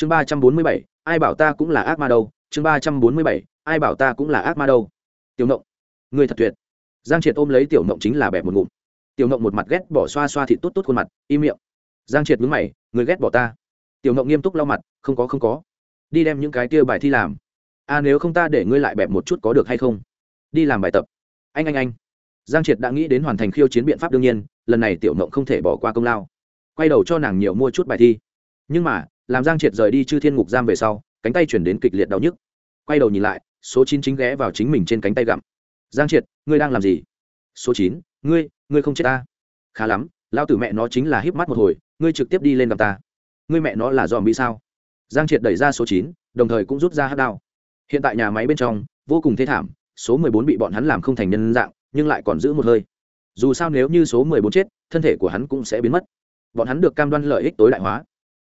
chương ba trăm bốn mươi bảy ai bảo ta cũng là ác ma đâu. Chương ba trăm bốn mươi bảy ai bảo ta cũng là ác ma đâu. Tiểu mộng người thật tuyệt. Giang triệt ôm lấy tiểu mộng chính là bẹp một ngụm. Tiểu mộng một mặt ghét bỏ xoa xoa thịt tốt tốt khuôn mặt im miệng. Giang triệt mướn mày người ghét bỏ ta. Tiểu mộng nghiêm túc lau mặt không có không có. Đi đem những cái kia bài thi làm. A à, nếu không ta để ngươi lại bẹp một chút có được hay không? Đi làm bài tập. Anh anh anh. Giang triệt đã nghĩ đến hoàn thành khiêu chiến biện pháp đương nhiên lần này tiểu mộng không thể bỏ qua công lao. Quay đầu cho nàng nhiều mua chút bài thi. Nhưng mà làm giang triệt rời đi chư thiên ngục giam về sau, cánh tay chuyển đến kịch liệt đau nhức. Quay đầu nhìn lại, số chín chính ghé vào chính mình trên cánh tay gặm. Giang triệt, ngươi đang làm gì? Số chín, ngươi ngươi không chết ta. Khá lắm lao tử mẹ nó chính là híp mắt một hồi, ngươi trực tiếp đi lên gặp ta. Ngươi mẹ nó là dòm bị sao? Giang triệt đẩy ra số chín, đồng thời cũng rút ra hát đao. Hiện tại nhà máy bên trong, vô cùng thê thảm, số mười bốn bị bọn hắn làm không thành nhân dạng, nhưng lại còn giữ một hơi. Dù sao nếu như số mười bốn chết, thân thể của hắn cũng sẽ biến mất. Bọn hắn được cam đoan lợi ích tối đại hóa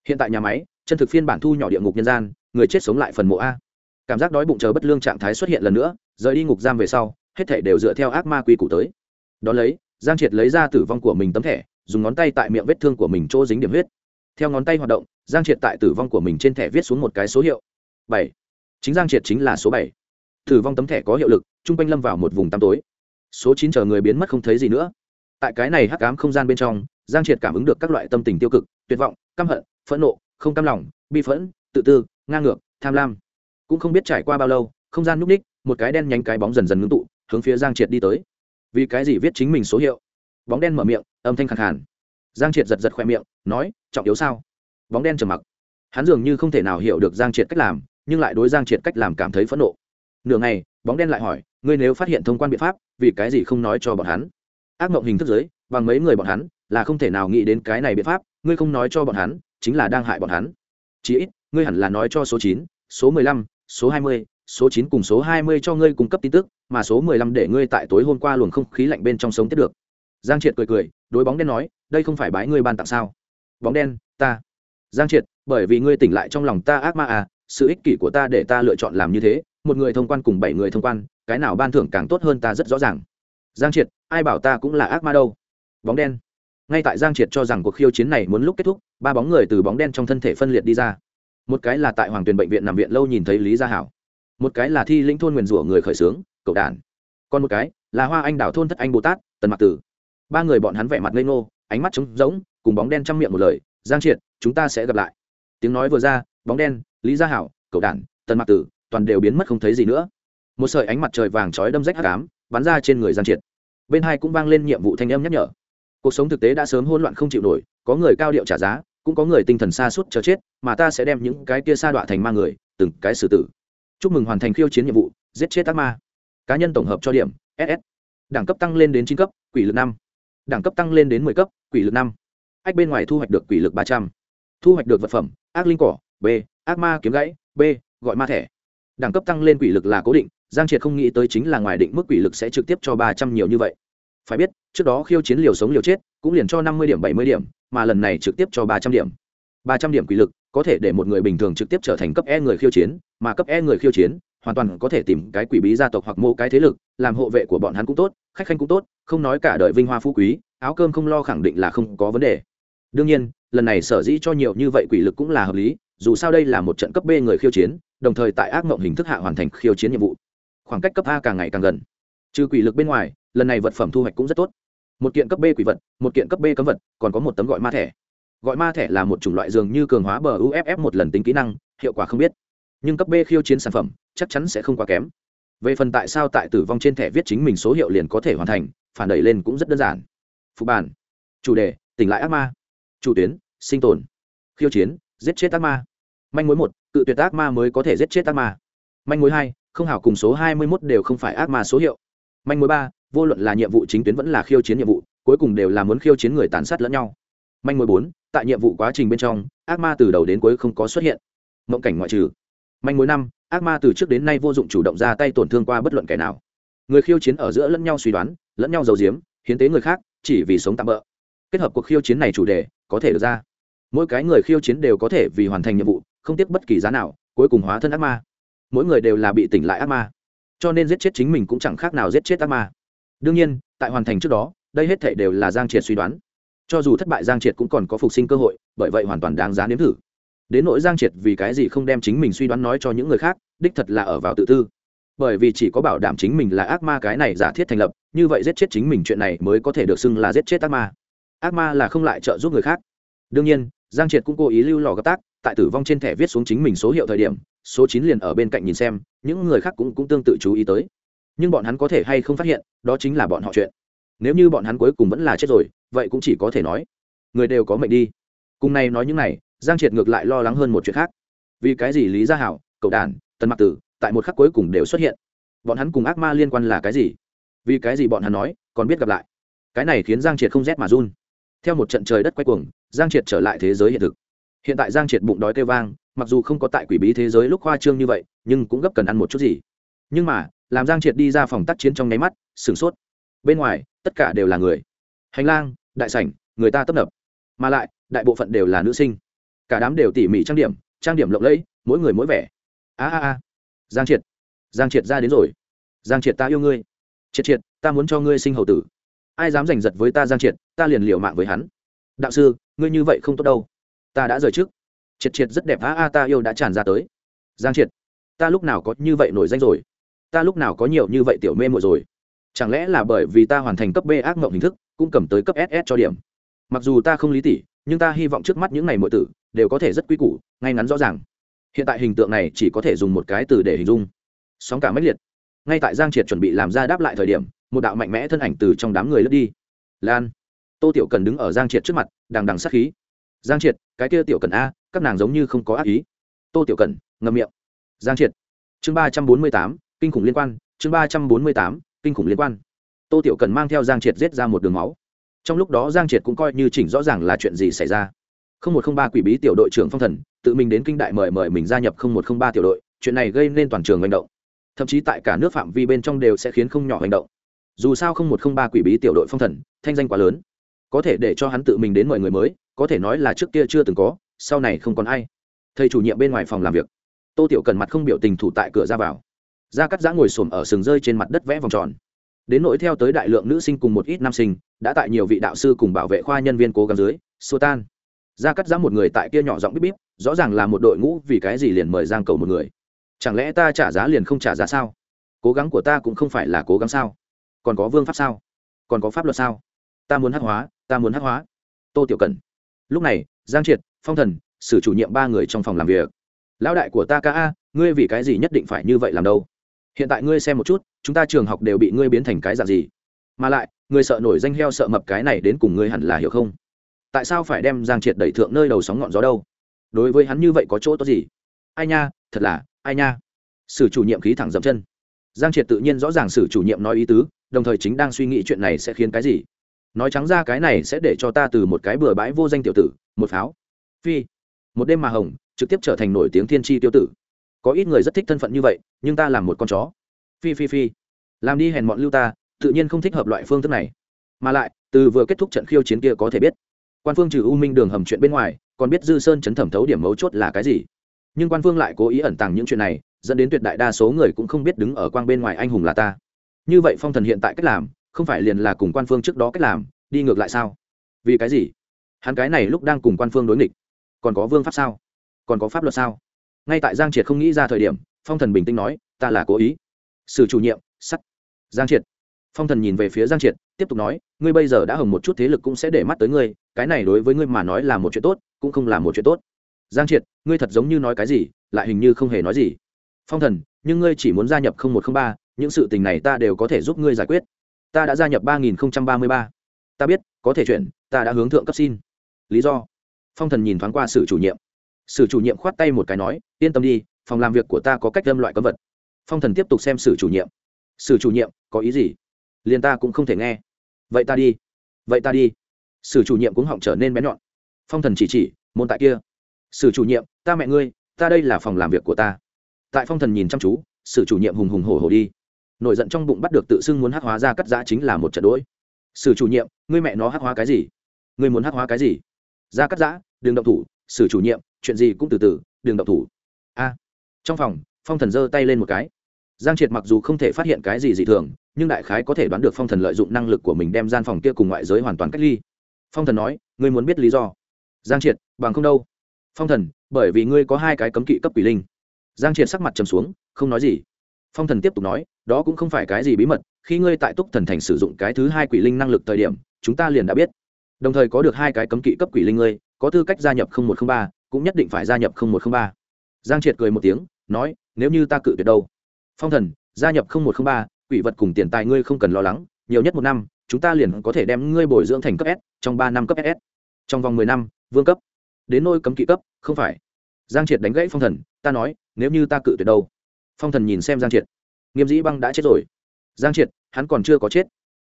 hiện tại nhà máy, chân thực phiên bản thu nhỏ địa ngục nhân gian, người chết sống lại phần mộ a. Cảm giác đói bụng chờ bất lương trạng thái xuất hiện lần nữa, rời đi ngục giam về sau, hết thể đều dựa theo ác ma quy củ tới. Đ ó lấy, giang triệt lấy ra tử vong của mình tấm thẻ, dùng ngón tay tại miệng vết thương của mình chỗ dính điểm huyết. Theo ngón tay hoạt động, giang triệt tại tử vong của mình trên thẻ viết xuống một cái số hiệu. Bảy. Chính giang triệt chính là số bảy. Tử vong tấm thẻ có hiệu lực t r u n g quanh lâm vào một vùng tăm tối. Số chín chờ người biến mất không thấy gì nữa. Tại cái này hắc ám không gian bên trong, giang triệt cảm ứng được các loại tâm tình tiêu cực, tuyệt vọng, căm hận phẫn nộ, không cam lòng, bi phẫn, tự tư, ngang ngược, tham lam. Cũng không biết trải qua bao lâu, không gian núp ních, một cái đen nhánh cái bóng dần dần ngưng tụ, hướng phía giang triệt đi tới. Vì cái gì viết chính mình số hiệu? Bóng đen mở miệng, âm thanh khẳng hẳn giang triệt giật giật khoe miệng, nói, trọng yếu sao? Bóng đen trầm mặc. Hắn dường như không thể nào hiểu được giang triệt cách làm, nhưng lại đối giang triệt cách làm cảm thấy phẫn nộ. Nửa ngày, bóng đen lại hỏi, ngươi nếu phát hiện thông quan biện pháp, vì cái gì không nói cho bọn hắn? Ác mộng hình thức giới, bằng mấy người bọn hắn, là không thể nào nghĩ đến cái này biện pháp, ngươi không nói cho bọn hắn chính là đang hại bọn hắn. Chí ít, ngươi hẳn là nói cho số chín, số mười lăm, số hai mươi, số chín cùng số hai mươi cho ngươi cung cấp tin tức, mà số mười lăm để ngươi tại tối hôm qua luồng không khí lạnh bên trong sống tiếp được. Giang triệt cười cười, đối bóng đen nói, đây không phải bái ngươi ban tặng sao? Bóng đen, ta. Giang triệt, bởi vì ngươi tỉnh lại trong lòng ta ác ma à sự ích kỷ của ta để ta lựa chọn làm như thế, một người thông quan cùng bảy người thông quan, cái nào ban thưởng càng tốt hơn ta rất rõ ràng. Giang triệt, ai bảo ta cũng là ác ma đâu? Bóng đen ngay tại giang triệt cho rằng cuộc khiêu chiến này muốn lúc kết thúc, ba bóng người từ bóng đen trong thân thể phân liệt đi ra. Một cái là tại hoàng tuyền bệnh viện nằm viện lâu nhìn thấy lý gia hảo. Một cái là thi lĩnh thôn nguyền rủa người khởi xướng, cậu đản. Còn một cái là hoa anh đảo thôn thất anh bồ tát, tần mạc tử. Ba người bọn hắn vẻ mặt ngây ngô, ánh mắt trống rỗng, cùng bóng đen trong miệng một lời, giang triệt, chúng ta sẽ gặp lại. Tiếng nói vừa ra, bóng đen, lý gia hảo, cậu đản, tần mạc tử, toàn đều biến mất không thấy gì nữa. Một sợi ánh mặt trời vàng chói đâm rách hát cám bắn ra trên người giang triệt. Bên hai cũng vang lên nhiệm vụ thanh âm nhắc nhở cuộc sống thực tế đã sớm hỗn loạn không chịu nổi, có người cao điệu trả giá, cũng có người tinh thần xa suốt chờ chết, mà ta sẽ đem những cái kia sa đọa thành ma người, từng cái xử tử. Chúc mừng hoàn thành khiêu chiến nhiệm vụ, giết chết ác ma. Cá nhân tổng hợp cho điểm ss đẳng cấp tăng lên đến chín cấp, quỷ lực năm. Đẳng cấp tăng lên đến mười cấp, quỷ lực năm. Ách bên ngoài thu hoạch được quỷ lực ba trăm. Thu hoạch được vật phẩm, ác linh cỏ, b, ác ma kiếm gãy, b, gọi ma thẻ. Đẳng cấp tăng lên quỷ lực là cố định, giang triệt không nghĩ tới chính là ngoài định mức quỷ lực sẽ trực tiếp cho ba trăm nhiều như vậy phải biết, trước đó khiêu chiến liều sống liều chết, cũng liền cho năm mươi điểm, bảy mươi điểm, mà lần này trực tiếp cho ba trăm điểm. Ba trăm điểm quỷ lực, có thể để một người bình thường trực tiếp trở thành cấp e người khiêu chiến, mà cấp e người khiêu chiến, hoàn toàn có thể tìm cái quỷ bí gia tộc hoặc mô cái thế lực, làm hộ vệ của bọn hắn cũng tốt, khách khanh cũng tốt, không nói cả đời vinh hoa phú quý, áo cơm không lo khẳng định là không có vấn đề. Đương nhiên, lần này sở dĩ cho nhiều như vậy quỷ lực cũng là hợp lý, dù sao đây là một trận cấp b người khiêu chiến, đồng thời tại ác mộng hình thức hạ hoàn thành khiêu chiến nhiệm vụ. Khoảng cách cấp a càng ngày càng gần. Trừ quỷ lực bên ngoài lần này vật phẩm thu hoạch cũng rất tốt. Một kiện cấp b quỷ vật, một kiện cấp b cấm vật, còn có một tấm gọi ma thẻ. Gọi ma thẻ là một chủng loại dường như cường hóa bờ uff một lần tính kỹ năng, hiệu quả không biết. Nhưng cấp b khiêu chiến sản phẩm, chắc chắn sẽ không quá kém. Về phần tại sao tại tử vong trên thẻ viết chính mình số hiệu liền có thể hoàn thành, phản đẩy lên cũng rất đơn giản. Phục bản chủ đề, tỉnh lại ác ma. Chủ tuyến, sinh tồn. Khiêu chiến, giết chết ác ma. Manh mối một, cự tuyệt ác ma mới có thể giết chết ác ma. Manh mối hai, không hảo cùng số hai mươi mốt đều không phải ác ma số hiệu. Manh mối ba vô luận là nhiệm vụ chính tuyến vẫn là khiêu chiến nhiệm vụ, cuối cùng đều là muốn khiêu chiến người tàn sát lẫn nhau. Manh mối bốn, tại nhiệm vụ quá trình bên trong, ác ma từ đầu đến cuối không có xuất hiện. Mộng cảnh ngoại trừ. Manh mối năm, ác ma từ trước đến nay vô dụng chủ động ra tay tổn thương qua bất luận kẻ nào. Người khiêu chiến ở giữa lẫn nhau suy đoán, lẫn nhau giấu giếm, hiến tế người khác, chỉ vì sống tạm bỡ. Kết hợp cuộc khiêu chiến này chủ đề, có thể được ra. Mỗi cái người khiêu chiến đều có thể vì hoàn thành nhiệm vụ, không tiếc bất kỳ giá nào, cuối cùng hóa thân ác ma. Mỗi người đều là bị tỉnh lại ác ma. Cho nên giết chết chính mình cũng chẳng khác nào giết chết ác ma đương nhiên, tại hoàn thành trước đó, đây hết thể đều là giang triệt suy đoán. Cho dù thất bại, giang triệt cũng còn có phục sinh cơ hội, bởi vậy hoàn toàn đáng giá nếm thử. Đến nỗi giang triệt vì cái gì không đem chính mình suy đoán nói cho những người khác, đích thật là ở vào tự tư. Bởi vì chỉ có bảo đảm chính mình là ác ma cái này giả thiết thành lập, như vậy giết chết chính mình chuyện này mới có thể được xưng là giết chết ác ma. Ác ma là không lại trợ giúp người khác. Đương nhiên, giang triệt cũng cố ý lưu lò gấp tác, tại tử vong trên thẻ viết xuống chính mình số hiệu thời điểm, số chín liền ở bên cạnh nhìn xem, những người khác cũng cũng tương tự chú ý tới nhưng bọn hắn có thể hay không phát hiện, đó chính là bọn họ chuyện. Nếu như bọn hắn cuối cùng vẫn là chết rồi, vậy cũng chỉ có thể nói, người đều có mệnh đi. Cùng này nói những này, giang triệt ngược lại lo lắng hơn một chuyện khác. Vì cái gì lý gia hảo, cậu đàn tần mặc tử, tại một khắc cuối cùng đều xuất hiện? Bọn hắn cùng ác ma liên quan là cái gì? Vì cái gì bọn hắn nói, còn biết gặp lại? Cái này khiến giang triệt không rét mà run. Theo một trận trời đất quay cuồng, giang triệt trở lại thế giới hiện thực. Hiện tại giang triệt bụng đói kêu vang, mặc dù không có tại quỷ bí thế giới lúc khoa trương như vậy, nhưng cũng gấp cần ăn một chút gì. Nhưng mà làm giang triệt đi ra phòng tác chiến trong nháy mắt, sửng sốt. Bên ngoài, tất cả đều là người. Hành lang, đại sảnh, người ta tấp nập. Mà lại, đại bộ phận đều là nữ sinh. Cả đám đều tỉ mỉ trang điểm trang điểm lộng lẫy, mỗi người mỗi vẻ. A a a. Giang triệt. Giang triệt ra đến rồi. Giang triệt ta yêu ngươi. Triệt triệt, ta muốn cho ngươi sinh hầu tử. Ai dám giành giật với ta giang triệt, ta liền liều mạng với hắn. Đạo sư, ngươi như vậy không tốt đâu. Ta đã rời trước. Triệt triệt rất đẹp, a a, ta yêu đã tràn ra tới. Giang triệt, ta lúc nào có như vậy nổi danh rồi? Ta lúc nào có nhiều như vậy tiểu mê mội rồi? Chẳng lẽ là bởi vì ta hoàn thành cấp b ác mộng hình thức, cũng cầm tới cấp ss cho điểm? Mặc dù ta không lý tỉ, nhưng ta hy vọng trước mắt những ngày muội tử đều có thể rất quy củ, ngay ngắn rõ ràng. Hiện tại hình tượng này chỉ có thể dùng một cái từ để hình dung. Sóng cả mách liệt. Ngay tại giang triệt chuẩn bị làm ra đáp lại thời điểm, một đạo mạnh mẽ thân ảnh từ trong đám người lướt đi. Lan. Tô tiểu cần đứng ở giang triệt trước mặt, đằng đằng sát khí. Giang triệt, cái kia tiểu cần a, các nàng giống như không có ác ý. Tô tiểu cần, ngậm miệng. Giang triệt. Chương ba trăm bốn mươi tám kinh khủng liên quan, chương ba trăm bốn mươi tám, kinh khủng liên quan. Tô tiểu cần mang theo giang triệt giết ra một đường máu. Trong lúc đó giang triệt cũng coi như chỉnh rõ ràng là chuyện gì xảy ra. Không một không ba quỷ bí tiểu đội trưởng phong thần, tự mình đến kinh đại mời mời mình gia nhập không một không ba tiểu đội, chuyện này gây nên toàn trường hành động. Thậm chí tại cả nước phạm vi bên trong đều sẽ khiến không nhỏ hành động. Dù sao không một không ba quỷ bí tiểu đội phong thần, thanh danh quá lớn. Có thể để cho hắn tự mình đến mời người mới, có thể nói là trước kia chưa từng có, sau này không còn ai. Thầy chủ nhiệm bên ngoài phòng làm việc. Tô tiểu cần mặt không biểu tình thủ tại cửa ra vào gia cắt giã ngồi xổm ở sừng rơi trên mặt đất vẽ vòng tròn. Đến nỗi theo tới đại lượng nữ sinh cùng một ít nam sinh, đã tại nhiều vị đạo sư cùng bảo vệ khoa nhân viên cố gắng dưới xô tan. Gia cắt giã một người tại kia nhỏ giọng bíp bíp, rõ ràng là một đội ngũ vì cái gì liền mời giang cầu một người. Chẳng lẽ ta trả giá liền không trả giá sao? Cố gắng của ta cũng không phải là cố gắng sao? Còn có vương pháp sao? Còn có pháp luật sao? Ta muốn hắc hóa, ta muốn hắc hóa. Tô tiểu cần lúc này, giang triệt, phong thần, sử chủ nhiệm ba người trong phòng làm việc. Lão đại của ta ca a, ngươi vì cái gì nhất định phải như vậy làm đâu? Hiện tại ngươi xem một chút, chúng ta trường học đều bị ngươi biến thành cái dạng gì? Mà lại, ngươi sợ nổi danh heo sợ mập cái này đến cùng ngươi hẳn là hiểu không? Tại sao phải đem giang triệt đẩy thượng nơi đầu sóng ngọn gió đâu? Đối với hắn như vậy có chỗ tốt gì? Ai nha, thật là, ai nha. Sử chủ nhiệm khí thẳng dậm chân. Giang triệt tự nhiên rõ ràng sử chủ nhiệm nói ý tứ, đồng thời chính đang suy nghĩ chuyện này sẽ khiến cái gì. Nói trắng ra cái này sẽ để cho ta từ một cái bừa bãi vô danh tiểu tử, một pháo. Phi. Một đêm mà hồng, trực tiếp trở thành nổi tiếng thiên tri tiêu tử có ít người rất thích thân phận như vậy, nhưng ta làm một con chó. Phi phi phi. Làm đi hèn mọn lưu ta, tự nhiên không thích hợp loại phương thức này. Mà lại, từ vừa kết thúc trận khiêu chiến kia có thể biết. Quan phương trừ u minh đường hầm chuyện bên ngoài, còn biết dư sơn chấn thẩm thấu điểm mấu chốt là cái gì. Nhưng quan phương lại cố ý ẩn tàng những chuyện này, dẫn đến tuyệt đại đa số người cũng không biết đứng ở quang bên ngoài anh hùng là ta. Như vậy phong thần hiện tại cách làm, không phải liền là cùng quan phương trước đó cách làm, đi ngược lại sao? Vì cái gì? Hắn cái này lúc đang cùng quan phương đối nghịch. Còn có vương pháp sao? Còn có pháp luật sao? Ngay tại giang triệt không nghĩ ra thời điểm, phong thần bình tĩnh nói, ta là cố ý. Sử chủ nhiệm, sắt. Giang triệt. Phong thần nhìn về phía giang triệt, tiếp tục nói, ngươi bây giờ đã hồng một chút thế lực cũng sẽ để mắt tới ngươi, cái này đối với ngươi mà nói là một chuyện tốt, cũng không là một chuyện tốt. Giang triệt, ngươi thật giống như nói cái gì, lại hình như không hề nói gì. Phong thần, nhưng ngươi chỉ muốn gia nhập không một không ba, những sự tình này ta đều có thể giúp ngươi giải quyết. Ta đã gia nhập ba nghìn ba mươi ba. Ta biết, có thể chuyển, ta đã hướng thượng cấp xin. Lý do? Phong thần nhìn thoáng qua sử chủ nhiệm. Sử chủ nhiệm khoát tay một cái nói yên tâm đi, phòng làm việc của ta có cách âm loại cấm vật. Phong thần tiếp tục xem sử chủ nhiệm. Sử chủ nhiệm, có ý gì? Liền ta cũng không thể nghe. Vậy ta đi. Vậy ta đi. Sử chủ nhiệm cũng họng trở nên bé nhọn. Phong thần chỉ chỉ, môn tại kia. Sử chủ nhiệm, ta mẹ ngươi, ta đây là phòng làm việc của ta. Tại phong thần nhìn chăm chú, sử chủ nhiệm hùng hùng hổ hổ đi. Nổi giận trong bụng bắt được tự xưng muốn hắc hóa ra cắt giã chính là một trận đỗi. Sử chủ nhiệm, ngươi mẹ nó hắc hóa cái gì? Ngươi muốn hắc hóa cái gì? Ra cắt giã đường động thủ. Sử chủ nhiệm, chuyện gì cũng từ từ đường động thủ a. Trong phòng, phong thần giơ tay lên một cái. Giang triệt mặc dù không thể phát hiện cái gì dị thường, nhưng đại khái có thể đoán được phong thần lợi dụng năng lực của mình đem gian phòng kia cùng ngoại giới hoàn toàn cách ly. Phong thần nói, ngươi muốn biết lý do? Giang triệt, bằng không đâu. Phong thần, bởi vì ngươi có hai cái cấm kỵ cấp quỷ linh. Giang triệt sắc mặt trầm xuống, không nói gì. Phong thần tiếp tục nói, đó cũng không phải cái gì bí mật, khi ngươi tại túc thần thành sử dụng cái thứ hai quỷ linh năng lực thời điểm, chúng ta liền đã biết. Đồng thời có được hai cái cấm kỵ cấp quỷ linh ngươi, có tư cách gia nhập một trăm ba, cũng nhất định phải gia nhập một trăm ba giang triệt cười một tiếng, nói, nếu như ta cự tuyệt đâu? Phong thần, gia nhập một trăm ba, quỷ vật cùng tiền tài ngươi không cần lo lắng, nhiều nhất một năm, chúng ta liền có thể đem ngươi bồi dưỡng thành cấp s, trong ba năm cấp s, trong vòng mười năm, vương cấp, đến nôi cấm kỵ cấp, không phải. Giang triệt đánh gãy phong thần, ta nói, nếu như ta cự tuyệt đâu? Phong thần nhìn xem giang triệt, nghiêm dĩ băng đã chết rồi. Giang triệt, hắn còn chưa có chết.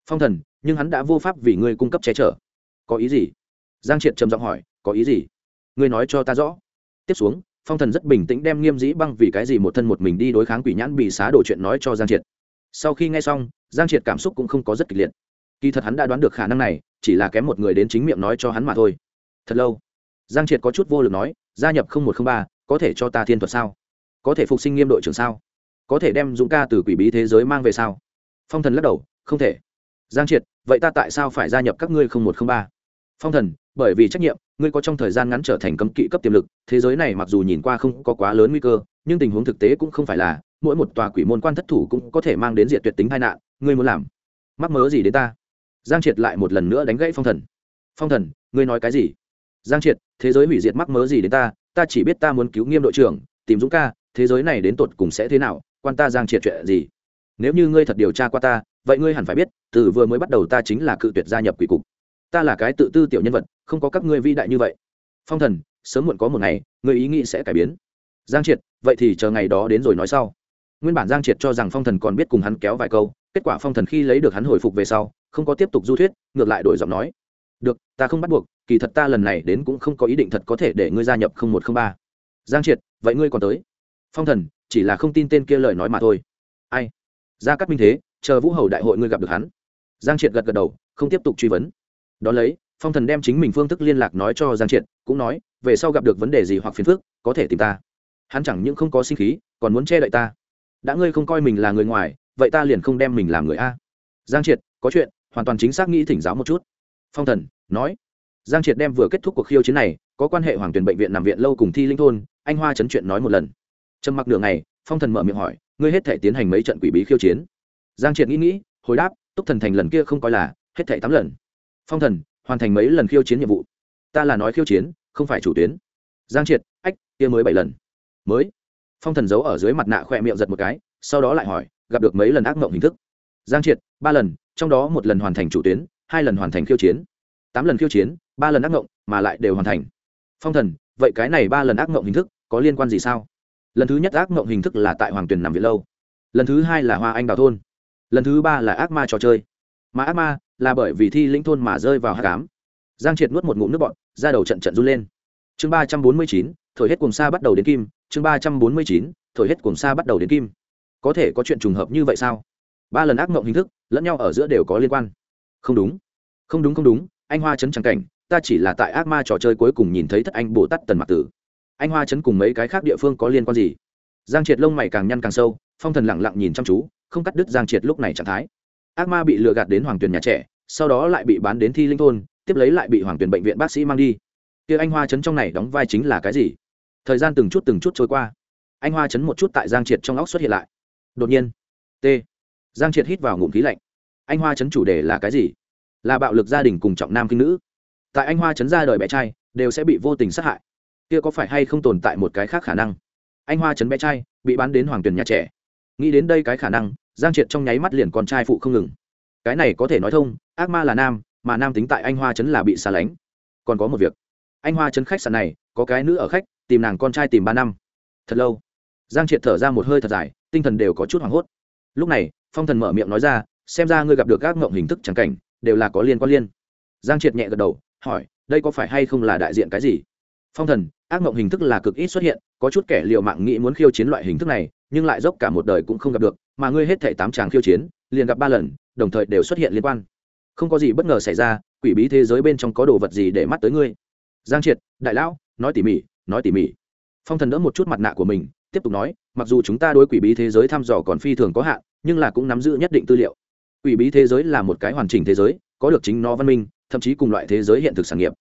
Phong thần, nhưng hắn đã vô pháp vì ngươi cung cấp che chở. Có ý gì? Giang triệt trầm giọng hỏi, có ý gì? Ngươi nói cho ta rõ. Tiếp xuống phong thần rất bình tĩnh đem nghiêm dĩ băng vì cái gì một thân một mình đi đối kháng quỷ nhãn bị xá đổ chuyện nói cho giang triệt. Sau khi nghe xong, giang triệt cảm xúc cũng không có rất kịch liệt. Kỳ thật hắn đã đoán được khả năng này, chỉ là kém một người đến chính miệng nói cho hắn mà thôi. Thật lâu, giang triệt có chút vô lực nói, gia nhập không một không ba, có thể cho ta thiên thuật sao? Có thể phục sinh nghiêm đội trưởng sao? Có thể đem dũng ca từ quỷ bí thế giới mang về sao? Phong thần lắc đầu, không thể. Giang triệt, vậy ta tại sao phải gia nhập các ngươi không một không ba? Phong thần, bởi vì trách nhiệm ngươi có trong thời gian ngắn trở thành cấm kỵ cấp tiềm lực, thế giới này mặc dù nhìn qua không có quá lớn nguy cơ, nhưng tình huống thực tế cũng không phải là, mỗi một tòa quỷ môn quan thất thủ cũng có thể mang đến diện tuyệt tính tai nạn, ngươi muốn làm? Mắc mớ gì đến ta? Giang triệt lại một lần nữa đánh gãy phong thần. Phong thần, ngươi nói cái gì? Giang triệt, thế giới hủy diệt mắc mớ gì đến ta? Ta chỉ biết ta muốn cứu nghiêm đội trưởng, tìm dũng ca, thế giới này đến tột cùng sẽ thế nào? Quan ta giang triệt chuyện gì? Nếu như ngươi thật điều tra qua ta, vậy ngươi hẳn phải biết, từ vừa mới bắt đầu ta chính là cự tuyệt gia nhập quỷ cục ta là cái tự tư tiểu nhân vật, không có các ngươi vĩ đại như vậy. Phong thần, sớm muộn có một ngày, ngươi ý nghĩ sẽ cải biến. Giang triệt, vậy thì chờ ngày đó đến rồi nói sau. Nguyên bản giang triệt cho rằng phong thần còn biết cùng hắn kéo vài câu, kết quả phong thần khi lấy được hắn hồi phục về sau, không có tiếp tục du thuyết, ngược lại đổi giọng nói. Được, ta không bắt buộc, kỳ thật ta lần này đến cũng không có ý định thật có thể để ngươi gia nhập không một không ba. Giang triệt, vậy ngươi còn tới? Phong thần, chỉ là không tin tên kia lời nói mà thôi. Ai? Gia cắt minh thế, chờ vũ hầu đại hội ngươi gặp được hắn. Giang triệt gật gật đầu, không tiếp tục truy vấn đ ó lấy, phong thần đem chính mình phương thức liên lạc nói cho giang triệt, cũng nói, về sau gặp được vấn đề gì hoặc phiền phức, có thể tìm ta. Hắn chẳng những không có sinh khí, còn muốn che đậy ta. Đã ngươi không coi mình là người ngoài, vậy ta liền không đem mình làm người a. Giang triệt, có chuyện, hoàn toàn chính xác nghĩ thỉnh giáo một chút. Phong thần, nói. Giang triệt đem vừa kết thúc cuộc khiêu chiến này, có quan hệ hoàng tuyển bệnh viện nằm viện lâu cùng thi linh thôn, anh hoa chấn chuyện nói một lần. Trầm mặc nửa ngày, phong thần mở miệng hỏi, ngươi hết thể tiến hành mấy trận quỷ bí khiêu chiến? Giang triệt nghĩ nghĩ, hồi đáp, túc thần thành lần kia không coi là, hết thể tám lần phong thần, hoàn thành mấy lần khiêu chiến nhiệm vụ? Ta là nói khiêu chiến, không phải chủ tuyến. Giang triệt, ách, kia mới bảy lần. Mới. Phong thần giấu ở dưới mặt nạ khoe miệng giật một cái, sau đó lại hỏi, gặp được mấy lần ác mộng hình thức? Giang triệt, ba lần, trong đó một lần hoàn thành chủ tuyến, hai lần hoàn thành khiêu chiến. Tám lần khiêu chiến, ba lần ác mộng, mà lại đều hoàn thành. Phong thần, vậy cái này ba lần ác mộng hình thức, có liên quan gì sao? Lần thứ nhất ác mộng hình thức là tại hoàng tuyền nằm viện lâu. Lần thứ hai là hoa anh đào thôn. Lần thứ ba là ác ma trò chơi. Mà ác ma là bởi vì thi lĩnh thôn mà rơi vào hát cám. Giang triệt nuốt một ngụm nước bọn ra đầu trận trận run lên. Chương ba trăm bốn mươi chín, thổi hết cùng xa bắt đầu đến kim. Chương ba trăm bốn mươi chín, thổi hết cùng xa bắt đầu đến kim. Có thể có chuyện trùng hợp như vậy sao? Ba lần ác mộng hình thức, lẫn nhau ở giữa đều có liên quan. Không đúng. Không đúng không đúng, anh hoa chấn trắng cảnh, ta chỉ là tại ác ma trò chơi cuối cùng nhìn thấy thất anh bồ tát tần mạc tử. Anh hoa chấn cùng mấy cái khác địa phương có liên quan gì? Giang triệt lông mày càng nhăn càng sâu, phong thần lẳng lặng nhìn chăm chú, không cắt đứt giang triệt lúc này trạng thái ác ma bị lừa gạt đến hoàng tuyền nhà trẻ, sau đó lại bị bán đến thi linh thôn, tiếp lấy lại bị hoàng tuyền bệnh viện bác sĩ mang đi. Kia anh hoa chấn trong này đóng vai chính là cái gì? Thời gian từng chút từng chút trôi qua. Anh hoa chấn một chút tại giang triệt trong óc xuất hiện lại. Đột nhiên, t. Giang triệt hít vào ngụm khí lạnh. Anh hoa chấn chủ đề là cái gì? Là bạo lực gia đình cùng trọng nam kinh nữ. Tại anh hoa chấn ra đời bé trai, đều sẽ bị vô tình sát hại. Kia có phải hay không tồn tại một cái khác khả năng? Anh hoa chấn bé trai, bị bán đến hoàng tuyền nhà trẻ. Nghĩ đến đây cái khả năng giang triệt trong nháy mắt liền con trai phụ không ngừng. Cái này có thể nói thông, ác ma là nam, mà nam tính tại anh hoa Trấn là bị xa lánh. Còn có một việc. Anh hoa Trấn khách sạn này, có cái nữ ở khách, tìm nàng con trai tìm ba năm. Thật lâu. Giang triệt thở ra một hơi thật dài, tinh thần đều có chút hoảng hốt. Lúc này, phong thần mở miệng nói ra, xem ra ngươi gặp được các ngộng hình thức trắng cảnh, đều là có liên quan liên. Giang triệt nhẹ gật đầu, hỏi, đây có phải hay không là đại diện cái gì? Phong thần, ác mộng hình thức là cực ít xuất hiện, có chút kẻ liệu mạng nghĩ muốn khiêu chiến loại hình thức này, nhưng lại dốc cả một đời cũng không gặp được mà ngươi hết thảy tám tràng khiêu chiến, liền gặp ba lần, đồng thời đều xuất hiện liên quan. Không có gì bất ngờ xảy ra, quỷ bí thế giới bên trong có đồ vật gì để mắt tới ngươi? Giang triệt, đại lão, nói tỉ mỉ, nói tỉ mỉ. Phong thần đỡ một chút mặt nạ của mình, tiếp tục nói, mặc dù chúng ta đối quỷ bí thế giới thăm dò còn phi thường có hạn, nhưng là cũng nắm giữ nhất định tư liệu. Quỷ bí thế giới là một cái hoàn chỉnh thế giới, có được chính nó văn minh, thậm chí cùng loại thế giới hiện thực sản nghiệp.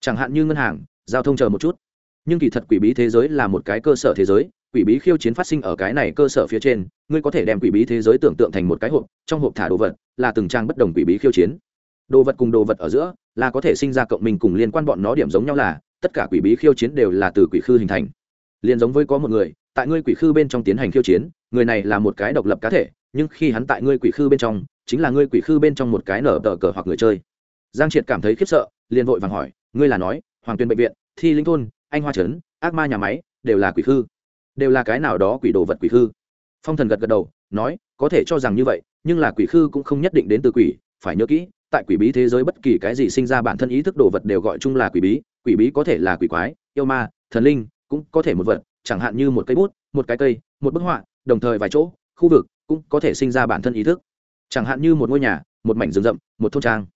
Chẳng hạn như ngân hàng, giao thông chờ một chút. Nhưng kỳ thật quỷ bí thế giới là một cái cơ sở thế giới quỷ bí khiêu chiến phát sinh ở cái này cơ sở phía trên, ngươi có thể đem quỷ bí thế giới tưởng tượng thành một cái hộp, trong hộp thả đồ vật là từng trang bất đồng quỷ bí khiêu chiến. Đồ vật cùng đồ vật ở giữa là có thể sinh ra cộng minh cùng liên quan bọn nó điểm giống nhau là, tất cả quỷ bí khiêu chiến đều là từ quỷ khư hình thành. Liền giống với có một người, tại ngươi quỷ khư bên trong tiến hành khiêu chiến, người này là một cái độc lập cá thể, nhưng khi hắn tại ngươi quỷ khư bên trong, chính là ngươi quỷ khư bên trong một cái nở tờ cờ hoặc người chơi. Giang triệt cảm thấy khiếp sợ, liền vội vàng hỏi, ngươi là nói, hoàng tuyên bệnh viện, thi linh thôn, anh hoa trấn, ác ma nhà máy, đều là quỷ khư? Đều là cái nào đó quỷ đồ vật quỷ khư. Phong thần gật gật đầu, nói, có thể cho rằng như vậy, nhưng là quỷ khư cũng không nhất định đến từ quỷ, phải nhớ kỹ, tại quỷ bí thế giới bất kỳ cái gì sinh ra bản thân ý thức đồ vật đều gọi chung là quỷ bí quỷ bí có thể là quỷ quái, yêu ma, thần linh, cũng có thể một vật, chẳng hạn như một cây bút, một cái cây, một bức họa, đồng thời vài chỗ, khu vực cũng có thể sinh ra bản thân ý thức. Chẳng hạn như một ngôi nhà, một mảnh rừng rậm, một thôn trang.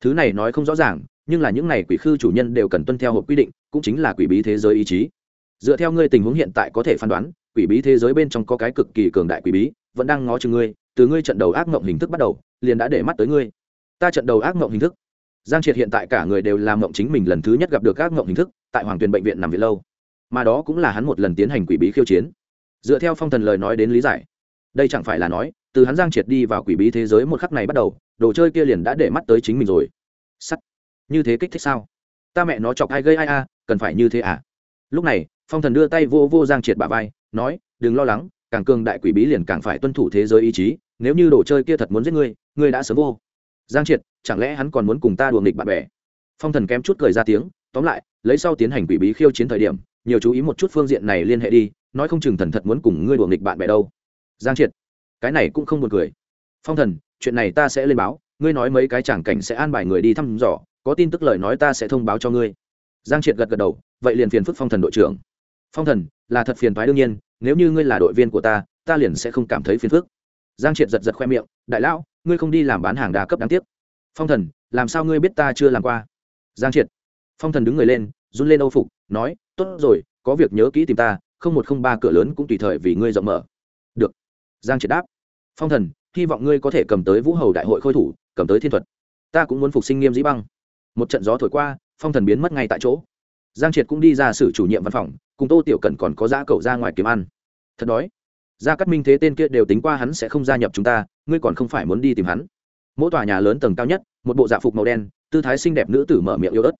Thứ này nói không rõ ràng, nhưng là những này quỷ khư chủ nhân đều cần tuân theo hộp quy định, cũng chính là quỷ bí thế giới ý chí dựa theo ngươi tình huống hiện tại có thể phán đoán, quỷ bí thế giới bên trong có cái cực kỳ cường đại quỷ bí, vẫn đang ngó chừng ngươi, từ ngươi trận đầu ác mộng hình thức bắt đầu, liền đã để mắt tới ngươi. Ta trận đầu ác mộng hình thức. Giang triệt hiện tại cả người đều làm mộng chính mình lần thứ nhất gặp được ác mộng hình thức, tại hoàng tuyền bệnh viện nằm viện lâu. Mà đó cũng là hắn một lần tiến hành quỷ bí khiêu chiến. Dựa theo phong thần lời nói đến lý giải, đây chẳng phải là nói, từ hắn giang triệt đi vào quỷ bí thế giới một khắc này bắt đầu, đồ chơi kia liền đã để mắt tới chính mình rồi. Sắt. Như thế kích thích sao? Ta mẹ nó chọc ai gây ai a, cần phải như thế à? Lúc này phong thần đưa tay vô vô giang triệt bà vai, nói, đừng lo lắng, càng cường đại quỷ bí liền càng phải tuân thủ thế giới ý chí, nếu như đồ chơi kia thật muốn giết ngươi ngươi đã sớm vô. Giang triệt, chẳng lẽ hắn còn muốn cùng ta đùa nghịch bạn bè? Phong thần kém chút cười ra tiếng, tóm lại, lấy sau tiến hành quỷ bí khiêu chiến thời điểm, nhiều chú ý một chút phương diện này liên hệ đi, nói không chừng thần thật muốn cùng ngươi đùa nghịch bạn bè đâu. Giang triệt, cái này cũng không buồn cười. Phong thần, chuyện này ta sẽ lên báo, ngươi nói mấy cái chẳng cảnh sẽ an bài người đi thăm dò, có tin tức lời nói ta sẽ thông báo cho ngươi. Giang triệt gật gật đầu, vậy liền phiền phức phong thần đội trưởng phong thần, là thật phiền thoái đương nhiên, nếu như ngươi là đội viên của ta ta liền sẽ không cảm thấy phiền phức. Giang triệt giật giật khoe miệng, đại lão, ngươi không đi làm bán hàng đa cấp đáng tiếc. Phong thần, làm sao ngươi biết ta chưa làm qua? Giang triệt. Phong thần đứng người lên, run lên âu phục, nói, tốt rồi, có việc nhớ kỹ tìm ta, không một không ba cửa lớn cũng tùy thời vì ngươi rộng mở. Được. Giang triệt đáp. Phong thần, hy vọng ngươi có thể cầm tới vũ hầu đại hội khôi thủ, cầm tới thiên thuật. Ta cũng muốn phục sinh nghiêm dĩ băng. Một trận gió thổi qua, phong thần biến mất ngay tại chỗ giang triệt cũng đi ra xử chủ nhiệm văn phòng, cùng tô tiểu cần còn có giã cậu ra ngoài kiếm ăn. Thật đói. Gia cát minh thế tên kia đều tính qua hắn sẽ không gia nhập chúng ta, ngươi còn không phải muốn đi tìm hắn. Mỗi tòa nhà lớn tầng cao nhất, một bộ dạ phục màu đen, tư thái xinh đẹp nữ tử mở miệng yêu ớt.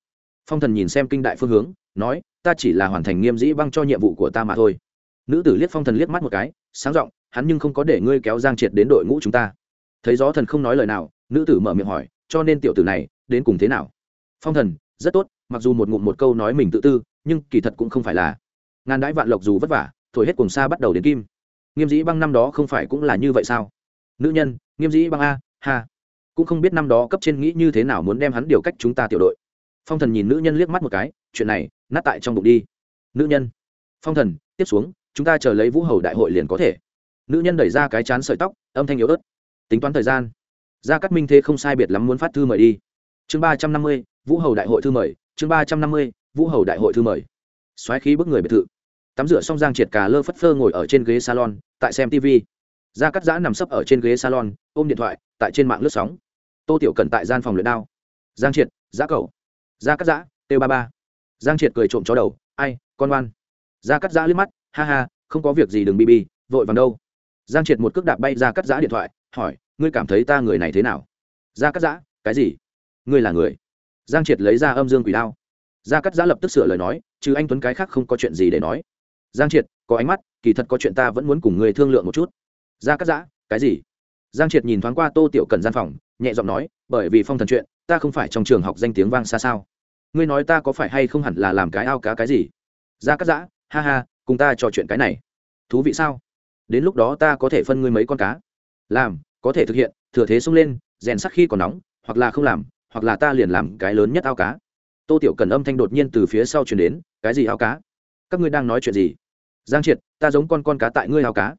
Phong thần nhìn xem kinh đại phương hướng, nói, ta chỉ là hoàn thành nghiêm dĩ băng cho nhiệm vụ của ta mà thôi. Nữ tử liếc phong thần liếc mắt một cái, sáng giọng, hắn nhưng không có để ngươi kéo giang triệt đến đội ngũ chúng ta. Thấy gió thần không nói lời nào, nữ tử mở miệng hỏi, cho nên tiểu tử này, đến cùng thế nào? Phong thần, rất tốt mặc dù một ngụm một câu nói mình tự tư, nhưng kỳ thật cũng không phải là. Ngàn đãi vạn lộc dù vất vả, thổi hết cùng xa bắt đầu đến kim. Nghiêm dĩ băng năm đó không phải cũng là như vậy sao? Nữ nhân, nghiêm dĩ băng a, ha. Cũng không biết năm đó cấp trên nghĩ như thế nào muốn đem hắn điều cách chúng ta tiểu đội. Phong thần nhìn nữ nhân liếc mắt một cái, chuyện này, nát tại trong bụng đi. Nữ nhân. Phong thần, tiếp xuống, chúng ta chờ lấy vũ hầu đại hội liền có thể. Nữ nhân đẩy ra cái chán sợi tóc, âm thanh yếu ớt. Tính toán thời gian. Gia cát minh thế không sai biệt lắm muốn phát thư mời đi. Chương ba trăm năm mươi, vũ hầu đại hội thư mời chương ba trăm năm mươi, vũ hầu đại hội thư mời. Xoáy khí bức người biệt thự. Tắm rửa xong giang triệt cà lơ phất phơ ngồi ở trên ghế salon, tại xem tv gia cắt giã nằm sấp ở trên ghế salon, ôm điện thoại, tại trên mạng lướt sóng. Tô tiểu cần tại gian phòng luyện đao. Giang triệt, giã cầu gia cắt giã, têu ba ba. Giang triệt cười trộm chó đầu. Ai, con oan gia cắt giã liếc mắt. Ha ha, không có việc gì đừng bi bi, vội vàng đâu. Giang triệt một cước đạp bay ra cắt giã điện thoại, hỏi, ngươi cảm thấy ta người này thế nào? Gia cắt giã, cái gì? Ngươi là người? Giang triệt lấy ra âm dương quỷ đao. Gia cắt giã lập tức sửa lời nói chứ anh tuấn cái khác không có chuyện gì để nói. Giang triệt, có ánh mắt, kỳ thật có chuyện ta vẫn muốn cùng người thương lượng một chút. Gia cắt giã, cái gì? Giang triệt nhìn thoáng qua tô tiểu cần gian phòng, nhẹ giọng nói, bởi vì phong thần chuyện, ta không phải trong trường học danh tiếng vang xa sao. Ngươi nói ta có phải hay không hẳn là làm cái ao cá cái gì? Gia cắt giã, ha ha, cùng ta trò chuyện cái này. Thú vị sao? Đến lúc đó ta có thể phân ngươi mấy con cá. Làm, có thể thực hiện, thừa thế xông lên, rèn sắc khi còn nóng, hoặc là không làm hoặc là ta liền làm cái lớn nhất ao cá. Tô tiểu cần âm thanh đột nhiên từ phía sau chuyển đến, cái gì ao cá? Các ngươi đang nói chuyện gì? Giang triệt, ta giống con con cá tại ngươi ao cá.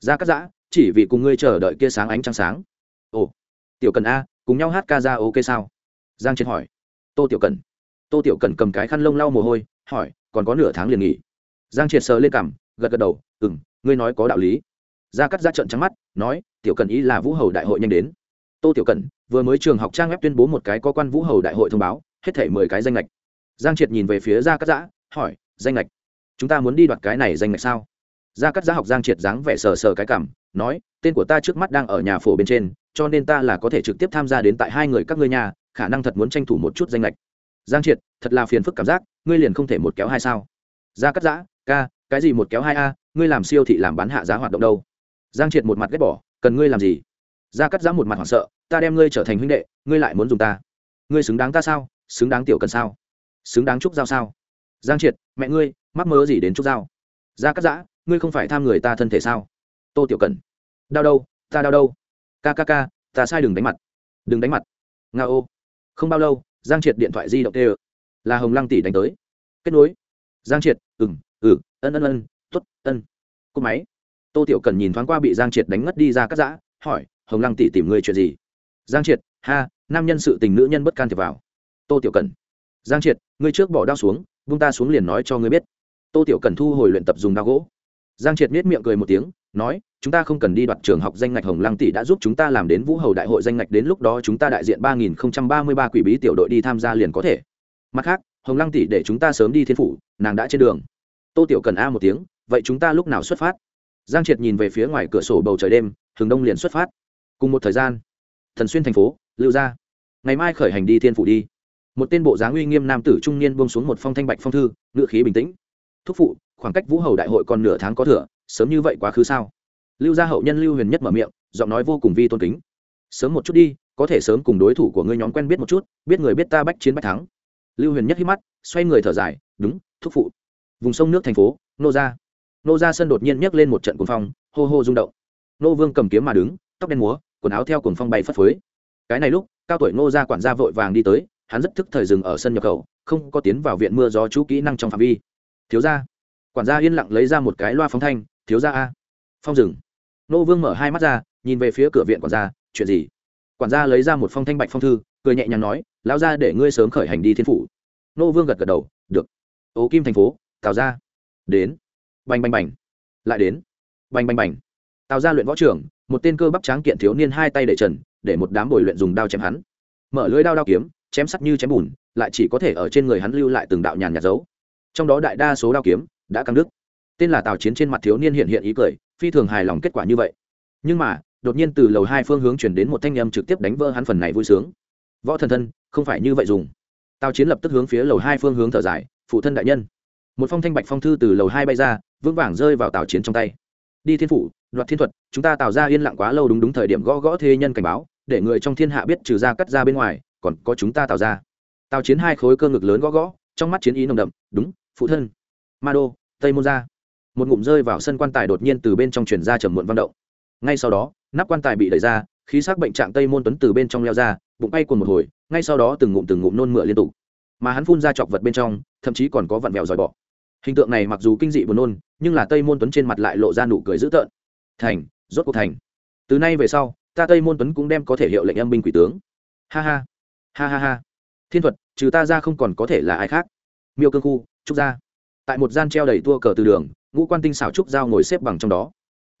Ra cắt giã, chỉ vì cùng ngươi chờ đợi kia sáng ánh trăng sáng. Ồ, tiểu cần a, cùng nhau hát ca ra ok sao? Giang triệt hỏi. Tô tiểu cần. Tô tiểu cần cầm cái khăn lông lau mồ hôi, hỏi, còn có nửa tháng liền nghỉ. Giang triệt sờ lên cằm, gật gật đầu ừ m ngươi nói có đạo lý. Gia cắt ra trận trắng mắt, nói, tiểu cần ý là vũ hầu đại hội nhanh đến. Tô tiểu cần vừa mới trường học trang web tuyên bố một cái có quan vũ hầu đại hội thông báo, hết thể mười cái danh lệch giang triệt nhìn về phía gia cắt giã, hỏi, danh lệch chúng ta muốn đi đoạt cái này danh lệch sao? Gia cắt giã học giang triệt dáng vẻ sờ sờ cái cảm, nói, tên của ta trước mắt đang ở nhà phổ bên trên, cho nên ta là có thể trực tiếp tham gia đến tại hai người các ngươi nhà, khả năng thật muốn tranh thủ một chút danh lệch giang triệt, thật là phiền phức cảm giác, ngươi liền không thể một kéo hai sao? Gia cắt giã, ca, cái gì một kéo hai a, ngươi làm siêu thị làm bán hạ giá hoạt động đâu? Giang triệt một mặt ghét bỏ, cần ngươi làm gì? Gia cắt giã một mặt hoảng sợ, ta đem ngươi trở thành huynh đệ, ngươi lại muốn dùng ta? Ngươi xứng đáng ta sao? Xứng đáng tiểu cần sao? Xứng đáng trúc giao sao? Giang triệt, mẹ ngươi, mắc mơ gì đến trúc giao? Gia cắt giã, ngươi không phải tham người ta thân thể sao? Tô tiểu cần. Đau đâu, ta đau đâu. Ca ca ca, ta sai đừng đánh mặt. Đừng đánh mặt. Nga ô. Không bao lâu, giang triệt điện thoại di động tê ơ. Là hồng lăng tỷ đánh tới. Kết nối. Giang triệt ừng ừ ân ân ân t ố t ân. Cô máy. Tô tiểu cần nhìn thoáng qua bị giang triệt đánh ngất đi ra cắt giã hỏi hồng lăng tỷ tìm ngươi chuyện gì? Giang triệt, ha, nam nhân sự tình nữ nhân bất can thiệp vào. Tô tiểu cần giang triệt, ngươi trước bỏ đao xuống vung ta xuống liền nói cho ngươi biết. Tô tiểu cần thu hồi luyện tập dùng đao gỗ. Giang triệt miết miệng cười một tiếng, nói, chúng ta không cần đi đoạt trường học danh ngạch hồng lăng tỷ đã giúp chúng ta làm đến vũ hầu đại hội danh ngạch, đến lúc đó chúng ta đại diện ba nghìn không trăm ba mươi ba quỷ bí tiểu đội đi tham gia liền có thể. Mặt khác, hồng lăng tỷ để chúng ta sớm đi thiên phủ, nàng đã trên đường. Tô tiểu cần a một tiếng, vậy chúng ta lúc nào xuất phát? Giang triệt nhìn về phía ngoài cửa sổ bầu trời đêm thường đông liền xuất phát cùng một thời gian, thần xuyên thành phố, lưu gia ngày mai khởi hành đi thiên phủ đi. Một tên bộ dáng uy nghiêm nam tử trung niên buông xuống một phong thanh bạch phong thư ngự khí bình tĩnh. Thúc phụ, khoảng cách vũ hầu đại hội còn nửa tháng có thừa, sớm như vậy quá khứ sao? Lưu gia hậu nhân lưu huyền nhất mở miệng, giọng nói vô cùng vi tôn kính. Sớm một chút đi, có thể sớm cùng đối thủ của ngươi nhóm quen biết một chút, biết người biết ta bách chiến bách thắng. Lưu huyền nhất hít mắt, xoay người thở dài, đúng, thúc phụ. Vùng sông nước thành phố, nô gia. Nô gia sân đột nhiên nhấc lên một trận cuồng phong, hô hô rung động. Nô vương cầm kiếm mà đứng, tóc đen múa quần áo theo cuồng phong bay phất phới. Cái này lúc, cao tuổi nô gia quản gia vội vàng đi tới, hắn rất thức thời dừng ở sân nhập khẩu, không có tiến vào viện mưa gió chú kỹ năng trong phạm vi. Thiếu gia. Quản gia yên lặng lấy ra một cái loa phóng thanh, thiếu gia a. Phong rừng nô vương mở hai mắt ra, nhìn về phía cửa viện quản gia, chuyện gì? Quản gia lấy ra một phong thanh bạch phong thư, cười nhẹ nhàng nói, lão ra để ngươi sớm khởi hành đi thiên phủ. Nô vương gật gật đầu, được. Ố kim thành phố, tào ra đến. Bành bành bành. Lại đến. Bành bành bành. Tào ra luyện võ trưởng một tên cơ bắp tráng kiện thiếu niên hai tay để trần, để một đám bồi luyện dùng đao chém hắn. Mở lưới đao đao kiếm, chém sắt như chém bùn, lại chỉ có thể ở trên người hắn lưu lại từng đạo nhàn nhạt dấu. Trong đó đại đa số đao kiếm đã căng đứt. Tên là tào chiến trên mặt thiếu niên hiện hiện ý cười, phi thường hài lòng kết quả như vậy. Nhưng mà, đột nhiên từ lầu hai phương hướng chuyển đến một thanh âm trực tiếp đánh vỡ hắn phần này vui sướng. Võ thần thân, không phải như vậy dùng. Tào chiến lập tức hướng phía lầu hai phương hướng thở dài, phụ thân đại nhân. Một phong thanh bạch phong thư từ lầu hai bay ra, vững vàng rơi vào tào chiến trong tay. Đi thiên phủ đoạt thiên thuật, chúng ta tạo ra yên lặng quá lâu đúng đúng thời điểm gõ gõ thế nhân cảnh báo, để người trong thiên hạ biết trừ ra cắt ra bên ngoài, còn có chúng ta tạo ra. Tào chiến hai khối cơ ngực lớn gõ gõ, trong mắt chiến ý nồng đậm, đúng, phụ thân. Ma đô, tây môn ra một ngụm rơi vào sân quan tài đột nhiên từ bên trong chuyển ra trầm muộn văn động. Ngay sau đó, nắp quan tài bị đẩy ra, khí sắc bệnh trạng tây môn tuấn từ bên trong leo ra, bụng bay cuồng một hồi, ngay sau đó từng ngụm từng ngụm nôn mửa liên tục. Mà hắn phun ra chọc vật bên trong, thậm chí còn có vặn vẹo dòi bọ. Hình tượng này mặc dù kinh dị buồn nôn, nhưng là tây môn tuấn trên mặt lại lộ ra nụ cười dữ tợn thành, rốt cuộc thành. Từ nay về sau, ta tây môn tuấn cũng đem có thể hiệu lệnh âm binh quỷ tướng. Ha ha ha ha ha. Thiên thuật, trừ ta ra không còn có thể là ai khác. Miêu cương khu, trúc gia. Tại một gian treo đầy tua cờ từ đường, ngũ quan tinh xảo trúc dao ngồi xếp bằng trong đó.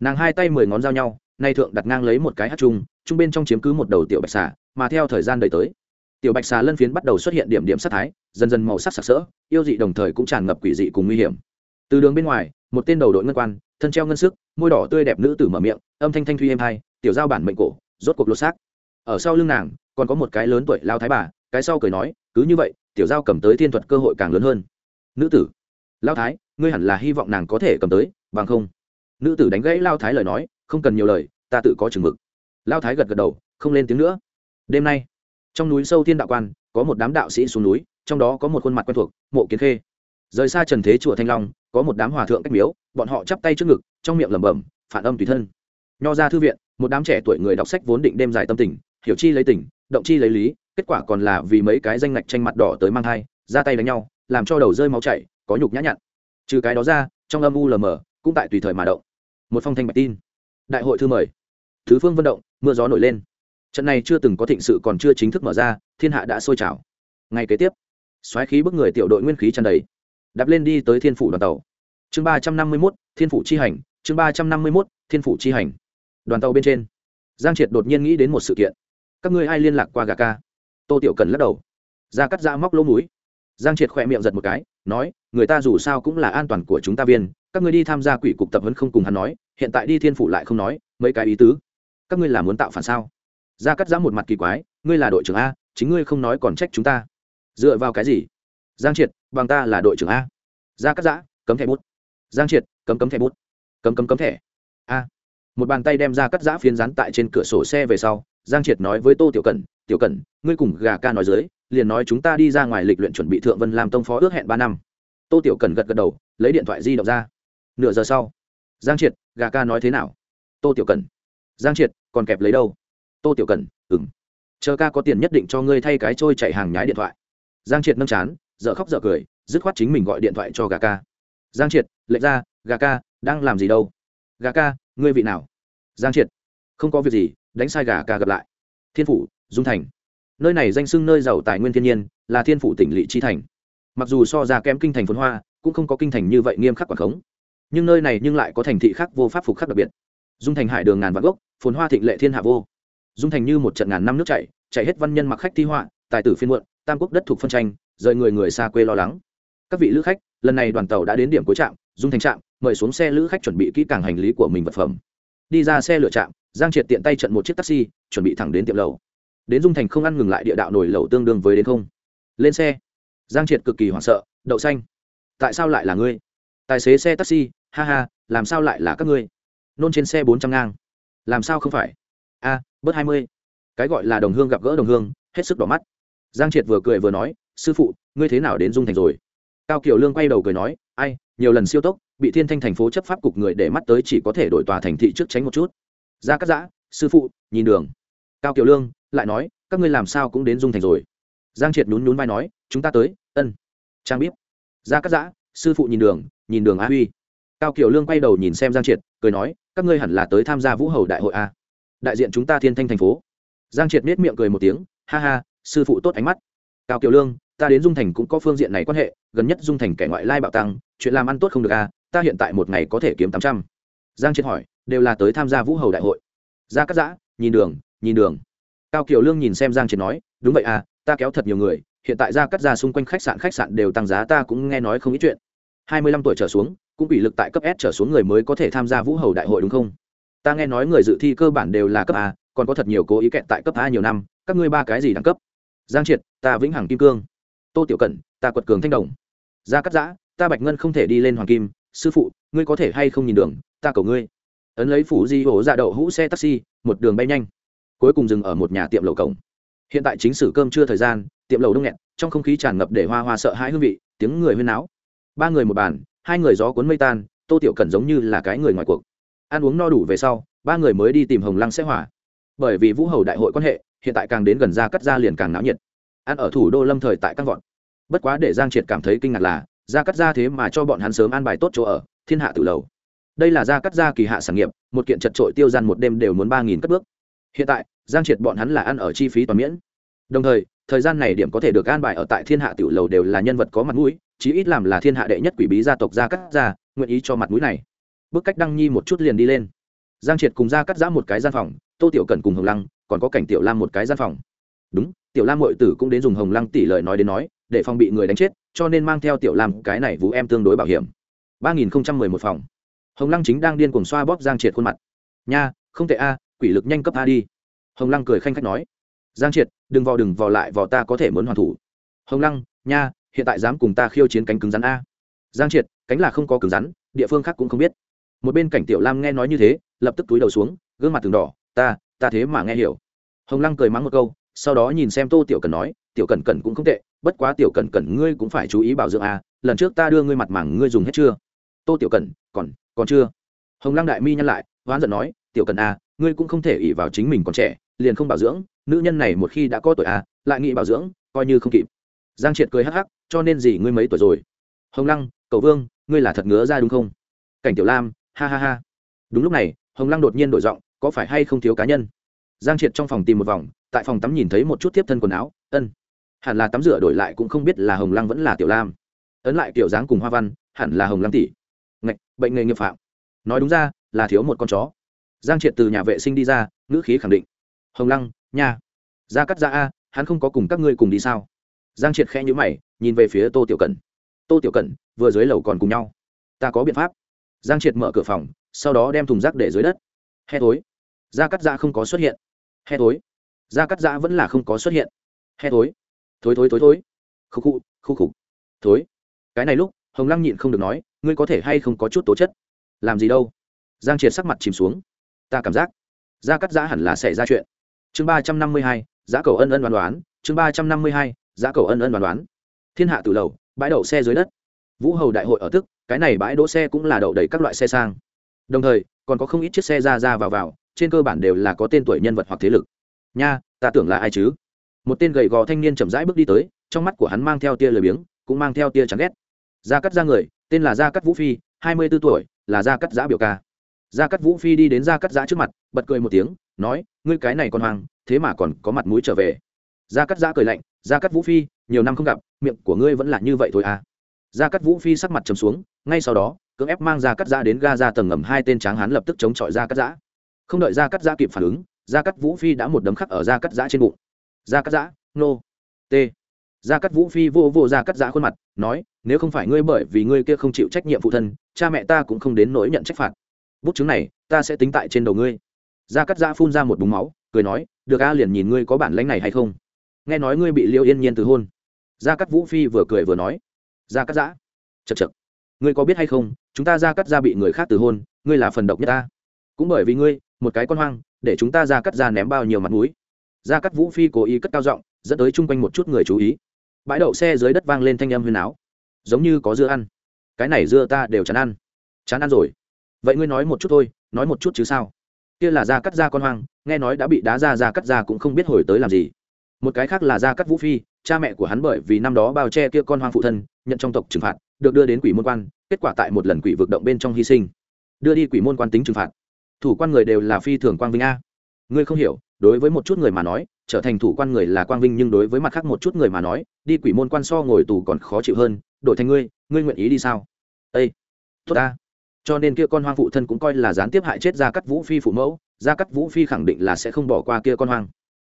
Nàng hai tay mười ngón dao nhau, nay thượng đặt ngang lấy một cái hát chung chung bên trong chiếm cứ một đầu tiểu bạch xà, mà theo thời gian đầy tới, tiểu bạch xà lân phiến bắt đầu xuất hiện điểm điểm sắc thái, dần dần màu sắc sặc sỡ, yêu dị đồng thời cũng tràn ngập quỷ dị cùng nguy hiểm. Từ đường bên ngoài, một tên đầu đội ngân quan thân treo ngân sức, môi đỏ tươi đẹp nữ tử mở miệng, âm thanh thanh thuy êm hai, tiểu giao bản mệnh cổ, rốt cuộc lột xác. Ở sau lưng nàng, còn có một cái lớn tuổi lao thái bà, cái sau cười nói, cứ như vậy, tiểu giao cầm tới thiên thuật cơ hội càng lớn hơn. Nữ tử, lao thái, ngươi hẳn là hy vọng nàng có thể cầm tới, bằng không? Nữ tử đánh gãy lao thái lời nói, không cần nhiều lời, ta tự có chừng mực. Lao thái gật gật đầu, không lên tiếng nữa. Đêm nay, trong núi sâu thiên đạo quan, có một đám đạo sĩ xuống núi, trong đó có một khuôn mặt quen thuộc, mộ kiến khê rời xa trần thế chùa thanh long, có một đám hòa thượng cách miếu, bọn họ chắp tay trước ngực, trong miệng lẩm bẩm, phản âm tùy thân. Nho ra thư viện, một đám trẻ tuổi người đọc sách vốn định đêm dài tâm tình, hiểu chi lấy tình, động chi lấy lý, kết quả còn là vì mấy cái danh ngạch tranh mặt đỏ tới mang thai, ra tay đánh nhau, làm cho đầu rơi máu chảy, có nhục nhã nhặn. Trừ cái đó ra, trong âm u lờ mờ, cũng tại tùy thời mà động. Một phong thanh bạch tin. Đại hội thư mời. Thứ phương vận động, mưa gió nổi lên. Trận này chưa từng có thịnh sự còn chưa chính thức mở ra, thiên hạ đã sôi trào. Ngay kế tiếp xoáy khí bức người tiểu đội nguyên khí tràn đầy đạp lên đi tới thiên phủ đoàn tàu. Chương ba trăm năm mươi mốt, thiên phủ chi hành, chương ba trăm năm mươi mốt, thiên phủ chi hành. Đoàn tàu bên trên, giang triệt đột nhiên nghĩ đến một sự kiện. Các ngươi ai liên lạc qua gà ca? Tô tiểu cần lắc đầu. Ra cắt ra móc lỗ mũi. Giang triệt khỏe miệng giật một cái, nói, người ta dù sao cũng là an toàn của chúng ta viên, các ngươi đi tham gia quỷ cục tập huấn không cùng hắn nói, hiện tại đi thiên phủ lại không nói, mấy cái ý tứ. Các ngươi là muốn tạo phản sao? Gia cắt giã một mặt kỳ quái, ngươi là đội trưởng a, chính ngươi không nói còn trách chúng ta. Dựa vào cái gì? Giang triệt bằng ta là đội trưởng a. Ra cắt giã, cấm thẻ bút. Giang triệt, cấm cấm thẻ bút. Cấm cấm cấm thẻ. A. Một bàn tay đem ra cắt giã phiến rán tại trên cửa sổ xe về sau, giang triệt nói với tô tiểu cẩn tiểu cẩn, ngươi cùng gà ca nói dưới, liền nói chúng ta đi ra ngoài lịch luyện chuẩn bị thượng vân làm tông phó ước hẹn ba năm. Tô tiểu cẩn gật gật đầu, lấy điện thoại di động ra. Nửa giờ sau, giang triệt, gà ca nói thế nào? Tô tiểu cẩn, giang triệt, còn kẹp lấy đâu? Tô tiểu cẩn ừng chờ ca có tiền nhất định cho ngươi thay cái trôi chạy hàng nhái điện thoại. Giang triệt nâng chán dở khóc dở cười, dứt khoát chính mình gọi điện thoại cho gà ca. Giang triệt, lệnh ra, gà ca, đang làm gì đâu? Gà ca, ngươi vị nào? Giang triệt, không có việc gì, đánh sai gà ca gặp lại. Thiên phủ, dung thành. Nơi này danh sưng nơi giàu tài nguyên thiên nhiên, là thiên phủ tỉnh lỵ chi thành. Mặc dù so ra kém kinh thành phồn hoa, cũng không có kinh thành như vậy nghiêm khắc quảng khống. Nhưng nơi này nhưng lại có thành thị khác vô pháp phục khắc đặc biệt. Dung thành hải đường ngàn vạn gốc, phồn hoa thịnh lệ thiên hạ vô. Dung thành như một trận ngàn năm nước chảy chạy hết văn nhân mặc khách thi họa, tài tử phiên muộn, tam quốc đất thuộc phân tranh rời người người xa quê lo lắng. Các vị lữ khách, lần này đoàn tàu đã đến điểm cuối trạm, dung thành trạm, mời xuống xe lữ khách chuẩn bị kỹ càng hành lý của mình vật phẩm. Đi ra xe lựa trạm, giang triệt tiện tay trận một chiếc taxi, chuẩn bị thẳng đến tiệm lầu. Đến dung thành không ăn ngừng lại địa đạo nổi lầu tương đương với đến không. Lên xe. Giang triệt cực kỳ hoảng sợ, đậu xanh, tại sao lại là ngươi? Tài xế xe taxi, ha ha, làm sao lại là các ngươi? Nôn trên xe bốn trăm ngang. Làm sao không phải? A, bớt hai mươi. Cái gọi là đồng hương gặp gỡ đồng hương, hết sức đỏ mắt. Giang triệt vừa cười vừa nói sư phụ, ngươi thế nào đến dung thành rồi? Cao kiều lương quay đầu cười nói, ai, nhiều lần siêu tốc, bị thiên thanh thành phố chấp pháp cục người để mắt tới chỉ có thể đổi tòa thành thị trước tránh một chút. Ra cắt giã, sư phụ, nhìn đường. Cao kiều lương lại nói, các ngươi làm sao cũng đến dung thành rồi? Giang triệt nhún nhún vai nói, chúng ta tới, ân. Trang bíp. Ra cắt giã, sư phụ nhìn đường nhìn đường a huy. Cao kiều lương quay đầu nhìn xem giang triệt, cười nói, các ngươi hẳn là tới tham gia vũ hầu đại hội a. Đại diện chúng ta thiên thanh thành phố. Giang triệt nết miệng cười một tiếng, ha ha, sư phụ tốt ánh mắt. Cao kiều lương ta đến dung thành cũng có phương diện này quan hệ, gần nhất dung thành kẻ ngoại lai bạo tăng, chuyện làm ăn tốt không được à? ta hiện tại một ngày có thể kiếm tám trăm. Giang triệt hỏi, đều là tới tham gia vũ hầu đại hội. Ra cắt giã, nhìn đường nhìn đường. Cao kiều lương nhìn xem giang triệt nói, đúng vậy à ta kéo thật nhiều người, hiện tại ra cắt ra xung quanh khách sạn khách sạn đều tăng giá, ta cũng nghe nói không ít chuyện. Hai mươi lăm tuổi trở xuống, cũng bị lực tại cấp s trở xuống người mới có thể tham gia vũ hầu đại hội đúng không? Ta nghe nói người dự thi cơ bản đều là cấp a, còn có thật nhiều cố ý kẹt tại cấp a nhiều năm, các ngươi ba cái gì đẳng cấp? Giang triệt, ta vĩnh hằng kim cương tô tiểu cẩn, ta quật cường thanh đồng. Gia cắt giã, ta bạch ngân không thể đi lên hoàng kim. Sư phụ, ngươi có thể hay không nhìn đường? Ta cầu ngươi. Ấn lấy phủ di hổ ra đậu hũ xe taxi, một đường bay nhanh. Cuối cùng dừng ở một nhà tiệm lầu cổng. Hiện tại chính sử cơm chưa thời gian, tiệm lầu đông nghẹt, trong không khí tràn ngập để hoa hoa sợ hãi hương vị, tiếng người huyên náo. Ba người một bàn, hai người gió cuốn mây tan, tô tiểu cẩn giống như là cái người ngoài cuộc. Ăn uống no đủ về sau, ba người mới đi tìm hồng lăng sẽ hỏa. Bởi vì vũ hầu đại hội quan hệ, hiện tại càng đến gần ra cắt ra liền càng náo nhiệt ăn ở thủ đô lâm thời tại các vọn bất quá để giang triệt cảm thấy kinh ngạc là, gia cắt ra thế mà cho bọn hắn sớm an bài tốt chỗ ở, thiên hạ tự lầu. Đây là gia cắt ra kỳ hạ sản nghiệp, một kiện chật trội tiêu gian một đêm đều muốn ba nghìn cất bước. Hiện tại, giang triệt bọn hắn là ăn ở chi phí toàn miễn. Đồng thời thời gian này điểm có thể được an bài ở tại thiên hạ tiểu lầu đều là nhân vật có mặt mũi, chí ít làm là thiên hạ đệ nhất quỷ bí gia tộc gia cắt ra nguyện ý cho mặt mũi này. Bước cách đăng nhi một chút liền đi lên. Giang triệt cùng gia cắt giã một cái gian phòng, tô tiểu cần cùng hồng lăng, còn có cảnh tiểu lam một cái gian phòng. Đúng tiểu lam mội tử cũng đến dùng hồng lăng tỷ lời nói đến nói, để phòng bị người đánh chết, cho nên mang theo tiểu lam cái này vũ em tương đối bảo hiểm. ba nghìn không trăm mười một phòng. Hồng lăng chính đang điên cuồng xoa bóp giang triệt khuôn mặt. Nha, không tệ a, quỷ lực nhanh cấp a đi. Hồng lăng cười khanh khách nói. Giang triệt, đừng vò đừng vò lại vò ta có thể muốn hoàn thủ. Hồng lăng, nha, hiện tại dám cùng ta khiêu chiến cánh cứng rắn a. Giang triệt, cánh là không có cứng rắn, địa phương khác cũng không biết. Một bên cảnh tiểu lam nghe nói như thế, lập tức túi đầu xuống, gương mặt từng đỏ, ta ta thế mà nghe hiểu. Hồng lăng cười mắng một câu sau đó nhìn xem tô tiểu cần nói, tiểu cần cần cũng không tệ, bất quá tiểu cần cần ngươi cũng phải chú ý bảo dưỡng a, lần trước ta đưa ngươi mặt mảng ngươi dùng hết chưa? Tô tiểu cần, còn còn chưa. Hồng lăng đại mi nhăn lại, hoán giận nói, tiểu cần a, ngươi cũng không thể ỉ vào chính mình còn trẻ, liền không bảo dưỡng, nữ nhân này một khi đã có tuổi a, lại nghĩ bảo dưỡng, coi như không kịp. Giang triệt cười hắc hắc, cho nên gì ngươi mấy tuổi rồi? Hồng lăng cầu vương, ngươi là thật ngứa ra đúng không? Cảnh tiểu lam, ha ha ha. Đúng lúc này, hồng lăng đột nhiên đổi giọng, có phải hay không thiếu cá nhân? Giang triệt trong phòng tìm một vòng tại phòng tắm nhìn thấy một chút tiếp thân quần áo, ân. Hẳn là tắm rửa đổi lại cũng không biết là hồng lăng vẫn là tiểu lam. Ấn lại kiểu dáng cùng hoa văn, hẳn là hồng lăng tỷ. Ngạch, bệnh nghề nghiệp phạm. Nói đúng ra, là thiếu một con chó. Giang triệt từ nhà vệ sinh đi ra, ngữ khí khẳng định. Hồng lăng, nha. Ra cắt ra a, hắn không có cùng các ngươi cùng đi sao? Giang triệt khẽ nhữ mày, nhìn về phía tô tiểu cần tô tiểu cẩn, vừa dưới lầu còn cùng nhau. Ta có biện pháp. Giang triệt mở cửa phòng, sau đó đem thùng rác để dưới đất. He tối da cắt da không có xuất hiện. He tối Gia cắt giã vẫn là không có xuất hiện. He thối, thối thối thối thối. Khúc khụ khu khục thối. Cái này lúc hồng lăng nhịn không được nói ngươi có thể hay không có chút tố chất? Làm gì đâu? Giang triệt sắc mặt chìm xuống. Ta cảm giác Gia cắt giã hẳn là xảy ra chuyện. Chương ba trăm năm mươi hai giá cầu ân ân đoán đoán. Chương ba trăm năm mươi hai giá cầu ân ân đoán đoán. Thiên hạ từ lầu bãi đậu xe dưới đất. Vũ hầu đại hội ở tức cái này bãi đỗ xe cũng là đậu đầy các loại xe sang. Đồng thời còn có không ít chiếc xe ra ra vào vào trên cơ bản đều là có tên tuổi nhân vật hoặc thế lực nha ta tưởng là ai chứ một tên gầy gò thanh niên chậm rãi bước đi tới trong mắt của hắn mang theo tia lười biếng cũng mang theo tia chán ghét gia cắt ra người tên là gia cắt vũ phi hai mươi b ố tuổi là gia cắt giã biểu ca gia cắt vũ phi đi đến gia cắt giã trước mặt bật cười một tiếng nói ngươi cái này còn hoàng thế mà còn có mặt mũi trở về gia cắt giã cười lạnh gia cắt vũ phi nhiều năm không gặp miệng của ngươi vẫn là như vậy thôi à gia cắt vũ phi sắc mặt trầm xuống ngay sau đó cưỡng ép mang gia cắt giã đến ga ra tầng ngầm hai tên tráng hán lập tức chống chọi gia cắt giã không đợi gia cắt giã kịp phản ứng gia cắt vũ phi đã một đấm khắc ở gia cắt giã trên bụng. Gia cắt giã, nô. T. Gia cắt vũ phi vô vô gia cắt giã khuôn mặt, nói, nếu không phải ngươi bởi vì ngươi kia không chịu trách nhiệm phụ thân, cha mẹ ta cũng không đến nỗi nhận trách phạt. Bút chứng này, ta sẽ tính tại trên đầu ngươi. Gia cắt giã phun ra một búng máu, cười nói, được a, liền nhìn ngươi có bản lãnh này hay không. Nghe nói ngươi bị liêu yên nhiên từ hôn. Gia cắt vũ phi vừa cười vừa nói, gia cắt giã chật chật ngươi có biết hay không, chúng ta gia cắt gia bị người khác từ hôn, ngươi là phần độc nhất ta. Cũng bởi vì ngươi một cái con hoang, để chúng ta ra cắt ra ném bao nhiêu mặt mũi. Ra cắt vũ phi cố ý cất cao giọng, dẫn tới chung quanh một chút người chú ý. Bãi đậu xe dưới đất vang lên thanh âm huyền áo giống như có dưa ăn. Cái này dưa ta đều chán ăn. Chán ăn rồi. Vậy ngươi nói một chút thôi, nói một chút chứ sao? Kia là ra cắt ra con hoang, nghe nói đã bị đá ra ra cắt ra cũng không biết hồi tới làm gì. Một cái khác là ra cắt vũ phi, cha mẹ của hắn bởi vì năm đó bao che kia con hoang phụ thân, nhận trong tộc trừng phạt, được đưa đến quỷ môn quan, kết quả tại một lần quỷ vực động bên trong hy sinh. Đưa đi quỷ môn quan tính trừng phạt thủ quan người đều là phi thường quang vinh a. Ngươi không hiểu, đối với một chút người mà nói, trở thành thủ quan người là quang vinh nhưng đối với mặt khác một chút người mà nói, đi quỷ môn quan so ngồi tù còn khó chịu hơn, đổi thành ngươi ngươi nguyện ý đi sao? Ây tốt ta. Cho nên kia con hoang phụ thân cũng coi là gián tiếp hại chết gia cắt vũ phi phụ mẫu, gia cắt vũ phi khẳng định là sẽ không bỏ qua kia con hoang.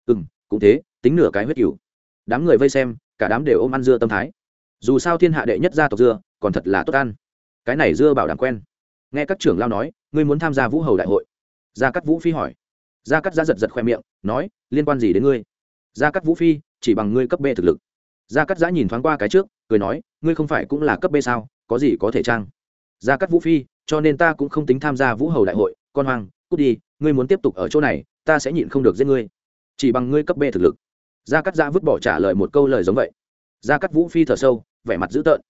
Ừ m cũng thế, tính nửa cái huyết cửu. Đám người vây xem, cả đám đều ôm ăn dưa tâm thái. Dù sao thiên hạ đệ nhất gia tộc dưa, còn thật là tốt ăn. Cái này dưa bảo đảm quen nghe các trưởng lao nói, ngươi muốn tham gia vũ hầu đại hội. Gia cắt vũ phi hỏi. Gia cắt giá giật giật khoe miệng, nói, liên quan gì đến ngươi? Gia cắt vũ phi, chỉ bằng ngươi cấp b thực lực. Gia cắt giã nhìn thoáng qua cái trước, cười nói, ngươi không phải cũng là cấp b sao, có gì có thể trang gia cắt vũ phi, cho nên ta cũng không tính tham gia vũ hầu đại hội, con hoàng cút đi, ngươi muốn tiếp tục ở chỗ này, ta sẽ nhịn không được giết ngươi. Chỉ bằng ngươi cấp b thực lực. Gia cắt giã vứt bỏ trả lời một câu lời giống vậy. Gia cắt vũ phi thở sâu, vẻ mặt dữ tợn.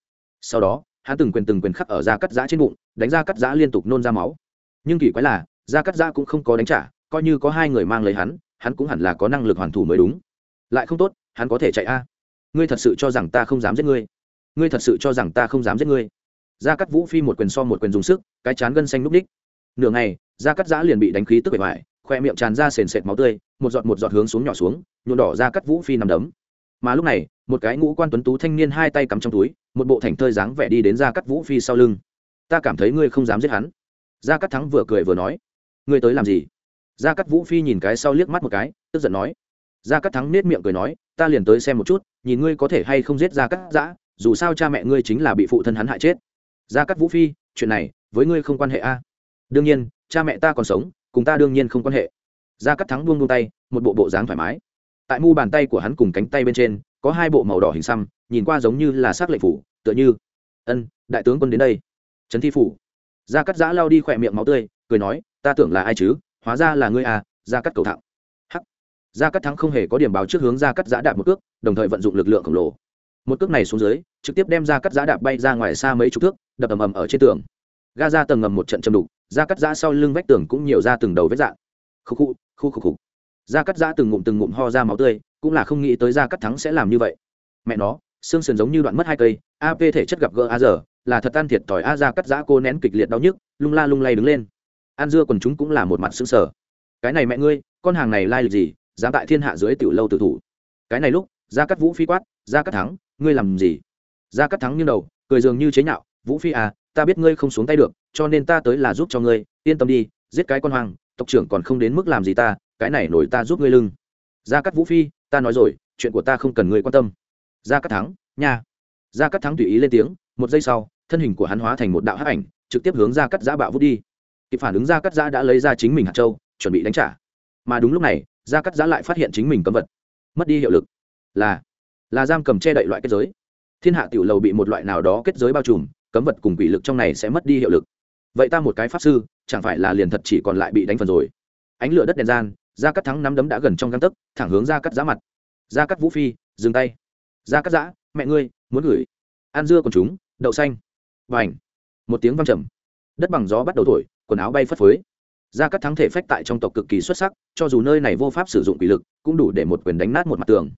Sau đó hắn từng quyền từng quyền khắc ở da cắt giã trên bụng, đánh da cắt giã liên tục nôn ra máu. Nhưng kỳ quái là da cắt giã cũng không có đánh trả, coi như có hai người mang lấy hắn hắn cũng hẳn là có năng lực hoàn thủ mới đúng. Lại không tốt, hắn có thể chạy a. Ngươi thật sự cho rằng ta không dám giết ngươi? Ngươi thật sự cho rằng ta không dám giết ngươi? Da cắt vũ phi một quyền so một quyền dùng sức, cái chán gân xanh núp đích. Nửa ngày da cắt giã liền bị đánh khí tức bề ngoài khoe miệng tràn ra sền sệt máu tươi, một giọt một giọt hướng xuống nhỏ xuống, nhuộm đỏ da cắt vũ phi nằm đấm. Mà lúc này một cái ngũ quan tuấn tú thanh niên hai tay cắm trong túi, một bộ thành thơi dáng vẻ đi đến gia cắt vũ phi sau lưng. Ta cảm thấy ngươi không dám giết hắn. Gia cắt thắng vừa cười vừa nói. Ngươi tới làm gì? Gia cắt vũ phi nhìn cái sau liếc mắt một cái, tức giận nói. Gia cắt thắng nết miệng cười nói, ta liền tới xem một chút, nhìn ngươi có thể hay không giết gia cắt giã dù sao cha mẹ ngươi chính là bị phụ thân hắn hại chết. Gia cắt vũ phi, chuyện này, với ngươi không quan hệ a. Đương nhiên, cha mẹ ta còn sống, cùng ta đương nhiên không quan hệ. Gia cắt thắng buông buông tay, một bộ bộ dáng thoải mái. Tại mu bàn tay của hắn cùng cánh tay bên trên có hai bộ màu đỏ hình xăm, nhìn qua giống như là s lệnh phủ, tựa như, ân, đại tướng quân đến đây. Trấn thi phủ. Gia cắt giã lao đi khỏe miệng máu tươi, cười nói, ta tưởng là ai chứ? Hóa ra là ngươi à gia cắt cầu thạo hắc. Gia cắt thắng không hề có điểm báo trước hướng gia cắt giã đạp một cước, đồng thời vận dụng lực lượng khổng lồ. Một cước này xuống dưới, trực tiếp đem gia cắt giã đạp bay ra ngoài xa mấy chục thước, đập ầm ầm ở trên tường. Ga ra tầng ngầm một trận châm đục, gia cắt giã sau lưng vách tường cũng nhiều ra từng đầu vết dạng. Khu khu khu khu khu gia cắt giã từng ngụm từng ngụm ho ra máu tươi, cũng là không nghĩ tới gia cắt thắng sẽ làm như vậy. Mẹ nó, xương sườn giống như đoạn mất hai cây ap thể chất gặp gỡ a giờ là thật tan thiệt thòi a gia cắt giã cô nén kịch liệt đau nhức, lung la lung lay đứng lên. An dưa quần chúng cũng là một mặt xương sở cái này mẹ ngươi, con hàng này lai lịch gì, dám tại thiên hạ dưới tiểu lâu tự thủ. Cái này lúc, gia cắt vũ phi quát, gia cắt thắng, ngươi làm gì? Gia cắt thắng như đầu, cười dường như chế nhạo, vũ phi à ta biết ngươi không xuống tay được, cho nên ta tới là giúp cho ngươi, yên tâm đi, giết cái con hoàng tộc trưởng còn không đến mức làm gì ta cái này nổi ta giúp ngươi lưng. Gia cắt vũ phi, ta nói rồi, chuyện của ta không cần ngươi quan tâm. Gia cắt thắng, nha. Gia cắt thắng tùy ý lên tiếng, một giây sau, thân hình của hắn hóa thành một đạo hắc ảnh, trực tiếp hướng gia cắt giã bạo vút đi. Kịp phản ứng gia cắt giã đã lấy ra chính mình hạt châu, chuẩn bị đánh trả. Mà đúng lúc này, gia cắt giã lại phát hiện chính mình cấm vật. Mất đi hiệu lực. Là là giam cầm che đậy loại kết giới. Thiên hạ tiểu lầu bị một loại nào đó kết giới bao trùm, cấm vật cùng quỷ lực trong này sẽ mất đi hiệu lực. Vậy ta một cái pháp sư, chẳng phải là liền thật chỉ còn lại bị đánh phần rồi. Ánh lửa đất đèn gian gia cắt thắng nắm đấm đã gần trong găng tấc, thẳng hướng gia cắt giã mặt. Gia cắt vũ phi, dừng tay. Gia cắt giã, mẹ ngươi, muốn gửi. Ăn dưa còn chúng, đậu xanh. Và ảnh một tiếng văng trầm. Đất bằng gió bắt đầu thổi, quần áo bay phất phới. Gia cắt thắng thể phách tại trong tộc cực kỳ xuất sắc, cho dù nơi này vô pháp sử dụng quỷ lực, cũng đủ để một quyền đánh nát một mặt tường.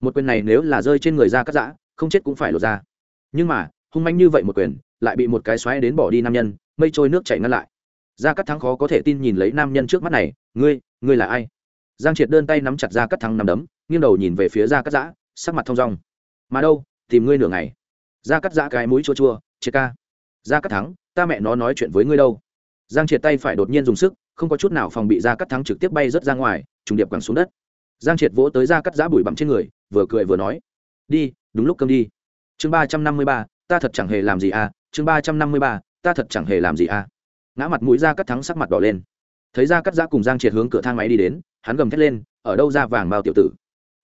Một quyền này nếu là rơi trên người gia cắt giã, không chết cũng phải lột ra. Nhưng mà, hung manh như vậy một quyền, lại bị một cái xoáy đến bỏ đi nam nhân, mây trôi nước chảy ngăn lại. Gia cắt thắng khó có thể tin nhìn lấy nam nhân trước mắt này, ngươi ngươi là ai? Giang triệt đơn tay nắm chặt ra cắt thắng nằm đấm, nghiêng đầu nhìn về phía ra cắt giã, sắc mặt thong rong. mà đâu, tìm ngươi nửa ngày. Ra cắt giã cái mũi chua chua, triệt ca ra cắt thắng, ta mẹ nó nói chuyện với ngươi đâu. Giang triệt tay phải đột nhiên dùng sức, không có chút nào phòng bị ra cắt thắng trực tiếp bay rớt ra ngoài, trùng điệp quẳng xuống đất. Giang triệt vỗ tới ra cắt giã bụi bặm trên người, vừa cười vừa nói, đi, đúng lúc cơm đi. Chương ba trăm năm mươi ba, ta thật chẳng hề làm gì à? Chương ba trăm năm mươi ba, ta thật chẳng hề làm gì à? Ngã mặt mũi ra cắt thắng sắc mặt đỏ lên thấy ra cắt giã cùng giang triệt hướng cửa thang máy đi đến, hắn gầm thét lên, ở đâu ra vàng bao tiểu tử?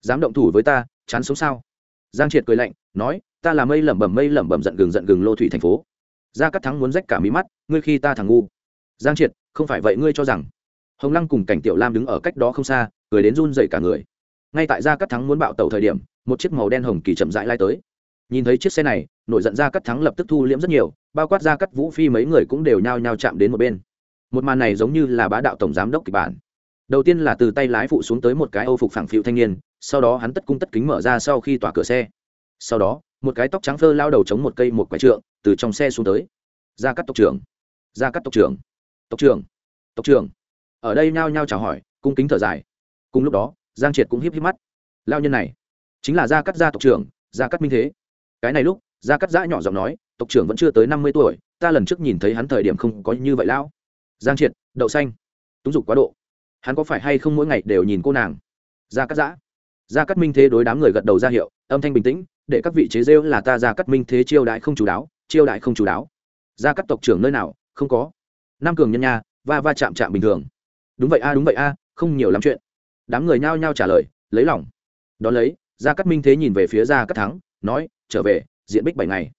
Dám động thủ với ta, chán sống sao? Giang triệt cười lạnh, nói, ta là mây lẩm bẩm, mây lẩm bẩm giận gừng giận gừng lô thủy thành phố. Gia cắt thắng muốn rách cả mí mắt, ngươi khi ta thằng ngu. Giang triệt, không phải vậy ngươi cho rằng hồng lăng cùng cảnh tiểu lam đứng ở cách đó không xa, cười đến run dậy cả người. Ngay tại gia cắt thắng muốn bạo tàu thời điểm, một chiếc màu đen hồng kỳ chậm rãi lai tới. Nhìn thấy chiếc xe này, nổi giận gia cắt thắng lập tức thu liễm rất nhiều, bao quát gia cắt vũ phi mấy người cũng đều nhao nhao chạm đến một bên một màn này giống như là bá đạo tổng giám đốc kịch bản. Đầu tiên là từ tay lái phụ xuống tới một cái âu phục phẳng phiu thanh niên, sau đó hắn tất cung tất kính mở ra sau khi tỏa cửa xe. Sau đó, một cái tóc trắng phơ lao đầu chống một cây một quái trượng, từ trong xe xuống tới. Ra cắt tộc trưởng, ra cắt tộc trưởng tộc trưởng tộc trưởng. Ở đây nhao nhao chào hỏi, cung kính thở dài. Cùng lúc đó, giang triệt cũng híp híp mắt. Lao nhân này, chính là gia cắt gia tộc trưởng gia cắt minh thế. Cái này lúc gia cắt giã nhỏ giọng nói, tộc trưởng vẫn chưa tới năm mươi tuổi, ta lần trước nhìn thấy hắn thời điểm không có như vậy lão giang triệt, đậu xanh. Túng dục quá độ. Hắn có phải hay không mỗi ngày đều nhìn cô nàng? Gia cắt giã. Gia cắt minh thế đối đám người gật đầu ra hiệu, âm thanh bình tĩnh, để các vị chế rêu là ta gia cắt minh thế chiêu đại không chú đáo, chiêu đại không chú đáo. Gia cắt tộc trưởng nơi nào? Không có. Nam cường nhân nha, va va chạm chạm bình thường. Đúng vậy a, đúng vậy a, không nhiều lắm chuyện. Đám người nhao nhao trả lời, lấy lòng. Đón lấy, gia cắt minh thế nhìn về phía gia cắt thắng, nói, trở về, diện bích bảy ngày.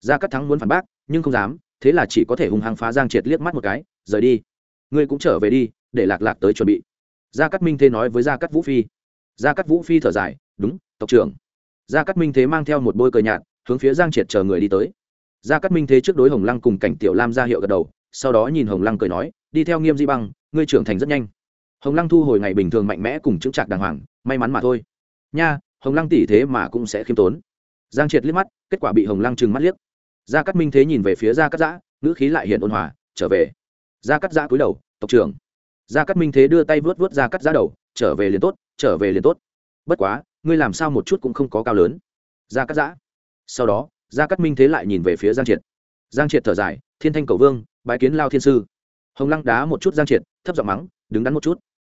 Gia cắt thắng muốn phản bác, nhưng không dám, thế là chỉ có thể hung hăng phá giang triệt liếc mắt một cái rời đi. Ngươi cũng trở về đi, để lạc lạc tới chuẩn bị. Gia cắt minh thế nói với gia cắt vũ phi. Gia cắt vũ phi thở dài, đúng, tộc trưởng. Gia cắt minh thế mang theo một bôi cờ nhạt, hướng phía giang triệt chờ người đi tới. Gia cắt minh thế trước đối hồng lăng cùng cảnh tiểu lam ra hiệu gật đầu, sau đó nhìn hồng lăng cười nói, đi theo nghiêm di băng, ngươi trưởng thành rất nhanh. Hồng lăng thu hồi ngày bình thường mạnh mẽ cùng chững chạc đàng hoàng, may mắn mà thôi. Nha, hồng lăng tỷ thế mà cũng sẽ khiêm tốn. Giang triệt liếc mắt, kết quả bị hồng lăng trừng mắt liếc. Gia cắt minh thế nhìn về phía gia cắt giã, ngữ khí lại hiện ôn hòa, trở về gia cắt giã cúi đầu, tộc trưởng. Gia cắt minh thế đưa tay vớt vớt gia cắt giã đầu, trở về liền tốt, trở về liền tốt. Bất quá, ngươi làm sao một chút cũng không có cao lớn. Gia cắt giã. Sau đó, gia cắt minh thế lại nhìn về phía giang triệt. Giang triệt thở dài, thiên thanh cầu vương, bái kiến lao thiên sư. Hồng lăng đá một chút giang triệt, thấp giọng mắng, đứng đắn một chút.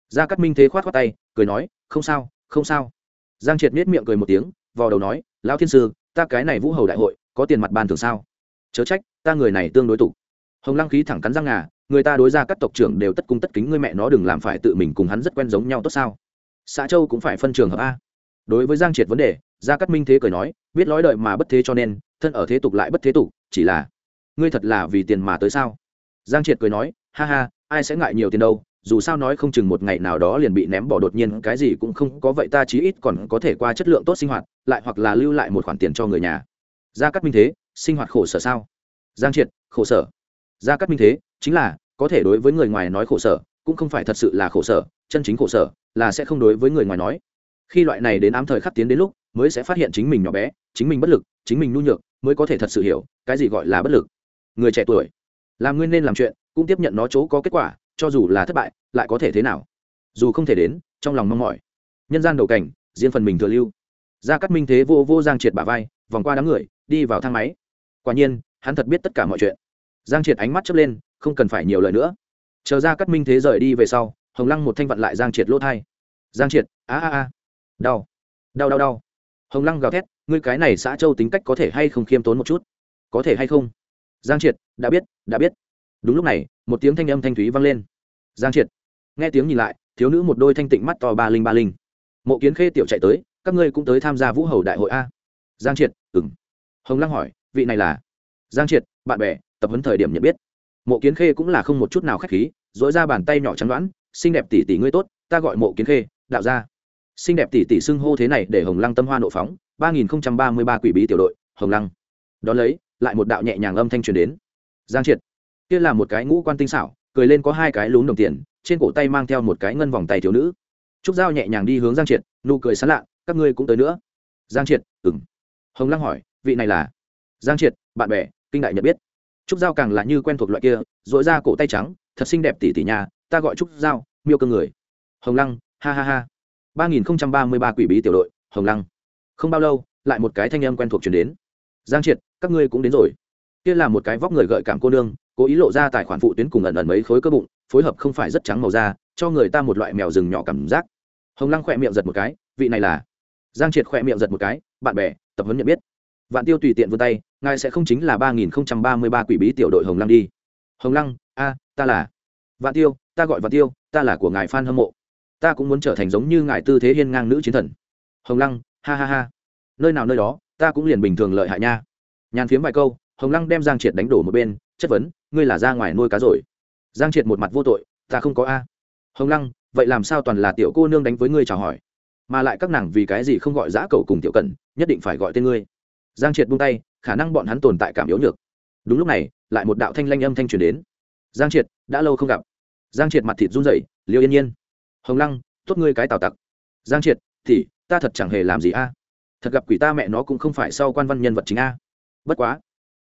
Gia cắt minh thế khoát khoát tay, cười nói, không sao không sao. Giang triệt miết miệng cười một tiếng vào đầu nói, lao thiên sư, ta cái này vũ hầu đại hội, có tiền mặt bàn thường sao? Chớ trách, ta người này tương đối tục. Hồng lăng khí thẳng cắn răng ngà người ta đối ra các tộc trưởng đều tất cung tất kính ngươi mẹ nó đừng làm phải tự mình cùng hắn rất quen giống nhau tốt sao? Xã châu cũng phải phân trường hợp a. Đối với giang triệt vấn đề, gia cát minh thế cười nói, biết lói đợi mà bất thế cho nên, thân ở thế tục lại bất thế tục, chỉ là, ngươi thật là vì tiền mà tới sao? Giang triệt cười nói, ha ha, ai sẽ ngại nhiều tiền đâu, dù sao nói không chừng một ngày nào đó liền bị ném bỏ đột nhiên, cái gì cũng không có vậy ta chí ít còn có thể qua chất lượng tốt sinh hoạt, lại hoặc là lưu lại một khoản tiền cho người nhà. Gia cát minh thế, sinh hoạt khổ sở sao? Giang triệt, khổ sở. Gia cát minh thế chính là, có thể đối với người ngoài nói khổ sở, cũng không phải thật sự là khổ sở, chân chính khổ sở, là sẽ không đối với người ngoài nói. Khi loại này đến ám thời khắc tiến đến lúc, mới sẽ phát hiện chính mình nhỏ bé, chính mình bất lực, chính mình nhu nhược, mới có thể thật sự hiểu, cái gì gọi là bất lực. Người trẻ tuổi, làm nguyên nên làm chuyện, cũng tiếp nhận nó chỗ có kết quả, cho dù là thất bại, lại có thể thế nào? Dù không thể đến, trong lòng mong mỏi. Nhân gian đầu cảnh, riêng phần mình thừa lưu. Ra cắt minh thế vô vô giang triệt bả vai, vòng qua đám người, đi vào thang máy. Quả nhiên, hắn thật biết tất cả mọi chuyện. Giang triệt ánh mắt chớp lên không cần phải nhiều lời nữa. Chờ ra cắt minh thế rời đi về sau, hồng lăng một thanh vặn lại giang triệt lỗ thai. Giang triệt, a a a. Đau. Đau đau đau. Hồng lăng gào thét, ngươi cái này xã châu tính cách có thể hay không khiêm tốn một chút? Có thể hay không? Giang triệt, đã biết đã biết. Đúng lúc này, một tiếng thanh âm thanh thúy vang lên. Giang triệt. Nghe tiếng nhìn lại, thiếu nữ một đôi thanh tịnh mắt to ba linh ba linh. Mộ kiến khê tiểu chạy tới, các ngươi cũng tới tham gia vũ hầu đại hội a. Giang triệt ừng hồng lăng hỏi, vị này là? Giang triệt, bạn bè, tập huấn thời điểm nhận biết mộ kiến khê cũng là không một chút nào k h á c h khí dỗi ra bàn tay nhỏ trắng đoán xinh đẹp tỷ tỷ ngươi tốt, ta gọi mộ kiến khê, đạo ra xinh đẹp tỷ tỷ xưng hô thế này để hồng lăng tâm hoa nộ phóng, ba nghìn không trăm ba mươi ba quỷ bí tiểu đội, hồng lăng. Đón lấy, lại một đạo nhẹ nhàng âm thanh truyền đến. Giang triệt, kia là một cái ngũ quan tinh xảo, cười lên có hai cái lún đồng tiền, trên cổ tay mang theo một cái ngân vòng tay thiếu nữ. Trúc dao nhẹ nhàng đi hướng giang triệt, nụ cười sán lạ, các ngươi cũng tới nữa. Giang triệt ừng hồng lăng hỏi, vị này là? Giang triệt, bạn bè, kinh đại nhận biết trúc giao càng là như quen thuộc loại kia dội ra cổ tay trắng, thật xinh đẹp tỉ tỉ nhà, ta gọi trúc giao, miêu cơ người. Hồng lăng, ha ha ha. ba nghìn ba mươi ba quỷ bí tiểu đội, hồng lăng. Không bao lâu, lại một cái thanh âm quen thuộc chuyển đến. Giang triệt, các ngươi cũng đến rồi. Kia là một cái vóc người gợi cảm cô nương, cố ý lộ ra tài khoản phụ tuyến cùng ẩn ẩn mấy khối cơ bụng, phối hợp không phải rất trắng màu da, cho người ta một loại mèo rừng nhỏ cảm giác. Hồng lăng khỏe miệng giật một cái, vị này là giang triệt khỏe miệng giật một cái, bạn bè, tập huấn nhận biết vạn tiêu tùy tiện vươn tay, ngài sẽ không chính là ba nghìn không trăm ba mươi ba quỷ bí tiểu đội hồng lăng đi. Hồng lăng, a, ta là vạn tiêu, ta gọi vạn tiêu, ta là của ngài phan hâm mộ. Ta cũng muốn trở thành giống như ngài tư thế hiên ngang nữ chiến thần. Hồng lăng, ha ha ha. Nơi nào nơi đó, ta cũng liền bình thường lợi hại nha. Nhàn phiếm vài câu, hồng lăng đem giang triệt đánh đổ một bên, chất vấn, ngươi là ra ngoài nuôi cá rồi. Giang triệt một mặt vô tội, ta không có a. Hồng lăng, vậy làm sao toàn là tiểu cô nương đánh với ngươi chào hỏi? Mà lại các nàng vì cái gì không gọi giã cầu cùng tiểu cẩn nhất định phải gọi tên ngươi giang triệt buông tay, khả năng bọn hắn tồn tại cảm yếu nhược. Đúng lúc này, lại một đạo thanh lanh âm thanh truyền đến. Giang triệt, đã lâu không gặp. Giang triệt mặt thịt run rẩy, liêu yên nhiên, hồng lăng, tốt ngươi cái tào tặc. Giang triệt, thì, ta thật chẳng hề làm gì a. Thật gặp quỷ ta mẹ nó cũng không phải sau quan văn nhân vật chính a. Bất quá,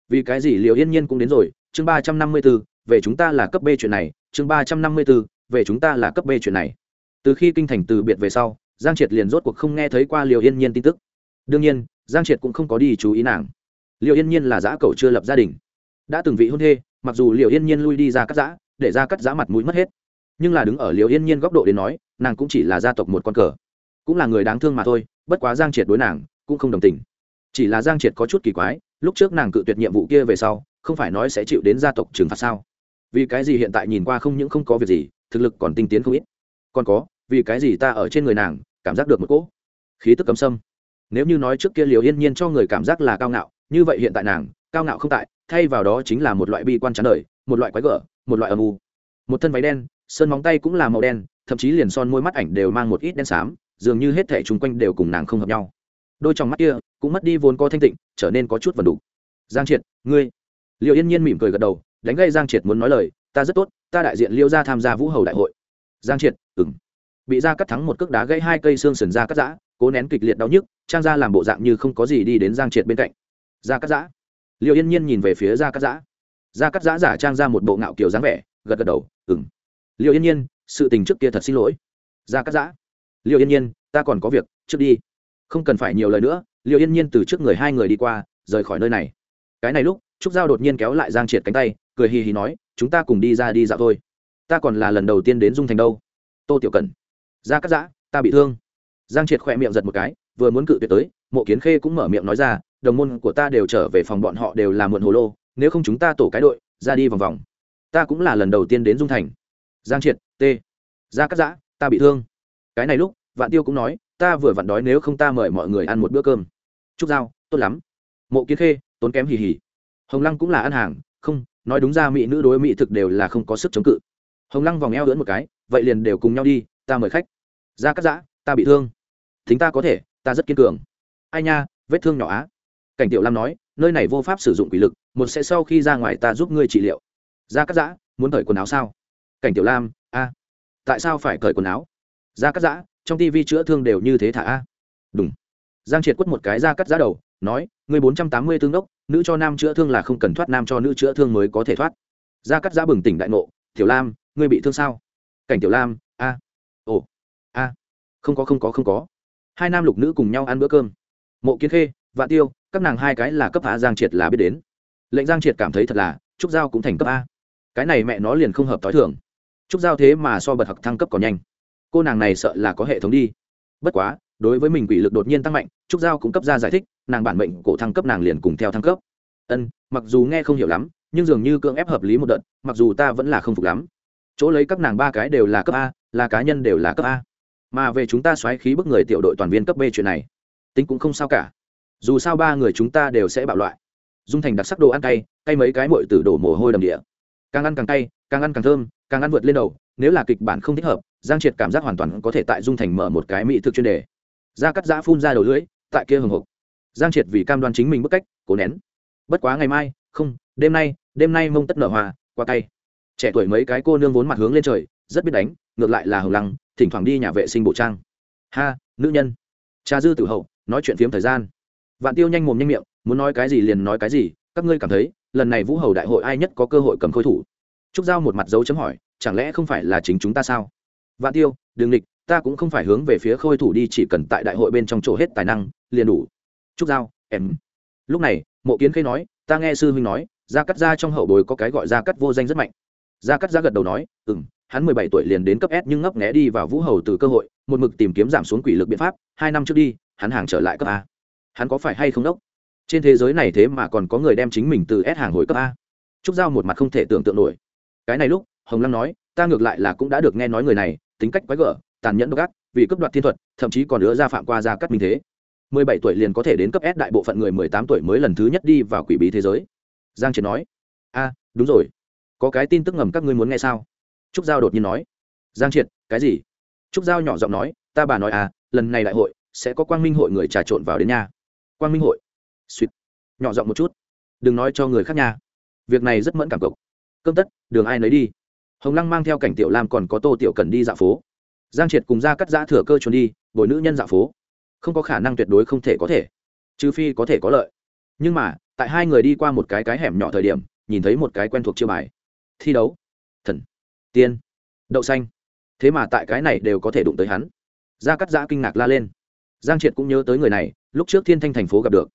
vì cái gì liều yên nhiên cũng đến rồi? Chương ba trăm năm mươi b ố về chúng ta là cấp b chuyện này, chương ba trăm năm mươi b ố về chúng ta là cấp b chuyện này. Từ khi kinh thành từ biệt về sau, giang triệt liền rốt cuộc không nghe thấy qua liều yên nhiên tin tức. Đương nhiên giang triệt cũng không có đi chú ý nàng. Liều yên nhiên là giã cầu chưa lập gia đình. Đã từng vị hôn thê, mặc dù liều yên nhiên lui đi ra cắt giã, để ra cắt giã mặt mũi mất hết. Nhưng là đứng ở liều yên nhiên góc độ đến nói, nàng cũng chỉ là gia tộc một con cờ. Cũng là người đáng thương mà thôi, bất quá giang triệt đối nàng cũng không đồng tình. Chỉ là giang triệt có chút kỳ quái, lúc trước nàng cự tuyệt nhiệm vụ kia về sau, không phải nói sẽ chịu đến gia tộc trừng phạt sao? Vì cái gì hiện tại nhìn qua không những không có việc gì, thực lực còn tinh tiến không ít. Còn có, vì cái gì ta ở trên người nàng, cảm giác được một cỗ khí tức cấm sâm? Nếu như nói trước kia liều yên nhiên cho người cảm giác là cao ngạo, như vậy hiện tại nàng, cao ngạo không tại, thay vào đó chính là một loại bi quan chán đời, một loại quái gở, một loại âm u. Một thân váy đen, sơn móng tay cũng là màu đen, thậm chí liền son môi mắt ảnh đều mang một ít đen xám, dường như hết thể chung quanh đều cùng nàng không hợp nhau. Đôi trong mắt kia cũng mất đi vốn có thanh tịnh, trở nên có chút vần đục. giang triệt, ngươi. Liệu yên nhiên mỉm cười gật đầu, đánh gây giang triệt muốn nói lời, ta rất tốt, ta đại diện liêu ra tham gia vũ hầu đại hội. Giang triệt ừng bị ra cắt thắng một cước đá gãy hai cây xương sườn ra cắt giã cố nén kịch liệt đau nhức, trang ra làm bộ dạng như không có gì đi đến giang triệt bên cạnh. Gia cắt giã. Liệu yên nhiên nhìn về phía gia cắt giã. Gia cắt giã giả trang ra một bộ ngạo kiều dáng vẻ, gật gật đầu ừng liệu yên nhiên, sự tình trước kia thật xin lỗi. Gia cắt giã. Liệu yên nhiên, ta còn có việc, trước đi. Không cần phải nhiều lời nữa. Liệu yên nhiên từ trước người hai người đi qua, rời khỏi nơi này. Cái này lúc, trúc giao đột nhiên kéo lại giang triệt cánh tay, cười hì hì nói, chúng ta cùng đi ra đi dạo thôi. Ta còn là lần đầu tiên đến dung thành đâu. Tô tiểu cần ra cắt giã, ta bị thương giang triệt khỏe miệng giật một cái, vừa muốn cự tuyệt tới, mộ kiến khê cũng mở miệng nói ra, đồng môn của ta đều trở về phòng bọn họ đều là muộn hồ lô, nếu không chúng ta tổ cái đội, ra đi vòng vòng. Ta cũng là lần đầu tiên đến dung thành. Giang triệt, t, ra cắt giã, ta bị thương. Cái này lúc, vạn tiêu cũng nói, ta vừa vặn đói nếu không ta mời mọi người ăn một bữa cơm. Trúc giao, tốt lắm. Mộ kiến khê, tốn kém hì hì. Hồng lăng cũng là ăn hàng, không, nói đúng ra mỹ nữ đối mỹ thực đều là không có sức chống cự. Hồng lăng vòng eo lưỡn một cái, vậy liền đều cùng nhau đi, ta mời khách. Ra cắt giã, ta bị thương thính ta có thể, ta rất kiên cường. Ai nha, vết thương nhỏ á. Cảnh tiểu lam nói, nơi này vô pháp sử dụng quỷ lực, một sẽ sau khi ra ngoài ta giúp ngươi trị liệu. Ra cắt giã, muốn cởi quần áo sao? Cảnh tiểu lam, a. Tại sao phải cởi quần áo? Ra cắt giã, trong tivi chữa thương đều như thế thả a. Đúng giang triệt quất một cái ra cắt giã đầu, nói người bốn trăm tám mươi tương đốc nữ cho nam chữa thương là không cần thoát nam cho nữ chữa thương mới có thể thoát. Ra cắt giã bừng tỉnh đại ngộ, tiểu lam, ngươi bị thương sao? Cảnh tiểu lam, a. Ồ, a. Không có không có không có hai nam lục nữ cùng nhau ăn bữa cơm. Mộ kiến khê và tiêu, các nàng hai cái là cấp a giang triệt là biết đến. Lệnh giang triệt cảm thấy thật là, trúc giao cũng thành cấp a. Cái này mẹ nó liền không hợp t h i thường. Trúc giao thế mà so bật học thăng cấp còn nhanh. Cô nàng này sợ là có hệ thống đi. Bất quá, đối với mình quỷ lực đột nhiên tăng mạnh, trúc giao cũng cấp ra giải thích, nàng bản mệnh cổ thăng cấp nàng liền cùng theo thăng cấp. Ân, mặc dù nghe không hiểu lắm, nhưng dường như cưỡng ép hợp lý một đợt, mặc dù ta vẫn là không phục lắm. Chỗ lấy các nàng ba cái đều là cấp a, là cá nhân đều là cấp a mà về chúng ta xoáy khí bức người tiểu đội toàn viên cấp b chuyện này, tính cũng không sao cả. Dù sao ba người chúng ta đều sẽ bạo loại. Dung thành đặc sắc đồ ăn cay cay mấy cái mội từ đổ mồ hôi đầm địa. Càng ăn càng cay, càng ăn càng thơm, càng ăn vượt lên đầu, nếu là kịch bản không thích hợp, giang triệt cảm giác hoàn toàn có thể tại dung thành mở một cái mỹ thực chuyên đề. Da cắt giã phun ra đầu lưỡi, tại kia hừng hộp giang triệt vì cam đoan chính mình bức cách, cố nén. Bất quá ngày mai, không, đêm nay đêm nay mông tất nở hòa qua tay trẻ tuổi mấy cái cô nương vốn mặt hướng lên trời, rất biết đánh, ngược lại là hồng lăng thỉnh thoảng đi nhà vệ sinh bộ trang. Ha, nữ nhân. Cha dư tử hậu, nói chuyện phiếm thời gian. Vạn tiêu nhanh mồm nhanh miệng, muốn nói cái gì liền nói cái gì, các ngươi cảm thấy, lần này vũ hầu đại hội ai nhất có cơ hội cầm khôi thủ? Trúc giao một mặt dấu chấm hỏi, chẳng lẽ không phải là chính chúng ta sao? Vạn tiêu đường địch ta cũng không phải hướng về phía khôi thủ đi, chỉ cần tại đại hội bên trong chỗ hết tài năng, liền đủ. Trúc giao, em. Lúc này, mộ kiến khê nói, ta nghe sư huynh nói, gia cắt gia trong hậu bồi có cái gọi gia cắt vô danh rất mạnh. Gia cắt gia gật đầu nói ừ m hắn mười bảy tuổi liền đến cấp s nhưng ngấp nghé đi vào vũ hầu từ cơ hội, một mực tìm kiếm giảm xuống quỷ lực biện pháp, hai năm trước đi, hắn hàng trở lại cấp a. Hắn có phải hay không đốc? Trên thế giới này thế mà còn có người đem chính mình từ s hàng hồi cấp a. Trúc giao một mặt không thể tưởng tượng nổi. Cái này lúc, hồng lăng nói, ta ngược lại là cũng đã được nghe nói người này, tính cách quái gở, tàn nhẫn độc ác, vì cấp đoạt thiên thuật, thậm chí còn nữa ra phạm qua ra cắt minh thế. Mười bảy tuổi liền có thể đến cấp s đại bộ phận người mười tám tuổi mới lần thứ nhất đi vào quỷ bí thế giới. Giang triệt nói, a, đúng rồi. Có cái tin tức ngầm các ngươi muốn nghe sao? Trúc giao đột nhiên nói, giang triệt, cái gì? Trúc giao nhỏ giọng nói, ta bà nói à lần này đại hội sẽ có quang minh hội người trà trộn vào đến nhà. Quang minh hội? Suýt. Nhỏ giọng một chút, đừng nói cho người khác nha. Việc này rất mẫn cảm cộc cơm tất, đường ai nấy đi. Hồng lăng mang theo cảnh tiểu lam còn có tô tiểu cần đi dạo phố. Giang triệt cùng ra cắt giã thừa cơ trốn đi, bồi nữ nhân dạo phố. Không có khả năng tuyệt đối không thể có thể, trừ phi có thể có lợi. Nhưng mà, tại hai người đi qua một cái cái hẻm nhỏ thời điểm, nhìn thấy một cái quen thuộc chiêu bài. Thi đấu. Thần tiên. Đậu xanh. Thế mà tại cái này đều có thể đụng tới hắn. Gia cắt giã kinh ngạc la lên. Giang triệt cũng nhớ tới người này, lúc trước thiên thanh thành phố gặp được.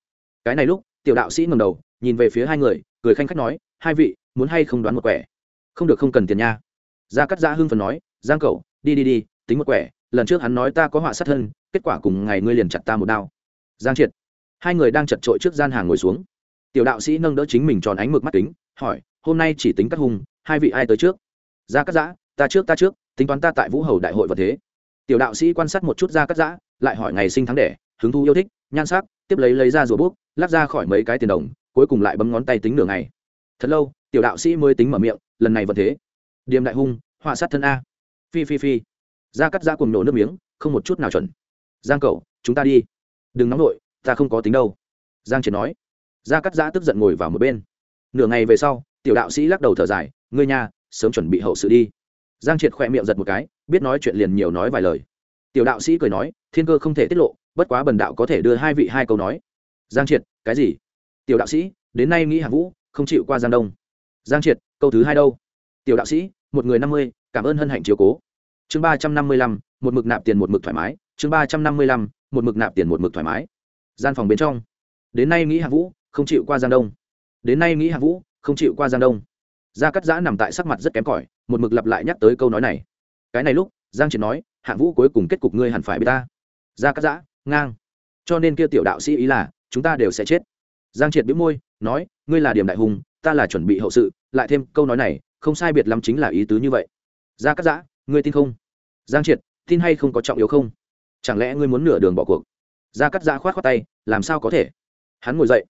Cái này lúc, tiểu đạo sĩ ngầm đầu, nhìn về phía hai người, cười khanh khách nói, hai vị, muốn hay không đoán một quẻ? Không được, không cần tiền nha. Gia cắt giã hưng phần nói, giang cậu, đi đi đi, tính một quẻ, lần trước hắn nói ta có họa sát thân, kết quả cùng ngày ngươi liền chặt ta một đao. Giang triệt. Hai người đang chật trội trước gian hàng ngồi xuống. Tiểu đạo sĩ nâng đỡ chính mình tròn ánh mực mắt kính, hỏi, hôm nay chỉ tính cắt hùng hai vị ai tới trước? Ra cắt giã, ta trước ta trước, tính toán ta tại vũ hầu đại hội vật thế. Tiểu đạo sĩ quan sát một chút ra cắt giã, lại hỏi ngày sinh tháng đẻ, hứng thu yêu thích, nhan sắc, tiếp lấy lấy ra rùa bút lắc ra khỏi mấy cái tiền đồng, cuối cùng lại bấm ngón tay tính nửa ngày. Thật lâu, tiểu đạo sĩ mới tính mở miệng, lần này vật thế. Điềm đại hung, họa sát thân a. Phi phi phi. Ra cắt giã cùng nổ nước miếng, không một chút nào chuẩn. Giang cậu, chúng ta đi. Đừng nóng nổi ta không có tính đâu. Giang triển nói. Gia cắt giã tức giận ngồi vào một bên. Nửa ngày về sau, tiểu đạo sĩ lắc đầu thở dài, ngươi nhà sớm chuẩn bị hậu sự đi. Giang triệt khỏe miệng giật một cái, biết nói chuyện liền nhiều nói vài lời. Tiểu đạo sĩ cười nói, thiên cơ không thể tiết lộ, bất quá bần đạo có thể đưa hai vị hai câu nói. Giang triệt, cái gì? Tiểu đạo sĩ, đến nay nghĩ hạng vũ, không chịu qua giang đông. Giang triệt, câu thứ hai đâu? Tiểu đạo sĩ, một người năm mươi, cảm ơn hân hạnh chiều cố. Chương ba trăm năm mươi lăm, một mực nạp tiền một mực thoải mái. Chương ba trăm năm mươi lăm, một mực nạp tiền một mực thoải mái. Gian phòng bên trong. Đến nay nghĩ hạng vũ, không chịu qua giang đông. Đến nay nghĩ hạng vũ, không chịu qua giang đông gia cắt giã nằm tại sắc mặt rất kém cỏi, một mực lặp lại nhắc tới câu nói này. Cái này lúc, giang triệt nói, hạng vũ cuối cùng kết cục ngươi hẳn phải biết ta. Gia cắt giã, ngang. Cho nên kia tiểu đạo sĩ ý là, chúng ta đều sẽ chết. Giang triệt biếu môi, nói, ngươi là điểm đại hùng, ta là chuẩn bị hậu sự, lại thêm câu nói này, không sai biệt lắm chính là ý tứ như vậy. Gia cắt giã, ngươi tin không? Giang triệt, tin hay không có trọng yếu không? Chẳng lẽ ngươi muốn nửa đường bỏ cuộc? Gia cắt giã khoát khoát tay, làm sao có thể? Hắn ngồi dậy.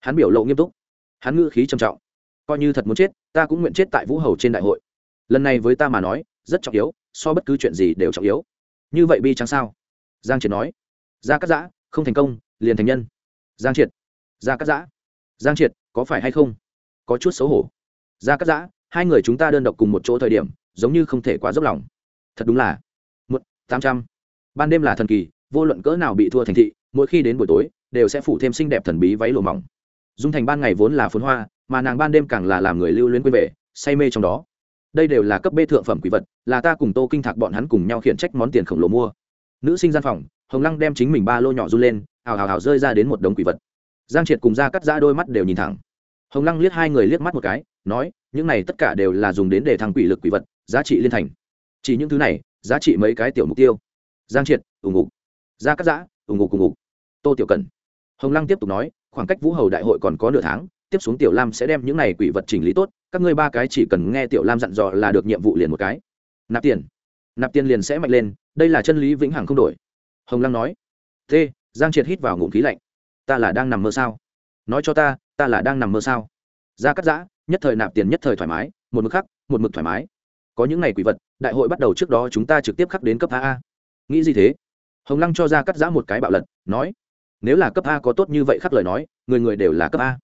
Hắn biểu lộ nghiêm túc. Hắn ngữ khí trầm trọng. Coi như thật muốn chết ta cũng nguyện chết tại vũ hầu trên đại hội. Lần này với ta mà nói, rất trọng yếu, so bất cứ chuyện gì đều trọng yếu. Như vậy bi chẳng sao? Giang triệt nói. Gia cắt giã, không thành công, liền thành nhân. Giang triệt. Gia cắt giã. Giang triệt, có phải hay không? Có chút xấu hổ. Gia cắt giã, hai người chúng ta đơn độc cùng một chỗ thời điểm, giống như không thể quá dốc lòng. Thật đúng là một tám trăm. Ban đêm là thần kỳ, vô luận cỡ nào bị thua thành thị, mỗi khi đến buổi tối, đều sẽ phủ thêm xinh đẹp thần bí váy lùa mỏng. Dung thành ban ngày vốn là phốn hoa mà nàng ban đêm càng là làm người lưu luyến quên về, say mê trong đó. Đây đều là cấp bê thượng phẩm quỷ vật, là ta cùng tô kinh thạc bọn hắn cùng nhau khiển trách món tiền khổng lồ mua. Nữ sinh gian phòng, hồng lăng đem chính mình ba lô nhỏ run lên, hào hào hào rơi ra đến một đống quỷ vật. Giang triệt cùng ra cắt ra đôi mắt đều nhìn thẳng. Hồng lăng liếc hai người liếc mắt một cái, nói, những này tất cả đều là dùng đến để thăng quỷ lực quỷ vật, giá trị liên thành. Chỉ những thứ này, giá trị mấy cái tiểu mục tiêu. Giang triệt, ủng ngục. Ra cắt giã, ủng ngục ủng ngục. Tô tiểu cần hồng lăng tiếp tục nói, khoảng cách vũ hầu đại hội còn có nửa tháng tiếp xuống tiểu lam sẽ đem những này quỷ vật chỉnh lý tốt, các ngươi ba cái chỉ cần nghe tiểu lam dặn dò là được nhiệm vụ liền một cái. Nạp tiền. Nạp tiền liền sẽ mạnh lên, đây là chân lý vĩnh hằng không đổi. Hồng lăng nói. T giang triệt hít vào ngụm khí lạnh. Ta là đang nằm mơ sao? Nói cho ta ta là đang nằm mơ sao? Ra cắt giã, nhất thời nạp tiền nhất thời thoải mái, một mực khắc, một mực thoải mái. Có những ngày quỷ vật, đại hội bắt đầu trước đó chúng ta trực tiếp khắc đến cấp a nghĩ gì thế? Hồng lăng cho ra cắt giã một cái bạo lật, nói. Nếu là cấp a có tốt như vậy khắc lời nói, người người đều là cấp a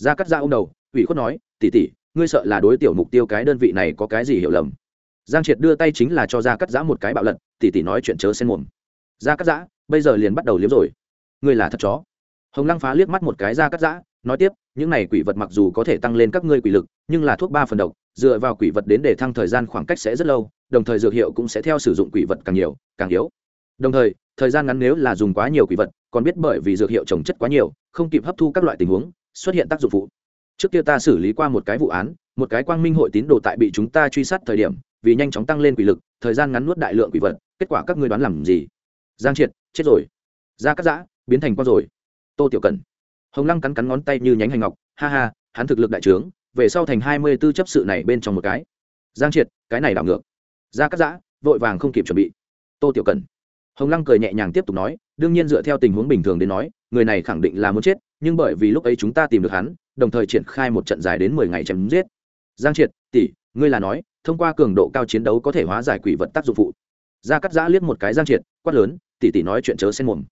ra cắt giã ô m đầu, ủy khuất nói tỉ tỉ ngươi sợ là đối tiểu mục tiêu cái đơn vị này có cái gì hiểu lầm? Giang triệt đưa tay chính là cho ra cắt giã một cái bạo lật tỉ tỉ nói chuyện chớ xen mồm. Ra cắt giã bây giờ liền bắt đầu liếm rồi. Ngươi là thật chó. Hồng lăng phá liếc mắt một cái ra cắt giã nói tiếp, những này quỷ vật mặc dù có thể tăng lên các ngươi quỷ lực, nhưng là thuốc ba phần độc, dựa vào quỷ vật đến để thăng thời gian khoảng cách sẽ rất lâu, đồng thời dược hiệu cũng sẽ theo sử dụng quỷ vật càng nhiều, càng yếu. Đồng thời thời gian ngắn nếu là dùng quá nhiều quỷ vật, còn biết bởi vì dược hiệu trồng chất quá nhiều, không kịp hấp thu các loại tình huống xuất hiện tác dụng phụ. Trước kia ta xử lý qua một cái vụ án, một cái quang minh hội tín đồ tại bị chúng ta truy sát thời điểm, vì nhanh chóng tăng lên quỷ lực, thời gian ngắn nuốt đại lượng quỷ vật, kết quả các ngươi đoán làm gì? Giang triệt, chết rồi. Gia cắt giã, biến thành con rồi. Tô tiểu cần hồng lăng cắn cắn ngón tay như nhánh hành ngọc, ha ha, hắn thực lực đại trướng, về sau thành hai mươi b ố chấp sự này bên trong một cái. Giang triệt, cái này đảo ngược. Gia cắt giã, vội vàng không kịp chuẩn bị. Tô tiểu cần hồng lăng cười nhẹ nhàng tiếp tục nói, đương nhiên dựa theo tình huống bình thường đến nói, người này khẳng định là muốn chết, nhưng bởi vì lúc ấy chúng ta tìm được hắn, đồng thời triển khai một trận dài đến mười ngày chém giết. Giang triệt, tỷ, ngươi là nói, thông qua cường độ cao chiến đấu có thể hóa giải quỷ vật tác dụng phụ. Gia cắt giã liếc một cái giang triệt, quát lớn, tỷ tỷ nói chuyện chớ xen mồm.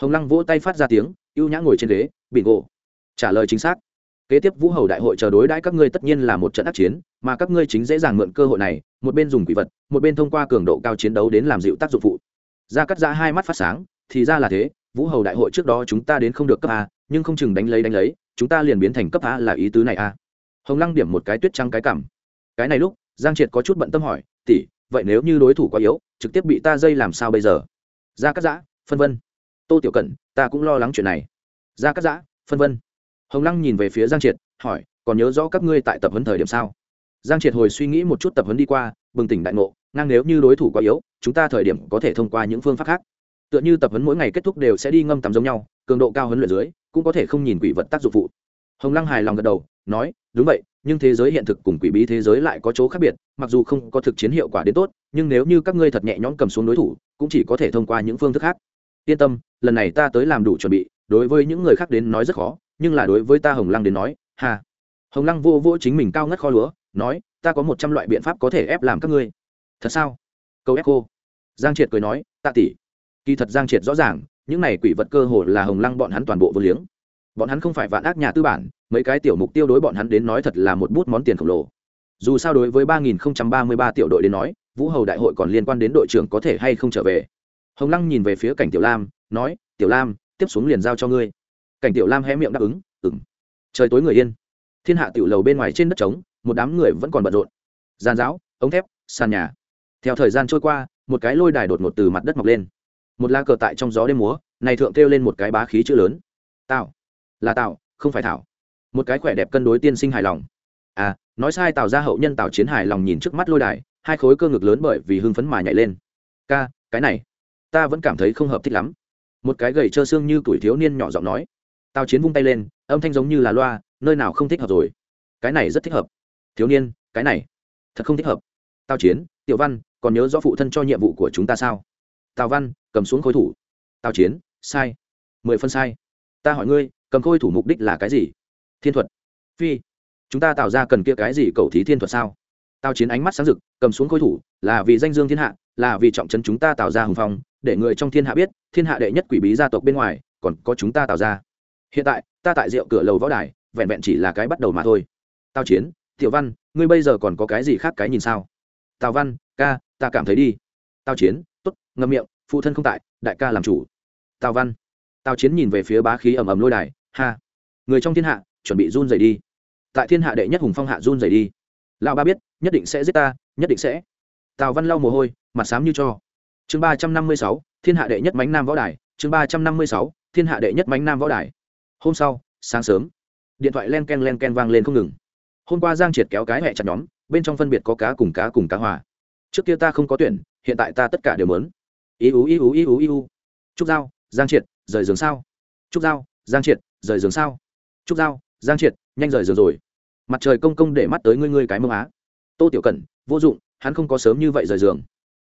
Hồng lăng vỗ tay phát ra tiếng, ưu nhã ngồi trên ghế bị gỗ. Trả lời chính xác. Kế tiếp vũ hầu đại hội chờ đối đãi các ngươi tất nhiên là một trận ác chiến, mà các ngươi chính dễ dàng mượn cơ hội này, một bên dùng quỷ vật, một bên thông qua cường độ cao chiến đấu đến làm dịu tác dụng phụ gia cắt giã hai mắt phát sáng, thì ra là thế, vũ hầu đại hội trước đó chúng ta đến không được cấp a, nhưng không chừng đánh lấy đánh lấy, chúng ta liền biến thành cấp a là ý tứ này a. Hồng lăng điểm một cái tuyết trăng cái cảm. Cái này lúc, giang triệt có chút bận tâm hỏi, tỷ, vậy nếu như đối thủ quá yếu, trực tiếp bị ta dây làm sao bây giờ? Ra cắt giã, phân vân. Tô tiểu cẩn, ta cũng lo lắng chuyện này. Ra cắt giã, phân vân. Hồng lăng nhìn về phía giang triệt, hỏi, còn nhớ rõ các ngươi tại tập huấn thời điểm sao? Giang triệt hồi suy nghĩ một chút tập huấn đi qua, bừng tỉnh đại ngộ, ngang nếu như đối thủ quá yếu, chúng ta thời điểm có thể thông qua những phương pháp khác. Tựa như tập huấn mỗi ngày kết thúc đều sẽ đi ngâm tắm giống nhau, cường độ cao huấn luyện dưới, cũng có thể không nhìn quỷ vật tác dụng phụ. Hồng lăng hài lòng gật đầu, nói, đúng vậy, nhưng thế giới hiện thực cùng quỷ bí thế giới lại có chỗ khác biệt, mặc dù không có thực chiến hiệu quả đến tốt, nhưng nếu như các ngươi thật nhẹ nhõm cầm xuống đối thủ, cũng chỉ có thể thông qua những phương thức khác. Yên tâm, lần này ta tới làm đủ chuẩn bị, đối với những người khác đến nói rất khó, nhưng là đối với ta hồng lăng đến nói hà hồng lăng vô vô chính mình cao ngất kho lúa nói, ta có một trăm loại biện pháp có thể ép làm các ngươi. Thật sao? Câu ép cô giang triệt cười nói, tạ tỷ. Kỳ thật giang triệt rõ ràng, những này quỷ vật cơ hồ là hồng lăng bọn hắn toàn bộ vô liếng. Bọn hắn không phải vạn ác nhà tư bản, mấy cái tiểu mục tiêu đối bọn hắn đến nói thật là một bút món tiền khổng lồ. Dù sao đối với ba nghìn ba mươi ba tiểu đội đến nói, vũ hầu đại hội còn liên quan đến đội trưởng có thể hay không trở về. Hồng lăng nhìn về phía cảnh tiểu lam, nói, tiểu lam, tiếp xuống liền giao cho ngươi. Cảnh tiểu lam hé miệng đáp ứng ừng trời tối người yên. Thiên hạ tiểu lầu bên ngoài trên đất trống một đám người vẫn còn bận rộn. Giàn giáo, ống thép, sàn nhà. Theo thời gian trôi qua, một cái lôi đài đột ngột từ mặt đất mọc lên. Một la cờ tại trong gió đêm múa, này thượng kêu lên một cái bá khí chữ lớn. Tạo là tạo không phải thảo. Một cái khỏe đẹp cân đối tiên sinh hài lòng. À nói sai tào ra hậu nhân tào chiến hài lòng nhìn trước mắt lôi đài, hai khối cơ ngực lớn bởi vì hưng phấn mà nhảy lên. Ca, cái này, ta vẫn cảm thấy không hợp thích lắm. Một cái gầy trơ xương như tuổi thiếu niên nhỏ giọng nói. Tào chiến vung tay lên, âm thanh giống như là loa, nơi nào không thích hợp rồi. Cái này rất thích hợp thiếu niên, cái này, thật không thích hợp. Tào chiến, tiểu văn, còn nhớ rõ phụ thân cho nhiệm vụ của chúng ta sao? Tào văn, cầm xuống khối thủ. Tào chiến, sai. Mười phân sai. Ta hỏi ngươi, cầm khôi thủ mục đích là cái gì? Thiên thuật. Phi, chúng ta tạo ra cần kia cái gì cầu thí thiên thuật sao? Tào chiến ánh mắt sáng rực, cầm xuống khôi thủ, là vì danh dương thiên hạ, là vì trọng trấn chúng ta tạo ra hùng phong, để người trong thiên hạ biết, thiên hạ đệ nhất quỷ bí gia tộc bên ngoài, còn có chúng ta tạo ra. Hiện tại, ta tại rượu cửa lầu võ đài, vẹn vẹn chỉ là cái bắt đầu mà thôi. Tao chiến tiểu văn, ngươi bây giờ còn có cái gì khác cái nhìn sao? Tào văn, ca, ta cảm thấy đi. Tào chiến t ố t ngâm miệng, phụ thân không tại, đại ca làm chủ. Tào văn, tào chiến nhìn về phía bá khí ầm ầm lôi đài, ha. Người trong thiên hạ, chuẩn bị run rẩy đi. Tại thiên hạ đệ nhất hùng phong hạ run rẩy đi. Lão ba biết, nhất định sẽ giết ta, nhất định sẽ. Tào văn lau mồ hôi, mặt xám như cho. Chương ba trăm năm mươi sáu, thiên hạ đệ nhất mánh nam võ đài. Chương ba trăm năm mươi sáu, thiên hạ đệ nhất mánh nam võ đài. Hôm sau, sáng sớm, điện thoại len ken len ken vang lên không ngừng hôm qua giang triệt kéo cái hẹ chặt nhóm, bên trong phân biệt có cá cùng cá cùng cá hòa. Trước kia ta không có tuyển, hiện tại ta tất cả đều mớn ý ú ý ú ý ú ý ú. Trúc giao, giang triệt, rời giường sao. Trúc giao, giang triệt, rời giường sao. Trúc giao, giang triệt, nhanh rời giường rồi. Mặt trời công công để mắt tới ngươi ngươi cái mông á. Tô tiểu cẩn, vô dụng, hắn không có sớm như vậy rời giường.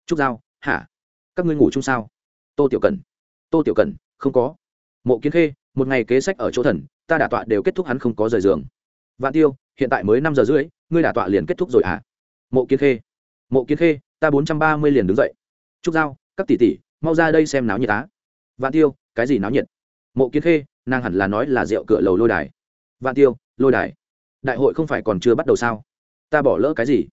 Trúc giao, hả? Các ngươi ngủ chung sao? Tô tiểu cẩn, tô tiểu cẩn, không có. Mộ kiến khê, một ngày kế sách ở chỗ thần, ta đả tọa đều kết thúc hắn không có rời giường. Vạn tiêu hiện tại mới năm giờ rưỡi, ngươi đả tọa liền kết thúc rồi à? mộ kiến khê. Mộ kiến khê, ta bốn trăm ba mươi liền đứng dậy. Trúc giao, các tỷ tỷ, mau ra đây xem náo nhiệt á. Vạn tiêu, cái gì náo nhiệt? Mộ kiến khê, nàng hẳn là nói là rượu cửa lầu lôi đài. Vạn tiêu, lôi đài. Đại hội không phải còn chưa bắt đầu sao? Ta bỏ lỡ cái gì?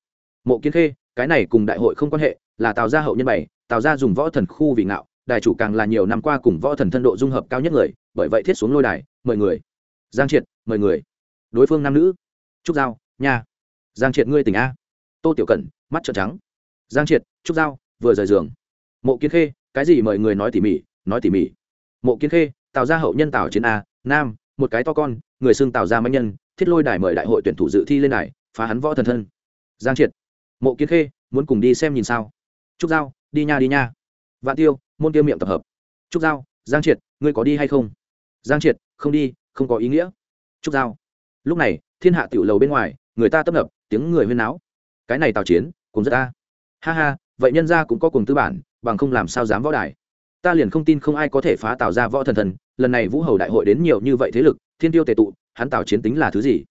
Mộ kiến khê, cái này cùng đại hội không quan hệ, là tào gia hậu nhân bảy tào gia dùng võ thần khu vì ngạo đài chủ càng là nhiều năm qua cùng võ thần thân độ dung hợp cao nhất người, bởi vậy thiết xuống lôi đài, mời người. Giang triệt, mời người. Đối phương nam nữ trúc giao nhà giang triệt ngươi tỉnh a. Tô tiểu cẩn, mắt trợn trắng. Giang triệt, trúc giao, vừa rời giường. Mộ kiến khê, cái gì mời người nói tỉ mỉ, nói tỉ mỉ. Mộ kiến khê tạo ra hậu nhân tào chiến a, nam, một cái to con, người xưng tạo ra mạnh nhân, thiết lôi đài mời đại hội tuyển thủ dự thi lên đài, phá hắn võ thần thân. Giang triệt. Mộ kiến khê, muốn cùng đi xem nhìn sao. Trúc giao, đi nha đi nha. Vạn tiêu, môn tiêu miệng tập hợp. Trúc giao, giang triệt, ngươi có đi hay không? Giang triệt, không đi, không có ý nghĩa. Trúc giao lúc này, thiên hạ tiểu lầu bên ngoài, người ta tấp nập, tiếng người huyên náo. Cái này tào chiến, cùng rất ta. Ha ha, vậy nhân gia cũng có cùng tư bản, bằng không làm sao dám võ đài. Ta liền không tin không ai có thể phá tào ra võ thần thần, lần này vũ hầu đại hội đến nhiều như vậy thế lực, thiên tiêu tề tụ, hắn tào chiến tính là thứ gì?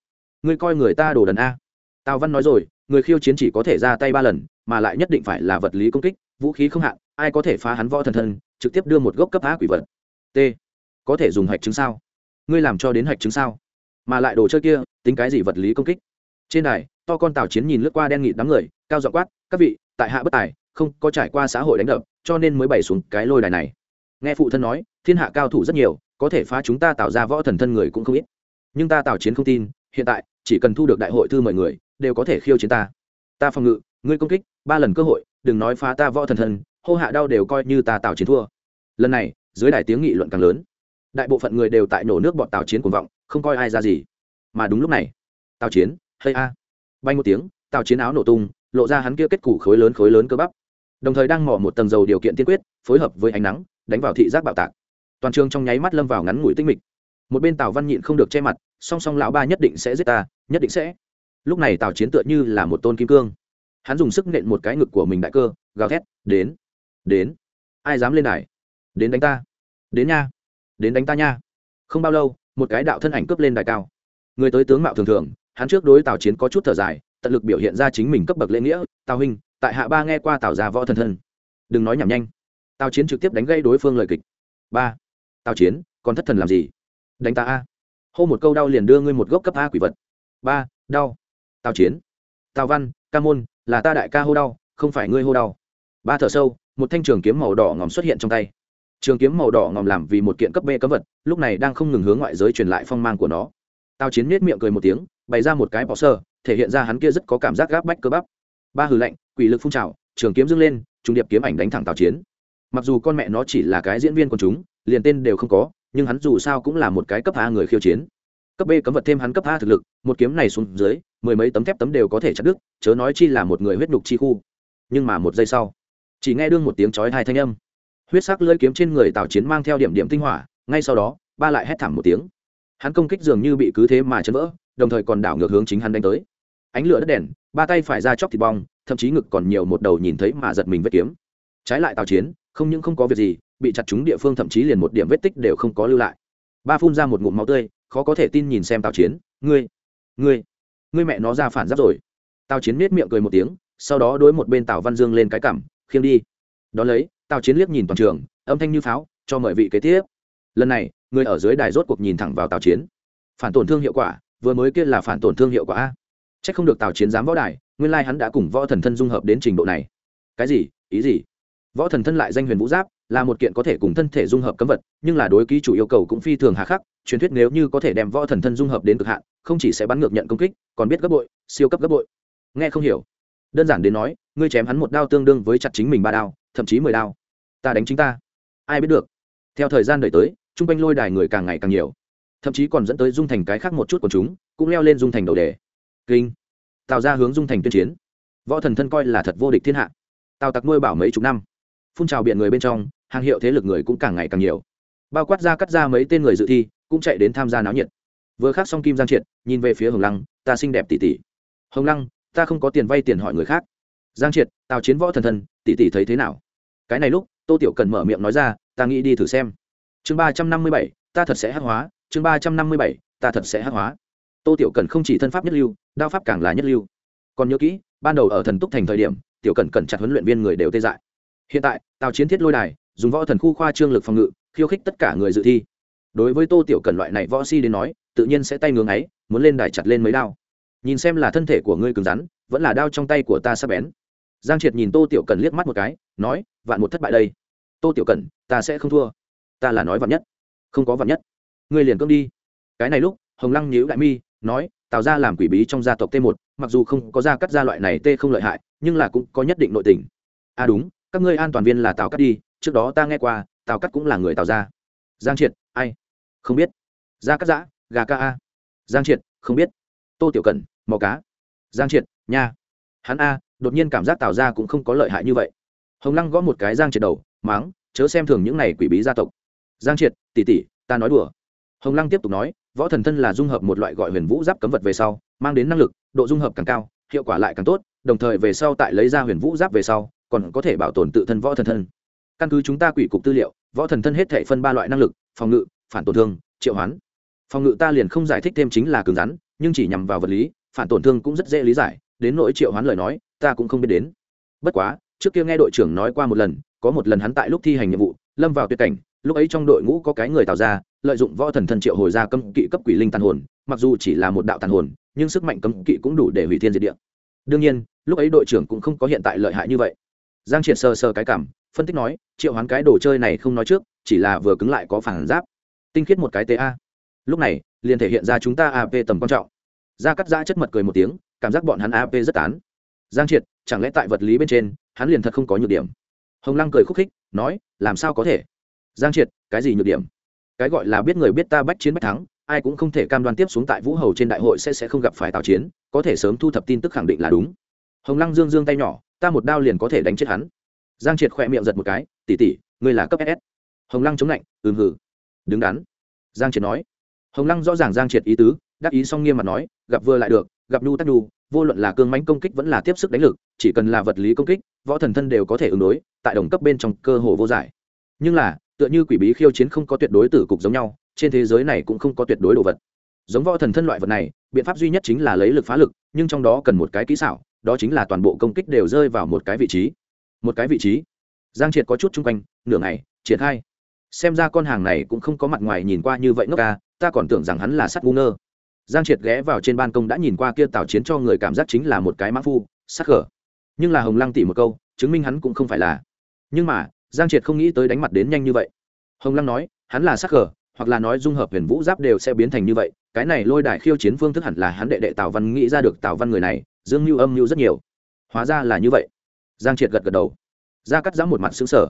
Ngươi coi người ta đồ đần a. Tào văn nói rồi, người khiêu chiến chỉ có thể ra tay ba lần, mà lại nhất định phải là vật lý công kích, vũ khí không hạn, ai có thể phá hắn võ thần thân trực tiếp đưa một gốc cấp á quỷ vật. T. Có thể dùng hạch chứng sao? Ngươi làm cho đến hạch chứng sao? Mà lại đồ chơi kia, tính cái gì vật lý công kích? Trên đài, to con tào chiến nhìn lướt qua đen nghịt đám người, cao dọ quát, các vị, tại hạ bất tài, không có trải qua xã hội đánh đập, cho nên mới bày xuống cái lôi đài này. Nghe phụ thân nói, thiên hạ cao thủ rất nhiều, có thể phá chúng ta tạo ra võ thần thân người cũng không ít. Nhưng ta tào chiến không tin, hiện tại, chỉ cần thu được đại hội thư mời người, đều có thể khiêu chiến ta. Ta phòng ngự, ngươi công kích, ba lần cơ hội, đừng nói phá ta võ thần thân, hô hạ đau đều coi như ta tào chiến thua. Lần này, dưới đài tiếng nghị luận càng lớn đại bộ phận người đều tại nổ nước bọn tào chiến cuồng vọng, không coi ai ra gì. Mà đúng lúc này, tào chiến hay a, bay một tiếng, tào chiến áo nổ tung, lộ ra hắn kia kết củ khối lớn khối lớn cơ bắp. Đồng thời đang mỏ một tầng dầu điều kiện tiên quyết, phối hợp với ánh nắng, đánh vào thị giác bạo tạc. Toàn trường trong nháy mắt lâm vào ngắn ngủi tinh mịch. Một bên tào văn nhịn không được che mặt, song song lão ba nhất định sẽ giết ta, nhất định sẽ. Lúc này tào chiến tựa như là một tôn kim cương. Hắn dùng sức nện một cái ngực của mình đại cơ, gào thét, đến đến, ai dám lên đài? Đến đánh ta, đến nha đến đánh ta nha. Không bao lâu, một cái đạo thân ảnh cướp lên đài cao. Người tới tướng mạo thường thường, hắn trước đối tào chiến có chút thở dài, tận lực biểu hiện ra chính mình cấp bậc lễ nghĩa, tào huynh, tại hạ ba nghe qua tào già võ thần thân. Đừng nói nhảm nhanh. Tào chiến trực tiếp đánh gây đối phương lời kịch. Ba, tào chiến, còn thất thần làm gì? Đánh ta a. Hô một câu đau liền đưa ngươi một gốc cấp a quỷ vật. Ba, đau. Tào chiến, tào văn, ca môn, là ta đại ca hô đau, không phải ngươi hô đau. Ba thở sâu, một thanh trường kiếm màu đỏ ngòm xuất hiện trong tay trường kiếm màu đỏ ngòm làm vì một kiện cấp b cấm vật, lúc này đang không ngừng hướng ngoại giới truyền lại phong mang của nó. Tào chiến nết miệng cười một tiếng, bày ra một cái bỏ sơ, thể hiện ra hắn kia rất có cảm giác gáp bách cơ bắp. Ba hừ lạnh, quỷ lực phun trào, trường kiếm dâng lên, trung điệp kiếm ảnh đánh thẳng tào chiến. Mặc dù con mẹ nó chỉ là cái diễn viên quần chúng, liền tên đều không có, nhưng hắn dù sao cũng là một cái cấp a người khiêu chiến. Cấp b cấm vật thêm hắn cấp a thực lực, một kiếm này xuống dưới, mười mấy tấm thép tấm đều có thể chặt đứt, chớ nói chi là một người huyết nhục chi khu. Nhưng mà một giây sau, chỉ nghe đương một tiếng chói hai thanh âm huyết sắc lưỡi kiếm trên người tào chiến mang theo điểm điểm tinh hỏa, ngay sau đó, ba lại hét thảm một tiếng. Hắn công kích dường như bị cứ thế mà chấn vỡ, đồng thời còn đảo ngược hướng chính hắn đánh tới. Ánh lửa đất đèn, ba tay phải ra chóc thịt bong, thậm chí ngực còn nhiều một đầu nhìn thấy mà giật mình vết kiếm. Trái lại tào chiến, không những không có việc gì, bị chặt trúng địa phương thậm chí liền một điểm vết tích đều không có lưu lại. Ba phun ra một ngụm máu tươi, khó có thể tin nhìn xem tào chiến, ngươi ngươi ngươi mẹ nó ra phản giáp rồi. Tào chiến miết miệng cười một tiếng, sau đó đối một bên tào văn dương lên cái cảm khiêng đi, đón lấy tào chiến liếc nhìn toàn trường, âm thanh như pháo, cho mời vị kế tiếp. Lần này, người ở dưới đài rốt cuộc nhìn thẳng vào tào chiến. Phản tổn thương hiệu quả, vừa mới kia là phản tổn thương hiệu quả a. C h ắ c không được tào chiến dám võ đài, nguyên lai hắn đã cùng võ thần thân dung hợp đến trình độ này. Cái gì? Ý gì? Võ thần thân lại danh huyền vũ giáp, là một kiện có thể cùng thân thể dung hợp cấm vật, nhưng là đối ký chủ yêu cầu cũng phi thường hà khắc, truyền thuyết nếu như có thể đem võ thần thân dung hợp đến cực hạn, không chỉ sẽ bắn ngược nhận công kích, còn biết gấp bội, siêu cấp gấp bội. Nghe không hiểu. Đơn giản đến nói, ngươi chém hắn một đao tương đương với chặt chính mình ba đao, thậm chí mười đao ta đánh chính ta. Ai biết được. Theo thời gian đợi tới t r u n g quanh lôi đài người càng ngày càng nhiều. Thậm chí còn dẫn tới dung thành cái khác một chút của chúng, cũng leo lên dung thành đầu đề. Kinh. Tạo ra hướng dung thành tuyên chiến. Võ thần thân coi là thật vô địch thiên hạ. Tào tặc nuôi bảo mấy chục năm. Phun trào biện người bên trong, hàng hiệu thế lực người cũng càng ngày càng nhiều. Bao quát ra cắt ra mấy tên người dự thi, cũng chạy đến tham gia náo nhiệt. Vừa khắc xong kim giang triệt, nhìn về phía hồng lăng, ta xinh đẹp tỷ tỷ. Hồng lăng, ta không có tiền vay tiền hỏi người khác. Giang triệt, tào chiến võ thần thân, tỷ tỷ thấy thế nào? Cái này lúc tô tiểu cần mở miệng nói ra, ta nghĩ đi thử xem. Chương ba trăm năm mươi bảy, ta thật sẽ hắc hóa. Chương ba trăm năm mươi bảy, ta thật sẽ hắc hóa. Tô tiểu cần không chỉ thân pháp nhất lưu, đao pháp càng là nhất lưu. Còn nhớ kỹ, ban đầu ở thần túc thành thời điểm, tiểu cần cẩn chặt huấn luyện viên người đều tê dại. Hiện tại, tào chiến thiết lôi đài, dùng võ thần khu khoa trương lực phòng ngự, khiêu khích tất cả người dự thi. Đối với tô tiểu cần loại này võ si đến nói, tự nhiên sẽ tay ngưỡng ấy, muốn lên đài chặt lên mấy đao. Nhìn xem là thân thể của ngươi cứng rắn, vẫn là đao trong tay của ta sắp bén giang triệt nhìn tô tiểu cần liếc mắt một cái, nói, vạn một thất bại đây. Tô tiểu cần ta sẽ không thua. Ta là nói vạn nhất. Không có vạn nhất. Ngươi liền cưỡng đi. Cái này lúc, hồng lăng nhíu đại mi, nói tạo ra làm quỷ bí trong gia tộc t một, mặc dù không có gia cắt gia loại này t không lợi hại, nhưng là cũng có nhất định nội tình. À đúng, các ngươi an toàn viên là tào cắt đi, trước đó ta nghe qua, tào cắt cũng là người tào gia. Giang triệt, ai? Không biết. Gia cắt giã, gà ca a. Giang triệt, không biết. Tô tiểu cần mò cá. Giang triệt, nha. Hắn a đột nhiên cảm giác tào ra cũng không có lợi hại như vậy. Hồng lăng gõ một cái giang triệt đầu, máng, chớ xem thường những này quỷ bí gia tộc. Giang triệt tỉ tỉ ta nói đùa. Hồng lăng tiếp tục nói, võ thần thân là dung hợp một loại gọi huyền vũ giáp cấm vật về sau, mang đến năng lực, độ dung hợp càng cao, hiệu quả lại càng tốt, đồng thời về sau tại lấy ra huyền vũ giáp về sau, còn có thể bảo tồn tự thân võ thần thân. Căn cứ chúng ta quỷ cục tư liệu, võ thần thân hết thể phân ba loại năng lực, phòng ngự, phản tổn thương, triệu hoán. Phòng ngự ta liền không giải thích thêm chính là cứng rắn, nhưng chỉ nhằm vào vật lý, phản tổn thương cũng rất dễ lý giải, đến nỗi triệu hoán lời nói ta cũng không biết đến. Bất quá, trước kia nghe đội trưởng nói qua một lần, có một lần hắn tại lúc thi hành nhiệm vụ, lâm vào tuyệt cảnh, lúc ấy trong đội ngũ có cái người tạo ra, lợi dụng võ thần thần triệu hồi ra cấm kỵ cấp quỷ linh tàn hồn, mặc dù chỉ là một đạo tàn hồn, nhưng sức mạnh cấm kỵ cũng đủ để hủy thiên diệt địa. Đương nhiên, lúc ấy đội trưởng cũng không có hiện tại lợi hại như vậy. Giang triệt sờ sờ cái cảm, phân tích nói, triệu hoán cái đồ chơi này không nói trước, chỉ là vừa cứng lại có phản giáp. Tinh khiết một cái ta lúc này, liền thể hiện ra chúng ta ap tầm quan trọng. Gia cắt giã chất mật cười một tiếng, cảm giác bọn hắn ap rất tán giang triệt, chẳng lẽ tại vật lý bên trên, hắn liền thật không có nhược điểm? Hồng lăng cười khúc khích, nói, làm sao có thể? Giang triệt, cái gì nhược điểm? Cái gọi là biết người biết ta bách chiến bách thắng, ai cũng không thể cam đoan tiếp xuống tại vũ hầu trên đại hội sẽ sẽ không gặp phải tào chiến, có thể sớm thu thập tin tức khẳng định là đúng. Hồng lăng dương dương tay nhỏ, ta một đao liền có thể đánh chết hắn. Giang triệt khỏe miệng giật một cái tỉ tỉ ngươi là cấp ss hồng lăng chống lạnh, ừm hử đứng đắn. Giang triệt nói. Hồng lăng rõ ràng giang triệt ý tứ, đắc ý song nghiêm mặt nói, gặp vừa lại được gặp nhu tắc nhu, vô luận là cương mánh công kích vẫn là tiếp sức đánh lực, chỉ cần là vật lý công kích, võ thần thân đều có thể ứng đối, tại đồng cấp bên trong cơ hồ vô giải. Nhưng là, tựa như quỷ bí khiêu chiến không có tuyệt đối tử cục giống nhau, trên thế giới này cũng không có tuyệt đối đồ vật. Giống võ thần thân loại vật này, biện pháp duy nhất chính là lấy lực phá lực, nhưng trong đó cần một cái kỹ xảo, đó chính là toàn bộ công kích đều rơi vào một cái vị trí. Một cái vị trí. Giang triệt có chút chung quanh, nửa ngày, triển khai. Xem ra con hàng này cũng không có mặt ngoài nhìn qua như vậy ngốc ca, ta còn tưởng rằng hắn là sắt ngu ngơ giang triệt ghé vào trên ban công đã nhìn qua kia tào chiến cho người cảm giác chính là một cái mã phu, sắc khở. Nhưng là hồng lăng tỉ một câu, chứng minh hắn cũng không phải là. Nhưng mà, giang triệt không nghĩ tới đánh mặt đến nhanh như vậy. Hồng lăng nói, hắn là sắc khở, hoặc là nói dung hợp huyền vũ giáp đều sẽ biến thành như vậy. Cái này lôi đài khiêu chiến phương thức hẳn là hắn đệ đệ tào văn nghĩ ra được tào văn người này, dương mưu âm mưu rất nhiều. Hóa ra là như vậy. Giang triệt gật gật đầu. Ra cắt giã một mặt xứng sở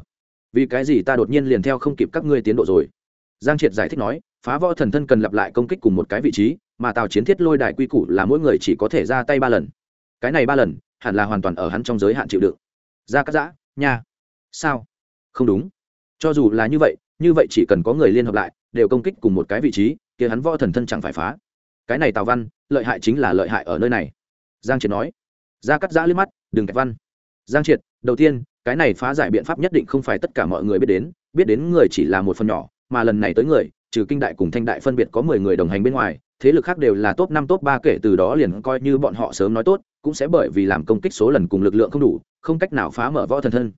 vì cái gì ta đột nhiên liền theo không kịp các ngươi tiến độ rồi? Giang triệt giải thích nói, phá võ thần thân cần lặp lại công kích cùng một cái vị trí, mà tào chiến thiết lôi đài quy củ là mỗi người chỉ có thể ra tay ba lần. Cái này ba lần, hẳn là hoàn toàn ở hắn trong giới hạn chịu đựng. Ra cắt giã nha. Sao? Không đúng. Cho dù là như vậy như vậy chỉ cần có người liên hợp lại, đều công kích cùng một cái vị trí, kia hắn võ thần thân chẳng phải phá. Cái này tào văn, lợi hại chính là lợi hại ở nơi này. Giang triệt nói. Ra cắt giã liếc mắt, đừng kẹt văn. Giang triệt, đầu tiên, cái này phá giải biện pháp nhất định không phải tất cả mọi người biết đến biết đến người chỉ là một phần nhỏ mà lần này tới người, trừ kinh đại cùng thanh đại phân biệt có mười người đồng hành bên ngoài, thế lực khác đều là top năm, top ba kể từ đó liền coi như bọn họ sớm nói tốt, cũng sẽ bởi vì làm công kích số lần cùng lực lượng không đủ, không cách nào phá mở võ thần thân.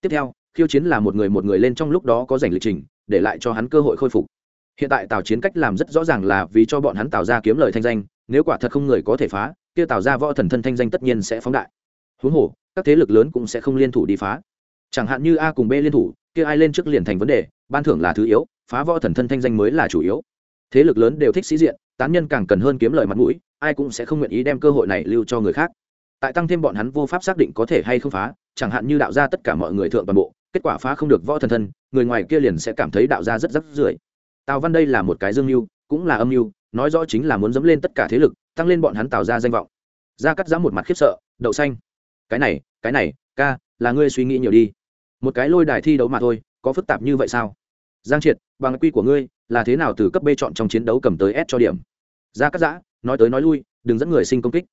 Tiếp theo, khiêu chiến là một người một người lên trong lúc đó có giành lịch trình, để lại cho hắn cơ hội khôi phục. Hiện tại tào chiến cách làm rất rõ ràng là vì cho bọn hắn tạo ra kiếm lời thanh danh, nếu quả thật không người có thể phá, kia tạo ra võ thần thân thanh danh tất nhiên sẽ phóng đại. Huống hồ, các thế lực lớn cũng sẽ không liên thủ đi phá. Chẳng hạn như a cùng b liên thủ, kia ai lên trước liền thành vấn đề, ban thưởng là thứ yếu phá võ thần thân thanh danh mới là chủ yếu. Thế lực lớn đều thích sĩ diện, tán nhân càng cần hơn kiếm lời mặt mũi, ai cũng sẽ không nguyện ý đem cơ hội này lưu cho người khác. Tại tăng thêm bọn hắn vô pháp xác định có thể hay không phá, chẳng hạn như đạo ra tất cả mọi người thượng toàn bộ, kết quả phá không được võ thần thân, người ngoài kia liền sẽ cảm thấy đạo ra rất rắc rưởi. Tào văn đây là một cái dương mưu, cũng là âm mưu, nói rõ chính là muốn dẫm lên tất cả thế lực, tăng lên bọn hắn tạo ra danh vọng. Ra cắt giã một mặt khiếp sợ, đậu xanh, cái này cái này, ca, là ngươi suy nghĩ nhiều đi. Một cái lôi đài thi đấu mà thôi, có phức tạp như vậy sao? Giang triệt, bằng quy của ngươi, là thế nào từ cấp b chọn trong chiến đấu cầm tới s cho điểm? Ra cắt giã, nói tới nói lui, đừng dẫn người sinh công kích.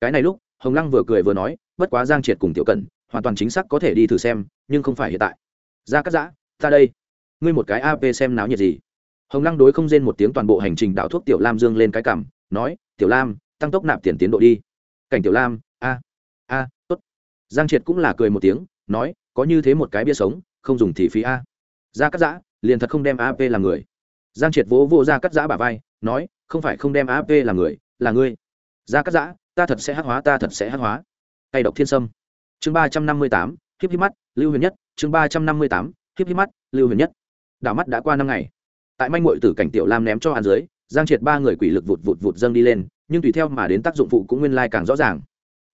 Cái này lúc, hồng lăng vừa cười vừa nói, bất quá giang triệt cùng tiểu cẩn, hoàn toàn chính xác có thể đi thử xem, nhưng không phải hiện tại. Ra cắt giã, ta đây. Ngươi một cái ap xem náo nhiệt gì? Hồng lăng đối không rên một tiếng toàn bộ hành trình đạo thuốc tiểu lam dương lên cái cảm, nói, tiểu lam, tăng tốc nạp tiền tiến độ đi. Cảnh tiểu lam, a a, tốt. Giang triệt cũng là cười một tiếng, nói, có như thế một cái bia sống, không dùng thì phí a. Ra cắt giã liền thật không đem ap làm người. Giang triệt vỗ vô ra cắt giã bả vai, nói, không phải không đem ap làm người, là ngươi. Ra cắt giã, ta thật sẽ hát hóa, ta thật sẽ hát hóa. Tay độc thiên sâm. Chương ba trăm năm mươi tám híp híp mắt, lưu huyền nhất. Chương ba trăm năm mươi tám híp híp mắt, lưu huyền nhất. Đảo mắt đã qua năm ngày. Tại manh mội tử cảnh tiểu lam ném cho hàn dưới, giang triệt ba người quỷ lực vụt vụt vụt dâng đi lên, nhưng tùy theo mà đến tác dụng phụ cũng nguyên lai càng rõ ràng.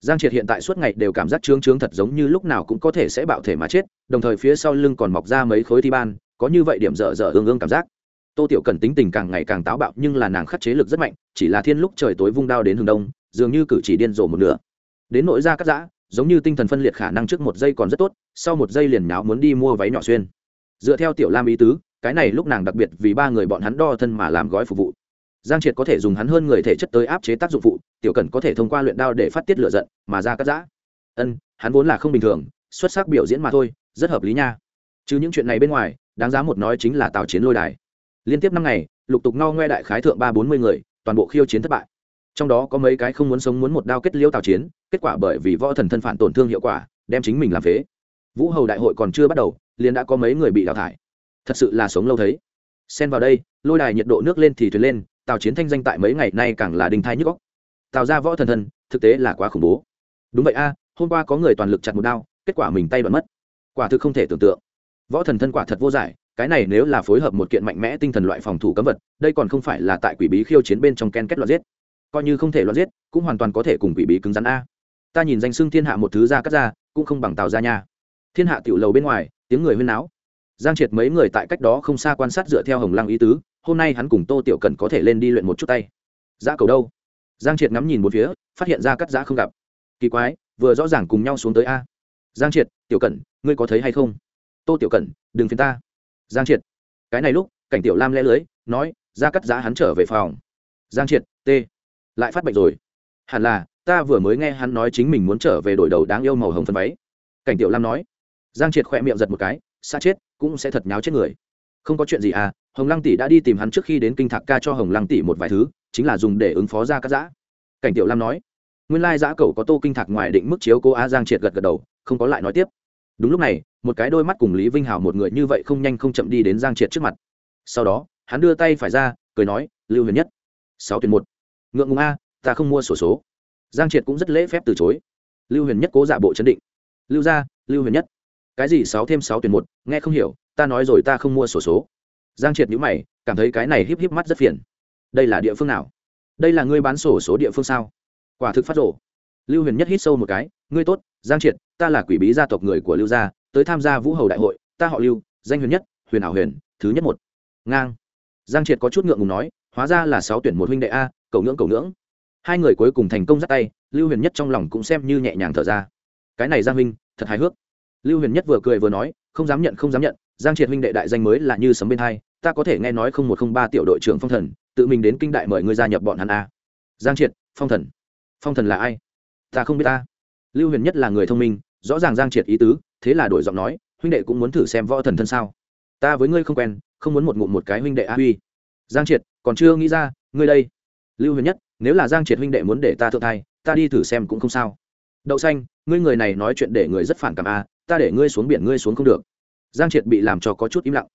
Giang triệt hiện tại suốt ngày đều cảm giác trướng trướng thật giống như lúc nào cũng có thể sẽ bạo thể mà chết, đồng thời phía sau lưng còn mọc ra mấy khối thi ban có như vậy điểm dở dở ương ương cảm giác. Tô tiểu cần tính tình càng ngày càng táo bạo, nhưng là nàng khắc chế lực rất mạnh, chỉ là thiên lúc trời tối vung đao đến hướng đông, dường như cử chỉ điên rồ một nửa. Đến nội ra cắt giã, giống như tinh thần phân liệt khả năng trước một giây còn rất tốt, sau một giây liền nháo muốn đi mua váy nhỏ xuyên. Dựa theo tiểu lam ý tứ, cái này lúc nàng đặc biệt vì ba người bọn hắn đo thân mà làm gói phục vụ. Giang triệt có thể dùng hắn hơn người thể chất tới áp chế tác dụng phụ, tiểu cần có thể thông qua luyện đao để phát tiết lửa giận, mà ra cắt giã. Ân, hắn vốn là không bình thường, xuất sắc biểu diễn mà thôi, rất hợp lý nha. Chứ những chuyện này bên ngoài đáng giá một nói chính là tào chiến lôi đài. Liên tiếp năm ngày, lục tục no ngoe đại khái thượng ba bốn mươi người, toàn bộ khiêu chiến thất bại. Trong đó có mấy cái không muốn sống muốn một đao kết liêu tào chiến, kết quả bởi vì võ thần thân phản tổn thương hiệu quả, đem chính mình làm phế. Vũ hầu đại hội còn chưa bắt đầu, liền đã có mấy người bị đào thải. Thật sự là sống lâu thấy. Xen vào đây, lôi đài nhiệt độ nước lên thì thuyền lên, tào chiến thanh danh tại mấy ngày nay càng là đình thai nhức góc tào ra võ thần thân, thực tế là quá khủng bố. Đúng vậy a, hôm qua có người toàn lực chặt một đao, kết quả mình tay đoạn mất. Quả thực không thể tưởng tượng võ thần thân quả thật vô giải, cái này nếu là phối hợp một kiện mạnh mẽ tinh thần loại phòng thủ cấm vật, đây còn không phải là tại quỷ bí khiêu chiến bên trong ken kết loạt giết. Coi như không thể loạt giết, cũng hoàn toàn có thể cùng quỷ bí cứng rắn a. Ta nhìn danh xưng thiên hạ một thứ ra cắt ra, cũng không bằng tào ra nha. Thiên hạ tiểu lầu bên ngoài, tiếng người huyên náo. Giang triệt mấy người tại cách đó không xa quan sát dựa theo hồng lăng ý tứ, hôm nay hắn cùng tô tiểu cần có thể lên đi luyện một chút tay. Giã cầu đâu? Giang triệt ngắm nhìn một phía, phát hiện ra cắt giá không gặp. Kỳ quái, vừa rõ ràng cùng nhau xuống tới a. Giang triệt, tiểu cẩn ngươi có thấy hay không? Tô tiểu cẩn, đừng phiền ta. Giang triệt, cái này lúc, cảnh tiểu lam lẽ lưới, nói, ra cắt giá hắn trở về phòng. Giang triệt, t, lại phát bệnh rồi. Hẳn là, ta vừa mới nghe hắn nói chính mình muốn trở về đổi đầu đáng yêu màu hồng phân váy. Cảnh tiểu lam nói. Giang triệt khỏe miệng giật một cái xa chết, cũng sẽ thật nháo chết người. Không có chuyện gì à hồng lăng tỷ đã đi tìm hắn trước khi đến kinh thạc ca cho hồng lăng tỷ một vài thứ, chính là dùng để ứng phó ra cắt giã cảnh tiểu lam nói. Nguyên lai giã cầu có tô kinh thạc ngoài định mức chiếu cô a giang triệt gật gật đầu, không có lại nói tiếp đúng lúc này, một cái đôi mắt cùng lý vinh hào một người như vậy không nhanh không chậm đi đến giang triệt trước mặt. Sau đó, hắn đưa tay phải ra, cười nói, lưu huyền nhất, sáu tuyển một. Ngượng ngùng a, ta không mua sổ số. Giang triệt cũng rất lễ phép từ chối. Lưu huyền nhất cố giả bộ chấn định. Lưu gia, lưu huyền nhất, cái gì sáu thêm sáu tuyển một, nghe không hiểu, ta nói rồi ta không mua sổ số. Giang triệt nhữ mày, cảm thấy cái này híp híp mắt rất phiền. Đây là địa phương nào? Đây là ngươi bán sổ số địa phương sao? Quả thực phát rổ lưu huyền nhất hít sâu một cái ngươi tốt, giang triệt, ta là quỷ bí gia tộc người của lưu gia, tới tham gia vũ hầu đại hội, ta họ lưu, danh huyền nhất, huyền ảo huyền, thứ nhất một. Ngang. Giang triệt có chút ngượng ngùng nói, hóa ra là sáu tuyển một huynh đệ a cầu ngưỡng cầu ngưỡng. Hai người cuối cùng thành công dắt tay, lưu huyền nhất trong lòng cũng xem như nhẹ nhàng thở ra. Cái này giang huynh, thật hài hước. Lưu huyền nhất vừa cười vừa nói, không dám nhận, không dám nhận, giang triệt huynh đệ đại danh mới là như sấm bên hai, ta có thể nghe nói không một không ba tiểu đội trưởng phong thần, tự mình đến kinh đại mời ngươi gia nhập bọn hắn a. Giang triệt, phong thần. Phong thần là ai? Ta không biết ta lưu huyền nhất là người thông minh, rõ ràng giang triệt ý tứ, thế là đổi giọng nói, huynh đệ cũng muốn thử xem võ thần thân sao? Ta với ngươi không quen, không muốn một ngụm một cái huynh đệ a huy. Giang triệt, còn chưa nghĩ ra, ngươi đây. Lưu huyền nhất, nếu là giang triệt huynh đệ muốn để ta thượng thai, ta đi thử xem cũng không sao. Đậu xanh, ngươi người này nói chuyện để người rất phản cảm a, ta để ngươi xuống biển ngươi xuống không được. Giang triệt bị làm cho có chút im lặng.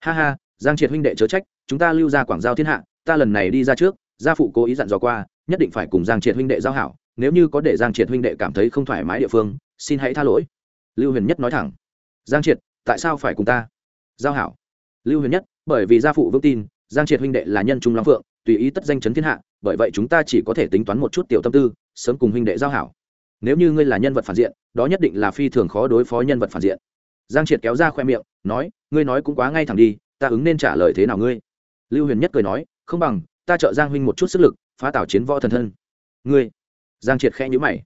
Ha ha, giang triệt huynh đệ chớ trách, chúng ta lưu ra quảng giao thiên hạ, ta lần này đi ra trước, gia phụ cố ý dặn dò qua, nhất định phải cùng giang triệt huynh đệ giao hảo nếu như có để giang triệt huynh đệ cảm thấy không thoải mái địa phương, xin hãy tha lỗi. Lưu huyền nhất nói thẳng. Giang triệt, tại sao phải cùng ta? Giao hảo. Lưu huyền nhất, bởi vì gia phụ vững tin, giang triệt huynh đệ là nhân trung long phượng, tùy ý tất danh chấn thiên hạ, bởi vậy chúng ta chỉ có thể tính toán một chút tiểu tâm tư, sớm cùng huynh đệ giao hảo. Nếu như ngươi là nhân vật phản diện, đó nhất định là phi thường khó đối phó nhân vật phản diện. Giang triệt kéo ra khoe miệng, nói, ngươi nói cũng quá ngay thẳng đi, ta ứng nên trả lời thế nào ngươi? Lưu huyền nhất cười nói, không bằng, ta trợ giang huynh một chút sức lực, phá tảo chiến võ thần thân. Ngươi giang triệt khẽ nhữ mày.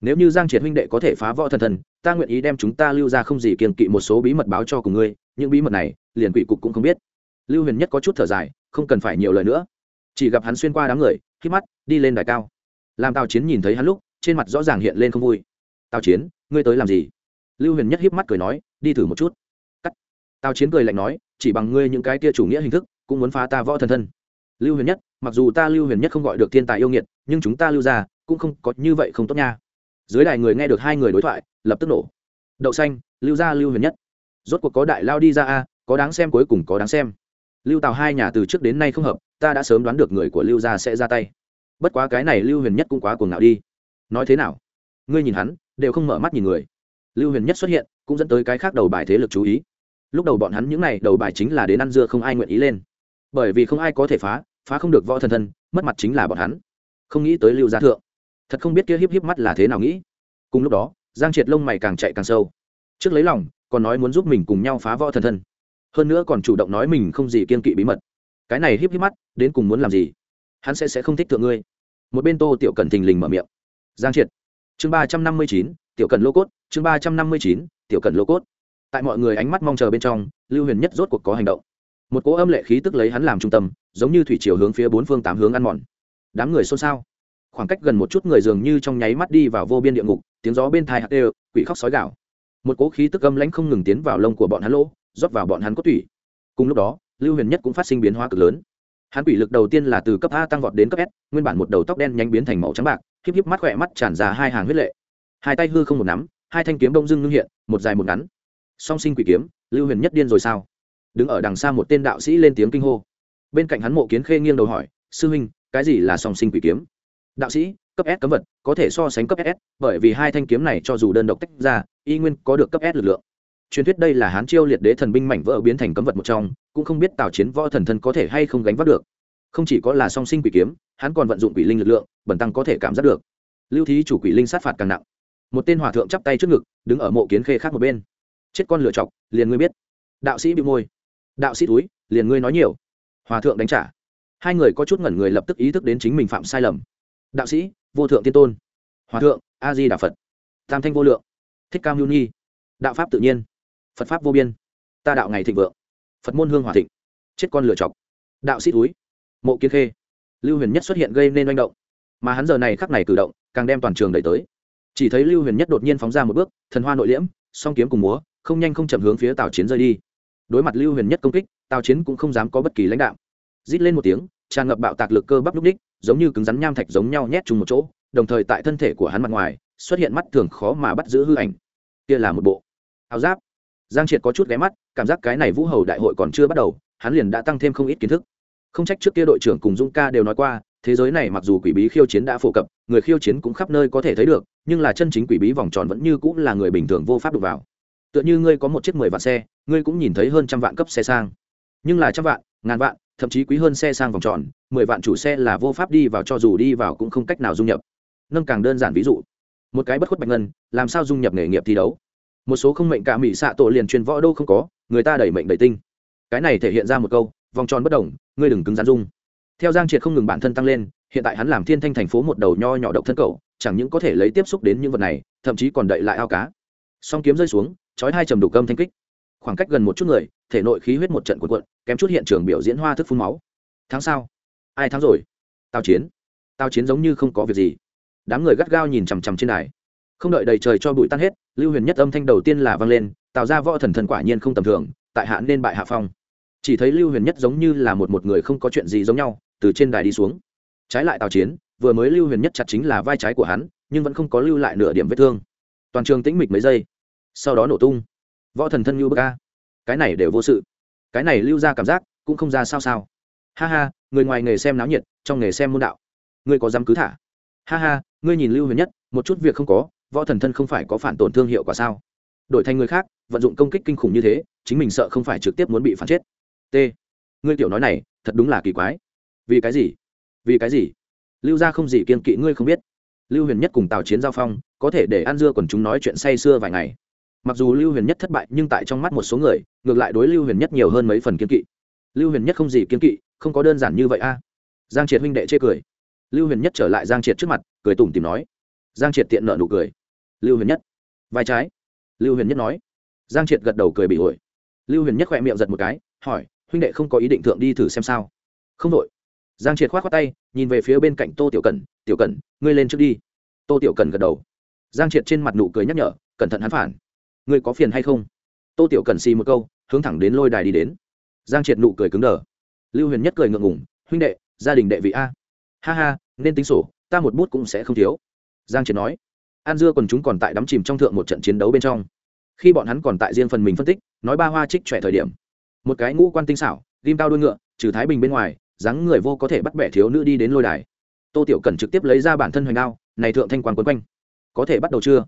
Nếu như giang triệt huynh đệ có thể phá võ thần thần, ta nguyện ý đem chúng ta lưu ra không gì kiềm kỵ một số bí mật báo cho cùng ngươi, những bí mật này, liền quỷ cục cũng không biết. Lưu huyền nhất có chút thở dài, không cần phải nhiều lời nữa. Chỉ gặp hắn xuyên qua đám người, khi mắt, đi lên đài cao. Làm tào chiến nhìn thấy hắn lúc, trên mặt rõ ràng hiện lên không vui. Tào chiến, ngươi tới làm gì? Lưu huyền nhất hiếp mắt cười nói, đi thử một chút. Cắt. Tào chiến cười lạnh nói, chỉ bằng ngươi những cái kia chủ nghĩa hình thức, cũng muốn phá ta võ thần thân lưu huyền nhất, mặc dù ta lưu huyền nhất không gọi được thiên tài yêu nghiệt, nhưng chúng ta lưu ra cũng không có như vậy không tốt nha. Dưới đài người nghe được hai người đối thoại, lập tức nổ. Đậu xanh, lưu gia, lưu huyền nhất. Rốt cuộc có đại lao đi ra a, có đáng xem cuối cùng có đáng xem. Lưu tào hai nhà từ trước đến nay không hợp, ta đã sớm đoán được người của lưu gia sẽ ra tay. Bất quá cái này lưu huyền nhất cũng quá cuồng ngạo đi. Nói thế nào? Ngươi nhìn hắn, đều không mở mắt nhìn người. Lưu huyền nhất xuất hiện, cũng dẫn tới cái khác đầu bài thế lực chú ý. Lúc đầu bọn hắn những n à y đầu bài chính là đến ăn dưa không ai nguyện ý lên. Bởi vì không ai có thể phá phá không được võ thần thân, mất mặt chính là bọn hắn. Không nghĩ tới lưu gia thượng thật không biết kia hiếp hiếp mắt là thế nào nghĩ. Cùng lúc đó, giang triệt lông mày càng chạy càng sâu. Trước lấy lòng, còn nói muốn giúp mình cùng nhau phá võ thần thân. Hơn nữa còn chủ động nói mình không gì kiên kỵ bí mật. Cái này hiếp hiếp mắt, đến cùng muốn làm gì? Hắn sẽ sẽ không thích thượng ngươi. Một bên tô tiểu cần thình lình mở miệng. Giang triệt. Chương ba trăm năm mươi chín, tiểu cần lô cốt. Chương ba trăm năm mươi chín, tiểu cần lô cốt. Tại mọi người ánh mắt mong chờ bên trong, lưu huyền nhất rốt cuộc có hành động. Một cỗ âm lệ khí tức lấy hắn làm trung tâm, giống như thủy chiều hướng phía bốn phương tám hướng ăn mòn. Đám người xôn xao khoảng cách gần một chút người dường như trong nháy mắt đi vào vô biên địa ngục, tiếng gió bên thai hạt đều, quỷ khóc sói gạo một cỗ khí tức âm lãnh không ngừng tiến vào lông của bọn hắn lỗ, rót vào bọn hắn cốt tủy. Cùng lúc đó, lưu huyền nhất cũng phát sinh biến hóa cực lớn. Hắn quỷ lực đầu tiên là từ cấp a tăng vọt đến cấp s, nguyên bản một đầu tóc đen nhanh biến thành màu trắng bạc híp híp mắt khỏe mắt tràn ra hai hàng huyết lệ. Hai tay hư không một nắm, hai thanh kiếm đông dưng ngưng hiện, một dài một ngắn. Song sinh quỷ kiếm, lưu huyền nhất điên rồi sao? Đứng ở đằng xa một tên đạo sĩ lên tiếng kinh hô. Bên cạnh hắn mộ kiến khê nghiêng đầu hỏi, sư huynh, cái gì là song sinh quỷ kiếm? Đạo sĩ, cấp s cấm vật, có thể so sánh cấp ss bởi vì hai thanh kiếm này cho dù đơn độc tách ra, y nguyên có được cấp s lực lượng. Truyền thuyết đây là hán chiêu liệt đế thần binh mảnh vỡ biến thành cấm vật một trong, cũng không biết tào chiến võ thần thân có thể hay không gánh vác được. Không chỉ có là song sinh quỷ kiếm, hắn còn vận dụng quỷ linh lực lượng, bẩn tăng có thể cảm giác được. Lưu thí chủ quỷ linh sát phạt càng nặng. Một tên hòa thượng chắp tay trước ngực, đứng ở mộ kiến khê khác một bên. Chết con lựa chọc, liền ngươi biết. Đạo sĩ bị môi. Đạo sĩ túi, liền ngươi nói nhiều. Hòa thượng đánh trả. Hai người có chút ngẩn người lập tức ý thức đến chính mình phạm sai lầm đạo sĩ, vô thượng tiên tôn. Hòa thượng a di đà phật tam thanh vô lượng. Thích cam hưu nhi. Đạo pháp tự nhiên. Phật pháp vô biên. Ta đạo ngày thịnh vượng. Phật môn hương hòa thịnh. Chết con lửa chọc. Đạo sĩ túi. Mộ kiến khê. Lưu huyền nhất xuất hiện gây nên manh động. Mà hắn giờ này khắc này cử động, càng đem toàn trường đẩy tới. Chỉ thấy lưu huyền nhất đột nhiên phóng ra một bước, thần hoa nội liễm, song kiếm cùng múa, không nhanh không chậm hướng phía tào chiến rơi đi. Đối mặt lưu huyền nhất công kích, tào chiến cũng không dám có bất kỳ lãnh đạo. Rít lên một tiếng, tràn ngập bạo tạc lực cơ bắp lúc đích giống như cứng rắn nham thạch giống nhau nhét chung một chỗ, đồng thời tại thân thể của hắn mặt ngoài, xuất hiện mắt thường khó mà bắt giữ hư ảnh. Kia là một bộ áo giáp. Giang triệt có chút ghé mắt, cảm giác cái này vũ hầu đại hội còn chưa bắt đầu, hắn liền đã tăng thêm không ít kiến thức. Không trách trước kia đội trưởng cùng dung ca đều nói qua, thế giới này mặc dù quỷ bí khiêu chiến đã phổ cập, người khiêu chiến cũng khắp nơi có thể thấy được, nhưng là chân chính quỷ bí vòng tròn vẫn như cũng là người bình thường vô pháp đụng vào. Tựa như ngươi có một chiếc mười vạn xe, ngươi cũng nhìn thấy hơn trăm vạn cấp xe sang. Nhưng là trăm vạn, ngàn vạn, thậm chí quý hơn xe sang vòng tròn mười vạn chủ xe là vô pháp đi vào cho dù đi vào cũng không cách nào dung nhập. Nâng càng đơn giản ví dụ, một cái bất khuất bạch ngân, làm sao dung nhập nghề nghiệp thi đấu? Một số không mệnh cả mỹ xạ tổ liền truyền võ đâu không có, người ta đẩy mệnh đẩy tinh. Cái này thể hiện ra một câu, vòng tròn bất đồng, ngươi đừng cứng rắn dung. Theo giang triệt không ngừng bản thân tăng lên, hiện tại hắn làm thiên thanh thành phố một đầu nho nhỏ độc thân cầu, chẳng những có thể lấy tiếp xúc đến những vật này, thậm chí còn đậy lại ao cá. Song kiếm rơi xuống chói hai trầm đủ cơm thanh kích. Khoảng cách gần một chút người, thể nội khí huyết một trận cuộn cuộn, kém chút hiện trường biểu diễn hoa thức phun máu. Tháng sau ai thắng rồi? Tao chiến. Tao chiến giống như không có việc gì. Đám người gắt gao nhìn chằm chằm trên đài. Không đợi đầy trời cho bụi tan hết, lưu huyền nhất âm thanh đầu tiên là vang lên tạo ra võ thần thần quả nhiên không tầm thường, tại hạ nên bại hạ phong. Chỉ thấy lưu huyền nhất giống như là một một người không có chuyện gì giống nhau, từ trên đài đi xuống. Trái lại tào chiến, vừa mới lưu huyền nhất chặt chính là vai trái của hắn, nhưng vẫn không có lưu lại nửa điểm vết thương. Toàn trường tĩnh mịch mấy giây. Sau đó nổ tung. Võ thần thân như bơ ca cái này đều vô sự. Cái này lưu ra cảm giác cũng không ra sao sao ha ha, người ngoài nghề xem náo nhiệt, trong nghề xem môn đạo. Ngươi có dám cứ thả? Ha ha, ngươi nhìn lưu huyền nhất, một chút việc không có, võ thần thân không phải có phản tổn thương hiệu quả sao? Đổi thành người khác, vận dụng công kích kinh khủng như thế, chính mình sợ không phải trực tiếp muốn bị phản chết. T. Ngươi tiểu nói này, thật đúng là kỳ quái. Vì cái gì? Vì cái gì? Lưu gia không gì kiên kỵ ngươi không biết. Lưu huyền nhất cùng tào chiến giao phong, có thể để an dưa còn chúng nói chuyện say sưa vài ngày. Mặc dù lưu huyền nhất thất bại, nhưng tại trong mắt một số người, ngược lại đối lưu huyền nhất nhiều hơn mấy phần kiên kỵ. Lưu huyền nhất không gì kiên kỵ không có đơn giản như vậy a. Giang triệt huynh đệ chê cười. Lưu huyền nhất trở lại giang triệt trước mặt, cười tủm tìm nói. Giang triệt tiện nợ nụ cười. Lưu huyền nhất. Vai trái. Lưu huyền nhất nói. Giang triệt gật đầu cười bị ổi. Lưu huyền nhất khỏe miệng giật một cái, hỏi, huynh đệ không có ý định thượng đi thử xem sao? Không đội giang triệt k h o á t khoác tay, nhìn về phía bên cạnh tô tiểu cẩn tiểu cẩn, ngươi lên trước đi. Tô tiểu cẩn gật đầu. Giang triệt trên mặt nụ cười nhắc nhở, cẩn thận hắn phản. Ngươi có phiền hay không? Tô tiểu cẩn xì một câu, hướng thẳng đến lôi đài đi đến. Giang triệt nụ cười cứng đờ lưu huyền nhất cười ngượng ngùng, huynh đệ gia đình đệ vị a. Ha ha nên tính sổ ta một bút cũng sẽ không thiếu. Giang triệt nói. An dưa còn chúng còn tại đắm chìm trong thượng một trận chiến đấu bên trong. Khi bọn hắn còn tại riêng phần mình phân tích nói ba hoa trích trẻ thời điểm. Một cái ngũ quan tinh xảo ghim cao đuôi ngựa trừ thái bình bên ngoài dáng người vô có thể bắt bẻ thiếu nữ đi đến lôi đài. Tô tiểu cần trực tiếp lấy ra bản thân hoành đao này thượng thanh quan quấn quanh. Có thể bắt đầu chưa?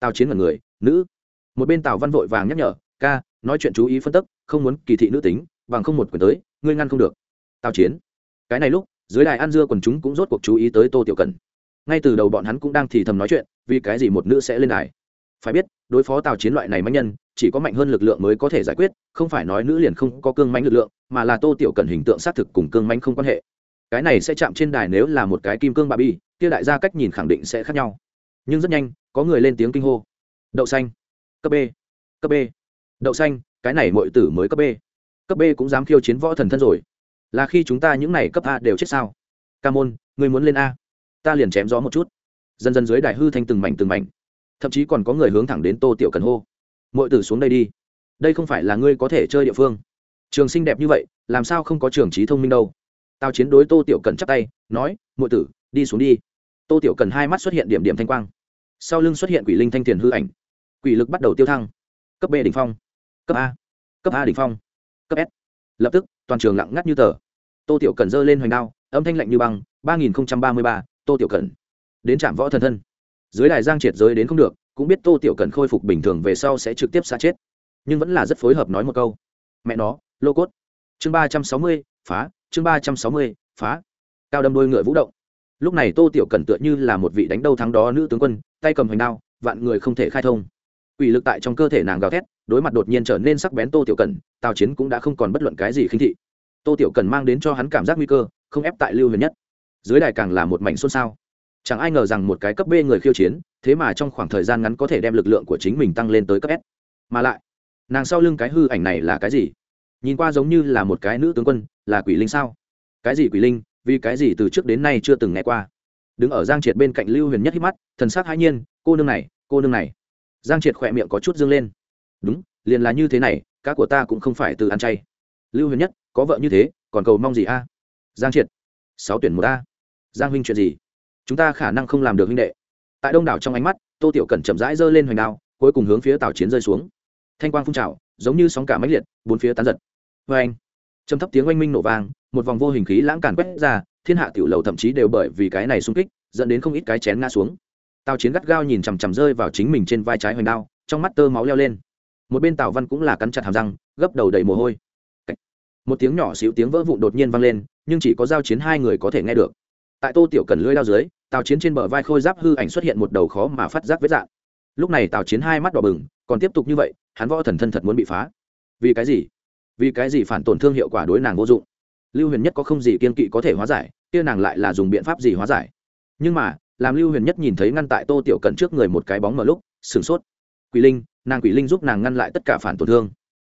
Tào chiến mật người nữ. Một bên tào văn vội vàng nhắc nhở ca nói chuyện chú ý phân tức không muốn kỳ thị nữ tính bằng không một quyền tới ngươi ngăn không được. Tào chiến. Cái này lúc, dưới đài ăn dưa quần chúng cũng rốt cuộc chú ý tới tô tiểu cần. Ngay từ đầu bọn hắn cũng đang thì thầm nói chuyện, vì cái gì một nữ sẽ lên đài? Phải biết, đối phó tào chiến loại này mạnh nhân, chỉ có mạnh hơn lực lượng mới có thể giải quyết, không phải nói nữ liền không có cương mánh lực lượng, mà là tô tiểu cần hình tượng xác thực cùng cương mánh không quan hệ. Cái này sẽ chạm trên đài nếu là một cái kim cương bà bi, kia đại gia cách nhìn khẳng định sẽ khác nhau. Nhưng rất nhanh, có người lên tiếng kinh hô. Đậu xanh. Cấp b. Cấp b. Đậu xanh, cái này mọi tử mới cấp b cấp b cũng dám khiêu chiến võ thần thân rồi. Là khi chúng ta những này cấp a đều chết sao? Ca môn, người muốn lên a. Ta liền chém gió một chút. Dần dần dưới đài hư thanh từng mảnh từng mảnh. Thậm chí còn có người hướng thẳng đến tô tiểu cần hô. Mọi tử xuống đây đi. Đây không phải là ngươi có thể chơi địa phương. Trường sinh đẹp như vậy, làm sao không có trường trí thông minh đâu? Tao chiến đối tô tiểu cần chắp tay, nói mọi tử, đi xuống đi. Tô tiểu cần hai mắt xuất hiện điểm điểm thanh quang. Sau lưng xuất hiện quỷ linh thanh tiền hư ảnh. Quỷ lực bắt đầu tiêu thăng. Cấp b đ ỉ n h phong. Cấp a. Cấp a đ ỉ n h phong cấp s. Lập tức, toàn trường lặng ngắt như tờ. Tô tiểu cần giơ lên hoành đao, âm thanh lạnh như băng, ba nghìn ba mươi ba, tô tiểu cần đến trạm võ thần thân. Dưới đài giang triệt giới đến không được, cũng biết tô tiểu cần khôi phục bình thường về sau sẽ trực tiếp xa chết. Nhưng vẫn là rất phối hợp nói một câu. Mẹ nó, lô cốt. Chương ba trăm sáu mươi, phá, chương ba trăm sáu mươi, phá. Cao đâm đôi ngựa vũ động. Lúc này tô tiểu cần tựa như là một vị đánh đâu thắng đó nữ tướng quân, tay cầm hoành đao, vạn người không thể khai thông. Ủy lực tại trong cơ thể nàng gào thét đối mặt đột nhiên trở nên sắc bén tô tiểu cần, tào chiến cũng đã không còn bất luận cái gì khinh thị. Tô tiểu cần mang đến cho hắn cảm giác nguy cơ, không ép tại lưu huyền nhất. Dưới đài càng là một mảnh xôn xao. Chẳng ai ngờ rằng một cái cấp b người khiêu chiến, thế mà trong khoảng thời gian ngắn có thể đem lực lượng của chính mình tăng lên tới cấp s. Mà lại, nàng sau lưng cái hư ảnh này là cái gì? Nhìn qua giống như là một cái nữ tướng quân, là quỷ linh sao? Cái gì quỷ linh, vì cái gì từ trước đến nay chưa từng nghe qua? Đứng ở giang triệt bên cạnh lưu huyền nhất hít mắt, thần sắc hãi nhiên, cô nương này, cô nương này. Giang triệt khỏe miệng có chút dương lên đúng, liền là như thế này, cá của ta cũng không phải từ ăn chay. Lưu huyền nhất, có vợ như thế, còn cầu mong gì a? Giang triệt. Sáu tuyển một a. Giang huynh chuyện gì? Chúng ta khả năng không làm được huynh đệ. Tại đông đảo trong ánh mắt, tô tiểu cẩn chậm rãi giơ lên hoành đao, cuối cùng hướng phía tàu chiến rơi xuống. Thanh quang phun trào, giống như sóng cả máy liệt, bốn phía tán giật. Vê anh, trầm thấp tiếng oanh minh nổ vang, một vòng vô hình khí lãng càn quét ra, thiên hạ tiểu lầu thậm chí đều bởi vì cái này xung kích, dẫn đến không ít cái chén ngã xuống. Tào chiến gắt gao nhìn chằm chằm rơi vào chính mình trên vai trái hoành đao, trong mắt tơ máu leo lên một bên tào văn cũng là cắn chặt hàm răng, gấp đầu đầy mồ hôi. Một tiếng nhỏ xíu tiếng vỡ vụn đột nhiên vang lên, nhưng chỉ có giao chiến hai người có thể nghe được. Tại tô tiểu cần lưỡi đao dưới, tào chiến trên bờ vai khôi giáp hư ảnh xuất hiện một đầu khó mà phát giác vết dạng. Lúc này tào chiến hai mắt đỏ bừng, còn tiếp tục như vậy, hắn võ thần thân thật muốn bị phá. Vì cái gì? Vì cái gì phản tổn thương hiệu quả đối nàng vô dụng? Lưu huyền nhất có không gì kiên kỵ có thể hóa giải, kia nàng lại là dùng biện pháp gì hóa giải? Nhưng mà, làm lưu huyền nhất nhìn thấy ngăn tại tô tiểu cần trước người một cái bóng mở lúc, sửng sốt. Quỷ linh nàng quỷ linh giúp nàng ngăn lại tất cả phản tổn thương.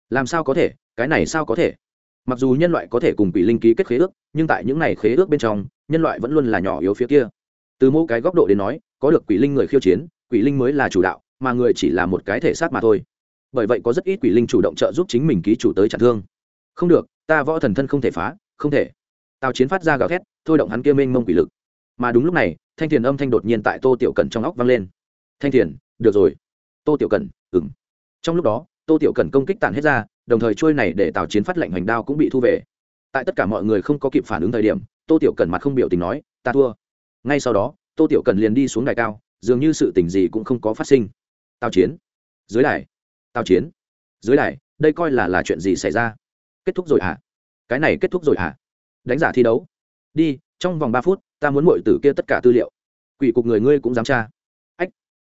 Làm sao có thể? Cái này sao có thể? Mặc dù nhân loại có thể cùng quỷ linh ký kết khế ước, nhưng tại những này khế ước bên trong, nhân loại vẫn luôn là nhỏ yếu phía kia. Từ mỗi cái góc độ đến nói, có được quỷ linh người khiêu chiến, quỷ linh mới là chủ đạo, mà người chỉ là một cái thể xác mà thôi. Bởi vậy có rất ít quỷ linh chủ động trợ giúp chính mình ký chủ tới chặn thương. Không được, ta võ thần thân không thể phá, không thể. Tào chiến phát ra gào thét, thôi động hắn kia mênh mông quỷ lực. Mà đúng lúc này, thanh thiền âm thanh đột nhiên tại tô tiểu cần trong óc vang lên. Thanh thiền, được rồi tô tiểu cần ừng trong lúc đó, tô tiểu cần công kích tàn hết ra, đồng thời trôi này để tào chiến phát lệnh hoành đao cũng bị thu về. Tại tất cả mọi người không có kịp phản ứng thời điểm, tô tiểu cần mặt không biểu tình nói, ta thua. Ngay sau đó, tô tiểu cần liền đi xuống đài cao, dường như sự tình gì cũng không có phát sinh. Tào chiến. Dưới đài. Tào chiến. Dưới đài, đây coi là là chuyện gì xảy ra? Kết thúc rồi hả? Cái này kết thúc rồi hả? Đánh giả thi đấu. Đi, trong vòng ba phút, ta muốn mọi tử kia tất cả tư liệu. Quỷ cục người ngươi cũng dám tra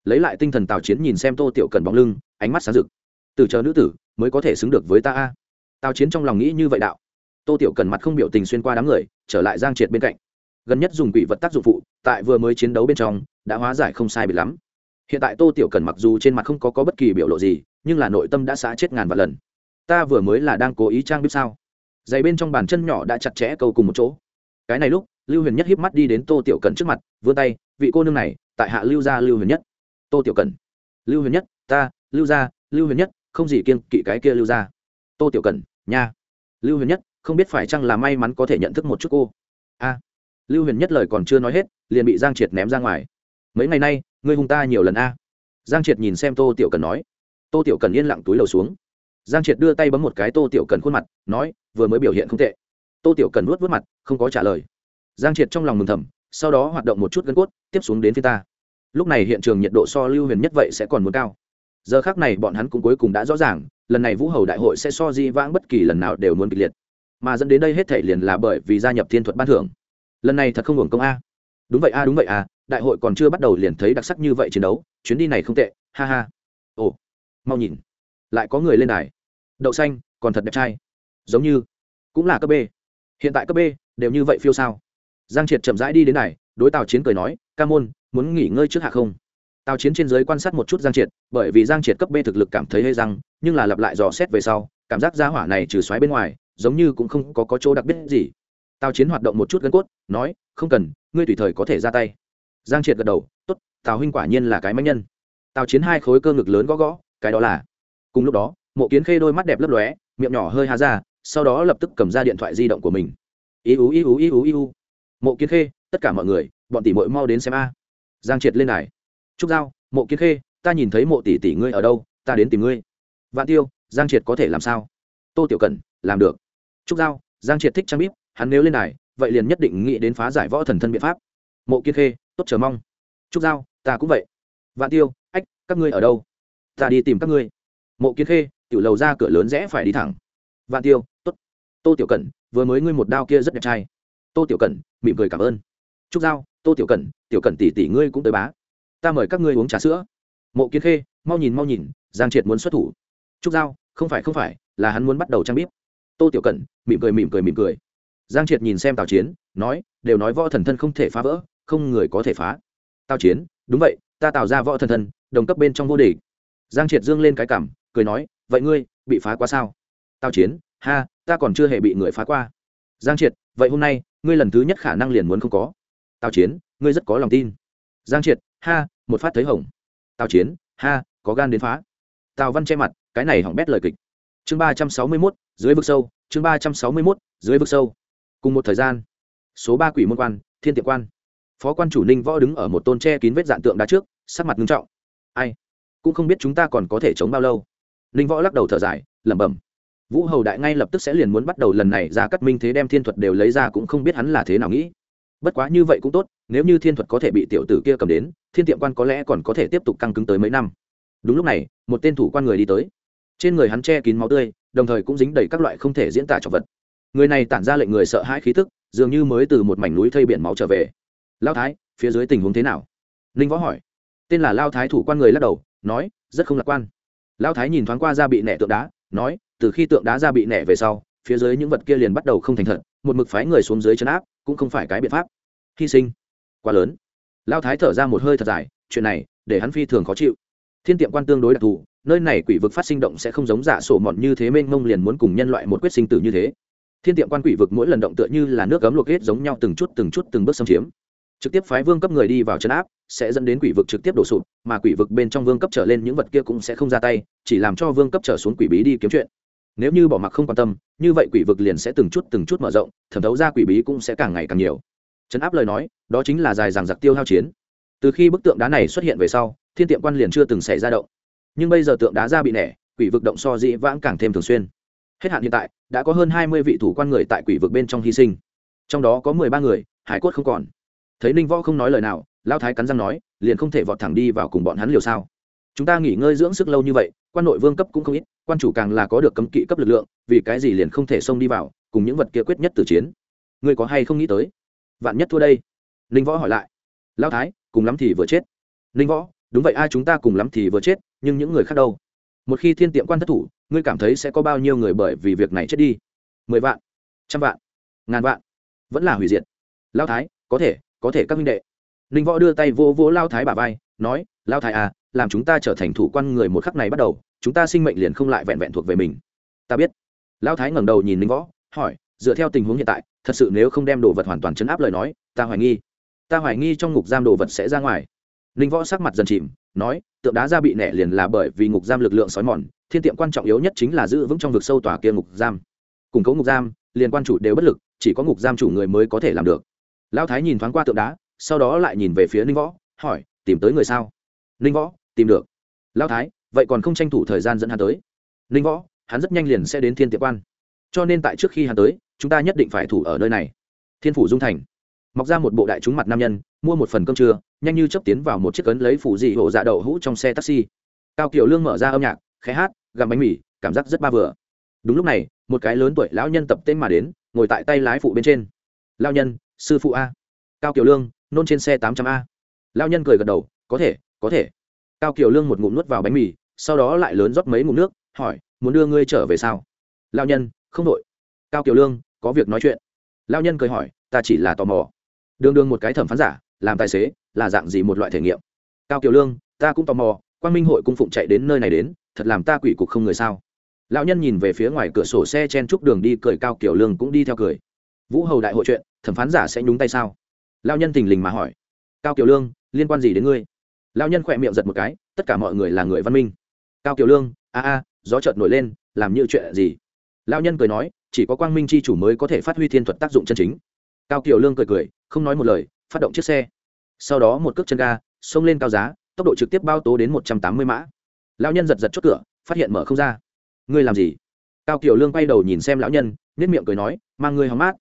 lấy lại tinh thần tào chiến nhìn xem tô tiểu cần bóng lưng ánh mắt sáng rực. Từ chờ nữ tử mới có thể xứng được với ta a. Tào chiến trong lòng nghĩ như vậy đạo. Tô tiểu cần mặt không biểu tình xuyên qua đám người trở lại giang triệt bên cạnh. Gần nhất dùng quỷ vật tác dụng phụ tại vừa mới chiến đấu bên trong đã hóa giải không sai bị lắm. Hiện tại tô tiểu cần mặc dù trên mặt không có, có bất kỳ biểu lộ gì nhưng là nội tâm đã xá chết ngàn vạn lần. Ta vừa mới là đang cố ý trang biết sao? Giày bên trong bàn chân nhỏ đã chặt chẽ câu cùng một chỗ. Cái này lúc lưu huyền nhất híp mắt đi đến tô tiểu cần trước mặt vươn tay vị cô nương này tại hạ lưu gia lưu huyền nhất tô tiểu cần lưu huyền nhất, ta, lưu gia, lưu huyền nhất, không gì kiên kỵ cái kia lưu gia. Tô tiểu cần nha. Lưu huyền nhất, không biết phải chăng là may mắn có thể nhận thức một chút cô. A. Lưu huyền nhất lời còn chưa nói hết, liền bị giang triệt ném ra ngoài. Mấy ngày nay, ngươi hung ta nhiều lần a. Giang triệt nhìn xem tô tiểu cần nói. Tô tiểu cần yên lặng túi đầu xuống. Giang triệt đưa tay bấm một cái tô tiểu cần khuôn mặt, nói, vừa mới biểu hiện không tệ. Tô tiểu cần nuốt vớt mặt, không có trả lời. Giang triệt trong lòng mừng thầm, sau đó hoạt động một chút gân cốt, tiếp xuống đến phía ta lúc này hiện trường nhiệt độ so lưu huyền nhất vậy sẽ còn muốn cao. Giờ khác này bọn hắn cũng cuối cùng đã rõ ràng, lần này vũ hầu đại hội sẽ so di vãng bất kỳ lần nào đều muốn kịch liệt. Mà dẫn đến đây hết thể liền là bởi vì gia nhập thiên thuật ban thưởng. Lần này thật không hưởng công a. Đúng vậy a, đúng vậy a, đại hội còn chưa bắt đầu liền thấy đặc sắc như vậy chiến đấu, chuyến đi này không tệ, ha ha. Ồ, mau nhìn. Lại có người lên đài. Đậu xanh, còn thật đẹp trai. Giống như, cũng là cấp b. Hiện tại cấp b, đều như vậy phiêu sao. Giang triệt chậm rãi đi đến này đối tào chiến cười nói, ca môn muốn nghỉ ngơi trước hạ không? Tào chiến trên giới quan sát một chút giang triệt bởi vì giang triệt cấp b thực lực cảm thấy hơi răng nhưng là lặp lại dò xét về sau cảm giác gia hỏa này trừ xoáy bên ngoài giống như cũng không có, có chỗ đặc biệt gì. Tào chiến hoạt động một chút gân cốt nói không cần ngươi tùy thời có thể ra tay. Giang triệt gật đầu t ố t tào huynh quả nhiên là cái manh nhân. Tào chiến hai khối cơ ngực lớn gõ gõ cái đó là cùng lúc đó mộ kiến khê đôi mắt đẹp lấp lóe miệng nhỏ hơi há ra sau đó lập tức cầm ra điện thoại di động của mình. Ý ú ý ú ý ú ý ú mộ kiến khê tất cả mọi người bọn tỷ mội mau đến xem a giang triệt lên đài. Trúc giao, mộ kiến khê, ta nhìn thấy mộ tỷ tỷ ngươi ở đâu, ta đến tìm ngươi. Vạn tiêu, giang triệt có thể làm sao? Tô tiểu cần làm được. Trúc giao, giang triệt thích trang bíp, hắn nếu lên đài, vậy liền nhất định nghĩ đến phá giải võ thần thân biện pháp. Mộ kiến khê, tốt chờ mong. Trúc giao, ta cũng vậy. Vạn tiêu, ách, các ngươi ở đâu? Ta đi tìm các ngươi. Mộ kiến khê, tiểu lầu ra cửa lớn rẽ phải đi thẳng. Vạn tiêu, tốt. tô tiểu cẩn, vừa mới ngươi một đao kia rất đẹp trai. Tô tiểu cẩn, mỉm cười cảm ơn. Trúc giao, tô tiểu cẩn tiểu cẩn tỷ tỷ ngươi cũng tới bá. Ta mời các ngươi uống trà sữa. Mộ kiến khê, mau nhìn mau nhìn, giang triệt muốn xuất thủ. Trúc giao, không phải không phải, là hắn muốn bắt đầu trang bíp. Tô tiểu cẩn, mỉm cười mỉm cười mỉm cười. Giang triệt nhìn xem tào chiến, nói, đều nói võ thần thân không thể phá vỡ, không người có thể phá. Tào chiến, đúng vậy, ta tạo ra võ thần thân, đồng cấp bên trong vô địch. Giang triệt dương lên cái cảm, cười nói, vậy ngươi, bị phá quá sao? Tào chiến, ha, ta còn chưa hề bị người phá qua. Giang triệt, vậy hôm nay, ngươi lần thứ nhất khả năng liền muốn không có tào chiến, ngươi rất có lòng tin. Giang triệt, ha, một phát thấy hỏng tào chiến, ha, có gan đến phá. Tào văn che mặt, cái này hỏng bét lời kịch. Chương ba trăm sáu mươi mốt, dưới vực sâu, chương ba trăm sáu mươi mốt, dưới vực sâu. Cùng một thời gian, số ba quỷ môn quan, thiên tiệm quan. Phó quan chủ ninh võ đứng ở một tôn tre kín vết dạn tượng đá trước, sắc mặt nghiêm trọng. Ai? Cũng không biết chúng ta còn có thể chống bao lâu. Ninh võ lắc đầu thở dài, lẩm bẩm. Vũ hầu đại ngay lập tức sẽ liền muốn bắt đầu lần này ra cắt minh thế đem thiên thuật đều lấy ra cũng không biết hắn là thế nào nghĩ bất quá như vậy cũng tốt, nếu như thiên thuật có thể bị tiểu tử kia cầm đến, thiên tiệm quan có lẽ còn có thể tiếp tục căng cứng tới mấy năm. Đúng lúc này, một tên thủ quan người đi tới. Trên người hắn che kín máu tươi, đồng thời cũng dính đầy các loại không thể diễn tả trọng vật. Người này tản ra lệnh người sợ hãi khí thức dường như mới từ một mảnh núi thây biển máu trở về. Lao thái, phía dưới tình huống thế nào? Ninh võ hỏi. Tên là lao thái thủ quan người lắc đầu, nói, rất không lạc quan. Lao thái nhìn thoáng qua ra bị nẻ tượng đá, nói, từ khi tượng đá ra bị nẻ về sau, phía dưới những vật kia liền bắt đầu không thành thật, một mực phái người xuống dưới chấn áp, cũng không phải cái biện pháp hy sinh. Quá lớn. Lao thái thở ra một hơi thật dài, chuyện này, để hắn phi thường khó chịu. Thiên tiệm quan tương đối đặc thù, nơi này quỷ vực phát sinh động sẽ không giống giả sổ mọn như thế mênh mông liền muốn cùng nhân loại một quyết sinh tử như thế. Thiên tiệm quan quỷ vực mỗi lần động tựa như là nước cấm luộc hết giống nhau từng chút từng chút từng bước xâm chiếm. Trực tiếp phái vương cấp người đi vào chấn áp, sẽ dẫn đến quỷ vực trực tiếp đổ sụp, mà quỷ vực bên trong vương cấp trở lên những vật kia cũng sẽ không ra tay, chỉ làm cho vương cấp trở xuống quỷ bí đi kiếm chuyện. Nếu như bỏ mặc không quan tâm, như vậy quỷ vực liền sẽ từng chút từng chút mở rộng, thẩm thấu ra quỷ bí cũng sẽ càng ngày càng nhiều chấn áp lời nói, đó chính là dài dằng giặc tiêu hao chiến. Từ khi bức tượng đá này xuất hiện về sau, thiên tiệm quan liền chưa từng xảy ra động. Nhưng bây giờ tượng đá ra bị nẻ, quỷ vực động so dĩ vãng càng thêm thường xuyên. Hết hạn hiện tại, đã có hơn hai mươi vị thủ quan người tại quỷ vực bên trong hy sinh. Trong đó có mười ba người, hải cốt không còn. Thấy ninh võ không nói lời nào lao thái cắn răng nói, liền không thể vọt thẳng đi vào cùng bọn hắn liều sao. Chúng ta nghỉ ngơi dưỡng sức lâu như vậy, quan nội vương cấp cũng không ít, quan chủ càng là có được cấm kỵ cấp lực lượng, vì cái gì liền không thể xông đi vào, cùng những vật kia quyết nhất từ chiến. Ngươi có hay không nghĩ tới? Vạn nhất thua đây. Ninh võ hỏi lại. Lao thái, cùng lắm thì vừa chết. Ninh võ, đúng vậy ai chúng ta cùng lắm thì vừa chết, nhưng những người khác đâu? Một khi thiên tiệm quan thất thủ, ngươi cảm thấy sẽ có bao nhiêu người bởi vì việc này chết đi? Mười vạn, trăm vạn, ngàn vạn, vẫn là hủy diệt. Lao thái, có thể có thể các minh đệ. Ninh võ đưa tay vô vô lao thái bà vai, nói lao thái à làm chúng ta trở thành thủ quan người một khắc này bắt đầu, chúng ta sinh mệnh liền không lại vẹn vẹn thuộc về mình. Ta biết. Lao thái ngẩng đầu nhìn ninh võ, hỏi, dựa theo tình huống hiện tại thật sự nếu không đem đồ vật hoàn toàn chấn áp lời nói, ta hoài nghi. Ta hoài nghi trong ngục giam đồ vật sẽ ra ngoài. Ninh võ sắc mặt dần chìm, nói, tượng đá ra bị nẻ liền là bởi vì ngục giam lực lượng sói mòn, thiên tiệm quan trọng yếu nhất chính là giữ vững trong vực sâu tòa kia ngục giam. Củng cố ngục giam, liền quan chủ đều bất lực, chỉ có ngục giam chủ người mới có thể làm được. Lão thái nhìn thoáng qua tượng đá, sau đó lại nhìn về phía ninh võ, hỏi, tìm tới người sao? Ninh võ, tìm được. Lão thái, vậy còn không tranh thủ thời gian dẫn hắn tới. Ninh võ, hắn rất nhanh liền sẽ đến thiên tiệm quan cho nên tại trước khi hắn tới, chúng ta nhất định phải thủ ở nơi này. Thiên phủ dung thành. Mọc ra một bộ đại chúng mặt nam nhân, mua một phần cơm trưa, nhanh như chấp tiến vào một chiếc ấn lấy phủ dị hổ dạ đậu hũ trong xe taxi. Cao kiều lương mở ra âm nhạc khé hát, gặm bánh mì, cảm giác rất ba vừa. Đúng lúc này, một cái lớn tuổi lão nhân tập tên mà đến, ngồi tại tay lái phụ bên trên. Lao nhân, sư phụ a. Cao kiều lương, nôn trên xe tám trăm a. Lao nhân cười gật đầu, có thể có thể. Cao kiều lương một ngụm nuốt vào bánh mì, sau đó lại lớn rót mấy ngụm nước, hỏi, muốn đưa ngươi trở về sao? Lao nhân không đội. Cao kiều lương, có việc nói chuyện. Lao nhân cười hỏi, ta chỉ là tò mò. Đương đương một cái thẩm phán giả, làm tài xế, là dạng gì một loại thể nghiệm? Cao kiều lương, ta cũng tò mò quan minh hội cung phụng chạy đến nơi này đến, thật làm ta quỷ cục không người sao? Lão nhân nhìn về phía ngoài cửa sổ xe chen trúc đường đi, cười cao kiểu lương cũng đi theo cười. Vũ hầu đại hội chuyện, thẩm phán giả sẽ nhúng tay sao? Lão nhân tình lình mà hỏi. Cao kiểu lương, liên quan gì đến ngươi? Lão nhân khỏe miệng giật một cái, tất cả mọi người là người văn minh. Cao kiểu lương, a a, gió chợt nổi lên, làm như chuyện gì? Lão nhân cười nói, chỉ có quang minh c h i chủ mới có thể phát huy thiên thuật tác dụng chân chính. Cao kiều lương cười cười, không nói một lời, phát động chiếc xe. Sau đó một cước chân ga, xông lên cao giá, tốc độ trực tiếp bao tố đến một trăm tám mươi mã. Lão nhân giật giật chốt cửa, phát hiện mở không ra. Ngươi làm gì? Cao kiều lương quay đầu nhìn xem lão nhân nếp miệng cười nói, mang ngươi hóng mát.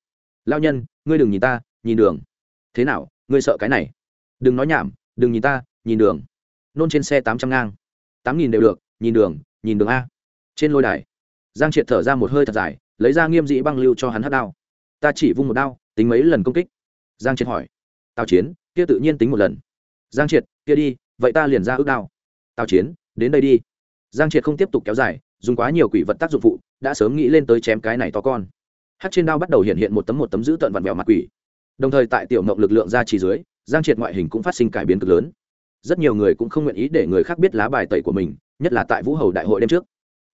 Lão nhân, ngươi đừng nhìn ta, nhìn đường. Thế nào, ngươi sợ cái này? Đừng nói nhảm, đừng nhìn ta, nhìn đường. Nôn trên xe tám trăm ngang. Tám nghìn đều được, nhìn đường nhìn đường a. Trên lôi đài giang triệt thở ra một hơi thật dài, lấy ra nghiêm dĩ băng lưu cho hắn hát đao. Ta chỉ vung một đao, tính mấy lần công kích? Giang triệt hỏi. Tào chiến, kia tự nhiên tính một lần. Giang triệt, kia đi, vậy ta liền ra ước đao. Tào chiến, đến đây đi. Giang triệt không tiếp tục kéo dài, dùng quá nhiều quỷ vật tác dụng phụ, đã sớm nghĩ lên tới chém cái này to con. Hát trên đao bắt đầu hiện hiện một tấm một tấm giữ tận vặn vẹo mặt quỷ. Đồng thời tại tiểu mộng lực lượng ra chỉ dưới, giang triệt ngoại hình cũng phát sinh cải biến cực lớn. Rất nhiều người cũng không nguyện ý để người khác biết lá bài tẩy của mình, nhất là tại vũ hầu đại hội đêm trước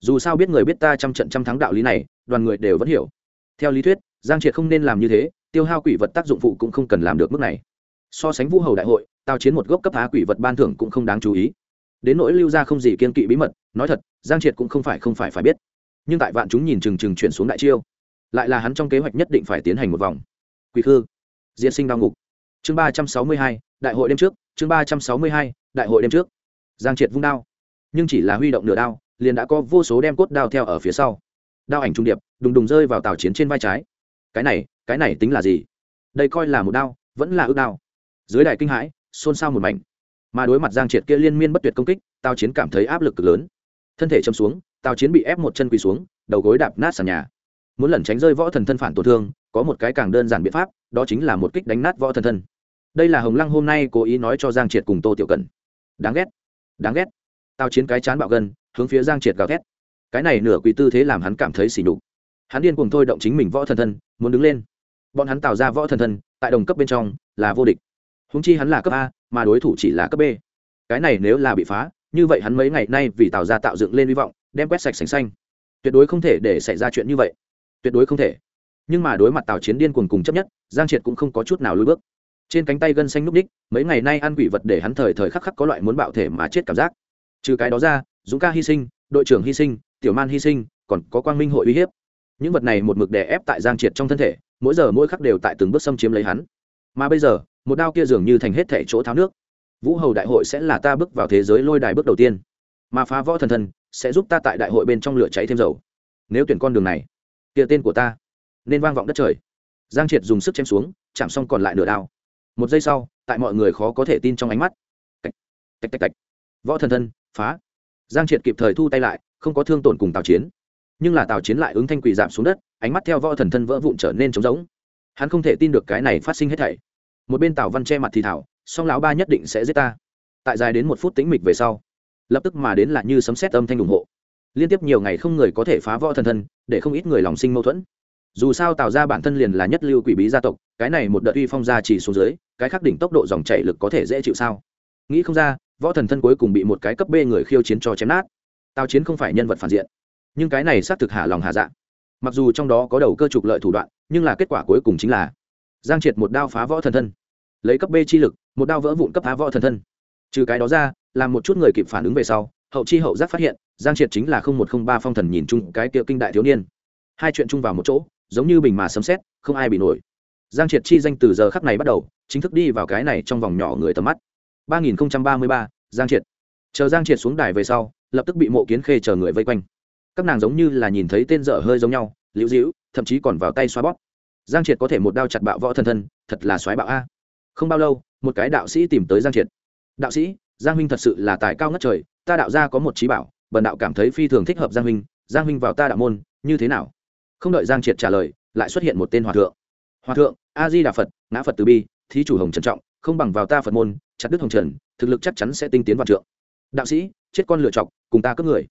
dù sao biết người biết ta trăm trận trăm thắng đạo lý này, đoàn người đều vẫn hiểu. Theo lý thuyết, giang triệt không nên làm như thế, tiêu hao quỷ vật tác dụng phụ cũng không cần làm được mức này. So sánh vũ hầu đại hội, tao chiến một gốc cấp phá quỷ vật ban thưởng cũng không đáng chú ý. Đến nỗi lưu ra không gì kiên kỵ bí mật, nói thật, giang triệt cũng không phải không phải phải biết. Nhưng tại vạn chúng nhìn chừng chừng chuyển xuống đại chiêu, lại là hắn trong kế hoạch nhất định phải tiến hành một vòng. Quỷ khư diễn sinh đau ngục. Chương ba trăm sáu mươi hai, đại hội đêm trước, chương ba trăm sáu mươi hai, đại hội đêm trước. Giang triệt vung đao, nhưng chỉ là huy động nửa đao liền đã có vô số đem cốt đao theo ở phía sau. Đao ảnh trung điệp, đùng đùng rơi vào tàu chiến trên vai trái. Cái này cái này tính là gì? Đây coi là một đao, vẫn là ước đao. Dưới đài kinh hãi, xôn xao một mảnh. Mà đối mặt giang triệt kia liên miên bất tuyệt công kích, tào chiến cảm thấy áp lực cực lớn. Thân thể châm xuống, tào chiến bị ép một chân quỳ xuống, đầu gối đạp nát sàn nhà. Muốn lẩn tránh rơi võ thần thân phản tổn thương, có một cái càng đơn giản biện pháp, đó chính là một kích đánh nát võ thần thân. Đây là hồng lăng hôm nay cố ý nói cho giang triệt cùng tô tiểu cần đáng ghét đáng ghét. Tào chiến cái chán bạo gân hướng phía giang triệt gào thét. Cái này nửa quỳ tư thế làm hắn cảm thấy xỉ nhục. Hắn điên cùng thôi động chính mình võ thần thân, muốn đứng lên. Bọn hắn tạo ra võ thần thân, tại đồng cấp bên trong, là vô địch. Húng chi hắn là cấp a, mà đối thủ chỉ là cấp b. Cái này nếu là bị phá, như vậy hắn mấy ngày nay vì tạo ra tạo dựng lên hy vọng, đem quét sạch sành xanh. Tuyệt đối không thể để xảy ra chuyện như vậy. Tuyệt đối không thể. Nhưng mà đối mặt tào chiến điên cuồng cùng chấp nhất, giang triệt cũng không có chút nào lùi bước. Trên cánh tay gân xanh núp ních, mấy ngày nay ăn quỷ vật để hắn thời thời khắc khắc có loại muốn bạo thể mà chết cảm giác. Trừ cái đó ra dũng ca hy sinh, đội trưởng hy sinh, tiểu man hy sinh, còn có quang minh hội uy hiếp. Những vật này một mực đè ép tại giang triệt trong thân thể, mỗi giờ mỗi khắc đều tại từng bước xâm chiếm lấy hắn. Mà bây giờ, một đao kia dường như thành hết thể chỗ tháo nước. Vũ hầu đại hội sẽ là ta bước vào thế giới lôi đài bước đầu tiên. Mà phá võ thần thần sẽ giúp ta tại đại hội bên trong lửa cháy thêm dầu. Nếu tuyển con đường này, kia tên của ta nên vang vọng đất trời. Giang triệt dùng sức chém xuống, chạm xong còn lại nửa đao. Một giây sau, tại mọi người khó có thể tin trong ánh mắt. Tạch tạch tạch tạch. Võ thần thân, phá giang triệt kịp thời thu tay lại, không có thương tổn cùng tào chiến. Nhưng là tào chiến lại ứng thanh quỳ giảm xuống đất, ánh mắt theo võ thần thân vỡ vụn trở nên trống rỗng. Hắn không thể tin được cái này phát sinh hết thảy. Một bên tào văn che mặt thì thảo, song lão ba nhất định sẽ giết ta. Tại dài đến một phút tĩnh mịch về sau, lập tức mà đến là như sấm xét âm thanh ủng hộ. Liên tiếp nhiều ngày không người có thể phá võ thần thân, để không ít người lòng sinh mâu thuẫn. Dù sao tạo ra bản thân liền là nhất lưu quỷ bí gia tộc, cái này một đợt uy phong gia chỉ xuống dưới, cái khắc đỉnh tốc độ dòng chảy lực có thể dễ chịu sao? Nghĩ không ra võ thần thân cuối cùng bị một cái cấp b người khiêu chiến cho chém nát. Tào chiến không phải nhân vật phản diện, nhưng cái này xác thực hạ lòng hạ dạ. Mặc dù trong đó có đầu cơ trục lợi thủ đoạn, nhưng là kết quả cuối cùng chính là giang triệt một đao phá võ thần thân. Lấy cấp b chi lực, một đao vỡ vụn cấp phá võ thần thân. Trừ cái đó ra, làm một chút người kịp phản ứng về sau, hậu chi hậu giác phát hiện, giang triệt chính là không một không ba phong thần nhìn chung cái kiệu kinh đại thiếu niên. Hai chuyện chung vào một chỗ, giống như bình mà sấm xét không ai bị nổi. Giang triệt chi danh từ giờ khắc này bắt đầu, chính thức đi vào cái này trong vòng nhỏ người tầm mắt ba nghìn ba mươi ba, giang triệt. Chờ giang triệt xuống đài về sau, lập tức bị mộ kiến khê chờ người vây quanh. Các nàng giống như là nhìn thấy tên dở hơi giống nhau, liễu dĩu thậm chí còn vào tay xoa bóp. Giang triệt có thể một đao chặt bạo võ thần thân, thật là xoáy bạo a. Không bao lâu, một cái đạo sĩ tìm tới giang triệt. Đạo sĩ, giang huynh thật sự là tài cao ngất trời, ta đạo gia có một trí bảo, bần đạo cảm thấy phi thường thích hợp giang huynh giang huynh vào ta đạo môn, như thế nào? Không đợi giang triệt trả lời, lại xuất hiện một tên hòa thượng. Hòa thượng, a di đà phật, ngã phật từ bi, thí chủ hồng trần trọng, không bằng vào ta phật môn chặt đứt hồng trần, thực lực chắc chắn sẽ tinh tiến vào trượng. Đạo sĩ, chết con lựa chọc, cùng ta cướp người.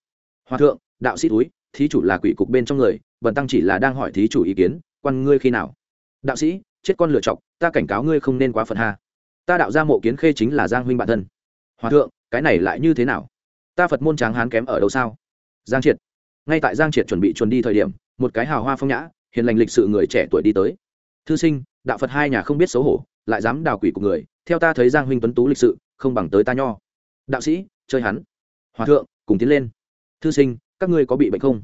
Hòa thượng, đạo sĩ túi, thí chủ là quỷ cục bên trong người, bần tăng chỉ là đang hỏi thí chủ ý kiến, quan ngươi khi nào? Đạo sĩ, chết con lựa chọc, ta cảnh cáo ngươi không nên quá phần hà ta đạo ra mộ kiến khê chính là giang huynh bản thân. Hòa thượng, cái này lại như thế nào? Ta phật môn tráng hán kém ở đâu sao? Giang triệt. Ngay tại giang triệt chuẩn bị chuẩn đi thời điểm, một cái hào hoa phong nhã, hiền lành lịch sự người trẻ tuổi đi tới. Thư sinh, đạo phật hai nhà không biết xấu hổ, lại dám đào quỷ của người theo ta thấy giang huynh tuấn tú lịch sự, không bằng tới ta nho. Đạo sĩ, chơi hắn. Hòa thượng, cùng tiến lên. Thư sinh, các ngươi có bị bệnh không?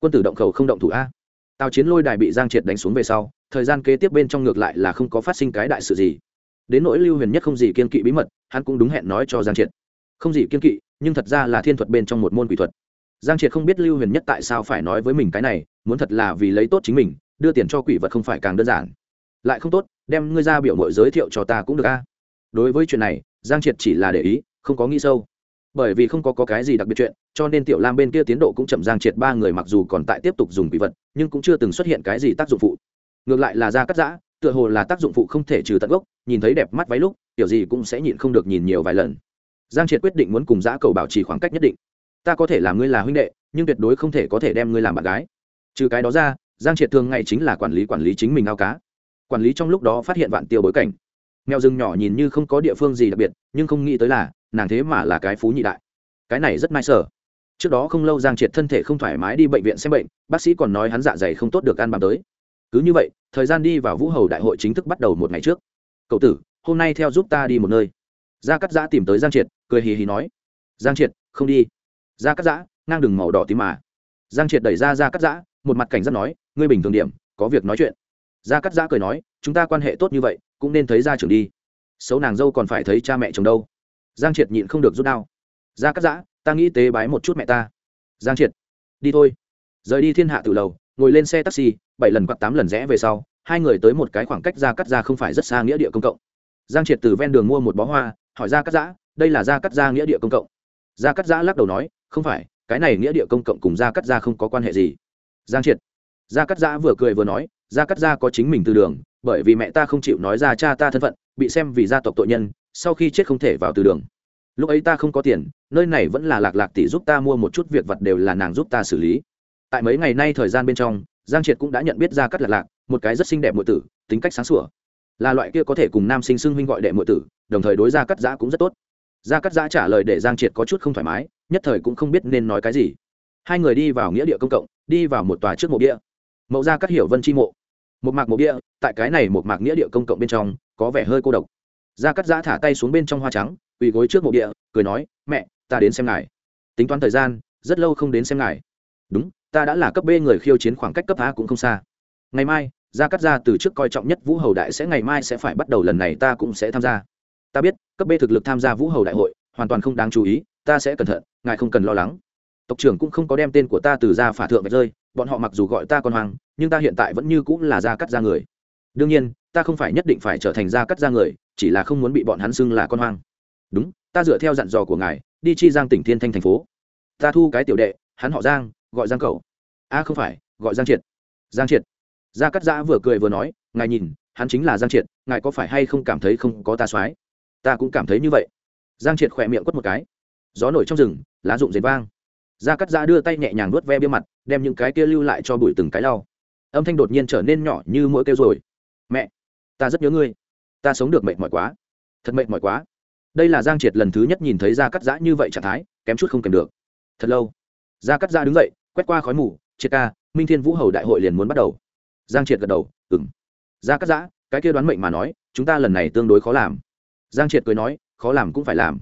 Quân tử động khẩu không động thủ a. Tào chiến lôi đài bị giang triệt đánh xuống về sau, thời gian kế tiếp bên trong ngược lại là không có phát sinh cái đại sự gì. Đến nỗi lưu huyền nhất không gì kiên kỵ bí mật, hắn cũng đúng hẹn nói cho giang triệt. Không gì kiên kỵ, nhưng thật ra là thiên thuật bên trong một môn quỷ thuật. Giang triệt không biết lưu huyền nhất tại sao phải nói với mình cái này, muốn thật là vì lấy tốt chính mình, đưa tiền cho quỷ vật không phải càng đơn giản. Lại không tốt, đem ngươi ra biểu mội giới thiệu cho ta cũng được a đối với chuyện này giang triệt chỉ là để ý không có nghĩ sâu. Bởi vì không có, có cái gì đặc biệt chuyện cho nên tiểu lam bên kia tiến độ cũng chậm. Giang triệt ba người mặc dù còn tại tiếp tục dùng quỷ vật nhưng cũng chưa từng xuất hiện cái gì tác dụng phụ. Ngược lại là ra cắt giã tựa hồ là tác dụng phụ không thể trừ tận gốc nhìn thấy đẹp mắt váy lúc kiểu gì cũng sẽ nhịn không được nhìn nhiều vài lần. Giang triệt quyết định muốn cùng giã cầu bảo trì khoảng cách nhất định. Ta có thể làm ngươi là huynh đệ nhưng tuyệt đối không thể có thể đem ngươi làm bạn gái. Trừ cái đó ra giang triệt thường ngày chính là quản lý quản lý chính mình ao cá. Quản lý trong lúc đó phát hiện vạn tiêu bối cảnh mèo rừng nhỏ nhìn như không có địa phương gì đặc biệt, nhưng không nghĩ tới là, nàng thế mà là cái phú nhị đại. Cái này rất nai sở trước đó không lâu giang triệt thân thể không thoải mái đi bệnh viện xem bệnh, bác sĩ còn nói hắn dạ dày không tốt được ăn bám tới. Cứ như vậy, thời gian đi vào vũ hầu đại hội chính thức bắt đầu một ngày trước. Cậu tử, hôm nay theo giúp ta đi một nơi. Gia cắt giã tìm tới giang triệt, cười hì hì nói. Giang triệt, không đi. Gia cắt giã, ngang đường màu đỏ tím mà. Giang triệt đẩy ra gia cắt giã, một mặt cảnh giác nói, ngươi bình thường điểm, có việc nói chuyện. Gia cắt giã cười nói, chúng ta quan hệ tốt như vậy cũng nên thấy gia trưởng đi. Xấu nàng dâu còn phải thấy cha mẹ chồng đâu. Giang triệt nhịn không được rút đau gia cắt giã, ta nghĩ tế bái một chút mẹ ta. Giang triệt, đi thôi. Rời đi thiên hạ từ lầu, ngồi lên xe taxi, bảy lần quạt tám lần rẽ về sau, hai người tới một cái khoảng cách ra cắt ra không phải rất xa nghĩa địa công cộng. Giang triệt từ ven đường mua một bó hoa, hỏi ra cắt giã, đây là ra cắt ra nghĩa địa công cộng. Ra cắt giã lắc đầu nói, không phải, cái này nghĩa địa công cộng cùng ra cắt ra không có quan hệ gì. Giang triệt, ra cắt giã vừa cười vừa nói, ra cắt ra có chính mình từ đường bởi vì mẹ ta không chịu nói ra cha ta thân phận, bị xem vì gia tộc tội nhân, sau khi chết không thể vào từ đường. Lúc ấy ta không có tiền, nơi này vẫn là lạc lạc tỷ giúp ta mua một chút việc vật đều là nàng giúp ta xử lý. Tại mấy ngày nay thời gian bên trong, giang triệt cũng đã nhận biết ra cắt lạc lạc, một cái rất xinh đẹp m tử, tính cách sáng sủa. Là loại kia có thể cùng nam sinh xưng huynh gọi đệ m tử, đồng thời đối ra cắt giã cũng rất tốt. Ra cắt giã trả lời để giang triệt có chút không thoải mái, nhất thời cũng không biết nên nói cái gì. Hai người đi vào nghĩa địa công cộng, đi vào một tòa trước mộ địa. Mậu ra cắt hiểu vân chi mộ một mạc mộ địa tại cái này một mạc nghĩa địa công cộng bên trong, có vẻ hơi cô độc. Gia cắt giã thả tay xuống bên trong hoa trắng, quỳ gối trước mộ địa cười nói, mẹ, ta đến xem ngài. Tính toán thời gian, rất lâu không đến xem ngài. Đúng, ta đã là cấp b người khiêu chiến khoảng cách cấp a cũng không xa. Ngày mai, gia cắt ra từ trước coi trọng nhất vũ hầu đại sẽ ngày mai sẽ phải bắt đầu lần này ta cũng sẽ tham gia. Ta biết, cấp b thực lực tham gia vũ hầu đại hội, hoàn toàn không đáng chú ý, ta sẽ cẩn thận, ngài không cần lo lắng. Tộc trưởng cũng không có đem tên của ta từ gia phả thượng vạch rơi, bọn họ mặc dù gọi ta con hoàng nhưng ta hiện tại vẫn như cũng là gia cắt ra người. Đương nhiên, ta không phải nhất định phải trở thành gia cắt ra người, chỉ là không muốn bị bọn hắn xưng là con hoang. Đúng, ta dựa theo dặn dò của ngài, đi chi giang tỉnh thiên thanh thành phố. Ta thu cái tiểu đệ, hắn họ giang, gọi giang cầu a à, không phải, gọi giang triệt. Giang triệt. Gia cắt giã vừa cười vừa nói, ngài nhìn, hắn chính là giang triệt, ngài có phải hay không cảm thấy không có ta soái? Ta cũng cảm thấy như vậy. Giang triệt khỏe miệng quất một cái. Gió nổi trong rừng, lá rụng dệt vang. Gia cắt giã đưa tay nhẹ nhàng nuốt ve bia mặt, đem những cái kia lưu lại cho bụi từng cái lau âm thanh đột nhiên trở nên nhỏ như mỗi kêu rồi. Mẹ, ta rất nhớ ngươi. Ta sống được mệt mỏi quá. Thật mệt mỏi quá. Đây là giang triệt lần thứ nhất nhìn thấy da cắt giã như vậy trạng thái, kém chút không kèm được. Thật lâu da cắt giã đứng dậy, quét qua khói mù, triệt ca, minh thiên vũ hầu đại hội liền muốn bắt đầu. Giang triệt gật đầu ừng da cắt giã, cái kia đoán mệnh mà nói, chúng ta lần này tương đối khó làm. Giang triệt cười nói, khó làm cũng phải làm.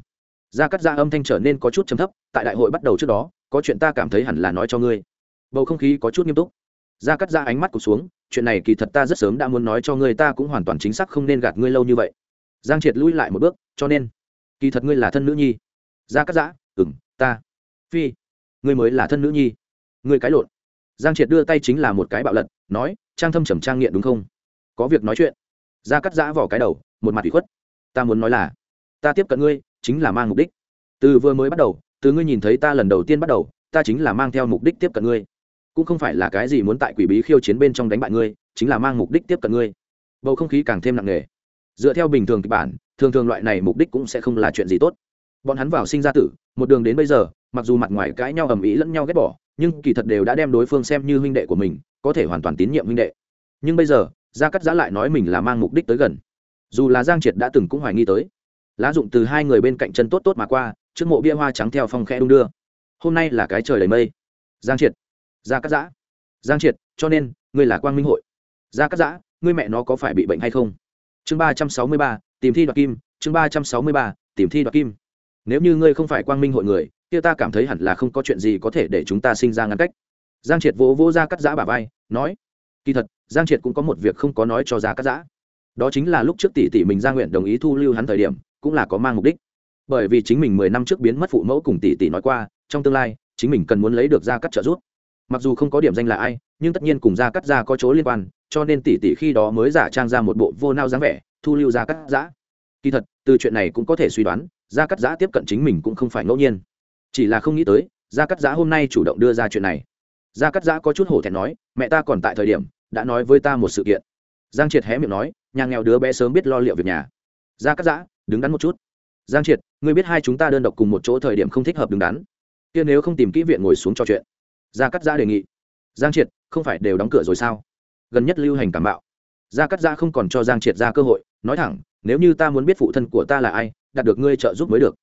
Da cắt giã âm thanh trở nên có chút chấm thấp, tại đại hội bắt đầu trước đó, có chuyện ta cảm thấy hẳn là nói cho ngươi. Bầu không khí có chút nghiêm túc ra cắt ra ánh mắt cụt xuống, chuyện này kỳ thật ta rất sớm đã muốn nói cho ngươi, ta cũng hoàn toàn chính xác không nên gạt ngươi lâu như vậy. Giang triệt lui lại một bước, cho nên, kỳ thật ngươi là thân nữ nhi. Ra cắt giã ừng ta. Phi, ngươi mới là thân nữ nhi. Ngươi cái lộn. Giang triệt đưa tay chính là một cái bạo lật, nói, trang thâm trầm trang nghiện đúng không? Có việc nói chuyện. Ra cắt giã vỏ cái đầu, một mặt ủy khuất, ta muốn nói là, ta tiếp cận ngươi chính là mang mục đích. Từ vừa mới bắt đầu, từ ngươi nhìn thấy ta lần đầu tiên bắt đầu, ta chính là mang theo mục đích tiếp cận ngươi cũng không phải là cái gì muốn tại quỷ bí khiêu chiến bên trong đánh bại ngươi, chính là mang mục đích tiếp cận ngươi. Bầu không khí càng thêm nặng nề. Dựa theo bình thường kịch bản, thường thường loại này mục đích cũng sẽ không là chuyện gì tốt. Bọn hắn vào sinh ra tử, một đường đến bây giờ, mặc dù mặt ngoài cãi nhau ầm ĩ lẫn nhau ghét bỏ, nhưng kỳ thật đều đã đem đối phương xem như huynh đệ của mình, có thể hoàn toàn tín nhiệm huynh đệ. Nhưng bây giờ, gia cắt giã lại nói mình là mang mục đích tới gần. Dù là giang triệt đã từng cũng hoài nghi tới. Lá dụng từ hai người bên cạnh chân tốt tốt mà qua, trước mộ bia hoa trắng theo phong khẽ đung đưa. Hôm nay là cái trời đầy mây. Giang triệt gia cắt giã. Giang triệt, cho nên, ngươi là quang minh hội. Gia cắt giã, ngươi mẹ nó có phải bị bệnh hay không? Chương ba trăm sáu mươi ba, tìm thi đoạt kim. Chương ba trăm sáu mươi ba, tìm thi đoạt kim. Nếu như ngươi không phải quang minh hội người, kia ta cảm thấy hẳn là không có chuyện gì có thể để chúng ta sinh ra ngăn cách. Giang triệt vỗ vỗ Gia cắt giã bà vai, nói, kỳ thật, giang triệt cũng có một việc không có nói cho Gia cắt giã. Đó chính là lúc trước tỷ tỷ mình gia nguyện đồng ý thu lưu hắn thời điểm, cũng là có mang mục đích. Bởi vì chính mình mười năm trước biến mất phụ mẫu cùng tỷ tỷ nói qua, trong tương lai, chính mình cần muốn lấy được Gia cắt trợ giúp mặc dù không có điểm danh là ai, nhưng tất nhiên cùng gia cắt gia có chỗ liên quan, cho nên tỷ tỷ khi đó mới giả trang ra một bộ vô nao dáng vẻ, thu lưu gia cắt giã. Kỳ thật, từ chuyện này cũng có thể suy đoán, gia cắt giã tiếp cận chính mình cũng không phải ngẫu nhiên. Chỉ là không nghĩ tới, gia cắt giã hôm nay chủ động đưa ra chuyện này. Gia cắt giã có chút hổ thẹn nói, mẹ ta còn tại thời điểm, đã nói với ta một sự kiện. Giang triệt hé miệng nói, nhà nghèo đứa bé sớm biết lo liệu việc nhà. Gia cắt giã, đứng đắn một chút. Giang triệt, ngươi biết hai chúng ta đơn độc cùng một chỗ thời điểm không thích hợp đứng đắn. Kia nếu không tìm kỹ viện ngồi xuống trò chuyện gia cắt giã đề nghị. Giang triệt, không phải đều đóng cửa rồi sao? Gần nhất lưu hành cảm bạo. Gia cắt giã không còn cho giang triệt ra cơ hội, nói thẳng, nếu như ta muốn biết phụ thân của ta là ai, đạt được ngươi trợ giúp mới được.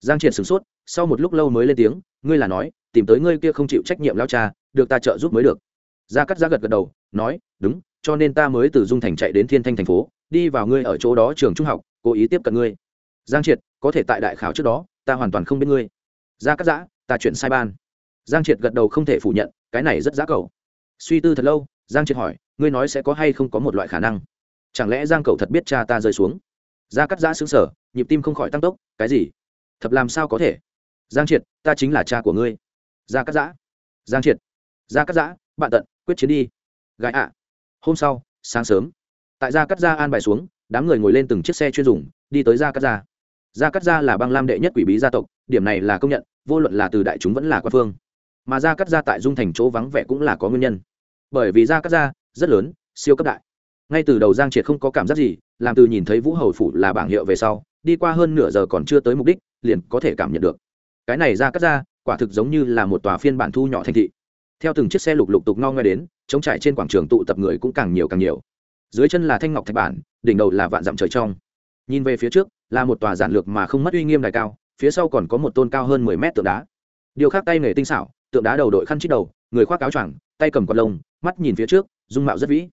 Giang triệt sửng sốt, sau một lúc lâu mới lên tiếng, ngươi là nói, tìm tới ngươi kia không chịu trách nhiệm lao cha, được ta trợ giúp mới được. Gia cắt giã gật gật đầu, nói, đúng, cho nên ta mới từ dung thành chạy đến thiên thanh thành phố, đi vào ngươi ở chỗ đó trường trung học, cố ý tiếp cận ngươi. Giang triệt, có thể tại đại khảo trước đó, ta hoàn toàn không biết ngươi. Gia cắt giã, ta chuyển sai ban giang triệt gật đầu không thể phủ nhận, cái này rất giá cầu. Suy tư thật lâu, giang triệt hỏi, ngươi nói sẽ có hay không có một loại khả năng? Chẳng lẽ giang cầu thật biết cha ta rơi xuống? Gia cắt giã xứng sở nhịp tim không khỏi tăng tốc, cái gì? Thật làm sao có thể? Giang triệt, ta chính là cha của ngươi. Gia cắt giã. Giang triệt. Gia cắt giã, bạn tận, quyết chiến đi. Gái ạ. Hôm sau, sáng sớm, tại gia cắt gia an bài xuống, đám người ngồi lên từng chiếc xe chuyên dùng, đi tới gia cắt gia gia cắt gia là băng lam đệ nhất quỷ bí gia tộc, điểm này là công nhận, vô luận là từ đại chúng vẫn là quan phương mà gia cắt gia tại dung thành chỗ vắng vẻ cũng là có nguyên nhân. Bởi vì gia cắt gia rất lớn, siêu cấp đại. Ngay từ đầu giang triệt không có cảm giác gì, làm từ nhìn thấy vũ hầu phủ là bảng hiệu về sau, đi qua hơn nửa giờ còn chưa tới mục đích, liền có thể cảm nhận được. Cái này gia cắt gia, quả thực giống như là một tòa phiên bản thu nhỏ thành thị. Theo từng chiếc xe lục lục tục ngao ngoe đến chống trải trên quảng trường tụ tập người cũng càng nhiều càng nhiều. Dưới chân là thanh ngọc thạch bản, đỉnh đầu là vạn dặm trời trong. Nhìn về phía trước, là một tòa giản lược mà không mất uy nghiêm đài cao, phía sau còn có một tôn cao hơn mười mét tượng đá. Điều khác tay nghề tinh xảo tượng đá đầu đội khăn chít đầu, người khoác áo choàng, tay cầm quạt lông, mắt nhìn phía trước, dung mạo rất vĩ.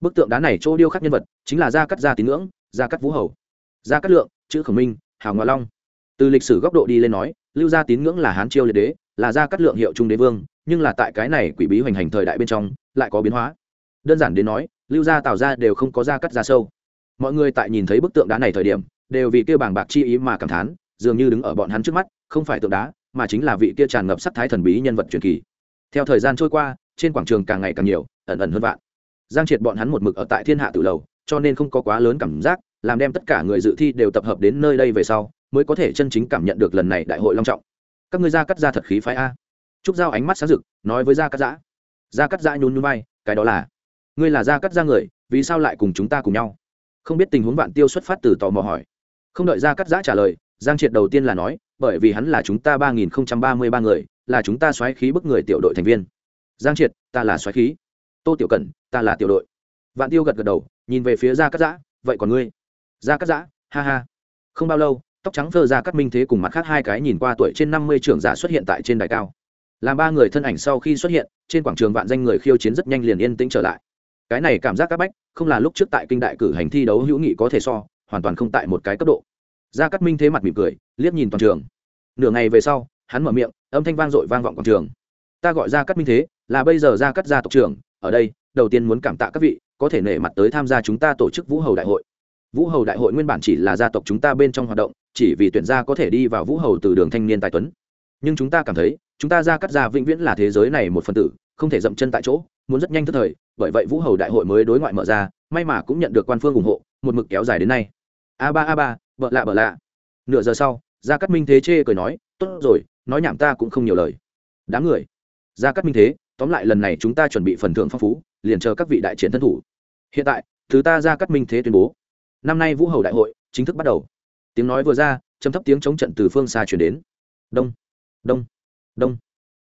Bức tượng đá này chỗ điêu khắc nhân vật chính là gia cắt gia tín ngưỡng, gia cắt vũ hầu. Gia cắt lượng, chữ khổng minh, hào ngoại long. Từ lịch sử góc độ đi lên nói, lưu gia tín ngưỡng là hán chiêu liệt đế, là gia cắt lượng hiệu trung đế vương, nhưng là tại cái này quỷ bí hoành hành thời đại bên trong, lại có biến hóa. Đơn giản đến nói, lưu gia tạo ra đều không có gia cắt gia sâu. Mọi người tại nhìn thấy bức tượng đá này thời điểm, đều vì kêu bảng bạc chi ý mà cảm thán, dường như đứng ở bọn hắn trước mắt, không phải tượng đá mà chính là vị kia tràn ngập sắc thái thần bí nhân vật truyền kỳ. Theo thời gian trôi qua, trên quảng trường càng ngày càng nhiều, ẩn ẩn hơn vạn. Giang triệt bọn hắn một mực ở tại thiên hạ tự lầu, cho nên không có quá lớn cảm giác, làm đem tất cả người dự thi đều tập hợp đến nơi đây về sau, mới có thể chân chính cảm nhận được lần này đại hội long trọng. Các ngươi ra cắt ra thật khí phái a. Trúc giao ánh mắt sáng rực, nói với gia cắt giã. Gia cắt giã nhún nhún vai, cái đó là, ngươi là gia cắt ra người, vì sao lại cùng chúng ta cùng nhau? Không biết tình huống vạn tiêu xuất phát từ tò mò hỏi. Không đợi gia cắt giã trả lời, giang triệt đầu tiên là nói bởi vì hắn là chúng ta ba nghìn không trăm ba mươi ba người, là chúng ta xoáy khí bức người tiểu đội thành viên. Giang triệt, ta là xoáy khí. Tô tiểu cẩn, ta là tiểu đội. Vạn tiêu gật gật đầu, nhìn về phía gia cắt giã, vậy còn ngươi? Gia cắt giã, ha ha. Không bao lâu, tóc trắng vờ ra cắt minh thế cùng mặt khác hai cái nhìn qua tuổi trên năm mươi trưởng giả xuất hiện tại trên đài cao. Làm ba người thân ảnh sau khi xuất hiện, trên quảng trường vạn danh người khiêu chiến rất nhanh liền yên tĩnh trở lại. Cái này cảm giác các bách, không là lúc trước tại kinh đại cử hành thi đấu hữu nghị có thể so, hoàn toàn không tại một cái cấp độ gia cát minh thế mặt mỉm cười, liếc nhìn toàn trường. Nửa ngày về sau, hắn mở miệng, âm thanh vang dội vang vọng quảng trường. Ta gọi gia cát minh thế, là bây giờ gia cát gia tộc trưởng, ở đây, đầu tiên muốn cảm tạ các vị, có thể nể mặt tới tham gia chúng ta tổ chức vũ hầu đại hội. Vũ hầu đại hội nguyên bản chỉ là gia tộc chúng ta bên trong hoạt động, chỉ vì tuyển gia có thể đi vào vũ hầu từ đường thanh niên tài tuấn. Nhưng chúng ta cảm thấy, chúng ta gia Cát gia vĩnh viễn là thế giới này một phần tử, không thể dậm chân tại chỗ, muốn rất nhanh tức thời, bởi vậy vũ hầu đại hội mới đối ngoại mở ra, may mà cũng nhận được quan phương ủng hộ, một mực kéo dài đến nay a ba a ba vợ lạ vợ lạ. Nửa giờ sau, gia cát minh thế chê cười nói, tốt rồi, nói nhảm ta cũng không nhiều lời. Đám người. Gia cát minh thế, tóm lại lần này chúng ta chuẩn bị phần thưởng phong phú, liền chờ các vị đại chiến thân thủ. Hiện tại, thứ ta gia cát minh thế tuyên bố. Năm nay vũ hầu đại hội chính thức bắt đầu. Tiếng nói vừa ra, chấm thấp tiếng chống trận từ phương xa chuyển đến. Đông đông đông.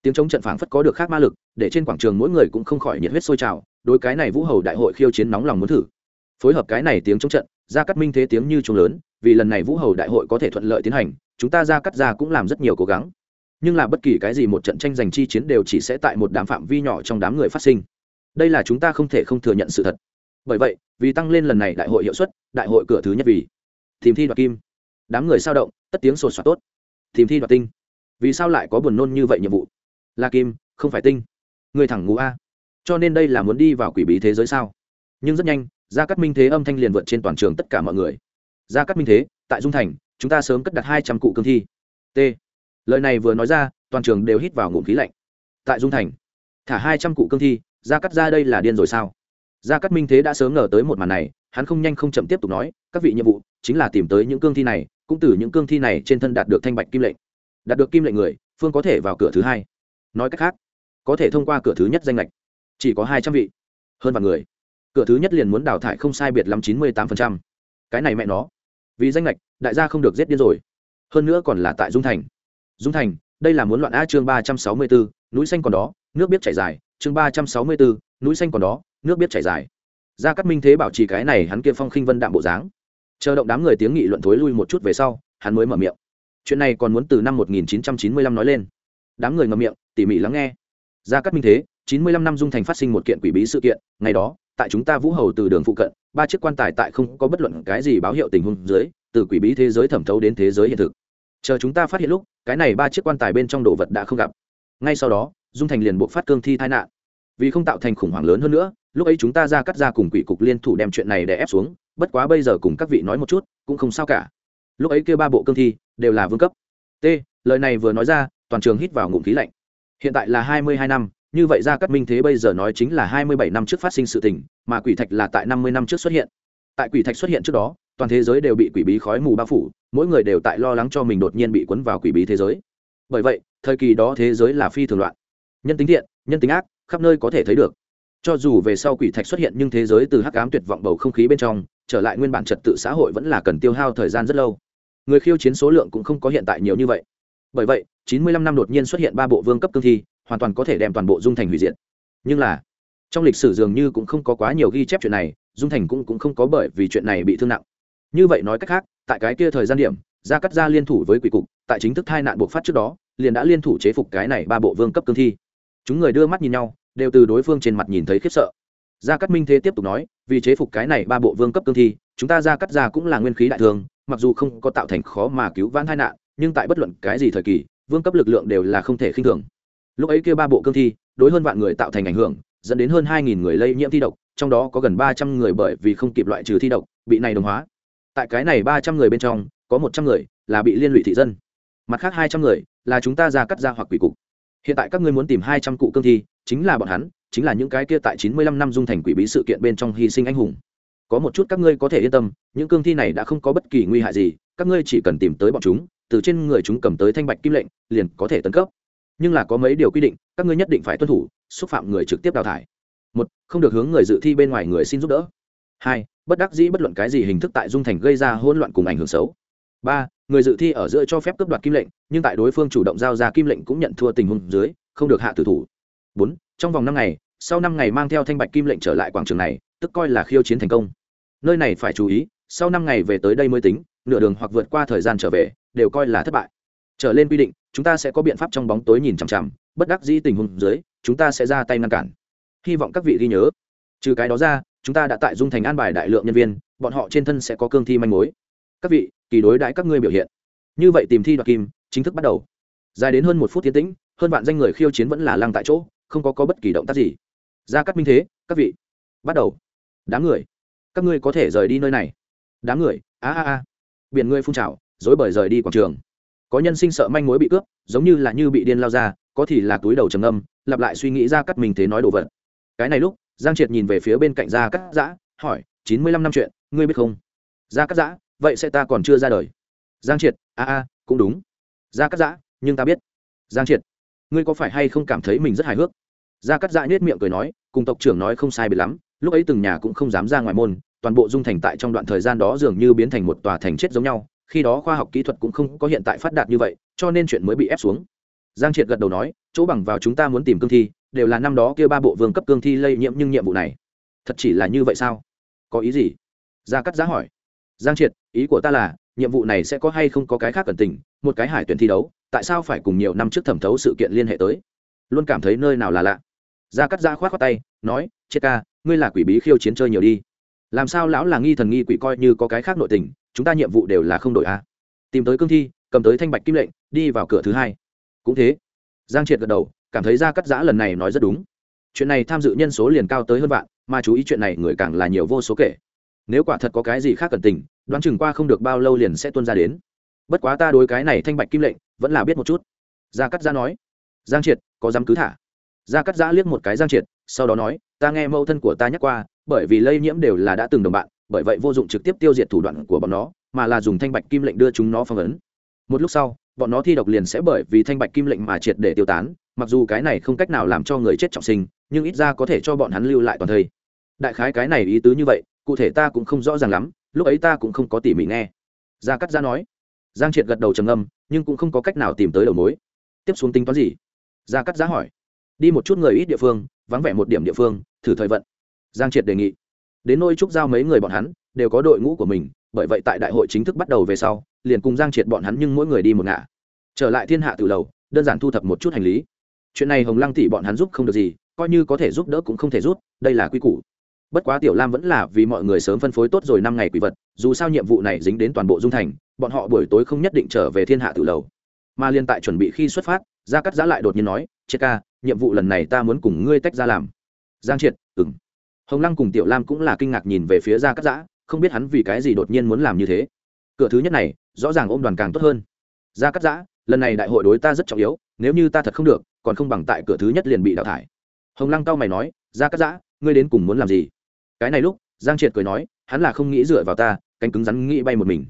Tiếng chống trận phảng phất có được khác ma lực, để trên quảng trường mỗi người cũng không khỏi nhiệt huyết sôi trào. Đối cái này vũ hầu đại hội khiêu chiến nóng lòng muốn thử. Phối hợp cái này tiếng chống trận ra cắt minh thế tiếng như trùng lớn, vì lần này vũ hầu đại hội có thể thuận lợi tiến hành, chúng ta ra cắt ra cũng làm rất nhiều cố gắng. Nhưng là bất kỳ cái gì một trận tranh giành chi chiến đều chỉ sẽ tại một đám phạm vi nhỏ trong đám người phát sinh. Đây là chúng ta không thể không thừa nhận sự thật. Bởi vậy, vì tăng lên lần này đại hội hiệu suất, đại hội cửa thứ nhất vì tìm thi đoạt kim. Đám người sao động, tất tiếng sột soạt tốt. Tìm thi đoạt tinh. Vì sao lại có buồn nôn như vậy nhiệm vụ? Là kim, không phải tinh. Người thẳng ngũ a. Cho nên đây là muốn đi vào quỷ bí thế giới sao? Nhưng rất nhanh gia Cát minh thế âm thanh liền vượt trên toàn trường tất cả mọi người. Gia Cát minh thế, tại dung thành, chúng ta sớm cất đặt hai trăm cụ cương thi. T. Lời này vừa nói ra, toàn trường đều hít vào ngụm khí lạnh. Tại dung thành, thả hai trăm cụ cương thi, gia cắt ra đây là điên rồi sao? Gia cắt minh thế đã sớm ngờ tới một màn này, hắn không nhanh không chậm tiếp tục nói, các vị nhiệm vụ chính là tìm tới những cương thi này, cũng từ những cương thi này trên thân đạt được thanh bạch kim lệnh. Đạt được kim lệnh người, phương có thể vào cửa thứ hai. Nói cách khác, có thể thông qua cửa thứ nhất danh lệch, chỉ có hai trăm vị, hơn vạn người cửa thứ nhất liền muốn đào thải không sai biệt lắm chín mươi tám cái này mẹ nó. Vì danh lệch đại gia không được giết điên rồi. Hơn nữa còn là tại dung thành. Dung thành, đây là muốn loạn a chương ba trăm sáu mươi bốn núi xanh còn đó, nước biết chảy dài. Chương ba trăm sáu mươi bốn núi xanh còn đó, nước biết chảy dài. Gia cát minh thế bảo trì cái này, hắn kia phong khinh vân đạm bộ dáng. Chờ động đám người tiếng nghị luận thối lui một chút về sau, hắn mới mở miệng. Chuyện này còn muốn từ năm 1995 nói lên. Đám người ngậm miệng, tỉ mỉ lắng nghe. Gia cát minh thế 95 năm dung thành phát sinh một kiện quỷ bí sự kiện, ngày đó tại chúng ta vũ hầu từ đường phụ cận, ba chiếc quan tài tại không có bất luận cái gì báo hiệu tình huống dưới, từ quỷ bí thế giới thẩm thấu đến thế giới hiện thực. Chờ chúng ta phát hiện lúc, cái này ba chiếc quan tài bên trong đồ vật đã không gặp. Ngay sau đó, dung thành liền buộc phát cương thi tai nạn. Vì không tạo thành khủng hoảng lớn hơn nữa, lúc ấy chúng ta ra cắt ra cùng quỷ cục liên thủ đem chuyện này để ép xuống, bất quá bây giờ cùng các vị nói một chút, cũng không sao cả. Lúc ấy kêu ba bộ cương thi, đều là vương cấp. T, lời này vừa nói ra, toàn trường hít vào ngụm khí lạnh. Hiện tại là hai mươi hai năm như vậy ra các minh thế bây giờ nói chính là hai mươi bảy năm trước phát sinh sự tình, mà quỷ thạch là tại năm mươi năm trước xuất hiện. Tại quỷ thạch xuất hiện trước đó, toàn thế giới đều bị quỷ bí khói mù bao phủ, mỗi người đều tại lo lắng cho mình đột nhiên bị cuốn vào quỷ bí thế giới. Bởi vậy, thời kỳ đó thế giới là phi thường loạn. Nhân tính thiện, nhân tính ác, khắp nơi có thể thấy được. Cho dù về sau quỷ thạch xuất hiện nhưng thế giới từ hắc ám tuyệt vọng bầu không khí bên trong, trở lại nguyên bản trật tự xã hội vẫn là cần tiêu hao thời gian rất lâu. Người khiêu chiến số lượng cũng không có hiện tại nhiều như vậy. Bởi vậy, chín mươi lăm năm đột nhiên xuất hiện ba bộ vương cấp cương thi hoàn toàn có thể đem toàn bộ dung thành hủy diệt. Nhưng là trong lịch sử dường như cũng không có quá nhiều ghi chép chuyện này dung thành cũng, cũng không có bởi vì chuyện này bị thương nặng. Như vậy nói cách khác tại cái kia thời gian điểm gia cắt gia liên thủ với quỷ cục tại chính thức thai nạn buộc phát trước đó liền đã liên thủ chế phục cái này ba bộ vương cấp cương thi. Chúng người đưa mắt nhìn nhau đều từ đối phương trên mặt nhìn thấy khiếp sợ. Gia cát minh thế tiếp tục nói vì chế phục cái này ba bộ vương cấp cương thi chúng ta gia cắt gia cũng là nguyên khí đại thương mặc dù không có tạo thành khó mà cứu vãn tai nạn nhưng tại bất luận cái gì thời kỳ vương cấp lực lượng đều là không thể khinh thường lúc ấy kia ba bộ cương thi, đối hơn vạn người tạo thành ảnh hưởng, dẫn đến hơn hai nghìn người lây nhiễm thi độc, trong đó có gần ba trăm người bởi vì không kịp loại trừ thi độc, bị này đồng hóa. Tại cái này ba trăm người bên trong, có một trăm người là bị liên lụy thị dân. Mặt khác hai trăm người là chúng ta ra cắt ra hoặc quỷ cục. Hiện tại các ngươi muốn tìm hai trăm cụ cương thi, chính là bọn hắn, chính là những cái kia tại chín mươi lăm năm dung thành quỷ bí sự kiện bên trong hy sinh anh hùng. Có một chút các ngươi có thể yên tâm, những cương thi này đã không có bất kỳ nguy hại gì, các ngươi chỉ cần tìm tới bọn chúng, từ trên người chúng cầm tới thanh bạch kim lệnh, liền có thể tấn cấp nhưng là có mấy điều quy định, các ngươi nhất định phải tuân thủ, xúc phạm người trực tiếp đào thải. Một, không được hướng người dự thi bên ngoài người xin giúp đỡ. Hai, bất đắc dĩ bất luận cái gì hình thức tại dung thành gây ra hỗn loạn cùng ảnh hưởng xấu. Ba, người dự thi ở giữa cho phép cướp đoạt kim lệnh, nhưng tại đối phương chủ động giao ra kim lệnh cũng nhận thua tình huống dưới, không được hạ tử thủ. Bốn, trong vòng năm ngày, sau năm ngày mang theo thanh bạch kim lệnh trở lại quảng trường này, tức coi là khiêu chiến thành công. Nơi này phải chú ý, sau năm ngày về tới đây mới tính, nửa đường hoặc vượt qua thời gian trở về, đều coi là thất bại trở lên quy định chúng ta sẽ có biện pháp trong bóng tối nhìn chằm chằm bất đắc dĩ tình huống dưới chúng ta sẽ ra tay ngăn cản. Hy vọng các vị ghi nhớ. Trừ cái đó ra chúng ta đã tại dung thành an bài đại lượng nhân viên bọn họ trên thân sẽ có cương thi manh mối. Các vị kỳ đối đãi các ngươi biểu hiện. Như vậy tìm thi đoạt kim chính thức bắt đầu. Dài đến hơn một phút tiến tĩnh hơn vạn danh người khiêu chiến vẫn là lăng tại chỗ không có, có bất kỳ động tác gì. Ra các minh thế các vị. Bắt đầu. Đám người. Các ngươi có thể rời đi nơi này. Đám người. A a a. Biển ngươi phun trào dối bời rời đi quảng trường có nhân sinh sợ manh mối bị cướp, giống như là như bị điên lao ra, có thì là túi đầu trầm âm lặp lại suy nghĩ ra cắt mình thế nói đồ vật. Cái này lúc, giang triệt nhìn về phía bên cạnh gia cắt giã, hỏi, chín mươi lăm năm chuyện, ngươi biết không? Gia cắt giã, vậy sẽ ta còn chưa ra đời. Giang triệt, a a, cũng đúng. Gia cắt giã, nhưng ta biết. Giang triệt, ngươi có phải hay không cảm thấy mình rất hài hước? Gia cắt giã nhét miệng cười nói, cùng tộc trưởng nói không sai bị lắm, lúc ấy từng nhà cũng không dám ra ngoài môn, toàn bộ dung thành tại trong đoạn thời gian đó dường như biến thành một tòa thành chết giống nhau khi đó khoa học kỹ thuật cũng không có hiện tại phát đạt như vậy, cho nên chuyện mới bị ép xuống. Giang triệt gật đầu nói, chỗ bằng vào chúng ta muốn tìm cương thi, đều là năm đó kia ba bộ vương cấp cương thi lây nhiễm nhưng nhiệm vụ này. Thật chỉ là như vậy sao? Có ý gì? Gia cắt giá hỏi. Giang triệt, ý của ta là, nhiệm vụ này sẽ có hay không có cái khác cần tình, một cái hải tuyển thi đấu, tại sao phải cùng nhiều năm trước thẩm thấu sự kiện liên hệ tới? Luôn cảm thấy nơi nào là lạ. Gia cắt giá khoát khoát tay, nói chết ca, ngươi là quỷ bí khiêu chiến chơi nhiều đi. Làm sao lão là nghi thần nghi quỷ coi như có cái khác nội tình chúng ta nhiệm vụ đều là không đổi a. Tìm tới cương thi, cầm tới thanh bạch kim lệnh, đi vào cửa thứ hai. Cũng thế. Giang triệt gật đầu, cảm thấy ra cắt giã lần này nói rất đúng. Chuyện này tham dự nhân số liền cao tới hơn vạn, mà chú ý chuyện này người càng là nhiều vô số kể. Nếu quả thật có cái gì khác cần tình, đoán chừng qua không được bao lâu liền sẽ tuân ra đến. Bất quá ta đối cái này thanh bạch kim lệnh, vẫn là biết một chút. Gia cắt giã nói. Giang triệt, có dám cứ thả? Gia cắt giã liếc một cái giang triệt, sau đó nói, ta nghe mâu thân của ta nhắc qua, bởi vì lây nhiễm đều là đã từng đồng bạn bởi vậy vô dụng trực tiếp tiêu diệt thủ đoạn của bọn nó, mà là dùng thanh bạch kim lệnh đưa chúng nó phong ấn. Một lúc sau, bọn nó thi độc liền sẽ bởi vì thanh bạch kim lệnh mà triệt để tiêu tán, mặc dù cái này không cách nào làm cho người chết trọng sinh, nhưng ít ra có thể cho bọn hắn lưu lại toàn thây. Đại khái cái này ý tứ như vậy, cụ thể ta cũng không rõ ràng lắm, lúc ấy ta cũng không có tỉ mỉ nghe. Gia cắt gia nói. Giang triệt gật đầu trầm âm nhưng cũng không có cách nào tìm tới đầu mối. Tiếp xuống tính toán gì? Gia cắt gia hỏi. Đi một chút người ít địa phương, vắng vẻ một điểm địa phương, thử thời vận. Giang triệt đề nghị đến nôi trúc giao mấy người bọn hắn đều có đội ngũ của mình, bởi vậy tại đại hội chính thức bắt đầu về sau, liền cùng giang triệt bọn hắn nhưng mỗi người đi một ngả. Trở lại thiên hạ từ lầu, đơn giản thu thập một chút hành lý. Chuyện này hồng lăng tỷ bọn hắn giúp không được gì, coi như có thể giúp đỡ cũng không thể rút đây là quy củ. Bất quá tiểu lam vẫn là vì mọi người sớm phân phối tốt rồi năm ngày quỷ vật, dù sao nhiệm vụ này dính đến toàn bộ dung thành, bọn họ buổi tối không nhất định trở về thiên hạ tự lầu. Mà liên tại chuẩn bị khi xuất phát, gia cắt giã lại đột nhiên nói, triệt ca, nhiệm vụ lần này ta muốn cùng ngươi tách ra làm. Giang triệt ừng hồng lăng cùng tiểu lam cũng là kinh ngạc nhìn về phía gia cắt giã, không biết hắn vì cái gì đột nhiên muốn làm như thế. Cửa thứ nhất này, rõ ràng ôm đoàn càng tốt hơn. Gia cắt giã, lần này đại hội đối ta rất trọng yếu, nếu như ta thật không được, còn không bằng tại cửa thứ nhất liền bị đào thải. Hồng lăng cao mày nói, gia cắt giã, ngươi đến cùng muốn làm gì? Cái này lúc, giang triệt cười nói, hắn là không nghĩ dựa vào ta, cánh cứng rắn nghĩ bay một mình.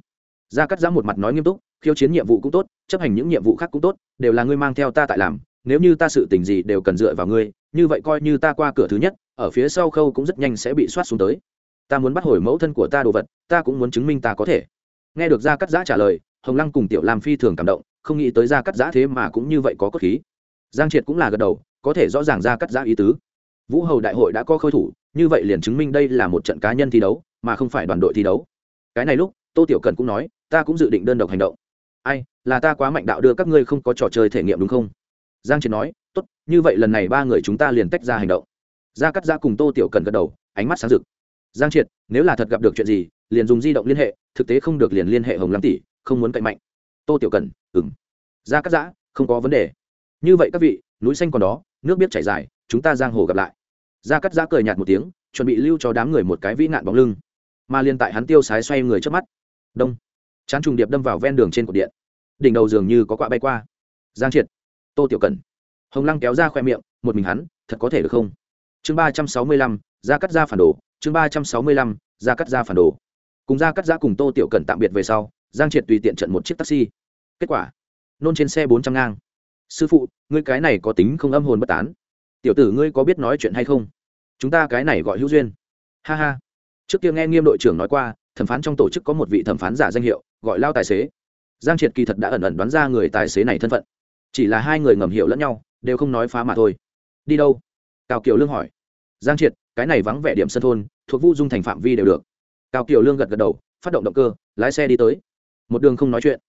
Gia cắt giã một mặt nói nghiêm túc, khiêu chiến nhiệm vụ cũng tốt, chấp hành những nhiệm vụ khác cũng tốt, đều là ngươi mang theo ta tại làm, nếu như ta sự tình gì đều cần dựa vào ngươi, như vậy coi như ta qua cửa thứ nhất ở phía sau khâu cũng rất nhanh sẽ bị soát xuống tới. Ta muốn bắt hồi mẫu thân của ta đồ vật, ta cũng muốn chứng minh ta có thể. Nghe được gia cắt giã trả lời, hồng lăng cùng tiểu lam phi thường cảm động, không nghĩ tới gia cắt giã thế mà cũng như vậy có cốt khí. Giang triệt cũng là gật đầu, có thể rõ ràng gia cắt giã ý tứ. Vũ hầu đại hội đã có khôi thủ, như vậy liền chứng minh đây là một trận cá nhân thi đấu, mà không phải đoàn đội thi đấu. Cái này lúc, tô tiểu cần cũng nói, ta cũng dự định đơn độc hành động. Ai, là ta quá mạnh đạo đưa các ngươi không có trò chơi thể nghiệm đúng không? Giang triệt nói, tốt, như vậy lần này ba người chúng ta liền tách ra hành động gia cắt giã cùng tô tiểu cần gật đầu, ánh mắt sáng rực. Giang triệt, nếu là thật gặp được chuyện gì, liền dùng di động liên hệ, thực tế không được liền liên hệ hồng lăng tỷ, không muốn cậy mạnh. Tô tiểu cần ừng Gia cắt giã không có vấn đề. Như vậy các vị, núi xanh còn đó, nước biết chảy dài, chúng ta giang hồ gặp lại. Gia cắt giã cười nhạt một tiếng, chuẩn bị lưu cho đám người một cái vĩ nạn bóng lưng. Mà liên tại hắn tiêu sái xoay người trước mắt. Đông. Chán trùng điệp đâm vào ven đường trên cột điện. Đỉnh đầu dường như có quạ bay qua. Giang triệt. Tô tiểu cần. Hồng lăng kéo ra khoe miệng, một mình hắn, thật có thể được không? Chương ba trăm sáu mươi lăm ra cắt ra phản đồ. Chương ba trăm sáu mươi lăm ra cắt ra phản đồ. Cùng ra cắt ra cùng tô tiểu cần tạm biệt về sau, giang triệt tùy tiện trận một chiếc taxi. Kết quả, nôn trên xe bốn trăm ngang. Sư phụ, ngươi cái này có tính không âm hồn bất tán. Tiểu tử ngươi có biết nói chuyện hay không? Chúng ta cái này gọi hữu duyên. Ha ha. Trước kia nghe nghiêm đội trưởng nói qua, thẩm phán trong tổ chức có một vị thẩm phán giả danh hiệu, gọi lao tài xế. Giang triệt kỳ thật đã ẩn ẩn đoán ra người tài xế này thân phận. Chỉ là hai người ngầm hiểu lẫn nhau, đều không nói phá mà thôi. Đi đâu? Cao kiều lương hỏi giang triệt, cái này vắng vẻ điểm sân thôn, thuộc vu dung thành phạm vi đều được. Cao kiều lương gật gật đầu, phát động động cơ, lái xe đi tới. Một đường không nói chuyện.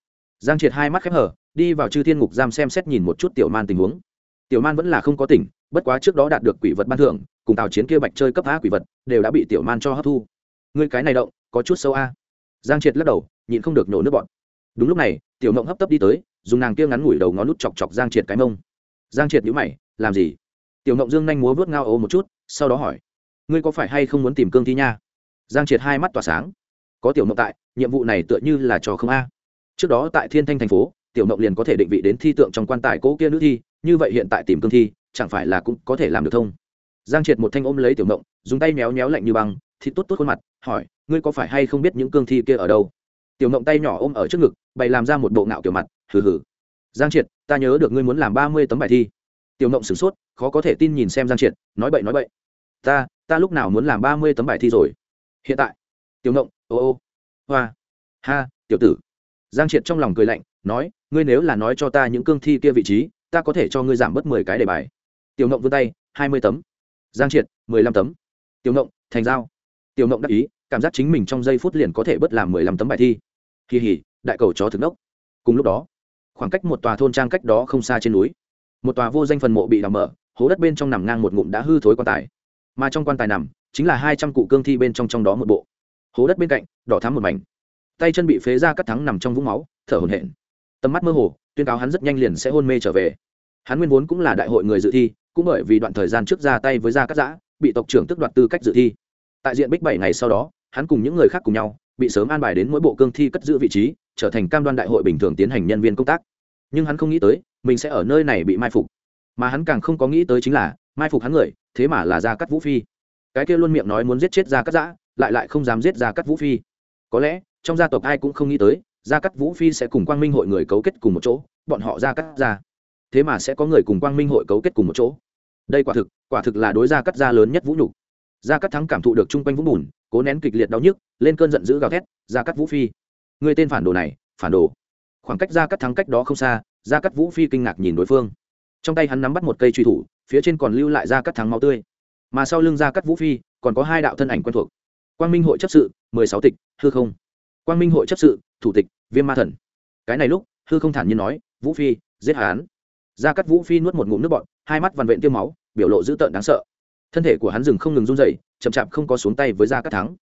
Giang triệt hai mắt khép hở, đi vào chư thiên ngục giam xem xét nhìn một chút tiểu man tình huống. Tiểu man vẫn là không có tỉnh, bất quá trước đó đạt được quỷ vật ban thưởng, cùng tào chiến kia bạch chơi cấp á quỷ vật, đều đã bị tiểu man cho hấp thu. Người cái này động, có chút sâu a. Giang triệt lắc đầu, nhịn không được nổ nước bọn đúng lúc này, tiểu mộng hấp tấp đi tới, dùng nàng kia ngắn ngủi đầu ngón nút chọc chọc giang triệt cái mông. Giang triệt nhíu mày, làm gì? Tiểu ngộng dương nhanh múa vớt ngao ô một chút, sau đó hỏi, ngươi có phải hay không muốn tìm cương thi nha? Giang triệt hai mắt tỏa sáng, có tiểu ngộng tại, nhiệm vụ này tựa như là trò không a. Trước đó tại thiên thanh thành phố, tiểu ngộng liền có thể định vị đến thi tượng trong quan tài cỗ kia nữ thi, như vậy hiện tại tìm cương thi, chẳng phải là cũng có thể làm được thông giang triệt một thanh ôm lấy tiểu ngộng, dùng tay méo méo lạnh như băng thì tốt tốt khuôn mặt, hỏi, ngươi có phải hay không biết những cương thi kia ở đâu? Tiểu ngộng tay nhỏ ôm ở trước ngực, bày làm ra một bộ ngạo kiểu mặt, hừ hừ. Giang triệt, ta nhớ được ngươi muốn làm ba mươi tấm bài thi tiểu mộng sửng sốt, khó có thể tin nhìn xem giang triệt, nói bậy nói bậy. Ta ta lúc nào muốn làm ba mươi tấm bài thi rồi? Hiện tại. Tiểu mộng, ô ô, hoa, ha, tiểu tử. Giang triệt trong lòng cười lạnh, nói, ngươi nếu là nói cho ta những cương thi kia vị trí, ta có thể cho ngươi giảm bớt mười cái đề bài. Tiểu mộng vươn tay, hai mươi tấm. Giang triệt, mười lăm tấm. Tiểu mộng, thành giao. Tiểu mộng đắc ý, cảm giác chính mình trong giây phút liền có thể bớt làm mười lăm tấm bài thi. Kỳ hỉ đại cầu chó thực đốc cùng lúc đó, khoảng cách một tòa thôn trang cách đó không xa trên núi một tòa vô danh phần mộ bị đào mở, hố đất bên trong nằm ngang một ngụm đã hư thối quan tài. Mà trong quan tài nằm chính là hai trăm cụ cương thi bên trong trong đó một bộ. Hố đất bên cạnh, đỏ thắm một mảnh. Tay chân bị phế ra cắt thắng nằm trong vũng máu, thở hổn hển. Tầm mắt mơ hồ, tuyên cáo hắn rất nhanh liền sẽ hôn mê trở về. Hắn nguyên vốn cũng là đại hội người dự thi, cũng bởi vì đoạn thời gian trước ra tay với gia cắt giã, bị tộc trưởng tức đoạt tư cách dự thi. Tại diện bích bảy ngày sau đó, hắn cùng những người khác cùng nhau, bị sớm an bài đến mỗi bộ cương thi cất giữ vị trí, trở thành cam đoan đại hội bình thường tiến hành nhân viên công tác. Nhưng hắn không nghĩ tới mình sẽ ở nơi này bị mai phục. Mà hắn càng không có nghĩ tới chính là, mai phục hắn người, thế mà là gia cắt vũ phi. Cái kia luôn miệng nói muốn giết chết gia cắt giã lại lại không dám giết gia cắt vũ phi. Có lẽ, trong gia tộc ai cũng không nghĩ tới, gia cắt vũ phi sẽ cùng quang minh hội người cấu kết cùng một chỗ, bọn họ gia cắt ra thế mà sẽ có người cùng quang minh hội cấu kết cùng một chỗ. Đây quả thực quả thực là đối gia cắt gia lớn nhất vũ nhục. Gia cắt thắng cảm thụ được chung quanh vũng bùn, cố nén kịch liệt đau nhức, lên cơn giận dữ gào thét, gia cắt vũ phi, người tên phản đồ này, phản đồ. Khoảng cách gia cắt thắng cách đó không xa gia cắt vũ phi kinh ngạc nhìn đối phương. Trong tay hắn nắm bắt một cây truy thủ, phía trên còn lưu lại gia cắt thắng máu tươi. Mà sau lưng gia cắt vũ phi, còn có hai đạo thân ảnh quen thuộc. Quang minh hội chấp sự, mười sáu tịch, hư không. Quang minh hội chấp sự, thủ tịch, viêm ma thần. Cái này lúc, hư không thản nhiên nói, vũ phi, giết hắn. Gia cắt vũ phi nuốt một ngụm nước bọt, hai mắt vằn vện tiêu máu, biểu lộ dữ tợn đáng sợ. Thân thể của hắn dừng không ngừng run dậy chậm chạp không có xuống tay với gia cắt thắng.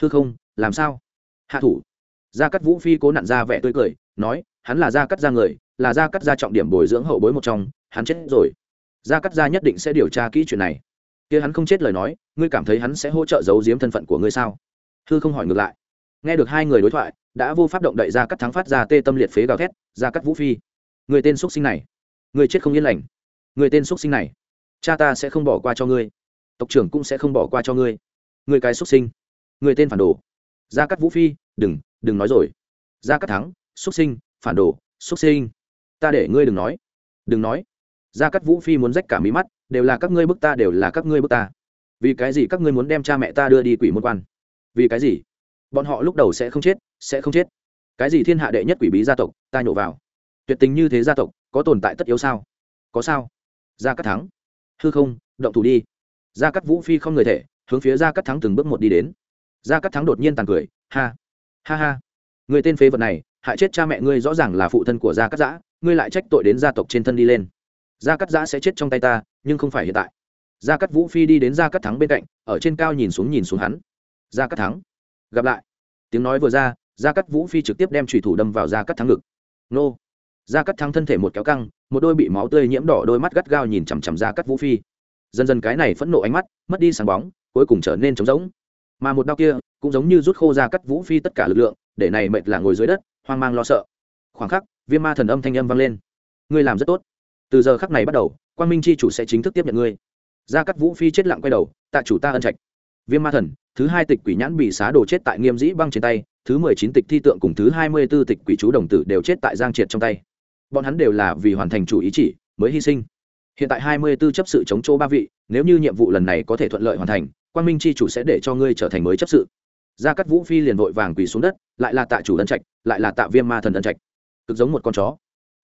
Hư không, làm sao? Hạ thủ. Gia cắt vũ phi cố nặn ra vẻ tươi cười, nói, hắn là gia cắt ra người là gia cắt gia trọng điểm bồi dưỡng hậu bối một trong, hắn chết rồi. Gia cắt gia nhất định sẽ điều tra kỹ chuyện này. Kia hắn không chết lời nói, ngươi cảm thấy hắn sẽ hỗ trợ giấu giếm thân phận của ngươi sao? Hư không hỏi ngược lại. Nghe được hai người đối thoại, đã vô pháp động đậy gia cắt thắng phát ra tê tâm liệt phế gào thét, gia cắt vũ phi. Người tên xuất sinh này. Người chết không yên lành. Người tên xuất sinh này. Cha ta sẽ không bỏ qua cho ngươi. Tộc trưởng cũng sẽ không bỏ qua cho ngươi. Người cái xuất sinh. Người tên phản đồ. Gia cắt vũ phi, đừng đừng nói rồi. Gia cắt thắng xuất sinh, phản đồ xuất sinh ta để ngươi đừng nói. Đừng nói. Gia cắt vũ phi muốn rách cả mí mắt, đều là các ngươi bức ta, đều là các ngươi bức ta. Vì cái gì các ngươi muốn đem cha mẹ ta đưa đi quỷ môn quan? Vì cái gì? Bọn họ lúc đầu sẽ không chết, sẽ không chết. Cái gì thiên hạ đệ nhất quỷ bí gia tộc, ta nhổ vào. Tuyệt tình như thế gia tộc, có tồn tại tất yếu sao? Có sao? Gia cắt thắng. Hư không, động thủ đi. Gia cắt vũ phi không người thể, hướng phía gia cắt thắng từng bước một đi đến. Gia cắt thắng đột nhiên tàn cười. Ha. Ha ha. Người tên phế vật này, hại chết cha mẹ ngươi rõ ràng là phụ thân của gia cắt giã ngươi lại trách tội đến gia tộc trên thân đi lên. Gia cắt giã sẽ chết trong tay ta, nhưng không phải hiện tại. Gia cắt vũ phi đi đến gia cắt thắng bên cạnh, ở trên cao nhìn xuống nhìn xuống hắn. Gia cắt thắng. Gặp lại. Tiếng nói vừa ra, gia cắt vũ phi trực tiếp đem trùy thủ đâm vào gia cắt thắng ngực. Nô. Gia cắt thắng thân thể một kéo căng, một đôi bị máu tươi nhiễm đỏ đôi mắt gắt gao nhìn chằm chằm gia cắt vũ phi. Dần dần cái này phẫn nộ ánh mắt, mất đi sáng bóng, cuối cùng trở nên trống rỗng. Mà một đau kia, cũng giống như rút khô gia cắt vũ phi tất cả lực lượng, để này mệt là ngồi dưới đất, hoang mang lo sợ. Khoảng khắc viêm ma thần âm thanh âm vang lên. Ngươi làm rất tốt. Từ giờ khắc này bắt đầu quan minh c h i chủ sẽ chính thức tiếp nhận ngươi. Gia cắt vũ phi chết lặng quay đầu, tạ chủ ta ân trạch. Viêm ma thần, thứ hai tịch quỷ nhãn bị xá đồ chết tại nghiêm dĩ băng trên tay, thứ mười chín tịch thi tượng cùng thứ hai mươi b ố tịch quỷ chú đồng tử đều chết tại giang triệt trong tay. Bọn hắn đều là vì hoàn thành chủ ý chỉ, mới hy sinh. Hiện tại hai mươi b ố chấp sự chống chỗ ba vị, nếu như nhiệm vụ lần này có thể thuận lợi hoàn thành quan minh c h i chủ sẽ để cho ngươi trở thành mới chấp sự. Gia cắt vũ phi liền vội vàng quỳ xuống đất, lại là tạ chủ ân trạch, lại là tạ viêm ma thần ân trạch cực giống một con chó.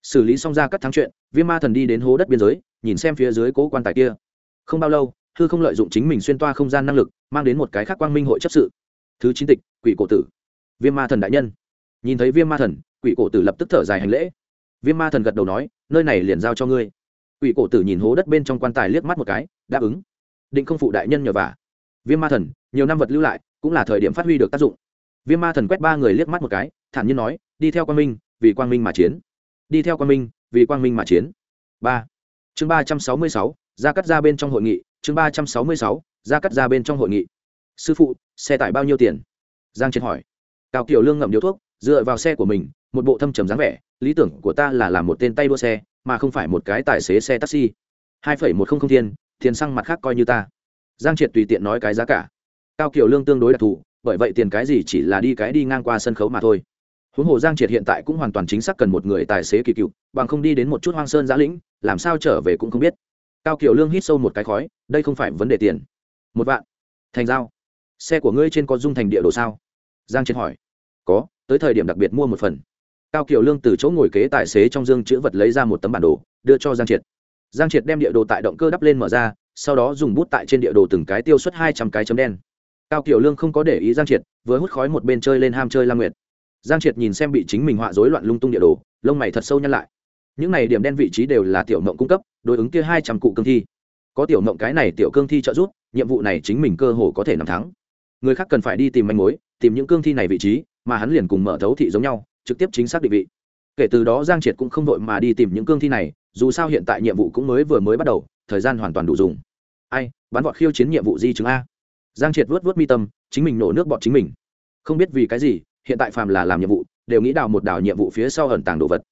Xử lý xong ra cắt thắng chuyện, viêm ma thần đi đến hố đất biên giới, nhìn xem phía dưới cố quan tài kia. Không bao lâu, hư không lợi dụng chính mình xuyên toa không gian năng lực, mang đến một cái khác quang minh hội chấp sự. Thứ chín tịch, quỷ cổ tử. Viêm ma thần đại nhân. Nhìn thấy viêm ma thần, quỷ cổ tử lập tức thở dài hành lễ. Viêm ma thần gật đầu nói, nơi này liền giao cho ngươi. Quỷ cổ tử nhìn hố đất bên trong quan tài liếc mắt một cái, đáp ứng. Định không phụ đại nhân nhờ vả. Viêm ma thần, nhiều năm vật lưu lại, cũng là thời điểm phát huy được tác dụng. Viêm ma thần quét ba người liếc mắt một cái, thản nhiên nói, đi theo quang minh vì quang minh mà chiến. Đi theo quang minh, vì quang minh mà chiến. Ba. Chương ba trăm sáu mươi sáu ra cắt ra bên trong hội nghị. Chương ba trăm sáu mươi sáu ra cắt ra bên trong hội nghị. Sư phụ, xe tải bao nhiêu tiền? Giang triệt hỏi. Cao kiều lương ngậm điếu thuốc, dựa vào xe của mình, một bộ thâm trầm dáng vẻ. Lý tưởng của ta là làm một tên tay đua xe, mà không phải một cái tài xế xe taxi. Hai phẩy một không không thiên, tiền xăng mặt khác coi như ta. Giang triệt tùy tiện nói cái giá cả. Cao kiều lương tương đối đặc thù, bởi vậy tiền cái gì chỉ là đi cái đi ngang qua sân khấu mà thôi huống hồ giang triệt hiện tại cũng hoàn toàn chính xác cần một người tài xế kỳ cựu, bằng không đi đến một chút hoang sơn giã lĩnh, làm sao trở về cũng không biết. Cao kiều lương hít sâu một cái khói, đây không phải vấn đề tiền. Một vạn. Thành giao. Xe của ngươi trên có dung thành địa đồ sao? Giang triệt hỏi. Có, tới thời điểm đặc biệt mua một phần. Cao kiều lương từ chỗ ngồi kế tài xế trong dương chữ vật lấy ra một tấm bản đồ, đưa cho giang triệt. Giang triệt đem địa đồ tại động cơ đắp lên mở ra, sau đó dùng bút tại trên địa đồ từng cái tiêu xuất hai trăm cái chấm đen. Cao kiều lương không có để ý giang triệt, vừa hút khói một bên chơi lên ham chơi la nguyệt giang triệt nhìn xem bị chính mình họa rối loạn lung tung địa đồ, lông mày thật sâu nhăn lại. Những này điểm đen vị trí đều là tiểu mộng cung cấp, đối ứng kia hai trăm cụ cương thi. Có tiểu mộng cái này tiểu cương thi trợ giúp, nhiệm vụ này chính mình cơ hồ có thể nằm thắng. Người khác cần phải đi tìm manh mối, tìm những cương thi này vị trí, mà hắn liền cùng mở thấu thị giống nhau, trực tiếp chính xác định vị. Kể từ đó giang triệt cũng không vội mà đi tìm những cương thi này, dù sao hiện tại nhiệm vụ cũng mới vừa mới bắt đầu, thời gian hoàn toàn đủ dùng. Ai, bắn vọt khiêu chiến nhiệm vụ di chứng a. Giang triệt vớt vớt mi tâm, chính mình nổ nước bọt chính mình. Không biết vì cái gì hiện tại phàm là làm nhiệm vụ, đều nghĩ đào một đào nhiệm vụ phía sau ẩn tàng đồ vật.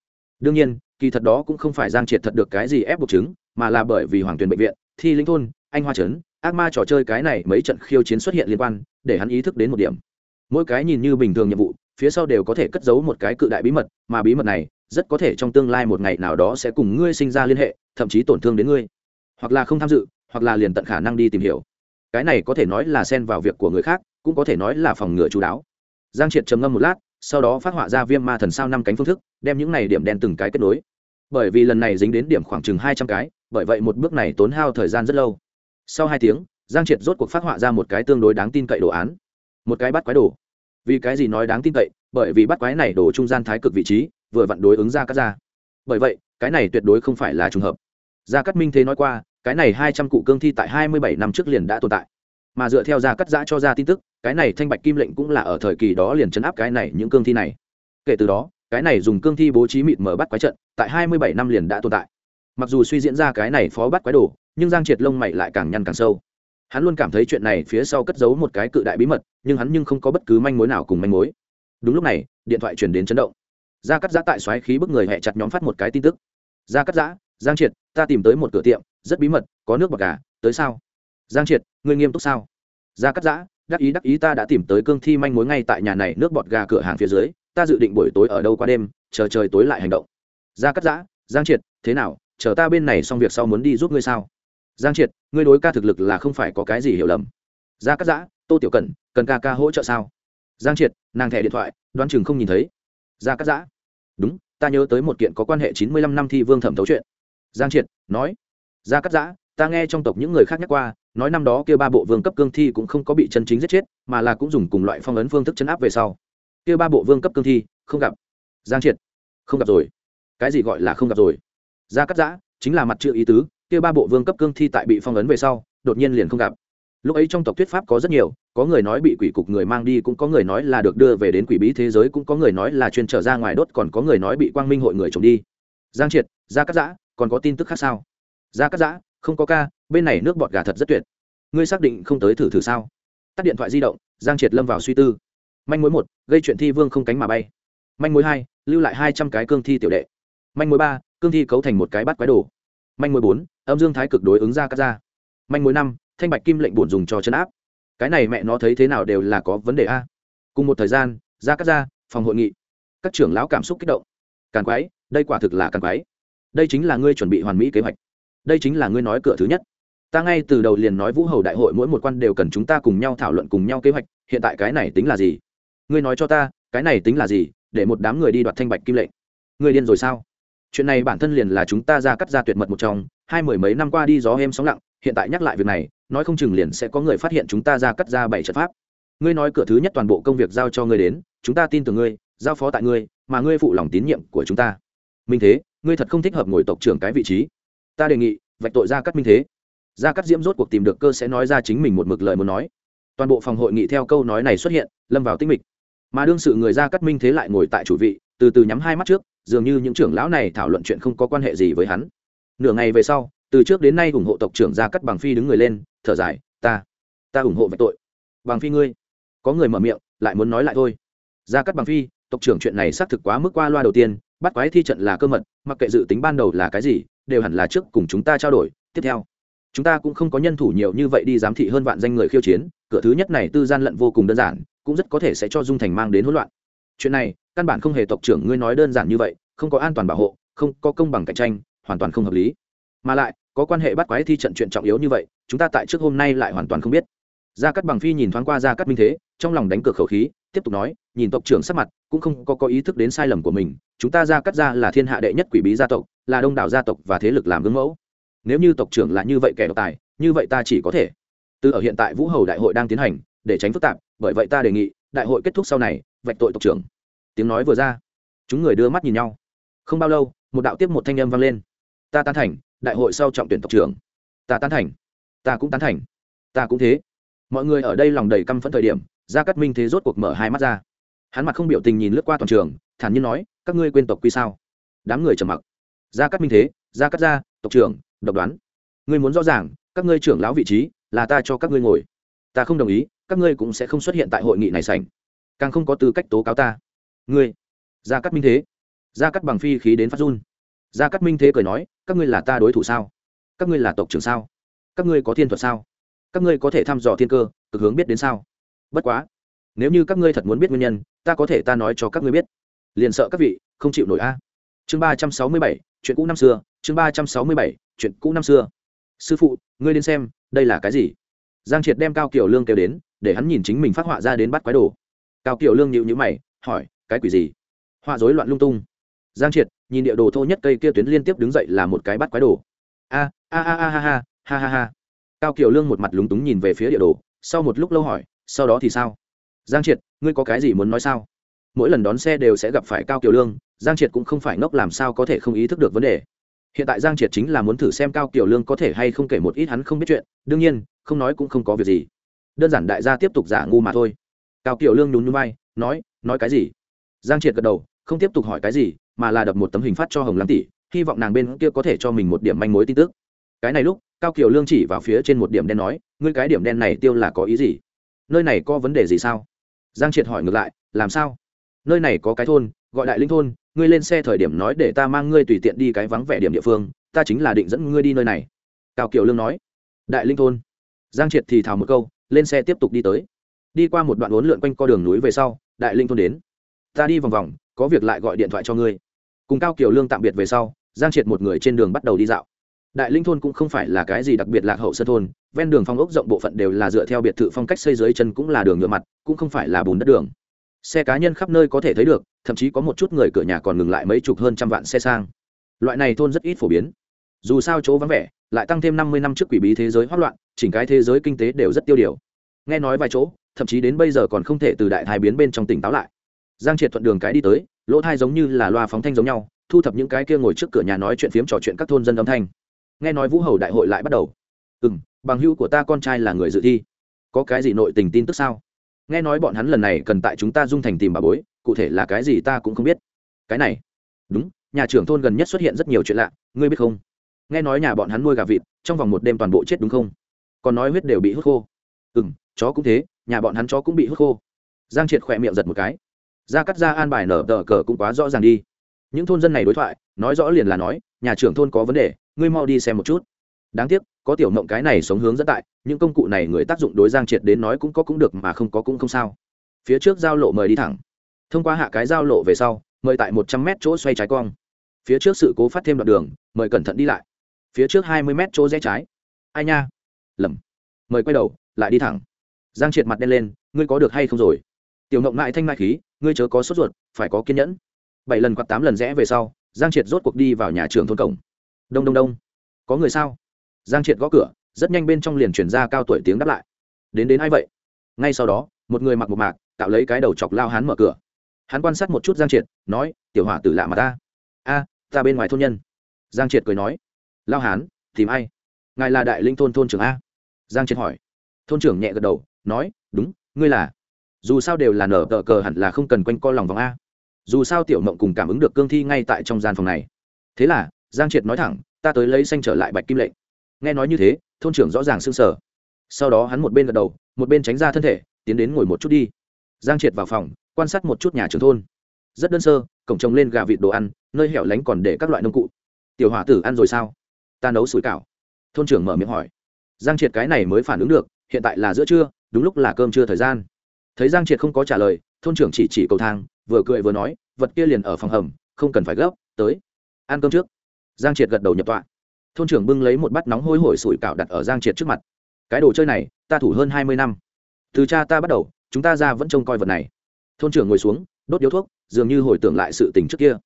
Đương nhiên, kỳ thật đó cũng không phải giang triệt thật được cái gì ép buộc chứng, mà là bởi vì hoàng tuyền bệnh viện, thi linh thôn, anh hoa trấn, ác ma trò chơi cái này mấy trận khiêu chiến xuất hiện liên quan, để hắn ý thức đến một điểm. Mỗi cái nhìn như bình thường nhiệm vụ, phía sau đều có thể cất giấu một cái cự đại bí mật, mà bí mật này, rất có thể trong tương lai một ngày nào đó sẽ cùng ngươi sinh ra liên hệ, thậm chí tổn thương đến ngươi. Hoặc là không tham dự, hoặc là liền tận khả năng đi tìm hiểu. Cái này có thể nói là xen vào việc của người khác, cũng có thể nói là phòng ngừa chú đáo giang triệt trầm ngâm một lát, sau đó phát họa ra viêm ma thần sao năm cánh phương thức, đem những này điểm đen từng cái kết nối. Bởi vì lần này dính đến điểm khoảng chừng hai trăm cái, bởi vậy một bước này tốn hao thời gian rất lâu. Sau hai tiếng, giang triệt rốt cuộc phát họa ra một cái tương đối đáng tin cậy đồ án. Một cái bắt quái đồ. Vì cái gì nói đáng tin cậy? Bởi vì bắt quái này đổ trung gian thái cực vị trí, vừa vặn đối ứng ra cắt ra bởi vậy, cái này tuyệt đối không phải là trùng hợp. Gia cắt minh thế nói qua, cái này hai trăm cụ cương thi tại hai mươi bảy năm trước liền đã tồn tại. Mà dựa theo gia cắt giã cho ra tin tức cái này thanh bạch kim lệnh cũng là ở thời kỳ đó liền chấn áp cái này những cương thi này. Kể từ đó, cái này dùng cương thi bố trí mịt mở bắt quái trận, tại hai mươi bảy năm liền đã tồn tại. Mặc dù suy diễn ra cái này phó bắt quái đồ, nhưng giang triệt lông mày lại càng nhăn càng sâu. Hắn luôn cảm thấy chuyện này phía sau cất giấu một cái cự đại bí mật, nhưng hắn nhưng không có bất cứ manh mối nào cùng manh mối. Đúng lúc này, điện thoại chuyển đến chấn động. Gia cắt giã tại xoáy khí bức người hẹ chặt nhóm phát một cái tin tức. Gia cắt giã, giang triệt, ta tìm tới một cửa tiệm, rất bí mật, có nước bọc gà, tới sao? Giang triệt, ngươi nghiêm túc sao? Gia cắt giã đắc ý đắc ý ta đã tìm tới cương thi manh mối ngay tại nhà này nước bọt gà cửa hàng phía dưới, ta dự định buổi tối ở đâu qua đêm, chờ trời tối lại hành động. Gia cắt giã, giang triệt, thế nào, chờ ta bên này xong việc sau muốn đi giúp ngươi sao? Giang triệt, ngươi đối ca thực lực là không phải có cái gì hiểu lầm. Gia cắt giã, tô tiểu cần cần ca ca hỗ trợ sao? Giang triệt, nàng thẻ điện thoại, đoán chừng không nhìn thấy. Gia cắt giã, đúng, ta nhớ tới một kiện có quan hệ chín mươi lăm năm thi vương thẩm thấu chuyện. Giang triệt, nói. Gia cắt giã, ta nghe trong tộc những người khác nhắc qua nói năm đó kia ba bộ vương cấp cương thi cũng không có bị chân chính giết chết, mà là cũng dùng cùng loại phong ấn phương thức chấn áp về sau. Kia ba bộ vương cấp cương thi, không gặp. Giang triệt, không gặp rồi. Cái gì gọi là không gặp rồi? Gia cắt giã, chính là mặt chữ ý tứ, kia ba bộ vương cấp cương thi tại bị phong ấn về sau, đột nhiên liền không gặp. Lúc ấy trong tộc thuyết pháp có rất nhiều, có người nói bị quỷ cục người mang đi, cũng có người nói là được đưa về đến quỷ bí thế giới, cũng có người nói là chuyên trở ra ngoài đốt, còn có người nói bị quang minh hội người trộm đi. Giang triệt, gia cắt giã, còn có tin tức khác sao? Gia cắt giã không có ca, bên này nước bọt gà thật rất tuyệt. Ngươi xác định không tới thử thử sao? Tắt điện thoại di động, giang triệt lâm vào suy tư. Manh mối một, gây chuyện thi vương không cánh mà bay. Manh mối hai, lưu lại hai trăm cái cương thi tiểu đệ. Manh mối ba, cương thi cấu thành một cái bắt quái đồ. Manh mối bốn, âm dương thái cực đối ứng ra cắt ra manh mối năm, thanh bạch kim lệnh bổn dùng cho chấn áp. Cái này mẹ nó thấy thế nào đều là có vấn đề a. Cùng một thời gian, ra cắt ra phòng hội nghị. Các trưởng lão cảm xúc kích động. Càn quái, đây quả thực là càn quái. Đây chính là ngươi chuẩn bị hoàn mỹ kế hoạch đây chính là ngươi nói cửa thứ nhất. Ta ngay từ đầu liền nói vũ hầu đại hội mỗi một quan đều cần chúng ta cùng nhau thảo luận cùng nhau kế hoạch, hiện tại cái này tính là gì? Ngươi nói cho ta, cái này tính là gì? Để một đám người đi đoạt thanh bạch kim lệnh. Ngươi điên rồi sao? Chuyện này bản thân liền là chúng ta ra cắt ra tuyệt mật một trong, hai mười mấy năm qua đi gió êm sóng lặng, hiện tại nhắc lại việc này, nói không chừng liền sẽ có người phát hiện chúng ta ra cắt ra bảy trận pháp. Ngươi nói cửa thứ nhất toàn bộ công việc giao cho ngươi đến, chúng ta tin tưởng ngươi, giao phó tại ngươi, mà ngươi phụ lòng tín nhiệm của chúng ta. Minh thế, ngươi thật không thích hợp ngồi tộc trưởng cái vị trí ta đề nghị, vạch tội gia cắt minh thế. Gia cắt diễm rốt cuộc tìm được cơ sẽ nói ra chính mình một mực lời muốn nói. Toàn bộ phòng hội nghị theo câu nói này xuất hiện, lâm vào tinh mịch. Mà đương sự người gia cắt minh thế lại ngồi tại chủ vị, từ từ nhắm hai mắt trước, dường như những trưởng lão này thảo luận chuyện không có quan hệ gì với hắn. Nửa ngày về sau, từ trước đến nay ủng hộ tộc trưởng gia cắt bằng phi đứng người lên, thở dài, ta ta ủng hộ vạch tội. Bằng phi ngươi. Có người mở miệng, lại muốn nói lại thôi. Gia cắt bằng phi, tộc trưởng chuyện này xác thực quá mức qua loa đầu tiên bắt quái thi trận là cơ mật, mặc kệ dự tính ban đầu là cái gì, đều hẳn là trước cùng chúng ta trao đổi. Tiếp theo, chúng ta cũng không có nhân thủ nhiều như vậy đi giám thị hơn vạn danh người khiêu chiến, cửa thứ nhất này tư gian lận vô cùng đơn giản, cũng rất có thể sẽ cho dung thành mang đến hỗn loạn. Chuyện này, căn bản không hề tộc trưởng ngươi nói đơn giản như vậy, không có an toàn bảo hộ, không có công bằng cạnh tranh, hoàn toàn không hợp lý. Mà lại, có quan hệ bắt quái thi trận chuyện trọng yếu như vậy, chúng ta tại trước hôm nay lại hoàn toàn không biết. Gia cắt bằng phi nhìn thoáng qua gia cắt minh thế, trong lòng đánh cược khẩu khí, tiếp tục nói, nhìn tộc trưởng sắc mặt cũng không có có ý thức đến sai lầm của mình, chúng ta gia cắt ra là thiên hạ đệ nhất quỷ bí gia tộc, là đông đảo gia tộc và thế lực làm gương mẫu. Nếu như tộc trưởng là như vậy kẻ độc tài, như vậy ta chỉ có thể. Từ ở hiện tại vũ hầu đại hội đang tiến hành, để tránh phức tạp, bởi vậy ta đề nghị, đại hội kết thúc sau này, vạch tội tộc trưởng. Tiếng nói vừa ra, chúng người đưa mắt nhìn nhau. Không bao lâu, một đạo tiếp một thanh âm vang lên. Ta tán thành, đại hội sau trọng tuyển tộc trưởng. Ta tán thành. Ta cũng tán thành. Ta cũng thế. Mọi người ở đây lòng đầy căm phẫn thời điểm, gia cát minh thế rốt cuộc mở hai mắt ra hắn mặt không biểu tình nhìn lướt qua toàn trường, thản nhiên nói, các ngươi quên tộc quy sao? Đám người trầm mặc. Gia cát minh thế, gia cát gia, tộc trưởng, độc đoán. Ngươi muốn rõ ràng, các ngươi trưởng lão vị trí, là ta cho các ngươi ngồi. Ta không đồng ý, các ngươi cũng sẽ không xuất hiện tại hội nghị này sảnh. Càng không có tư cách tố cáo ta. Ngươi? Gia cát minh thế. Gia cát bằng phi khí đến phát run. Gia cát minh thế cười nói, các ngươi là ta đối thủ sao? Các ngươi là tộc trưởng sao? Các ngươi có thiên thuật sao? Các ngươi có thể thăm dò thiên cơ, cực hướng biết đến sao? Bất quá nếu như các ngươi thật muốn biết nguyên nhân, ta có thể ta nói cho các ngươi biết. Liền sợ các vị không chịu nổi a. Chương ba trăm sáu mươi bảy, chuyện cũ năm xưa, chương ba trăm sáu mươi bảy, chuyện cũ năm xưa. Sư phụ, ngươi đến xem, đây là cái gì? Giang triệt đem cao kiểu lương kêu đến, để hắn nhìn chính mình phát họa ra đến bắt quái đồ. Cao kiểu lương nhịu nhữ mày, hỏi, cái quỷ gì? Họa rối loạn lung tung. Giang triệt, nhìn địa đồ thô nhất cây kia tuyến liên tiếp đứng dậy là một cái bắt quái đồ. A a a a, ha ha ha ha ha. Cao kiều lương một mặt lúng túng nhìn về phía địa đồ, sau một lúc lâu hỏi, sau đó thì sao? Giang triệt, ngươi có cái gì muốn nói sao? Mỗi lần đón xe đều sẽ gặp phải cao kiều lương, giang triệt cũng không phải ngốc làm sao có thể không ý thức được vấn đề. Hiện tại giang triệt chính là muốn thử xem cao kiều lương có thể hay không kể một ít hắn không biết chuyện, đương nhiên, không nói cũng không có việc gì. Đơn giản đại gia tiếp tục giả ngu mà thôi. Cao kiều lương nhún nhún vai, nói nói cái gì? Giang triệt gật đầu, không tiếp tục hỏi cái gì, mà là đập một tấm hình phát cho hồng lăng tỷ, hy vọng nàng bên kia có thể cho mình một điểm manh mối tin tức. Cái này lúc, cao kiều lương chỉ vào phía trên một điểm đen nói, ngươi cái điểm đen này tiêu là có ý gì? Nơi này có vấn đề gì sao? Giang triệt hỏi ngược lại, làm sao? Nơi này có cái thôn, gọi đại linh thôn, ngươi lên xe thời điểm nói để ta mang ngươi tùy tiện đi cái vắng vẻ điểm địa phương, ta chính là định dẫn ngươi đi nơi này. Cao kiều lương nói. Đại linh thôn? Giang triệt thì thào một câu, lên xe tiếp tục đi tới. Đi qua một đoạn uốn lượn quanh co đường núi về sau, đại linh thôn đến. Ta đi vòng vòng, có việc lại gọi điện thoại cho ngươi. Cùng cao kiều lương tạm biệt về sau, giang triệt một người trên đường bắt đầu đi dạo đại linh thôn cũng không phải là cái gì đặc biệt lạc hậu sân thôn, ven đường phong ốc rộng bộ phận đều là dựa theo biệt thự phong cách xây dưới chân cũng là đường nhựa mặt, cũng không phải là bùn đất đường. Xe cá nhân khắp nơi có thể thấy được, thậm chí có một chút người cửa nhà còn ngừng lại mấy chục hơn trăm vạn xe sang. Loại này thôn rất ít phổ biến. Dù sao chỗ vắng vẻ, lại tăng thêm năm mươi năm trước quỷ bí thế giới hoát loạn, chỉnh cái thế giới kinh tế đều rất tiêu điều. Nghe nói vài chỗ, thậm chí đến bây giờ còn không thể từ đại thai biến bên trong tỉnh táo lại. Giang triệt thuận đường cái đi tới, lỗ thai giống như là loa phóng thanh giống nhau, thu thập những cái kia ngồi trước cửa nhà nói chuyện phiếm trò chuyện các thôn dân âm thanh nghe nói vũ hầu đại hội lại bắt đầu. Ừ m bằng hữu của ta con trai là người dự thi. Có cái gì nội tình tin tức sao? Nghe nói bọn hắn lần này cần tại chúng ta dung thành tìm bà bối, cụ thể là cái gì ta cũng không biết. Cái này. Đúng, nhà trưởng thôn gần nhất xuất hiện rất nhiều chuyện lạ, ngươi biết không? Nghe nói nhà bọn hắn nuôi gà vịt, trong vòng một đêm toàn bộ chết đúng không? Còn nói huyết đều bị hút khô. Ừ m chó cũng thế, nhà bọn hắn chó cũng bị hút khô. Giang triệt khỏe miệng giật một cái. Ra cắt ra an bài nở tờ cờ cũng quá rõ ràng đi. Những thôn dân này đối thoại, nói rõ liền là nói nhà trưởng thôn có vấn đề, ngươi mau đi xem một chút. Đáng tiếc, có tiểu mộng cái này sống hướng dẫn tại, những công cụ này người tác dụng đối giang triệt đến nói cũng có cũng được mà không có cũng không sao. Phía trước giao lộ mời đi thẳng. Thông qua hạ cái giao lộ về sau, mời tại một trăm mét chỗ xoay trái cong. Phía trước sự cố phát thêm đoạn đường, mời cẩn thận đi lại. Phía trước hai mươi mét chỗ rẽ trái. Ai nha? Lầm. Mời quay đầu, lại đi thẳng. Giang triệt mặt đen lên, ngươi có được hay không rồi? Tiểu mộng ngại thanh mai khí, ngươi chớ có sốt ruột, phải có kiên nhẫn. Bảy lần quạt tám lần rẽ về sau giang triệt rốt cuộc đi vào nhà trường thôn cổng. Đông đông đông. Có người sao? Giang triệt gõ cửa, rất nhanh bên trong liền chuyển ra cao tuổi tiếng đáp lại. Đến đến ai vậy? Ngay sau đó, một người mặc một mạc tạo lấy cái đầu chọc lao hắn mở cửa. Hắn quan sát một chút giang triệt, nói, tiểu hỏa tử lạ mà ta. A, ta bên ngoài thôn nhân. Giang triệt cười nói, lao hán, tìm ai? Ngài là đại linh thôn thôn trưởng a. Giang triệt hỏi. Thôn trưởng nhẹ gật đầu, nói, đúng, ngươi là. Dù sao đều là nở tờ cờ hẳn là không cần quanh co lòng vòng a dù sao tiểu mộng cùng cảm ứng được cương thi ngay tại trong gian phòng này. Thế là, giang triệt nói thẳng, ta tới lấy xanh trở lại bạch kim lệnh. Nghe nói như thế, thôn trưởng rõ ràng s ư n g sở sau đó hắn một bên gật đầu, một bên tránh ra thân thể, tiến đến ngồi một chút đi. Giang triệt vào phòng, quan sát một chút nhà trường thôn. Rất đơn sơ, cổng trồng lên gà vịt đồ ăn, nơi hẻo lánh còn để các loại nông cụ. Tiểu hỏa tử ăn rồi sao? Ta nấu sủi cảo. Thôn trưởng mở miệng hỏi. Giang triệt cái này mới phản ứng được, hiện tại là giữa trưa, đúng lúc là cơm trưa thời gian. Thấy giang triệt không có trả lời, thôn trưởng chỉ chỉ cầu thang vừa cười vừa nói, vật kia liền ở phòng hầm, không cần phải gấp, tới, ăn cơm trước. Giang triệt gật đầu nhập tọa. Thôn trưởng bưng lấy một bát nóng hôi hổi sủi cảo đặt ở giang triệt trước mặt. Cái đồ chơi này, ta thủ hơn hai mươi năm. Từ cha ta bắt đầu, chúng ta ra vẫn trông coi vật này. Thôn trưởng ngồi xuống, đốt điếu thuốc, dường như hồi tưởng lại sự tình trước kia.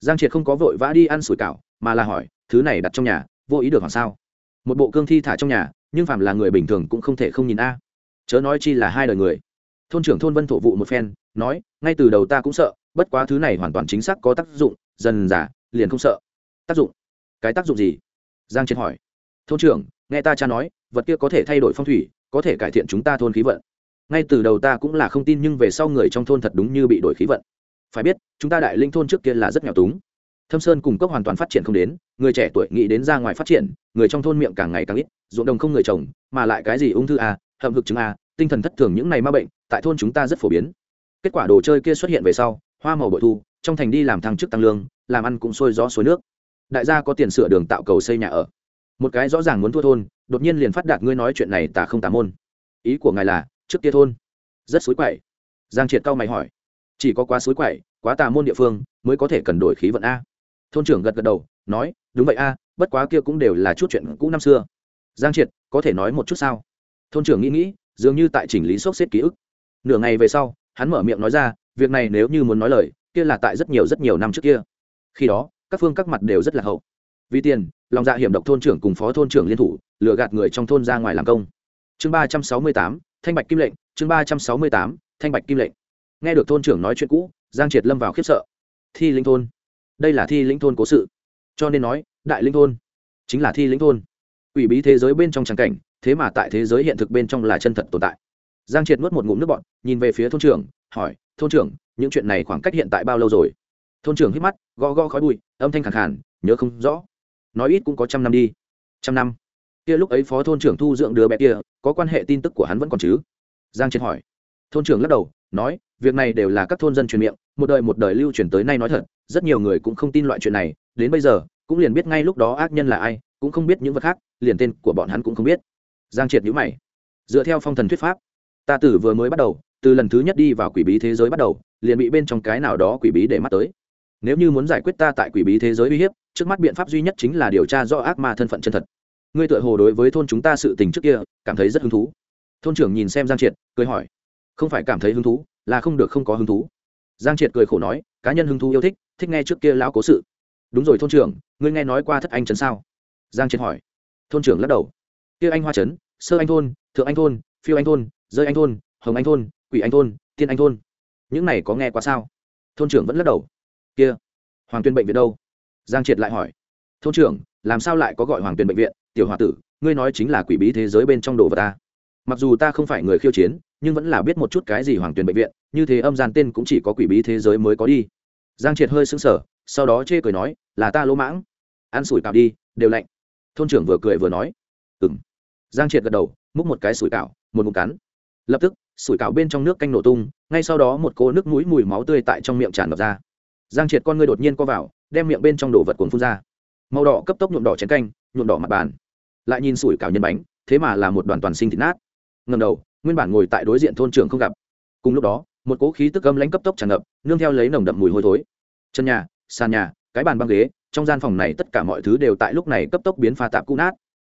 Giang triệt không có vội vã đi ăn sủi cảo, mà là hỏi, thứ này đặt trong nhà, vô ý được hoàng sao? Một bộ cương thi thả trong nhà, nhưng phạm là người bình thường cũng không thể không nhìn a. Chớ nói chi là hai đời người thôn trưởng thôn vân thổ vụ một phen, nói, ngay từ đầu ta cũng sợ, bất quá thứ này hoàn toàn chính xác có tác dụng, dần giả liền không sợ. Tác dụng? Cái tác dụng gì? Giang triệt hỏi. Thôn trưởng, nghe ta cha nói, vật kia có thể thay đổi phong thủy, có thể cải thiện chúng ta thôn khí vận. Ngay từ đầu ta cũng là không tin nhưng về sau người trong thôn thật đúng như bị đổi khí vận. Phải biết, chúng ta đại linh thôn trước kia là rất nghèo túng. Thâm sơn cùng cốc hoàn toàn phát triển không đến, người trẻ tuổi nghĩ đến ra ngoài phát triển, người trong thôn miệng càng ngày càng ít, ruộng đồng không người trồng, mà lại cái gì ung thư a hậm hực chứng a à, tinh thần thất thường những này ma bệnh, tại thôn chúng ta rất phổ biến. Kết quả đồ chơi kia xuất hiện về sau, hoa màu bội thu, trong thành đi làm thăng chức tăng lương, làm ăn cũng sôi gió suối nước. Đại gia có tiền sửa đường tạo cầu xây nhà ở. Một cái rõ ràng muốn thua thôn, đột nhiên liền phát đạt ngươi nói chuyện này tả không tà môn. Ý của ngài là, trước kia thôn, rất suối quậy. Giang triệt cao mày hỏi, chỉ có quá suối quậy, quá tà môn địa phương, mới có thể cần đổi khí vận a. Thôn trưởng gật gật đầu, nói, đúng vậy a, bất quá kia cũng đều là chút chuyện cũ năm xưa. Giang triệt, có thể nói một chút sao? Thôn trưởng nghĩ nghĩ dường như tại chỉnh lý sốc xếp ký ức. Nửa ngày về sau, hắn mở miệng nói ra, việc này nếu như muốn nói lời, kia là tại rất nhiều rất nhiều năm trước kia. Khi đó, các phương các mặt đều rất là hậu. Vì tiền, lòng dạ hiểm độc thôn trưởng cùng phó thôn trưởng liên thủ, lừa gạt người trong thôn ra ngoài làm công. Chương ba trăm sáu mươi tám, thanh bạch kim lệnh, chương ba trăm sáu mươi tám, thanh bạch kim lệnh. Nghe được thôn trưởng nói chuyện cũ, giang triệt lâm vào khiếp sợ. Thi linh thôn. Đây là thi linh thôn cố sự. Cho nên nói, đại linh thôn chính là thi linh thôn ủy bí thế giới bên trong tràng cảnh, thế mà tại thế giới hiện thực bên trong là chân thật tồn tại. Giang triệt nuốt một ngụm nước bọn nhìn về phía thôn trưởng, hỏi, thôn trưởng, những chuyện này khoảng cách hiện tại bao lâu rồi? Thôn trưởng hít mắt, gõ gõ khói bụi, âm thanh khẳng khản nhớ không rõ. Nói ít cũng có trăm năm đi. Trăm năm? Kia lúc ấy phó thôn trưởng thu dưỡng đứa bé kia, có quan hệ tin tức của hắn vẫn còn chứ? Giang triệt hỏi. Thôn trưởng lắc đầu, nói, việc này đều là các thôn dân truyền miệng, một đời một đời lưu truyền tới nay nói thật, rất nhiều người cũng không tin loại chuyện này, đến bây giờ cũng liền biết ngay lúc đó ác nhân là ai, cũng không biết những vật khác, liền tên của bọn hắn cũng không biết. Giang triệt nhữ mày. Dựa theo phong thần thuyết pháp, ta tử vừa mới bắt đầu, từ lần thứ nhất đi vào quỷ bí thế giới bắt đầu, liền bị bên trong cái nào đó quỷ bí để mắt tới. Nếu như muốn giải quyết ta tại quỷ bí thế giới uy hiếp, trước mắt biện pháp duy nhất chính là điều tra do ác ma thân phận chân thật. Ngươi tự hồ đối với thôn chúng ta sự tình trước kia, cảm thấy rất hứng thú. Thôn trưởng nhìn xem giang triệt, cười hỏi. Không phải cảm thấy hứng thú, là không được không có hứng thú. Giang triệt cười khổ nói, cá nhân hứng thú yêu thích thích nghe trước kia lão cố sự đúng rồi thôn trưởng, ngươi nghe nói qua thất anh trấn sao? Giang triệt hỏi. Thôn trưởng lắc đầu. Kia anh hoa trấn, sơ anh thôn, thượng anh thôn, phiêu anh thôn, rơi anh thôn, hồng anh thôn, quỷ anh thôn, tiên anh thôn. Những này có nghe qua sao? Thôn trưởng vẫn lắc đầu. Kia, hoàng tuyên bệnh viện đâu? Giang triệt lại hỏi. Thôn trưởng, làm sao lại có gọi hoàng tuyên bệnh viện? Tiểu h o a tử, ngươi nói chính là quỷ bí thế giới bên trong đồ vật ta. Mặc dù ta không phải người khiêu chiến, nhưng vẫn là biết một chút cái gì hoàng tuyên bệnh viện, như thế âm gian tên cũng chỉ có quỷ bí thế giới mới có đi. Giang triệt hơi sững sờ, sau đó chê cười nói là ta lỗ mãng. Ăn sủi cảo đi, đều lạnh. Thôn trưởng vừa cười vừa nói. Ừng giang triệt gật đầu, múc một cái sủi cảo, một mục cắn. Lập tức, sủi cảo bên trong nước canh nổ tung, ngay sau đó một cỗ nước mũi mùi máu tươi tại trong miệng tràn ngập ra. Giang triệt con ngươi đột nhiên co vào, đem miệng bên trong đồ vật cuốn phun ra. Màu đỏ cấp tốc nhuộm đỏ chén canh, nhuộm đỏ mặt bàn. Lại nhìn sủi cảo nhân bánh, thế mà là một đoàn toàn sinh thịt nát. Ngầm đầu, nguyên bản ngồi tại đối diện thôn trưởng không gặp. Cùng lúc đó, một cỗ khí tức âm lãnh cấp tốc tràn ngập, nương theo lấy nồng đậm mùi hôi thối. Chân nhà, sàn nhà cái bàn băng ghế, trong gian phòng này tất cả mọi thứ đều tại lúc này cấp tốc biến pha tạp cũ nát.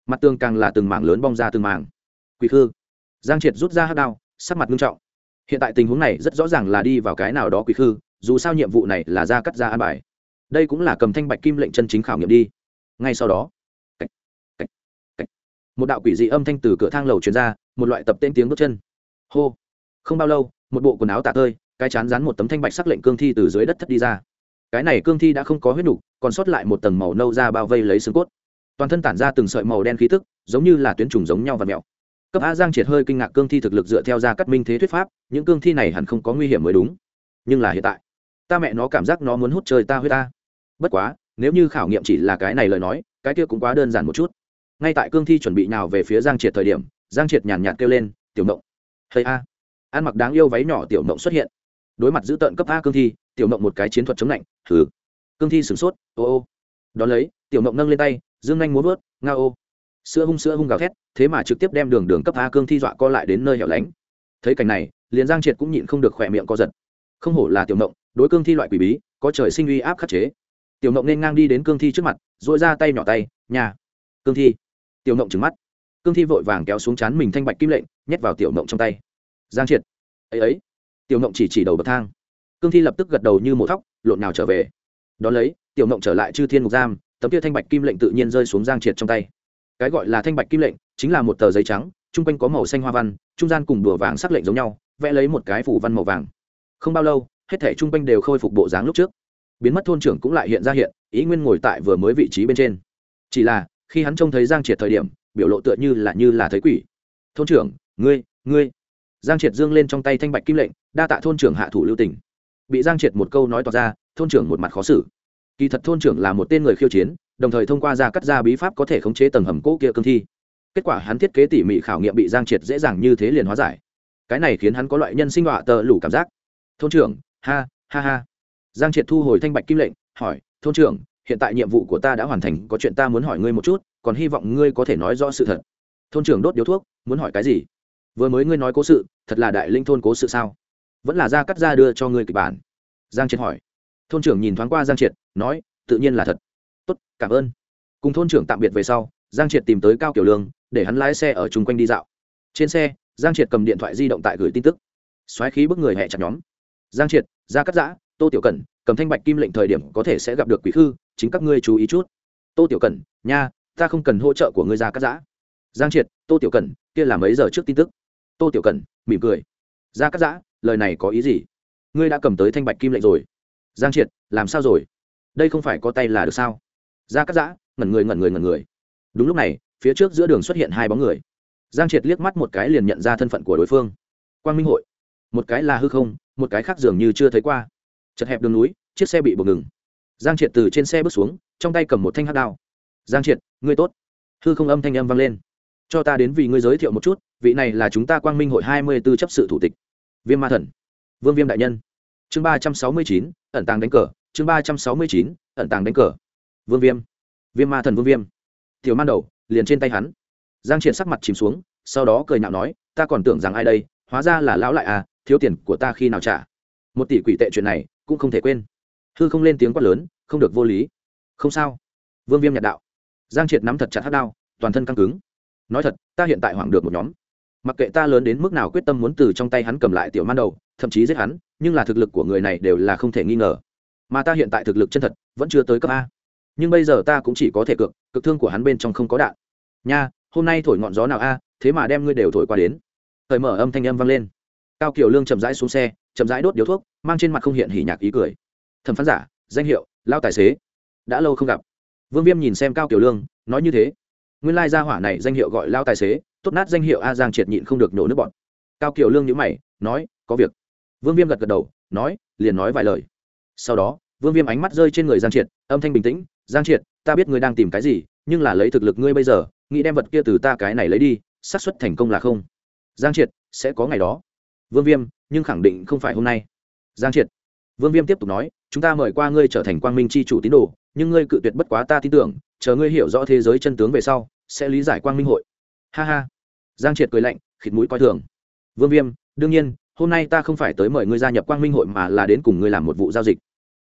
Mặt tường càng là từng mảng lớn bong ra từng mảng. Quỳ khư. Giang triệt rút ra hát đao, sắc mặt nghiêm trọng. Hiện tại tình huống này rất rõ ràng là đi vào cái nào đó quỳ khư, dù sao nhiệm vụ này là ra cắt ra an bài. Đây cũng là cầm thanh bạch kim lệnh chân chính khảo nghiệm đi. Ngay sau đó một đạo quỷ dị âm thanh từ cửa thang lầu truyền ra, một loại tập tên tiếng bước chân. Hô. Không bao lâu, một bộ quần áo tạ tơi, cái chán rán một tấm thanh bạch sắc lệnh cương thi từ dưới đất thất đi ra cái này cương thi đã không có huyết đủ, còn sót lại một tầng màu nâu da bao vây lấy xương cốt. Toàn thân tản ra từng sợi màu đen khí tức giống như là tuyến trùng giống nhau và mèo cấp a giang triệt hơi kinh ngạc cương thi thực lực dựa theo ra cắt minh thế thuyết pháp những cương thi này hẳn không có nguy hiểm mới đúng. Nhưng là hiện tại ta mẹ nó cảm giác nó muốn hút chơi ta huyết ta. Bất quá nếu như khảo nghiệm chỉ là cái này lời nói cái kia cũng quá đơn giản một chút. Ngay tại cương thi chuẩn bị nào về phía giang triệt thời điểm giang triệt nhàn nhạt kêu lên tiểu mộng. Hay a. Ăn mặc đáng yêu váy nhỏ tiểu mộng xuất hiện. Đối mặt giữ tợn cấp a cương thi tiểu mộng một cái chiến thuật chống lạnh thử cương thi sửng sốt, ô ô. Đón lấy, tiểu mộng nâng lên tay, dương nhanh muốn vớt nga ô. Sữa hung sữa hung gào thét, thế mà trực tiếp đem đường đường cấp a cương thi dọa co lại đến nơi hẻo lánh. Thấy cảnh này, liền giang triệt cũng nhịn không được khỏe miệng co giật. Không hổ là tiểu mộng đối cương thi loại quỷ bí, có trời sinh uy áp khắc chế. Tiểu mộng nên ngang đi đến cương thi trước mặt dội ra tay nhỏ tay, nhà, cương thi. Tiểu mộng trứng mắt. Cương thi vội vàng kéo xuống chán mình thanh bạch kim lệnh, nhét vào tiểu mộng trong tay. Giang triệt. Ấy ấy. Tiểu mộng chỉ chỉ đầu bậc thang cương thi lập tức gật đầu như một thóc, lộn nào trở về. Đón lấy, tiểu mộng trở lại chư thiên Ngục giam, tấm kia thanh bạch kim lệnh tự nhiên rơi xuống giang triệt trong tay. Cái gọi là thanh bạch kim lệnh, chính là một tờ giấy trắng, chung quanh có màu xanh hoa văn, trung gian cùng đùa vàng sắc lệnh giống nhau, vẽ lấy một cái phủ văn màu vàng. Không bao lâu, hết thể chung quanh đều khôi phục bộ dáng lúc trước. Biến mất thôn trưởng cũng lại hiện ra hiện, ý nguyên ngồi tại vừa mới vị trí bên trên. Chỉ là, khi hắn trông thấy giang triệt thời điểm, biểu lộ tựa như là như là thấy quỷ. Thôn trưởng, ngươi ngươi. Giang triệt dương lên trong tay thanh bạch kim lệnh, đa tạ thôn trưởng hạ thủ lưu tỉnh bị giang triệt một câu nói tỏ ra, thôn trưởng một mặt khó xử. Kỳ thật thôn trưởng là một tên người khiêu chiến, đồng thời thông qua ra cắt ra bí pháp có thể khống chế tầng hầm cỗ kia cương thi. Kết quả hắn thiết kế tỉ mỉ khảo nghiệm bị giang triệt dễ dàng như thế liền hóa giải. Cái này khiến hắn có loại nhân sinh họa tờ lủ cảm giác. Thôn trưởng, ha ha ha. Giang triệt thu hồi thanh bạch kim lệnh, hỏi, thôn trưởng, hiện tại nhiệm vụ của ta đã hoàn thành, có chuyện ta muốn hỏi ngươi một chút, còn hy vọng ngươi có thể nói rõ sự thật. Thôn trưởng đốt điếu thuốc, muốn hỏi cái gì? Vừa mới ngươi nói cố sự, thật là đại linh thôn cố sự sao? Vẫn là gia cắt ra đưa cho ngươi kịch bản. Giang triệt hỏi. Thôn trưởng nhìn thoáng qua giang triệt, nói, tự nhiên là thật. Tốt, cảm ơn. Cùng thôn trưởng tạm biệt về sau, giang triệt tìm tới cao kiểu lương, để hắn lái xe ở chung quanh đi dạo. Trên xe, giang triệt cầm điện thoại di động tại gửi tin tức. Xoáy khí bức người hẹ chặt nhóm. Giang triệt gia cắt giã, tô tiểu cẩn, cầm thanh bạch kim lệnh thời điểm có thể sẽ gặp được quỷ khư, chính các ngươi chú ý chút. Tô tiểu cẩn, nha, ta không cần hỗ trợ của ngươi gia cắt giã. Giang triệt, tô tiểu cẩn, kia là mấy giờ trước tin tức? Tô tiểu cẩn, mỉm cười. Gia cắt giã lời này có ý gì? Ngươi đã cầm tới thanh bạch kim lệnh rồi. Giang triệt, làm sao rồi? Đây không phải có tay là được sao? Ra cắt giã, ngẩn người ngẩn người ngẩn người. Đúng lúc này, phía trước giữa đường xuất hiện hai bóng người. Giang triệt liếc mắt một cái liền nhận ra thân phận của đối phương. Quang minh hội. Một cái là hư không, một cái khác dường như chưa thấy qua. Chật hẹp đường núi, chiếc xe bị buộc ngừng. Giang triệt từ trên xe bước xuống, trong tay cầm một thanh hát đao. Giang triệt, ngươi tốt. Hư không âm thanh âm vang lên. Cho ta đến vì ngươi giới thiệu một chút, vị này là chúng ta quang minh hội hai mươi b ố chấp sự thủ tịch viêm ma thần. Vương viêm đại nhân. Chương ba trăm sáu mươi chín, ẩn tàng đánh cờ. Chương ba trăm sáu mươi chín, ẩn tàng đánh cờ. Vương viêm. Viêm ma thần vương viêm. Tiểu man đầu, liền trên tay hắn. Giang triệt sắc mặt chìm xuống, sau đó cười nhạo nói, ta còn tưởng rằng ai đây, hóa ra là lão lại à thiếu tiền của ta khi nào trả? Một tỷ quỷ tệ chuyện này, cũng không thể quên. Hư không lên tiếng quát lớn, không được vô lý. Không sao. Vương viêm nhạt đạo. Giang triệt nắm thật chặt hát đao, toàn thân căng cứng. Nói thật, ta hiện tại hoảng được một nhóm mặc kệ ta lớn đến mức nào quyết tâm muốn từ trong tay hắn cầm lại tiểu man đầu, thậm chí giết hắn, nhưng là thực lực của người này đều là không thể nghi ngờ. Mà ta hiện tại thực lực chân thật, vẫn chưa tới cấp a. Nhưng bây giờ ta cũng chỉ có thể cược cực thương của hắn bên trong không có đạn. Nha, hôm nay thổi ngọn gió nào a, thế mà đem ngươi đều thổi qua đến. Thời mở âm thanh âm vang lên. Cao kiều lương chậm rãi xuống xe, chậm rãi đốt điếu thuốc, mang trên mặt không hiện hỉ nhạc ý cười. Thẩm phán giả, danh hiệu, lao tài xế. Đã lâu không gặp. Vương viêm nhìn xem cao kiều lương, nói như thế. Nguyên lai gia hỏa này danh hiệu gọi lao tài xế tốt nát danh hiệu a giang triệt nhịn không được nổ nước bọn cao kiều lương nhữ mày, nói, có việc. Vương viêm gật gật đầu, nói, liền nói vài lời. Sau đó, vương viêm ánh mắt rơi trên người giang triệt, âm thanh bình tĩnh, giang triệt, ta biết ngươi đang tìm cái gì, nhưng là lấy thực lực ngươi bây giờ, nghĩ đem vật kia từ ta cái này lấy đi, xác suất thành công là không. Giang triệt, sẽ có ngày đó. Vương viêm, nhưng khẳng định không phải hôm nay. Giang triệt. Vương viêm tiếp tục nói, chúng ta mời qua ngươi trở thành quang minh c h i chủ tín đồ, nhưng ngươi cự tuyệt bất quá ta tin tưởng, chờ ngươi hiểu rõ thế giới chân tướng về sau, sẽ lý giải quang minh hội. Ha ha giang triệt cười lạnh, khịt mũi coi thường. Vương viêm, đương nhiên, hôm nay ta không phải tới mời ngươi gia nhập quang minh hội mà là đến cùng ngươi làm một vụ giao dịch.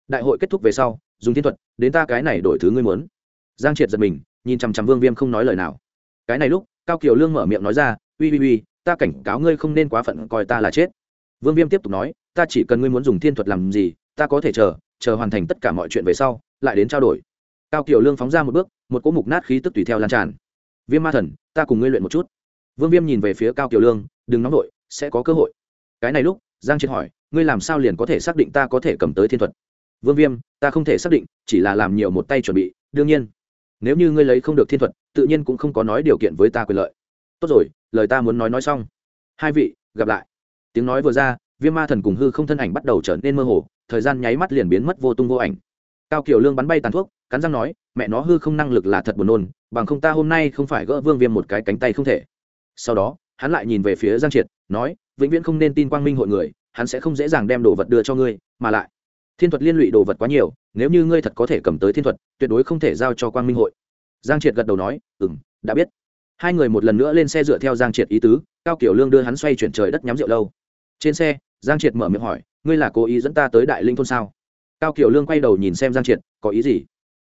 Đại hội kết thúc về sau, dùng thiên thuật, đến ta cái này đổi thứ ngươi muốn. Giang triệt giật mình, nhìn chằm chằm vương viêm không nói lời nào. Cái này lúc, cao kiều lương mở miệng nói ra, uy uy uy, ta cảnh cáo ngươi không nên quá phận coi ta là chết. Vương viêm tiếp tục nói, ta chỉ cần ngươi muốn dùng thiên thuật làm gì, ta có thể chờ chờ hoàn thành tất cả mọi chuyện về sau, lại đến trao đổi. Cao kiều lương phóng ra một bước, một cỗ mục nát khí tức tùy theo lan tràn. Viêm ma thần, ta cùng ngươi luyện một chút vương viêm nhìn về phía cao kiều lương, đừng nóng vội, sẽ có cơ hội. Cái này lúc, giang triệt hỏi, ngươi làm sao liền có thể xác định ta có thể cầm tới thiên thuật? Vương viêm, ta không thể xác định, chỉ là làm nhiều một tay chuẩn bị, đương nhiên. Nếu như ngươi lấy không được thiên thuật, tự nhiên cũng không có nói điều kiện với ta quyền lợi. Tốt rồi, lời ta muốn nói nói xong. Hai vị, gặp lại. Tiếng nói vừa ra, viêm ma thần cùng hư không thân ảnh bắt đầu trở nên mơ hồ, thời gian nháy mắt liền biến mất vô tung vô ảnh. Cao kiểu lương bắn bay tàn thuốc, cắn răng nói, mẹ nó, hư không năng lực là thật buồn nôn, bằng không ta hôm nay không phải gỡ vương viêm một cái cánh tay không thể sau đó, hắn lại nhìn về phía giang triệt, nói, vĩnh viễn không nên tin quang minh hội người, hắn sẽ không dễ dàng đem đồ vật đưa cho ngươi, mà lại, thiên thuật liên lụy đồ vật quá nhiều, nếu như ngươi thật có thể cầm tới thiên thuật, tuyệt đối không thể giao cho quang minh hội. Giang triệt gật đầu nói ừ m đã biết. Hai người một lần nữa lên xe dựa theo giang triệt ý tứ, cao kiểu lương đưa hắn xoay chuyển trời đất nhắm rượu lâu. Trên xe, giang triệt mở miệng hỏi, ngươi là cố ý dẫn ta tới đại linh thôn sao? Cao kiểu lương quay đầu nhìn xem giang triệt, có ý gì?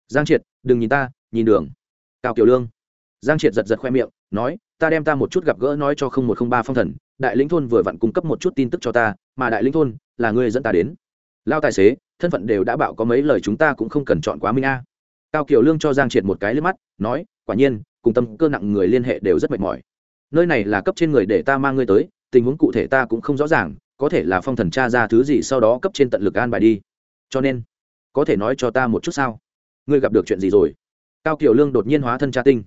Giang triệt, đừng nhìn ta, nhìn đường. Cao kiểu lương. Giang triệt giật giật khoe miệng nói, ta đem ta một chút gặp gỡ nói cho không một không ba phong thần, đại lĩnh thôn vừa vặn cung cấp một chút tin tức cho ta, mà đại lĩnh thôn là ngươi dẫn ta đến. Lao tài xế, thân phận đều đã bảo có mấy lời chúng ta cũng không cần chọn quá minh a. Cao kiều lương cho giang triệt một cái lên mắt, nói, quả nhiên, cùng tâm cơ nặng người liên hệ đều rất mệt mỏi. Nơi này là cấp trên người để ta mang ngươi tới, tình huống cụ thể ta cũng không rõ ràng, có thể là phong thần tra ra thứ gì sau đó cấp trên tận lực an bài đi. Cho nên, có thể nói cho ta một chút sao? Ngươi gặp được chuyện gì rồi? Cao kiều lương đột nhiên hóa thân tra tinh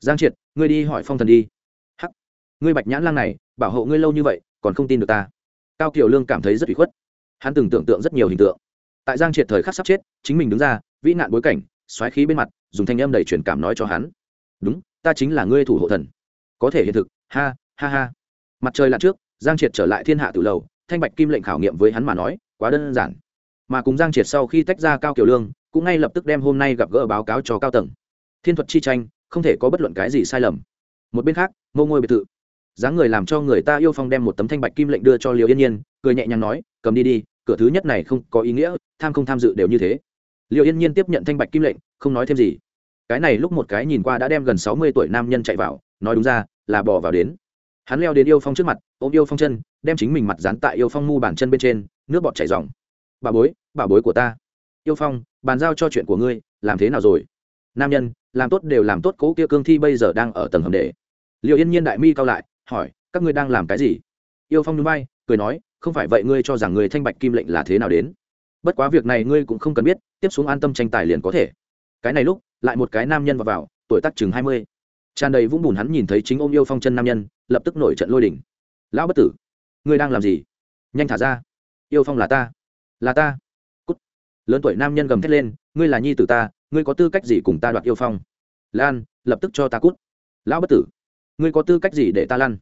giang triệt ngươi đi hỏi phong thần đi. Hắc. Ngươi bạch nhãn lang này bảo hộ ngươi lâu như vậy còn không tin được ta. Cao kiều lương cảm thấy rất bị khuất. Hắn từng tưởng tượng rất nhiều hình tượng. Tại giang triệt thời khắc sắp chết chính mình đứng ra vĩ nạn bối cảnh xoáy khí bên mặt dùng thanh âm đầy truyền cảm nói cho hắn. Đúng ta chính là ngươi thủ hộ thần. Có thể hiện thực ha ha ha. Mặt trời lặn trước giang triệt trở lại thiên hạ từ lầu thanh bạch kim lệnh khảo nghiệm với hắn mà nói quá đơn giản. Mà cùng giang triệt sau khi tách ra cao kiều lương cũng ngay lập tức đem hôm nay gặp gỡ báo cáo cho cao tầng. Thiên thuật chi tranh không thể có bất luận cái gì sai lầm. Một bên khác mâu ngôi biệt thự. Dáng người làm cho người ta yêu phong đem một tấm thanh bạch kim lệnh đưa cho liều yên nhiên, cười nhẹ nhàng nói, cầm đi đi, cửa thứ nhất này không có ý nghĩa, tham không tham dự đều như thế. Liều yên nhiên tiếp nhận thanh bạch kim lệnh, không nói thêm gì. Cái này lúc một cái nhìn qua đã đem gần sáu mươi tuổi nam nhân chạy vào, nói đúng ra, là bỏ vào đến. Hắn leo đến yêu phong trước mặt, ôm yêu phong chân, đem chính mình mặt dán tại yêu phong mu bàn chân bên trên, nước bọt chảy dòng bà bối bà bối của ta. Yêu phong, bàn giao cho chuyện của ngươi, làm thế nào rồi? Nam nhân làm tốt đều làm tốt cố kia cương thi bây giờ đang ở tầng hầm để liệu yên nhiên đại mi cao lại hỏi các ngươi đang làm cái gì? Yêu phong núi bay cười nói không phải vậy ngươi cho rằng người thanh bạch kim lệnh là thế nào đến? Bất quá việc này ngươi cũng không cần biết tiếp xuống an tâm tranh tài liền có thể. Cái này lúc lại một cái nam nhân vào, vào tuổi tác chừng hai mươi. Tràn đầy vũng bùn hắn nhìn thấy chính ôm yêu phong chân nam nhân lập tức nổi trận lôi đỉnh lão bất tử ngươi đang làm gì? Nhanh thả ra. Yêu phong là ta. Là ta lớn tuổi nam nhân gầm thét lên, ngươi là nhi tử ta, ngươi có tư cách gì cùng ta đoạt yêu phong? Lan, lập tức cho ta cút. Lão bất tử, ngươi có tư cách gì để ta lăn?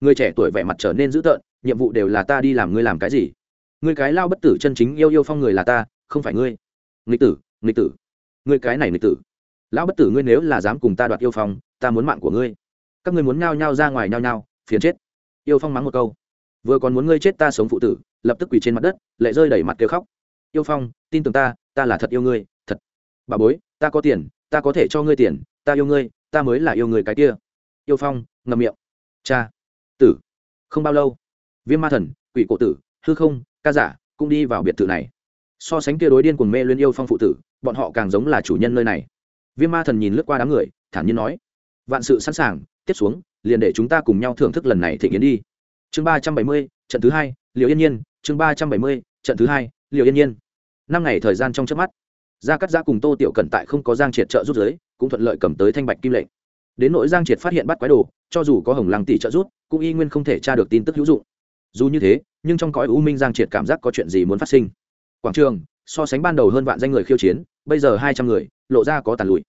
Người trẻ tuổi vẻ mặt trở nên dữ tợn, nhiệm vụ đều là ta đi làm, ngươi làm cái gì? Ngươi cái lao bất tử chân chính yêu yêu phong người là ta, không phải ngươi. Nghịch tử nghịch tử, ngươi cái này nghịch tử. Lão bất tử, ngươi nếu là dám cùng ta đoạt yêu phong, ta muốn mạng của ngươi. Các ngươi muốn nhao nhao ra ngoài nhao nhao, phiền chết. Yêu phong mắng một câu. Vừa còn muốn ngươi chết ta sống phụ tử, lập tức quỳ trên mặt đất, lệ rơi đẩy mặt kêu khóc yêu phong, tin tưởng ta ta là thật yêu ngươi, thật. Bà bối, ta có tiền, ta có thể cho ngươi tiền, ta yêu ngươi, ta mới là yêu người cái kia. Yêu phong ngầm miệng. Cha. Tử. Không bao lâu, viêm ma thần, quỷ cổ tử, hư không, ca giả cũng đi vào biệt thự này. So sánh kia đối điên cùng mê luyến yêu phong phụ tử, bọn họ càng giống là chủ nhân nơi này. Viêm ma thần nhìn lướt qua đám người, thản nhiên nói, vạn sự sẵn sàng, tiếp xuống, liền để chúng ta cùng nhau thưởng thức lần này thị kiến đi. Chương ba trăm bảy mươi, trận thứ hai liệu yên nhiên. Chương ba trăm bảy mươi, trận thứ hai liệu yên nhiên năm ngày thời gian trong trước mắt. Gia cắt giã cùng tô tiểu cận tại không có giang triệt trợ rút giới, cũng thuận lợi cầm tới thanh bạch kim lệnh. Đến nội giang triệt phát hiện bắt quái đồ, cho dù có hồng lăng tỷ trợ rút cũng y nguyên không thể tra được tin tức hữu dụng. Dù như thế, nhưng trong cõi u minh giang triệt cảm giác có chuyện gì muốn phát sinh? Quảng trường, so sánh ban đầu hơn vạn danh người khiêu chiến, bây giờ hai trăm người, lộ ra có tàn lụi.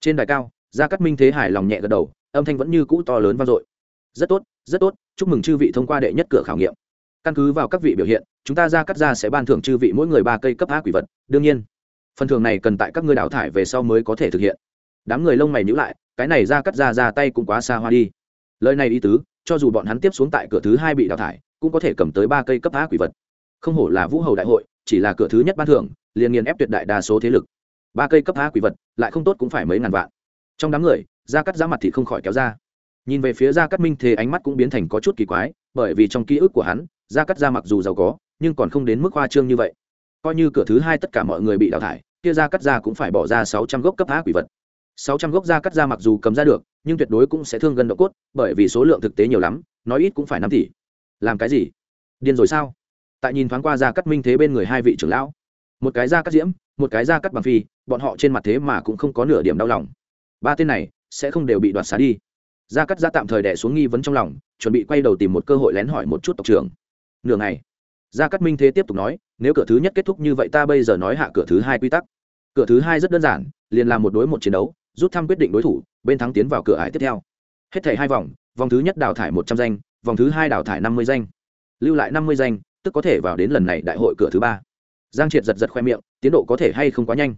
Trên đài cao, gia cắt minh thế hài lòng nhẹ gật đầu, âm thanh vẫn như cũ to lớn vang dội. Rất tốt rất tốt, chúc mừng chư vị thông qua đệ nhất cửa khảo nghiệm căn cứ vào các vị biểu hiện, chúng ta ra cắt ra sẽ ban thưởng chư vị mỗi người ba cây cấp á quỷ vật. Đương nhiên, phần thưởng này cần tại các ngươi đào thải về sau mới có thể thực hiện. Đám người lông mày nhữ lại, cái này ra cắt ra ra tay cũng quá xa hoa đi. Lời này ý tứ, cho dù bọn hắn tiếp xuống tại cửa thứ hai bị đào thải, cũng có thể cầm tới ba cây cấp á quỷ vật. Không hổ là vũ hầu đại hội, chỉ là cửa thứ nhất ban thưởng, liền nghiền ép tuyệt đại đa số thế lực. Ba cây cấp á quỷ vật, lại không tốt cũng phải mấy ngàn vạn. Trong đám người, ra cắt giá mặt thì không khỏi kéo ra nhìn về phía gia cát minh thế ánh mắt cũng biến thành có chút kỳ quái, bởi vì trong ký ức của hắn, gia cát gia mặc dù giàu có, nhưng còn không đến mức hoa trương như vậy. Coi như cửa thứ hai tất cả mọi người bị đào thải, kia gia cát gia cũng phải bỏ ra sáu trăm gốc cấp á quỷ vật. sáu trăm gốc gia cát gia mặc dù cầm ra được, nhưng tuyệt đối cũng sẽ thương gần độ cốt, bởi vì số lượng thực tế nhiều lắm, nói ít cũng phải năm tỷ. Làm cái gì? Điên rồi sao? Tại nhìn thoáng qua gia cát minh thế bên người hai vị trưởng lão, một cái gia cát diễm, một cái gia cát bằng phi, bọn họ trên mặt thế mà cũng không có nửa điểm đau lòng. Ba tên này sẽ không đều bị đoạt xá đi gia cắt gia tạm thời đẻ xuống nghi vấn trong lòng, chuẩn bị quay đầu tìm một cơ hội lén hỏi một chút tộc trưởng. Nửa ngày, gia cắt minh thế tiếp tục nói, nếu cửa thứ nhất kết thúc như vậy ta bây giờ nói hạ cửa thứ hai quy tắc. Cửa thứ hai rất đơn giản, liền làm một đối một chiến đấu, rút thăm quyết định đối thủ, bên thắng tiến vào cửa ải tiếp theo. Hết thảy hai vòng vòng thứ nhất đào thải một trăm danh, vòng thứ hai đào thải năm mươi danh. Lưu lại năm mươi danh, tức có thể vào đến lần này đại hội cửa thứ ba. Giang triệt giật giật khoe miệng, tiến độ có thể hay không quá nhanh.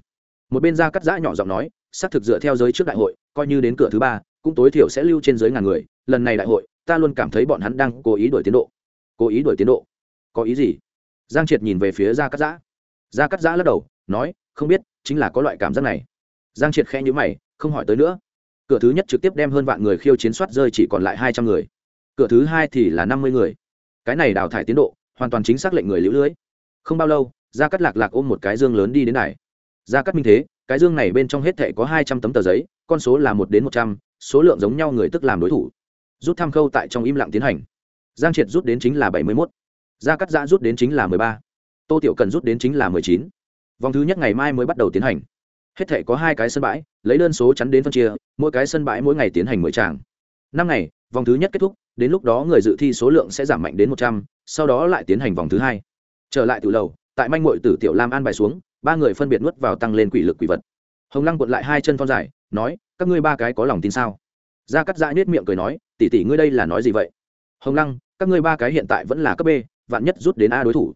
Một bên gia cắt giã nhỏ giọng nói, xác thực dựa theo giới trước đại hội, coi như đến cửa thứ ba cũng tối thiểu sẽ lưu trên dưới ngàn người, lần này đại hội, ta luôn cảm thấy bọn hắn đang cố ý đổi tiến độ. Cố ý đổi tiến độ? Có ý gì? Giang triệt nhìn về phía gia cắt giã. Gia cắt giã lắc đầu, nói, không biết, chính là có loại cảm giác này. Giang triệt khe nhữ mày, không hỏi tới nữa. Cửa thứ nhất trực tiếp đem hơn vạn người khiêu chiến soát rơi chỉ còn lại hai trăm người. Cửa thứ hai thì là năm mươi người. Cái này đào thải tiến độ, hoàn toàn chính xác lệnh người lũ lưới. Không bao lâu, gia cắt lạc lạc ôm một cái dương lớn đi đến này gia cắt minh thế, cái dương này bên trong hết thệ có hai trăm tấm tờ giấy, con số là một đến một trăm số lượng giống nhau người tức làm đối thủ. Rút tham khâu tại trong im lặng tiến hành. Giang triệt rút đến chính là bảy mươi mốt. Gia cắt giã rút đến chính là mười ba. Tô tiểu cần rút đến chính là mười chín. Vòng thứ nhất ngày mai mới bắt đầu tiến hành. Hết thể có hai cái sân bãi, lấy đơn số chắn đến phân chia, mỗi cái sân bãi mỗi ngày tiến hành mười tràng. Năm ngày, vòng thứ nhất kết thúc, đến lúc đó người dự thi số lượng sẽ giảm mạnh đến một trăm, sau đó lại tiến hành vòng thứ hai. Trở lại từ lầu, tại manh mội tử tiểu lam an bài xuống, ba người phân biệt nuốt vào tăng lên quỷ lực quỷ vật. Hồng lăng quật lại hai chân thon dài nói, các ngươi ba cái có lòng tin sao? Gia cắt Dã nết miệng cười nói tỉ tỉ ngươi đây là nói gì vậy? Hồng lăng, các ngươi ba cái hiện tại vẫn là cấp b, vạn nhất rút đến a đối thủ.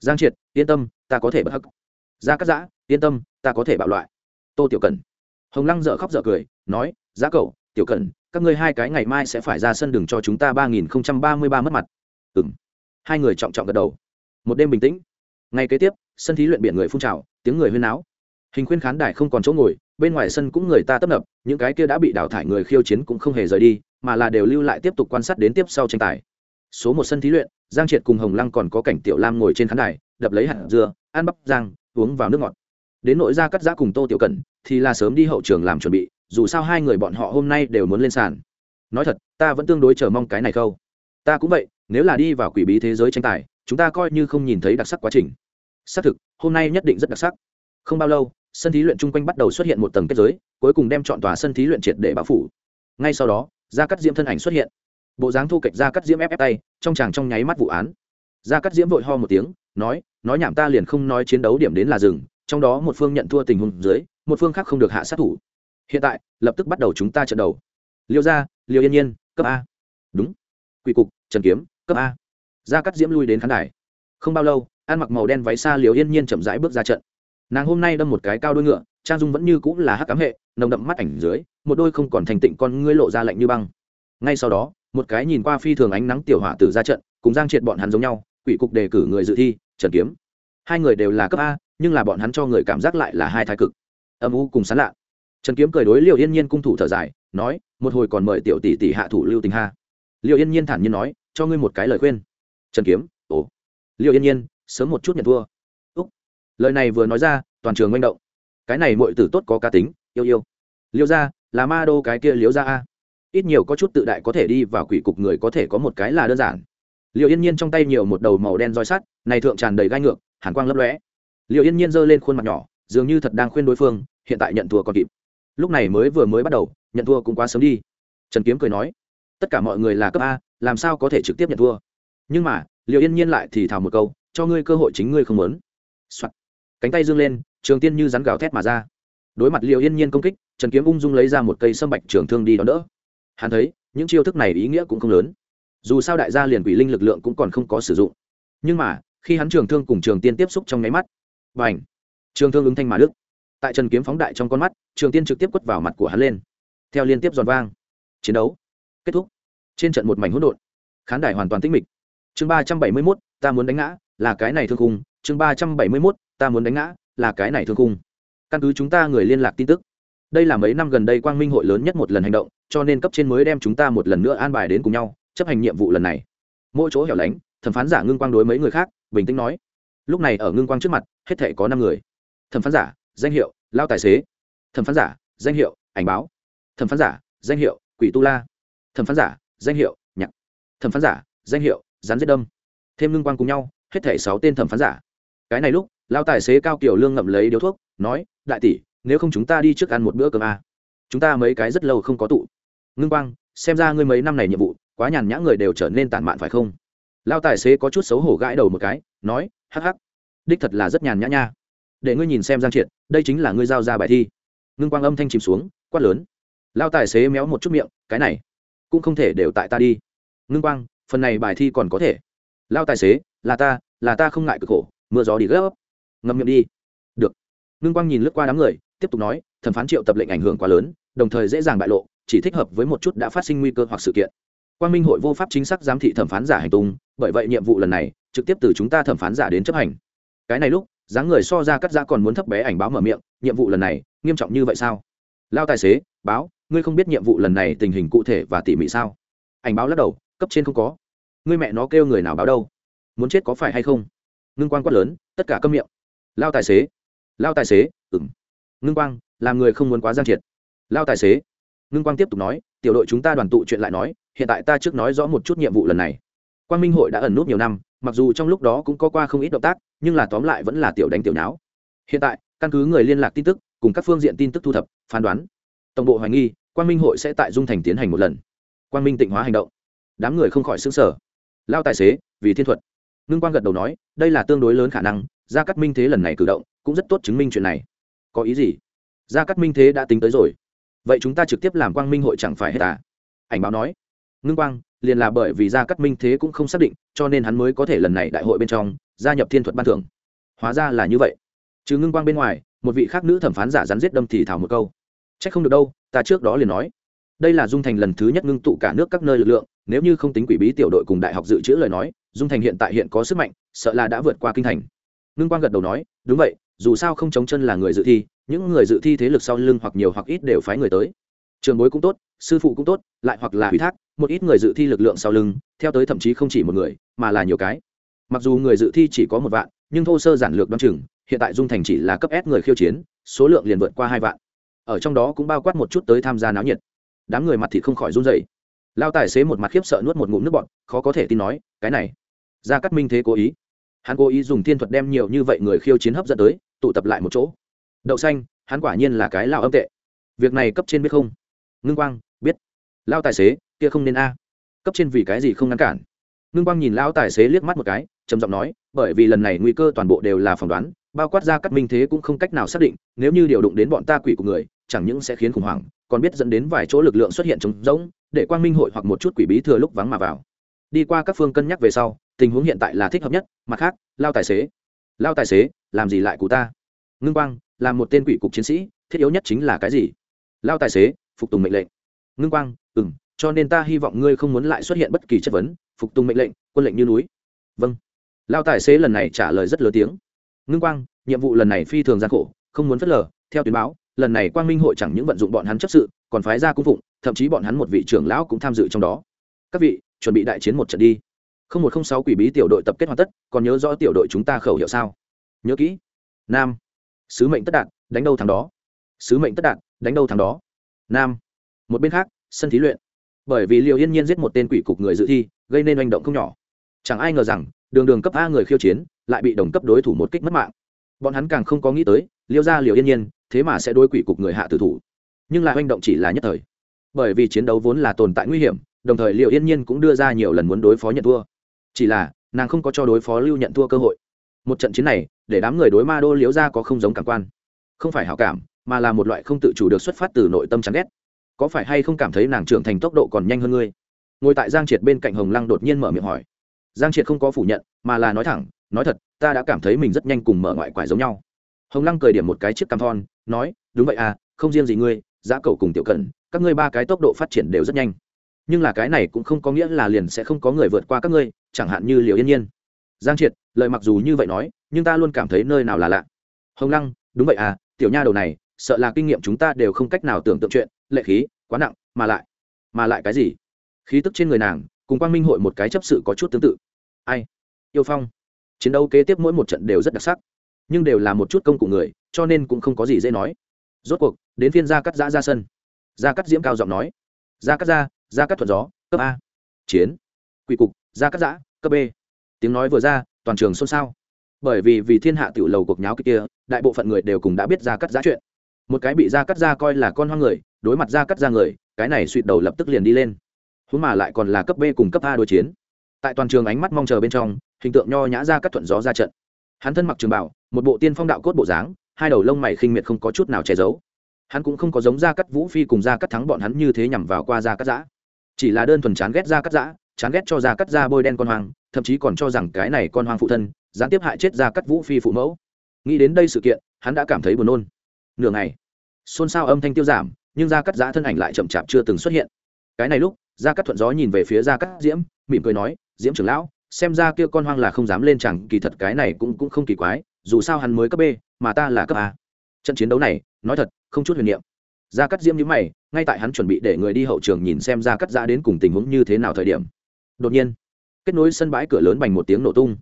Giang triệt, yên tâm, ta có thể bất hắc. Gia cắt giã, yên tâm, ta có thể bạo loại. Tô tiểu cần hồng lăng dợ khóc dợ cười, nói giá cậu, tiểu cần các ngươi hai cái ngày mai sẽ phải ra sân đường cho chúng ta ba nghìn không trăm ba mươi ba mất mặt. Ừ m hai người trọng trọng gật đầu. Một đêm bình tĩnh. Ngày kế tiếp, sân thí luyện biển người phun trào, tiếng người huyên náo. Hình khuyên khán đài không còn chỗ ngồi bên ngoài sân cũng người ta tấp nập, những cái kia đã bị đào thải người khiêu chiến cũng không hề rời đi, mà là đều lưu lại tiếp tục quan sát đến tiếp sau tranh tài. Số một sân thí luyện, giang triệt cùng hồng lăng còn có cảnh tiểu lam ngồi trên khán đài, đập lấy hạt dưa, ăn bắp giang uống vào nước ngọt. Đến nội gia cắt giã cùng tô tiểu cẩn, thì là sớm đi hậu trường làm chuẩn bị, dù sao hai người bọn họ hôm nay đều muốn lên sàn. Nói thật, ta vẫn tương đối chờ mong cái này khâu. Ta cũng vậy, nếu là đi vào quỷ bí thế giới tranh tài, chúng ta coi như không nhìn thấy đặc sắc quá trình. Xác thực, hôm nay nhất định rất đặc sắc. Không bao lâu sân thí luyện chung quanh bắt đầu xuất hiện một tầng kết giới, cuối cùng đem chọn tòa sân thí luyện triệt để bao phủ. Ngay sau đó, gia cắt diễm thân ảnh xuất hiện. Bộ dáng thu kệch gia cắt diễm ép ép tay, trong chàng trong nháy mắt vụ án. Gia cắt diễm vội ho một tiếng, nói nói nhảm ta liền không nói chiến đấu điểm đến là rừng trong đó một phương nhận thua tình huống dưới, một phương khác không được hạ sát thủ. Hiện tại, lập tức bắt đầu chúng ta trận đầu. Liêu gia, liêu yên nhiên, cấp a. Đúng. Quỷ cục, trần kiếm, cấp a. Gia cắt diễm lui đến khán đài. Không bao lâu, ăn mặc màu đen váy xa liều yên nhiên chậm rãi bước ra trận nàng hôm nay đâm một cái cao đôi ngựa, trang dung vẫn như cũng là hắc cám hệ, nồng đậm mắt ảnh dưới, một đôi không còn thành tịnh con ngươi lộ ra lạnh như băng. Ngay sau đó, một cái nhìn qua phi thường ánh nắng tiểu hỏa tử ra trận, cùng giang triệt bọn hắn giống nhau, quỷ cục đề cử người dự thi trần kiếm. Hai người đều là cấp a, nhưng là bọn hắn cho người cảm giác lại là hai thái cực. Âm u cùng sán lạ. Trần kiếm cười đối liệu yên nhiên cung thủ thở dài, nói, một hồi còn mời tiểu tỷ tỷ hạ thủ lưu tình ha. Liệu yên nhiên thản nhiên nói, cho ngươi một cái lời khuyên. Trần kiếm, ồ. Liệu yên nhiên, sớm một chút nhận thua lời này vừa nói ra, toàn trường manh động. Cái này mọi tử tốt có cá tính, yêu yêu. Liêu ra là ma đô cái kia liếu ra a. Ít nhiều có chút tự đại có thể đi vào quỷ cục người có thể có một cái là đơn giản. Liệu yên nhiên trong tay nhiều một đầu màu đen roi sắt, này thượng tràn đầy gai ngược, hàn quang lấp lóe. Liệu yên nhiên giơ lên khuôn mặt nhỏ, dường như thật đang khuyên đối phương, hiện tại nhận thua còn kịp. Lúc này mới vừa mới bắt đầu, nhận thua cũng quá sớm đi. Trần kiếm cười nói, tất cả mọi người là cấp a, làm sao có thể trực tiếp nhận thua? Nhưng mà liệu yên nhiên lại thì thào một câu, cho ngươi cơ hội chính ngươi không muốn、Soạn cánh tay dương lên, trường tiên như rắn gào thét mà ra. Đối mặt liệu yên nhiên công kích, trần kiếm ung dung lấy ra một cây sâm bạch trường thương đi đón đỡ. Hắn thấy, những chiêu thức này ý nghĩa cũng không lớn. Dù sao đại gia liền quỷ linh lực lượng cũng còn không có sử dụng. Nhưng mà, khi hắn trường thương cùng trường tiên tiếp xúc trong nháy mắt và ảnh trường thương ứng thanh mà đức tại trần kiếm phóng đại trong con mắt, trường tiên trực tiếp quất vào mặt của hắn lên. Theo liên tiếp giòn vang. Chiến đấu kết thúc. Trên trận một mảnh hỗn độn. Khán đài hoàn toàn tĩnh mịch. Chương ba trăm bảy mươi mốt, ta muốn đánh ngã, là cái này thương khung chương ba trăm bảy mươi mốt, ta muốn đánh ngã, là cái này thương cung căn cứ chúng ta người liên lạc tin tức, đây là mấy năm gần đây quang minh hội lớn nhất một lần hành động, cho nên cấp trên mới đem chúng ta một lần nữa an bài đến cùng nhau, chấp hành nhiệm vụ lần này. Mỗi chỗ hẻo lánh, thẩm phán giả ngưng quang đối mấy người khác, bình tĩnh nói, lúc này ở ngưng quang trước mặt, hết thể có năm người. Thẩm phán giả, danh hiệu, lao tài xế. Thẩm phán giả, danh hiệu, ảnh báo. Thẩm phán giả, danh hiệu, quỷ tu la. Thẩm phán giả, danh hiệu, nhạc. Thẩm phán giả, danh hiệu, rắn giết đâm. Thêm ngưng quang cùng nhau, hết thể sáu tên thẩm phán giả cái này lúc lao tài xế cao kiểu lương ngậm lấy điếu thuốc, nói, đại tỷ, nếu không chúng ta đi trước ăn một bữa cơm à. chúng ta mấy cái rất lâu không có tụ. Ngưng quang, xem ra ngươi mấy năm này nhiệm vụ, quá nhàn nhã người đều trở nên tản mạn phải không? Lao tài xế có chút xấu hổ gãi đầu một cái, nói, hắc hắc, đích thật là rất nhàn nhã nha. Để ngươi nhìn xem giang triệt, đây chính là ngươi giao ra bài thi. Ngưng quang âm thanh chìm xuống, quát lớn. Lao tài xế méo một chút miệng, cái này cũng không thể đều tại ta đi. Ngưng quang, phần này bài thi còn có thể. Lao tài xế, là ta là ta không ngại cực khổ mưa gió đi gấp ngâm miệng đi. Được. Ngưng quang nhìn lướt qua đám người, tiếp tục nói, thẩm phán triệu tập lệnh ảnh hưởng quá lớn, đồng thời dễ dàng bại lộ, chỉ thích hợp với một chút đã phát sinh nguy cơ hoặc sự kiện. Quang minh hội vô pháp chính xác giám thị thẩm phán giả hành tung, bởi vậy nhiệm vụ lần này, trực tiếp từ chúng ta thẩm phán giả đến chấp hành. Cái này lúc, dáng người so ra cắt ra còn muốn thấp bé ảnh báo mở miệng, nhiệm vụ lần này, nghiêm trọng như vậy sao? Lao tài xế, báo, ngươi không biết nhiệm vụ lần này tình hình cụ thể và tỉ mỉ sao? Ảnh báo lắc đầu, cấp trên không có. Ngươi mẹ nó kêu người nào báo đâu? Muốn chết có phải hay không? Ngưng quang quát lớn, tất cả câm miệng. Lao tài xế. Lao tài xế ừng ngưng quang, làm người không muốn quá giang triệt. Lao tài xế. Ngưng quang tiếp tục nói, tiểu đội chúng ta đoàn tụ chuyện lại nói, hiện tại ta trước nói rõ một chút nhiệm vụ lần này. Quang minh hội đã ẩn nút nhiều năm, mặc dù trong lúc đó cũng có qua không ít động tác, nhưng là tóm lại vẫn là tiểu đánh tiểu não hiện tại, căn cứ người liên lạc tin tức, cùng các phương diện tin tức thu thập, phán đoán, tổng bộ hoài nghi, quang minh hội sẽ tại dung thành tiến hành một lần. Quang minh tịnh hóa hành động. Đám người không khỏi xứng sở lao tài xế, vì thiên thuật ngưng quang gật đầu nói, đây là tương đối lớn khả năng, gia cắt minh thế lần này cử động cũng rất tốt chứng minh chuyện này. Có ý gì? Gia cắt minh thế đã tính tới rồi. Vậy chúng ta trực tiếp làm quang minh hội chẳng phải hết à? Ảnh báo nói. Ngưng quang, liền là bởi vì gia cắt minh thế cũng không xác định, cho nên hắn mới có thể lần này đại hội bên trong gia nhập thiên thuật ban thưởng. Hóa ra là như vậy. Chứ ngưng quang bên ngoài, một vị khác nữ thẩm phán giả rắn giết đâm thì thảo một câu. C h ắ c không được đâu, ta trước đó liền nói. Đây là dung thành lần thứ nhất ngưng tụ cả nước các nơi lực lượng, nếu như không tính quỷ bí tiểu đội cùng đại học dự trữ lời nói dung thành hiện tại hiện có sức mạnh, sợ là đã vượt qua kinh thành. Ngưng quang gật đầu nói, đúng vậy, dù sao không chống chân là người dự thi, những người dự thi thế lực sau lưng hoặc nhiều hoặc ít đều phái người tới. Trường bối cũng tốt, sư phụ cũng tốt, lại hoặc là ủy thác, một ít người dự thi lực lượng sau lưng, theo tới thậm chí không chỉ một người, mà là nhiều cái. Mặc dù người dự thi chỉ có một vạn, nhưng thô sơ giản lược đ o á n chừng, hiện tại dung thành chỉ là cấp s người khiêu chiến, số lượng liền vượt qua hai vạn. Ở trong đó cũng bao quát một chút tới tham gia náo nhiệt. Đám người mặt thì không khỏi run dậy lao tài xế một mặt khiếp sợ nuốt một ngụm nước bọn khó có thể tin nói, cái này ra cắt minh thế cố ý. Hắn cố ý dùng thiên thuật đem nhiều như vậy người khiêu chiến hấp dẫn tới, tụ tập lại một chỗ. Đậu xanh, hắn quả nhiên là cái lao âm tệ. Việc này cấp trên biết không? Ngưng quang, biết. Lao tài xế, kia không nên a. Cấp trên vì cái gì không ngăn cản? Ngưng quang nhìn lao tài xế liếc mắt một cái, trầm giọng nói, bởi vì lần này nguy cơ toàn bộ đều là phỏng đoán, bao quát ra các minh thế cũng không cách nào xác định, nếu như điều động đến bọn ta quỷ của người chẳng những sẽ khiến khủng hoảng, còn biết dẫn đến vài chỗ lực lượng xuất hiện trống rỗng, để quang minh hội hoặc một chút quỷ bí thừa lúc vắng mà vào. Đi qua các phương cân nhắc về sau, tình huống hiện tại là thích hợp nhất, mặt khác, lao tài xế. Lao tài xế, làm gì lại cụ ta? Ngưng quang, là một tên quỷ cục chiến sĩ, thiết yếu nhất chính là cái gì? Lao tài xế, phục tùng mệnh lệnh. Ngưng quang ừ m cho nên ta hy vọng ngươi không muốn lại xuất hiện bất kỳ chất vấn, phục tùng mệnh lệnh, quân lệnh như núi. Vâng. Lao tài xế lần này trả lời rất lớn tiếng. Ngưng quang, nhiệm vụ lần này phi thường gian khổ, không muốn phớt lờ, theo tuyến báo lần này quang minh hội chẳng những vận dụng bọn hắn chấp sự, còn phái ra cung phụng, thậm chí bọn hắn một vị trưởng lão cũng tham dự trong đó. Các vị, chuẩn bị đại chiến một trận đi. Không một không sáu quỷ bí tiểu đội tập kết hoàn tất, còn nhớ rõ tiểu đội chúng ta khẩu hiệu sao? Nhớ kỹ. Nam. Sứ mệnh tất đạt, đánh đâu thắng đó? Sứ mệnh tất đạt, đánh đâu thắng đó? Nam. Một bên khác, sân thí luyện. Bởi vì liệu yên nhiên giết một tên quỷ cục người dự thi, gây nên hành động không nhỏ. Chẳng ai ngờ rằng, đường đường cấp a người khiêu chiến, lại bị đồng cấp đối thủ một kích mất mạng. Bọn hắn càng không có nghĩ tới, liêu ra liều yên nhiên thế mà sẽ đối quỷ cục người hạ tử thủ. Nhưng lại hành động chỉ là nhất thời. Bởi vì chiến đấu vốn là tồn tại nguy hiểm, đồng thời liệu yên nhiên cũng đưa ra nhiều lần muốn đối phó nhận thua. Chỉ là, nàng không có cho đối phó lưu nhận thua cơ hội. Một trận chiến này, để đám người đối ma đô liếu ra có không giống cảm quan. Không phải hảo cảm, mà là một loại không tự chủ được xuất phát từ nội tâm chán ghét. Có phải hay không cảm thấy nàng trưởng thành tốc độ còn nhanh hơn ngươi? Ngồi tại giang triệt bên cạnh hồng lăng đột nhiên mở miệng hỏi. Giang triệt không có phủ nhận, mà là nói thẳng, nói thật, ta đã cảm thấy mình rất nhanh cùng mở ngoại quải giống nhau hồng lăng cười điểm một cái chiếc cam thon, nói, đúng vậy à không riêng gì ngươi, giá cầu cùng tiểu cẩn các ngươi ba cái tốc độ phát triển đều rất nhanh. Nhưng là cái này cũng không có nghĩa là liền sẽ không có người vượt qua các ngươi, chẳng hạn như liệu yên nhiên. Giang triệt, lời mặc dù như vậy nói, nhưng ta luôn cảm thấy nơi nào là lạ. Hồng lăng, đúng vậy à tiểu nha đầu này, sợ là kinh nghiệm chúng ta đều không cách nào tưởng tượng chuyện, lệ khí, quá nặng, mà lại mà lại cái gì? Khí tức trên người nàng, cùng quang minh hội một cái chấp sự có chút tương tự. Ai? Yêu phong. Chiến đấu kế tiếp mỗi một trận đều rất đặc sắc nhưng đều là một chút công cụ người, cho nên cũng không có gì dễ nói. Rốt cuộc, đến phiên gia cắt giã ra sân. Gia cắt diễm cao giọng nói, gia cắt ra gia cắt thuận gió, cấp a. Chiến. Quỷ cục, gia cắt giã, cấp b. Tiếng nói vừa ra, toàn trường xôn xao. Bởi vì vì thiên hạ tiểu lầu cuộc nháo kia, đại bộ phận người đều cùng đã biết ra cắt giã chuyện. Một cái bị ra cắt ra coi là con hoang người, đối mặt ra cắt ra người, cái này suyệt đầu lập tức liền đi lên. Húng mà lại còn là cấp b cùng cấp a đối chiến. Tại toàn trường ánh mắt mong chờ bên trong, hình tượng nho nhã ra cắt thuận gió ra trận hắn thân mặc trường bảo một bộ tiên phong đạo cốt bộ dáng, hai đầu lông mày khinh miệt không có chút nào che giấu. Hắn cũng không có giống ra cắt vũ phi cùng ra cắt thắng bọn hắn như thế nhằm vào qua ra cắt giã. Chỉ là đơn thuần chán ghét ra cắt giã, chán ghét cho ra cắt ra bôi đen con hoang, thậm chí còn cho rằng cái này con hoang phụ thân, gián tiếp hại chết ra cắt vũ phi phụ mẫu. Nghĩ đến đây sự kiện, hắn đã cảm thấy buồn nôn. Nửa ngày, xôn xao âm thanh tiêu giảm, nhưng ra cắt giã thân ảnh lại chậm chạp chưa từng xuất hiện. Cái này lúc ra cắt thuận gió nhìn về phía ra cắt diễm, mỉm cười nói, diễm trưởng lão xem ra kia con hoang là không dám lên chẳng, kỳ thật cái này cũng cũng không kỳ quái, dù sao hắn mới cấp b, mà ta là cấp a. Trận chiến đấu này, nói thật, không chút huyền niệm. Gia cắt diễm nhữ mày, ngay tại hắn chuẩn bị để người đi hậu trường nhìn xem gia cắt giã đến cùng tình huống như thế nào thời điểm. Đột nhiên, kết nối sân bãi cửa lớn bành một tiếng nổ tung.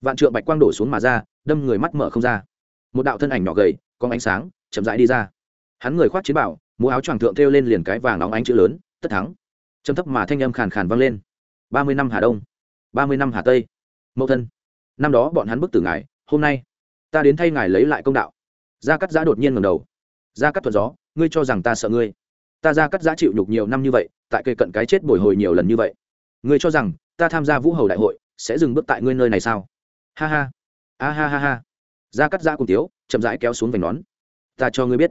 Vạn trượng bạch quang đổ xuống mà ra, đâm người mắt mở không ra. Một đạo thân ảnh nhỏ gầy, có ánh sáng, chậm rãi đi ra. Hắn người khoác chiến bảo mũ áo choàng thượng thêu lên liền cái vàng óng ánh chữ lớn, tất thắng. Trầm thấp mà thanh âm khàn khàn vang lên. Ba mươi năm hà đông ba mươi năm hà tây. Mẫu thân. Năm đó bọn hắn bức tử ngài, hôm nay, ta đến thay ngài lấy lại công đạo. Gia cắt giã đột nhiên ngầm đầu. Gia cắt thuận gió, ngươi cho rằng ta sợ ngươi. Ta gia cắt giã chịu nhục nhiều năm như vậy, tại cây cận cái chết bồi hồi nhiều lần như vậy. Ngươi cho rằng, ta tham gia vũ hầu đại hội, sẽ dừng bước tại ngươi nơi này sao? Ha ha. A ha ha ha. Gia cắt giã cùng tiếu, chậm rãi kéo xuống vành nón. Ta cho ngươi biết,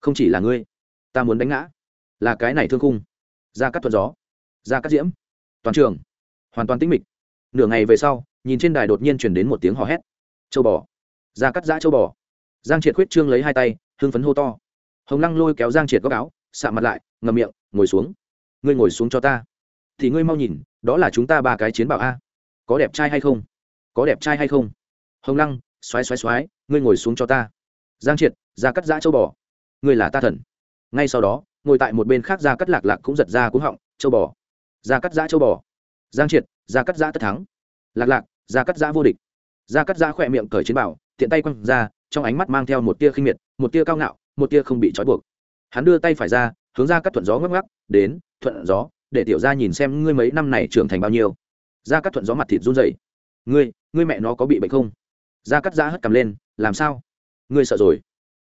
không chỉ là ngươi, ta muốn đánh ngã. Là cái này thương khung. Gia cắt thuận gió. Gia cắt diễm. Toàn trường. Hoàn toàn tĩnh mịch nửa ngày về sau, nhìn trên đài đột nhiên chuyển đến một tiếng hò hét. Châu bò. Gia cắt giã châu bò. Giang triệt khuyết trương lấy hai tay, hưng phấn hô to. Hồng lăng lôi kéo giang triệt góc áo, xạ mặt lại ngầm miệng, ngồi xuống. Ngươi ngồi xuống cho ta. Thì ngươi mau nhìn, đó là chúng ta ba cái chiến bảo a. Có đẹp trai hay không? Có đẹp trai hay không? Hồng lăng xoáy xoáy xoáy ngươi ngồi xuống cho ta. Giang triệt, ra cắt giã châu bò. Ngươi là ta thần. Ngay sau đó, ngồi tại một bên khác ra cắt lạc lạc cũng giật ra cúng họng, châu bò. Ra cắt giã châu bò giang triệt, gia cắt giã tất thắng. Lạc lạc, gia cắt giã vô địch. Gia cắt giã khỏe miệng cởi chiến bảo, tiện tay quăng ra, trong ánh mắt mang theo một tia khinh miệt, một tia cao ngạo, một tia không bị trói buộc. Hắn đưa tay phải ra, hướng ra cắt thuận gió ngắc ngắc đến, thuận gió, để tiểu ra nhìn xem ngươi mấy năm này trưởng thành bao nhiêu. Ra cắt thuận gió mặt thịt run dày ngươi ngươi mẹ nó có bị bệnh không? Ra cắt giã hất cầm lên, làm sao? Ngươi sợ rồi.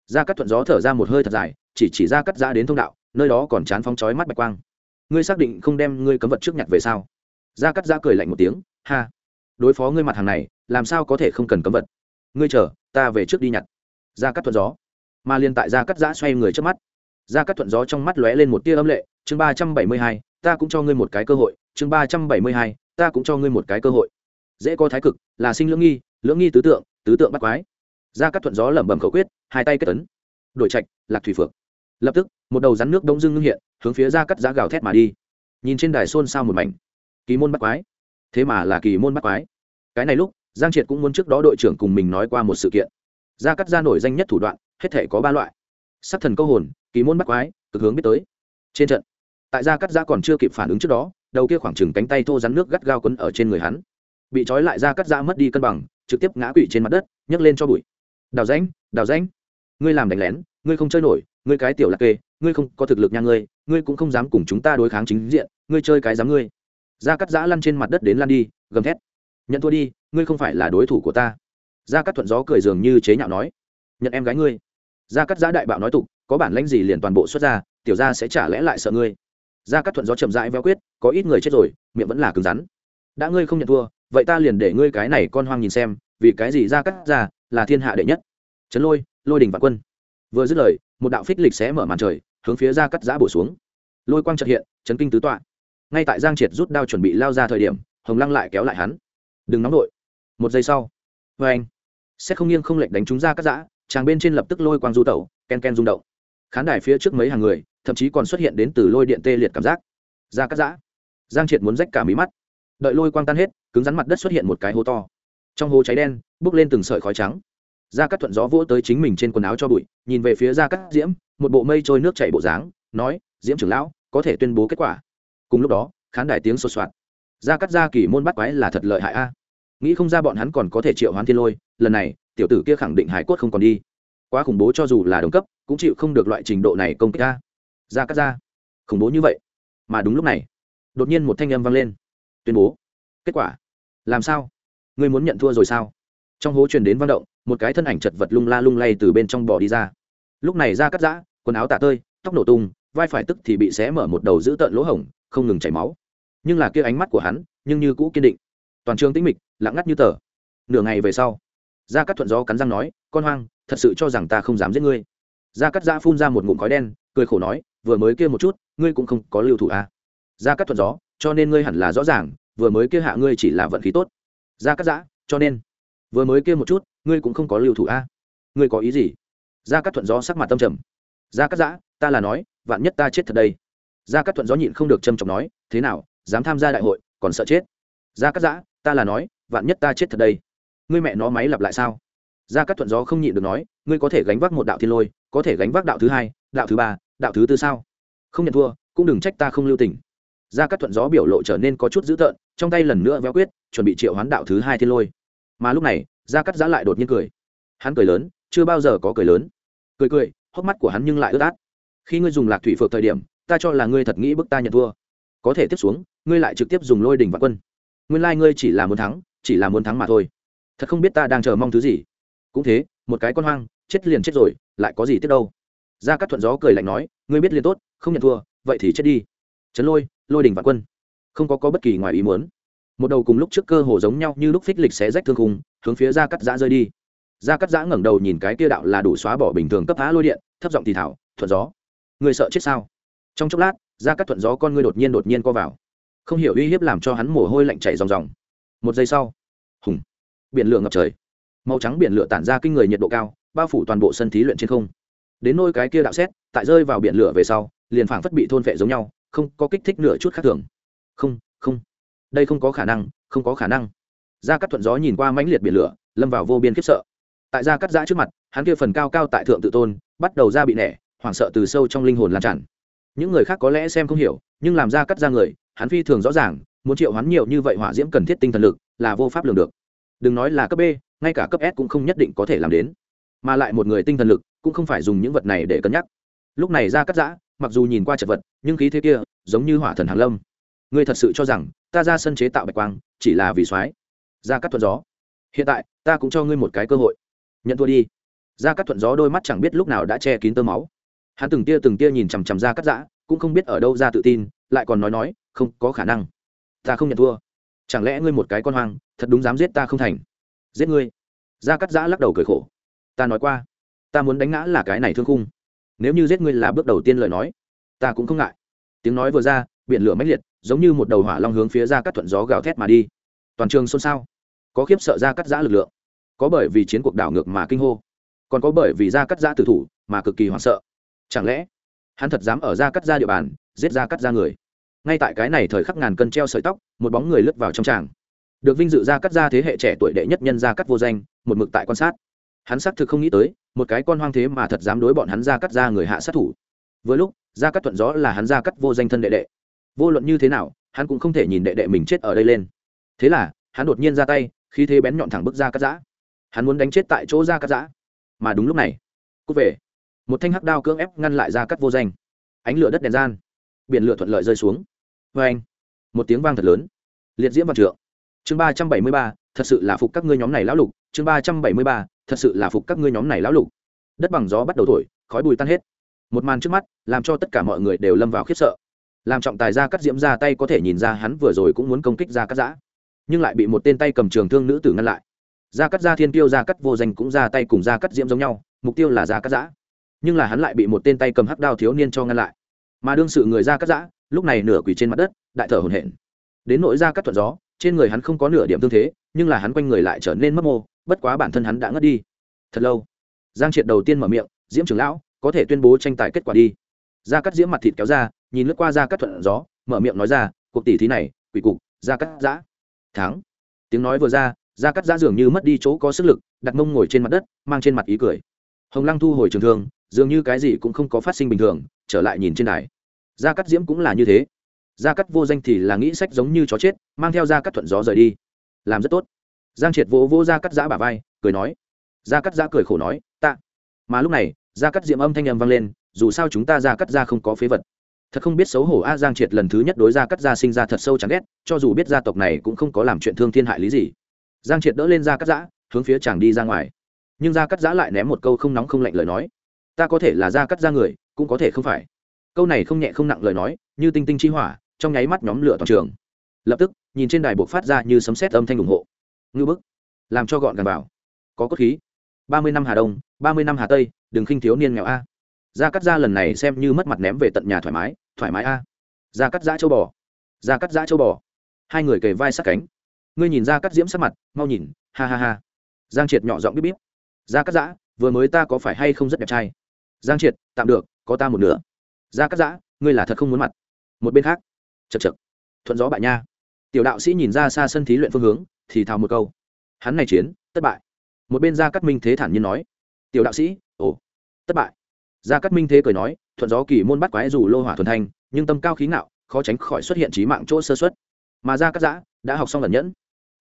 Ra cắt thuận gió thở ra một hơi thật dài, chỉ chỉ ra cắt giã đến thông đạo, nơi đó còn chán phóng chói mắt bạch quang. Ngươi xác định không đem ngươi cấm vật trước nhặt về sao? Gia cắt giã cười lạnh một tiếng, ha, đối phó ngươi mặt hàng này, làm sao có thể không cần cấm vật ngươi chờ, ta về trước đi nhặt. Gia cắt thuận gió, mà liên tại Gia cắt giã xoay người trước mắt. Gia cắt thuận gió trong mắt lóe lên một tia âm lệ, chương ba trăm bảy mươi hai, ta cũng cho ngươi một cái cơ hội, chương ba trăm bảy mươi hai, ta cũng cho ngươi một cái cơ hội. Dễ có thái cực, là sinh lưỡng nghi lưỡng nghi tứ tượng tứ tượng bắt quái. Gia cắt thuận gió lẩm bẩm khẩu quyết, hai tay kết tấn đổi trạch, lạc thủy phượng. Lập tức, một đầu rắn nước đông dưng ngưng hiện, hướng phía Gia cắt giã gào thét mà đi. Nhìn trên đài xôn xao một mảnh kỳ môn bắt quái. Thế mà là kỳ môn bắt quái. Cái này lúc, giang triệt cũng muốn trước đó đội trưởng cùng mình nói qua một sự kiện. Gia cắt ra nổi danh nhất thủ đoạn, hết thể có ba loại. Sắc thần câu hồn, kỳ môn bắt quái, cực hướng biết tới. Trên trận, tại gia cắt ra còn chưa kịp phản ứng trước đó, đầu kia khoảng chừng cánh tay thô rắn nước gắt gao quấn ở trên người hắn. Bị trói lại gia cắt ra mất đi cân bằng, trực tiếp ngã quỵ trên mặt đất, nhấc lên cho bụi. Đào ránh đào ránh ngươi làm đánh lén, ngươi không chơi nổi, ngươi cái tiểu lạc kê, ngươi không có thực lực nha ngươi ngươi cũng không dám cùng chúng ta đối kháng chính diện, ngươi chơi cái dám ngươi gia cắt giã lăn trên mặt đất đến lăn đi, gầm thét. Nhận thua đi, ngươi không phải là đối thủ của ta. Gia cắt thuận gió cười dường như chế nhạo nói. Nhận em gái ngươi. Gia cắt giã đại bạo nói tục, có bản lãnh gì liền toàn bộ xuất ra, tiểu gia sẽ trả lẽ lại sợ ngươi. Gia cắt thuận gió chậm rãi veo quyết, có ít người chết rồi, miệng vẫn là cứng rắn. Đã ngươi không nhận thua, vậy ta liền để ngươi cái này con hoang nhìn xem, vì cái gì gia cắt ra là thiên hạ đệ nhất. Trấn lôi lôi đình và quân. Vừa dứt lời, một đạo phích lịch sẽ mở màn trời, hướng phía gia cắt giã bổ xuống. Lôi quang trật hiện, chấn kinh tứ tọa ngay tại giang triệt rút đao chuẩn bị lao ra thời điểm, hồng lăng lại kéo lại hắn. Đừng nóng đội. Một giây sau vê anh. Xét không nghiêng không lệnh đánh chúng ra cắt giã chàng bên trên lập tức lôi quang du tẩu, ken ken rung động. Khán đài phía trước mấy hàng người, thậm chí còn xuất hiện đến từ lôi điện tê liệt cảm giác. Ra cắt giã giang triệt muốn rách cả mí mắt. Đợi lôi quang tan hết, cứng rắn mặt đất xuất hiện một cái hố to. Trong hố cháy đen bốc lên từng sợi khói trắng. Ra cắt thuận gió vỗ tới chính mình trên quần áo cho bụi, nhìn về phía ra cắt diễm, một bộ mây trôi nước chảy bộ dáng, nói, diễm trưởng lão, có thể tuyên bố kết quả cùng lúc đó, khán đài tiếng sột soạt. Ra cắt ra kỳ môn bắt quái là thật lợi hại a. Nghĩ không ra bọn hắn còn có thể triệu hoán thiên lôi, lần này, tiểu tử kia khẳng định hải cốt không còn đi. Quá khủng bố cho dù là đồng cấp, cũng chịu không được loại trình độ này công kích a. ra cắt ra. Khủng bố như vậy. Mà đúng lúc này, đột nhiên một thanh âm vang lên. Tuyên bố. Kết quả. Làm sao? Ngươi muốn nhận thua rồi sao? Trong hố truyền đến vang động, một cái thân ảnh chật vật lung la lung lay từ bên trong bò đi ra. Lúc này ra cắt giã, quần áo tả tơi, tóc nổ tung, vai phải tức thì bị xé mở một đầu giữ tợn lỗ hổng không ngừng chảy máu. Nhưng là kia ánh mắt của hắn, nhưng như cũ kiên định. Toàn trường tĩnh mịch, lặng ngắt như tờ. Nửa ngày về sau, gia cắt thuận gió cắn răng nói, con hoang, thật sự cho rằng ta không dám giết ngươi. Gia cắt giã phun ra một ngụm khói đen, cười khổ nói, vừa mới kia một chút, ngươi cũng không có lưu thủ à. gia cắt thuận gió, cho nên ngươi hẳn là rõ ràng, vừa mới kia hạ ngươi chỉ là vận khí tốt. Gia cắt giã, cho nên, vừa mới kia một chút, ngươi cũng không có lưu thủ a à. ngươi có ý gì? Gia cắt thuận gió sắc mặt tâm trầm. Gia cắt giã, ta là nói, vạn nhất ta chết thật đây gia Cát thuận gió nhịn không được trầm trọng nói, thế nào, dám tham gia đại hội, còn sợ chết? Gia Cát giã, ta là nói, vạn nhất ta chết thật đây. Ngươi mẹ nó máy lặp lại sao? Gia Cát thuận gió không nhịn được nói, ngươi có thể gánh vác một đạo thiên lôi, có thể gánh vác đạo thứ hai, đạo thứ ba, đạo thứ tư sao? Không nhận thua, cũng đừng trách ta không lưu tình. Gia Cát thuận gió biểu lộ trở nên có chút dữ tợn, trong tay lần nữa véo quyết, chuẩn bị triệu hoán đạo thứ hai thiên lôi. Mà lúc này, gia Cát giã lại đột nhiên cười. Hắn cười lớn, chưa bao giờ có cười lớn. Cười cười, hốc mắt của hắn nhưng lại ướt át. Khi ngươi dùng lạc thủy phược thời điểm ta cho là ngươi thật nghĩ bức ta nhận thua. Có thể tiếp xuống, ngươi lại trực tiếp dùng lôi đỉnh vạn quân. Nguyên lai、like、ngươi chỉ là muốn thắng, chỉ là muốn thắng mà thôi. Thật không biết ta đang chờ mong thứ gì. Cũng thế, một cái con hoang, chết liền chết rồi, lại có gì tiếp đâu. Ra các thuận gió cười lạnh nói, ngươi biết liền tốt, không nhận thua, vậy thì chết đi. Trấn lôi lôi đỉnh vạn quân. Không có có bất kỳ ngoài ý muốn. Một đầu cùng lúc trước cơ hồ giống nhau như lúc phích lịch xé rách thương khung, hướng phía ra cắt giã rơi đi. Ra cắt giã ngẩng đầu nhìn cái kia đạo là đủ xóa bỏ bình thường cấp phá lôi điện, thấp giọng thì thảo, thuận gió người sợ chết sao? Trong chốc lát ra các thuận gió con ngươi đột nhiên đột nhiên co vào. Không hiểu uy hiếp làm cho hắn mồ hôi lạnh chảy ròng ròng. Một giây sau, hùng, biển lửa ngập trời. Màu trắng biển lửa tản ra kinh người nhiệt độ cao, bao phủ toàn bộ sân thí luyện trên không. Đến nôi cái kia đạo xét, tại rơi vào biển lửa về sau, liền phảng phất bị thôn vệ giống nhau, không có kích thích nửa chút khác thường. Không không. Đây không có khả năng, không có khả năng. Gia các thuận gió nhìn qua mãnh liệt biển lửa, lâm vào vô biên khiếp sợ. Tại gia cắt giã trước mặt, hắn kia phần cao cao tại thượng tự tôn, bắt đầu ra bị nẻ, hoảng sợ từ sâu trong linh hồn lan tràn những người khác có lẽ xem không hiểu, nhưng làm ra cắt ra người, hắn phi thường rõ ràng, muốn triệu hắn nhiều như vậy hỏa diễm cần thiết tinh thần lực là vô pháp lường được. Đừng nói là cấp b, ngay cả cấp s cũng không nhất định có thể làm đến. Mà lại một người tinh thần lực cũng không phải dùng những vật này để cân nhắc. Lúc này ra cắt giã, mặc dù nhìn qua chật vật, nhưng khí thế kia giống như hỏa thần hàn lâm. Ngươi thật sự cho rằng ta ra sân chế tạo bạch quang chỉ là vì soái? Ra cắt thuận gió. Hiện tại, ta cũng cho ngươi một cái cơ hội. Nhận thua đi. Ra cắt thuận gió đôi mắt chẳng biết lúc nào đã che kín tơ máu hắn từng tia từng tia nhìn chằm chằm ra cắt giã cũng không biết ở đâu ra tự tin, lại còn nói nói, không, có khả năng. Ta không nhận thua. Chẳng lẽ ngươi một cái con hoang, thật đúng dám giết ta không thành? Giết ngươi. Ra cắt giã lắc đầu cười khổ. Ta nói qua, ta muốn đánh ngã là cái này thương khung. Nếu như giết ngươi là bước đầu tiên lời nói, ta cũng không ngại. Tiếng nói vừa ra, biển lửa mãnh liệt, giống như một đầu hỏa long hướng phía ra cắt thuận gió gào thét mà đi. Toàn trường xôn xao. Có khiếp sợ ra cắt giã lực lượng. Có bởi vì chiến cuộc đảo ngược mà kinh hô. Còn có bởi vì ra cắt giã tử thủ mà cực kỳ hoảng sợ chẳng lẽ hắn thật dám ở ra cắt ra địa bàn, giết ra cắt ra người? Ngay tại cái này thời khắc ngàn cân treo sợi tóc, một bóng người lướt vào trong tràng. Được vinh dự ra cắt ra thế hệ trẻ tuổi đệ nhất nhân ra cắt vô danh, một mực tại quan sát. Hắn xác thực không nghĩ tới, một cái con hoang thế mà thật dám đối bọn hắn ra cắt ra người hạ sát thủ. Với lúc ra cắt thuận gió là hắn ra cắt vô danh thân đệ đệ. Vô luận như thế nào, hắn cũng không thể nhìn đệ đệ mình chết ở đây lên. Thế là, hắn đột nhiên ra tay khi thế bén nhọn thẳng bước ra cắt giã hắn muốn đánh chết tại chỗ ra cắt giã mà đúng lúc này, cút về một thanh hắc đao cưỡng ép ngăn lại ra cắt vô danh. Ánh lửa đất đèn gian, biển lửa thuận lợi rơi xuống. Vê anh, một tiếng vang thật lớn. Liệt diễm văn trượng. Chương ba trăm bảy mươi ba, thật sự là phục các ngươi nhóm này lão lục. Chương ba trăm bảy mươi ba, thật sự là phục các ngươi nhóm này lão lục. Đất bằng gió bắt đầu thổi, khói bùi tan hết. Một màn trước mắt, làm cho tất cả mọi người đều lâm vào khiếp sợ. Làm trọng tài ra cắt diễm ra tay có thể nhìn ra hắn vừa rồi cũng muốn công kích ra cắt giã. Nhưng lại bị một tên tay cầm trường thương nữ tử ngăn lại. Ra cắt ra thiên tiêu ra cắt vô danh cũng ra tay cùng ra cắt diễm giống nhau, mục tiêu là ra cắt giã nhưng là hắn lại bị một tên tay cầm hắc đao thiếu niên cho ngăn lại. Mà đương sự người ra cắt giã, lúc này nửa quỳ trên mặt đất, đại thở hồn hển. Đến nỗi ra cắt thuận gió, trên người hắn không có nửa điểm tương thế, nhưng là hắn quanh người lại trở nên mất mô, bất quá bản thân hắn đã ngất đi. Thật lâu, giang triệt đầu tiên mở miệng, diễm trưởng lão, có thể tuyên bố tranh tài kết quả đi. Ra cắt diễm mặt thịt kéo ra, nhìn lướt qua ra cắt thuận gió, mở miệng nói ra, cuộc tỷ thí này, quỷ cục, ra cắt giã. Thắng. Tiếng nói vừa ra ra cắt giã dường như mất đi chỗ có sức lực, đặt mông ngồi trên mặt đất, mang trên mặt ý cười. Hồng lăng thu hồi trường thương dường như cái gì cũng không có phát sinh bình thường trở lại nhìn trên đài gia cắt diễm cũng là như thế gia cắt vô danh thì là nghĩ sách giống như chó chết mang theo gia cắt thuận gió rời đi làm rất tốt giang triệt vỗ vỗ gia cắt giã bà vai cười nói gia cắt giã cười khổ nói ta mà lúc này gia cắt diễm âm thanh âm vang lên dù sao chúng ta gia cắt ra không có phế vật thật không biết xấu hổ a giang triệt lần thứ nhất đối gia cắt gia sinh ra thật sâu chán ghét cho dù biết gia tộc này cũng không có làm chuyện thương thiên hại lý gì giang triệt đỡ lên gia cắt giã hướng phía chàng đi ra ngoài nhưng gia cắt giã lại ném một câu không nóng không lạnh lời nói ta có thể là da cắt ra người, cũng có thể không phải. Câu này không nhẹ không nặng lời nói, như tinh tinh chi hỏa, trong nháy mắt nhóm lửa toàn trường. Lập tức, nhìn trên đài buộc phát ra như sấm sét âm thanh ủng hộ. Ngư bức, làm cho gọn gàng vào có cốt khí. Ba mươi năm hà đông, ba mươi năm hà tây, đừng khinh thiếu niên nghèo a. Gia cắt ra lần này xem như mất mặt ném về tận nhà thoải mái thoải mái a. Gia cắt giã châu bò. Gia cắt giã châu bò. Hai người kề vai sát cánh. Ngươi nhìn ra cắt diễm sát mặt, mau nhìn, ha ha ha. Giang triệt nhỏ giọng bíp bíp. Gia cắt giã, vừa mới ta có phải hay không rất đẹp trai? Giang triệt, tạm được, có ta một nửa. Gia cắt giã, ngươi là thật không muốn mặt. Một bên khác. Chật chật thuận gió bại nha. Tiểu đạo sĩ nhìn ra xa sân thí luyện phương hướng, thì thào một câu. Hắn này chiến thất bại. Một bên gia cắt minh thế thản nhiên nói. Tiểu đạo sĩ, ồ thất bại. Gia cắt minh thế cười nói, thuận gió kỳ môn bắt quái dù lô hỏa thuần thanh nhưng tâm cao khí ngạo, khó tránh khỏi xuất hiện trí mạng chỗ sơ xuất mà gia cắt giã đã học xong lần nhẫn.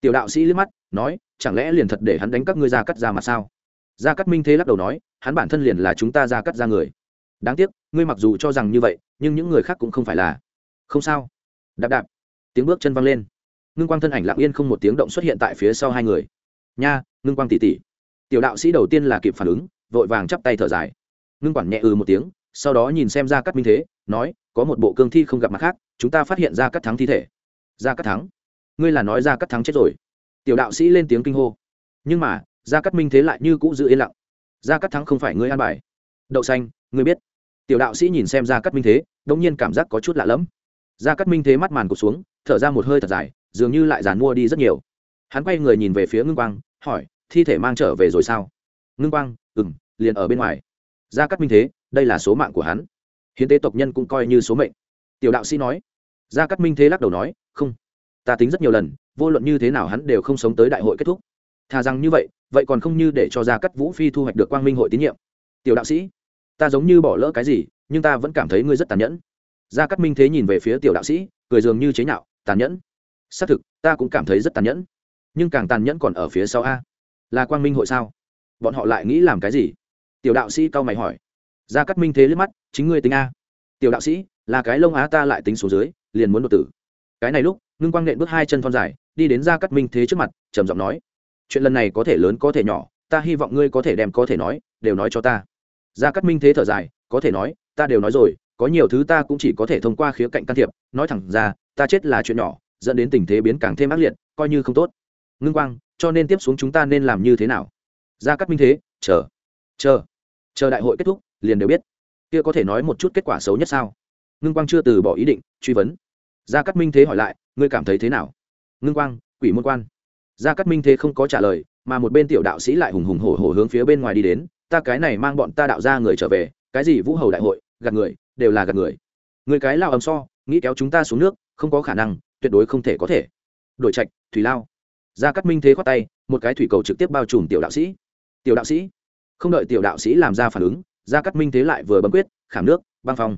Tiểu đạo sĩ liếc mắt, nói, chẳng lẽ liền thật để hắn đánh các ngươi gia cắt ra mà sao? Gia cắt minh thế lắc đầu nói, hắn bản thân liền là chúng ta gia cắt ra người. Đáng tiếc, ngươi mặc dù cho rằng như vậy, nhưng những người khác cũng không phải là. Không sao. Đạp đạp. Tiếng bước chân văng lên. Ngưng quang thân ảnh lặng yên không một tiếng động xuất hiện tại phía sau hai người. Nha, ngưng quang tỉ tỉ tiểu đạo sĩ đầu tiên là kịp phản ứng, vội vàng chắp tay thở dài. Ngưng quản nhẹ ừ một tiếng, sau đó nhìn xem ra cắt minh thế, nói, có một bộ cương thi không gặp mặt khác, chúng ta phát hiện ra cắt thắng thi thể. Ra cắt thắng? Ngươi là nói ra cắt thắng chết rồi? Tiểu đạo sĩ lên tiếng kinh hô. Nhưng mà Gia cắt minh thế lại như cũ giữ yên lặng. Gia cắt thắng không phải ngươi an bài. Đậu xanh ngươi biết. Tiểu đạo sĩ nhìn xem Gia cắt minh thế đông nhiên cảm giác có chút lạ lẫm. Gia cắt minh thế mắt màn cụt xuống, thở ra một hơi thật dài, dường như lại dàn mua đi rất nhiều. Hắn quay người nhìn về phía ngưng quang, hỏi, thi thể mang trở về rồi sao? Ngưng quang ừ m liền ở bên ngoài. Gia cắt minh thế, đây là số mạng của hắn. Hiến tế tộc nhân cũng coi như số mệnh. Tiểu đạo sĩ nói. Gia cắt minh thế lắc đầu nói, không, ta tính rất nhiều lần, vô luận như thế nào hắn đều không sống tới đại hội kết thúc. Thà rằng như vậy vậy còn không như để cho gia cắt vũ phi thu hoạch được quang minh hội tín nhiệm. Tiểu đạo sĩ, ta giống như bỏ lỡ cái gì, nhưng ta vẫn cảm thấy ngươi rất tàn nhẫn. Gia cắt minh thế nhìn về phía tiểu đạo sĩ, cười dường như chế nhạo, tàn nhẫn. Xác thực, ta cũng cảm thấy rất tàn nhẫn. Nhưng càng tàn nhẫn còn ở phía sau a. Là quang minh hội sao? Bọn họ lại nghĩ làm cái gì? Tiểu đạo sĩ cau mày hỏi. Gia cắt minh thế liếc mắt, chính ngươi tính a. Tiểu đạo sĩ, là cái lông á ta lại tính số dưới, liền muốn đột tử. Cái này lúc, ngưng quang nện bước hai chân thon dài, đi đến gia cắt minh thế trước mặt, trầm giọng nói chuyện lần này có thể lớn có thể nhỏ, ta hy vọng ngươi có thể đem có thể nói, đều nói cho ta. Gia cắt minh thế thở dài, có thể nói, ta đều nói rồi, có nhiều thứ ta cũng chỉ có thể thông qua khía cạnh can thiệp, nói thẳng ra, ta chết là chuyện nhỏ, dẫn đến tình thế biến càng thêm ác liệt, coi như không tốt. Ngưng quang, cho nên tiếp xuống chúng ta nên làm như thế nào? Gia cắt minh thế, chờ chờ chờ đại hội kết thúc, liền đều biết. Kia có thể nói một chút kết quả xấu nhất sao? Ngưng quang chưa từ bỏ ý định, truy vấn. Gia cắt minh thế hỏi lại, ngươi cảm thấy thế nào? Ngưng quang, quỷ môn quan gia Cát minh thế không có trả lời, mà một bên tiểu đạo sĩ lại hùng hùng hổ hổ hướng phía bên ngoài đi đến, ta cái này mang bọn ta đạo ra người trở về, cái gì vũ hầu đại hội, gạt người, đều là gạt người. Người cái lao ầm so, nghĩ kéo chúng ta xuống nước, không có khả năng, tuyệt đối không thể có thể. Đổi trạch, thủy lao. Gia Cát minh thế khoát tay, một cái thủy cầu trực tiếp bao trùm tiểu đạo sĩ. Tiểu đạo sĩ. Không đợi tiểu đạo sĩ làm ra phản ứng, gia Cát minh thế lại vừa bấm quyết, khảm nước, băng phong.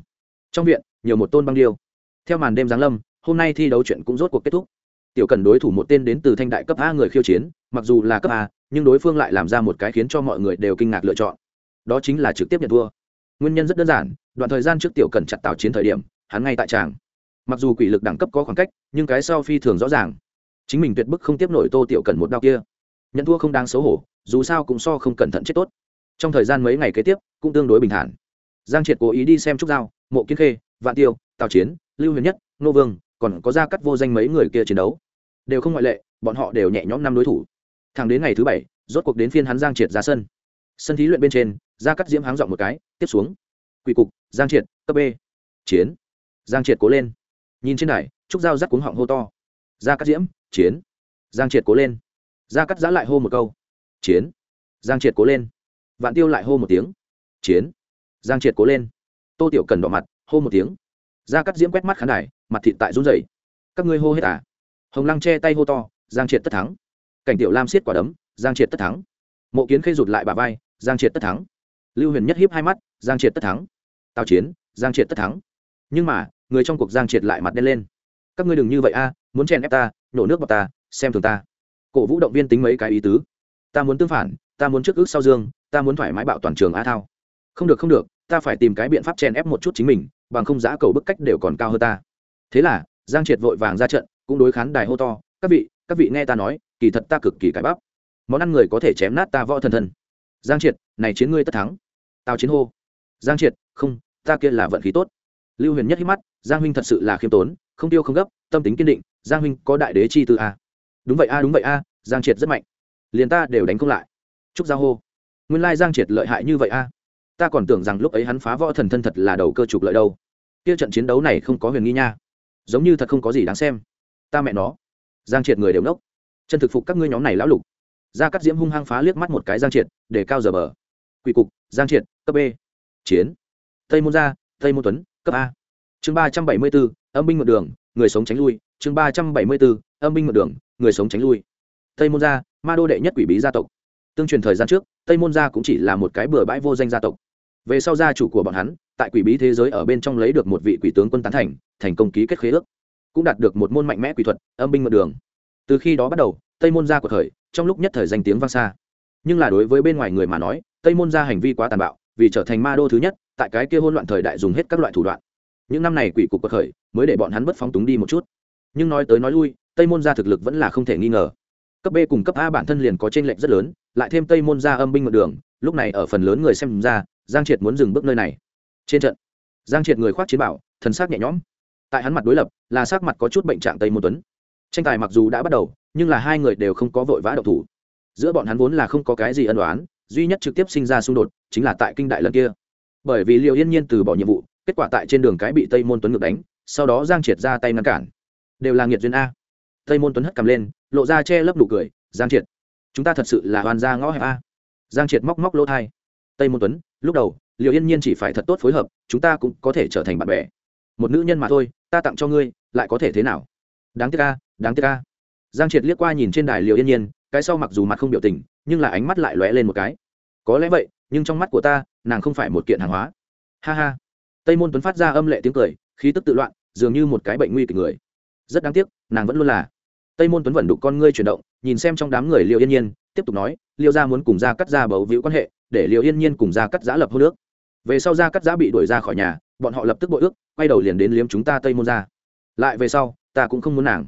Trong viện, nhiều một tôn băng điêu. Theo màn đêm giáng lâm, hôm nay thi đấu chuyện cũng rốt cuộc kết thúc tiểu cần đối thủ một tên đến từ thanh đại cấp a người khiêu chiến, mặc dù là cấp a, nhưng đối phương lại làm ra một cái khiến cho mọi người đều kinh ngạc lựa chọn. Đó chính là trực tiếp nhận thua. Nguyên nhân rất đơn giản, đoạn thời gian trước tiểu cần chặt tạo chiến thời điểm, hắn ngay tại tràng. Mặc dù quỷ lực đẳng cấp có khoảng cách, nhưng cái sau phi thường rõ ràng. Chính mình tuyệt bức không tiếp nổi tô tiểu cần một đau kia. Nhận thua không đáng xấu hổ, dù sao cũng so không cẩn thận chết tốt. Trong thời gian mấy ngày kế tiếp, cũng tương đối bình thản. Giang triệt cố ý đi xem trúc giao, mộ kiến khê, vạn tiêu, tào chiến, lưu huyền nhất, nô vương, còn có ra cắt vô danh mấy người kia chiến đấu đều không ngoại lệ, bọn họ đều nhẹ nhõm năm đối thủ. Thẳng đến ngày thứ bảy, rốt cuộc đến phiên hắn giang triệt ra sân. Sân thí luyện bên trên ra cắt diễm háng dọn một cái, tiếp xuống. Quỷ cục, giang triệt, cấp b. Chiến. Giang triệt cố lên. Nhìn trên này trúc dao rắc cuống họng hô to. Ra cắt diễm, chiến. Giang triệt cố lên. Ra cắt giã lại hô một câu. Chiến. Giang triệt cố lên. Vạn tiêu lại hô một tiếng. Chiến. Giang triệt cố lên. Tô tiểu cần đỏ mặt, hô một tiếng. Ra cắt diễm quét mắt khán đài, mặt thịt tại run rẩy. Các ngươi hô hết à? Hồng lăng che tay hô to, giang triệt tất thắng. Cảnh tiểu lam xiết quả đấm, giang triệt tất thắng. Mộ kiến khê rụt lại bà vai, giang triệt tất thắng. Lưu huyền nhất hiếp hai mắt, giang triệt tất thắng. Tào chiến, giang triệt tất thắng. Nhưng mà, người trong cuộc giang triệt lại mặt đen lên. Các ngươi đừng như vậy a, muốn chèn ép ta, nổ nước vào ta, xem thường ta. Cổ vũ động viên tính mấy cái ý tứ. Ta muốn tương phản, ta muốn trước ước sau dương, ta muốn thoải mái bạo toàn trường a thao. Không được không được, ta phải tìm cái biện pháp chèn ép một chút chính mình, bằng không giá cầu bức cách đều còn cao hơn ta. Thế là, giang triệt vội vàng ra trận cũng đối khán đài hô to, các vị các vị nghe ta nói, kỳ thật ta cực kỳ cải bắp. Món ăn người có thể chém nát ta võ thần thần. giang triệt, này chiến ngươi tất thắng. Tào chiến hô, giang triệt, không, ta kia là vận khí tốt. Lưu huyền nhất hít mắt, giang huynh thật sự là khiêm tốn, không tiêu không gấp, tâm tính kiên định, giang huynh có đại đế chi tư a. Đúng vậy a, đúng vậy a, giang triệt rất mạnh. Liền ta đều đánh không lại. Chúc giao hô, nguyên lai giang triệt lợi hại như vậy a. Ta còn tưởng rằng lúc ấy hắn phá võ thần thân thật là đầu cơ trục lợi đâu. Kia trận chiến đấu này không có huyền nghi nha. Giống như thật không có gì đáng xem ta mẹ nó. Giang triệt người đều nốc. Chân thực phục các ngươi nhóm này lão lục. Ra cắt diễm hung hăng phá liếc mắt một cái giang triệt, để cao giờ bờ. Quỷ cục, giang triệt, cấp b. Chiến. Tây môn gia, tây môn tuấn, cấp a. Chương ba trăm bảy mươi bốn, âm binh mượn đường, người sống tránh lui. Chương ba trăm bảy mươi bốn, âm binh mượn đường, người sống tránh lui. Tây môn gia, ma đô đệ nhất quỷ bí gia tộc. Tương truyền thời gian trước, tây môn gia cũng chỉ là một cái bừa bãi vô danh gia tộc. Về sau gia chủ của bọn hắn, tại quỷ bí thế giới ở bên trong lấy được một vị quỷ tướng quân tán thành thành công ký kết khế ước cũng đạt được một môn mạnh mẽ quỷ thuật, âm binh mượn đường. Từ khi đó bắt đầu, tây môn gia của thời, trong lúc nhất thời danh tiếng vang xa. Nhưng là đối với bên ngoài người mà nói, tây môn gia hành vi quá tàn bạo, vì trở thành ma đô thứ nhất, tại cái kia hôn loạn thời đại dùng hết các loại thủ đoạn. Những năm này quỷ cục của khởi mới để bọn hắn bất phóng túng đi một chút. Nhưng nói tới nói lui, tây môn gia thực lực vẫn là không thể nghi ngờ. Cấp b cùng cấp a bản thân liền có t r ê n lệch rất lớn, lại thêm tây môn gia âm binh mượn đường, lúc này ở phần lớn người xem ra, giang triệt muốn dừng bước nơi này. Trên trận, giang triệt người khoác chiến bảo, thần s nhẹ nhõm tại hắn mặt đối lập là sắc mặt có chút bệnh trạng tây môn tuấn tranh tài mặc dù đã bắt đầu nhưng là hai người đều không có vội vã đậu thủ giữa bọn hắn vốn là không có cái gì ân đoán duy nhất trực tiếp sinh ra xung đột chính là tại kinh đại lần kia bởi vì liệu yên nhiên từ bỏ nhiệm vụ kết quả tại trên đường cái bị tây môn tuấn ngược đánh sau đó giang triệt ra tay ngăn cản đều là nghiệt duyên a tây môn tuấn hất cầm lên lộ ra che lấp nụ cười giang triệt chúng ta thật sự là hoàn gia ngõ hẹp a giang triệt móc móc lỗ thai tây môn tuấn lúc đầu liệu yên nhiên chỉ phải thật tốt phối hợp chúng ta cũng có thể trở thành bạn bè một nữ nhân mà thôi, ta tặng cho ngươi, lại có thể thế nào? Đáng tiếc a, đáng tiếc a. Giang triệt liếc qua nhìn trên đài liệu yên nhiên, cái sau mặc dù mặt không biểu tình, nhưng là ánh mắt lại lóe lên một cái. Có lẽ vậy, nhưng trong mắt của ta, nàng không phải một kiện hàng hóa. Ha ha. Tây môn tuấn phát ra âm lệ tiếng cười, khí tức tự loạn, dường như một cái bệnh nguy kịch người. Rất đáng tiếc, nàng vẫn luôn là. Tây môn tuấn vẫn đục con ngươi chuyển động, nhìn xem trong đám người liệu yên nhiên, tiếp tục nói liệu gia muốn cùng gia cắt gia bầu víu quan hệ, để liệu yên nhiên cùng gia cắt giã lập hô nước về sau gia cắt giã bị đuổi ra khỏi nhà, bọn họ lập tức bội ước, quay đầu liền đến liếm chúng ta tây môn ra. Lại về sau, ta cũng không muốn nàng.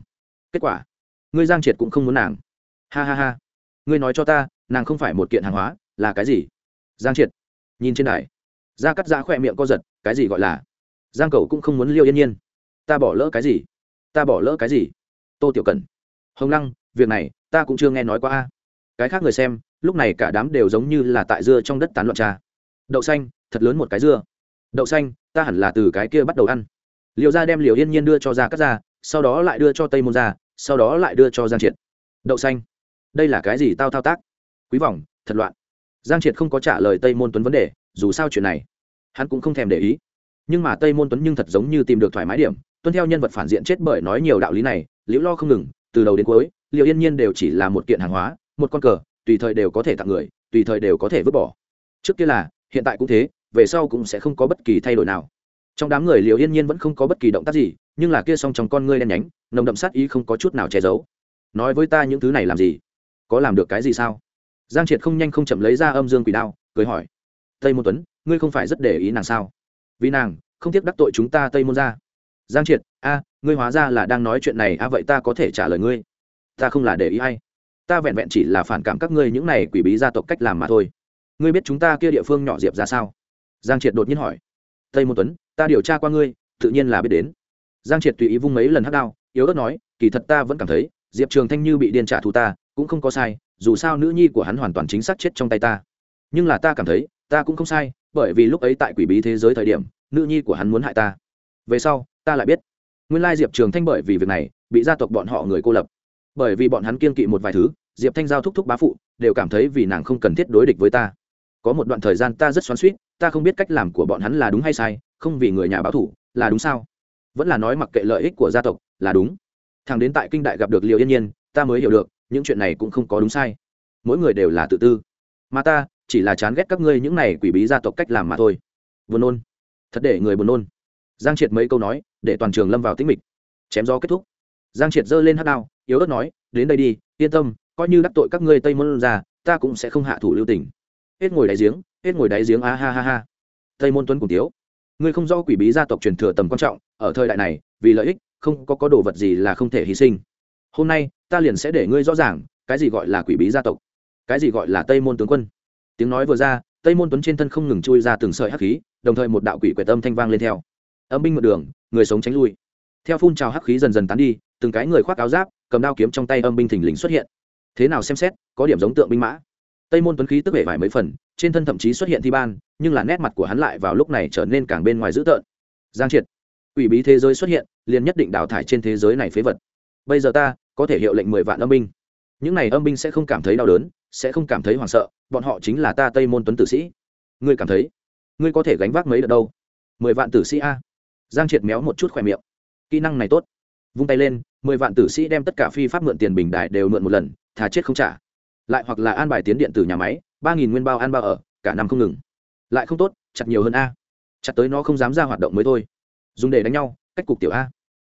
Kết quả, ngươi giang triệt cũng không muốn nàng. Ha ha ha. Ngươi nói cho ta, nàng không phải một kiện hàng hóa, là cái gì? Giang triệt, nhìn trên đài. Gia cắt giã khỏe miệng co giật, cái gì gọi là? Giang cầu cũng không muốn liêu yên nhiên. Ta bỏ lỡ cái gì? Ta bỏ lỡ cái gì? Tô tiểu cần hồng lăng, việc này, ta cũng chưa nghe nói qua cái khác người xem, lúc này cả đám đều giống như là tại dưa trong đất tán loạn trà đậu xanh, thật lớn một cái dưa. Đậu xanh, ta hẳn là từ cái kia bắt đầu ăn. Liệu ra đem liều yên nhiên đưa cho ra cắt ra sau đó lại đưa cho tây môn ra sau đó lại đưa cho giang triệt. Đậu xanh. Đây là cái gì tao thao tác? Quý vọng, thật loạn. Giang triệt không có trả lời tây môn tuấn vấn đề, dù sao chuyện này, hắn cũng không thèm để ý. Nhưng mà tây môn tuấn nhưng thật giống như tìm được thoải mái điểm. Tuân theo nhân vật phản diện chết bởi nói nhiều đạo lý này, liễu lo không ngừng, từ đầu đến cuối liệu yên nhiên đều chỉ là một kiện hàng hóa, một con cờ, tùy thời đều có thể tặng người, tùy thời đều có thể vứt bỏ. Trước kia là hiện tại cũng thế, về sau cũng sẽ không có bất kỳ thay đổi nào. Trong đám người liệu yên nhiên vẫn không có bất kỳ động tác gì, nhưng là kia song trong con ngươi đen nhánh, nồng đậm sát ý không có chút nào che giấu. Nói với ta những thứ này làm gì? Có làm được cái gì sao? Giang triệt không nhanh không chậm lấy ra âm dương quỷ đao, cười hỏi. Tây môn tuấn, ngươi không phải rất để ý nàng sao? Vì nàng, không tiếc đắc tội chúng ta tây môn ra giang triệt, a, ngươi hóa ra là đang nói chuyện này, a, vậy ta có thể trả lời ngươi. Ta không là để ý hay ta vẹn vẹn chỉ là phản cảm các ngươi những này quỷ bí gia tộc cách làm mà thôi ngươi biết chúng ta kia địa phương nhỏ diệp ra sao? Giang triệt đột nhiên hỏi. Tây môn tuấn, ta điều tra qua ngươi, tự nhiên là biết đến. Giang triệt tùy ý vung mấy lần hắc đao, yếu ớt nói, kỳ thật ta vẫn cảm thấy, diệp trường thanh như bị điên trả thù ta, cũng không có sai, dù sao nữ nhi của hắn hoàn toàn chính xác chết trong tay ta. Nhưng là ta cảm thấy, ta cũng không sai, bởi vì lúc ấy tại quỷ bí thế giới thời điểm, nữ nhi của hắn muốn hại ta. Về sau, ta lại biết. Nguyên lai diệp trường thanh bởi vì việc này, bị gia tộc bọn họ người cô lập. Bởi vì bọn hắn kiên kỵ một vài thứ, diệp thanh giao thúc thúc bá phụ, đều cảm thấy vì nàng không cần thiết đối địch với ta có một đoạn thời gian ta rất xoắn suýt ta không biết cách làm của bọn hắn là đúng hay sai, không vì người nhà báo thủ là đúng sao? Vẫn là nói mặc kệ lợi ích của gia tộc, là đúng. Thằng đến tại kinh đại gặp được liệu yên nhiên, ta mới hiểu được, những chuyện này cũng không có đúng sai. Mỗi người đều là tự tư. Mà ta, chỉ là chán ghét các ngươi những này quỷ bí gia tộc cách làm mà thôi. Buồn nôn. Thật để người buồn nôn. Giang triệt mấy câu nói, để toàn trường lâm vào tĩnh mịch. Chém gió kết thúc. Giang triệt giơ lên hát đao, yếu ớt nói, đến đây đi, yên tâm, coi như đắc tội các ngươi tây môn ra, ta cũng sẽ không hạ thủ lưu tình hết ngồi đáy giếng, hết ngồi đáy giếng, a ha ha ha. Tây môn tuấn cùng tiếu, ngươi không do quỷ bí gia tộc truyền thừa tầm quan trọng, ở thời đại này, vì lợi ích, không có có đồ vật gì là không thể hy sinh. Hôm nay, ta liền sẽ để ngươi rõ ràng, cái gì gọi là quỷ bí gia tộc, cái gì gọi là tây môn tướng quân. Tiếng nói vừa ra, tây môn tuấn trên thân không ngừng chui ra từng sợi hắc khí, đồng thời một đạo quỷ quệ tâm thanh vang lên theo. Âm binh một đường, người sống tránh lui. Theo phun trào hắc khí dần dần tán đi, từng cái người khoác áo giáp, cầm đao kiếm trong tay âm binh thình lình xuất hiện. Thế nào xem xét, có điểm giống tượng binh mã tây môn tuấn khí tức vẻ vải mấy phần, trên thân thậm chí xuất hiện thi ban, nhưng là nét mặt của hắn lại vào lúc này trở nên càng bên ngoài dữ tợn. Giang triệt ủy bí thế giới xuất hiện, liền nhất định đào thải trên thế giới này phế vật. Bây giờ ta, có thể hiệu lệnh mười vạn âm binh. Những này âm binh sẽ không cảm thấy đau đớn, sẽ không cảm thấy hoảng sợ, bọn họ chính là ta tây môn tuấn tử sĩ. Ngươi cảm thấy, ngươi có thể gánh vác mấy đợt đâu? Mười vạn tử sĩ a. Giang triệt méo một chút khỏe miệng. Kỹ năng này tốt. Vung tay lên, mười vạn tử sĩ đem tất cả phi pháp mượn tiền bình đài đều mượn một lần, thà chết không trả lại hoặc là an bài tiến điện từ nhà máy, ba nghìn nguyên bao ăn bao ở, cả năm không ngừng. Lại không tốt, chặt nhiều hơn a. Chặt tới nó không dám ra hoạt động mới thôi. Dùng để đánh nhau, cách cục tiểu a.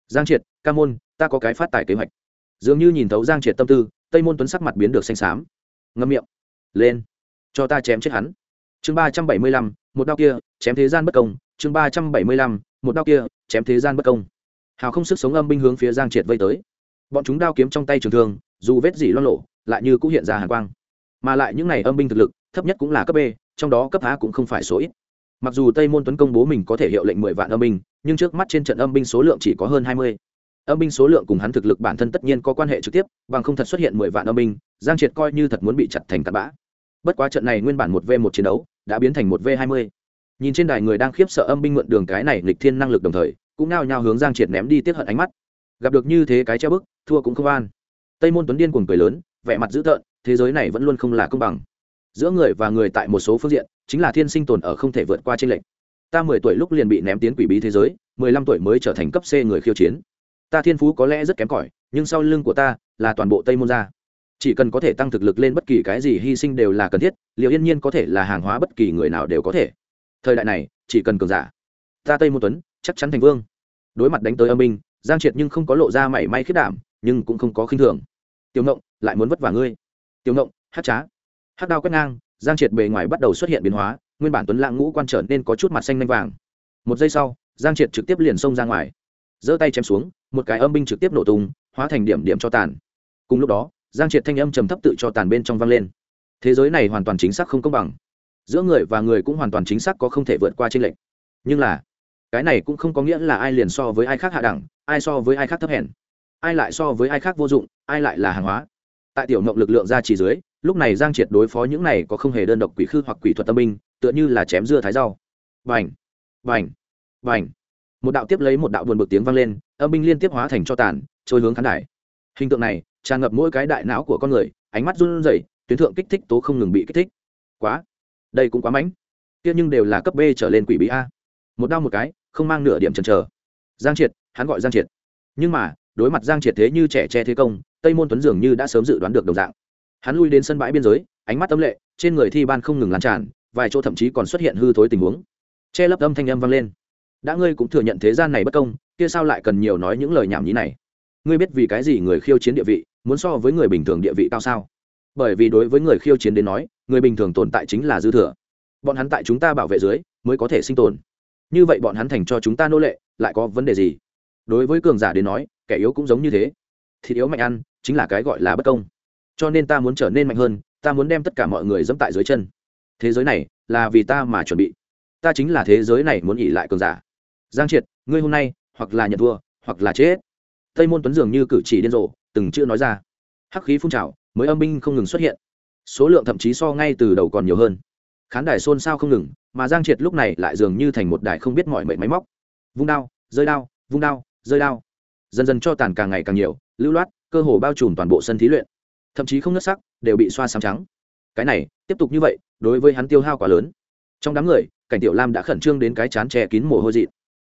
Giang triệt, ca môn, ta có cái phát tài kế hoạch. Dường như nhìn thấu giang triệt tâm tư, tây môn tuấn sắc mặt biến được xanh xám. Ngâm miệng. Lên. Cho ta chém chết hắn. Chương ba trăm bảy mươi lăm, một đao kia, chém thế gian bất công. Chương ba trăm bảy mươi lăm, một đao kia, chém thế gian bất công. Hào không sức sống âm binh hướng phía giang triệt vây tới. Bọn chúng đao kiếm trong tay trường thương, dù vết dỉ loan lộ lại như cũng hiện ra hàn quang. Mà lại những này âm binh thực lực, thấp nhất cũng là cấp b, trong đó cấp a cũng không phải số ít. Mặc dù tây môn tuấn công bố mình có thể hiệu lệnh mười vạn âm binh, nhưng trước mắt trên trận âm binh số lượng chỉ có hơn hai mươi. Âm binh số lượng cùng hắn thực lực bản thân tất nhiên có quan hệ trực tiếp, bằng không thật xuất hiện mười vạn âm binh, giang triệt coi như thật muốn bị chặt thành tạt bã. Bất quá trận này nguyên bản một v một chiến đấu, đã biến thành một v hai mươi. Nhìn trên đài người đang khiếp sợ âm binh mượn đường cái này lịch thiên năng lực đồng thời, cũng nao nhao hướng giang triệt ném đi tiếp hận ánh mắt. Gặp được như thế cái treo bức, thua cũng không an. Tây môn tuấn điên cuồng cười lớn vẻ mặt dữ tợn, thế giới này vẫn luôn không là công bằng. Giữa người và người tại một số phương diện, chính là thiên sinh tồn ở không thể vượt qua trên lệnh ta mười tuổi lúc liền bị ném tiến quỷ bí thế giới, mười lăm tuổi mới trở thành cấp c người khiêu chiến. Ta thiên phú có lẽ rất kém cỏi, nhưng sau lưng của ta là toàn bộ tây môn gia. Chỉ cần có thể tăng thực lực lên bất kỳ cái gì hy sinh đều là cần thiết, liệu yên nhiên có thể là hàng hóa bất kỳ người nào đều có thể. Thời đại này, chỉ cần cường giả. Ta tây môn tuấn, chắc chắn thành vương. Đối mặt đánh tới âm minh giang triệt nhưng không có lộ ra mảy may khiết đảm, nhưng cũng không có khinh thường. Tiểu ngộng lại muốn vất vả ngươi. Tiểu ngộng, hát trá. Hát đao quét ngang, giang triệt bề ngoài bắt đầu xuất hiện biến hóa, nguyên bản tuấn lãng ngũ quan trở nên có chút mặt xanh lanh vàng. Một giây sau, giang triệt trực tiếp liền xông ra ngoài. Giơ tay chém xuống, một cái âm binh trực tiếp nổ tung, hóa thành điểm điểm cho tàn. Cùng lúc đó, giang triệt thanh âm trầm thấp tự cho tàn bên trong vang lên. Thế giới này hoàn toàn chính xác không công bằng. Giữa người và người cũng hoàn toàn chính xác có không thể vượt qua trên lệnh nhưng là, cái này cũng không có nghĩa là ai liền so với ai khác hạ đẳng, ai so với ai khác thấp hèn. Ai lại so với ai khác vô dụng, ai lại là hàng hóa tại tiểu mộng lực lượng ra chỉ dưới, lúc này giang triệt đối phó những này có không hề đơn độc quỷ khư hoặc quỷ thuật tâm binh, tựa như là chém dưa thái rau. Vành vành vành một đạo tiếp lấy một đạo buồn bực tiếng vang lên, âm binh liên tiếp hóa thành cho tàn, trôi hướng khán đài. Hình tượng này, tràn ngập mỗi cái đại não của con người, ánh mắt run rẩy, tuyến thượng kích thích tố không ngừng bị kích thích. Quá! Đây cũng quá mãnh. Kia nhưng đều là cấp b trở lên quỷ bí a. Một đau một cái, không mang nửa điểm chần chờ. Giang triệt, hắn gọi giang triệt. Nhưng mà, đối mặt giang triệt thế như trẻ che thế công tây môn tuấn dường như đã sớm dự đoán được đồng dạng. Hắn lui đến sân bãi biên giới, ánh mắt tâm lệ, trên người thi ban không ngừng lan tràn, vài chỗ thậm chí còn xuất hiện hư thối tình huống. Che lấp âm thanh âm vang lên. Đã ngươi cũng thừa nhận thế gian này bất công, kia sao lại cần nhiều nói những lời nhảm nhí này? Ngươi biết vì cái gì người khiêu chiến địa vị muốn so với người bình thường địa vị cao sao? Bởi vì đối với người khiêu chiến đến nói, người bình thường tồn tại chính là dư thừa. Bọn hắn tại chúng ta bảo vệ dưới mới có thể sinh tồn. Như vậy bọn hắn thành cho chúng ta nô lệ, lại có vấn đề gì? Đối với cường giả đến nói, kẻ yếu cũng giống như thế thịt yếu mạnh ăn, chính là cái gọi là bất công. Cho nên ta muốn trở nên mạnh hơn, ta muốn đem tất cả mọi người dẫm tại dưới chân. Thế giới này là vì ta mà chuẩn bị. Ta chính là thế giới này muốn nghỉ lại cường giả. Giang triệt, ngươi hôm nay hoặc là nhận thua, hoặc là chết. Tây môn tuấn dường như cử chỉ điên rồ, từng chữ nói ra. Hắc khí phun trào, mới âm binh không ngừng xuất hiện. Số lượng thậm chí so ngay từ đầu còn nhiều hơn. Khán đài xôn xao không ngừng, mà giang triệt lúc này lại dường như thành một đài không biết mọi mệnh máy móc. Vung đao, rơi đao, vung đao, rơi đao dần dần cho tàn càng ngày càng nhiều, lưu loát, cơ hồ bao trùm toàn bộ sân thí luyện. Thậm chí không nứt sắc, đều bị xoa sáng trắng. Cái này, tiếp tục như vậy, đối với hắn tiêu hao quá lớn. Trong đám người, cảnh tiểu lam đã khẩn trương đến cái chán che kín mồ hôi dị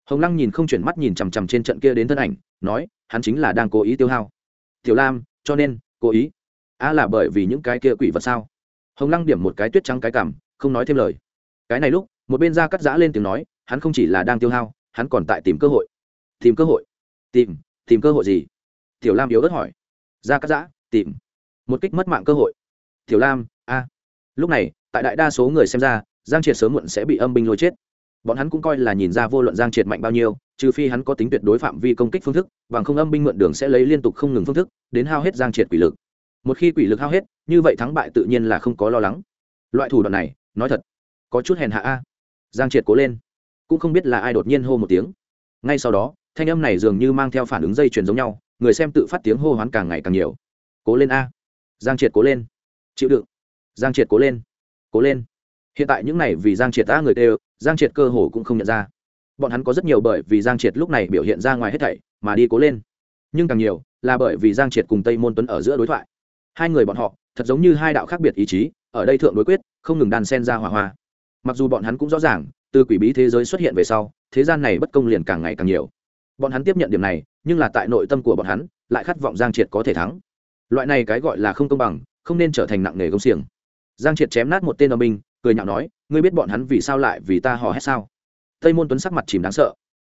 hồng lăng nhìn không chuyển mắt nhìn chằm chằm trên trận kia đến thân ảnh, nói, hắn chính là đang cố ý tiêu hao. Tiểu lam, cho nên, cố ý. A là bởi vì những cái kia quỷ vật sao? Hồng lăng điểm một cái tuyết trắng cái cảm không nói thêm lời. Cái này lúc, một bên ra cắt giã lên tiếng nói, hắn không chỉ là đang tiêu hao, hắn còn tại tìm cơ hội. Tìm cơ hội. Tìm tìm cơ hội gì? Tiểu lam yếu ớt hỏi. Ra cắt giã, tìm. Một kích mất mạng cơ hội. Tiểu lam, a. Lúc này, tại đại đa số người xem ra, giang triệt sớm muộn sẽ bị âm binh lôi chết. Bọn hắn cũng coi là nhìn ra vô luận giang triệt mạnh bao nhiêu, trừ phi hắn có tính tuyệt đối phạm vi công kích phương thức, bằng không âm binh mượn đường sẽ lấy liên tục không ngừng phương thức, đến hao hết giang triệt quỷ lực. Một khi quỷ lực hao hết, như vậy thắng bại tự nhiên là không có lo lắng. Loại thủ đoạn này, nói thật, có chút hèn hạ a. Giang triệt cố lên, cũng không biết là ai đột nhiên hô một tiếng. Ngay sau đó thanh âm này dường như mang theo phản ứng dây chuyền giống nhau, người xem tự phát tiếng hô hoán càng ngày càng nhiều. Cố lên a. Giang triệt cố lên. Chịu đựng. Giang triệt cố lên. Cố lên. Hiện tại những này vì giang triệt ta người đều giang triệt cơ hồ cũng không nhận ra. Bọn hắn có rất nhiều bởi vì giang triệt lúc này biểu hiện ra ngoài hết thảy, mà đi cố lên. Nhưng càng nhiều, là bởi vì giang triệt cùng tây môn tuấn ở giữa đối thoại. Hai người bọn họ, thật giống như hai đạo khác biệt ý chí, ở đây thượng đối quyết, không ngừng đàn sen ra hỏa hoa. Mặc dù bọn hắn cũng rõ ràng, từ quỷ bí thế giới xuất hiện về sau, thế gian này bất công liền càng ngày càng nhiều bọn hắn tiếp nhận điểm này, nhưng là tại nội tâm của bọn hắn, lại khát vọng giang triệt có thể thắng. Loại này cái gọi là không công bằng, không nên trở thành nặng nề công xiềng. Giang triệt chém nát một tên âm binh, cười nhạo nói, ngươi biết bọn hắn vì sao lại vì ta hò hét sao? Tây môn tuấn sắc mặt chìm đáng sợ.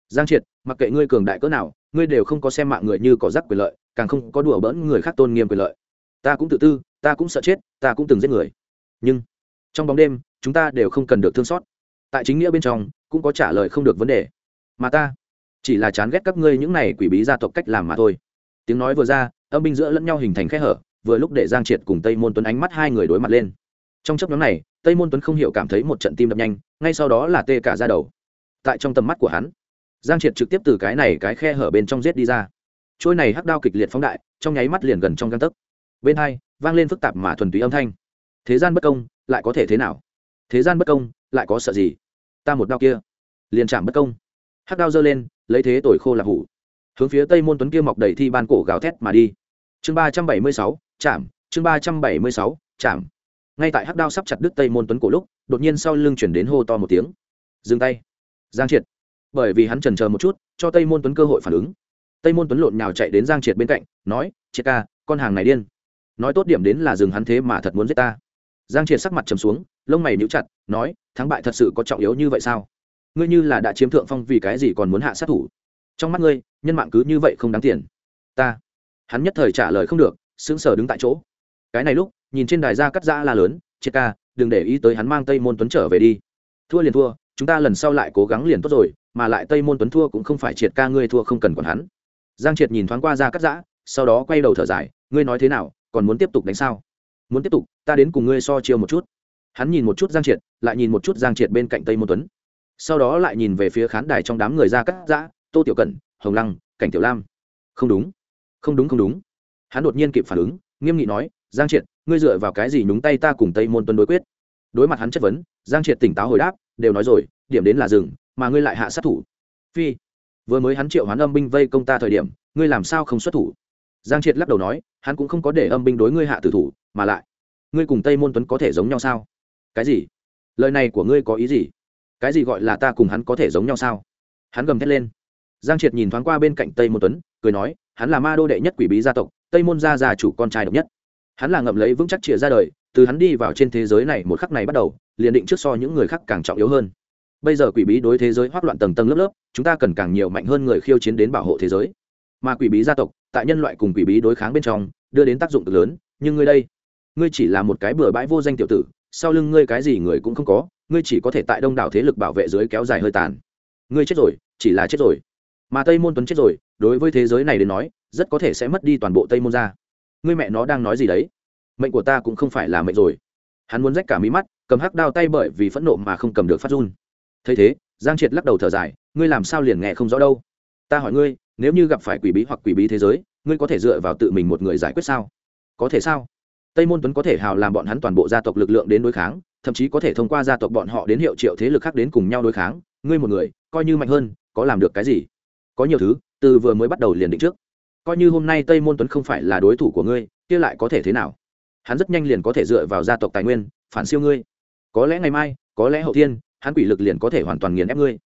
Giang triệt, mặc kệ ngươi cường đại cỡ nào, ngươi đều không có xem mạng người như có rắc quyền lợi, càng không có đùa bỡn người khác tôn nghiêm quyền lợi. Ta cũng tự tư, ta cũng sợ chết, ta cũng từng giết người. Nhưng, trong bóng đêm, chúng ta đều không cần được thương xót. Tại chính nghĩa bên trong, cũng có trả lời không được vấn đề. Mà ta chỉ là chán ghét các ngươi những này quỷ bí gia tộc cách làm mà thôi. Tiếng nói vừa ra, âm binh giữa lẫn nhau hình thành khe hở, vừa lúc để giang triệt cùng tây môn tuấn ánh mắt hai người đối mặt lên. Trong chấp nhóm này, tây môn tuấn không hiểu cảm thấy một trận tim đập nhanh, ngay sau đó là tê cả ra đầu. Tại trong tầm mắt của hắn, giang triệt trực tiếp từ cái này cái khe hở bên trong giết đi ra. Trôi này hắc đao kịch liệt phóng đại, trong nháy mắt liền gần trong găng tấc. Bên hai, vang lên phức tạp mà thuần túy âm thanh. Thế gian bất công, lại có thể thế nào? Thế gian bất công, lại có sợ gì? Ta một đao kia, liền chạm bất công. Hắc đao giơ lên lấy thế tội khô là hủ. Hướng phía tây môn tuấn kia mọc đầy thi ban cổ gào thét mà đi. Chương ba trăm bảy mươi sáu, chạm, chương ba trăm bảy mươi sáu, chạm. Ngay tại hắc đao sắp chặt đứt tây môn tuấn cổ lúc, đột nhiên sau lưng chuyển đến hô to một tiếng. Dừng tay. Giang triệt. Bởi vì hắn trần chờ một chút, cho tây môn tuấn cơ hội phản ứng. Tây môn tuấn lộn nhào chạy đến giang triệt bên cạnh, nói, triệt ca, con hàng này điên. Nói tốt điểm đến là dừng hắn thế mà thật muốn giết ta. Giang triệt sắc mặt trầm xuống, lông mày níu chặt, nói, thắng bại thật sự có trọng yếu như vậy sao? Ngươi như là đã chiếm thượng phong vì cái gì còn muốn hạ sát thủ? Trong mắt ngươi, nhân mạng cứ như vậy không đáng tiền. Ta, hắn nhất thời trả lời không được, sững sờ đứng tại chỗ. Cái này lúc, nhìn trên đài ra cắt giã la lớn, triệt ca, đừng để ý tới hắn mang tây môn tuấn trở về đi. Thua liền thua, chúng ta lần sau lại cố gắng liền tốt rồi, mà lại tây môn tuấn thua cũng không phải triệt ca ngươi thua không cần còn hắn. Giang triệt nhìn thoáng qua ra cắt giã, sau đó quay đầu thở dài, ngươi nói thế nào, còn muốn tiếp tục đánh sao? Muốn tiếp tục, ta đến cùng ngươi so chiêu một chút. Hắn nhìn một chút giang triệt, lại nhìn một chút giang triệt bên cạnh tây môn tuấn sau đó lại nhìn về phía khán đài trong đám người ra cắt giã, tô tiểu cẩn, hồng lăng, cảnh tiểu lam. Không đúng. Không đúng không đúng. Hắn đột nhiên kịp phản ứng, nghiêm nghị nói, giang triệt, ngươi dựa vào cái gì nhúng tay ta cùng tây môn tuấn đối quyết? Đối mặt hắn chất vấn, giang triệt tỉnh táo hồi đáp, đều nói rồi, điểm đến là rừng mà ngươi lại hạ sát thủ. Phi, vừa mới hắn triệu hắn âm binh vây công ta thời điểm, ngươi làm sao không xuất thủ? Giang triệt lắc đầu nói, hắn cũng không có để âm binh đối ngươi hạ tử thủ, mà lại, ngươi cùng tây môn tuấn có thể giống nhau sao? Cái gì? Lời này của ngươi có ý gì? Cái gì gọi là ta cùng hắn có thể giống nhau sao? Hắn gầm thét lên. Giang triệt nhìn thoáng qua bên cạnh tây môn tuấn, cười nói, hắn là ma đô đệ nhất quỷ bí gia tộc, tây môn gia già chủ con trai độc nhất. Hắn là ngậm lấy vững chắc chĩa ra đời, từ hắn đi vào trên thế giới này một khắc này bắt đầu, liền định trước so những người khác càng trọng yếu hơn. Bây giờ quỷ bí đối thế giới hoác loạn tầng tầng lớp lớp, chúng ta cần càng nhiều mạnh hơn người khiêu chiến đến bảo hộ thế giới. Mà quỷ bí gia tộc, tại nhân loại cùng quỷ bí đối kháng bên trong, đưa đến tác dụng cực lớn, nhưng ngươi đây, ngươi chỉ là một cái bừa bãi vô danh tiểu tử sau lưng ngươi cái gì người cũng không có, ngươi chỉ có thể tại đông đảo thế lực bảo vệ dưới kéo dài hơi tàn. Ngươi chết rồi, chỉ là chết rồi. Mà tây môn tuấn chết rồi, đối với thế giới này đến nói, rất có thể sẽ mất đi toàn bộ tây môn ra ngươi mẹ nó đang nói gì đấy? Mệnh của ta cũng không phải là mệnh rồi. Hắn muốn rách cả mí mắt, cầm hắc đao tay bởi vì phẫn nộ mà không cầm được phát run. Thấy thế, giang triệt lắc đầu thở dài, ngươi làm sao liền nghe không rõ đâu? Ta hỏi ngươi, nếu như gặp phải quỷ bí hoặc quỷ bí thế giới, ngươi có thể dựa vào tự mình một người giải quyết sao? Có thể sao? Tây môn tuấn có thể hào làm bọn hắn toàn bộ gia tộc lực lượng đến đối kháng, thậm chí có thể thông qua gia tộc bọn họ đến hiệu triệu thế lực khác đến cùng nhau đối kháng. Ngươi một người, coi như mạnh hơn, có làm được cái gì? Có nhiều thứ, từ vừa mới bắt đầu liền định trước. Coi như hôm nay tây môn tuấn không phải là đối thủ của ngươi, kia lại có thể thế nào? Hắn rất nhanh liền có thể dựa vào gia tộc tài nguyên, phản siêu ngươi. Có lẽ ngày mai, có lẽ hậu thiên, hắn quỷ lực liền có thể hoàn toàn nghiền ép ngươi.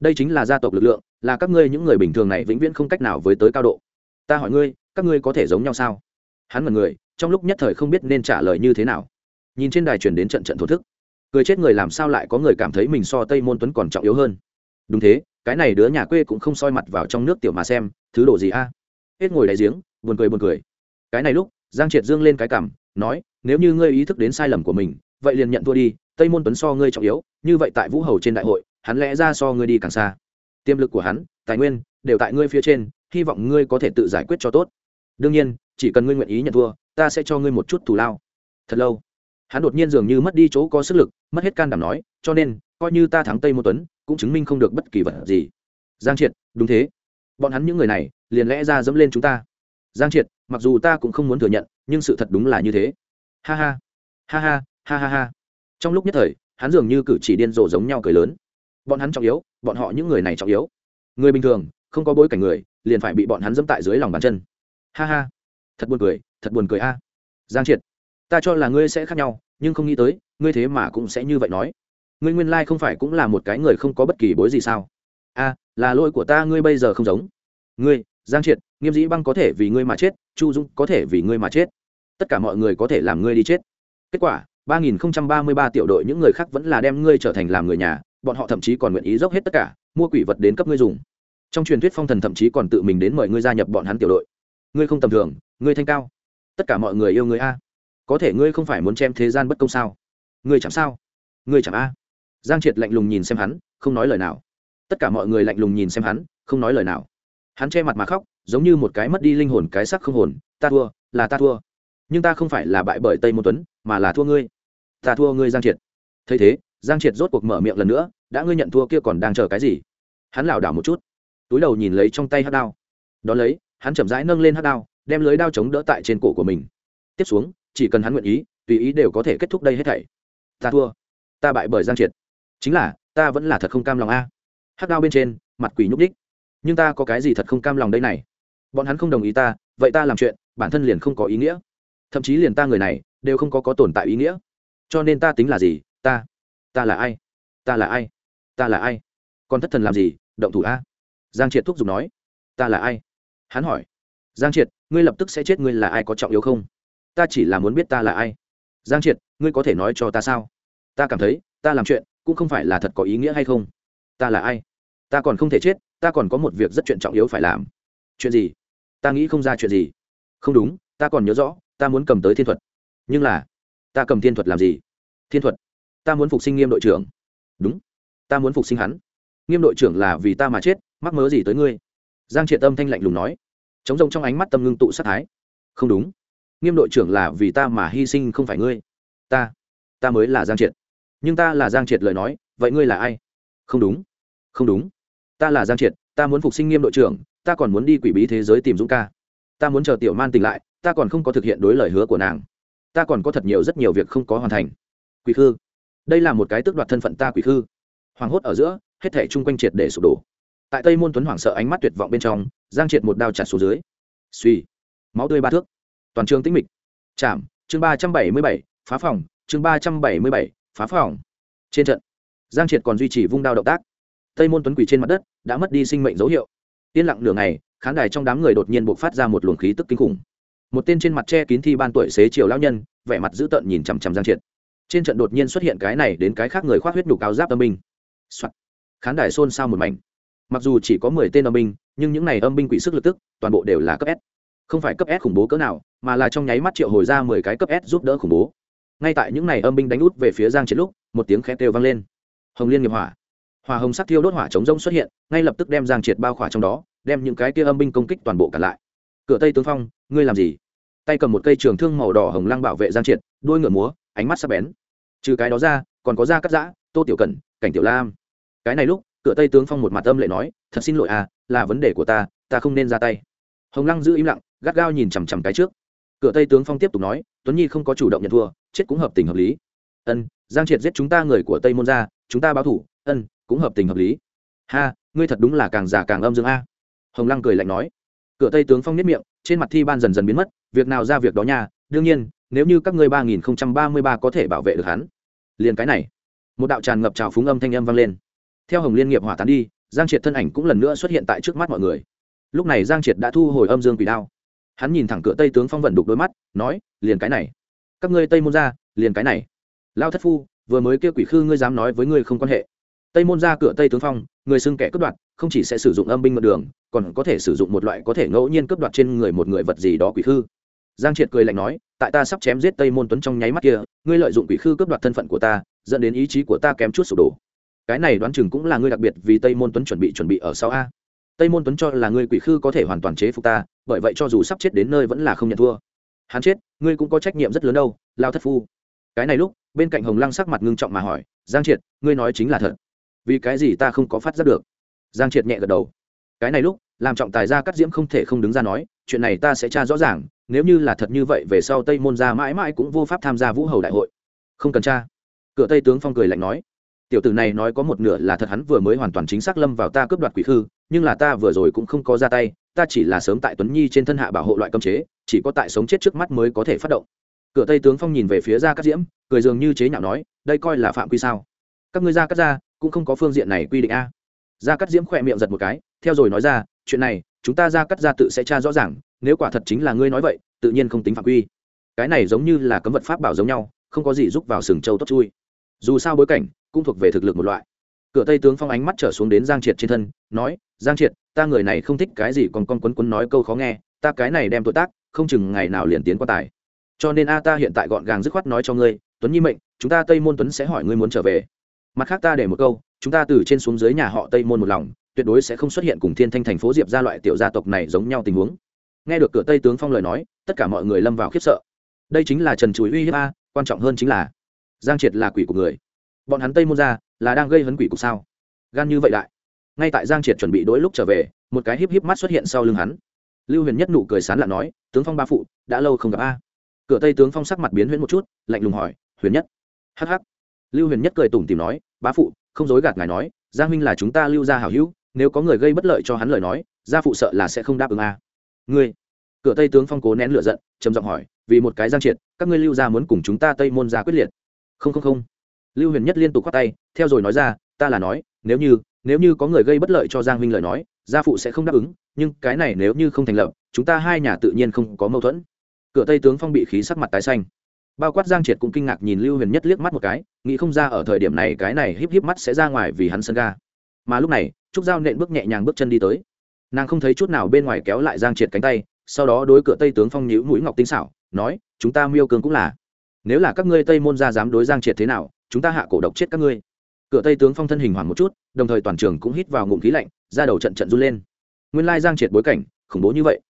Đây chính là gia tộc lực lượng, là các ngươi những người bình thường này vĩnh viễn không cách nào với tới cao độ. Ta hỏi ngươi, các ngươi có thể giống nhau sao? Hắn mật người trong lúc nhất thời không biết nên trả lời như thế nào. Nhìn trên đài truyền đến trận trận thổ thức. Cười chết người làm sao lại có người cảm thấy mình so tây môn tuấn còn trọng yếu hơn? Đúng thế, cái này đứa nhà quê cũng không soi mặt vào trong nước tiểu mà xem, thứ đồ gì a? Hết ngồi đại giếng, buồn cười buồn cười. Cái này lúc, giang triệt dương lên cái cảm nói, nếu như ngươi ý thức đến sai lầm của mình, vậy liền nhận thua đi, tây môn tuấn so ngươi trọng yếu, như vậy tại vũ hầu trên đại hội, hắn lẽ ra so ngươi đi càng xa. Tiềm lực của hắn, tài nguyên, đều tại ngươi phía trên, hy vọng ngươi có thể tự giải quyết cho tốt. Đương nhiên, chỉ cần ngươi nguyện ý nhận thua ta sẽ cho ngươi một chút thù lao. Thật lâu, hắn đột nhiên dường như mất đi chỗ có sức lực, mất hết can đảm nói, cho nên, coi như ta thắng tây môn tuấn, cũng chứng minh không được bất kỳ vật gì. Giang triệt, đúng thế. Bọn hắn những người này, liền lẽ ra dẫm lên chúng ta. Giang triệt, mặc dù ta cũng không muốn thừa nhận, nhưng sự thật đúng là như thế. Ha ha ha ha ha ha ha. Trong lúc nhất thời, hắn dường như cử chỉ điên rồ giống nhau cười lớn. Bọn hắn trọng yếu, bọn họ những người này trọng yếu. Người bình thường, không có bối cảnh người, liền phải bị bọn hắn dẫm tại dưới lòng bàn chân. Ha ha thật buồn cười, thật buồn cười a. Giang triệt, ta cho là ngươi sẽ khác nhau, nhưng không nghĩ tới, ngươi thế mà cũng sẽ như vậy nói. Ngươi nguyên lai không phải cũng là một cái người không có bất kỳ bối gì sao? A, là lỗi của ta, ngươi bây giờ không giống. Ngươi, giang triệt, nghiêm dĩ băng có thể vì ngươi mà chết, chu dung có thể vì ngươi mà chết. Tất cả mọi người có thể làm ngươi đi chết. Kết quả, ba nghìn ba mươi ba tiểu đội những người khác vẫn là đem ngươi trở thành làm người nhà, bọn họ thậm chí còn nguyện ý dốc hết tất cả, mua quỷ vật đến cấp ngươi dùng. Trong truyền thuyết phong thần thậm chí còn tự mình đến mời ngươi gia nhập bọn hắn tiểu đội ngươi không tầm thường, ngươi thanh cao. Tất cả mọi người yêu ngươi a. Có thể ngươi không phải muốn chém thế gian bất công sao? Ngươi chẳng sao? Ngươi chẳng a. Giang triệt lạnh lùng nhìn xem hắn, không nói lời nào. Tất cả mọi người lạnh lùng nhìn xem hắn, không nói lời nào. Hắn che mặt mà khóc, giống như một cái mất đi linh hồn, cái sắc không hồn, ta thua, là ta thua. Nhưng ta không phải là bại bởi tây môn tuấn, mà là thua ngươi. Ta thua ngươi, giang triệt. Thấy thế, giang triệt rốt cuộc mở miệng lần nữa, đã ngươi nhận thua kia còn đang chờ cái gì? Hắn lảo đảo một chút, túi đầu nhìn lấy trong tay hát đao. Đón lấy hắn chậm rãi nâng lên hát đao, đem lưới đao chống đỡ tại trên cổ của mình. Tiếp xuống, chỉ cần hắn nguyện ý, tùy ý đều có thể kết thúc đây hết thảy. Ta thua. Ta bại bởi giang triệt. Chính là, ta vẫn là thật không cam lòng a. Hát đao bên trên, mặt quỷ nhúc đích nhưng ta có cái gì thật không cam lòng đây này? Bọn hắn không đồng ý ta, vậy ta làm chuyện, bản thân liền không có ý nghĩa. Thậm chí liền ta người này, đều không có có tồn tại ý nghĩa. Cho nên ta tính là gì? Ta ta là ai? Ta là ai? Ta là ai? Còn thất thần làm gì? Động thủ a. Giang triệt thúc giục nói. Ta là ai? Hắn hỏi, giang triệt, ngươi lập tức sẽ chết, ngươi là ai, có trọng yếu không? Ta chỉ là muốn biết ta là ai. Giang triệt, ngươi có thể nói cho ta sao? Ta cảm thấy, ta làm chuyện, cũng không phải là thật có ý nghĩa hay không? Ta là ai? Ta còn không thể chết, ta còn có một việc rất chuyện trọng yếu phải làm. Chuyện gì? Ta nghĩ không ra chuyện gì. Không đúng, ta còn nhớ rõ, ta muốn cầm tới thiên thuật. Nhưng là, ta cầm thiên thuật làm gì? Thiên thuật? Ta muốn phục sinh nghiêm đội trưởng. Đúng, ta muốn phục sinh hắn. Nghiêm đội trưởng là vì ta mà chết, mắc mớ gì tới ngươi? Giang triệt tâm thanh lạnh lùng nói. Chống rông trong ánh mắt tâm ngưng tụ sát thái. Không đúng. Nghiêm đội trưởng là vì ta mà hy sinh không phải ngươi. Ta ta mới là giang triệt. Nhưng ta là giang triệt lời nói, vậy ngươi là ai? Không đúng. Không đúng. Ta là giang triệt, ta muốn phục sinh nghiêm đội trưởng, ta còn muốn đi quỷ bí thế giới tìm dũng ca. Ta muốn chờ tiểu man tỉnh lại, ta còn không có thực hiện đối lời hứa của nàng. Ta còn có thật nhiều rất nhiều việc không có hoàn thành. Quỷ khư. Đây là một cái tước đoạt thân phận ta quỷ khư. Hoảng hốt ở giữa, hết thể chung quanh triệt để sụp đổ tại tây môn tuấn hoảng sợ ánh mắt tuyệt vọng bên trong, giang triệt một đao chặt xuống dưới. Suy, máu tươi ba thước. Toàn trường tĩnh mịch. Chạm chương ba trăm bảy mươi bảy, phá phòng, chương ba trăm bảy mươi bảy, phá phòng. Trên trận, giang triệt còn duy trì vung đao động tác. Tây môn tuấn quỳ trên mặt đất, đã mất đi sinh mệnh dấu hiệu. Yên lặng nửa ngày, khán đài trong đám người đột nhiên buộc phát ra một luồng khí tức kinh khủng. Một tên trên mặt che kín thi ban tuổi xế chiều lao nhân, vẻ mặt dữ tợn nhìn chằm chằm giang triệt. Trên trận đột nhiên xuất hiện cái này đến cái khác người khoác huyết nhục áo giáp âm binh、Soạn. khán đài xôn xao một mảnh mặc dù chỉ có mười tên âm binh, nhưng những này âm binh quỷ sức lực tức, toàn bộ đều là cấp s. Không phải cấp s khủng bố cỡ nào, mà là trong nháy mắt triệu hồi ra mười cái cấp s giúp đỡ khủng bố. Ngay tại những này âm binh đánh út về phía giang triệt lúc, một tiếng khe têu vang lên. Hồng liên nghiệp hỏa. Hỏa hồng sắc thiêu đốt hỏa chống rông xuất hiện, ngay lập tức đem giang triệt bao khỏa trong đó, đem những cái kia âm binh công kích toàn bộ cả lại. Cửa tây tướng phong, ngươi làm gì? Tay cầm một cây trường thương màu đỏ hồng lăng bảo vệ giang triệt đôi ngựa múa, ánh mắt sắc bén. Trừ cái đó ra, còn có da cắt giã, tô tiểu cẩn, cảnh tiểu lam. Cái này lúc cửa tây tướng phong một mặt âm lệ nói, thật xin lỗi à là vấn đề của ta ta không nên ra tay. Hồng lăng giữ im lặng, gắt gao nhìn chằm chằm cái trước. Cửa tây tướng phong tiếp tục nói, tuấn nhi không có chủ động nhận thua, chết cũng hợp tình hợp lý. Ân, giang triệt giết chúng ta người của tây môn ra chúng ta báo thủ, ân, cũng hợp tình hợp lý. Ha, ngươi thật đúng là càng già càng âm dương a. Hồng lăng cười lạnh nói. Cửa tây tướng phong nếp miệng, trên mặt thi ban dần dần biến mất, việc nào ra việc đó nha, đương nhiên, nếu như các ngươi ba nghìn không trăm ba mươi ba có thể bảo vệ được hắn. Liền cái này, một đạo tràn ngập trào phúng âm thanh âm vang lên theo hồng liên nghiệp hỏa tán đi, giang triệt thân ảnh cũng lần nữa xuất hiện tại trước mắt mọi người. Lúc này giang triệt đã thu hồi âm dương quỷ đao. Hắn nhìn thẳng cửa tây tướng phong vận đục đôi mắt, nói, liền cái này. Các ngươi tây môn ra liền cái này. Lao thất phu, vừa mới kêu quỷ khư ngươi dám nói với ngươi không quan hệ. Tây môn ra cửa tây tướng phong, người xưng kẻ cướp đoạt, không chỉ sẽ sử dụng âm binh mật đường, còn có thể sử dụng một loại có thể ngẫu nhiên cướp đoạt trên người một người vật gì đó quỷ khư. Giang triệt cười lạnh nói, tại ta sắp chém giết tây môn tuấn trong nháy mắt kia, ngươi lợi dụng quỷ khư cướp đoạt thân phận của ta, dẫn đến ý chí của ta kém chút sụp đổ cái này đoán chừng cũng là ngươi đặc biệt vì tây môn tuấn chuẩn bị chuẩn bị ở sau a. Tây môn tuấn cho là ngươi quỷ khư có thể hoàn toàn chế phục ta, bởi vậy cho dù sắp chết đến nơi vẫn là không nhận thua. Hắn chết, ngươi cũng có trách nhiệm rất lớn đâu, lao thất phu. Cái này lúc, bên cạnh hồng lăng sắc mặt ngưng trọng mà hỏi, giang triệt, ngươi nói chính là thật. Vì cái gì ta không có phát giác được? Giang triệt nhẹ gật đầu. Cái này lúc, làm trọng tài ra cắt diễm không thể không đứng ra nói, chuyện này ta sẽ tra rõ ràng, nếu như là thật như vậy về sau tây môn ra mãi mãi cũng vô pháp tham gia vũ hầu đại hội. Không cần tra. Cửa tây tướng phong cười lạnh nói tiểu tử này nói có một nửa là thật hắn vừa mới hoàn toàn chính xác lâm vào ta cướp đoạt quỷ khư, nhưng là ta vừa rồi cũng không có ra tay, ta chỉ là sớm tại tuấn nhi trên thân hạ bảo hộ loại cấm chế, chỉ có tại sống chết trước mắt mới có thể phát động. Cửa tây tướng phong nhìn về phía gia cắt diễm, cười dường như chế nhạo nói, đây coi là phạm quy sao? Các ngươi gia cắt gia cũng không có phương diện này quy định a. Gia cắt diễm khỏe miệng giật một cái, theo rồi nói ra, chuyện này, chúng ta gia cắt gia tự sẽ tra rõ ràng, nếu quả thật chính là ngươi nói vậy, tự nhiên không tính phạm quy. Cái này giống như là cấm vật pháp bảo giống nhau, không có gì giúp vào sừng châu tốt chui. Dù sao bối cảnh cũng thuộc về thực lực một loại. Cửa tây tướng phong ánh mắt trở xuống đến giang triệt trên thân, nói, giang triệt, ta người này không thích cái gì còn con quấn quấn nói câu khó nghe, ta cái này đem tuổi tác, không chừng ngày nào liền tiến qua tài. Cho nên a ta hiện tại gọn gàng dứt khoát nói cho ngươi, tuấn nhi mệnh, chúng ta tây môn tuấn sẽ hỏi ngươi muốn trở về. Mặt khác ta để một câu, chúng ta từ trên xuống dưới nhà họ tây môn một lòng, tuyệt đối sẽ không xuất hiện cùng thiên thanh thành phố diệp ra loại tiểu gia tộc này giống nhau tình huống. Nghe được cửa tây tướng phong lời nói, tất cả mọi người lâm vào khiếp sợ. Đây chính là trần chuối uy hiếp a, quan trọng hơn chính là giang triệt là quỷ của người bọn hắn tây môn ra là đang gây hấn quỷ cục sao? Gan như vậy đại. Ngay tại giang triệt chuẩn bị đỗi lúc trở về, một cái híp híp mắt xuất hiện sau lưng hắn. Lưu huyền nhất nụ cười sán lạ nói, tướng phong ba phụ, đã lâu không gặp a. Cửa tây tướng phong sắc mặt biến huyễn một chút, lạnh lùng hỏi, huyền nhất? Hắc hắc. Lưu huyền nhất cười tủm tìm nói bá phụ, không dối gạt ngài nói, giang huynh là chúng ta lưu ra hảo hữu, nếu có người gây bất lợi cho hắn lời nói, gia phụ sợ là sẽ không đáp ứng a. Ngươi? Cửa tây tướng phong cố nén lửa giận, trầm giọng hỏi, vì một cái giang triệt, các ngươi lưu ra muốn cùng chúng ta tây môn ra quyết liệt. Không không không lưu huyền nhất liên tục khoát tay, theo rồi nói ra, ta là nói, nếu như nếu như có người gây bất lợi cho giang huynh lời nói, gia phụ sẽ không đáp ứng, nhưng cái này nếu như không thành lập, chúng ta hai nhà tự nhiên không có mâu thuẫn. Cửa tây tướng phong bị khí sắc mặt tái xanh. Bao quát giang triệt cũng kinh ngạc nhìn lưu huyền nhất liếc mắt một cái, nghĩ không ra ở thời điểm này cái này híp híp mắt sẽ ra ngoài vì hắn sân ga. Mà lúc này, trúc giao nện bước nhẹ nhàng bước chân đi tới. Nàng không thấy chút nào bên ngoài kéo lại giang triệt cánh tay, sau đó đối cửa tây tướng phong nhữ mũi ngọc tinh xảo, nói, chúng ta miêu cường cũng là. Nếu là các ngươi tây môn gia dám đối giang triệt thế nào chúng ta hạ cổ độc chết các ngươi. Cửa tây tướng phong thân hình hoảng một chút, đồng thời toàn trường cũng hít vào ngụm khí lạnh ra đầu trận trận run lên. Nguyên lai giang triệt bối cảnh, khủng bố như vậy.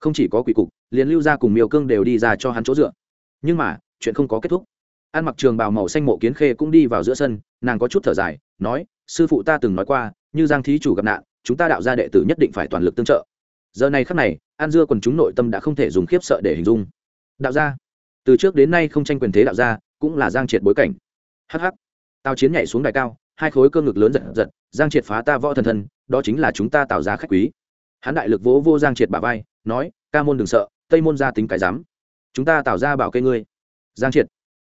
Không chỉ có quỷ cục, liền lưu ra cùng miêu cương đều đi ra cho hắn chỗ dựa. Nhưng mà, chuyện không có kết thúc. Ăn mặc trường bào màu xanh mộ kiến khê cũng đi vào giữa sân, nàng có chút thở dài, nói, sư phụ ta từng nói qua, như giang thí chủ gặp nạn, chúng ta đạo gia đệ tử nhất định phải toàn lực tương trợ. Giờ này khắc này, an dưa quần chúng nội tâm đã không thể dùng khiếp sợ để hình dung. Đạo gia, từ trước đến nay không tranh quyền thế đạo gia, cũng là giang triệt bối cảnh hh tao chiến nhảy xuống đài cao hai khối cơ ngực lớn giật giật giang triệt phá ta võ thần thân đó chính là chúng ta tạo ra khách quý. Hắn đại lực vỗ vô giang triệt bà vai nói ca môn đừng sợ tây môn ra tính cái dám chúng ta tạo ra bảo kê ngươi. Giang triệt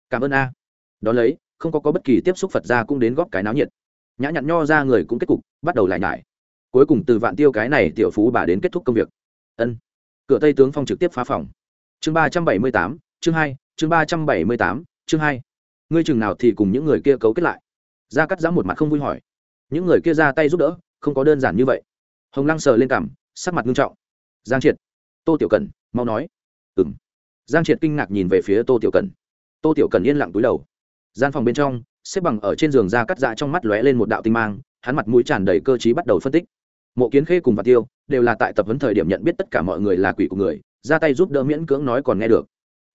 cảm ơn a. Đ ó lấy không có, có bất kỳ tiếp xúc phật ra cũng đến góp cái náo nhiệt. Nhã nhặn nho ra người cũng kết cục bắt đầu lại nhải. Cuối cùng từ vạn tiêu cái này tiểu phú bà đến kết thúc công việc. Ân. Cửa tây tướng phong trực tiếp phá phòng. Chương ba trăm bảy mươi tám chương hai chương ba trăm bảy mươi tám chương hai ngươi chừng nào thì cùng những người kia cấu kết lại. Gia cắt giã một mặt không vui hỏi. Những người kia ra tay giúp đỡ, không có đơn giản như vậy. Hồng lăng sờ lên cảm sắc mặt nghiêm trọng. Giang triệt, tô tiểu cần mau nói. Ừng giang triệt kinh ngạc nhìn về phía tô tiểu cần tô tiểu cần yên lặng túi đầu. Gian phòng bên trong, xếp bằng ở trên giường ra cắt dạ trong mắt lóe lên một đạo tinh mang, hắn mặt mũi tràn đầy cơ t bắt đầu phân tích. Mộ kiến khê cùng vạt tiêu đều là tại tập huấn thời điểm nhận biết tất cả mọi người là quỷ của người, ra tay giúp đỡ miễn cưỡng nói còn nghe được.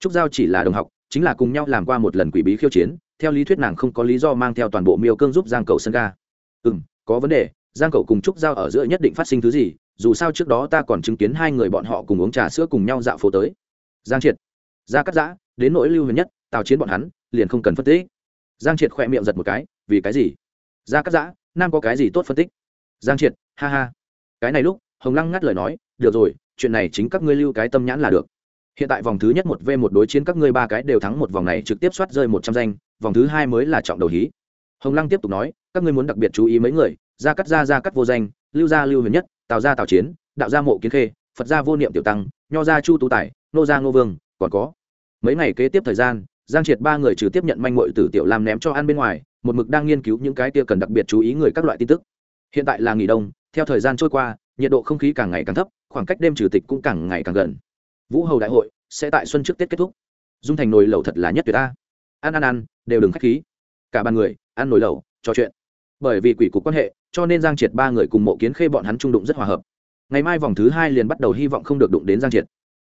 Trúc giao chỉ là đồng học chính là cùng nhau làm qua một lần quỷ bí khiêu chiến, theo lý thuyết nàng không có lý do mang theo toàn bộ miêu cương giúp giang cầu sân ga. Ừ m có vấn đề, giang cầu cùng trúc giao ở giữa nhất định phát sinh thứ gì, dù sao trước đó ta còn chứng kiến hai người bọn họ cùng uống trà sữa cùng nhau dạo phố tới. Giang triệt, gia cắt giã, đến nỗi lưu huyền nhất, tào chiến bọn hắn, liền không cần phân tích. Giang triệt khỏe miệng giật một cái, vì cái gì? Gia cắt giã, nam có cái gì tốt phân tích? Giang triệt, ha ha. Cái này lúc, hồng lăng ngắt lời nói, được rồi, chuyện này chính các ngươi lưu cái tâm nhãn là được hiện tại vòng thứ nhất một v một đối chiến các ngươi ba cái đều thắng một vòng này trực tiếp soát rơi một trăm danh, vòng thứ hai mới là trọng đầu hí. Hồng lăng tiếp tục nói, các ngươi muốn đặc biệt chú ý mấy người gia cắt gia gia cắt vô danh, lưu gia lưu huyền nhất, tào gia tào chiến, đạo gia mộ kiến khê, phật gia vô niệm tiểu tăng, nho gia chu tú tài, nô gia ngô vương, còn có. Mấy ngày kế tiếp thời gian, giang triệt ba người trừ tiếp nhận manh mội từ tiểu lam ném cho ăn bên ngoài, một mực đang nghiên cứu những cái kia cần đặc biệt chú ý người các loại tin tức. Hiện tại là nghỉ đông, theo thời gian trôi qua, nhiệt độ không khí càng ngày càng thấp, khoảng cách đêm trừ tịch cũng càng ngày càng gần vũ hầu đại hội sẽ tại xuân trước tết kết thúc. Dung thành nồi lẩu thật là nhất tuyệt ta ăn ăn ăn, đều đừng k h á c h khí. Cả ba người, ăn nồi lẩu, trò chuyện. Bởi vì quỷ cục quan hệ, cho nên giang triệt ba người cùng mộ kiến khê bọn hắn trung đụng rất hòa hợp. Ngày mai vòng thứ hai liền bắt đầu hy vọng không được đụng đến giang triệt.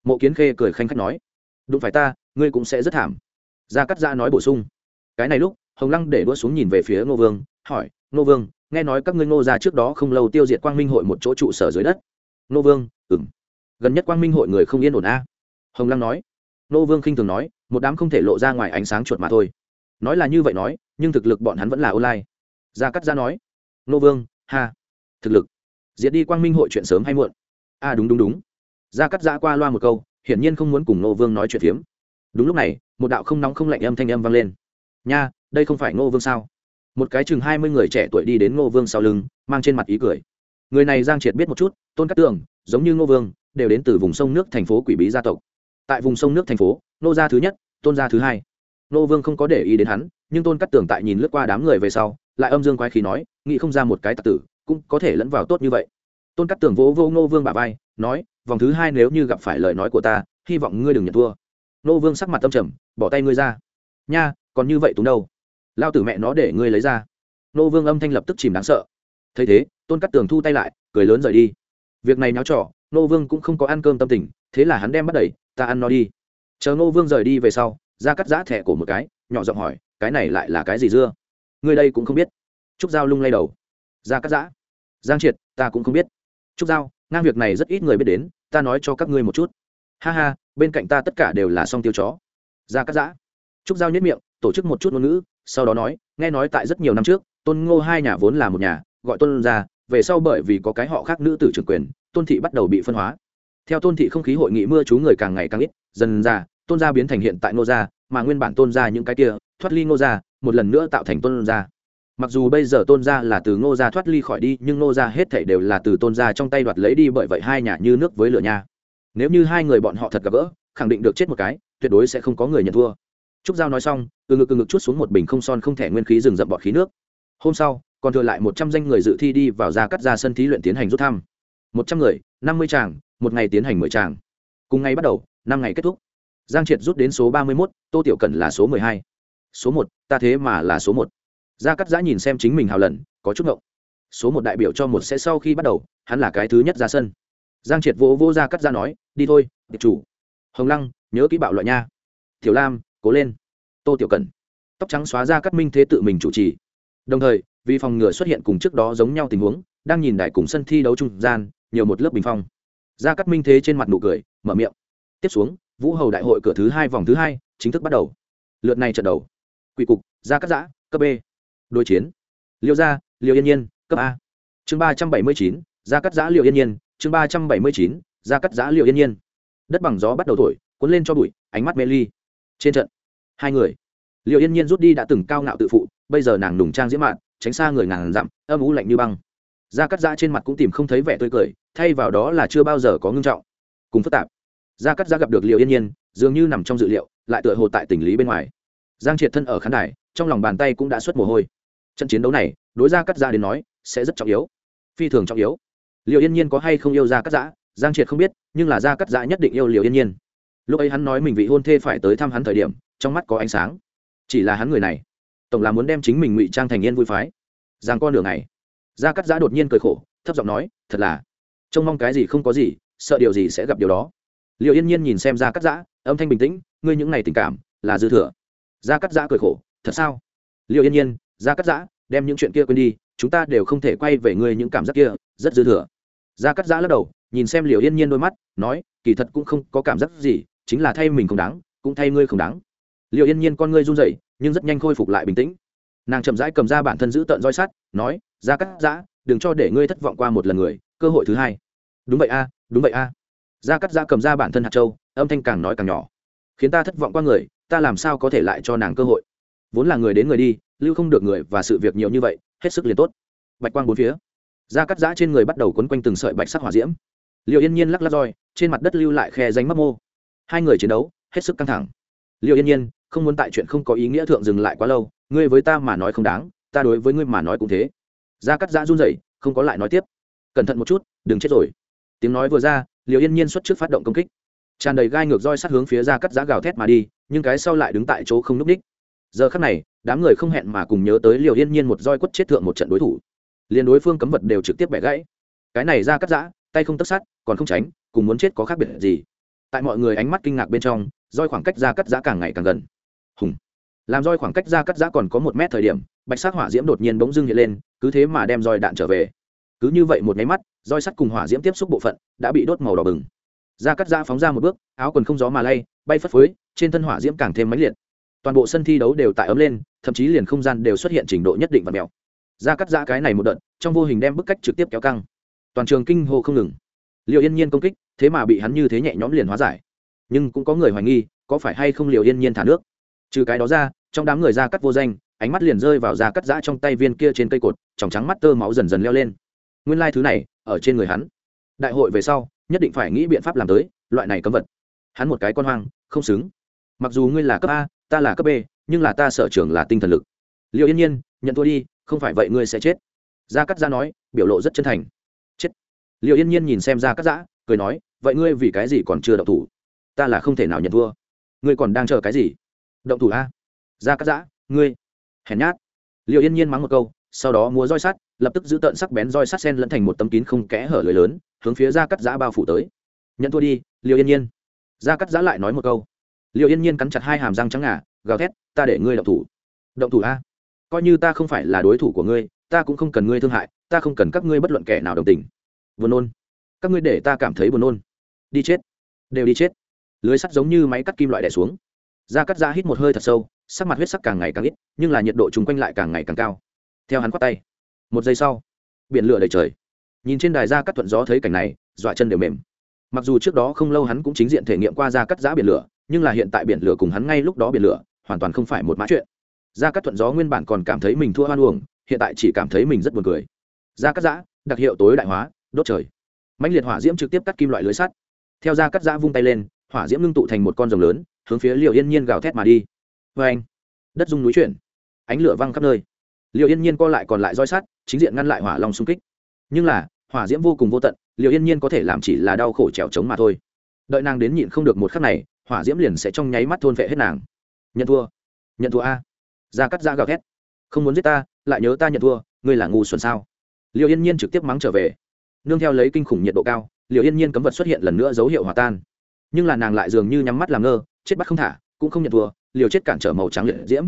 Mộ kiến khê cười khanh khách nói, đụng phải ta, ngươi cũng sẽ rất thảm. Gia cắt gia nói bổ sung, cái này lúc, hồng lăng để đua xuống nhìn về phía ngô vương, hỏi, ngô vương, nghe nói các ngươi ngô ra trước đó không lâu tiêu diệt quang minh hội một chỗ trụ sở dưới đất. Ngô vương ừng gần nhất quang minh hội người không yên ổn a. Hồng lăng nói. Nô vương khinh thường nói, một đám không thể lộ ra ngoài ánh sáng chuột mà thôi. Nói là như vậy nói, nhưng thực lực bọn hắn vẫn là online. Gia cắt gia nói. Nô vương, ha. Thực lực. Diệt đi quang minh hội chuyện sớm hay muộn? A đúng đúng đúng. Gia cắt gia qua loa một câu, hiển nhiên không muốn cùng nô vương nói chuyện phiếm. Đúng lúc này, một đạo không nóng không lạnh âm thanh âm vang lên. Nha, đây không phải ngô vương sao? Một cái chừng hai mươi người trẻ tuổi đi đến ngô vương sau lưng, mang trên mặt ý cười. Người này giang triệt biết một chút, tôn cát tường, giống như ngô vương đều đến từ vùng sông nước thành phố quỷ bí gia tộc. Tại vùng sông nước thành phố, nô gia thứ nhất, tôn gia thứ hai. Nô vương không có để ý đến hắn, nhưng tôn cắt tường tại nhìn lướt qua đám người về sau, lại âm dương quái khí nói, nghĩ không ra một cái tạc tử, cũng có thể lẫn vào tốt như vậy. Tôn cắt tường vỗ vô nô vương bà vai, nói, vòng thứ hai nếu như gặp phải lời nói của ta, hy vọng ngươi đừng nhận thua. Nô vương sắc mặt tâm trầm, bỏ tay ngươi ra. Nha, còn như vậy túng đâu? Lao tử mẹ nó để ngươi lấy ra. Nô vương âm thanh lập tức chìm đáng sợ. Thấy thế, tôn cắt tường thu tay lại, cười lớn rời đi. Việc này náo trỏ nô vương cũng không có ăn cơm tâm tình, thế là hắn đem bắt đẩy, ta ăn nó đi. Chờ nô vương rời đi về sau ra cắt giã thẻ cổ một cái, nhỏ giọng hỏi, cái này lại là cái gì dưa? Người đây cũng không biết. Trúc giao lung lay đầu. Ra cắt giã. Giang triệt, ta cũng không biết. Trúc giao, ngang việc này rất ít người biết đến, ta nói cho các ngươi một chút. Ha ha, bên cạnh ta tất cả đều là song tiêu chó. Ra cắt giã. Trúc giao nhất miệng, tổ chức một chút ngôn ngữ, sau đó nói, nghe nói tại rất nhiều năm trước, tôn ngô hai nhà vốn là một nhà, gọi tôn ra, về sau bởi vì có cái họ khác nữ tử trưởng quyền tôn thị bắt đầu bị phân hóa. Theo tôn thị không khí hội nghị mưa chú người càng ngày càng ít, dần ra tôn gia biến thành hiện tại ngô gia, mà nguyên bản tôn gia những cái kia, thoát ly ngô gia, một lần nữa tạo thành tôn gia. Mặc dù bây giờ tôn gia là từ ngô gia thoát ly khỏi đi, nhưng ngô gia hết thảy đều là từ tôn gia trong tay đoạt lấy đi bởi vậy hai nhà như nước với lửa nha. Nếu như hai người bọn họ thật gặp gỡ, khẳng định được chết một cái, tuyệt đối sẽ không có người nhận thua. Trúc giao nói xong, từ ngực từ ngực chút xuống một bình không son không thể nguyên khí rừng rậm bọt khí nước. Hôm sau, còn thừa lại một trăm danh người dự thi đi vào ra cắt ra sân thí luyện tiến hành rút thăm một trăm người, năm mươi tràng một ngày tiến hành mười tràng cùng ngày bắt đầu, năm ngày kết thúc. Giang triệt rút đến số ba mươi mốt, tô tiểu cần là số mười hai. Số một, ta thế mà là số một. Gia cắt giã nhìn xem chính mình hào lần, có chút ngộng. Số một đại biểu cho một sẽ sau khi bắt đầu, hắn là cái thứ nhất ra sân. Giang triệt vỗ vô gia cắt giã nói, đi thôi tiệp chủ. Hồng lăng, nhớ kỹ bạo loại nha. Tiểu lam, cố lên. Tô tiểu cần tóc trắng xóa ra cắt minh thế tự mình chủ trì. Đồng thời, vì phòng ngừa xuất hiện cùng trước đó giống nhau tình huống, đang nhìn đại cùng sân thi đấu trung gian nhiều một lớp bình phong. Gia cắt minh thế trên mặt nụ cười, mở miệng. Tiếp xuống, vũ hầu đại hội cửa thứ hai vòng thứ hai, chính thức bắt đầu. Lượt này trận đầu. Quỷ cục, gia cắt giã, cấp b. Đối chiến. Liêu gia, liêu yên nhiên, cấp a. Chương ba trăm bảy mươi chín, gia cắt giã, liêu yên nhiên. Chương ba trăm bảy mươi chín, gia cắt giã, liêu yên nhiên. Đất bằng gió bắt đầu thổi, cuốn lên cho bụi, ánh mắt mê ly. Trên trận, hai người. Liệu yên nhiên rút đi đã từng cao ngạo tự phụ, bây giờ nàng nùng trang diễm mạn, tránh xa người ngàn dặm, âm ú lạnh như băng da cắt giã trên mặt cũng tìm không thấy vẻ tươi cười, thay vào đó là chưa bao giờ có ngưng trọng. Cùng phức tạp. Da cắt giã gặp được liệu yên nhiên, dường như nằm trong dự liệu, lại tựa hồ tại tình lý bên ngoài. Giang triệt thân ở khán đài, trong lòng bàn tay cũng đã xuất mồ hôi. Trận chiến đấu này, đối ra cắt giã đến nói, sẽ rất trọng yếu. Phi thường trọng yếu. Liệu yên nhiên có hay không yêu ra cắt giã, giang triệt không biết, nhưng là ra cắt giã nhất định yêu liệu yên nhiên. Lúc ấy hắn nói mình vị hôn thê phải tới thăm hắn thời điểm, trong mắt có ánh sáng. Chỉ là hắn người này, tổng là muốn đem chính mình ngụy trang thành yên vui phái. Giang con đường này gia cắt giã đột nhiên cười khổ, thấp giọng nói, thật là, trông mong cái gì không có gì, sợ điều gì sẽ gặp điều đó. Liệu yên nhiên nhìn xem gia cắt giã, âm thanh bình tĩnh, ngươi những ngày tình cảm, là dư thừa. Gia cắt giã cười khổ, thật sao? Liệu yên nhiên, gia cắt giã, đem những chuyện kia quên đi, chúng ta đều không thể quay về ngươi những cảm giác kia, rất dư thừa. Gia cắt giã lắc đầu, nhìn xem liệu yên nhiên đôi mắt, nói, kỳ thật cũng không có cảm giác gì, chính là thay mình không đáng, cũng thay ngươi không đáng. Liệu yên nhiên con ngươi run rẩy, nhưng rất nhanh khôi phục lại bình tĩnh nàng chậm rãi cầm ra bản thân giữ tợn roi sắt, nói ra cắt giã, đừng cho để ngươi thất vọng qua một lần người, cơ hội thứ hai. Đúng vậy a, đúng vậy a. Ra cắt giã cầm ra bản thân hạt châu, âm thanh càng nói càng nhỏ. Khiến ta thất vọng qua người, ta làm sao có thể lại cho nàng cơ hội? Vốn là người đến người đi, lưu không được người và sự việc nhiều như vậy, hết sức liền tốt. Bạch quang bốn phía. Da cắt giã trên người bắt đầu quấn quanh từng sợi bạch sắc hỏa diễm. Liệu yên nhiên lắc lắc roi, trên mặt đất lưu lại khe danh mấp mô. Hai người chiến đấu, hết sức căng thẳng. Liệu yên nhiên, không muốn tại chuyện không có ý nghĩa thượng dừng lại quá lâu ngươi với ta mà nói không đáng, ta đối với ngươi mà nói cũng thế. Gia cắt giã run rẩy, không có lại nói tiếp. Cẩn thận một chút, đừng chết rồi. Tiếng nói vừa ra liều yên nhiên xuất trước phát động công kích. Tràn đầy gai ngược roi sát hướng phía gia cắt giã gào thét mà đi, nhưng cái sau lại đứng tại chỗ không n ú c ních giờ khắc này, đám người không hẹn mà cùng nhớ tới liều yên nhiên một roi quất chết thượng một trận đối thủ. Liền đối phương cấm vật đều trực tiếp bẻ gãy. Cái này ra cắt giã, tay không tất sát, còn không tránh, cùng muốn chết có khác biệt gì. Tại mọi người ánh mắt kinh ngạc bên trong, roi khoảng cách ra cắt giã càng ngày càng gần. Hùng làm roi khoảng cách ra cắt giã còn có một mét thời điểm, bạch sắc hỏa diễm đột nhiên bỗng dưng hiện lên, cứ thế mà đem roi đạn trở về. Cứ như vậy một nháy mắt, roi sắt cùng hỏa diễm tiếp xúc bộ phận đã bị đốt màu đỏ bừng. Ra cắt giã phóng ra một bước, áo quần không gió mà lay, bay phất phới, trên thân hỏa diễm càng thêm mãnh liệt. Toàn bộ sân thi đấu đều tại ấm lên, thậm chí liền không gian đều xuất hiện trình độ nhất định và mèo ra cắt giã cái này một đợt, trong vô hình đem bức cách trực tiếp kéo căng. Toàn trường kinh hô không ngừng. Liệu yên nhiên công kích, thế mà bị hắn như thế nhẹ nhõm liền hóa giải. Nhưng cũng có người hoài nghi, có phải hay không liệu yên nhiên thả nước? Trừ cái đó ra trong đám người ra cắt vô danh, ánh mắt liền rơi vào da cắt giã trong tay viên kia trên cây cột tròng trắng mắt tơ máu dần dần leo lên. Nguyên lai thứ này, ở trên người hắn. Đại hội về sau, nhất định phải nghĩ biện pháp làm tới, loại này cấm vật. Hắn một cái con hoang, không xứng. Mặc dù ngươi là cấp a, ta là cấp b, nhưng là ta sở trường là tinh thần lực. Liệu yên nhiên, nhận thua đi, không phải vậy ngươi sẽ chết. Gia cắt giã nói, biểu lộ rất chân thành. Chết. Liệu yên nhiên nhìn xem gia cắt giã cười nói, vậy ngươi vì cái gì còn chưa động thủ? Ta là không thể nào nhận thua. Ngươi còn đang chờ cái gì? Động thủ a? Gia cắt giã, ngươi. Hèn nhát. Liệu yên nhiên mắng một câu, sau đó múa roi sắt, lập tức giữ tợn sắc bén roi sắt sen lẫn thành một tấm kín không kẽ hở lưới lớn, hướng phía gia cắt giã bao phủ tới. Nhận thua đi liệu yên nhiên. Gia cắt giã lại nói một câu. Liệu yên nhiên cắn chặt hai hàm răng trắng ngà, gào thét, ta để ngươi động thủ. Động thủ a? Coi như ta không phải là đối thủ của ngươi, ta cũng không cần ngươi thương hại, ta không cần các ngươi bất luận kẻ nào đồng tình. Buồn nôn. Các ngươi để ta cảm thấy buồn nôn. Đi chết. Đều đi chết. Lưới sắt giống như máy cắt kim loại đẻ xuống da cắt da hít một hơi thật sâu, sắc mặt huyết sắc càng ngày càng ít, nhưng là nhiệt độ chung quanh lại càng ngày càng cao. Theo hắn khoát tay, một giây sau, biển lửa đầy trời. Nhìn trên đài da cắt thuận gió thấy cảnh này, dọa chân đều mềm. Mặc dù trước đó không lâu hắn cũng chính diện thể nghiệm qua da cắt giã biển lửa, nhưng là hiện tại biển lửa cùng hắn ngay lúc đó biển lửa, hoàn toàn không phải một mã chuyện. Gia cắt thuận gió nguyên bản còn cảm thấy mình thua hoan uổng, hiện tại chỉ cảm thấy mình rất buồn cười. Gia cắt giã, đặc hiệu tối đại hóa, đốt trời. Mạnh liệt hỏa diễm trực tiếp cắt kim loại lưới sắt. Theo gia cắt giã vung tay lên, hỏa diễm ngưng tụ thành một con rồng lớn hướng phía liệu yên nhiên gào thét mà đi. Vê anh, đất dung núi chuyển, ánh lửa văng khắp nơi. Liệu yên nhiên co lại còn lại roi sắt, chính diện ngăn lại hỏa long xung kích. Nhưng là, hỏa diễm vô cùng vô tận liệu yên nhiên có thể làm chỉ là đau khổ trèo trống mà thôi. Đợi nàng đến nhịn không được một khắc này, hỏa diễm liền sẽ trong nháy mắt thôn vệ hết nàng. Nhận thua nhận thua a. Ra cắt ra gào thét. Không muốn giết ta, lại nhớ ta nhận thua, ngươi là ngu xuẩn sao? Liệu yên nhiên trực tiếp mắng trở về. Nương theo lấy kinh khủng nhiệt độ cao liệu yên nhiên cấm vật xuất hiện lần nữa dấu hiệu hòa tan. Nhưng là nàng lại dường như nhắm mắt làm ngơ chết bắt không thả, cũng không nhận thua, liều chết cản trở màu trắng liệt diễm.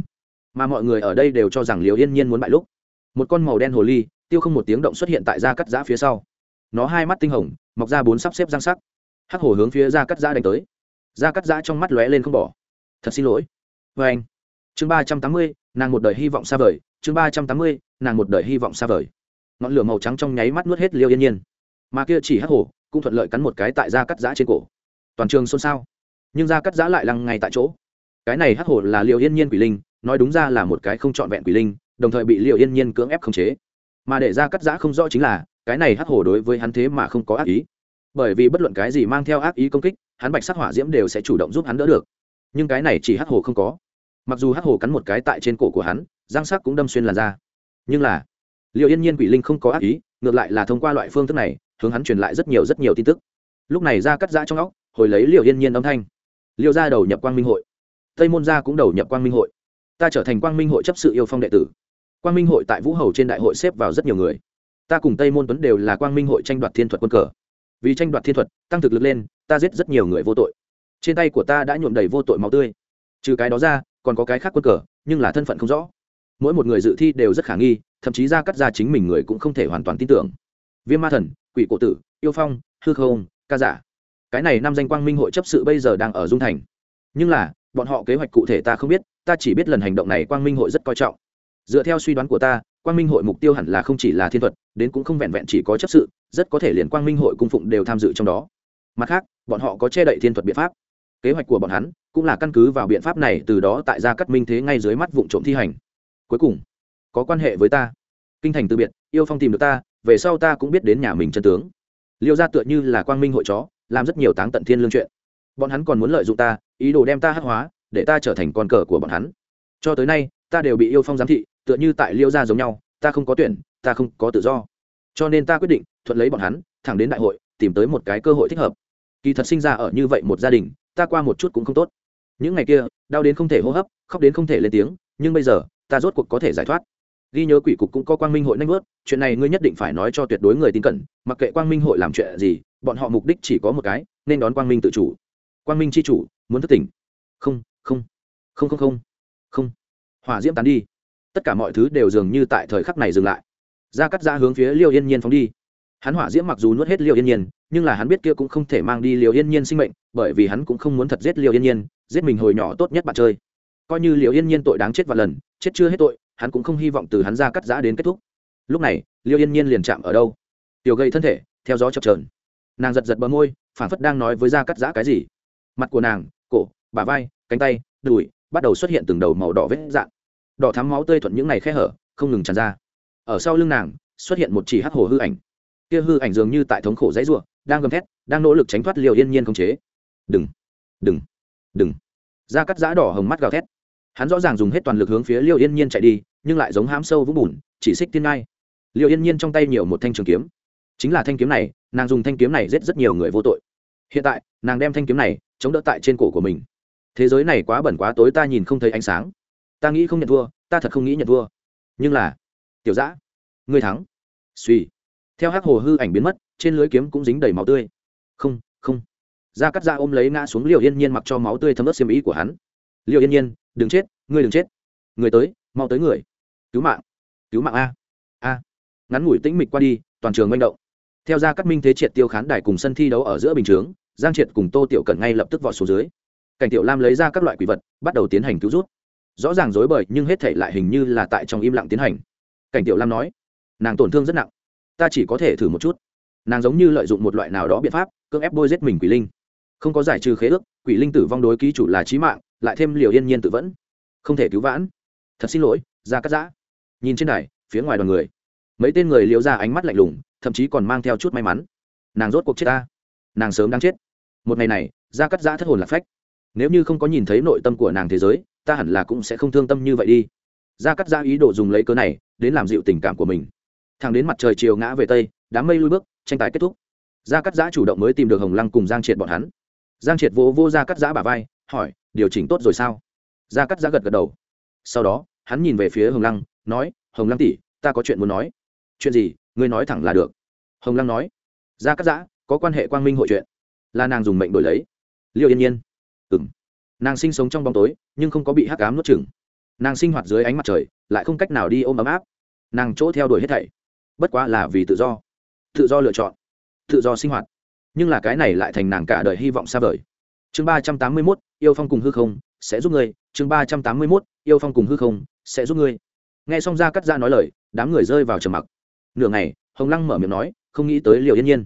Mà mọi người ở đây đều cho rằng liều yên nhiên muốn bại lúc, một con màu đen hồ ly, tiêu không một tiếng động xuất hiện tại da cắt giã phía sau. Nó hai mắt tinh hồng, mọc ra bốn sắp xếp răng sắc. Hắc hồ hướng phía da cắt giã đánh tới. Da cắt giã trong mắt lóe lên không bỏ. Thật xin lỗi. Vê anh. Chương ba trăm tám mươi, nàng một đời hy vọng xa vời. Chương ba trăm tám mươi, nàng một đời hy vọng xa vời. Ngọn lửa màu trắng trong nháy mắt nuốt hết liêu yên nhiên. Mà kia chỉ hắc hồ cũng thuận lợi cắn một cái tại da cắt giã trên cổ. Toàn trường xôn xao nhưng ra cắt giã lại lăng ngay tại chỗ. Cái này hắc hồ là liệu yên nhiên quỷ linh, nói đúng ra là một cái không trọn vẹn quỷ linh, đồng thời bị liệu yên nhiên cưỡng ép khống chế. Mà để ra cắt giã không rõ chính là, cái này hắc hồ đối với hắn thế mà không có ác ý. Bởi vì bất luận cái gì mang theo ác ý công kích, hắn bạch sắc hỏa diễm đều sẽ chủ động giúp hắn đỡ được. Nhưng cái này chỉ hắc hồ không có. Mặc dù hắc hồ cắn một cái tại trên cổ của hắn giang sắc cũng đâm xuyên làn ra nhưng là liệu yên nhiên quỷ linh không có ác ý, ngược lại là thông qua loại phương thức này, hướng hắn truyền lại rất nhiều rất nhiều tin tức. Lúc này ra cắt giã trong óc, hồi lấy liệu yên nhiên âm thanh. Liêu gia đầu nhập quang minh hội. Tây môn gia cũng đầu nhập quang minh hội. Ta trở thành quang minh hội chấp sự yêu phong đệ tử. Quang minh hội tại vũ hầu trên đại hội xếp vào rất nhiều người. Ta cùng tây môn tuấn đều là quang minh hội tranh đoạt thiên thuật quân cờ. Vì tranh đoạt thiên thuật, tăng thực lực lên, ta giết rất nhiều người vô tội. Trên tay của ta đã nhuộm đầy vô tội máu tươi. Trừ cái đó ra, còn có cái khác quân cờ, nhưng là thân phận không rõ. Mỗi một người dự thi đều rất khả nghi, thậm chí ra cắt ra chính mình người cũng không thể hoàn toàn tin tưởng. Viêm ma thần, quỷ cổ tử, yêu phong, hư không, ca giả cái này năm danh quang minh hội chấp sự bây giờ đang ở dung thành. Nhưng là, bọn họ kế hoạch cụ thể ta không biết, ta chỉ biết lần hành động này quang minh hội rất coi trọng. Dựa theo suy đoán của ta, quang minh hội mục tiêu hẳn là không chỉ là thiên thuật, đến cũng không vẹn vẹn chỉ có chấp sự, rất có thể liền quang minh hội cung phụng đều tham dự trong đó. Mặt khác, bọn họ có che đậy thiên thuật biện pháp. Kế hoạch của bọn hắn cũng là căn cứ vào biện pháp này từ đó tại ra cắt minh thế ngay dưới mắt vụ trộm thi hành. Cuối cùng, có quan hệ với ta. Kinh thành từ biệt, yêu phong tìm được ta, về sau ta cũng biết đến nhà mình chân tướng. Liêu ra tựa như là quang minh hội chó làm rất nhiều táng tận thiên lương chuyện. Bọn hắn còn muốn lợi dụng ta, ý đồ đem ta hắc hóa, để ta trở thành con cờ của bọn hắn. Cho tới nay, ta đều bị yêu phong giám thị, tựa như tại liêu gia giống nhau, ta không có tuyển, ta không có tự do. Cho nên ta quyết định, thuận lấy bọn hắn, thẳng đến đại hội, tìm tới một cái cơ hội thích hợp. Kỳ thật sinh ra ở như vậy một gia đình, ta qua một chút cũng không tốt. Những ngày kia, đau đến không thể hô hấp, khóc đến không thể lên tiếng, nhưng bây giờ, ta rốt cuộc có thể giải thoát. Ghi nhớ quỷ cục cũng có quang minh hội nanh vớt chuyện này ngươi nhất định phải nói cho tuyệt đối người tin cẩn, mặc kệ quang minh hội làm chuyện gì bọn họ mục đích chỉ có một cái, nên đón quang minh tự chủ. Quang minh c h i chủ, muốn thức tỉnh. Không không không không không không. Hỏa diễm tán đi. Tất cả mọi thứ đều dường như tại thời khắc này dừng lại. Ra cắt ra hướng phía liêu yên nhiên phóng đi. Hắn hỏa diễm mặc dù nuốt hết liêu yên nhiên, nhưng là hắn biết kia cũng không thể mang đi liêu yên nhiên sinh mệnh, bởi vì hắn cũng không muốn thật giết liêu yên nhiên, giết mình hồi nhỏ tốt nhất bạn chơi. Coi như liêu yên nhiên tội đáng chết và lần, chết chưa hết tội, hắn cũng không hy vọng từ hắn ra cắt giã đến kết thúc. Lúc này, liêu yên nhiên liền chạm ở đâu? Tiểu gây thân thể, theo gió chập trờn nàng giật giật bờ môi phản phất đang nói với da cắt giã cái gì. Mặt của nàng cổ bả vai cánh tay đùi bắt đầu xuất hiện từng đầu màu đỏ vết dạng, đỏ thắm máu tươi thuận những ngày khe hở không ngừng tràn ra. Ở sau lưng nàng xuất hiện một chỉ hắc hồ hư ảnh. Kia hư ảnh dường như tại thống khổ dãy ruộng đang gầm thét đang nỗ lực tránh thoát liều yên nhiên không chế. Đừng đừng đừng. Da cắt giã đỏ hồng mắt gào thét. Hắn rõ ràng dùng hết toàn lực hướng phía liều yên nhiên chạy đi nhưng lại giống hám sâu vũng bùn chỉ xích tiên ngai. Liều yên nhiên trong tay nhiều một thanh trường kiếm chính là thanh kiếm này, nàng dùng thanh kiếm này giết rất nhiều người vô tội. Hiện tại, nàng đem thanh kiếm này chống đỡ tại trên cổ của mình. Thế giới này quá bẩn quá tối ta nhìn không thấy ánh sáng. Ta nghĩ không nhận thua, ta thật không nghĩ nhận thua. Nhưng là, tiểu giã ngươi thắng. Suy theo hắc hồ hư ảnh biến mất, trên lưới kiếm cũng dính đầy máu tươi. Không không. Da cắt da ôm lấy ngã xuống liều yên nhiên mặc cho máu tươi thấm ớt xiêm ý của hắn. Liều yên nhiên, đừng chết, ngươi đừng chết. Người tới, mau tới người. Cứu mạng. Cứu mạng a. A. Ngắn ngủi tĩnh mịch qua đi, toàn trường manh động theo ra các minh thế triệt tiêu khán đài cùng sân thi đấu ở giữa bình chướng, giang triệt cùng tô tiểu cần ngay lập tức vọt xuống dưới. Cảnh tiểu lam lấy ra các loại quỷ vật, bắt đầu tiến hành cứu rút rõ ràng dối bời, nhưng hết thể lại hình như là tại trong im lặng tiến hành. Cảnh tiểu lam nói, nàng tổn thương rất nặng. Ta chỉ có thể thử một chút. Nàng giống như lợi dụng một loại nào đó biện pháp, cưỡng ép bôi giết mình quỷ linh. Không có giải trừ khế ước, quỷ linh tử vong đối ký chủ là trí mạng, lại thêm liều yên nhiên tự vẫn. Không thể cứu vãn. Thật xin lỗi ra cắt giã. Nhìn trên đài, phía ngoài đoàn người, mấy tên người liều ra ánh mắt lạnh lùng thậm chí còn mang theo chút may mắn. Nàng rốt cuộc chết ta. Nàng sớm đang chết. Một ngày này ra cắt giã thất hồn lạc phách. Nếu như không có nhìn thấy nội tâm của nàng thế giới, ta hẳn là cũng sẽ không thương tâm như vậy đi. Ra cắt giã ý đồ dùng lấy cớ này, đến làm dịu tình cảm của mình. Thằng đến mặt trời chiều ngã về tây, đám mây lui bước, tranh tài kết thúc. Gia cắt giã chủ động mới tìm được hồng lăng cùng giang triệt bọn hắn. Giang triệt vỗ vô gia cắt giã bà vai, hỏi, điều chỉnh tốt rồi sao? Gia cắt giã gật gật đầu. Sau đó, hắn nhìn về phía hồng lăng, nói, hồng lăng tỷ, ta có chuyện muốn nói. Chuyện gì? Ngươi nói thẳng là được. Hồng lăng nói, gia cắt giã, có quan hệ quang minh hội chuyện. Là nàng dùng mệnh đổi lấy. Liêu yên nhiên. Ừ m nàng sinh sống trong bóng tối, nhưng không có bị hắc ám nuốt chừng nàng sinh hoạt dưới ánh mặt trời, lại không cách nào đi ôm ấm áp. Nàng chỗ theo đuổi hết thảy. Bất quá là vì tự do. Tự do lựa chọn. Tự do sinh hoạt. Nhưng là cái này lại thành nàng cả đời hy vọng xa vời. Chương ba trăm tám mươi mốt, yêu phong cùng hư không, sẽ giúp ngươi. Chương ba trăm tám mươi mốt, yêu phong cùng hư không, sẽ giúp ngươi. Nghe xong ra cắt ra nói lời, đám người rơi vào trầm mặc nửa ngày, hồng lăng mở miệng nói, không nghĩ tới liều yên nhiên.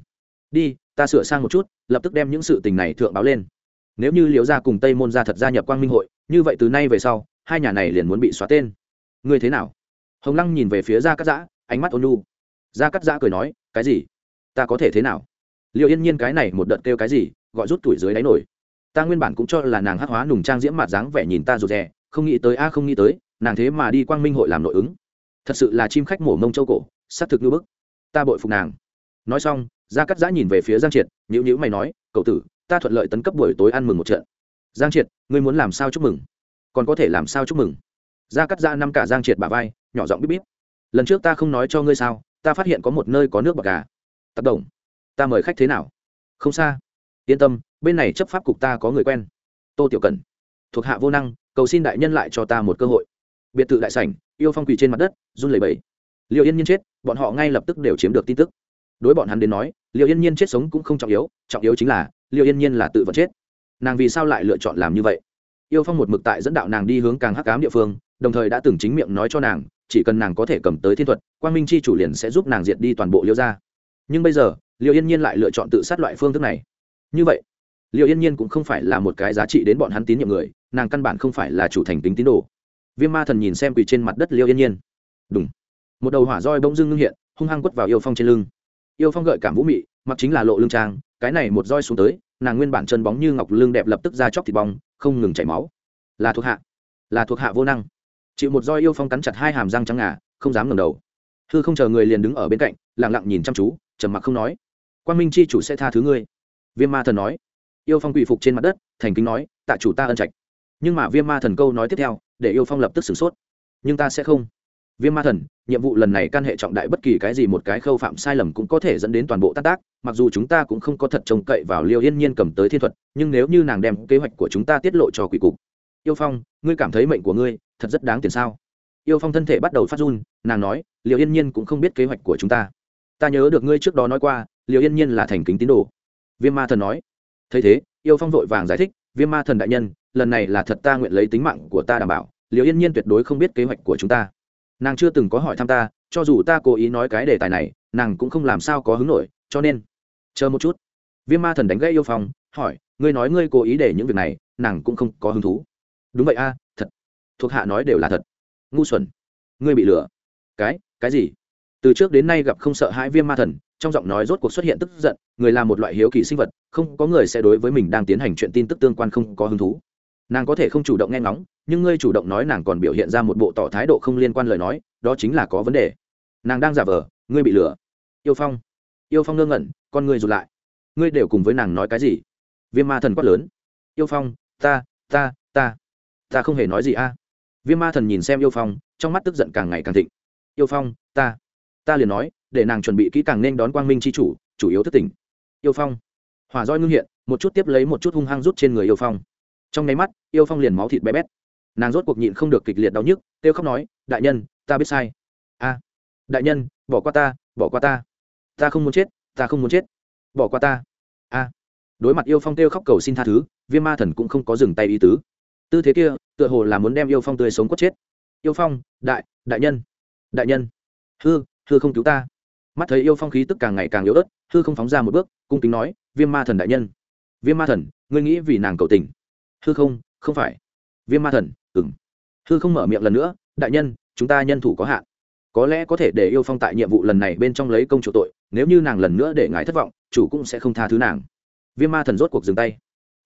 Đi, ta sửa sang một chút, lập tức đem những sự tình này thượng báo lên. Nếu như liều gia cùng tây môn gia thật gia nhập quang minh hội, như vậy từ nay về sau, hai nhà này liền muốn bị xóa tên. Ngươi thế nào? Hồng lăng nhìn về phía gia cắt giã, ánh mắt ôn lu gia cắt giã cười nói, cái gì? Ta có thể thế nào? Liệu yên nhiên cái này một đợt kêu cái gì, gọi rút tuổi dưới đáy nổi. Ta nguyên bản cũng cho là nàng hắc hóa nùng trang diễm mặt dáng vẻ nhìn ta rụt rè, không nghĩ tới, a, không nghĩ tới, nàng thế mà đi quang minh hội làm nội ứng. Thật sự là chim khách mổ mông châu cổ xác thực như bức. Ta bội phục nàng. Nói xong, gia cắt giã nhìn về phía giang triệt nhữ nhữ mày nói, cậu tử, ta thuận lợi tấn cấp buổi tối ăn mừng một trận. Giang triệt, ngươi muốn làm sao chúc mừng? Còn có thể làm sao chúc mừng? Gia cắt giã năm cả giang triệt bà vai, nhỏ giọng bíp bíp. Lần trước ta không nói cho ngươi sao, ta phát hiện có một nơi có nước bạc gà. Tác động ta mời khách thế nào? Không xa. Yên tâm, bên này chấp pháp cục ta có người quen. Tô tiểu cần thuộc hạ vô năng, cầu xin đại nhân lại cho ta một cơ hội. Biệt thự đại sảnh, yêu phong quỳ trên mặt đất, run lẩy bẩy. Liệu yên nhiên chết bọn họ ngay lập tức đều chiếm được tin tức. Đối bọn hắn đến nói liệu yên nhiên chết sống cũng không trọng yếu trọng yếu chính là liệu yên nhiên là tự vật chết. Nàng vì sao lại lựa chọn làm như vậy? Yêu phong một mực tại dẫn đạo nàng đi hướng càng hắc cám địa phương, đồng thời đã từng chính miệng nói cho nàng, chỉ cần nàng có thể cầm tới thiên thuật, quang minh chi chủ liền sẽ giúp nàng diệt đi toàn bộ liêu gia. Nhưng bây giờ liệu yên nhiên lại lựa chọn tự sát loại phương thức này. Như vậy liệu yên nhiên cũng không phải là một cái giá trị đến bọn hắn tín nhiệm người, nàng căn bản không phải là chủ thành tính tín đồ. Viêm ma thần nhìn xem quỳ trên mặt đất liêu yên nhiên. Đúng một đầu hỏa roi bỗng dưng ngưng hiện, hung hăng quất vào yêu phong trên lưng. Yêu phong gợi cảm vũ mị, mặc chính là lộ lưng trang, cái này một roi xuống tới, nàng nguyên bản chân bóng như ngọc lương đẹp lập tức ra chóc thịt bong, không ngừng chảy máu. Là thuộc hạ, là thuộc hạ vô năng. Chịu một roi yêu phong cắn chặt hai hàm răng trắng ngà, không dám ngẩng đầu. Hư không chờ người liền đứng ở bên cạnh, lặng lặng nhìn chăm chú, trầm mặc không nói. Quan minh chi chủ sẽ tha thứ ngươi. Viêm ma thần nói. Yêu phong quỳ phục trên mặt đất, thành kính nói, tạ chủ ta ân trạch. Nhưng mà viêm ma thần câu nói tiếp theo, để yêu phong lập tức sửng sốt. Nhưng ta sẽ không viêm ma thần, nhiệm vụ lần này can hệ trọng đại bất kỳ cái gì một cái khâu phạm sai lầm cũng có thể dẫn đến toàn bộ tác tác, mặc dù chúng ta cũng không có thật trông cậy vào liêu yên nhiên cầm tới thiên thuật, nhưng nếu như nàng đem kế hoạch của chúng ta tiết lộ cho quỷ cục. Yêu phong, ngươi cảm thấy mệnh của ngươi thật rất đáng tiền sao? Yêu phong thân thể bắt đầu phát run, nàng nói liệu yên nhiên cũng không biết kế hoạch của chúng ta. Ta nhớ được ngươi trước đó nói qua liệu yên nhiên là thành kính tín đồ. Viêm ma thần nói. Thấy thế, yêu phong vội vàng giải thích, viêm ma thần đại nhân, lần này là thật ta nguyện lấy tính mạng của ta đảm bảo liệu yên nhiên tuyệt đối không biết kế hoạch của chúng ta nàng chưa từng có hỏi thăm ta, cho dù ta cố ý nói cái đề tài này, nàng cũng không làm sao có hứng nổi, cho nên, chờ một chút. Viêm ma thần đánh gãy yêu phong, hỏi, ngươi nói ngươi cố ý để những việc này, nàng cũng không có hứng thú. Đúng vậy a, thật. Thuộc hạ nói đều là thật. Ngu xuẩn. Ngươi bị lừa. Cái cái gì? Từ trước đến nay gặp không sợ hãi viêm ma thần, trong giọng nói rốt cuộc xuất hiện tức giận, người là một loại hiếu kỳ sinh vật, không có người sẽ đối với mình đang tiến hành chuyện tin tức tương quan không có hứng thú nàng có thể không chủ động nghe ngóng, nhưng ngươi chủ động nói nàng còn biểu hiện ra một bộ tỏ thái độ không liên quan lời nói, đó chính là có vấn đề. Nàng đang giả vờ, ngươi bị lừa. Yêu phong. Yêu phong ngơ ngẩn, con ngươi rụt lại. Ngươi đều cùng với nàng nói cái gì? Viêm ma thần quát lớn. Yêu phong, ta ta ta. Ta không hề nói gì a. Viêm ma thần nhìn xem yêu phong, trong mắt tức giận càng ngày càng thịnh. Yêu phong, ta. Ta liền nói, để nàng chuẩn bị kỹ càng nên đón quang minh c h i chủ chủ yếu thất tỉnh. Yêu phong. Hỏa roi ngưng hiện, một chút tiếp lấy một chút hung hăng rút trên người yêu phong trong nháy mắt, yêu phong liền máu thịt bé bét. Nàng rốt cuộc nhịn không được kịch liệt đau nhức, kêu khóc nói, đại nhân, ta biết sai. A, đại nhân, bỏ qua ta, bỏ qua ta. Ta không muốn chết, ta không muốn chết. Bỏ qua ta. A. Đối mặt yêu phong kêu khóc cầu xin tha thứ, viêm ma thần cũng không có dừng tay ý tứ. Tư thế kia, tựa hồ là muốn đem yêu phong tươi sống quất chết. Yêu phong, đại đại nhân đại nhân. Hư hư không cứu ta. Mắt thấy yêu phong khí tức càng ngày càng yếu ớt, hư không phóng ra một bước, cung kính nói, viêm ma thần đại nhân, viêm ma thần, ngươi nghĩ vì nàng cầu tình? Hư không? Không phải. Viêm ma thần? Ừng hư không mở miệng lần nữa, đại nhân, chúng ta nhân thủ có hạn. Có lẽ có thể để yêu phong tại nhiệm vụ lần này bên trong lấy công chủ tội, nếu như nàng lần nữa để ngài thất vọng, chủ cũng sẽ không tha thứ nàng. Viêm ma thần rốt cuộc dừng tay.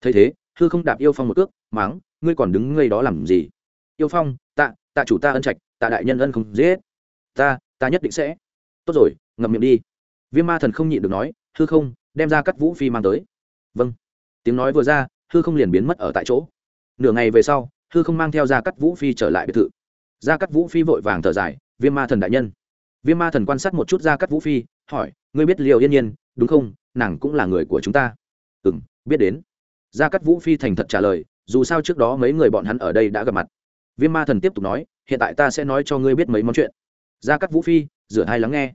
Thấy thế, hư không đạp yêu phong một cước, máng, ngươi còn đứng ngây đó làm gì? Yêu phong, tạ tạ chủ ta ân trạch, tạ đại nhân ân không dễ ta ta nhất định sẽ. Tốt rồi, ngậm miệng đi. Viêm ma thần không nhịn được nói, hư không, đem ra cắt vũ phi mang tới. Vâng. Tiếng nói vừa ra hư không liền biến mất ở tại chỗ. Nửa ngày về sau, hư không mang theo gia cắt vũ phi trở lại biệt thự. Gia cắt vũ phi vội vàng thở dài, viêm ma thần đại nhân. Viêm ma thần quan sát một chút gia cắt vũ phi, hỏi, ngươi biết liệu yên nhiên, đúng không? Nàng cũng là người của chúng ta. Ừ m biết đến. Gia cắt vũ phi thành thật trả lời, dù sao trước đó mấy người bọn hắn ở đây đã gặp mặt. Viêm ma thần tiếp tục nói, hiện tại ta sẽ nói cho ngươi biết mấy món chuyện. Gia cắt vũ phi, rửa hai lắng nghe.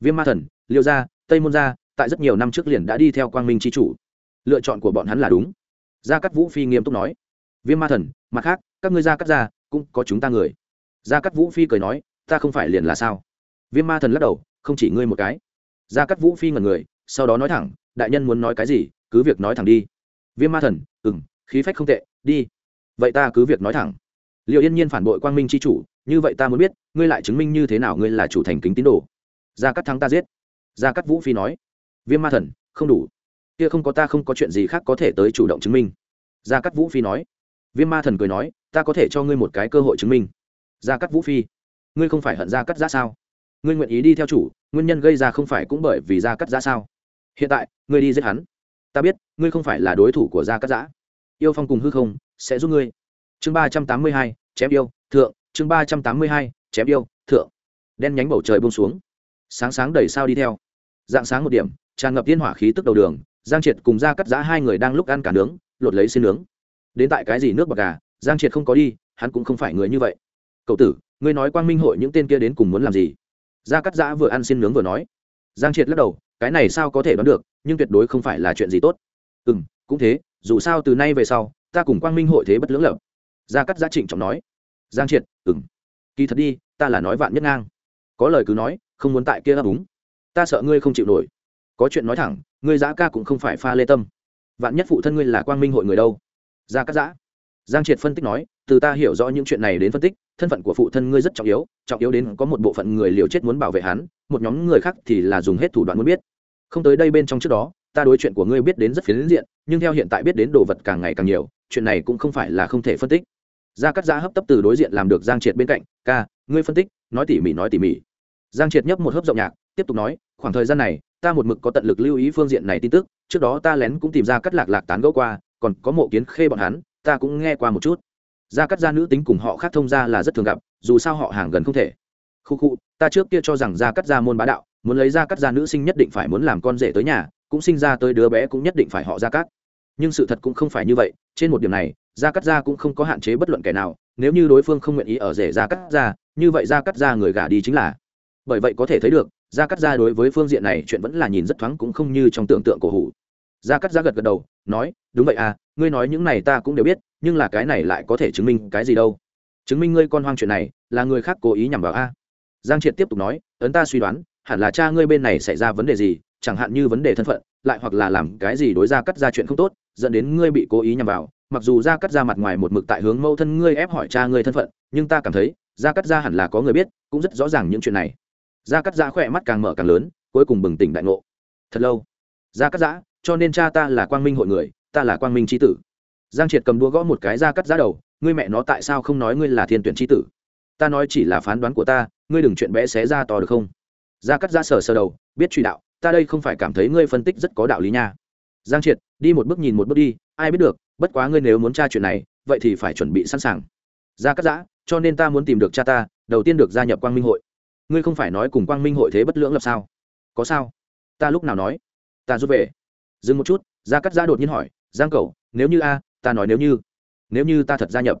Viêm ma thần, liêu gia, tây môn gia, tại rất nhiều năm trước liền đã đi theo quang minh tri chủ. Lựa chọn của bọn hắn là đúng gia cắt vũ phi nghiêm túc nói. Viêm ma thần, mặt khác, các ngươi gia cắt gia, cũng có chúng ta người. Gia cắt vũ phi cười nói, ta không phải liền là sao? Viêm ma thần lắc đầu, không chỉ ngươi một cái. Gia cắt vũ phi ngần người, sau đó nói thẳng, đại nhân muốn nói cái gì, cứ việc nói thẳng đi. Viêm ma thần ừ m khí phách không tệ, đi. Vậy ta cứ việc nói thẳng. Liệu yên nhiên phản bội quang minh c h i chủ, như vậy ta muốn biết, ngươi lại chứng minh như thế nào ngươi là chủ thành kính tín đồ? Gia cắt thắng ta giết. Gia cắt vũ phi nói. Viêm ma thần, không đủ kia không có ta không có chuyện gì khác có thể tới chủ động chứng minh. Gia cắt vũ phi nói. Viêm ma thần cười nói, ta có thể cho ngươi một cái cơ hội chứng minh. Gia cắt vũ phi, ngươi không phải hận gia cắt ra sao? Ngươi nguyện ý đi theo chủ, nguyên nhân gây ra không phải cũng bởi vì gia cắt ra sao? Hiện tại, ngươi đi giết hắn. Ta biết, ngươi không phải là đối thủ của gia cắt giã. Yêu phong cùng hư không, sẽ giúp ngươi. Chương ba trăm tám mươi hai, chém yêu, thượng. Chương ba trăm tám mươi hai, chém yêu, thượng. Đen nhánh bầu trời bông xuống. Sáng sáng đầy sao đi theo. Dạng sáng một điểm, tràn ngập tiên hỏa khí tức đầu đường giang triệt cùng ra cắt giã hai người đang lúc ăn cả nướng, lột lấy xin nướng. Đến tại cái gì nước bạc gà, giang triệt không có đi, hắn cũng không phải người như vậy. Cậu tử, ngươi nói quang minh hội những tên kia đến cùng muốn làm gì? Gia cắt giã vừa ăn xin nướng vừa nói. Giang triệt lắc đầu, cái này sao có thể đoán được, nhưng tuyệt đối không phải là chuyện gì tốt. Ừ m cũng thế, dù sao từ nay về sau, ta cùng quang minh hội thế bất lưỡng lập. Gia cắt giã trịnh trọng nói. Giang triệt ừ m kỳ thật đi, ta là nói vạn nhất ngang. Có lời cứ nói, không muốn tại kia ấp úng. Ta sợ ngươi không chịu nổi. Có chuyện nói thẳng ngươi giã ca cũng không phải pha lê tâm. Vạn nhất phụ thân ngươi là quang minh hội người đâu? Gia cắt giã. Giang triệt phân tích nói, từ ta hiểu rõ những chuyện này đến phân tích, thân phận của phụ thân ngươi rất trọng yếu trọng yếu đến có một bộ phận người liều chết muốn bảo vệ hắn, một nhóm người khác thì là dùng hết thủ đoạn muốn biết. Không tới đây bên trong trước đó, ta đối chuyện của ngươi biết đến rất phiến diện, nhưng theo hiện tại biết đến đồ vật càng ngày càng nhiều, chuyện này cũng không phải là không thể phân tích. Gia cắt giã hấp tấp từ đối diện làm được giang triệt bên cạnh, ca, ngươi phân tích, nói tỉ mỉ, nói tỉ mỉ. Giang triệt nhấp một hớp rộng nhạc, tiếp tục nói khoảng thời gian này, ta một mực có tận lực lưu ý phương diện này tin tức, trước đó ta lén cũng tìm ra cắt lạc lạc tán gẫu qua, còn có mộ kiến khê bọn hắn, ta cũng nghe qua một chút. Gia cắt gia nữ tính cùng họ khác thông gia là rất thường gặp, dù sao họ hàng gần không thể. Khu khu, ta trước kia cho rằng gia cắt gia môn bá đạo, muốn lấy gia cắt gia nữ sinh nhất định phải muốn làm con rể tới nhà, cũng sinh ra tới đứa bé cũng nhất định phải họ gia cắt nhưng sự thật cũng không phải như vậy, trên một điểm này, gia cắt gia cũng không có hạn chế bất luận kẻ nào, nếu như đối phương không nguyện ý ở rể gia cắt gia, như vậy gia cắt gia người gả đi chính là bởi vậy có thể thấy được, gia cắt gia đối với phương diện này chuyện vẫn là nhìn rất thoáng cũng không như trong tưởng tượng của hủ. Gia cắt gia gật gật đầu, nói, đúng vậy à ngươi nói những này ta cũng đều biết, nhưng là cái này lại có thể chứng minh cái gì đâu? Chứng minh ngươi con hoang chuyện này, là người khác cố ý nhằm vào a? Giang triệt tiếp tục nói, ấn ta suy đoán, hẳn là cha ngươi bên này xảy ra vấn đề gì, chẳng hạn như vấn đề thân phận, lại hoặc là làm cái gì đối ra cắt ra chuyện không tốt, dẫn đến ngươi bị cố ý nhằm vào. Mặc dù ra cắt ra mặt ngoài một mực tại hướng mâu thân ngươi ép hỏi cha ngươi thân phận, nhưng ta cảm thấy ra cắt ra hẳn là có người biết, cũng rất rõ ràng những chuyện này. Gia cắt giã khỏe mắt càng mở càng lớn, cuối cùng bừng tỉnh đại ngộ. Thật lâu. Gia cắt giã, cho nên cha ta là quang minh hội người, ta là quang minh tri tử. Giang triệt cầm đua gõ một cái Gia cắt giã đầu, ngươi mẹ nó tại sao không nói ngươi là thiên tuyển tri tử? Ta nói chỉ là phán đoán của ta, ngươi đừng chuyện bé xé ra to được không? Gia cắt giã sờ sờ đầu, biết truy đạo, ta đây không phải cảm thấy ngươi phân tích rất có đạo lý nha. Giang triệt, đi một bước nhìn một bước đi, ai biết được, bất quá ngươi nếu muốn tra chuyện này, vậy thì phải chuẩn bị sẵn sàng. Gia cắt giã, cho nên ta muốn tìm được cha ta, đầu tiên được gia nhập quang minh hội ngươi không phải nói cùng quang minh hội thế bất lưỡng lập sao? Có sao? Ta lúc nào nói? Ta rút về. Dừng một chút, gia cắt giã đột nhiên hỏi, giang cầu nếu như a, ta nói nếu như nếu như ta thật gia nhập,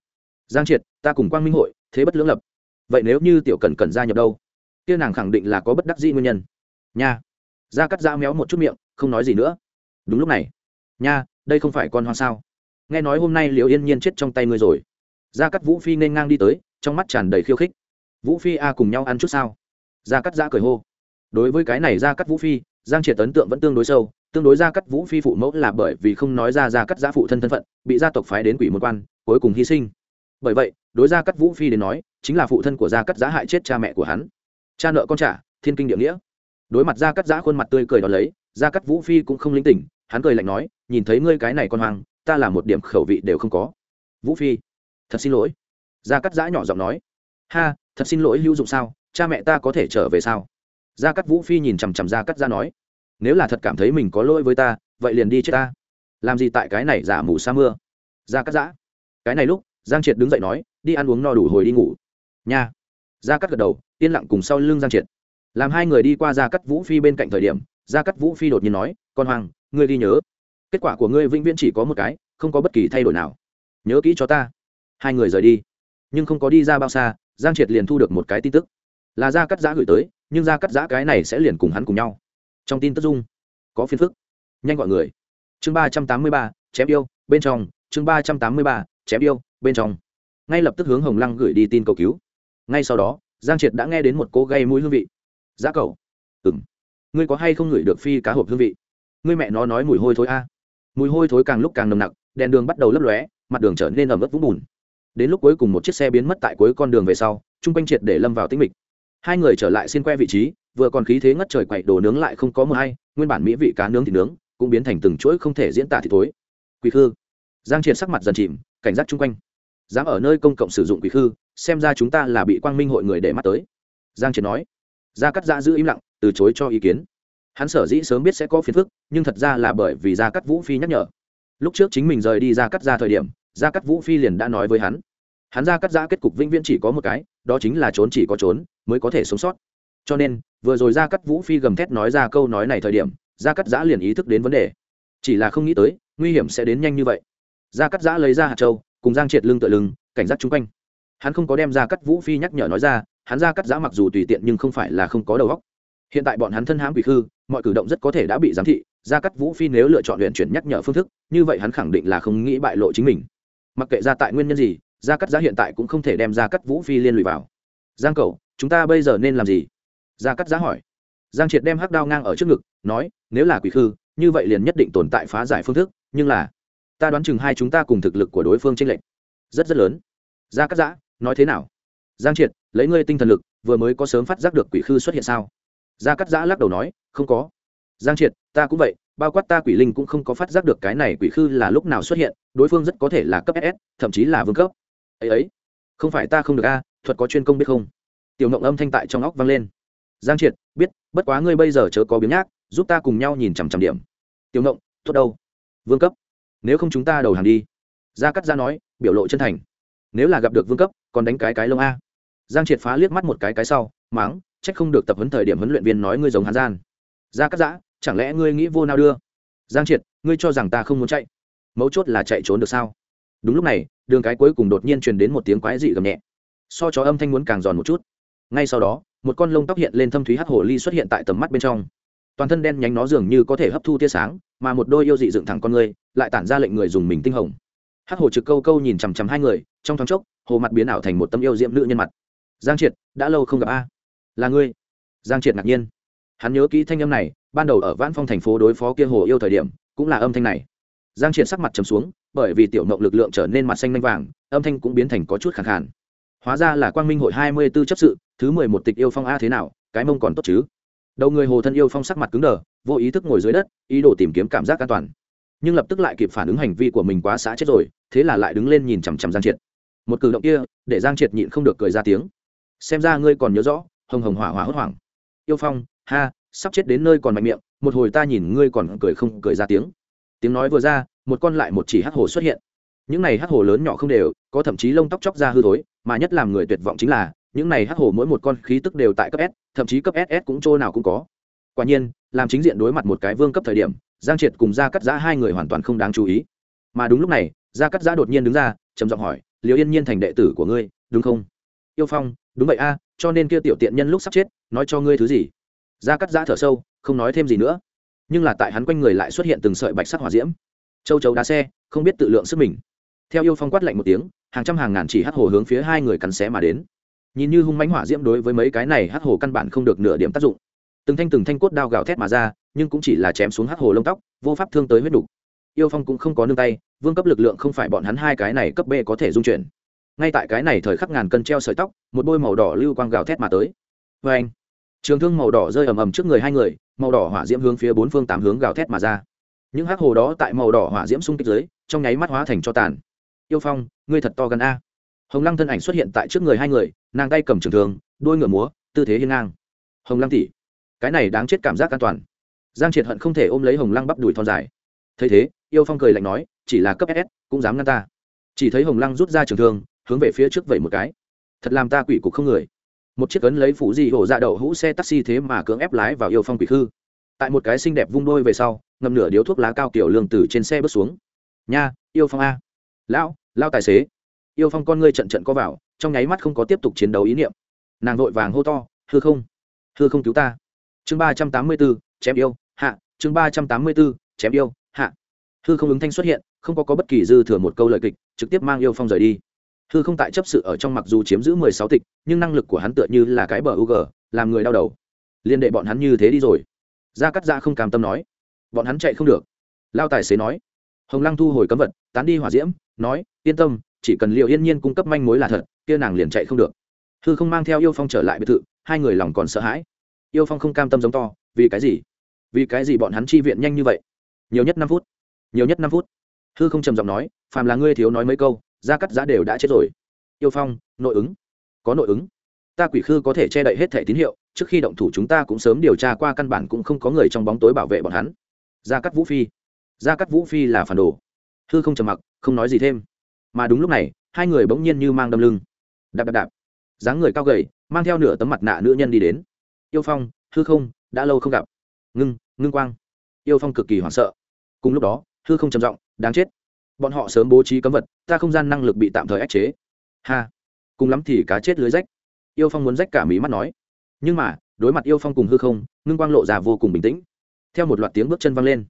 giang triệt, ta cùng quang minh hội, thế bất lưỡng lập, vậy nếu như tiểu cần cần gia nhập đâu? Kia nàng khẳng định là có bất đắc dĩ nguyên nhân. Nha. Gia cắt giã méo một chút miệng, không nói gì nữa. Đúng lúc này. Nha, đây không phải con hoa sao? Nghe nói hôm nay liệu yên nhiên chết trong tay ngươi rồi. Gia cắt vũ phi nên ngang đi tới, trong mắt tràn đầy khiêu khích vũ phi a cùng nhau ăn chút sao? Gia cắt giã cười hô. Đối với cái này gia cắt vũ phi, giang triệt ấn tượng vẫn tương đối sâu. Tương đối gia cắt vũ phi phụ mẫu là bởi vì không nói ra gia cắt giã phụ thân thân phận, bị gia tộc phái đến quỷ một quan, cuối cùng hy sinh. Bởi vậy, đối gia cắt vũ phi đến nói, chính là phụ thân của gia cắt giã hại chết cha mẹ của hắn. Cha nợ con trả, thiên kinh địa nghĩa. Đối mặt gia cắt giã khuôn mặt tươi cười đón lấy, gia cắt vũ phi cũng không linh tỉnh, hắn cười lạnh nói, nhìn thấy ngươi cái này con hoang, ta là một điểm khẩu vị đều không có. Vũ phi, thật xin lỗi. Gia cắt giã nhỏ giọng nói. Ha thật xin lỗi hữu dụng sao, cha mẹ ta có thể trở về sao? Gia cắt vũ phi nhìn chằm chằm gia cắt ra nói, nếu là thật cảm thấy mình có lỗi với ta, vậy liền đi chết ta. Làm gì tại cái này giả mù sa mưa? Gia cắt giã cái này lúc, giang triệt đứng dậy nói, đi ăn uống no đủ hồi đi ngủ. Nha. Gia cắt gật đầu, yên lặng cùng sau lưng giang triệt. Làm hai người đi qua gia cắt vũ phi bên cạnh thời điểm, gia cắt vũ phi đột nhiên nói, con hoàng, ngươi ghi nhớ. Kết quả của ngươi vĩnh viễn chỉ có một cái, không có bất kỳ thay đổi nào. Nhớ kỹ cho ta. Hai người rời đi. Nhưng không có đi ra bao xa giang triệt liền thu được một cái tin tức. Là gia cắt giã gửi tới, nhưng gia cắt giã cái này sẽ liền cùng hắn cùng nhau. Trong tin tức dung, có phiền phức. Nhanh gọi người. Chương ba trăm tám mươi ba, chém yêu, bên trong. Chương ba trăm tám mươi ba, chém yêu, bên trong. Ngay lập tức hướng hồng lăng gửi đi tin cầu cứu. Ngay sau đó, giang triệt đã nghe đến một cô gây mũi hương vị. Giá cầu. Ừng ngươi có hay không ngửi được phi cá hộp hương vị? Ngươi mẹ nó nói mùi hôi thối a. Mùi hôi thối càng lúc càng nồng nặc, đèn đường bắt đầu lấp lóe, mặt đường trở nên ẩm ướt vũng bùn đến lúc cuối cùng một chiếc xe biến mất tại cuối con đường về sau, chung quanh triệt để lâm vào tĩnh mịch. Hai người trở lại xin que vị trí, vừa còn khí thế ngất trời quậy đồ nướng lại không có mưa hay, nguyên bản mỹ vị cá nướng thì nướng cũng biến thành từng chuỗi không thể diễn tả thì thối. Quỳ khư. Giang triệt sắc mặt dần chìm, cảnh giác chung quanh. Dám ở nơi công cộng sử dụng quỳ khư, xem ra chúng ta là bị quang minh hội người để mắt tới. Giang triệt nói. Gia cắt giã giữ im lặng, từ chối cho ý kiến. Hắn sở dĩ sớm biết sẽ có phiền phức, nhưng thật ra là bởi vì gia cắt vũ phi nhắc nhở. Lúc trước chính mình rời đi gia cắt ra thời điểm gia cắt vũ phi liền đã nói với hắn. Hắn gia cắt giã kết cục vĩnh viễn chỉ có một cái, đó chính là trốn chỉ có trốn, mới có thể sống sót. Cho nên, vừa rồi gia cắt vũ phi gầm thét nói ra câu nói này thời điểm, gia cắt giã liền ý thức đến vấn đề. Chỉ là không nghĩ tới, nguy hiểm sẽ đến nhanh như vậy. Gia cắt giã lấy ra hạt châu, cùng giang triệt lưng tựa lưng, cảnh giác chung quanh. Hắn không có đem ra cắt vũ phi nhắc nhở nói ra, hắn ra cắt giã mặc dù tùy tiện nhưng không phải là không có đầu óc. Hiện tại bọn hắn thân hãm quỷ khư, mọi cử động rất có thể đã bị giám thị, gia cắt vũ phi nếu lựa chọn luyện chuyển nhắc nhở phương thức, như vậy hắn khẳng định là không nghĩ bại lộ chính mình mặc kệ ra tại nguyên nhân gì, gia cắt giá hiện tại cũng không thể đem gia cắt vũ phi liên lụy vào. Giang cầu chúng ta bây giờ nên làm gì? Gia cắt giá hỏi. Giang triệt đem hắc đao ngang ở trước ngực, nói, nếu là quỷ khư, như vậy liền nhất định tồn tại phá giải phương thức, nhưng là, ta đoán chừng hai chúng ta cùng thực lực của đối phương tranh lệch. Rất rất lớn. Gia cắt giã nói thế nào? Giang triệt, lấy ngươi tinh thần lực, vừa mới có sớm phát giác được quỷ khư xuất hiện sao? Gia cắt giã lắc đầu nói, không có. Giang triệt, ta cũng vậy bao quát ta quỷ linh cũng không có phát giác được cái này quỷ khư là lúc nào xuất hiện, đối phương rất có thể là cấp ss thậm chí là vương cấp. Ấy ấy, không phải ta không được a, thuật có chuyên công biết không? Tiểu mộng âm thanh tại trong óc vang lên. Giang triệt, biết, bất quá ngươi bây giờ chớ có biếng nhác, giúp ta cùng nhau nhìn chằm chằm điểm. Tiểu mộng tốt đâu? Vương cấp. Nếu không chúng ta đầu hàng đi. Gia cắt ra nói, biểu lộ chân thành. Nếu là gặp được vương cấp, còn đánh cái cái lông a. Giang triệt phá liếc mắt một cái cái sau, máng, trách không được tập huấn thời điểm huấn luyện viên nói ngươi giống hắn gian. Gia cắt giã chẳng lẽ ngươi nghĩ vô nào đưa? Giang triệt, ngươi cho rằng ta không muốn chạy? Mấu chốt là chạy trốn được sao? Đúng lúc này, đường cái cuối cùng đột nhiên truyền đến một tiếng quái dị gầm nhẹ. So chó âm thanh muốn càng giòn một chút. Ngay sau đó, một con lông tóc hiện lên thâm thúy hắc hồ ly xuất hiện tại tầm mắt bên trong. Toàn thân đen nhánh nó dường như có thể hấp thu tia sáng, mà một đôi yêu dị dựng thẳng con người lại tản ra lệnh người dùng mình tinh hồng. Hắc hồ trực câu câu nhìn chằm chằm hai người, trong thoáng chốc, hồ mặt biến ảo thành một tâm yêu diệm nữ nhân mặt. Giang triệt, đã lâu không gặp a. Là ngươi. Giang triệt ngạc nhiên hắn nhớ kỹ thanh âm này, ban đầu ở vãn phong thành phố đối phó kia hồ yêu thời điểm, cũng là âm thanh này. Giang triệt sắc mặt trầm xuống, bởi vì tiểu mộng lực lượng trở nên mặt xanh lanh vàng, âm thanh cũng biến thành có chút khẳng khản hóa ra là quang minh hội hai mươi b ố chấp sự, thứ mười một tịch yêu phong a thế nào, cái mông còn tốt chứ? Đầu người hồ thân yêu phong sắc mặt cứng đờ, vô ý thức ngồi dưới đất, ý đồ tìm kiếm cảm giác an toàn. Nhưng lập tức lại kịp phản ứng hành vi của mình quá xã chết rồi, thế là lại đứng lên nhìn chằm chằm giang triệt. Một cử động kia, để giang triệt nhịn không được cười ra tiếng. Xem ra ngươi còn nhớ rõ, hồng hồng hỏa hỏa hốt hoảng. Yêu phong ha, sắp chết đến nơi còn mạnh miệng, một hồi ta nhìn ngươi còn cười không cười ra tiếng. Tiếng nói vừa ra, một con lại một chỉ hắc hồ xuất hiện. Những này hắc hồ lớn nhỏ không đều, có thậm chí lông tóc chóc ra hư thối, mà nhất làm người tuyệt vọng chính là, những này hắc hồ mỗi một con khí tức đều tại cấp s, thậm chí cấp ss cũng chỗ nào cũng có. Quả nhiên, làm chính diện đối mặt một cái vương cấp thời điểm, giang triệt cùng gia cắt giã hai người hoàn toàn không đáng chú ý. Mà đúng lúc này, gia cắt giã đột nhiên đứng ra, trầm giọng hỏi liệu yên nhiên thành đệ tử của ngươi, đúng không? Yêu phong, đúng vậy a, cho nên kia tiểu tiện nhân lúc sắp chết, nói cho ngươi thứ gì? Gia cắt giã thở sâu, không nói thêm gì nữa. Nhưng là tại hắn quanh người lại xuất hiện từng sợi bạch sắc hỏa diễm. Châu chấu đá xe, không biết tự lượng sức mình. Theo yêu phong quát lạnh một tiếng, hàng trăm hàng ngàn chỉ hắc hồ hướng phía hai người cắn xé mà đến. Nhìn như hung mãnh hỏa diễm đối với mấy cái này hắc hồ căn bản không được nửa điểm tác dụng. Từng thanh từng thanh cốt đao gào thét mà ra, nhưng cũng chỉ là chém xuống hắc hồ lông tóc, vô pháp thương tới huyết đục. Yêu phong cũng không có nương tay, vương cấp lực lượng không phải bọn hắn hai cái này cấp b có thể dung chuyển. Ngay tại cái này thời khắc ngàn cân treo sợi tóc, một bôi màu đỏ lưu quang gào thét mà tới. Vê anh trường thương màu đỏ rơi ầm ầm trước người hai người, màu đỏ hỏa diễm hướng phía bốn phương tám hướng gào thét mà ra. Những hắc hồ đó tại màu đỏ hỏa diễm xung kích dưới, trong nháy mắt hóa thành cho tàn. Yêu phong, ngươi thật to gần a. Hồng lăng thân ảnh xuất hiện tại trước người hai người, nàng tay cầm trường thương đôi ngựa múa, tư thế hiên ngang. Hồng lăng tỉ cái này đáng chết cảm giác an toàn. Giang triệt hận không thể ôm lấy hồng lăng bắp đùi thon dài. Thấy thế, yêu phong cười lạnh nói, chỉ là cấp ss cũng dám ngăn ta. Chỉ thấy hồng lăng rút ra trường thương, hướng về phía trước vậy một cái. Thật làm ta quỷ cục không người một chiếc cấn lấy phủ dị hổ dạ đậu hũ xe taxi thế mà cưỡng ép lái vào yêu phong quỷ khư. Tại một cái xinh đẹp vung đôi về sau ngầm nửa điếu thuốc lá cao kiểu lương từ trên xe bước xuống. Nha yêu phong a. Lão lao tài xế. Yêu phong con ngươi trận trận có vào trong nháy mắt không có tiếp tục chiến đấu ý niệm. Nàng vội vàng hô to hư không hư không cứu ta. Chương ba trăm tám mươi b ố chém yêu hạ. Chương ba trăm tám mươi b ố chém yêu hạ. Hư không ứng thanh xuất hiện không có, có bất kỳ dư thừa một câu lời kịch trực tiếp mang yêu phong rời đi hư không tại chấp sự ở trong mặc dù chiếm giữ mười sáu tịch, nhưng năng lực của hắn tựa như là cái bờ u g làm người đau đầu. Liên đệ bọn hắn như thế đi rồi. Gia cắt ra dạ không cam tâm nói. Bọn hắn chạy không được. Lao tài xế nói. Hồng lăng thu hồi cấm vật, tán đi hỏa diễm, nói, yên tâm, chỉ cần liệu yên nhiên cung cấp manh mối là thật, kia nàng liền chạy không được. Hư không mang theo yêu phong trở lại biệt thự, hai người lòng còn sợ hãi. Yêu phong không cam tâm giống to, vì cái gì? Vì cái gì bọn hắn chi viện nhanh như vậy? Nhiều nhất năm phút, nhiều nhất năm phút. Hư không trầm giọng nói, phàm là ngươi thiếu nói mấy câu gia cắt giá đều đã chết rồi. Yêu phong, nội ứng. Có nội ứng. Ta quỷ khư có thể che đậy hết thẻ tín hiệu, trước khi động thủ chúng ta cũng sớm điều tra qua căn bản cũng không có người trong bóng tối bảo vệ bọn hắn. Gia cắt vũ phi. Gia cắt vũ phi là phản đồ. Hư không trầm mặc, không nói gì thêm. Mà đúng lúc này, hai người bỗng nhiên như mang đâm lưng. Đạp đạp đạp. Dáng người cao gầy, mang theo nửa tấm mặt nạ nữ nhân đi đến. Yêu phong, hư không, đã lâu không gặp. Ngưng ngưng quang. Yêu phong cực kỳ hoảng sợ. Cùng lúc đó, hư không trầm giọng, đáng chết bọn họ sớm bố trí cấm vật, ta không gian năng lực bị tạm thời ách chế. Ha, cùng lắm thì cá chết lưới rách. Yêu phong muốn rách cả mí mắt nói. Nhưng mà, đối mặt yêu phong cùng hư không, ngưng quang lộ ra vô cùng bình tĩnh. Theo một loạt tiếng bước chân vang lên,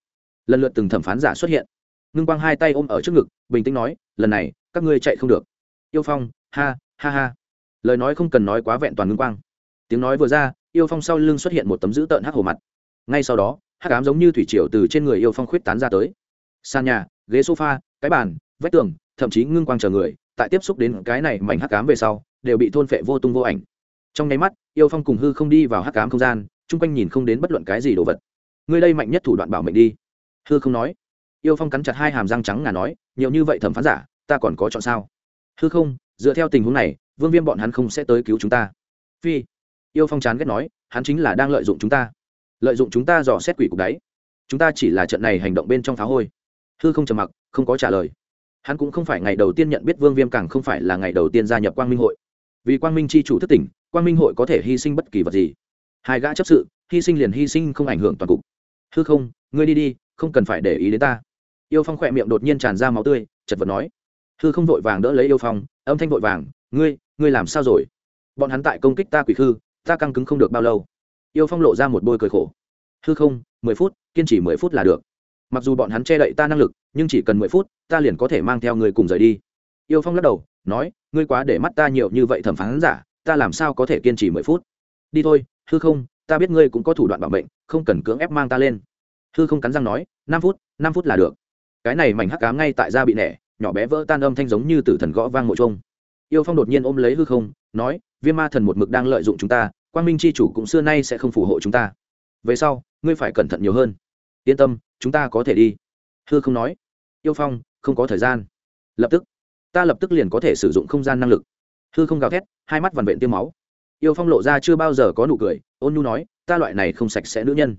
lần lượt từng thẩm phán giả xuất hiện. Ngưng quang hai tay ôm ở trước ngực, bình tĩnh nói, lần này, các ngươi chạy không được. Yêu phong, ha ha ha. Lời nói không cần nói quá vẹn toàn ngưng quang. Tiếng nói vừa ra, yêu phong sau lưng xuất hiện một tấm dữ tợn hắc hồ mặt. Ngay sau đó, hắc ám giống như thủy triều từ trên người yêu phong khuyết tán ra tới. Sàn nhà, ghế sofa cái bàn, vách tường, thậm chí ngưng quang chờ người, tại tiếp xúc đến cái này mảnh hắc ám về sau, đều bị thôn phệ vô tung vô ảnh. Trong nháy mắt, yêu phong cùng hư không đi vào hắc ám không gian, chung quanh nhìn không đến bất luận cái gì đồ vật. Ngươi đây mạnh nhất thủ đoạn bảo mệnh đi. Hư không nói. Yêu phong cắn chặt hai hàm răng trắng ngà nói, nhiều như vậy thẩm phán giả, ta còn có chọn sao? Hư không, dựa theo tình huống này, vương viêm bọn hắn không sẽ tới cứu chúng ta. Phi. Yêu phong chán ghét nói, hắn chính là đang lợi dụng chúng ta. Lợi dụng chúng ta dò xét quỷ cục đáy. Chúng ta chỉ là trận này hành động bên trong phá hôi hư không trầm mặc, không có trả lời. Hắn cũng không phải ngày đầu tiên nhận biết vương viêm càng không phải là ngày đầu tiên gia nhập quang minh hội. Vì quang minh c h i chủ thất tỉnh, quang minh hội có thể hy sinh bất kỳ vật gì. Hai gã chấp sự, hy sinh liền hy sinh không ảnh hưởng toàn cục. Hư không, ngươi đi đi, không cần phải để ý đến ta. Yêu phong khỏe miệng đột nhiên tràn ra máu tươi, chật vật nói. Hư không vội vàng đỡ lấy yêu phong, âm thanh vội vàng, ngươi ngươi làm sao rồi? Bọn hắn tại công kích ta quỷ khư, ta căng cứng không được bao lâu. Yêu phong lộ ra một bôi cười khổ. Hư không, mười phút, kiên trì mười phút là được mặc dù bọn hắn che đậy ta năng lực, nhưng chỉ cần mười phút, ta liền có thể mang theo người cùng rời đi. Yêu phong lắc đầu, nói, ngươi quá để mắt ta nhiều như vậy thẩm phán giả, ta làm sao có thể kiên trì mười phút? Đi thôi, hư không, ta biết ngươi cũng có thủ đoạn bảo mệnh, không cần cưỡng ép mang ta lên. Hư không cắn răng nói, năm phút năm phút là được. Cái này mảnh hắc cám ngay tại da bị nẻ, nhỏ bé vỡ tan âm thanh giống như tử thần gõ vang mộ trông yêu phong đột nhiên ôm lấy hư không, nói, viêm ma thần một mực đang lợi dụng chúng ta, quang minh c h i chủ cũng xưa nay sẽ không phù hộ chúng ta. Về sau, ngươi phải cẩn thận nhiều hơn. Yên tâm chúng ta có thể đi. Hư không nói. Yêu phong, không có thời gian. Lập tức, ta lập tức liền có thể sử dụng không gian năng lực. Hư không gào thét, hai mắt vằn vện tiêm máu. Yêu phong lộ ra chưa bao giờ có nụ cười, ôn nhu nói, ta loại này không sạch sẽ nữ nhân.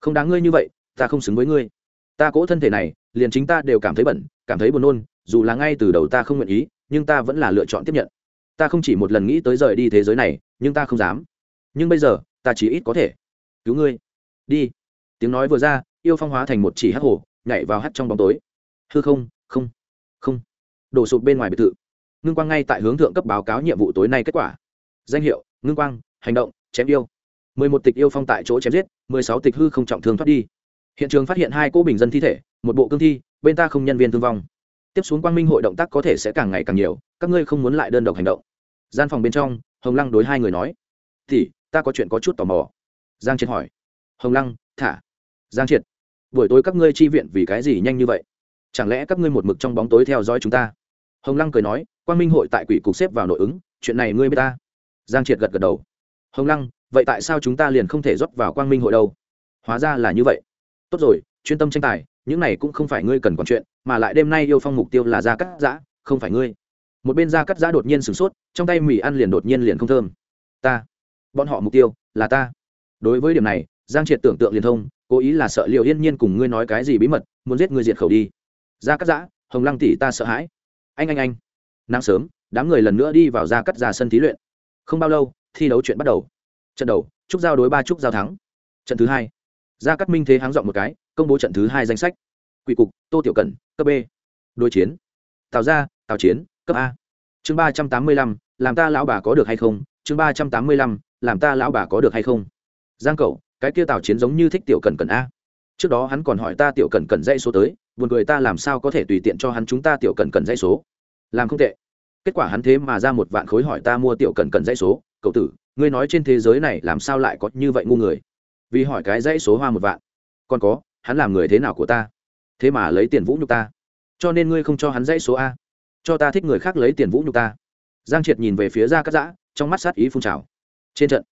Không đáng ngươi như vậy, ta không xứng với ngươi. Ta cỗ thân thể này, liền chính ta đều cảm thấy bẩn, cảm thấy buồn nôn, dù là ngay từ đầu ta không nguyện ý, nhưng ta vẫn là lựa chọn tiếp nhận. Ta không chỉ một lần nghĩ tới rời đi thế giới này, nhưng ta không dám. Nhưng bây giờ, ta chỉ ít có thể. Cứu ngươi. Đi. Tiếng nói vừa ra yêu phong hóa thành một chỉ hắc hồ, nhảy vào hắt trong bóng tối. Hư không không không. Đổ sụp bên ngoài biệt thự. Ngưng quang ngay tại hướng thượng cấp báo cáo nhiệm vụ tối nay kết quả. Danh hiệu, ngưng quang, hành động, chém yêu. Mười một tịch yêu phong tại chỗ chém giết, mười sáu tịch hư không trọng thương thoát đi. Hiện trường phát hiện hai cỗ bình dân thi thể, một bộ cương thi, bên ta không nhân viên thương vong. Tiếp xuống quang minh hội động tác có thể sẽ càng ngày càng nhiều, các ngươi không muốn lại đơn độc hành động. Gian phòng bên trong, hồng lăng đối hai người nói, thì, ta có chuyện có chút tò mò. Giang chiến hỏi, hồng lăng, thả giang triệt, buổi tối các ngươi chi viện vì cái gì nhanh như vậy? Chẳng lẽ các ngươi một mực trong bóng tối theo dõi chúng ta? Hồng lăng cười nói, quang minh hội tại quỷ cục xếp vào nội ứng, chuyện này ngươi biết ta? Giang triệt gật gật đầu. Hồng lăng, vậy tại sao chúng ta liền không thể rót vào quang minh hội đâu? Hóa ra là như vậy. Tốt rồi, chuyên tâm tranh tài, những này cũng không phải ngươi cần còn chuyện, mà lại đêm nay yêu phong mục tiêu là ra cắt giã, không phải ngươi. Một bên da cắt giã đột nhiên sửng sốt, trong tay mì ăn liền đột nhiên liền không thơm. Ta. Bọn họ mục tiêu là ta. Đối với điểm này, giang triệt tưởng tượng liền thông cố ý là sợ liệu yên nhiên cùng ngươi nói cái gì bí mật, muốn giết ngươi diệt khẩu đi. Ra cắt giã, hồng lăng tỷ ta sợ hãi. Anh anh anh. Nắng sớm, đám người lần nữa đi vào ra cắt ra sân thí luyện. Không bao lâu, thi đấu chuyện bắt đầu. Trận đầu trúc giao đối ba trúc giao thắng. Trận thứ hai. Gia cắt minh thế háng dọn một cái, công bố trận thứ hai danh sách. Quỷ cục, tô tiểu cẩn, cấp b. Đối chiến. Tào gia, tào chiến, cấp a. Chương ba trăm tám mươi lăm, làm ta lão bà có được hay không? Chương ba trăm tám mươi lăm, làm ta lão bà có được hay không? Giang cậu cái kia tào chiến giống như thích tiểu cẩn cẩn a. Trước đó hắn còn hỏi ta tiểu cẩn cẩn dãy số tới, buồn cười ta làm sao có thể tùy tiện cho hắn chúng ta tiểu cẩn cẩn dãy số? Làm không tệ. Kết quả hắn thế mà ra một vạn khối hỏi ta mua tiểu cẩn cẩn dãy số, cậu tử, ngươi nói trên thế giới này làm sao lại có như vậy ngu người? Vì hỏi cái dãy số hoa một vạn. Còn có, hắn làm người thế nào của ta? Thế mà lấy tiền vũ nhục ta. Cho nên ngươi không cho hắn dãy số a? Cho ta thích người khác lấy tiền vũ nhục ta. Giang triệt nhìn về phía ra cắt giã, trong mắt sát ý phun trào. Trên trận,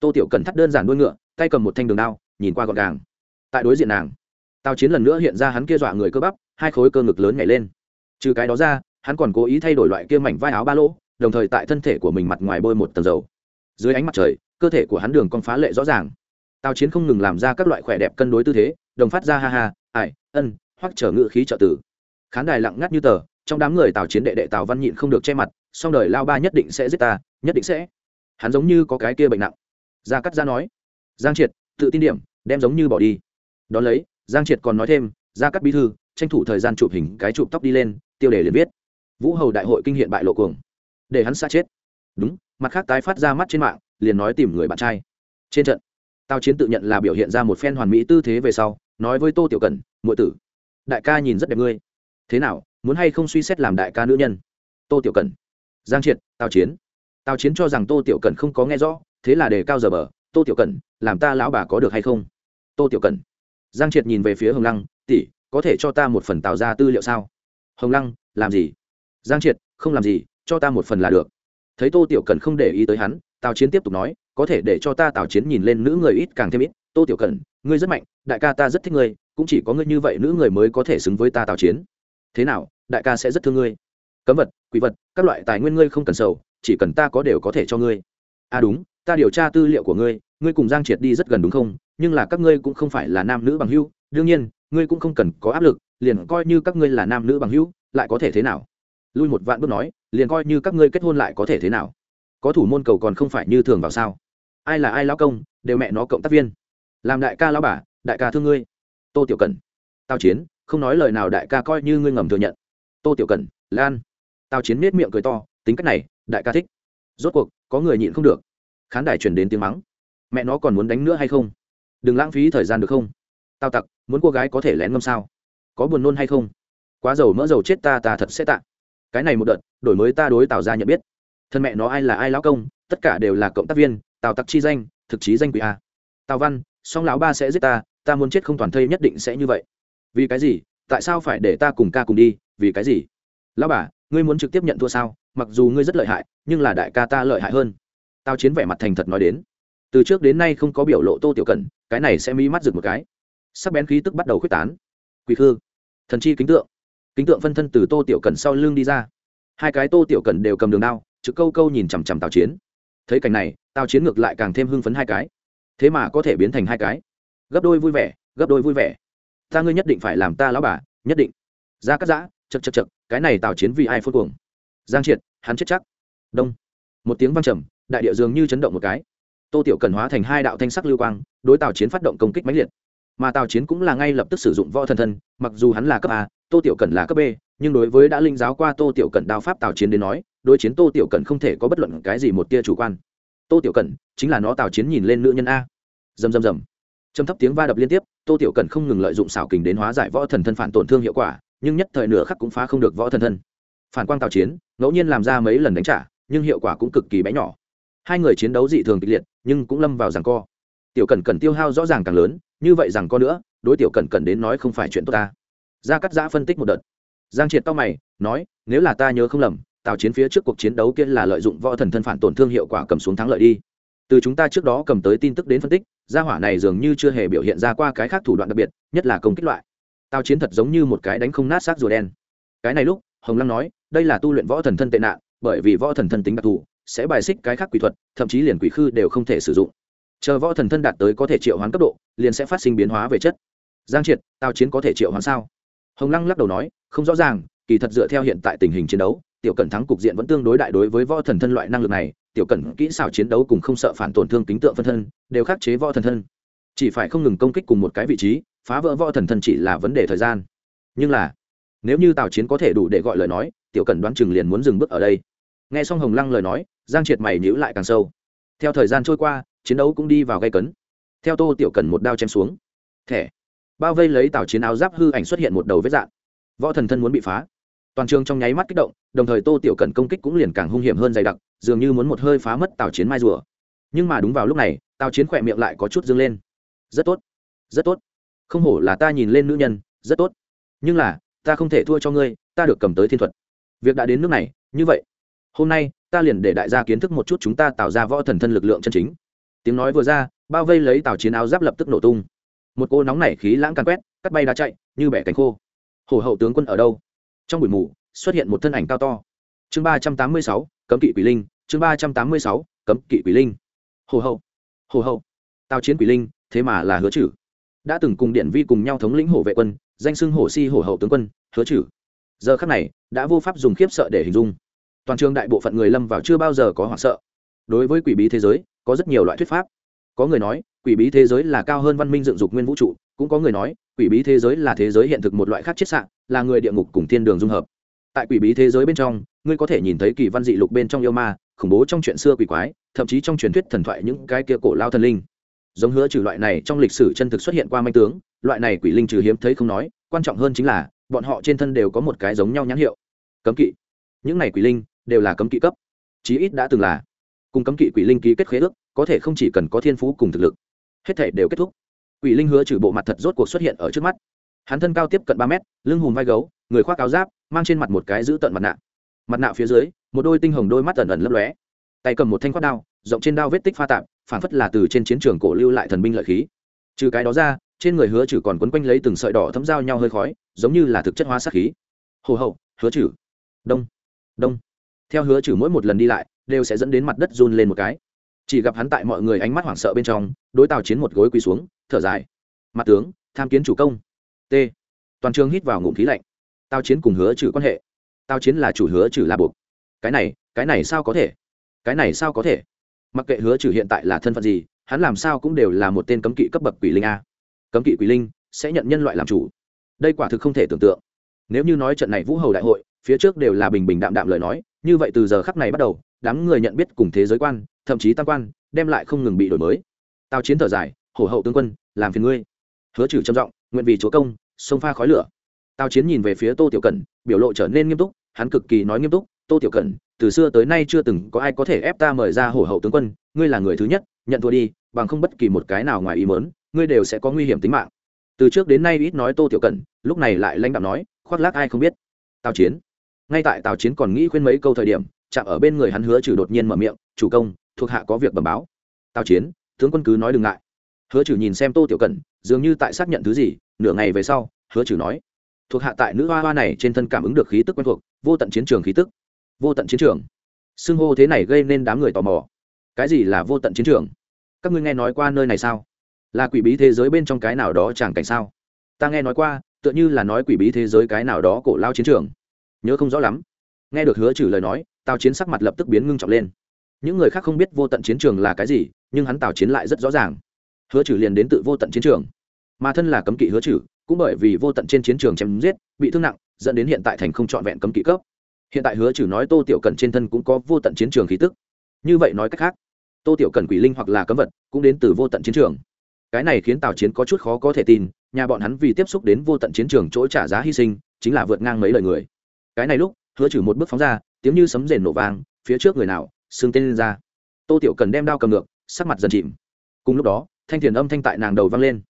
tô tiểu cần thắt đơn giản đuôi ngựa tay cầm một thanh đường đao, nhìn qua gọn gàng. Tại đối diện nàng, tào chiến lần nữa hiện ra hắn kia dọa người cơ bắp, hai khối cơ ngực lớn nhảy lên. Trừ cái đó ra, hắn còn cố ý thay đổi loại kia mảnh vai áo ba lỗ, đồng thời tại thân thể của mình mặt ngoài bôi một tầng dầu. Dưới ánh mặt trời, cơ thể của hắn đường cong phá lệ rõ ràng. Tào chiến không ngừng làm ra các loại khỏe đẹp cân đối tư thế, đồng phát ra ha ha ải ân, hoặc trở ngự khí trợ tử. Khán đài lặng ngắt như tờ, trong đám người tào chiến đệ đệ tào văn nhịn không được che mặt song đời, lao ba nhất định sẽ giết ta, nhất định sẽ. Hắn giống như có cái kia bệnh nặng. Gia cắt gia nói giang triệt, tự tin điểm, đem giống như bỏ đi. Đón lấy, giang triệt còn nói thêm, ra cắt bí thư, tranh thủ thời gian chụp hình cái chụp tóc đi lên, tiêu đề liền viết. Vũ hầu đại hội kinh hiện bại lộ cuồng. Để hắn xa chết. Đúng, mặt khác tái phát ra mắt trên mạng, liền nói tìm người bạn trai. Trên trận, tào chiến tự nhận là biểu hiện ra một phen hoàn mỹ tư thế về sau, nói với tô tiểu cần muội tử, đại ca nhìn rất đẹp ngươi. Thế nào, muốn hay không suy xét làm đại ca nữ nhân? Tô tiểu cần giang triệt, tào chiến. Tào chiến cho rằng tô tiểu cần không có nghe rõ, thế là đề cao giờ bờ tô tiểu cần làm ta lão bà có được hay không? Tô tiểu cần giang triệt nhìn về phía hồng lăng, tỷ, có thể cho ta một phần tạo ra tư liệu sao? Hồng lăng, làm gì? Giang triệt, không làm gì, cho ta một phần là được. Thấy tô tiểu cần không để ý tới hắn, tào chiến tiếp tục nói, có thể để cho ta tào chiến nhìn lên nữ người ít càng thêm ít. Tô tiểu cần ngươi rất mạnh, đại ca ta rất thích ngươi, cũng chỉ có ngươi như vậy nữ người mới có thể xứng với ta tào chiến. Thế nào, đại ca sẽ rất thương ngươi? Cấm vật, quỷ vật, các loại tài nguyên ngươi không cần sầu, chỉ cần ta có đều có thể cho ngươi. À đúng ta điều tra tư liệu của ngươi ngươi cùng giang triệt đi rất gần đúng không? Nhưng là các ngươi cũng không phải là nam nữ bằng hữu. Đương nhiên, ngươi cũng không cần có áp lực, liền coi như các ngươi là nam nữ bằng hữu, lại có thể thế nào? Lui một vạn bước nói, liền coi như các ngươi kết hôn lại có thể thế nào? Có thủ môn cầu còn không phải như thường vào sao? Ai là ai lao công, đều mẹ nó cộng tác viên. Làm đại ca lao bà, đại ca thương ngươi. Tô tiểu cần tao chiến, không nói lời nào đại ca coi như ngươi ngầm thừa nhận. Tô tiểu cần lan. Tào chiến nết miệng cười to, tính cách này, đại ca thích. Rốt cuộc, có người nhịn không được khán đài truyền đến tiếng mắng. Mẹ nó còn muốn đánh nữa hay không? Đừng lãng phí thời gian được không? Tào tặc, muốn cô gái có thể lén ngâm sao? Có buồn nôn hay không? Quá dầu mỡ dầu chết ta ta thật sẽ tạ. Cái này một đợt, đổi mới ta đối tào ra nhận biết. Thân mẹ nó ai là ai lão công, tất cả đều là cộng tác viên, tào tặc chi danh, thực chí danh quỷ a. Tào văn, song lão ba sẽ giết ta ta muốn chết không toàn thây nhất định sẽ như vậy. Vì cái gì? Tại sao phải để ta cùng ca cùng đi? Vì cái gì? Lão bà, ngươi muốn trực tiếp nhận thua sao? Mặc dù ngươi rất lợi hại, nhưng là đại ca ta lợi hại hơn tao chiến vẻ mặt thành thật nói đến. Từ trước đến nay không có biểu lộ tô tiểu cẩn cái này sẽ mi mắt rực một cái. Sắc bén khí tức bắt đầu k h u ế c tán. Quỳ khư, thần chi kính tượng. Kính tượng phân thân từ tô tiểu cẩn sau lưng đi ra. Hai cái tô tiểu cẩn đều cầm đường đao, trực câu câu nhìn chằm chằm tào chiến. Thấy cảnh này tào chiến ngược lại càng thêm hưng phấn hai cái. Thế mà có thể biến thành hai cái. Gấp đôi vui vẻ, gấp đôi vui vẻ. Ta ngươi nhất định phải làm ta lão bà, nhất định. Ra cắt giã chật chật chật cái này tào chiến vì ai phốt cuồng? Giang triệt, hắn chết chắc. Đông. Một tiếng văng trầm đại địa dường như chấn động một cái. Tô tiểu cần hóa thành hai đạo thanh sắc lưu quang, đối tào chiến phát động công kích mãnh liệt. Mà tào chiến cũng là ngay lập tức sử dụng võ thần thân, mặc dù hắn là cấp a, tô tiểu cần là cấp b, nhưng đối với đã linh giáo qua tô tiểu cần đao pháp tào chiến đến nói, đối chiến tô tiểu cần không thể có bất luận cái gì một tia chủ quan. Tô tiểu cần chính là nó tào chiến nhìn lên nữ nhân a. Dầm dầm dầm trầm thấp tiếng va đập liên tiếp, tô tiểu cần không ngừng lợi dụng xảo kình đến hóa giải võ thần thân phản tổn thương hiệu quả, nhưng nhất thời nửa khắc cũng phá không được võ thần thân. Phản quang tào chiến, ngẫu nhiên làm ra mấy lần đánh trả, nhưng hiệu quả cũng cực kỳ bé nhỏ hai người chiến đấu dị thường kịch liệt, nhưng cũng lâm vào rằng co. Tiểu cần cần tiêu hao rõ ràng càng lớn, như vậy rằng co nữa, đối tiểu cần cần đến nói không phải chuyện tốt ta. Gia cắt giã phân tích một đợt. Giang triệt to mày, nói, nếu là ta nhớ không lầm, tào chiến phía trước cuộc chiến đấu kia là lợi dụng võ thần thân phản tổn thương hiệu quả cầm xuống thắng lợi đi. Từ chúng ta trước đó cầm tới tin tức đến phân tích, gia hỏa này dường như chưa hề biểu hiện ra qua cái khác thủ đoạn đặc biệt, nhất là công kích loại. Tào chiến thật giống như một cái đánh không nát xác rùa đen. Cái này lúc, hồng lăng nói, đây là tu luyện võ thần thân tệ nạn, bởi vì võ thần thân tính đặc thù sẽ bài xích cái khác quỷ thuật, thậm chí liền quỷ khư đều không thể sử dụng. Chờ võ thần thân đạt tới có thể triệu hoán cấp độ, liền sẽ phát sinh biến hóa về chất. Giang triệt tào chiến có thể triệu hoán sao? Hồng lăng lắc đầu nói, không rõ ràng, kỳ thật dựa theo hiện tại tình hình chiến đấu, tiểu cẩn thắng cục diện vẫn tương đối đại đối với võ thần thân loại năng lực này, tiểu cẩn kỹ xảo chiến đấu cùng không sợ phản tổn thương tính tượng phân thân, đều khắc chế võ thần thân. Chỉ phải không ngừng công kích cùng một cái vị trí, phá vỡ võ thần thân chỉ là vấn đề thời gian. Nhưng là, nếu như tào chiến có thể đủ để gọi lời nói, tiểu cẩn đoán chừng liền muốn dừng bước ở đây. Nghe xong hồng lăng lời nói giang triệt mày nhữ lại càng sâu. Theo thời gian trôi qua, chiến đấu cũng đi vào gây cấn. Theo tô tiểu cần một đao chém xuống. Thẻ. Bao vây lấy tàu chiến áo giáp hư ảnh xuất hiện một đầu vết dạn. Võ thần thân muốn bị phá. Toàn trường trong nháy mắt kích động, đồng thời tô tiểu cần công kích cũng liền càng hung hiểm hơn dày đặc, dường như muốn một hơi phá mất tàu chiến mai rùa. Nhưng mà đúng vào lúc này tàu chiến khỏe miệng lại có chút dâng lên. Rất tốt. Rất tốt. Không hổ là ta nhìn lên nữ nhân, rất tốt. Nhưng là, ta không thể thua cho ngươi, ta được cầm tới thiên thuật. Việc đã đến nước này, như vậy. Hôm nay ta liền để đại gia kiến thức một chút chúng ta tạo ra võ thần thân lực lượng chân chính. Tiếng nói vừa ra, bao vây lấy tàu chiến áo giáp lập tức nổ tung. Một cô nóng nảy khí lãng càn quét, cắt bay đá chạy, như bẻ cánh khô. Hồ hậu tướng quân ở đâu? Trong buổi mù, xuất hiện một thân ảnh cao to. Chương ba trăm tám mươi sáu, cấm kỵ quỷ linh, chương ba trăm tám mươi sáu, cấm kỵ quỷ linh. Hồ hậu hồ hậu. Tàu chiến quỷ linh, thế mà là hứa chử. Đã từng cùng điện vi cùng nhau thống lĩnh hổ vệ quân, danh xưng hổ si hổ hậu tướng quân, hứa chử. Giờ khắc này, đã vô pháp dùng khiếp sợ để hình dung toàn trường đại bộ phận người lâm vào chưa bao giờ có hoảng sợ. Đối với quỷ bí thế giới, có rất nhiều loại thuyết pháp. Có người nói, quỷ bí thế giới là cao hơn văn minh dựng dục nguyên vũ trụ, cũng có người nói, quỷ bí thế giới là thế giới hiện thực một loại khác chiết sạn là người địa ngục cùng thiên đường dung hợp. Tại quỷ bí thế giới bên trong, ngươi có thể nhìn thấy kỳ văn dị lục bên trong yêu ma, khủng bố trong chuyện xưa quỷ quái, thậm chí trong truyền thuyết thần thoại những cái kia cổ lao thần linh. Giống hứa trừ loại này trong lịch sử chân thực xuất hiện qua manh tướng, loại này quỷ linh trừ hiếm thấy không nói, quan trọng hơn chính là, bọn họ trên thân đều có một cái giống nhau nhãn hiệu. Cấm kỵ. Những này quỷ linh đều là cấm kỵ cấp. Chí ít đã từng là. Cùng cấm kỵ quỷ linh ký kết khế ước, có thể không chỉ cần có thiên phú cùng thực lực, hết thể đều kết thúc. Quỷ linh hứa trừ bộ mặt thật rốt cuộc xuất hiện ở trước mắt. Hắn thân cao tiếp cận ba mét, lưng hùm vai gấu, người khoác áo giáp, mang trên mặt một cái giữ tận mặt nạ. Mặt nạ phía dưới, một đôi tinh hồng đôi mắt ẩn ẩn lấp lóe. Tay cầm một thanh khoác đao, rộng trên đao vết tích pha tạp phản phất là từ trên chiến trường cổ lưu lại thần binh lợi khí. Trừ cái đó ra, trên người hứa trừ còn quấn quanh lấy từng sợi đỏ thấm dao nhau hơi khói, giống như là thực chất hóa sát khí. Hồ hậu, hứa trừ. Đông. Đông theo hứa trừ mỗi một lần đi lại, đều sẽ dẫn đến mặt đất run lên một cái. Chỉ gặp hắn tại mọi người ánh mắt hoảng sợ bên trong, đối tàu chiến một gối quỳ xuống, thở dài. Mặt tướng, tham kiến chủ công. T. Toàn trường hít vào ngụm khí lạnh. Tào chiến cùng hứa trừ quan hệ. Tào chiến là chủ hứa trừ là buộc. Cái này cái này sao có thể? Cái này sao có thể? Mặc kệ hứa trừ hiện tại là thân phận gì, hắn làm sao cũng đều là một tên cấm kỵ cấp bậc quỷ linh a. Cấm kỵ quỷ linh sẽ nhận nhân loại làm chủ. Đây quả thực không thể tưởng tượng. Nếu như nói trận này vũ hầu đại hội, phía trước đều là bình bình đạm đạm lời nói như vậy từ giờ khắc này bắt đầu, đám người nhận biết cùng thế giới quan, thậm chí tam quan, đem lại không ngừng bị đổi mới. Tào chiến thở dài, hổ hậu tướng quân, làm phiền ngươi. Hứa trừ trầm giọng, nguyện vì chúa công sông pha khói lửa. Tào chiến nhìn về phía tô tiểu cẩn, biểu lộ trở nên nghiêm túc, hắn cực kỳ nói nghiêm túc, tô tiểu cẩn, từ xưa tới nay chưa từng có ai có thể ép ta mời ra hổ hậu tướng quân, ngươi là người thứ nhất, nhận thua đi, bằng không bất kỳ một cái nào ngoài ý mớn ngươi đều sẽ có nguy hiểm tính mạng. Từ trước đến nay ít nói tô tiểu cẩn, lúc này lại lãnh đạo nói, khoác lác ai không biết. Tào chiến ngay tại tào chiến còn nghĩ khuyên mấy câu thời điểm, chạm ở bên người hắn hứa trừ đột nhiên mở miệng, chủ công, thuộc hạ có việc bẩm báo. Tào chiến, tướng quân cứ nói đừng ngại. Hứa trừ nhìn xem tô tiểu cẩn, dường như tại xác nhận thứ gì, nửa ngày về sau, hứa trừ nói, thuộc hạ tại nữ hoa hoa này trên thân cảm ứng được khí tức quen thuộc, vô tận chiến trường khí tức. Vô tận chiến trường? Xưng hô thế này gây nên đám người tò mò. Cái gì là vô tận chiến trường? Các ngươi nghe nói qua nơi này sao? Là quỷ bí thế giới bên trong cái nào đó chẳng cảnh sao? Ta nghe nói qua, tựa như là nói quỷ bí thế giới cái nào đó cổ lao chiến trường nhớ không rõ lắm. Nghe được hứa trừ lời nói, tào chiến sắc mặt lập tức biến ngưng trọng lên. Những người khác không biết vô tận chiến trường là cái gì, nhưng hắn tào chiến lại rất rõ ràng. Hứa trừ liền đến tự vô tận chiến trường. Mà thân là cấm kỵ hứa trừ, cũng bởi vì vô tận trên chiến trường chém giết, bị thương nặng, dẫn đến hiện tại thành không trọn vẹn cấm kỵ cấp. Hiện tại hứa trừ nói tô tiểu cần trên thân cũng có vô tận chiến trường khí tức. Như vậy nói cách khác, tô tiểu cần quỷ linh hoặc là cấm vật, cũng đến từ vô tận chiến trường. Cái này khiến tào chiến có chút khó có thể tin, nhà bọn hắn vì tiếp xúc đến vô tận chiến trường chỗ trả giá hy sinh, chính là vượt ngang mấy lời người cái này lúc, hứa trừ một bước phóng ra, tiếng như sấm rền nổ vang, phía trước người nào, xương tên lên ra. Tô tiểu cần đem đao cầm ngược, sắc mặt dần chìm. Cùng lúc đó, thanh thiền âm thanh tại nàng đầu vang lên.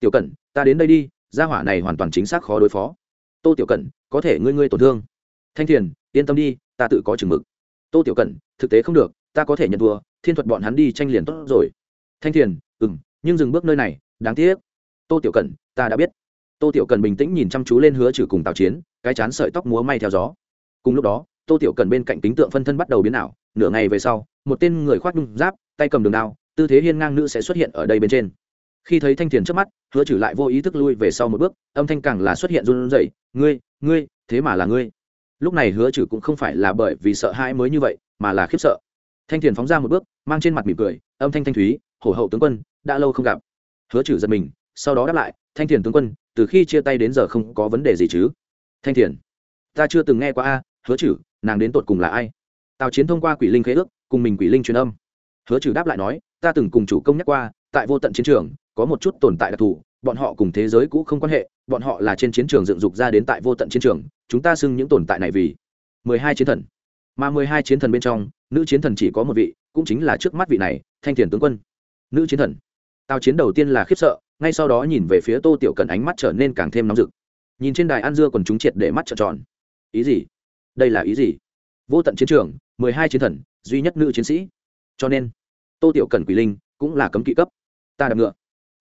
Tiểu cần ta đến đây đi, gia hỏa này hoàn toàn chính xác khó đối phó. Tô tiểu cần có thể ngươi ngươi tổn thương. Thanh thiền, yên tâm đi, ta tự có chừng mực. Tô tiểu cần thực tế không được, ta có thể nhận thua, thiên thuật bọn hắn đi tranh liền tốt rồi. Thanh thiền ừ m nhưng dừng bước nơi này, đáng tiếc. Tô tiểu cần ta đã biết tô tiểu cần bình tĩnh nhìn chăm chú lên hứa trừ cùng tào chiến, cái chán sợi tóc múa may theo gió. Cùng lúc đó, tô tiểu cần bên cạnh Tính tượng phân thân bắt đầu biến ảo, nửa ngày về sau, một tên người khoác nhung giáp, tay cầm đường đao, tư thế hiên ngang nữ sẽ xuất hiện ở đây bên trên. Khi thấy thanh thiền trước mắt, hứa trừ lại vô ý thức lui về sau một bước, âm thanh càng là xuất hiện run rẩy, ngươi ngươi, thế mà là ngươi. Lúc này hứa trừ cũng không phải là bởi vì sợ hãi mới như vậy, mà là khiếp sợ. Thanh thiền phóng ra một bước, mang trên mặt mỉm cười, âm thanh thanh thúy, hổ hậu tướng quân, đã lâu không gặp. Hứa trừ giật mình, sau đó đáp lại, thanh thiền tướng quân từ khi chia tay đến giờ không có vấn đề gì chứ? Thanh thiền, ta chưa từng nghe qua a, hứa trừ nàng đến tột cùng là ai? Tào chiến thông qua quỷ linh khế ước, cùng mình quỷ linh truyền âm. Hứa trừ đáp lại nói, ta từng cùng chủ công nhắc qua, tại vô tận chiến trường, có một chút tồn tại đặc thù, bọn họ cùng thế giới cũ không quan hệ, bọn họ là trên chiến trường dựng dục ra đến tại vô tận chiến trường, chúng ta xưng những tồn tại này vì mười hai chiến thần. Mà mười hai chiến thần bên trong, nữ chiến thần chỉ có một vị, cũng chính là trước mắt vị này, thanh thiền tướng quân. Nữ chiến thần. Tào chiến đầu tiên là khiếp sợ ngay sau đó nhìn về phía tô tiểu cần ánh mắt trở nên càng thêm nóng rực. Nhìn trên đài ăn dưa còn chúng triệt để mắt trợn tròn. Ý gì? Đây là ý gì? Vô tận chiến trường, mười hai chiến thần, duy nhất nữ chiến sĩ. Cho nên, tô tiểu cần quỷ linh cũng là cấm kỵ cấp. Ta đạp ngựa.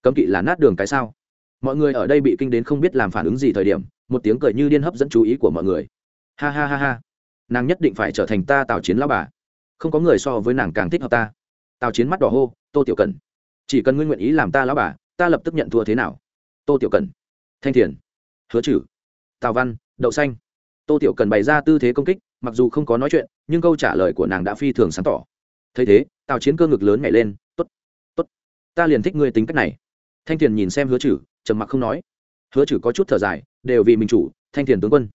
Cấm kỵ là nát đường cái sao? Mọi người ở đây bị kinh đến không biết làm phản ứng gì thời điểm, một tiếng cười như điên hấp dẫn chú ý của mọi người. Ha ha ha ha. Nàng nhất định phải trở thành ta tào chiến lao bà. Không có người so với nàng càng thích hợp ta. Tào chiến mắt đỏ hô, tô tiểu cần, chỉ cần ngươi nguyện ý làm ta lão bà ta lập tức nhận thua thế nào? Tô tiểu cần. Thanh thiền. Hứa trừ. Tào văn. Đậu xanh. Tô tiểu cần bày ra tư thế công kích, mặc dù không có nói chuyện, nhưng câu trả lời của nàng đã phi thường sáng tỏ. Thấy thế, tào chiến cơ ngực lớn nhảy lên t ố t t ố t ta liền thích ngươi tính cách này. Thanh thiền nhìn xem hứa trừ, trầm mặc không nói. Hứa trừ có chút thở dài, đều vì mình chủ, thanh thiền tướng quân.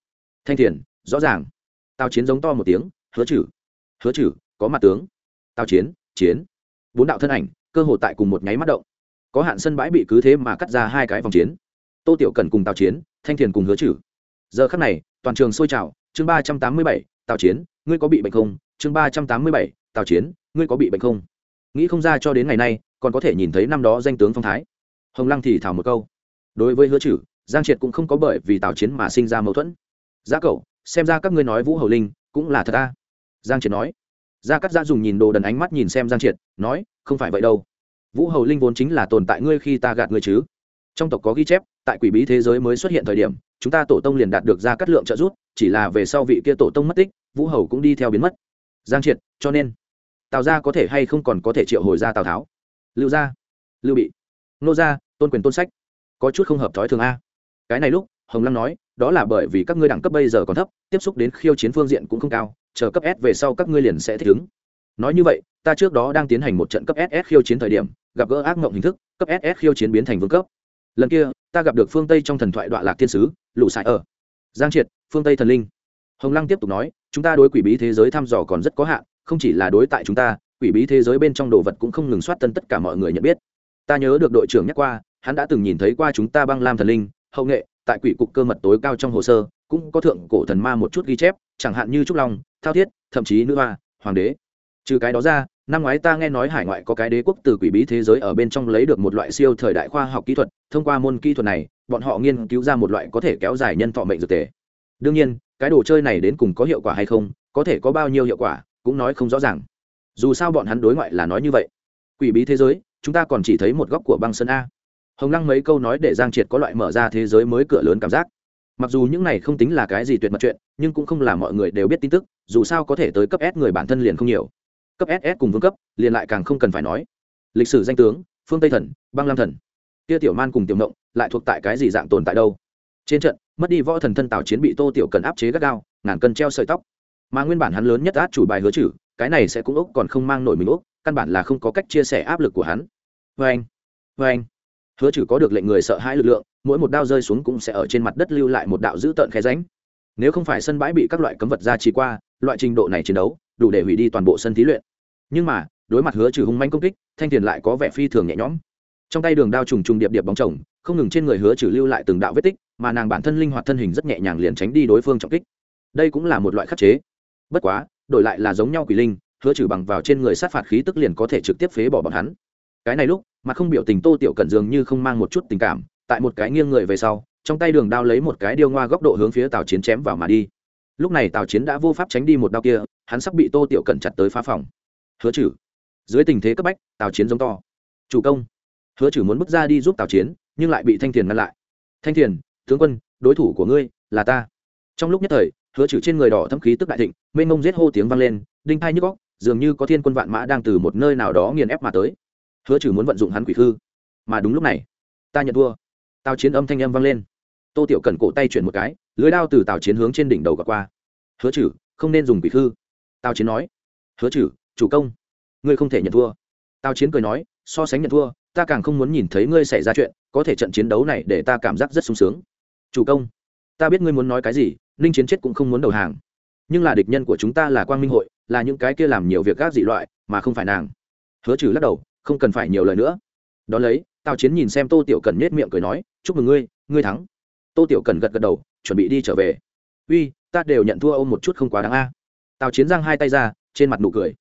Thanh thiền, rõ ràng. Tào chiến giống to một tiếng, hứa trừ hứa trừ, có mặt tướng. Tào chiến chiến. Bốn đạo thân ảnh, cơ hồ tại cùng một nháy mắt động có hạn sân bãi bị cứ thế mà cắt ra hai cái vòng chiến. Tô tiểu cần cùng tào chiến, thanh thiền cùng hứa trừ giờ khắc này, toàn trường sôi trào, chương ba trăm tám mươi bảy, tào chiến, ngươi có bị bệnh không? Chương ba trăm tám mươi bảy, tào chiến, ngươi có bị bệnh không? Nghĩ không ra cho đến ngày nay, còn có thể nhìn thấy năm đó danh tướng phong thái. Hồng lăng thì thảo một câu. Đối với hứa chử giang triệt cũng không có bởi vì tào chiến mà sinh ra mâu thuẫn. Giá cậu, xem ra các ngươi nói vũ hầu linh cũng là thật ta giang triệt nói. Gia cắt gia dùng nhìn đồ đần ánh mắt nhìn xem giang triệt, nói, không phải vậy đâu vũ hầu linh vốn chính là tồn tại ngươi khi ta gạt ngươi chứ. Trong tộc có ghi chép, tại quỷ bí thế giới mới xuất hiện thời điểm, chúng ta tổ tông liền đạt được ra cắt lượng trợ giúp, chỉ là về sau vị kia tổ tông mất tích, vũ hầu cũng đi theo biến mất. Giang triệt, cho nên, tào gia có thể hay không còn có thể triệu hồi ra tào tháo? Lưu gia, lưu bị, nô gia, tôn quyền tôn sách, có chút không hợp thói thường a. Cái này lúc, hồng lăng nói, đó là bởi vì các ngươi đẳng cấp bây giờ còn thấp, tiếp xúc đến khiêu chiến phương diện cũng không cao, chờ cấp s về sau các ngươi liền sẽ thích ứng nói như vậy, ta trước đó đang tiến hành một trận cấp ss khiêu chiến thời điểm, gặp gỡ ác mộng hình thức, cấp ss khiêu chiến biến thành vương cấp. Lần kia, ta gặp được phương tây trong thần thoại đoạn lạc thiên sứ, lũ sải ở. Giang triệt, phương tây thần linh. Hồng lăng tiếp tục nói, chúng ta đối quỷ bí thế giới thăm dò còn rất có hạn, không chỉ là đối tại chúng ta, quỷ bí thế giới bên trong đồ vật cũng không ngừng soát tân tất cả mọi người nhận biết. Ta nhớ được đội trưởng nhắc qua, hắn đã từng nhìn thấy qua chúng ta băng lam thần linh, hậu nghệ, tại quỷ cục cơ mật tối cao trong hồ sơ, cũng có thượng cổ thần ma một chút ghi chép, chẳng hạn như trúc long, thao thiết, thậm chí nữ hoa, hoàng đế trừ cái đó ra, năm ngoái ta nghe nói hải ngoại có cái đế quốc từ quỷ bí thế giới ở bên trong lấy được một loại siêu thời đại khoa học kỹ thuật, thông qua môn kỹ thuật này, bọn họ nghiên cứu ra một loại có thể kéo dài nhân thọ mệnh dược tề. Đương nhiên, cái đồ chơi này đến cùng có hiệu quả hay không, có thể có bao nhiêu hiệu quả, cũng nói không rõ ràng. Dù sao bọn hắn đối ngoại là nói như vậy. Quỷ bí thế giới, chúng ta còn chỉ thấy một góc của băng sơn a. Hồng lăng mấy câu nói để giang triệt có loại mở ra thế giới mới cửa lớn cảm giác. Mặc dù những này không tính là cái gì tuyệt mật chuyện, nhưng cũng không là mọi người đều biết tin tức, dù sao có thể tới cấp s người bản thân liền không nhiều cấp ss cùng vương cấp, liền lại càng không cần phải nói. Lịch sử danh tướng, phương tây thần, băng lam thần. Tia tiểu man cùng tiểu mộng lại thuộc tại cái gì dạng tồn tại đâu? Trên trận, mất đi võ thần thân tào chiến bị tô tiểu cần áp chế gắt gao, ngàn cân treo sợi tóc. Mà nguyên bản hắn lớn nhất át chủ bài hứa chử cái này sẽ cũng úc còn không mang nổi mình úc căn bản là không có cách chia sẻ áp lực của hắn. Vê anh vê anh hứa chử có được lệnh người sợ hãi lực lượng, mỗi một đao rơi xuống cũng sẽ ở trên mặt đất lưu lại một đạo dữ tợn khe ránh. Nếu không phải sân bãi bị các loại cấm vật ra trì qua, loại trình độ này chiến đấu, đủ để hủy đi toàn bộ sân thí luyện nhưng mà, đối mặt hứa trừ hung manh công kích, thanh tiền lại có vẻ phi thường nhẹ nhõm. Trong tay đường đao trùng trùng điệp điệp bóng chồng, không ngừng trên người hứa trừ lưu lại từng đạo vết tích, mà nàng bản thân linh hoạt thân hình rất nhẹ nhàng liền tránh đi đối phương trọng kích. Đây cũng là một loại khắc chế. Bất quá, đổi lại là giống nhau quỷ linh, hứa trừ bằng vào trên người sát phạt khí tức liền có thể trực tiếp phế bỏ bọn hắn. Cái này lúc, mà không biểu tình tô tiểu cẩn dường như không mang một chút tình cảm, tại một cái nghiêng người về sau, trong tay đường đao lấy một cái điêu ngoa góc độ hướng phía tàu chiến chém vào mà đi. Lúc này tào chiến đã vô pháp tránh đi một đao kia, hắn sắp bị tô tiểu cẩn chặt tới phá phòng hứa chử dưới tình thế cấp bách, tào chiến giống to. Chủ công. Hứa chử muốn bước ra đi giúp tào chiến, nhưng lại bị thanh thiền ngăn lại. Thanh thiền, tướng quân, đối thủ của ngươi là ta. Trong lúc nhất thời, hứa chử trên người đỏ thâm khí tức đại thịnh, mênh mông giết hô tiếng vang lên, đinh thai nhức góc dường như có thiên quân vạn mã đang từ một nơi nào đó nghiền ép mà tới. Hứa chử muốn vận dụng hắn quỷ khư. Mà đúng lúc này, ta nhận thua. Tào chiến âm thanh âm vang lên. Tô tiểu cần cổ tay chuyển một cái, lưới đao từ tào chiến hướng trên đỉnh đầu gặp qua. Hứa chử không nên dùng quỷ khư. Tào chiến nói. Hứa chử chủ công, ngươi không thể nhận thua. Tào chiến cười nói, so sánh nhận thua, ta càng không muốn nhìn thấy ngươi xảy ra chuyện, có thể trận chiến đấu này để ta cảm giác rất sung sướng. Chủ công, ta biết ngươi muốn nói cái gì, ninh chiến chết cũng không muốn đầu hàng. Nhưng là địch nhân của chúng ta là quang minh hội, là những cái kia làm nhiều việc gác dị loại, mà không phải nàng. Hứa trừ lắc đầu, không cần phải nhiều lời nữa. Đón lấy, tào chiến nhìn xem tô tiểu cần nhét miệng cười nói, chúc mừng ngươi ngươi thắng. Tô tiểu cần gật gật đầu, chuẩn bị đi trở về. Uy, ta đều nhận thua ôm một chút không quá đáng a. Tào chiến giang hai tay ra, trên mặt nụ cười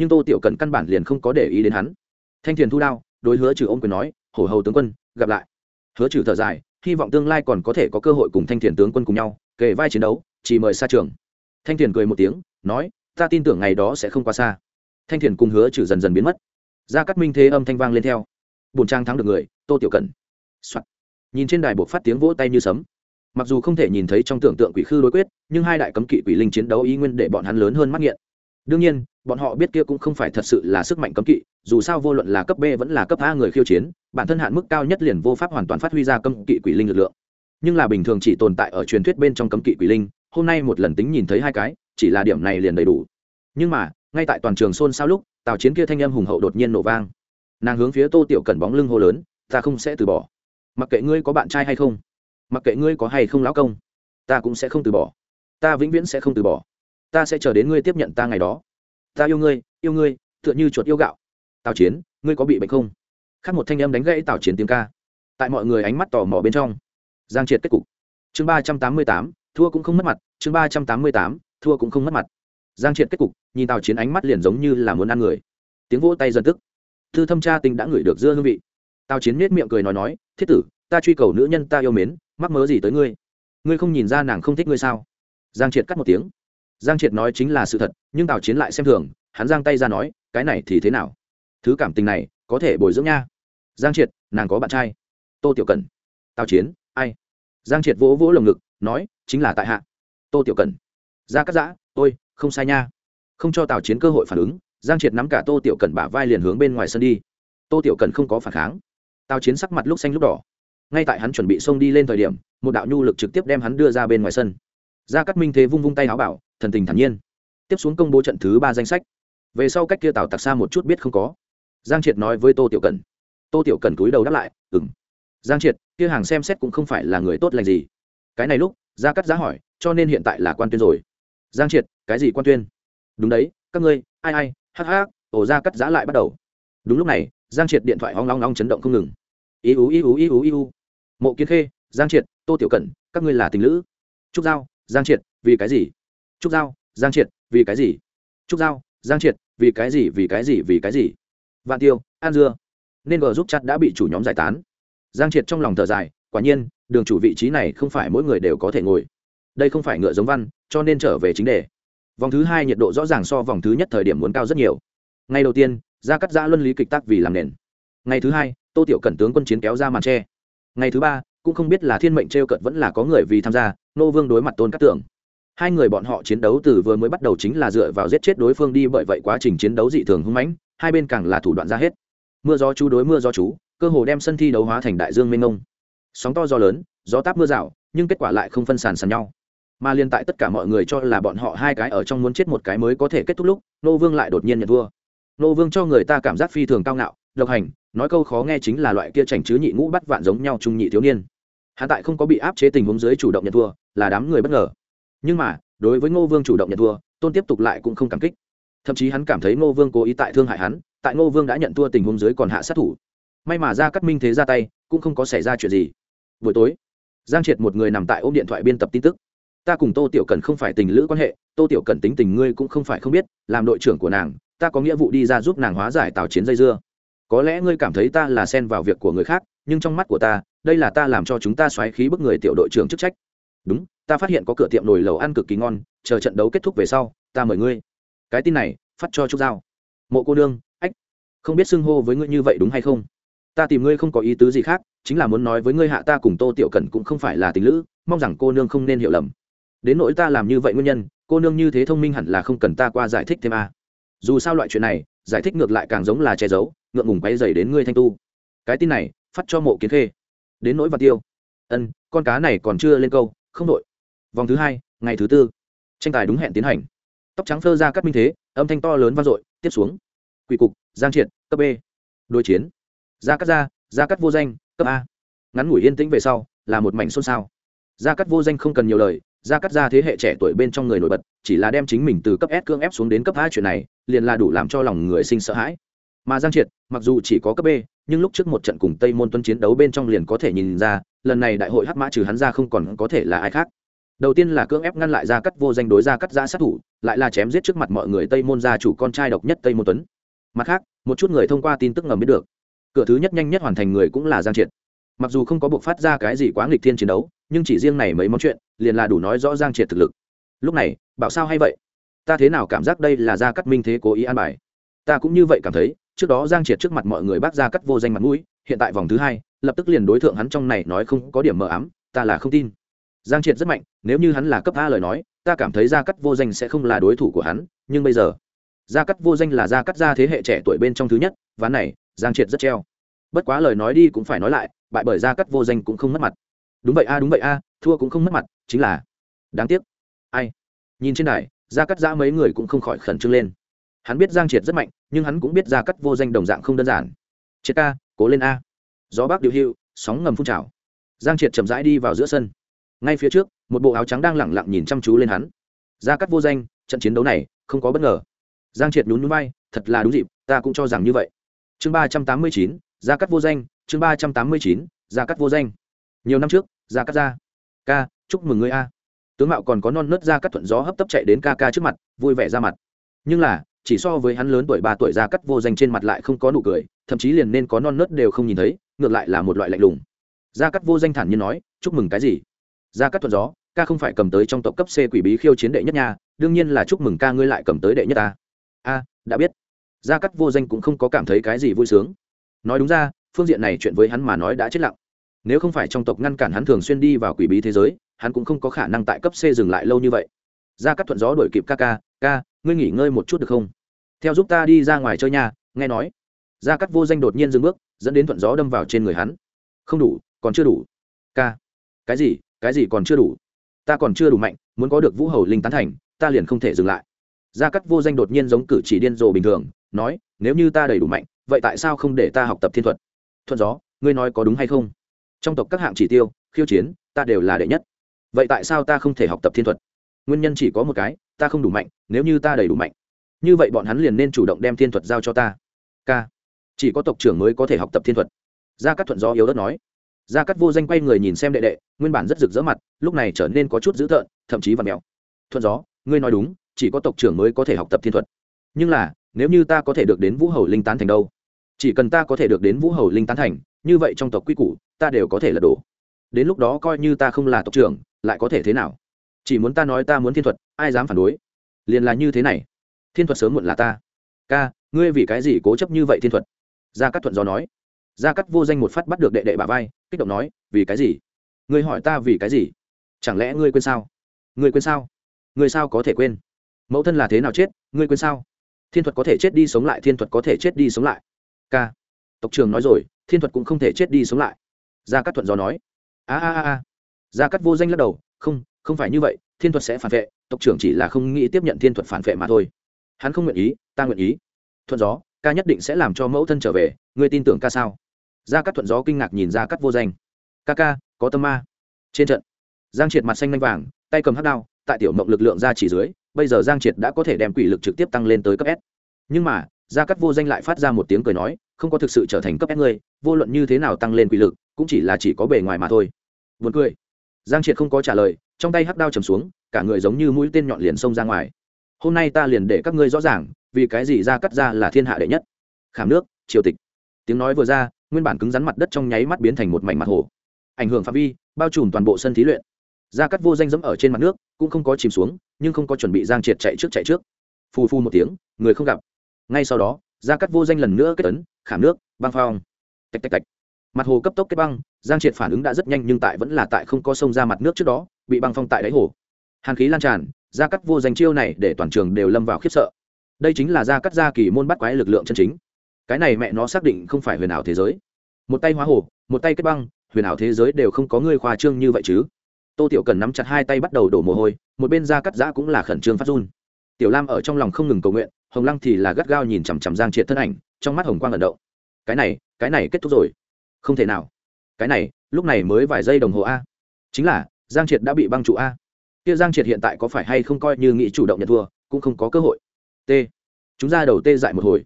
nhưng tô tiểu cần căn bản liền không có để ý đến hắn. Thanh thiền thu đao, đối hứa trừ ôm quyền nói, hổ hầu tướng quân, gặp lại. Hứa trừ thở dài, hy vọng tương lai còn có thể có cơ hội cùng thanh thiền tướng quân cùng nhau, kề vai chiến đấu, chỉ mời xa trường. Thanh thiền cười một tiếng, nói, ta tin tưởng ngày đó sẽ không quá xa. Thanh thiền cùng hứa trừ dần dần biến mất. Ra các minh thế âm thanh vang lên theo. Bùn trang thắng được người, tô tiểu cần、Soạn. nhìn trên đài buộc phát tiếng vỗ tay như sấm. Mặc dù không thể nhìn thấy trong tưởng tượng quỷ khư đối quyết, nhưng hai đại cấm kỵ quỷ linh chiến đấu ý nguyên để bọn hắn lớn hơn mắt nghiện. Đương nhiên bọn họ biết kia cũng không phải thật sự là sức mạnh cấm kỵ, dù sao vô luận là cấp b vẫn là cấp a người khiêu chiến, bản thân hạn mức cao nhất liền vô pháp hoàn toàn phát huy ra cấm kỵ quỷ linh lực lượng. Nhưng là bình thường chỉ tồn tại ở truyền thuyết bên trong cấm kỵ quỷ linh, hôm nay một lần tính nhìn thấy hai cái, chỉ là điểm này liền đầy đủ. Nhưng mà, ngay tại toàn trường xôn xao lúc, tào chiến kia thanh âm hùng hậu đột nhiên nổ vang. Nàng hướng phía tô tiểu cẩn bóng lưng hô lớn, ta không sẽ từ bỏ. Mặc kệ ngươi có bạn trai hay không, mặc kệ ngươi có hay không lão công, ta cũng sẽ không từ bỏ. Ta vĩnh viễn sẽ không từ bỏ. Ta sẽ chờ đến ngươi tiếp nhận ta ngày đó ta yêu ngươi yêu ngươi, tựa như chuột yêu gạo. Tào chiến, ngươi có bị bệnh không? Khác một thanh âm đánh gãy tào chiến tiếng ca. Tại mọi người ánh mắt tò mò bên trong, giang triệt kết cục. Chương ba trăm tám mươi tám, thua cũng không mất mặt, chương ba trăm tám mươi tám, thua cũng không mất mặt. Giang triệt kết cục, nhìn tào chiến ánh mắt liền giống như là muốn ăn người. Tiếng vỗ tay dần tức. Thư thâm tra tình đã ngửi được dưa hương vị. Tào chiến nết miệng cười nói nói, thiết tử, ta truy cầu nữ nhân ta yêu mến, mắc mớ gì tới ngươi? Ngươi không nhìn ra nàng không thích ngươi sao? Giang triệt cắt một tiếng giang triệt nói chính là sự thật, nhưng tào chiến lại xem thường, hắn giang tay ra nói, cái này thì thế nào? Thứ cảm tình này có thể bồi dưỡng nha. Giang triệt, nàng có bạn trai. Tô tiểu cần tào chiến, ai? Giang triệt vỗ vỗ lồng ngực, nói, chính là tại hạ. Tô tiểu cần ra cắt giã ôi không sai nha. Không cho tào chiến cơ hội phản ứng, giang triệt nắm cả tô tiểu cần bả vai liền hướng bên ngoài sân đi. Tô tiểu cần không có phản kháng. Tào chiến sắc mặt lúc xanh lúc đỏ. Ngay tại hắn chuẩn bị xông đi lên thời điểm, một đạo nhu lực trực tiếp đem hắn đưa ra bên ngoài sân. Gia cát minh thế vung vung tay áo bảo thần tình thản nhiên. Tiếp xuống công bố trận thứ ba danh sách. Về sau cách kia tào tặc xa một chút biết không có. Giang triệt nói với tô tiểu cần tô tiểu cần cúi đầu đáp lại ừng giang triệt, kia hàng xem xét cũng không phải là người tốt lành gì. Cái này lúc, gia cắt giá hỏi, cho nên hiện tại là quan tuyên rồi? Giang triệt, cái gì quan tuyên? Đúng đấy, các ngươi, ai ai, hắc hắc ổ ra cắt giá lại bắt đầu. Đúng lúc này, giang triệt điện thoại hoang long long chấn động không ngừng. Ý ú ý ú ý ú ý ú. Mộ kiến khê, giang triệt, tô tiểu cẩn, các ngươi là tình lữ. Trúc giao, giang triệt, vì cái gì? Trúc giao, giang triệt, vì cái gì? Trúc giao, giang triệt, vì cái gì, vì cái gì, vì cái gì? Vạn tiêu, an dưa. Nên vợ giúp chặt đã bị chủ nhóm giải tán. Giang triệt trong lòng thở dài, quả nhiên, đường chủ vị trí này không phải mỗi người đều có thể ngồi. Đây không phải ngựa giống văn, cho nên trở về chính đề. Vòng thứ hai nhiệt độ rõ ràng so vòng thứ nhất thời điểm muốn cao rất nhiều. Ngày đầu tiên ra cắt giã luân lý kịch tác vì làm nền. Ngày thứ hai, tô tiểu cẩn tướng quân chiến kéo ra màn tre. Ngày thứ ba, cũng không biết là thiên mệnh t r e o cận vẫn là có người vì tham gia, nô vương đối mặt tôn cát tưởng hai người bọn họ chiến đấu từ vừa mới bắt đầu chính là dựa vào giết chết đối phương đi, bởi vậy quá trình chiến đấu dị thường hưng mãnh, hai bên càng là thủ đoạn ra hết. Mưa gió chú đối mưa gió chú, cơ hồ đem sân thi đấu hóa thành đại dương mênh mông. Sóng to gió lớn, gió táp mưa rào, nhưng kết quả lại không phân sàn sàn nhau. Mà liên tại tất cả mọi người cho là bọn họ hai cái ở trong muốn chết một cái mới có thể kết thúc lúc, nô vương lại đột nhiên nhận thua nô vương cho người ta cảm giác phi thường cao ngạo, độc hành, nói câu khó nghe chính là loại kia chảnh chứ nhị ngũ bắt vạn giống nhau trung nhị thiếu niên. Hạ tại không có bị áp chế tình huống dưới chủ động nhận thua là đám người bất ngờ nhưng mà, đối với ngô vương chủ động nhận thua, tôn tiếp tục lại cũng không cảm kích. Thậm chí hắn cảm thấy ngô vương cố ý tại thương hại hắn, tại ngô vương đã nhận thua tình huống dưới còn hạ sát thủ. May mà ra cắt minh thế ra tay, cũng không có xảy ra chuyện gì. Buổi tối, giang triệt một người nằm tại ôm điện thoại biên tập tin tức. Ta cùng tô tiểu cần không phải tình lữ quan hệ, tô tiểu cần tính tình ngươi cũng không phải không biết, làm đội trưởng của nàng, ta có nghĩa vụ đi ra giúp nàng hóa giải tào chiến dây dưa. Có lẽ ngươi cảm thấy ta là xen vào việc của người khác, nhưng trong mắt của ta, đây là ta làm cho chúng ta xoáy khí bức người tiểu đội trưởng chức trách. Đúng ta phát hiện có cửa tiệm nồi lẩu ăn cực kỳ ngon, chờ trận đấu kết thúc về sau, ta mời ngươi. Cái tin này, phát cho trúc giao. Mộ cô đương ách, không biết xưng hô với ngươi như vậy đúng hay không? Ta tìm ngươi không có ý tứ gì khác, chính là muốn nói với ngươi hạ ta cùng tô tiểu cần cũng không phải là tình lữ, mong rằng cô nương không nên hiểu lầm. Đến nỗi ta làm như vậy nguyên nhân, cô nương như thế thông minh hẳn là không cần ta qua giải thích thêm a. À. dù sao loại chuyện này, giải thích ngược lại càng giống là che giấu, ngượng ngùng quay dày đến ngươi thanh tu. Cái tin này, phát cho mộ kiến khê. Đến nỗi và tiêu. Ân, con cá này còn chưa lên câu, không đội vòng thứ hai, ngày thứ tư. Tranh tài đúng hẹn tiến hành. Tóc trắng phơ ra cắt minh thế, âm thanh to lớn vang dội, tiếp xuống. Quỷ cục, giang triệt, cấp b. Đối chiến. Gia cắt ra gia cắt vô danh, cấp a. Ngắn ngủi yên tĩnh về sau, là một mảnh xôn xao. Gia cắt vô danh không cần nhiều lời gia cắt ra thế hệ trẻ tuổi bên trong người nổi bật, chỉ là đem chính mình từ cấp s cưỡng ép xuống đến cấp a chuyện này, liền là đủ làm cho lòng người sinh sợ hãi. Mà giang triệt, mặc dù chỉ có cấp b, nhưng lúc trước một trận cùng tây môn tuân chiến đấu bên trong liền có thể nhìn ra, lần này đại hội hắc mã trừ hắn ra không còn có thể là ai khác đầu tiên là cưỡng ép ngăn lại gia cắt vô danh đối gia cắt giã sát thủ, lại là chém giết trước mặt mọi người tây môn gia chủ con trai độc nhất tây môn tuấn. Mặt khác, một chút người thông qua tin tức ngầm biết được, cửa thứ nhất nhanh nhất hoàn thành người cũng là giang triệt. Mặc dù không có buộc phát ra cái gì quá nghịch thiên chiến đấu, nhưng chỉ riêng này mấy món chuyện, liền là đủ nói rõ giang triệt thực lực. Lúc này, bảo sao hay vậy? Ta thế nào cảm giác đây là gia cắt minh thế cố ý an bài? Ta cũng như vậy cảm thấy, trước đó giang triệt trước mặt mọi người bác gia cắt vô danh mặt mũi, hiện tại vòng thứ hai, lập tức liền đối tượng hắn trong này nói không có điểm mờ ám, ta là không tin giang triệt rất mạnh, nếu như hắn là cấp a lời nói, ta cảm thấy gia cắt vô danh sẽ không là đối thủ của hắn, nhưng bây giờ, gia cắt vô danh là gia cắt gia thế hệ trẻ tuổi bên trong thứ nhất, ván này, giang triệt rất treo. Bất quá lời nói đi cũng phải nói lại, bại bởi gia cắt vô danh cũng không mất mặt. Đúng vậy a, đúng vậy a, thua cũng không mất mặt, chính là, đáng tiếc. Ai? Nhìn trên đài, gia cắt giã mấy người cũng không khỏi khẩn trương lên. Hắn biết giang triệt rất mạnh, nhưng hắn cũng biết gia cắt vô danh đồng dạng không đơn giản. Triệt ca, cố lên a. Gió bắc điều hiệu, sóng ngầm phun trào. Giang triệt chậm rãi đi vào giữa sân ngay phía trước, một bộ áo trắng đang lẳng lặng nhìn chăm chú lên hắn. Gia cắt vô danh, trận chiến đấu này không có bất ngờ. Giang triệt nhún núi bay thật là đúng dịp, ta cũng cho rằng như vậy. Chương ba trăm tám mươi chín, gia cắt vô danh, chương ba trăm tám mươi chín, gia cắt vô danh. Nhiều năm trước, gia cắt gia ca, chúc mừng ngươi a. Tướng mạo còn có non nớt gia cắt thuận gió hấp tấp chạy đến ca ca trước mặt, vui vẻ ra mặt. Nhưng là, chỉ so với hắn lớn tuổi ba tuổi gia cắt vô danh trên mặt lại không có nụ cười, thậm chí liền nên có non nớt đều không nhìn thấy, ngược lại là một loại lạnh lùng. Gia cắt vô danh thản nhiên nói, chúc mừng cái gì? Gia cắt thuận gió, ca không phải cầm tới trong tộc cấp c quỷ bí khiêu chiến đệ nhất nha, đương nhiên là chúc mừng ca ngươi lại cầm tới đệ nhất ta. A, đã biết. Gia cắt vô danh cũng không có cảm thấy cái gì vui sướng. Nói đúng ra, phương diện này chuyện với hắn mà nói đã chết lặng. Nếu không phải trong tộc ngăn cản hắn thường xuyên đi vào quỷ bí thế giới, hắn cũng không có khả năng tại cấp c dừng lại lâu như vậy. Gia cắt thuận gió đổi kịp ca ca ca, ngươi nghỉ ngơi một chút được không? Theo giúp ta đi ra ngoài chơi nhà nghe nói. Gia cắt vô danh đột nhiên dừng bước, dẫn đến thuận gió đâm vào trên người hắn. Không đủ, còn chưa đủ. Ca. Cái gì? Cái gì còn chưa đủ? Ta còn chưa đủ mạnh, muốn có được vũ hầu linh tán thành, ta liền không thể dừng lại. Gia cắt vô danh đột nhiên giống cử chỉ điên rồ bình thường, nói, nếu như ta đầy đủ mạnh, vậy tại sao không để ta học tập thiên thuật? Thuận gió, ngươi nói có đúng hay không? Trong tộc các hạng chỉ tiêu, khiêu chiến, ta đều là đệ nhất. Vậy tại sao ta không thể học tập thiên thuật? Nguyên nhân chỉ có một cái, ta không đủ mạnh, nếu như ta đầy đủ mạnh. Như vậy bọn hắn liền nên chủ động đem thiên thuật giao cho ta. K chỉ có tộc trưởng mới có thể học tập thiên thuật. Gia cắt thuận gió yếu đất nói gia cắt vô danh quay người nhìn xem đệ đệ, nguyên bản rất rực rỡ mặt, lúc này trở nên có chút dữ tợn, thậm chí và mèo. Thuận gió, ngươi nói đúng, chỉ có tộc trưởng mới có thể học tập thiên thuật. Nhưng là, nếu như ta có thể được đến vũ hầu linh tán thành đâu? Chỉ cần ta có thể được đến vũ hầu linh tán thành, như vậy trong tộc quy củ, ta đều có thể lật đổ đến lúc đó coi như ta không là tộc trưởng, lại có thể thế nào? Chỉ muốn ta nói ta muốn thiên thuật, ai dám phản đối? Liền là như thế này. Thiên thuật sớm muộn là ta. Ca, ngươi vì cái gì cố chấp như vậy thiên thuật? Gia cắt thuận gió nói. Gia cắt vô danh một phát bắt được đệ đệ bà vai kích động nói, vì cái gì? Ngươi hỏi ta vì cái gì? Chẳng lẽ ngươi quên sao? Ngươi quên sao? Ngươi sao có thể quên? Mẫu thân là thế nào chết? Ngươi quên sao? Thiên thuật có thể chết đi sống lại, thiên thuật có thể chết đi sống lại. K. Tộc trường nói rồi, thiên thuật cũng không thể chết đi sống lại. Gia cắt thuận gió nói, a a a a. Gia cắt vô danh lắc đầu, không không phải như vậy, thiên thuật sẽ phản vệ, tộc trưởng chỉ là không nghĩ tiếp nhận thiên thuật phản vệ mà thôi. Hắn không nguyện ý, ta nguyện ý. Thuận gió, ca nhất định sẽ làm cho mẫu thân trở về, ngươi tin tưởng ca sao? Gia cắt thuận gió kinh ngạc nhìn ra cắt vô danh. Ca ca, có tâm ma. Trên trận, giang triệt mặt xanh lanh vàng, tay cầm hát đao, tại tiểu mộng lực lượng ra chỉ dưới, bây giờ giang triệt đã có thể đem quỷ lực trực tiếp tăng lên tới cấp s. Nhưng mà, gia cắt vô danh lại phát ra một tiếng cười nói, không có thực sự trở thành cấp s ngươi, vô luận như thế nào tăng lên quỷ lực, cũng chỉ là chỉ có bề ngoài mà thôi. Vượt cười. Giang triệt không có trả lời, trong tay hắc đao chầm xuống, cả người giống như mũi tên nhọn liền xông ra ngoài. Hôm nay ta liền để các ngươi rõ ràng, vì cái gì ra cắt ra là thiên hạ đệ nhất. Khảm nước, triều tịch. Tiếng nói vừa ra nguyên bản cứng rắn mặt đất trong nháy mắt biến thành một mảnh mặt hồ. Ảnh hưởng phạm vi, bao trùm toàn bộ sân thí luyện. Gia cắt vô danh dẫm ở trên mặt nước, cũng không có chìm xuống, nhưng không có chuẩn bị giang triệt chạy trước chạy trước. Phù phu một tiếng, người không gặp. Ngay sau đó, gia cắt vô danh lần nữa kết tấn khảm nước, băng phong. Tạch tạch tạch. Mặt hồ cấp tốc kết băng, giang triệt phản ứng đã rất nhanh nhưng tại vẫn là tại không có sông ra mặt nước trước đó, bị băng phong tại đáy hồ. Hàn khí lan tràn, gia cắt vô danh chiêu này để toàn trường đều lâm vào khiếp sợ. Đây chính là gia cắt gia kỳ môn bắt quái lực lượng chân chính cái này mẹ nó xác định không phải huyền ảo thế giới. Một tay hóa hồ, một tay kết băng, huyền ảo thế giới đều không có người khoa trương như vậy chứ. Tô tiểu cần nắm chặt hai tay bắt đầu đổ mồ hôi, một bên da cắt giã cũng là khẩn trương phát run. Tiểu lam ở trong lòng không ngừng cầu nguyện, hồng lăng thì là gắt gao nhìn chằm chằm giang triệt thân ảnh, trong mắt hồng quang ẩn động cái này cái này kết thúc rồi. Không thể nào. Cái này, lúc này mới vài giây đồng hồ a. Chính là, giang triệt đã bị băng trụ a. Kia giang triệt hiện tại có phải hay không coi như nghĩ chủ động nhận thua, cũng không có cơ hội. T. Chúng ra đầu tê dại một hồi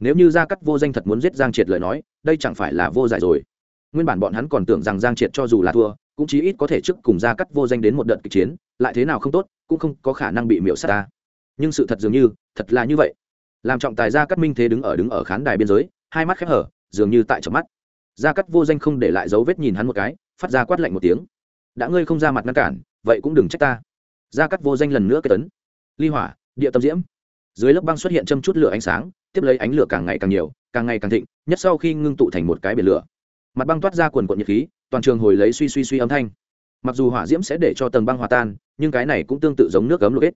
nếu như gia cắt vô danh thật muốn giết giang triệt lời nói, đây chẳng phải là vô giải rồi. Nguyên bản bọn hắn còn tưởng rằng giang triệt cho dù là thua, cũng chí ít có thể trước cùng gia cắt vô danh đến một đợt kịch chiến, lại thế nào không tốt, cũng không có khả năng bị miễu sát ta. Nhưng sự thật dường như, thật là như vậy. Làm trọng tài gia cắt minh thế đứng ở đứng ở khán đài biên giới, hai mắt khép hở, dường như tại trong mắt. Gia cắt vô danh không để lại dấu vết nhìn hắn một cái, phát ra quát lạnh một tiếng. Đã ngươi không ra mặt ngăn cản, vậy cũng đừng trách ta. Gia cắt vô danh lần nữa kết tấn ly hỏa, địa tâm diễm dưới lớp băng xuất hiện châm chút lửa ánh sáng, tiếp lấy ánh lửa càng ngày càng nhiều, càng ngày càng thịnh, nhất sau khi ngưng tụ thành một cái biển lửa. Mặt băng toát ra quần quận nhiệt khí, toàn trường hồi lấy suy suy suy âm thanh. Mặc dù hỏa diễm sẽ để cho tầng băng hòa tan, nhưng cái này cũng tương tự giống nước cấm lục ít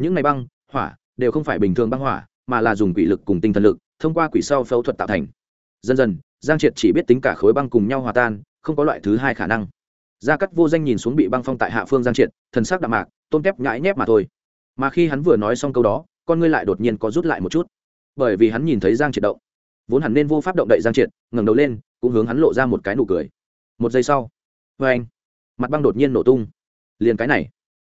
những ngày băng, hỏa, đều không phải bình thường băng hỏa, mà là dùng quỷ lực cùng tinh thần lực, thông qua quỷ sau phẫu thuật tạo thành. Dần dần, giang triệt chỉ biết tính cả khối băng cùng nhau hòa tan, không có loại thứ hai khả năng. Gia cắt vô danh nhìn xuống bị băng phong tại hạ phương giang triệt, thần sắc đạm mạc, tôn kép nhãi nhép mà thôi. Mà khi hắn vừa nói xong câu đó con ngươi lại đột nhiên có rút lại một chút. Bởi vì hắn nhìn thấy giang triệt động. Vốn hẳn nên vô pháp động đậy giang triệt, ngẩng đầu lên, cũng hướng hắn lộ ra một cái nụ cười. Một giây sau vê anh, mặt băng đột nhiên nổ tung. Liền cái này,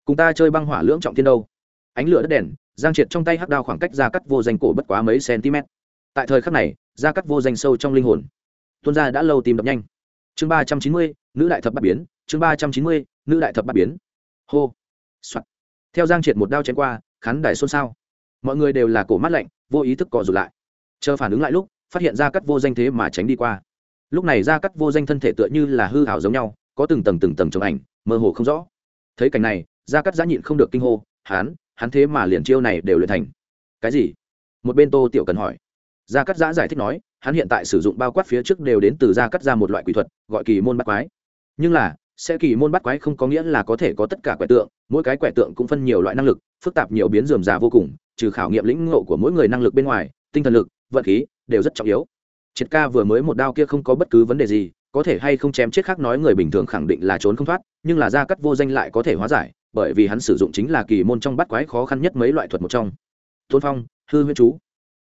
cùng ta chơi băng hỏa lưỡng trọng thiên đâu. Ánh lửa đất đèn, giang triệt trong tay hắc đao khoảng cách ra cắt vô danh cổ bất quá mấy cm tại thời khắc này, ra cắt vô danh sâu trong linh hồn. Tuân gia đã lâu tìm đập nhanh. Chương ba trăm chín mươi, nữ đại thập bắt biến. Chương ba trăm chín mươi, nữ đại thập bắt biến. Hô、Soạn. theo giang triệt một đao chém qua, khán đài xôn xao mọi người đều là cổ mắt lạnh, vô ý thức cò rụt lại. Chờ phản ứng lại lúc, phát hiện ra cắt vô danh thế mà tránh đi qua. Lúc này ra cắt vô danh thân thể tựa như là hư hảo giống nhau, có từng tầng từng tầng trong ảnh, mơ hồ không rõ. Thấy cảnh này, ra cắt giá nhịn không được kinh hô, hán, hắn thế mà liền chiêu này đều luyện thành. Cái gì? Một bên tô tiểu cần hỏi. Gia cắt giã giải thích nói, hắn hiện tại sử dụng bao quát phía trước đều đến từ gia cắt ra một loại quỷ thuật, gọi kỳ môn bắt quái. Nhưng là, sẽ kỳ môn bắt quái không có nghĩa là có thể có tất cả quẻ tượng, mỗi cái quẻ tượng cũng phân nhiều loại năng lực, phức tạp nhiều biến dườm già vô cùng trừ khảo nghiệm lĩnh ngộ của mỗi người năng lực bên ngoài, tinh thần lực, vận khí đều rất trọng yếu. Triệt ca vừa mới một đao kia không có bất cứ vấn đề gì, có thể hay không chém chết khác nói người bình thường khẳng định là trốn không thoát, nhưng là gia cắt vô danh lại có thể hóa giải, bởi vì hắn sử dụng chính là kỳ môn trong bắt quái khó khăn nhất mấy loại thuật một trong. Tôn phong, hư huyễn chú.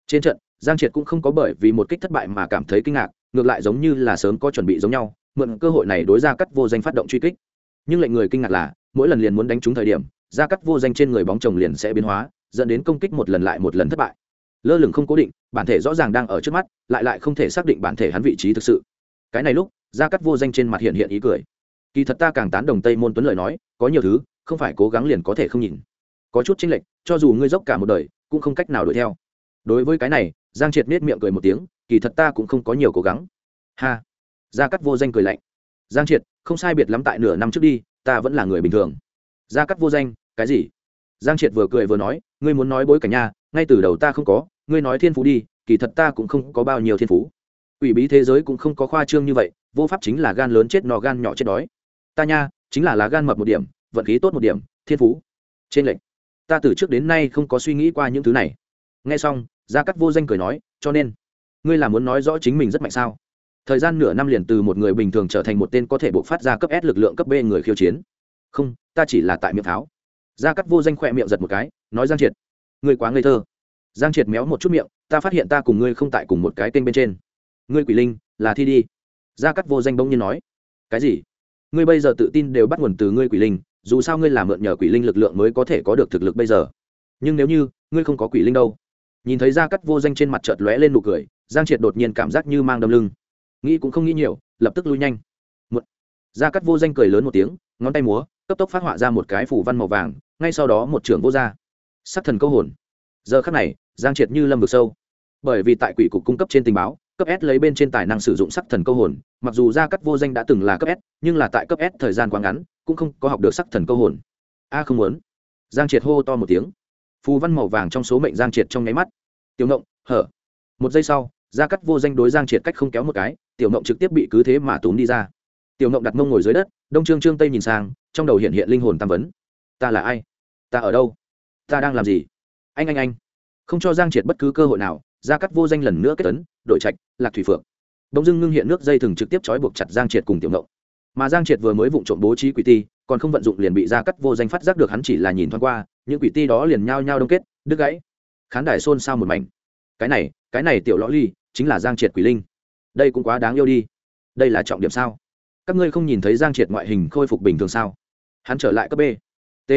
Trên trận, giang triệt cũng không có bởi vì một kích thất bại mà cảm thấy kinh ngạc, ngược lại giống như là sớm có chuẩn bị giống nhau, mượn cơ hội này đối ra cắt vô danh phát động truy kích. Nhưng lệnh người kinh ngạc là, mỗi lần liền muốn đánh trúng thời điểm gia cắt vô danh trên người bóng chồng liền sẽ biến hóa dẫn đến công kích một lần lại một lần thất bại. Lơ lửng không cố định, bản thể rõ ràng đang ở trước mắt, lại lại không thể xác định bản thể hắn vị trí thực sự. Cái này lúc, gia cắt vô danh trên mặt hiện hiện ý cười. Kỳ thật ta càng tán đồng tây môn tuấn lời nói, có nhiều thứ, không phải cố gắng liền có thể không nhìn. Có chút chênh lệch, cho dù ngươi dốc cả một đời, cũng không cách nào đuổi theo. Đối với cái này, giang triệt nết miệng cười một tiếng, kỳ thật ta cũng không có nhiều cố gắng. Ha. Gia cắt vô danh cười lạnh. Giang triệt, không sai biệt lắm tại nửa năm trước đi, ta vẫn là người bình thường. Gia cắt vô danh, cái gì? Giang triệt vừa cười vừa nói, ngươi muốn nói bối cảnh nha, ngay từ đầu ta không có, ngươi nói thiên phú đi, kỳ thật ta cũng không có bao nhiêu thiên phú. Ủy bí thế giới cũng không có khoa trương như vậy, vô pháp chính là gan lớn chết nò gan nhỏ chết đói. Ta nha, chính là lá gan mập một điểm, vận khí tốt một điểm, thiên phú. Trên lệnh ta từ trước đến nay không có suy nghĩ qua những thứ này. Nghe xong, gia cắt vô danh cười nói, cho nên, ngươi là muốn nói rõ chính mình rất mạnh sao? Thời gian nửa năm liền từ một người bình thường trở thành một tên có thể buộc phát ra cấp s lực lượng cấp b người khiêu chiến. Không, ta chỉ là tại miệng tháo gia cắt vô danh khỏe miệng giật một cái, nói giang triệt, ngươi quá ngây thơ. Giang triệt méo một chút miệng, ta phát hiện ta cùng ngươi không tại cùng một cái kênh bên trên. Ngươi quỷ linh, là thi đi. Gia cắt vô danh bỗng nhiên nói, cái gì? Ngươi bây giờ tự tin đều bắt nguồn từ ngươi quỷ linh, dù sao ngươi làm mượn nhờ quỷ linh lực lượng mới có thể có được thực lực bây giờ. Nhưng nếu như, ngươi không có quỷ linh đâu. Nhìn thấy gia cắt vô danh trên mặt chợt lóe lên nụ cười, giang triệt đột nhiên cảm giác như mang đâm lưng. Nghĩ cũng không nghĩ nhiều, lập tức lui nhanh. Một gia cắt vô danh cười lớn một tiếng, ngón tay múa, cấp tốc phát họa ra một cái phủ văn màu vàng ngay sau đó một trưởng vô gia. Sắc thần câu hồn. Giờ khắc này, giang triệt như lâm vực sâu. Bởi vì tại quỷ cục cung cấp trên tình báo, cấp s lấy bên trên tài năng sử dụng sắc thần câu hồn, mặc dù gia cắt vô danh đã từng là cấp s, nhưng là tại cấp s thời gian quá ngắn, cũng không có học được sắc thần câu hồn. A à, không muốn. Giang triệt hô to một tiếng. Phù văn màu vàng trong số mệnh giang triệt trong nháy mắt. Tiểu ngộng, hở. Một giây sau, gia cắt vô danh đối giang triệt cách không kéo một cái, tiểu ngộng trực tiếp bị cứ thế mà túm đi ra. Tiểu ngộng đặt mông ngồi dưới đất, đông trương trương tây nhìn sang, trong đầu hiện hiện linh hồn tam vấn ta là ai? Ta ở đâu? Ta đang làm gì? Anh anh anh. Không cho giang triệt bất cứ cơ hội nào, gia cắt vô danh lần nữa kết tấn, đội trạch, lạc thủy phượng. Đông dưng ngưng hiện nước dây thừng trực tiếp trói buộc chặt giang triệt cùng tiểu ngộng. Mà giang triệt vừa mới vụng trộm bố trí quỷ ti, còn không vận dụng liền bị gia cắt vô danh phát giác được hắn chỉ là nhìn thoáng qua, những quỷ ti đó liền nhao nhao đông kết, đứt gãy. Khán đài xôn xao một mảnh. Cái này cái này tiểu lõ ly, chính là giang triệt quỷ linh. Đây cũng quá đáng yêu đi. Đây là trọng điểm sao? Các ngươi không nhìn thấy giang triệt ngoại hình khôi phục bình thường sao? Hắn trở lại cấp b t.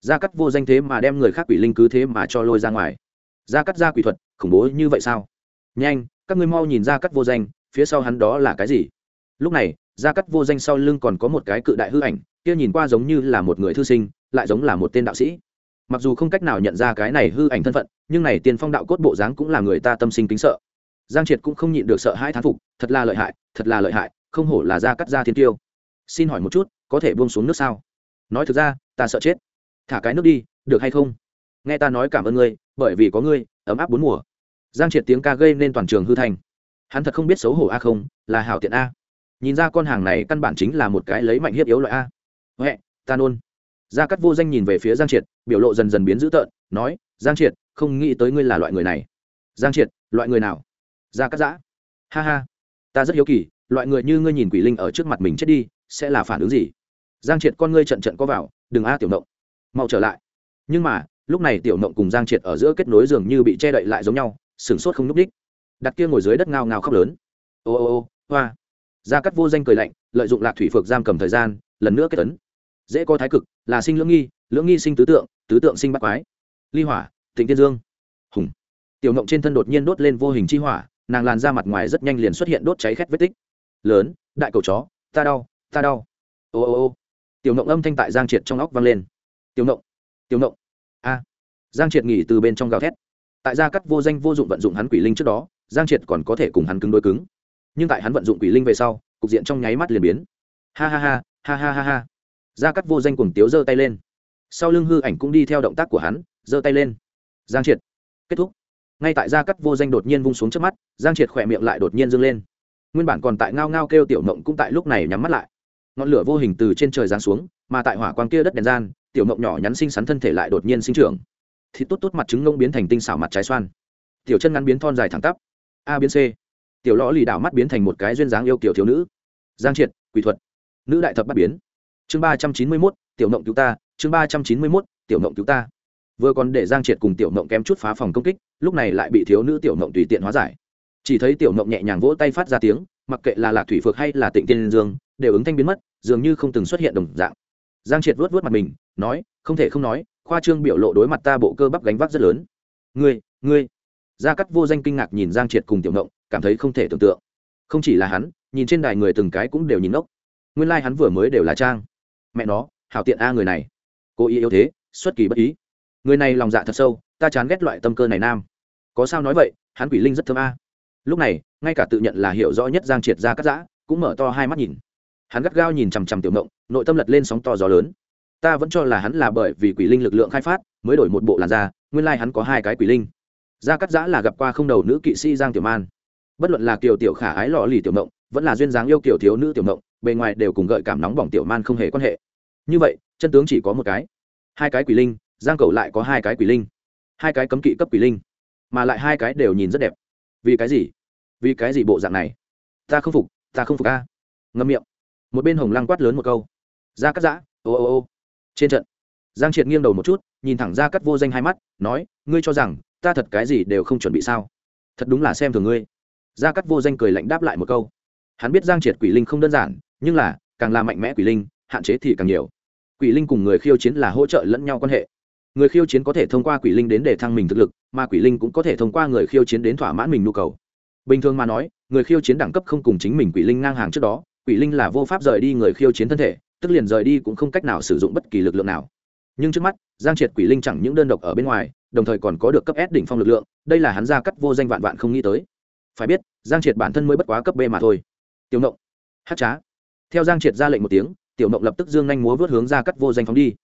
Gia cắt vô danh thế mà đem người khác quỷ linh cứ thế mà cho lôi ra ngoài. Gia cắt ra quỷ thuật, khủng bố như vậy sao? Nhanh, các ngươi mau nhìn gia cắt vô danh, phía sau hắn đó là cái gì? Lúc này, gia cắt vô danh sau lưng còn có một cái cự đại hư ảnh, kia nhìn qua giống như là một người thư sinh, lại giống là một tên đạo sĩ. Mặc dù không cách nào nhận ra cái này hư ảnh thân phận, nhưng này tiền phong đạo cốt bộ dáng cũng là người ta tâm sinh kính sợ. Giang triệt cũng không nhịn được sợ hai thán phục, thật là lợi hại, thật là lợi hại, không hổ là gia cắt gia thiên tiêu. Xin hỏi một chút, có thể buông xuống nước sao? Nói thực ra, ta sợ chết. Thả cái nước đi, được hay không? Nghe ta nói cảm ơn ngươi, bởi vì có ngươi, ấm áp bốn mùa. Giang triệt tiếng ca gây nên toàn trường hư thành. Hắn thật không biết xấu hổ a không, là hảo tiện a. Nhìn ra con hàng này căn bản chính là một cái lấy mạnh hiếp yếu loại a. Huệ, ta nôn. Gia cắt vô danh nhìn về phía giang triệt, biểu lộ dần dần biến dữ tợn, nói, giang triệt, không nghĩ tới ngươi là loại người này. Giang triệt, loại người nào? Gia cắt giã. Ha ha, ta rất hiếu kỳ, loại người như ngươi nhìn quỷ linh ở trước mặt mình chết đi, sẽ là phản ứng gì? Giang triệt con ngươi trận trận có vào, đừng a, tiểu mộng mau trở lại. Nhưng mà, lúc này tiểu mộng cùng giang triệt ở giữa kết nối dường như bị che đậy lại giống nhau, sửng sốt không n ú c đích đặt kia ngồi dưới đất ngao ngao khóc lớn. Ô ô ô, hoa. Gia cắt vô danh cười lạnh, lợi dụng lạc thủy phược giam cầm thời gian, lần nữa kết tấn dễ có thái cực, là sinh lưỡng nghi lưỡng nghi sinh tứ tượng tứ tượng sinh bắt quái. Ly hỏa tịnh tiên dương. Hùng. Tiểu nộng trên thân đột nhiên đốt lên vô hình chi hỏa, nàng làn ra mặt ngoài rất nhanh liền xuất hiện đốt cháy khét vết tích. Lớn, đại cầu chó, ta đau ta đau. Ô ô ô tiểu ngộng âm thanh tại giang triệt trong óc vang lên. Tiểu ngộng tiểu ngộng. A. Giang triệt nghỉ từ bên trong gào thét. Tại gia cắt vô danh vô dụng vận dụng hắn quỷ linh trước đó, giang triệt còn có thể cùng hắn cứng đôi cứng. Nhưng tại hắn vận dụng quỷ linh về sau, cục diện trong nháy mắt liền biến. Ha ha ha ha ha ha ha. Gia cắt vô danh cùng tiếu giơ tay lên. Sau lưng hư ảnh cũng đi theo động tác của hắn, giơ tay lên. Giang triệt. Kết thúc. Ngay tại gia cắt vô danh đột nhiên vung xuống trước mắt, giang triệt khỏe miệng lại đột nhiên dâng lên. Nguyên bản còn tại ngao ngao kêu tiểu mộng cũng tại lúc này nhắm mắt lại ngọn lửa vô hình từ trên trời giáng xuống, mà tại hỏa quang kia đất đèn gian, tiểu mộng nhỏ nhắn xinh xắn thân thể lại đột nhiên sinh trưởng. Thì tốt tốt mặt trứng ngông biến thành tinh xảo mặt trái xoan. Tiểu chân ngắn biến thon dài thẳng tắp. A biến c. Tiểu lõ lì đảo mắt biến thành một cái duyên dáng yêu kiểu thiếu nữ. Giang triệt, quỷ thuật. Nữ đại thập bắt biến. Chương ba trăm chín mươi mốt, tiểu mộng cứu ta. Chương ba trăm chín mươi mốt, tiểu mộng cứu ta. Vừa còn để giang triệt cùng tiểu mộng kém chút phá phòng công kích, lúc này lại bị thiếu nữ tiểu mộng tùy tiện hóa giải. Chỉ thấy tiểu mộng nhẹ nhàng vỗ tay phát ra tiếng, mặc kệ là lạc thủy phược hay là tịnh tiên dương đều ứng thanh biến mất, dường như không từng xuất hiện đồng dạng. Giang triệt vuốt vuốt mặt mình, nói, không thể không nói, khoa trương biểu lộ đối mặt ta bộ cơ bắp gánh vác rất lớn. Ngươi ngươi? Gia cắt vô danh kinh ngạc nhìn giang triệt cùng tiểu ngộng, cảm thấy không thể tưởng tượng. Không chỉ là hắn, nhìn trên đài người từng cái cũng đều nhìn ngốc. Nguyên lai hắn vừa mới đều là trang. Mẹ nó, hảo tiện a người này. Cố ý yếu thế, xuất kỳ bất ý. Người này lòng dạ thật sâu, ta chán ghét loại tâm cơ này nam. Có sao nói vậy, hắn quỷ linh rất thơm a. Lúc này, ngay cả tự nhận là hiểu rõ nhất giang triệt ra cắt giã, cũng mở to hai mắt nhìn hắn gắt gao nhìn chằm chằm tiểu mộng nội tâm lật lên sóng to gió lớn. Ta vẫn cho là hắn là bởi vì quỷ linh lực lượng khai phát mới đổi một bộ làn da, nguyên lai、like、hắn có hai cái quỷ linh. Gia cắt giã là gặp qua không đầu nữ kỵ sĩ giang tiểu man. Bất luận là kiều tiểu khả ái lọ lì tiểu mộng vẫn là duyên dáng yêu kiểu thiếu nữ tiểu mộng bề ngoài đều cùng gợi cảm nóng bỏng tiểu man không hề quan hệ. Như vậy, chân tướng chỉ có một cái. Hai cái quỷ linh, giang cầu lại có hai cái quỷ linh. Hai cái cấm kỵ cấp quỷ linh, mà lại hai cái đều nhìn rất đẹp. Vì cái gì? Vì cái gì bộ dạng này? Ta không phục, ta không phục a. Ngâm miệng một bên hồng lăng quát lớn một câu. Ra cắt giã, ô ô ô. Trên trận, giang triệt nghiêng đầu một chút, nhìn thẳng ra cắt vô danh hai mắt, nói, ngươi cho rằng, ta thật cái gì đều không chuẩn bị sao? Thật đúng là xem thường ngươi. Gia cắt vô danh cười lạnh đáp lại một câu. Hắn biết giang triệt quỷ linh không đơn giản, nhưng là, càng là mạnh mẽ quỷ linh, hạn chế thì càng nhiều. Quỷ linh cùng người khiêu chiến là hỗ trợ lẫn nhau quan hệ. Người khiêu chiến có thể thông qua quỷ linh đến để thăng mình thực lực, mà quỷ linh cũng có thể thông qua người khiêu chiến đến thỏa mãn mình nhu cầu. Bình thường mà nói, người khiêu chiến đẳng cấp không cùng chính mình quỷ linh ngang hàng trước đó quỷ linh là vô pháp rời đi người khiêu chiến thân thể, tức liền rời đi cũng không cách nào sử dụng bất kỳ lực lượng nào. Nhưng trước mắt, giang triệt quỷ linh chẳng những đơn độc ở bên ngoài, đồng thời còn có được cấp S đỉnh phong lực lượng, đây là hắn ra cắt vô danh vạn vạn không nghĩ tới. Phải biết, giang triệt bản thân mới bất quá cấp b mà thôi. Tiểu mộng hát trá. Theo giang triệt ra lệnh một tiếng, tiểu mộng lập tức dương nhanh múa vớt hướng ra cắt vô danh phóng đi.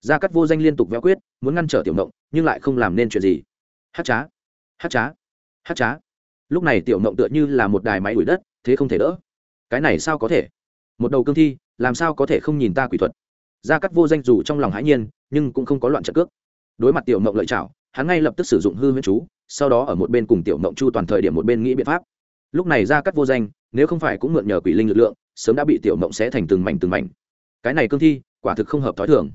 Ra cắt vô danh liên tục véo quyết, muốn ngăn trở tiểu mộng nhưng lại không làm nên chuyện gì. Hát trá hát trá hát trá. Lúc này tiểu mộng tựa như là một đài máy đuổi đất, thế không thể đỡ cái này sao có thể? Một đầu cương thi, làm sao có thể không nhìn ta quỷ thuật? Gia cắt vô danh dù trong lòng hãi nhiên, nhưng cũng không có loạn trận cước. Đối mặt tiểu mộng lợi chảo hắn ngay lập tức sử dụng hư huyễn chú, sau đó ở một bên cùng tiểu mộng chu toàn thời điểm một bên nghĩ biện pháp. Lúc này gia cắt vô danh, nếu không phải cũng mượn nhờ quỷ linh lực lượng, sớm đã bị tiểu mộng xé thành từng mảnh từng mảnh. Cái này cương thi, quả thực không hợp t h i thường.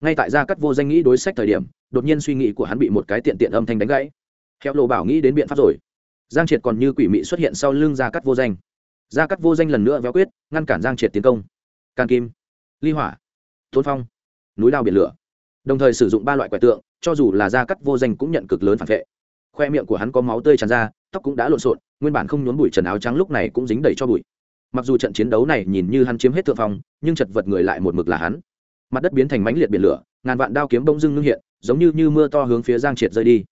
Ngay tại gia cắt vô danh nghĩ đối sách thời điểm, đột nhiên suy nghĩ của hắn bị một cái tiện tiện âm thanh đánh gãy. Theo lộ bảo nghĩ đến biện pháp rồi. Giang triệt còn như quỷ mị xuất hiện sau lưng gia cắt vô danh gia cắt vô danh lần nữa véo quyết, ngăn cản giang triệt tiến công. Can kim, ly hỏa thôn phong, núi đao biển lửa. Đồng thời sử dụng ba loại quẻ tượng, cho dù là gia cắt vô danh cũng nhận cực lớn phản vệ. Khoe miệng của hắn có máu tươi tràn ra, tóc cũng đã lộn xộn, nguyên bản không nhốn bụi trần áo trắng lúc này cũng dính đầy cho bụi. Mặc dù trận chiến đấu này nhìn như hắn chiếm hết thượng phong, nhưng chật vật người lại một mực là hắn. Mặt đất biến thành mánh liệt biển lửa, ngàn vạn đao kiếm bông dưng ngưng hiện, giống như như mưa to hướng phía giang triệt rơi đi.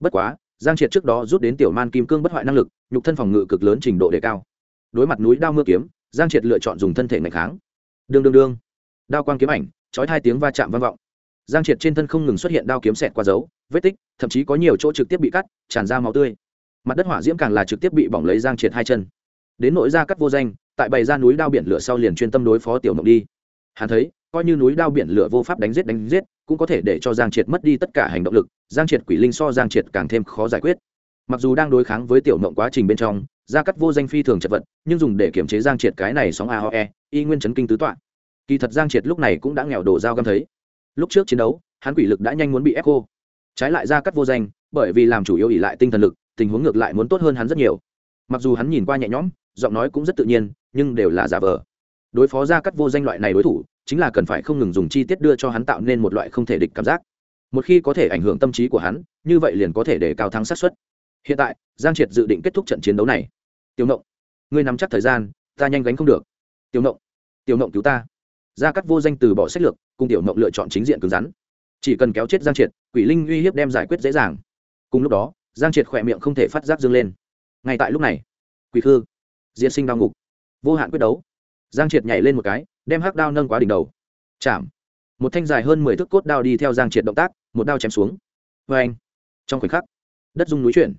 Bất quá, giang triệt trước đó rút đến tiểu man kim cương bất hoại năng lực, nhục thân phòng ngự cực lớn trình độ đề cao đối mặt núi đao mưa kiếm, giang triệt lựa chọn dùng thân thể ngày kháng. Đương đương đương. Đao quang kiếm ảnh trói hai tiếng va chạm vang vọng. Giang triệt trên thân không ngừng xuất hiện đao kiếm xẹt qua dấu, vết tích, thậm chí có nhiều chỗ trực tiếp bị cắt, tràn ra máu tươi. Mặt đất hỏa diễm càng là trực tiếp bị bỏng lấy giang triệt hai chân. Đến nội ra cắt vô danh, tại bày ra núi đao biển lửa sau liền chuyên tâm đối phó tiểu mộng đi. Hắn thấy, coi như núi đao biển lửa vô pháp đánh giết đánh giết, cũng có thể để cho giang triệt mất đi tất cả hành động lực, giang triệt quỷ linh so giang triệt càng thêm khó giải quyết. Mặc dù đang đối kháng với tiểu mộng quá trình bên trong gia cắt vô danh phi thường chật vật, nhưng dùng để kiểm chế giang triệt cái này sóng aoe y nguyên chấn kinh tứ tọa. Kỳ thật giang triệt lúc này cũng đã nghèo đổ dao găm thấy. Lúc trước chiến đấu, hắn quỷ lực đã nhanh muốn bị ép cô trái lại Gia cắt vô danh, bởi vì làm chủ yếu ỉ lại tinh thần lực, tình huống ngược lại muốn tốt hơn hắn rất nhiều. Mặc dù hắn nhìn qua nhẹ nhõm, giọng nói cũng rất tự nhiên, nhưng đều là giả vờ. Đối phó Gia cắt vô danh loại này đối thủ, chính là cần phải không ngừng dùng chi tiết đưa cho hắn tạo nên một loại không thể địch cảm giác. Một khi có thể ảnh hưởng tâm trí của hắn, như vậy liền có thể để cao thắng sát xuất hiện tại, giang triệt dự định kết thúc trận chiến đấu này tiểu nộng ngươi nắm chắc thời gian, ta nhanh gánh không được. Tiểu nộng tiểu nộng cứu ta. Gia cắt vô danh từ bỏ sách lược, cùng tiểu mộng lựa chọn chính diện cứng rắn. Chỉ cần kéo chết giang triệt, quỷ linh uy hiếp đem giải quyết dễ dàng. Cùng lúc đó, giang triệt khỏe miệng không thể phát giác dâng lên. Ngay tại lúc này, quỷ khư diễn sinh đau ngục, vô hạn quyết đấu. Giang triệt nhảy lên một cái, đem hắc đao nâng quá đỉnh đầu. Chạm. Một thanh dài hơn mười thước cốt đao đi theo giang triệt động tác, một đao chém xuống. Vê anh trong khoảnh khắc, đất dung núi chuyển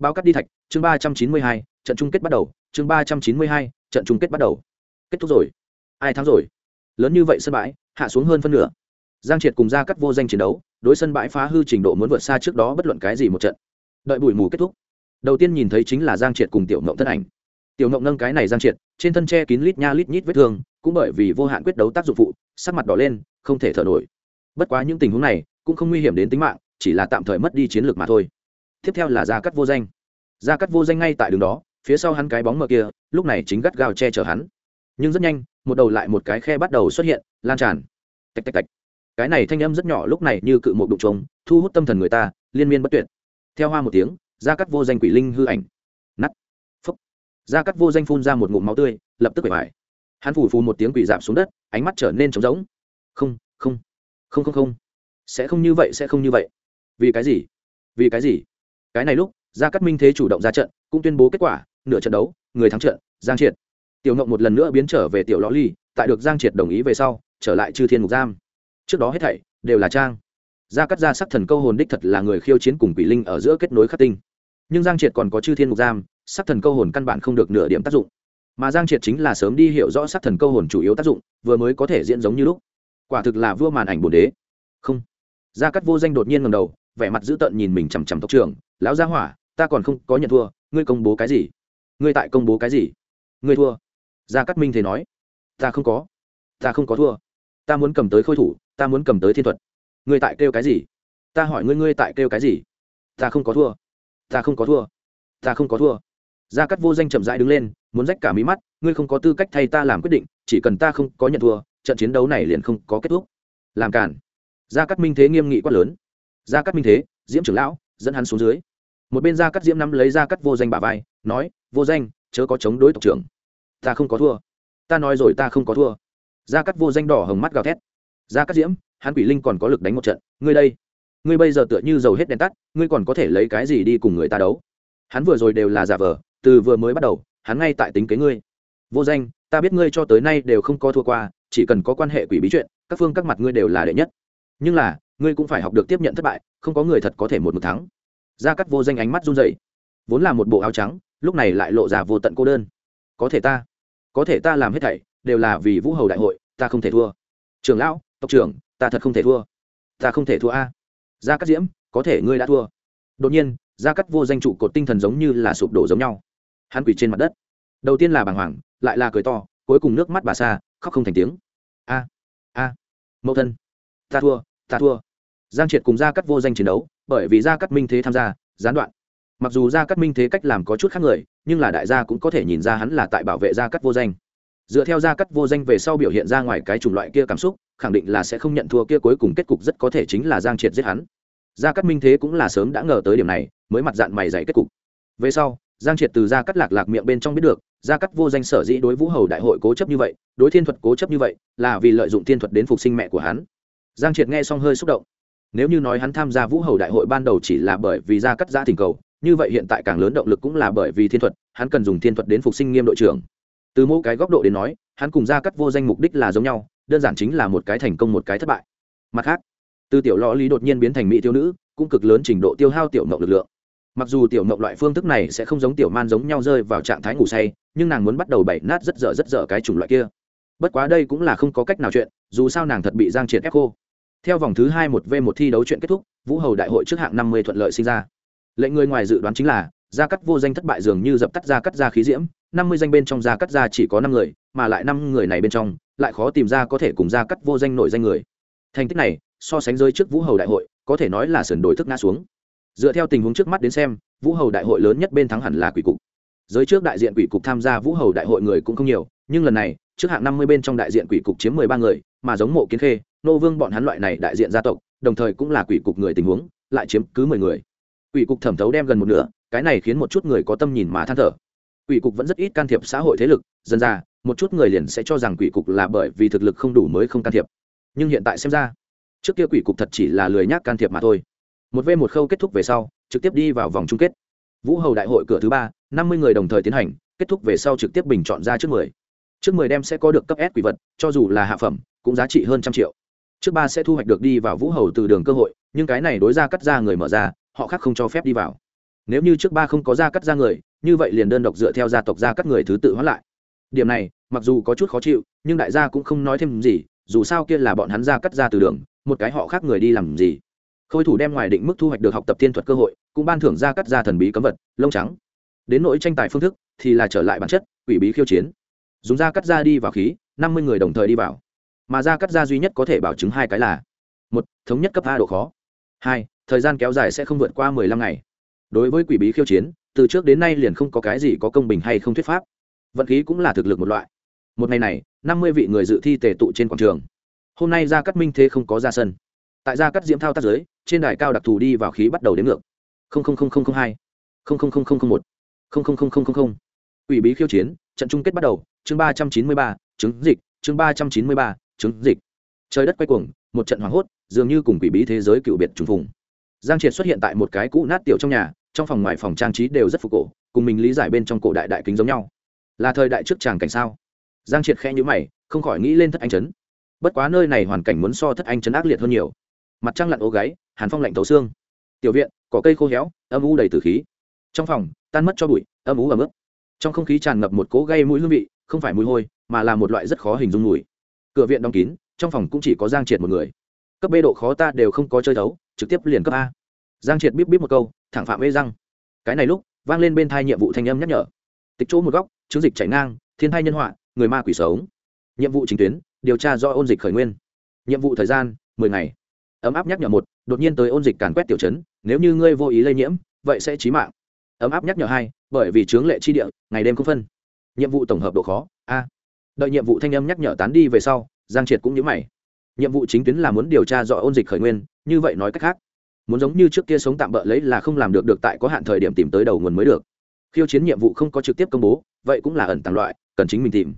bao cắt đi thạch, chương ba trăm chín mươi hai, trận chung kết bắt đầu, chương ba trăm chín mươi hai, trận chung kết bắt đầu. Kết thúc rồi. Ai thắng rồi? Lớn như vậy sân bãi, hạ xuống hơn phân nửa. Giang triệt cùng ra cắt vô danh chiến đấu, đối sân bãi phá hư trình độ muốn vượt xa trước đó bất luận cái gì một trận. Đợi bụi mù kết thúc, đầu tiên nhìn thấy chính là giang triệt cùng tiểu Ngộng thân ảnh. Tiểu Ngộng nâng cái này giang triệt, trên thân che kín lít nha lít nhít vết thương, cũng bởi vì vô hạn quyết đấu tác dụng phụ, sắc mặt đỏ lên, không thể thở nổi. Bất quá những tình huống này cũng không nguy hiểm đến tính mạng, chỉ là tạm thời mất đi chiến lược mà thôi tiếp theo là gia cắt vô danh. Gia cắt vô danh ngay tại đường đó, phía sau hắn cái bóng mờ kia, lúc này chính gắt gao che chở hắn. Nhưng rất nhanh, một đầu lại một cái khe bắt đầu xuất hiện, lan tràn. Tạch tạch tạch. Cái này thanh âm rất nhỏ, lúc này như cự một đụng trống, thu hút tâm thần người ta, liên miên bất tuyệt. Theo hoa một tiếng, gia cắt vô danh quỷ linh hư ảnh. Nắt phúc. Gia cắt vô danh phun ra một ngụm máu tươi, lập tức bể bài hắn phủ phù một tiếng quỷ giảm xuống đất, ánh mắt trở nên trống rỗng. Không không. Không không không. Sẽ không như vậy, sẽ không như vậy. Vì cái gì? Vì cái gì? Cái này lúc, gia cát minh thế chủ động ra trận, cũng tuyên bố kết quả, nửa trận đấu, người thắng trận, giang triệt. Tiểu ngộng một lần nữa biến trở về tiểu lõ ly, tại được giang triệt đồng ý về sau, trở lại chư thiên mục giam. Trước đó hết thảy, đều là trang. Gia cát gia sắc thần câu hồn đích thật là người khiêu chiến cùng quỷ linh ở giữa kết nối khắc tinh. Nhưng giang triệt còn có chư thiên mục giam, sắc thần câu hồn căn bản không được nửa điểm tác dụng. Mà giang triệt chính là sớm đi hiểu rõ sắc thần câu hồn chủ yếu tác dụng, vừa mới có thể diễn giống như lúc. Quả thực là vua màn ảnh bồn đế. Không. Gia cát vô danh đột nhiên ngầm đầu vẻ mặt dữ tợn nhìn mình chằm chằm tộc trưởng, lão gia hỏa, ta còn không có nhận thua, ngươi công bố cái gì? Ngươi tại công bố cái gì? Ngươi thua. Gia cắt minh thế nói, ta không có, ta không có thua. Ta muốn cầm tới khôi thủ, ta muốn cầm tới thiên thuật. Ngươi tại kêu cái gì? Ta hỏi ngươi ngươi tại kêu cái gì? Ta không có thua, ta không có thua, ta không có thua. Gia cắt vô danh chậm rãi đứng lên, muốn rách cả mí mắt, ngươi không có tư cách thay ta làm quyết định, chỉ cần ta không có nhận thua, trận chiến đấu này liền không có kết thúc. Làm cản gia cắt minh thế nghiêm nghị quát lớn gia cắt minh thế, diễm trưởng lão, dẫn hắn xuống dưới. Một bên gia cắt diễm nắm lấy gia cắt vô danh bà vai, nói, vô danh, chớ có chống đối tộc trưởng. Ta không có thua. Ta nói rồi ta không có thua. Gia cắt vô danh đỏ hồng mắt gào thét. Gia cắt diễm, hắn quỷ linh còn có lực đánh một trận. Ngươi đây, ngươi bây giờ tựa như dầu hết đèn tắt, ngươi còn có thể lấy cái gì đi cùng người ta đấu? Hắn vừa rồi đều là giả vờ, từ vừa mới bắt đầu, hắn ngay tại tính kế ngươi. Vô danh, ta biết ngươi cho tới nay đều không có thua qua, chỉ cần có quan hệ quỷ bí chuyện, các phương các mặt ngươi đều là đệ nhất. Nhưng là ngươi cũng phải học được tiếp nhận thất bại, không có người thật có thể một một thắng. Gia cắt vô danh ánh mắt run dậy vốn là một bộ áo trắng, lúc này lại lộ ra vô tận cô đơn. Có thể ta, có thể ta làm hết thảy, đều là vì vũ hầu đại hội, ta không thể thua. Trưởng lão, tộc trưởng, ta thật không thể thua. Ta không thể thua a. Gia cắt diễm, có thể ngươi đã thua. Đột nhiên, gia cắt vô danh trụ cột tinh thần giống như là sụp đổ giống nhau. Hắn quỳ trên mặt đất. Đầu tiên là bàng hoàng, lại là cười to, cuối cùng nước mắt bà xa khóc không thành tiếng. A a. Mẫu thân, ta thua ta thua giang triệt cùng gia cắt vô danh chiến đấu, bởi vì gia cắt minh thế tham gia, gián đoạn. Mặc dù gia cắt minh thế cách làm có chút khác người, nhưng là đại gia cũng có thể nhìn ra hắn là tại bảo vệ gia cắt vô danh. Dựa theo gia cắt vô danh về sau biểu hiện ra ngoài cái chủng loại kia cảm xúc, khẳng định là sẽ không nhận thua kia cuối cùng kết cục rất có thể chính là giang triệt giết hắn. Gia cắt minh thế cũng là sớm đã ngờ tới điểm này, mới mặt dạng mày dạy kết cục. Về sau, giang triệt từ gia cắt lạc lạc miệng bên trong biết được, gia cắt vô danh sở dĩ đối vũ hầu đại hội cố chấp như vậy, đối thiên thuật cố chấp như vậy, là vì lợi dụng thiên thuật đến phục sinh mẹ của hắn. Giang triệt nghe xong hơi xúc động nếu như nói hắn tham gia vũ hầu đại hội ban đầu chỉ là bởi vì gia cắt giã thỉnh cầu, như vậy hiện tại càng lớn động lực cũng là bởi vì thiên thuật, hắn cần dùng thiên thuật đến phục sinh nghiêm đội trưởng. Từ mỗi cái góc độ đến nói, hắn cùng gia cắt vô danh mục đích là giống nhau, đơn giản chính là một cái thành công một cái thất bại. Mặt khác, từ tiểu lõ lý đột nhiên biến thành mỹ thiếu nữ, cũng cực lớn trình độ tiêu hao tiểu mộng lực lượng. Mặc dù tiểu mộng loại phương thức này sẽ không giống tiểu man giống nhau rơi vào trạng thái ngủ say, nhưng nàng muốn bắt đầu bày nát rất dở rất dở cái chủng loại kia. Bất quá đây cũng là không có cách nào chuyện, dù sao nàng thật bị giang triệt ép khô theo vòng thứ hai một v một thi đấu chuyện kết thúc, vũ hầu đại hội trước hạng năm mươi thuận lợi sinh ra. Lệnh người ngoài dự đoán chính là, gia cắt vô danh thất bại dường như dập tắt gia cắt gia khí diễm, năm mươi danh bên trong gia cắt gia chỉ có năm người, mà lại năm người này bên trong, lại khó tìm ra có thể cùng gia cắt vô danh nổi danh người. Thành tích này, so sánh rơi trước vũ hầu đại hội, có thể nói là sườn đổi thức ngã xuống. Dựa theo tình huống trước mắt đến xem, vũ hầu đại hội lớn nhất bên thắng hẳn là quỷ cục. Giới trước đại diện quỷ cục tham gia vũ hầu đại hội người cũng không nhiều, nhưng lần này, trước hạng năm mươi bên trong đại diện quỷ cục chiếm mười ba người, mà giống mộ kiến khê nô vương bọn hắn loại này đại diện gia tộc, đồng thời cũng là quỷ cục người tình huống, lại chiếm cứ mười người. Quỷ cục thẩm thấu đem gần một nửa, cái này khiến một chút người có tâm nhìn mà than thở. Quỷ cục vẫn rất ít can thiệp xã hội thế lực, dân ra, một chút người liền sẽ cho rằng quỷ cục là bởi vì thực lực không đủ mới không can thiệp. Nhưng hiện tại xem ra, trước kia quỷ cục thật chỉ là lười nhác can thiệp mà thôi. Một v một khâu kết thúc về sau, trực tiếp đi vào vòng chung kết. Vũ hầu đại hội cửa thứ ba, năm mươi người đồng thời tiến hành, kết thúc về sau trực tiếp bình chọn ra trước mười. Trước mười đem sẽ có được cấp s quỷ vật, cho dù là hạ phẩm, cũng giá trị hơn trăm triệu trước ba sẽ thu hoạch được đi vào vũ hầu từ đường cơ hội, nhưng cái này đối ra cắt ra người mở ra, họ khác không cho phép đi vào. Nếu như trước ba không có ra cắt ra người, như vậy liền đơn độc dựa theo gia tộc ra cắt người thứ tự hoãn lại. Điểm này, mặc dù có chút khó chịu, nhưng đại gia cũng không nói thêm gì, dù sao kia là bọn hắn ra cắt ra từ đường, một cái họ khác người đi làm gì? Khôi thủ đem ngoài định mức thu hoạch được học tập thiên thuật cơ hội, cũng ban thưởng ra cắt ra thần bí cấm vật, lông trắng. Đến nỗi tranh tài phương thức, thì là trở lại bản chất, quỷ bí khiêu chiến. Dùng da cắt ra đi vào khí, năm mươi người đồng thời đi vào mà ra cắt ra duy nhất có thể bảo chứng hai cái là một, thống nhất cấp a độ khó. Hai, thời gian kéo dài sẽ không vượt qua mười lăm ngày. Đối với quỷ bí khiêu chiến, từ trước đến nay liền không có cái gì có công bình hay không thuyết pháp. Vận khí cũng là thực lực một loại. Một ngày này, năm mươi vị người dự thi tề tụ trên quảng trường. Hôm nay gia cắt minh thế không có ra sân. Tại gia cắt diễm thao tác giới, trên đài cao đặc thù đi vào khí bắt đầu đến ngược. Hai. Một. Ủy bí khiêu chiến, trận chung kết bắt đầu. Chương ba trăm chín mươi ba, chứng dịch. Chương ba trăm chín mươi ba chứng dịch. Trời đất quay cuồng, một trận hoảng hốt, dường như cùng quỷ bí thế giới cựu biệt trùng phùng. Giang triệt xuất hiện tại một cái cũ nát tiểu trong nhà, trong phòng ngoài phòng trang trí đều rất phục cổ, cùng mình lý giải bên trong cổ đại đại kính giống nhau. Là thời đại trước tràng cảnh sao? Giang triệt khẽ nhữ mày, không khỏi nghĩ lên thất anh trấn bất quá nơi này hoàn cảnh muốn so thất anh trấn ác liệt hơn nhiều. Mặt trăng lặn ố gáy, hàn phong lạnh thấu xương. Tiểu viện có cây khô héo, âm u đầy từ khí. Trong phòng, tan mất cho bụi, âm u ấm ướp trong không khí tràn ngập một cỗ gây mũi hương vị, không phải mùi hôi, mà là một loại rất khó hình dung mùi cửa viện đóng kín, trong phòng cũng chỉ có giang triệt một người. Cấp b độ khó ta đều không có chơi thấu trực tiếp liền cấp a. Giang triệt bíp bíp một câu, thẳng phạm ê răng. Cái này lúc, vang lên bên thai nhiệm vụ thanh âm nhắc nhở. Tịch chỗ một góc chứng dịch chảy ngang, thiên thai nhân họa, người ma quỷ sống. Nhiệm vụ chính tuyến, điều tra do ôn dịch khởi nguyên. Nhiệm vụ thời gian, mười ngày. Ấm áp nhắc nhở một, đột nhiên tới ôn dịch càn quét tiểu chấn nếu như ngươi vô ý lây nhiễm, vậy sẽ chí mạng. Ấm áp nhắc nhở hai, bởi vì chướng lệ chi địa, ngày đêm không phân. Nhiệm vụ tổng hợp độ khó, a đợi nhiệm vụ thanh âm nhắc nhở tán đi về sau, giang triệt cũng nhớ mày. Nhiệm vụ chính tuyến là muốn điều tra rõ ôn dịch khởi nguyên, như vậy nói cách khác, muốn giống như trước kia sống tạm bỡ lấy là không làm được được tại có hạn thời điểm tìm tới đầu nguồn mới được. Khiêu chiến nhiệm vụ không có trực tiếp công bố, vậy cũng là ẩn tàng loại, cần chính mình tìm.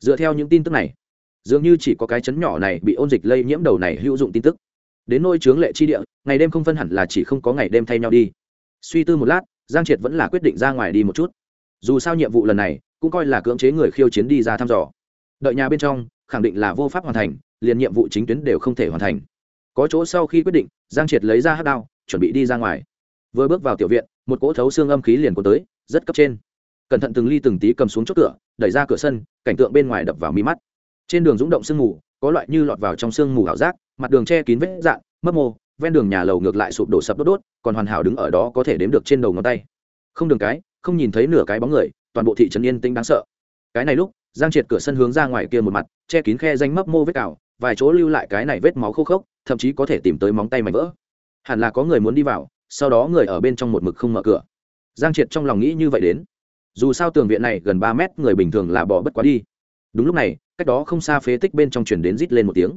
Dựa theo những tin tức này, dường như chỉ có cái chấn nhỏ này bị ôn dịch lây nhiễm đầu này hữu dụng tin tức. Đến nôi chướng lệ chi địa, ngày đêm không phân hẳn là chỉ không có ngày đêm thay nhau đi. Suy tư một lát, giang triệt vẫn là quyết định ra ngoài đi một chút. Dù sao nhiệm vụ lần này cũng coi là cưỡng chế người khiêu chiến đi ra thăm dò đợi nhà bên trong, khẳng định là vô pháp hoàn thành, liền nhiệm vụ chính tuyến đều không thể hoàn thành. Có chỗ sau khi quyết định, giang triệt lấy ra hát đao, chuẩn bị đi ra ngoài. Vừa bước vào tiểu viện, một cỗ thấu xương âm khí liền có tới, rất cấp trên. Cẩn thận từng ly từng tí cầm xuống chốt cửa, đẩy ra cửa sân, cảnh tượng bên ngoài đập vào mi mắt. Trên đường rúng động sương mù, có loại như lọt vào trong sương mù ảo giác, mặt đường che kín vết dạn mấp mô, ven đường nhà lầu ngược lại sụp đổ sập đốt đốt, còn hoàn hảo đứng ở đó có thể đếm được trên đầu ngón tay. Không đường cái, không nhìn thấy nửa cái bóng người, toàn bộ thị trấn yên tĩnh đáng sợ. Cái này lúc giang triệt cửa sân hướng ra ngoài kia một mặt, che kín khe danh mấp mô vết cào, vài chỗ lưu lại cái này vết máu khô khốc, thậm chí có thể tìm tới móng tay mảnh vỡ. Hẳn là có người muốn đi vào, sau đó người ở bên trong một mực không mở cửa. Giang triệt trong lòng nghĩ như vậy đến. Dù sao tường viện này gần ba mét, người bình thường là bỏ bất quá đi. Đúng lúc này, cách đó không xa phế tích bên trong chuyển đến rít lên một tiếng.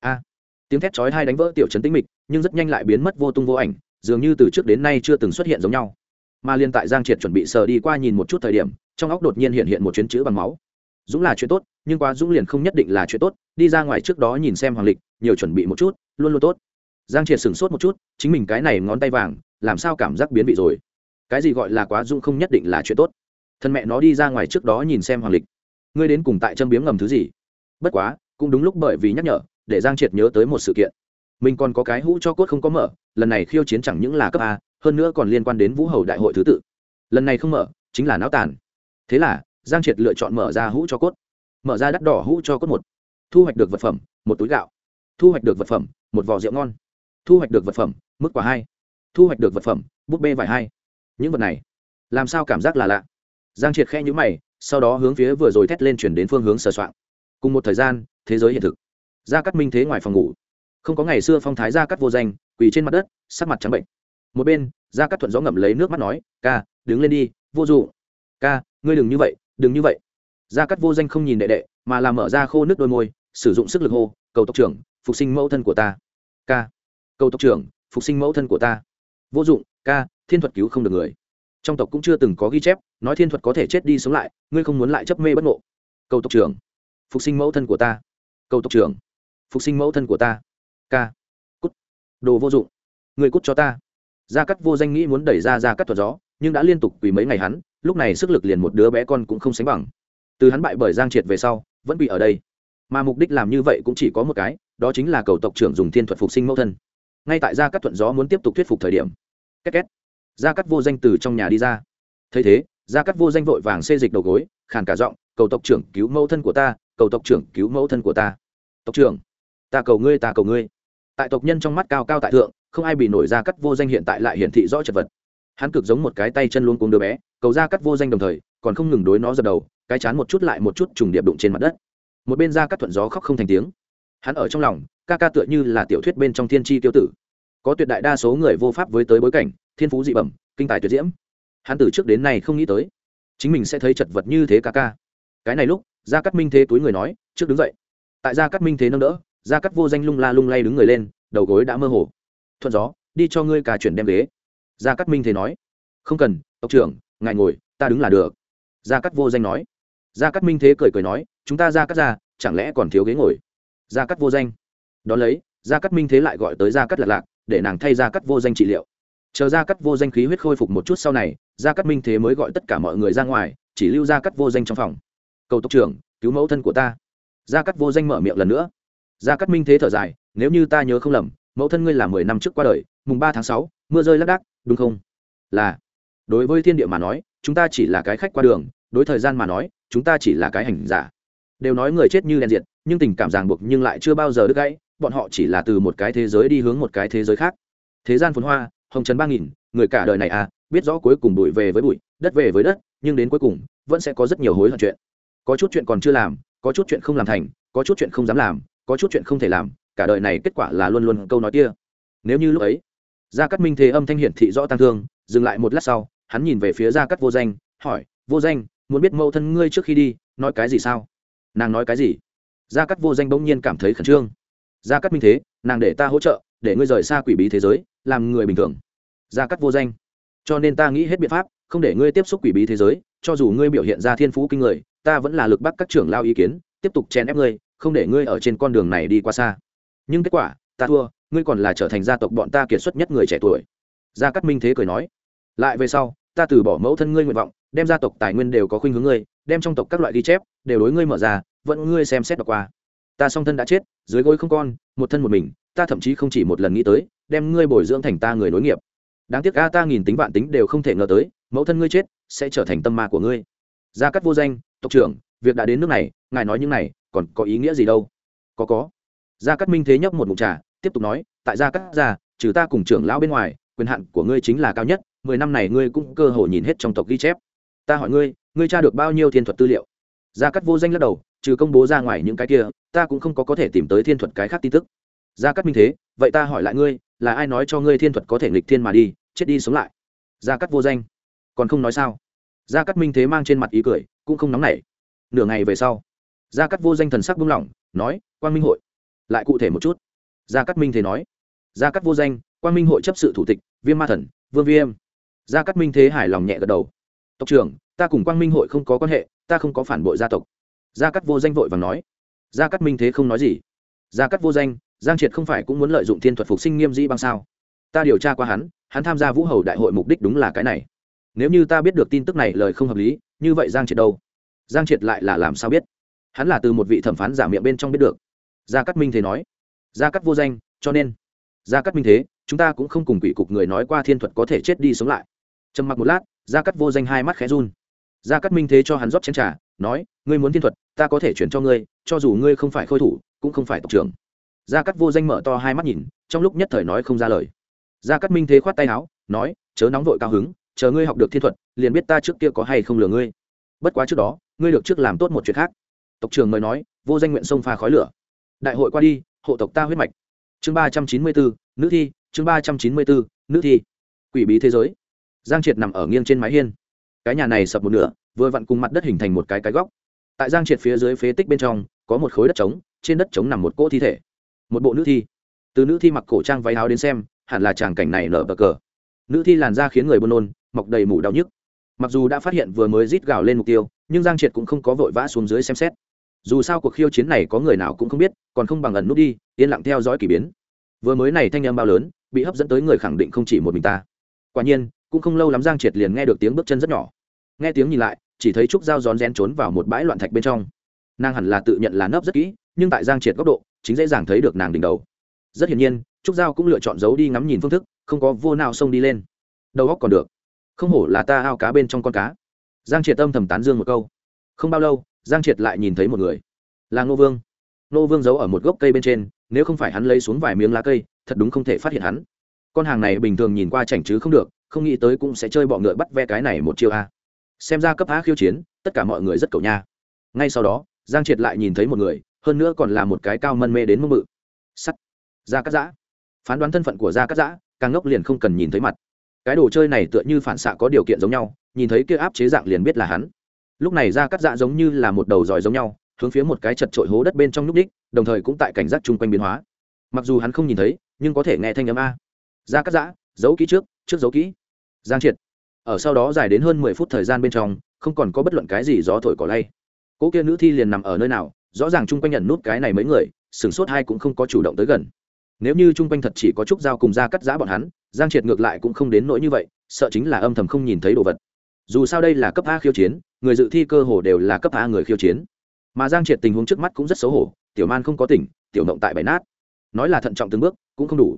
A! Tiếng thét chói hai đánh vỡ tiểu trấn tĩnh mịch, nhưng rất nhanh lại biến mất vô tung vô ảnh, dường như từ trước đến nay chưa từng xuất hiện giống nhau. Mà liên tại giang triệt chuẩn bị sờ đi qua nhìn một chút thời điểm, trong óc đột nhiên hiện hiện một chuyến chữ bằng máu dũng là chuyện tốt, nhưng quá dũng liền không nhất định là chuyện tốt, đi ra ngoài trước đó nhìn xem hoàng lịch, nhiều chuẩn bị một chút, luôn luôn tốt. Giang triệt sửng sốt một chút, chính mình cái này ngón tay vàng, làm sao cảm giác biến vị rồi? Cái gì gọi là quá dũng không nhất định là chuyện tốt? Thân mẹ nó đi ra ngoài trước đó nhìn xem hoàng lịch. Ngươi đến cùng tại châm biếm ngầm thứ gì? Bất quá, cũng đúng lúc bởi vì nhắc nhở, để giang triệt nhớ tới một sự kiện. Mình còn có cái hũ cho cốt không có mở, lần này khiêu chiến chẳng những là cấp a, hơn nữa còn liên quan đến vũ hầu đại hội thứ tự. Lần này không mở, chính là não tàn. Thế là giang triệt lựa chọn mở ra hũ cho cốt. Mở ra đắt đỏ hũ cho cốt một. Thu hoạch được vật phẩm, một túi gạo. Thu hoạch được vật phẩm, một vò rượu ngon. Thu hoạch được vật phẩm, mức quả hai. Thu hoạch được vật phẩm, búp bê vải hai. Những vật này, làm sao cảm giác là lạ? Giang triệt khe nhũ mày, sau đó hướng phía vừa rồi thét lên chuyển đến phương hướng sờ soạn cùng một thời gian, thế giới hiện thực. Gia cắt minh thế ngoài phòng ngủ. Không có ngày xưa phong thái gia cắt vô danh, quỳ trên mặt đất, sắc mặt trắng bệnh. Một bên, gia cắt thuận gió ngậm lấy nước mắt nói, ca, đứng lên đi, vô dụ. Ca, ngươi đừng như vậy đừng như vậy. Gia cắt vô danh không nhìn đệ đệ, mà làm mở ra khô nước đôi môi, sử dụng sức lực hô, cầu tộc trưởng, phục sinh mẫu thân của ta. Ca. Cầu tộc trưởng, phục sinh mẫu thân của ta. Vô dụng, ca, thiên thuật cứu không được người. Trong tộc cũng chưa từng có ghi chép, nói thiên thuật có thể chết đi sống lại, ngươi không muốn lại chấp mê bất ngộ. Cầu tộc trưởng, phục sinh mẫu thân của ta. Cầu tộc trưởng, phục sinh mẫu thân của ta. Ca. Cút. Đồ vô dụng người cút cho ta. Gia cắt vô danh nghĩ muốn đẩy ra gia cắt thuật gió, nhưng đã liên tục quỳ mấy ngày hắn lúc này sức lực liền một đứa bé con cũng không sánh bằng. Từ hắn bại bởi giang triệt về sau, vẫn bị ở đây. Mà mục đích làm như vậy cũng chỉ có một cái, đó chính là cầu tộc trưởng dùng thiên thuật phục sinh mẫu thân. Ngay tại gia cắt thuận gió muốn tiếp tục thuyết phục thời điểm, két két, gia cắt vô danh từ trong nhà đi ra. Thấy thế, gia cắt vô danh vội vàng xê dịch đầu gối, khàn cả giọng, cầu tộc trưởng, cứu mẫu thân của ta, cầu tộc trưởng, cứu mẫu thân của ta. Tộc trưởng, ta cầu ngươi, ta cầu ngươi. Tại tộc nhân trong mắt cao cao tại thượng, không ai bị nổi gia cắt vô danh hiện tại lại hiển thị rõ chật vật hắn cực giống một cái tay chân luôn cuống đứa bé, cầu ra cắt vô danh đồng thời, còn không ngừng đối nó dập đầu, cái chán một chút lại một chút trùng điệp đụng trên mặt đất. Một bên ra cắt thuận gió khóc không thành tiếng. Hắn ở trong lòng, ca ca tựa như là tiểu thuyết bên trong thiên tri tiêu tử. Có tuyệt đại đa số người vô pháp với tới bối cảnh, thiên phú dị bẩm, kinh tài tuyệt diễm. Hắn từ trước đến nay không nghĩ tới, chính mình sẽ thấy chật vật như thế ca ca. Cái này lúc, gia cắt minh thế túi người nói, trước đứng dậy. Tại gia cắt minh thế nâng đỡ, gia cắt vô danh lung la lung lay đứng người lên, đầu gối đã mơ hồ. Thuận gió, đi cho ngươi cả chuyển đem ghế gia Cát minh thế nói không cần tộc trưởng ngài ngồi ta đứng là được gia Cát vô danh nói gia Cát minh thế cười cười nói chúng ta gia cắt ra chẳng lẽ còn thiếu ghế ngồi gia Cát vô danh đón lấy gia Cát minh thế lại gọi tới gia Cát lạc lạc để nàng thay gia Cát vô danh trị liệu chờ gia Cát vô danh khí huyết khôi phục một chút sau này gia Cát minh thế mới gọi tất cả mọi người ra ngoài chỉ lưu gia Cát vô danh trong phòng cầu tộc trưởng cứu mẫu thân của ta gia Cát vô danh mở miệng lần nữa gia Cát minh thế thở dài nếu như ta nhớ không lầm mẫu thân ngươi là mười năm trước qua đời mùng ba tháng sáu mưa rơi lác đác đúng không? Là. Đối với thiên địa mà nói, chúng ta chỉ là cái khách qua đường, đối thời gian mà nói, chúng ta chỉ là cái hành giả. Đều nói người chết như đèn diệt, nhưng tình cảm ràng buộc nhưng lại chưa bao giờ đứt gãy, bọn họ chỉ là từ một cái thế giới đi hướng một cái thế giới khác. Thế gian phồn hoa, hồng trần ba nghìn, người cả đời này à biết rõ cuối cùng bụi về với bụi, đất về với đất, nhưng đến cuối cùng, vẫn sẽ có rất nhiều hối hận chuyện. Có chút chuyện còn chưa làm, có chút chuyện không làm thành, có chút chuyện không dám làm, có chút chuyện không thể làm, cả đời này kết quả là luôn luôn câu nói kia. Nếu như lúc ấy gia cát minh thế âm thanh hiển thị rõ tăng thương, dừng lại một lát sau, hắn nhìn về phía gia cát vô danh, hỏi, vô danh, muốn biết mẫu thân ngươi trước khi đi, nói cái gì sao? Nàng nói cái gì? Gia cát vô danh bỗng nhiên cảm thấy khẩn trương. Gia cát minh thế, nàng để ta hỗ trợ, để ngươi rời xa quỷ bí thế giới, làm người bình thường. Gia cát vô danh. Cho nên ta nghĩ hết biện pháp, không để ngươi tiếp xúc quỷ bí thế giới, cho dù ngươi biểu hiện ra thiên phú kinh người, ta vẫn là lực bắt các trưởng lao ý kiến, tiếp tục chèn ép ngươi, không để ngươi ở trên con đường này đi qua xa. Nhưng kết quả ta thua, ngươi còn là trở thành gia tộc bọn ta kiệt xuất nhất người trẻ tuổi. Gia cát minh thế cười nói, lại về sau, ta từ bỏ mẫu thân ngươi nguyện vọng, đem gia tộc tài nguyên đều có khuynh hướng ngươi, đem trong tộc các loại ghi chép, đều đối ngươi mở ra, vẫn ngươi xem xét đọc qua. Ta song thân đã chết, dưới gối không con, một thân một mình, ta thậm chí không chỉ một lần nghĩ tới, đem ngươi bồi dưỡng thành ta người nối nghiệp. Đáng tiếc a, ta nghìn tính vạn tính đều không thể ngờ tới, mẫu thân ngươi chết, sẽ trở thành tâm ma của ngươi. Gia cắt vô danh, tộc trưởng, việc đã đến nước này, ngài nói những này, còn có ý nghĩa gì đâu? Có có gia Cát minh thế nhấp một mục trà, tiếp tục nói, tại gia Cát gia, trừ ta cùng trưởng lão bên ngoài, quyền hạn của ngươi chính là cao nhất, mười năm này ngươi cũng cơ hội nhìn hết trong tộc ghi chép. Ta hỏi ngươi ngươi tra được bao nhiêu thiên thuật tư liệu? Gia Cát vô danh lắc đầu, trừ công bố ra ngoài những cái kia, ta cũng không có có thể tìm tới thiên thuật cái khác tin tức. Gia Cát minh thế, vậy ta hỏi lại ngươi, là ai nói cho ngươi thiên thuật có thể nghịch thiên mà đi, chết đi sống lại? Gia Cát vô danh. Còn không nói sao? Gia Cát minh thế mang trên mặt ý cười, cũng không nóng nảy. Nửa ngày về sau, gia Cát vô danh thần sắc buông lỏng, nói, quang minh hội lại cụ thể một chút. Gia cắt minh thế nói. Gia cắt vô danh, quang minh hội chấp sự thủ tịch, viêm ma thần, vương viêm. Gia cắt minh thế hài lòng nhẹ gật đầu. Tộc trưởng, ta cùng quang minh hội không có quan hệ, ta không có phản bội gia tộc. Gia cắt vô danh vội vàng nói. Gia cắt minh thế không nói gì. Gia cắt vô danh, giang triệt không phải cũng muốn lợi dụng thiên thuật phục sinh nghiêm dĩ bằng sao? Ta điều tra qua hắn hắn tham gia vũ hầu đại hội mục đích đúng là cái này. Nếu như ta biết được tin tức này lời không hợp lý, như vậy giang triệt đâu? Giang triệt lại là làm sao biết? Hắn là từ một vị thẩm phán giả miệng bên trong biết được gia cát minh thế nói. Gia cát vô danh, cho nên. Gia cát minh thế, chúng ta cũng không cùng quỷ cục người nói qua thiên thuật có thể chết đi sống lại. Trầm mặc một lát, gia cát vô danh hai mắt khẽ run. Gia cát minh thế cho hắn rót chén trà, nói, ngươi muốn thiên thuật, ta có thể chuyển cho ngươi, cho dù ngươi không phải khôi thủ, cũng không phải tộc trưởng. Gia cát vô danh mở to hai mắt nhìn, trong lúc nhất thời nói không ra lời. Gia cát minh thế khoát tay áo, nói, chớ nóng vội cao hứng, chờ ngươi học được thiên thuật, liền biết ta trước kia có hay không lừa ngươi. Bất quá trước đó, ngươi được trước làm tốt một chuyện khác. Tộc trưởng mời nói, vô danh nguyện sông pha khói lửa đại hội qua đi, hộ tộc ta huyết mạch. Chương ba trăm chín mươi bốn, nữ thi, chương ba trăm chín mươi bốn, nữ thi. Quỷ bí thế giới. Giang triệt nằm ở nghiêng trên mái hiên. Cái nhà này sập một nửa, vừa vặn cùng mặt đất hình thành một cái cái góc. Tại giang triệt phía dưới phế tích bên trong, có một khối đất trống, trên đất trống nằm một cỗ thi thể. Một bộ nữ thi. Từ nữ thi mặc cổ trang váy áo đến xem, hẳn là tràng cảnh này nở bờ cờ. Nữ thi làn da khiến người buồn nôn, mọc đầy mủ đau nhức. Mặc dù đã phát hiện vừa mới rít gào lên mục tiêu, nhưng giang triệt cũng không có vội vã xuống dưới xem xét dù sao cuộc khiêu chiến này có người nào cũng không biết, còn không bằng ẩn nút đi, yên lặng theo dõi k ỳ biến. Vừa mới này thanh âm bao lớn, bị hấp dẫn tới người khẳng định không chỉ một mình ta. Quả nhiên, cũng không lâu lắm giang triệt liền nghe được tiếng bước chân rất nhỏ. Nghe tiếng nhìn lại, chỉ thấy trúc dao rón rén trốn vào một bãi loạn thạch bên trong. Nàng hẳn là tự nhận là nấp rất kỹ, nhưng tại giang triệt góc độ, chính dễ dàng thấy được nàng đỉnh đầu. Rất hiển nhiên, trúc dao cũng lựa chọn giấu đi ngắm nhìn phương thức, không có vô nào xông đi lên. Đầu góc còn được. Không hổ là ta ao cá bên trong con cá. Giang triệt tâm thầm tán dương một câu. Không bao lâu giang triệt lại nhìn thấy một người. Là ngô vương. Ngô vương giấu ở một gốc cây bên trên, nếu không phải hắn lấy xuống vài miếng lá cây, thật đúng không thể phát hiện hắn. Con hàng này bình thường nhìn qua chảnh chứ không được, không nghĩ tới cũng sẽ chơi bọ ngựa bắt ve cái này một chiêu a. Xem ra cấp á khiêu chiến, tất cả mọi người rất cầu nha. Ngay sau đó, giang triệt lại nhìn thấy một người, hơn nữa còn là một cái cao mân mê đến mơ mự sắt. Da cắt giã. Phán đoán thân phận của da cắt giã, càng ngốc liền không cần nhìn thấy mặt. Cái đồ chơi này tựa như phản xạ có điều kiện giống nhau, nhìn thấy kia áp chế dạng liền biết là hắn lúc này ra cắt dạ giống như là một đầu giỏi giống nhau, hướng phía một cái chật trội hố đất bên trong nhúc đích, đồng thời cũng tại cảnh giác chung quanh biến hóa. Mặc dù hắn không nhìn thấy, nhưng có thể nghe thanh âm a. Ra cắt dạ giấu kỹ trước trước giấu kỹ. Giang triệt. Ở sau đó dài đến hơn mười phút thời gian bên trong, không còn có bất luận cái gì gió thổi cỏ lay. Cỗ kia nữ thi liền nằm ở nơi nào, rõ ràng chung quanh nhận nút cái này mấy người, sửng sốt hai cũng không có chủ động tới gần. Nếu như chung quanh thật chỉ có trúc dao cùng ra cắt giã bọn hắn, giang triệt ngược lại cũng không đến nỗi như vậy, sợ chính là âm thầm không nhìn thấy đồ vật. Dù sao đây là cấp a khiêu chiến người dự thi cơ hồ đều là cấp a người khiêu chiến. Mà giang triệt tình huống trước mắt cũng rất xấu hổ, tiểu man không có tỉnh, tiểu mộng tại bãi nát. Nói là thận trọng từng bước, cũng không đủ.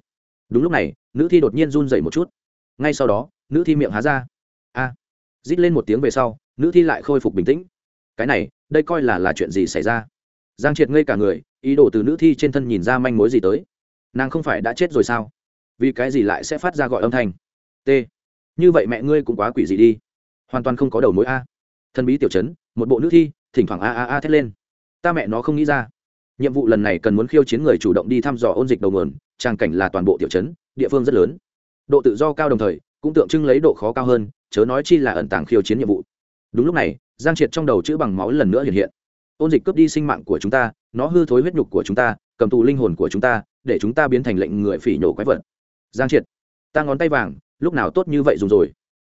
Đúng lúc này, nữ thi đột nhiên run dậy một chút. Ngay sau đó, nữ thi miệng há ra. A! Rít lên một tiếng về sau, nữ thi lại khôi phục bình tĩnh. Cái này, đây coi là là chuyện gì xảy ra? Giang triệt ngây cả người, ý đồ từ nữ thi trên thân nhìn ra manh mối gì tới. Nàng không phải đã chết rồi sao? Vì cái gì lại sẽ phát ra gọi âm thanh? T! Như vậy mẹ ngươi cũng quá quỷ gì đi. Hoàn toàn không có đầu mối a thần bí tiểu chấn một bộ nữ thi, thỉnh thoảng a a a thét lên. Ta mẹ nó không nghĩ ra. Nhiệm vụ lần này cần muốn khiêu chiến người chủ động đi thăm dò ôn dịch đầu nguồn trang cảnh là toàn bộ tiểu chấn địa phương rất lớn. Độ tự do cao đồng thời, cũng tượng trưng lấy độ khó cao hơn, chớ nói chi là ẩn tàng khiêu chiến nhiệm vụ. Đúng lúc này, giang triệt trong đầu chữ bằng máu lần nữa hiện hiện. Ôn dịch cướp đi sinh mạng của chúng ta, nó hư thối huyết nhục của chúng ta, cầm tù linh hồn của chúng ta, để chúng ta biến thành lệnh người phỉ nhổ quái vật. Giang triệt, ta ngón tay vàng, lúc nào tốt như vậy dùng rồi?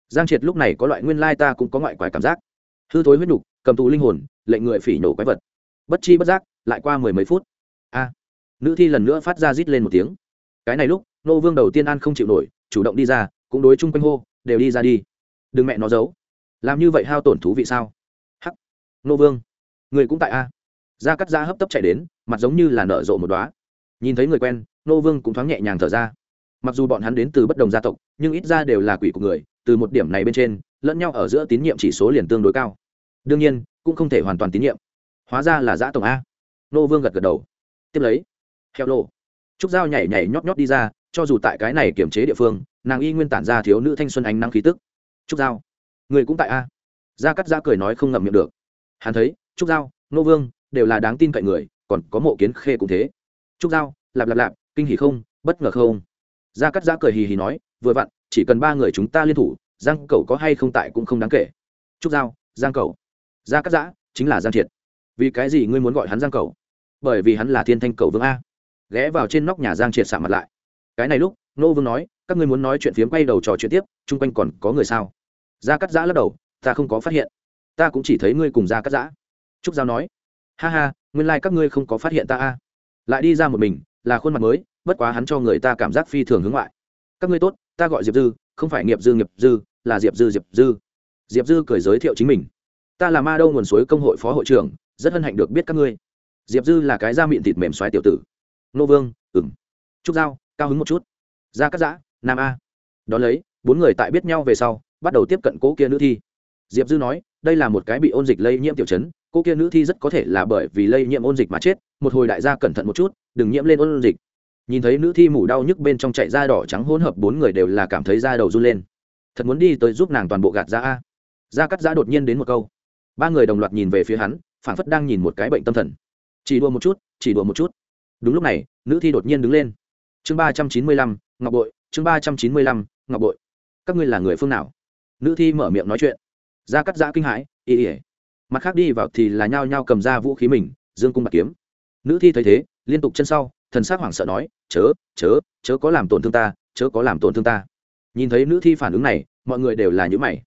Giang triệt lúc này có loại nguyên lai ta cũng có ngoại quái cảm giác hư thối huyết nhục, cầm tù linh hồn, lệnh người phỉ nhổ quái vật. Bất chi bất giác, lại qua mười mấy phút. A! Nữ thi lần nữa phát ra rít lên một tiếng. Cái này lúc, nô vương đầu tiên an không chịu nổi, chủ động đi ra, cũng đối chung quanh hô, đều đi ra đi. Đừng mẹ nó giấu. Làm như vậy hao tổn thú vị sao? Hắc! Nô vương, người cũng tại a. Da cắt da hấp tấp chạy đến, mặt giống như là nở rộ một đoá nhìn thấy người quen, nô vương cũng thoáng nhẹ nhàng thở ra. Mặc dù bọn hắn đến từ bất đồng gia tộc, nhưng ít ra đều là quỷ của người, từ một điểm này bên trên lẫn nhau ở giữa tín nhiệm chỉ số liền tương đối cao. Đương nhiên, cũng không thể hoàn toàn tín nhiệm. Hóa ra là giã tổng a. Nô vương gật gật đầu. Tiếp lấy heo lô. Trúc dao nhảy nhảy nhót nhót đi ra, cho dù tại cái này kiềm chế địa phương, nàng y nguyên tản ra thiếu nữ thanh xuân ánh năng khí tức. Trúc dao người cũng tại a. Gia cắt gia cười nói không ngậm miệng được. Hắn thấy, trúc dao nô vương đều là đáng tin cậy người, còn có mộ kiến khê cũng thế. Trúc dao lạp lạp lạp, kinh hỉ không, bất ngờ không? Gia cắt giã cười hì hì nói, vừa vặn, chỉ cần ba người chúng ta liên thủ giang cầu có hay không tại cũng không đáng kể. Trúc giao, giang cầu gia cắt giã, chính là giang triệt. Vì cái gì ngươi muốn gọi hắn giang cầu bởi vì hắn là thiên thanh cầu vương a. Ghé vào trên nóc nhà giang triệt xạ mặt lại. Cái này lúc, nô vương nói, các ngươi muốn nói chuyện phiếm quay đầu trò chuyện tiếp, chung quanh còn có người sao? Gia cắt giã lắc đầu, ta không có phát hiện. Ta cũng chỉ thấy ngươi cùng gia cắt giã. Trúc giao nói, ha ha, nguyên lai、like、các ngươi không có phát hiện ta a. Lại đi ra một mình, là khuôn mặt mới, bất quá hắn cho người ta cảm giác phi thường hướng ngoại. Các ngươi tốt, ta gọi diệp dư không phải nghiệp dư nghiệp dư, là diệp dư diệp dư. Diệp dư cười giới thiệu chính mình. Ta là ma đâu nguồn suối công hội phó hội trưởng, rất hân hạnh được biết các ngươi. Diệp dư là cái da miệng thịt mềm xoáy tiểu tử. Nô vương ừng trúc giao, cao hứng một chút. Ra cắt giã, nam a. Đón lấy, bốn người tại biết nhau về sau, bắt đầu tiếp cận cố kia nữ thi. Diệp dư nói, đây là một cái bị ôn dịch lây nhiễm tiểu chấn cô kia nữ thi rất có thể là bởi vì lây nhiễm ôn dịch mà chết. Một hồi đại gia cẩn thận một chút, đừng nhiễm lên ôn dịch nhìn thấy nữ thi mủ đau nhức bên trong chạy da đỏ trắng hỗn hợp, bốn người đều là cảm thấy da đầu run lên. Thật muốn đi tới giúp nàng toàn bộ gạt ra a. Da cắt giã đột nhiên đến một câu. Ba người đồng loạt nhìn về phía hắn phản phất đang nhìn một cái bệnh tâm thần. Chỉ đùa một chút, chỉ đùa một chút. Đúng lúc này, nữ thi đột nhiên đứng lên. Chương ba trăm chín mươi lăm, ngọc bội, chương ba trăm chín mươi lăm, ngọc bội. Các ngươi là người phương nào? Nữ thi mở miệng nói chuyện. Da cắt giã kinh hãi ý ỉa mặt khác đi vào thì là nhao nhao cầm ra vũ khí mình, dương cung bạc kiếm. Nữ thi thấy thế, liên tục chân sau thần s á c hoảng sợ nói, chớ chớ chớ có làm tổn thương ta, chớ có làm tổn thương ta. Nhìn thấy nữ thi phản ứng này, mọi người đều là những mày.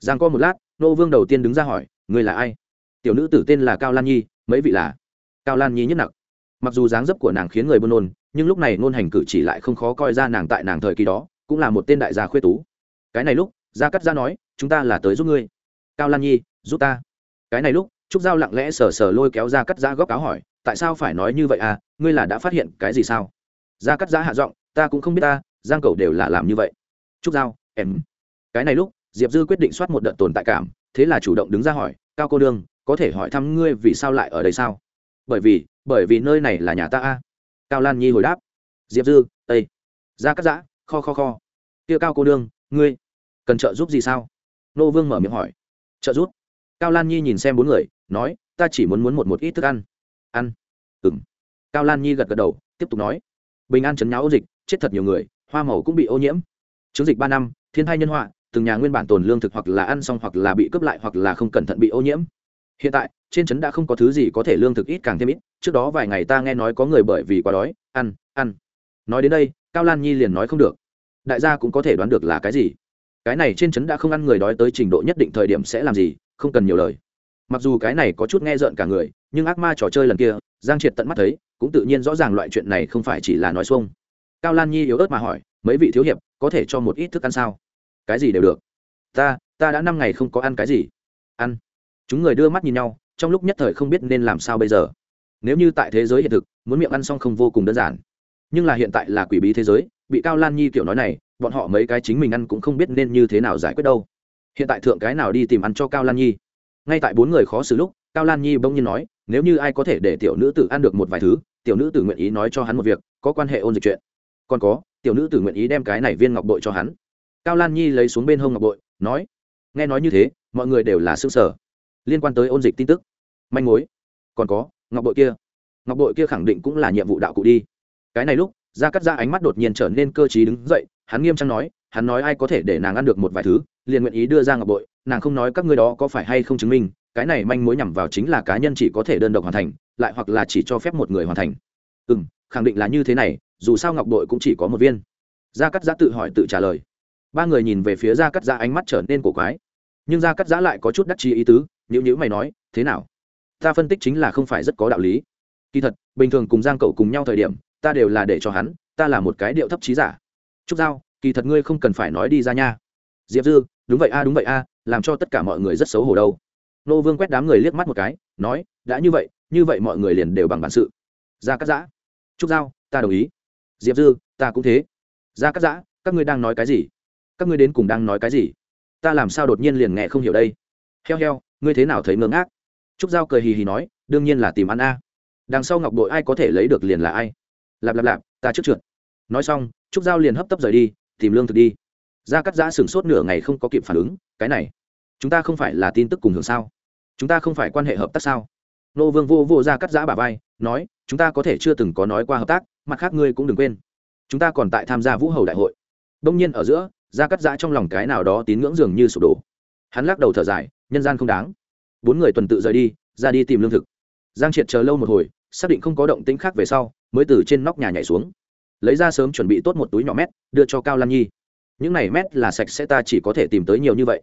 Giang co một lát, nô vương đầu tiên đứng ra hỏi người là ai? Tiểu nữ tử tên là cao lan nhi, mấy vị là? Cao lan nhi nhất nặc. Mặc dù dáng dấp của nàng khiến người buôn nôn, nhưng lúc này ngôn hành cử chỉ lại không khó coi ra nàng tại nàng thời kỳ đó, cũng là một tên đại gia khuyết tú. Cái này lúc, gia cắt gia nói, chúng ta là tới giúp ngươi. Cao lan nhi, giúp ta. Cái này lúc, trúc giao lặng lẽ sờ sờ lôi kéo ra cắt ra góc áo hỏi tại sao phải nói như vậy à ngươi là đã phát hiện cái gì sao? Ra cắt giá hạ giọng, ta cũng không biết ta, giang cầu đều là làm như vậy. Trúc giao, em. Cái này lúc, diệp dư quyết định soát một đợt tồn tại cảm, thế là chủ động đứng ra hỏi, cao cô đương, có thể hỏi thăm ngươi vì sao lại ở đây sao? Bởi vì bởi vì nơi này là nhà ta a. Cao lan nhi hồi đáp, diệp dư ây ra cắt giã, kho kho kho. Kia cao cô đương, ngươi cần trợ giúp gì sao? Nô vương mở miệng hỏi. Trợ giúp? Cao lan nhi nhìn xem bốn người, nói, ta chỉ muốn muốn một một ít thức ăn ăn. Ừng cao lan nhi gật gật đầu, tiếp tục nói. Bình an chấn nháo ô dịch, chết thật nhiều người, hoa màu cũng bị ô nhiễm. Chứng dịch ba năm, thiên thai nhân họa, từng nhà nguyên bản tồn lương thực hoặc là ăn xong hoặc là bị cướp lại hoặc là không cẩn thận bị ô nhiễm. Hiện tại, trên trấn đã không có thứ gì có thể lương thực ít càng thêm ít, trước đó vài ngày ta nghe nói có người bởi vì quá đói, ăn ăn. Nói đến đây, cao lan nhi liền nói không được. Đại gia cũng có thể đoán được là cái gì. Cái này trên trấn đã không ăn người đói tới trình độ nhất định thời điểm sẽ làm gì, không cần nhiều lời mặc dù cái này có chút nghe rợn cả người, nhưng ác ma trò chơi lần kia, giang triệt tận mắt thấy, cũng tự nhiên rõ ràng loại chuyện này không phải chỉ là nói xuông. Cao lan nhi yếu ớt mà hỏi, mấy vị thiếu hiệp, có thể cho một ít thức ăn sao? Cái gì đều được. Ta ta đã năm ngày không có ăn cái gì. Ăn? Chúng người đưa mắt nhìn nhau, trong lúc nhất thời không biết nên làm sao bây giờ. Nếu như tại thế giới hiện thực, muốn miệng ăn xong không vô cùng đơn giản. Nhưng là hiện tại là quỷ bí thế giới, bị cao lan nhi kiểu nói này, bọn họ mấy cái chính mình ăn cũng không biết nên như thế nào giải quyết đâu. Hiện tại thượng cái nào đi tìm ăn cho cao lan nhi? Ngay tại bốn người khó xử lúc, cao lan nhi bỗng nhiên nói, nếu như ai có thể để tiểu nữ tử ăn được một vài thứ, tiểu nữ tử nguyện ý nói cho hắn một việc, có quan hệ ôn dịch chuyện. Còn có, tiểu nữ tử nguyện ý đem cái này viên ngọc bội cho hắn. Cao lan nhi lấy xuống bên hông ngọc bội, nói, nghe nói như thế, mọi người đều là s ư ơ n g sở liên quan tới ôn dịch tin tức, manh mối, còn có, ngọc bội kia. Ngọc bội kia khẳng định cũng là nhiệm vụ đạo cụ đi. Cái này lúc ra cắt ra ánh mắt đột nhiên trở nên cơ t đứng dậy, hắn nghiêm trang nói, hắn nói ai có thể để nàng ăn được một vài thứ, liền nguyện ý đưa ra ngọc bội nàng không nói các ngươi đó có phải hay không chứng minh, cái này manh mối nhằm vào chính là cá nhân chỉ có thể đơn độc hoàn thành, lại hoặc là chỉ cho phép một người hoàn thành. Ừ m khẳng định là như thế này, dù sao ngọc Đội cũng chỉ có một viên. Gia cắt giã tự hỏi tự trả lời. Ba người nhìn về phía gia cắt giã ánh mắt trở nên cổ quái. Nhưng gia cắt giã lại có chút đắc chi ý tứ, nhữ nhữ mày nói, thế nào? Ta phân tích chính là không phải rất có đạo lý. Kỳ thật, bình thường cùng giang cậu cùng nhau thời điểm, ta đều là để cho hắn, ta là một cái điệu thấp trí giả. Trúc giao, kỳ thật ngươi không cần phải nói đi ra nha. Diệp dư đúng vậy a, đúng vậy a, làm cho tất cả mọi người rất xấu hổ đâu. Nô vương quét đám người liếc mắt một cái, nói, đã như vậy như vậy mọi người liền đều bằng bản sự. Ra cắt giã. Trúc giao, ta đồng ý. Diệp dư, ta cũng thế. Ra cắt giã, các ngươi đang nói cái gì? Các ngươi đến cùng đang nói cái gì? Ta làm sao đột nhiên liền nghe không hiểu đây? Heo heo, ngươi thế nào thấy ngưỡng ác trúc giao cười hì hì nói, đương nhiên là tìm ăn a. Đằng sau ngọc đội ai có thể lấy được liền là ai. Lạp lạp lạp, ta trước trượt. Nói xong, trúc giao liền hấp tấp rời đi, tìm lương thực đi gia cắt giã sửng sốt nửa ngày không có kịp phản ứng, cái này, chúng ta không phải là tin tức cùng hưởng sao? Chúng ta không phải quan hệ hợp tác sao? Nô vương vô vô gia cắt giã bà vai, nói, chúng ta có thể chưa từng có nói qua hợp tác, mặt khác ngươi cũng đừng quên. Chúng ta còn tại tham gia vũ hầu đại hội. Đông nhiên ở giữa, gia cắt giã trong lòng cái nào đó tín ngưỡng dường như sụp đổ. Hắn lắc đầu thở dài, nhân gian không đáng. Bốn người tuần tự rời đi, ra đi tìm lương thực. Giang triệt chờ lâu một hồi, xác định không có động tĩnh khác về sau, mới từ trên nóc nhà nhảy xuống. Lấy ra sớm chuẩn bị tốt một túi nhỏ mét, đưa cho cao lan nhi những này mét là sạch sẽ, ta chỉ có thể tìm tới nhiều như vậy.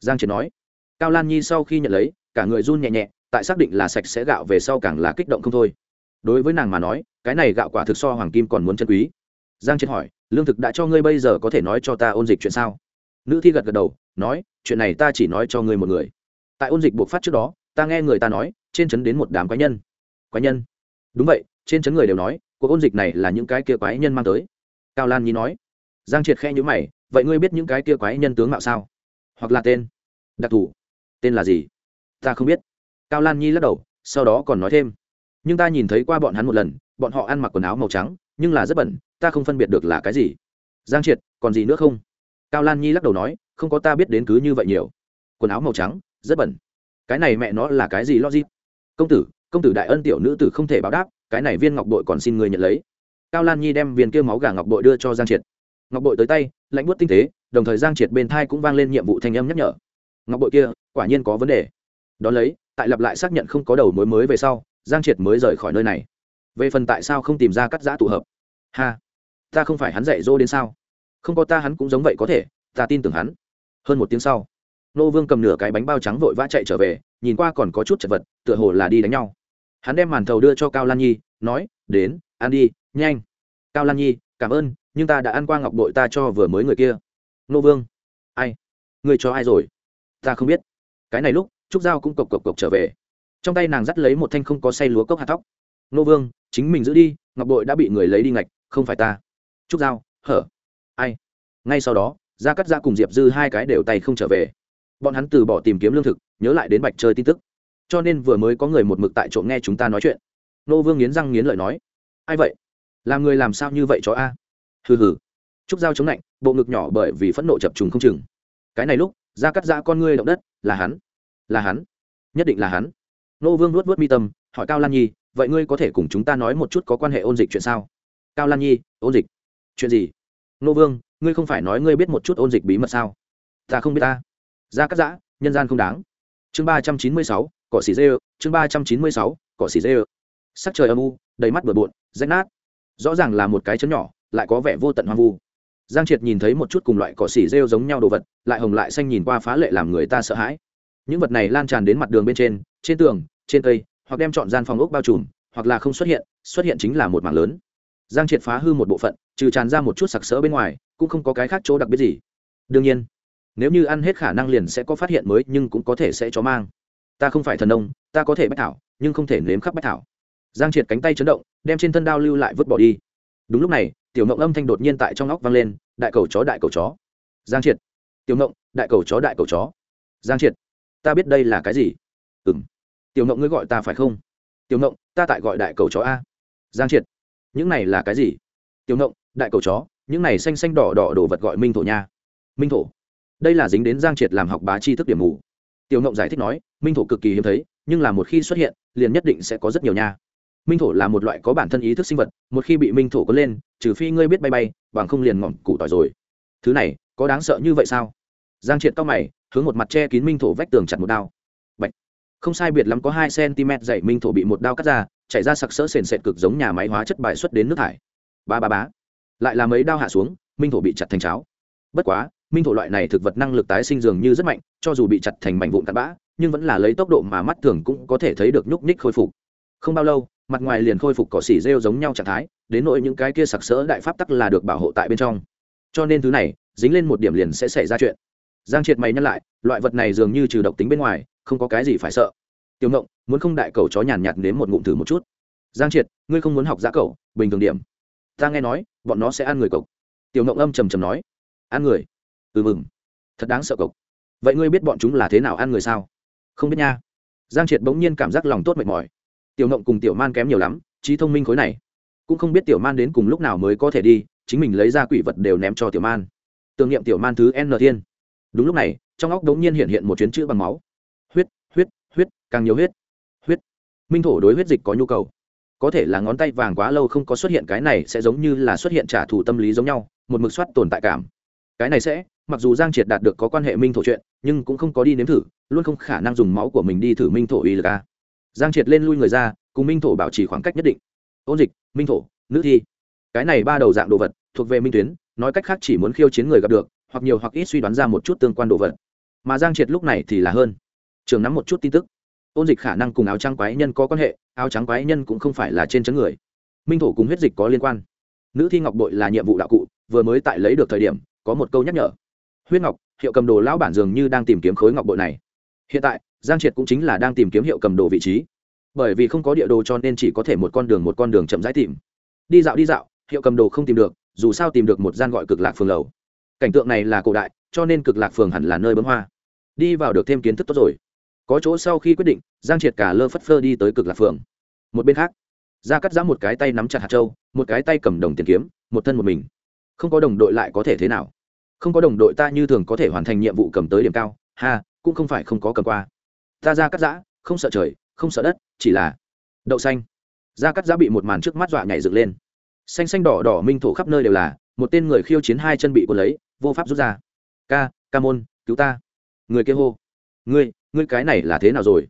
Giang triệt nói. Cao lan nhi sau khi nhận lấy, cả người run nhẹ nhẹ, tại xác định là sạch sẽ gạo về sau càng là kích động không thôi. Đối với nàng mà nói, cái này gạo quả thực so hoàng kim còn muốn chân quý. Giang triệt hỏi, lương thực đã cho ngươi bây giờ có thể nói cho ta ôn dịch chuyện sao? Nữ thi gật gật đầu, nói, chuyện này ta chỉ nói cho ngươi một người. Tại ôn dịch buộc phát trước đó, ta nghe người ta nói, trên trấn đến một đám quái nhân. Quái nhân? Đúng vậy, trên trấn người đều nói, cuộc ôn dịch này là những cái kia quái nhân mang tới. Cao lan nhi nói. Giang triệt khe nhữ mày vậy ngươi biết những cái kia quái nhân tướng mạo sao? Hoặc là tên? Đặc thù. Tên là gì? Ta không biết. Cao lan nhi lắc đầu, sau đó còn nói thêm. Nhưng ta nhìn thấy qua bọn hắn một lần, bọn họ ăn mặc quần áo màu trắng, nhưng là rất bẩn, ta không phân biệt được là cái gì. Giang triệt, còn gì nữa không? Cao lan nhi lắc đầu nói, không có ta biết đến cứ như vậy nhiều. Quần áo màu trắng, rất bẩn. Cái này mẹ nó là cái gì logic? Công tử công tử đại ân tiểu nữ tử không thể báo đáp, cái này viên ngọc bội còn xin người nhận lấy. Cao lan nhi đem viên kia máu gà ngọc bội đưa cho giang triệt ngọc bội tới tay, lạnh bút tinh tế, đồng thời giang triệt bên thai cũng vang lên nhiệm vụ thanh âm nhắc nhở. Ngọc bội kia, quả nhiên có vấn đề. Đón lấy, tại lặp lại xác nhận không có đầu mối mới về sau, giang triệt mới rời khỏi nơi này. Về phần tại sao không tìm ra cắt giã tụ hợp? Ha, ta không phải hắn dạy dỗ đến sao? Không có ta hắn cũng giống vậy có thể, ta tin tưởng hắn. Hơn một tiếng sau, nô vương cầm nửa cái bánh bao trắng vội vã chạy trở về, nhìn qua còn có chút chật vật, tựa hồ là đi đánh nhau. Hắn đem màn thầu đưa cho cao lan nhi, nói, đến, ăn đi, nhanh. Cao lan nhi, cảm ơn nhưng ta đã ăn qua ngọc bội ta cho vừa mới người kia. Nô vương. Ai? Người cho ai rồi? Ta không biết. Cái này lúc, trúc giao cũng cộc cộc cộc trở về. Trong tay nàng dắt lấy một thanh không có say lúa cốc hạt tóc nô vương, chính mình giữ đi, ngọc bội đã bị người lấy đi ngạch, không phải ta. Trúc giao, hở? Ai? Ngay sau đó, gia cắt ra cùng diệp dư hai cái đều tay không trở về. Bọn hắn từ bỏ tìm kiếm lương thực, nhớ lại đến bạch chơi tin tức. Cho nên vừa mới có người một mực tại trộm nghe chúng ta nói chuyện. Nô vương nghiến răng nghiến lợi nói. Ai vậy? Làm người làm sao như vậy cho a? Hừ hừ. Trúc dao chống lạnh, bộ ngực nhỏ bởi vì phẫn nộ chập trùng không chừng. Cái này lúc, ra cắt ra con ngươi động đất, là hắn. Là hắn. Nhất định là hắn. Nô vương luốt vớt mi tâm, hỏi cao lan nhi, vậy ngươi có thể cùng chúng ta nói một chút có quan hệ ôn dịch chuyện sao? Cao lan nhi, ôn dịch. Chuyện gì? Nô vương, ngươi không phải nói ngươi biết một chút ôn dịch bí mật sao? Ta không biết ta. Ra cắt giã nhân gian không đáng. Chương ba trăm chín mươi sáu, cỏ xỉ dê chương ba trăm chín mươi sáu, cỏ xỉ dê sắc trời âm u, đầy mắt bừa bộn, rách nát. Rõ ràng là một cái chấn nhỏ lại có vẻ vô tận hoang vu. Giang triệt nhìn thấy một chút cùng loại cỏ xỉ rêu giống nhau đồ vật, lại hồng lại xanh nhìn qua phá lệ làm người ta sợ hãi. Những vật này lan tràn đến mặt đường bên trên trên tường, trên cây, hoặc đem chọn gian phòng ốc bao trùm, hoặc là không xuất hiện xuất hiện chính là một mảng lớn. Giang triệt phá hư một bộ phận, trừ tràn ra một chút sặc sỡ bên ngoài, cũng không có cái khác chỗ đặc biệt gì. Đương nhiên, nếu như ăn hết khả năng liền sẽ có phát hiện mới, nhưng cũng có thể sẽ cho mang. Ta không phải thần nông, ta có thể bách thảo, nhưng không thể nếm khắp bách thảo. Giang triệt cánh tay chấn động, đem trên thân đao lưu lại vứt bỏ đi. Đúng lúc này tiểu ngộng âm thanh đột nhiên tại trong óc vang lên, đại cầu chó, đại cầu chó. Giang triệt. Tiểu ngộng, đại cầu chó, đại cầu chó. Giang triệt, ta biết đây là cái gì? Ừ m tiểu ngộng ngươi gọi ta phải không? Tiểu ngộng, ta tại gọi đại cầu chó a. Giang triệt, những này là cái gì? Tiểu ngộng, đại cầu chó, những này xanh xanh đỏ đỏ đồ vật gọi minh thổ nha. Minh thổ? Đây là dính đến giang triệt làm học bá chi thức điểm mù. Tiểu ngộng giải thích nói, minh thổ cực kỳ hiếm thấy, nhưng là một khi xuất hiện, liền nhất định sẽ có rất nhiều nha minh thổ là một loại có bản thân ý thức sinh vật, một khi bị minh thổ có lên, trừ phi ngươi biết bay bay, bằng không liền ngọn củ tỏi rồi. Thứ này, có đáng sợ như vậy sao? Giang triệt tóc mày, hướng một mặt che kín minh thổ vách tường chặt một đao. Bạch. không sai biệt lắm có hai cm dày minh thổ bị một đao cắt ra, chảy ra sặc sỡ sền sệt cực giống nhà máy hóa chất bài xuất đến nước thải. Ba ba bá lại là mấy đao hạ xuống, minh thổ bị chặt thành cháo. Bất quá, minh thổ loại này thực vật năng lực tái sinh dường như rất mạnh, cho dù bị chặt thành mảnh vụn cặn bã, nhưng vẫn là lấy tốc độ mà mắt thường cũng có thể thấy được nhúc nhích khôi phục. Không bao lâu mặt ngoài liền khôi phục cỏ xỉ rêu giống nhau trạng thái, đến nỗi những cái kia sặc sỡ đại pháp tắc là được bảo hộ tại bên trong. Cho nên thứ này, dính lên một điểm liền sẽ xảy ra chuyện. Giang triệt mày nhắc lại, loại vật này dường như trừ độc tính bên ngoài, không có cái gì phải sợ. Tiểu ngộng, muốn không đại cầu chó nhàn nhạt nếm một ngụm thử một chút. Giang triệt, ngươi không muốn học giã cầu, bình thường điểm. Ta nghe nói, bọn nó sẽ ăn người cộc. Tiểu ngộng âm trầm trầm nói. Ăn người? Ừ mừng. Thật đáng sợ cộc. Vậy ngươi biết bọn chúng là thế nào ăn người sao? Không biết nha. Giang triệt bỗng nhiên cảm giác lòng tốt mệt mỏi tiểu ngộng cùng tiểu man kém nhiều lắm, trí thông minh khối này. Cũng không biết tiểu man đến cùng lúc nào mới có thể đi, chính mình lấy ra quỷ vật đều ném cho tiểu man. Tưởng niệm tiểu man thứ n thiên đúng lúc này, trong óc đống nhiên hiện hiện một chuyến chữ bằng máu. Huyết huyết huyết, càng nhiều huyết. Huyết. Minh thổ đối huyết dịch có nhu cầu. Có thể là ngón tay vàng quá lâu không có xuất hiện cái này sẽ giống như là xuất hiện trả thù tâm lý giống nhau, một mực soát tồn tại cảm. Cái này sẽ, mặc dù giang triệt đạt được có quan hệ minh thổ chuyện, nhưng cũng không có đi nếm thử, luôn không khả năng dùng máu của mình đi thử minh thổ uy lực a giang triệt lên lui người ra, cùng minh thổ bảo trì khoảng cách nhất định. Ôn dịch, minh thổ, nữ thi. Cái này ba đầu dạng đồ vật, thuộc về minh tuyến, nói cách khác chỉ muốn khiêu chiến người gặp được, hoặc nhiều hoặc ít suy đoán ra một chút tương quan đồ vật. Mà giang triệt lúc này thì là hơn. Trường nắm một chút tin tức. Ôn dịch khả năng cùng áo trắng quái nhân có quan hệ, áo trắng quái nhân cũng không phải là trên chấn người. Minh thổ cùng huyết dịch có liên quan. Nữ thi ngọc bội là nhiệm vụ đạo cụ, vừa mới tại lấy được thời điểm, có một câu nhắc nhở. Huyết ngọc, hiệu cầm đồ lão bản dường như đang tìm kiếm khối ngọc bội này hiện tại, giang triệt cũng chính là đang tìm kiếm hiệu cầm đồ vị trí. Bởi vì không có địa đồ cho nên chỉ có thể một con đường một con đường chậm rãi tìm. Đi dạo đi dạo, hiệu cầm đồ không tìm được, dù sao tìm được một gian gọi cực lạc phường lầu. Cảnh tượng này là cổ đại, cho nên cực lạc phường hẳn là nơi bấm hoa. Đi vào được thêm kiến thức tốt rồi. Có chỗ sau khi quyết định, giang triệt cả lơ phất phơ đi tới cực lạc phường. Một bên khác ra cắt giã một cái tay nắm chặt hạt trâu một cái tay cầm đồng tiền kiếm, một thân một mình. Không có đồng đội lại có thể thế nào? Không có đồng đội ta như thường có thể hoàn thành nhiệm vụ cầm tới điểm cao. Ha cũng không phải không có cầm qua. Ta ra cắt giã, không sợ trời, không sợ đất, chỉ là đậu xanh. Ra cắt giã bị một màn trước mắt dọa nhảy dựng lên. Xanh xanh đỏ đỏ minh thổ khắp nơi đều là, một tên người khiêu chiến hai chân bị cuốn lấy, vô pháp rút ra. Ca ca môn, cứu ta. Người kia hô. Ngươi ngươi cái này là thế nào rồi?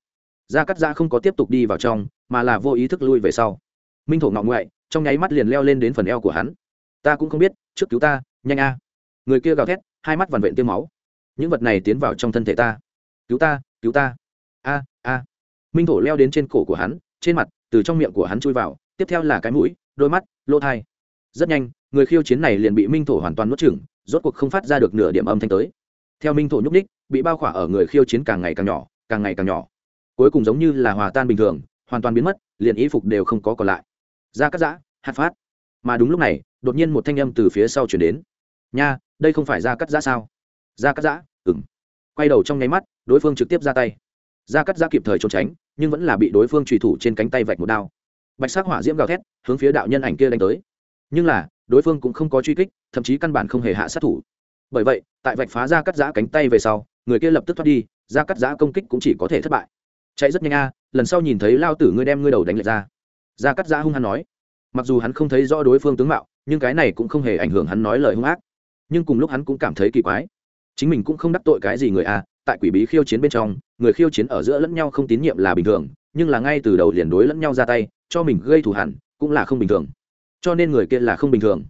Ra cắt giã không có tiếp tục đi vào trong, mà là vô ý thức lui về sau. Minh thổ ngọng ngoại, trong nháy mắt liền leo lên đến phần eo của hắn. Ta cũng không biết, trước cứu ta, nhanh a. Người kia gào thét, hai mắt vằn vện tiêm máu những vật này tiến vào trong thân thể ta. Cứu ta cứu ta. A a. Minh thổ leo đến trên cổ của hắn, trên mặt, từ trong miệng của hắn chui vào, tiếp theo là cái mũi, đôi mắt, lỗ thai. Rất nhanh, người khiêu chiến này liền bị minh thổ hoàn toàn nuốt chửng, rốt cuộc không phát ra được nửa điểm âm thanh tới. Theo minh thổ nhúc ních bị bao khỏa ở người khiêu chiến càng ngày càng nhỏ, càng ngày càng nhỏ. Cuối cùng giống như là hòa tan bình thường, hoàn toàn biến mất, liền y phục đều không có còn lại. Ra cắt giã, hạt phát. Mà đúng lúc này, đột nhiên một thanh âm từ phía sau chuyển đến. Nha, đây không phải ra cắt giã sao? Ra cắt giã ừng quay đầu trong nháy mắt, đối phương trực tiếp ra tay. Ra cắt ra kịp thời trốn tránh, nhưng vẫn là bị đối phương trùy thủ trên cánh tay vạch một đao. Bạch sắc hỏa diễm gào thét, hướng phía đạo nhân ảnh kia đánh tới. Nhưng là, đối phương cũng không có truy kích, thậm chí căn bản không hề hạ sát thủ. Bởi vậy, tại vạch phá ra cắt giã cánh tay về sau, người kia lập tức thoát đi ra cắt giã công kích cũng chỉ có thể thất bại. Chạy rất nhanh a, lần sau nhìn thấy lao tử ngươi đem ngươi đầu đánh lệch ra. Ra cắt giã hung hăng nói. Mặc dù hắn không thấy rõ đối phương tướng mạo, nhưng cái này cũng không hề ảnh hưởng hắn nói lời hung ác. Nhưng cùng lúc hắn cũng cảm thấy kỳ quái chính mình cũng không đắc tội cái gì người a, tại quỷ bí khiêu chiến bên trong, người khiêu chiến ở giữa lẫn nhau không tín nhiệm là bình thường, nhưng là ngay từ đầu liền đối lẫn nhau ra tay, cho mình gây thù hẳn, cũng là không bình thường. Cho nên người kia là không bình thường.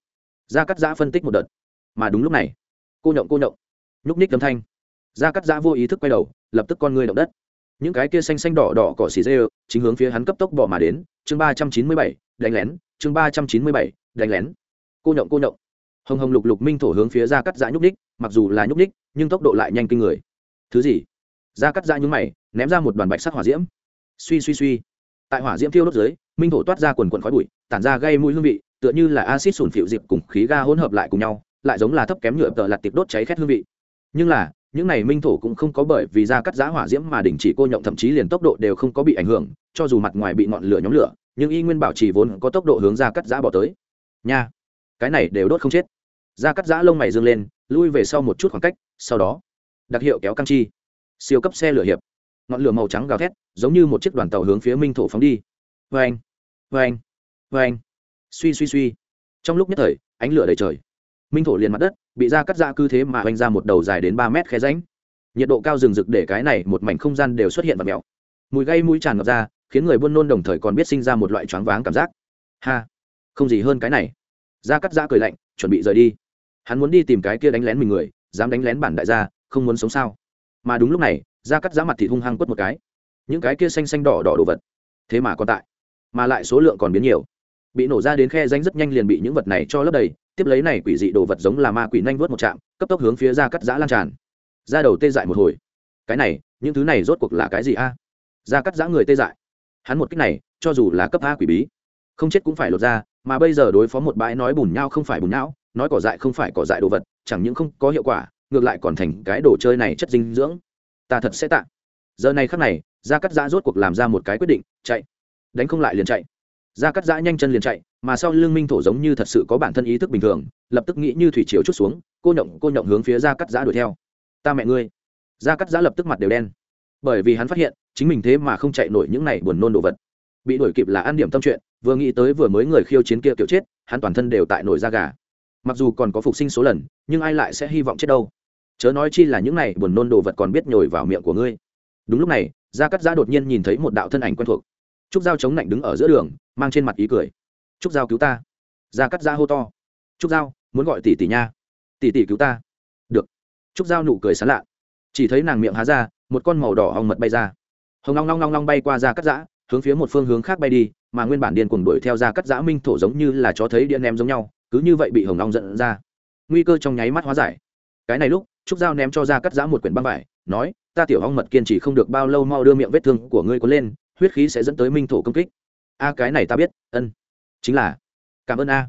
Gia cắt giã phân tích một đợt. Mà đúng lúc này, cô nhộng cô nhộng. Nhúc ních âm thanh. Gia cắt giã vô ý thức quay đầu, lập tức con người động đất. Những cái kia xanh xanh đỏ đỏ cỏ xì dê chính hướng phía hắn cấp tốc bỏ mà đến. Chương ba trăm chín mươi bảy, đánh lén. Chương ba trăm chín mươi bảy, đánh lén. Cô nhộng cô nhộng hồng hồng lục lục minh thổ hướng phía ra cắt dã nhúc ních, mặc dù là nhúc ních, nhưng tốc độ lại nhanh kinh người. Thứ gì? Ra cắt dã nhúng mày, ném ra một đoàn bạch sắc hỏa diễm. Suy suy suy. Tại hỏa diễm thiêu đốt dưới, minh thổ toát ra quần quần khói bụi, tản ra gây mũi hương vị, tựa như là acid sủn phịu dịp cùng khí ga hỗn hợp lại cùng nhau, lại giống là thấp kém nhựa tợ lặt tiệp đốt cháy khét hương vị. Nhưng là, những này minh thổ cũng không có bởi vì ra cắt giá hỏa diễm mà đình chỉ cô nhộng, thậm chí liền tốc độ đều không có bị ảnh hưởng, cho dù mặt ngoài bị ngọn lửa nhóm lửa, nhưng y nguyên bảo trì vốn có tốc độ hướng ra cắt giã bỏ tới. Nha, cái này đều đốt không chết da cắt giã lông mày dương lên, lui về sau một chút khoảng cách, sau đó, đặc hiệu kéo căng chi. Siêu cấp xe lửa hiệp. Ngọn lửa màu trắng gào thét, giống như một chiếc đoàn tàu hướng phía minh thổ phóng đi. Vê anh vê anh vê anh suy suy suy. Trong lúc nhất thời, ánh lửa đầy trời. Minh thổ liền mặt đất, bị da cắt giã cứ thế mà oanh ra một đầu dài đến ba mét khe ránh nhiệt độ cao rừng rực để cái này một mảnh không gian đều xuất hiện và mèo. Mùi gây mũi tràn ngập ra, khiến người buôn nôn đồng thời còn biết sinh ra một loại choáng váng cảm giác. Ha, không gì hơn cái này. Da cắt giã cười lạnh, chuẩn bị rời đi hắn muốn đi tìm cái kia đánh lén mình người, dám đánh lén bản đại gia, không muốn sống sao? Mà đúng lúc này ra cắt giá mặt thì hung hăng quất một cái. Những cái kia xanh xanh đỏ đỏ đồ vật. Thế mà còn tại. Mà lại số lượng còn biến nhiều. Bị nổ ra đến khe danh rất nhanh liền bị những vật này cho lấp đầy, tiếp lấy này quỷ dị đồ vật giống là ma quỷ nhanh vớt một chạm cấp tốc hướng phía ra cắt giã lan tràn. Ra đầu tê dại một hồi. Cái này, những thứ này rốt cuộc là cái gì a? Ra cắt giã người tê dại. Hắn một cách này, cho dù là cấp a quỷ bí, không chết cũng phải lột ra, mà bây giờ đối phó một bãi nói bùn nhau không phải bùn não nói cỏ dại không phải cỏ dại đồ vật, chẳng những không có hiệu quả, ngược lại còn thành cái đồ chơi này chất dinh dưỡng. Ta thật sẽ tạ. Giờ này khắc này, gia cắt giã rốt cuộc làm ra một cái quyết định, chạy. Đánh không lại liền chạy. Gia cắt giã nhanh chân liền chạy, mà sau lương minh thổ giống như thật sự có bản thân ý thức bình thường, lập tức nghĩ như thủy chiếu chút xuống, cô nhộng cô nhộng hướng phía gia cắt giã đuổi theo. Ta mẹ ngươi. Gia cắt giã lập tức mặt đều đen. Bởi vì hắn phát hiện, chính mình thế mà không chạy nổi những này buồn nôn đồ vật. Bị đuổi kịp là ăn điểm tâm chuyện, vừa nghĩ tới vừa mới người khiêu chiến kia kiểu chết, hắn toàn thân đều tại nổi da gà mặc dù còn có phục sinh số lần, nhưng ai lại sẽ hy vọng chết đâu? Chớ nói chi là những này buồn nôn đồ vật còn biết nhồi vào miệng của ngươi. Đúng lúc này, gia cắt giã đột nhiên nhìn thấy một đạo thân ảnh quen thuộc. Trúc dao chống lạnh đứng ở giữa đường, mang trên mặt ý cười. Trúc dao cứu ta. Gia cắt giã hô to. Trúc dao muốn gọi tỷ tỷ nha. Tỷ tỷ cứu ta. Được. Trúc dao nụ cười sán lạ. Chỉ thấy nàng miệng há ra, một con màu đỏ hồng mật bay ra. Hồng long long long long bay qua gia cắt giã, hướng phía một phương hướng khác bay đi, mà nguyên bản điên cuồng đuổi theo gia cắt giã minh thổ giống như là chó thấy điện em giống nhau cứ như vậy bị hồng long dẫn ra. Nguy cơ trong nháy mắt hóa giải. Cái này lúc, trúc dao ném cho Ra cắt giã một quyển băng vải, nói, ta tiểu hong mật kiên trì không được bao lâu mau đưa miệng vết thương của ngươi có lên, huyết khí sẽ dẫn tới minh thổ công kích. A, cái này ta biết, ân. Chính là. Cảm ơn a.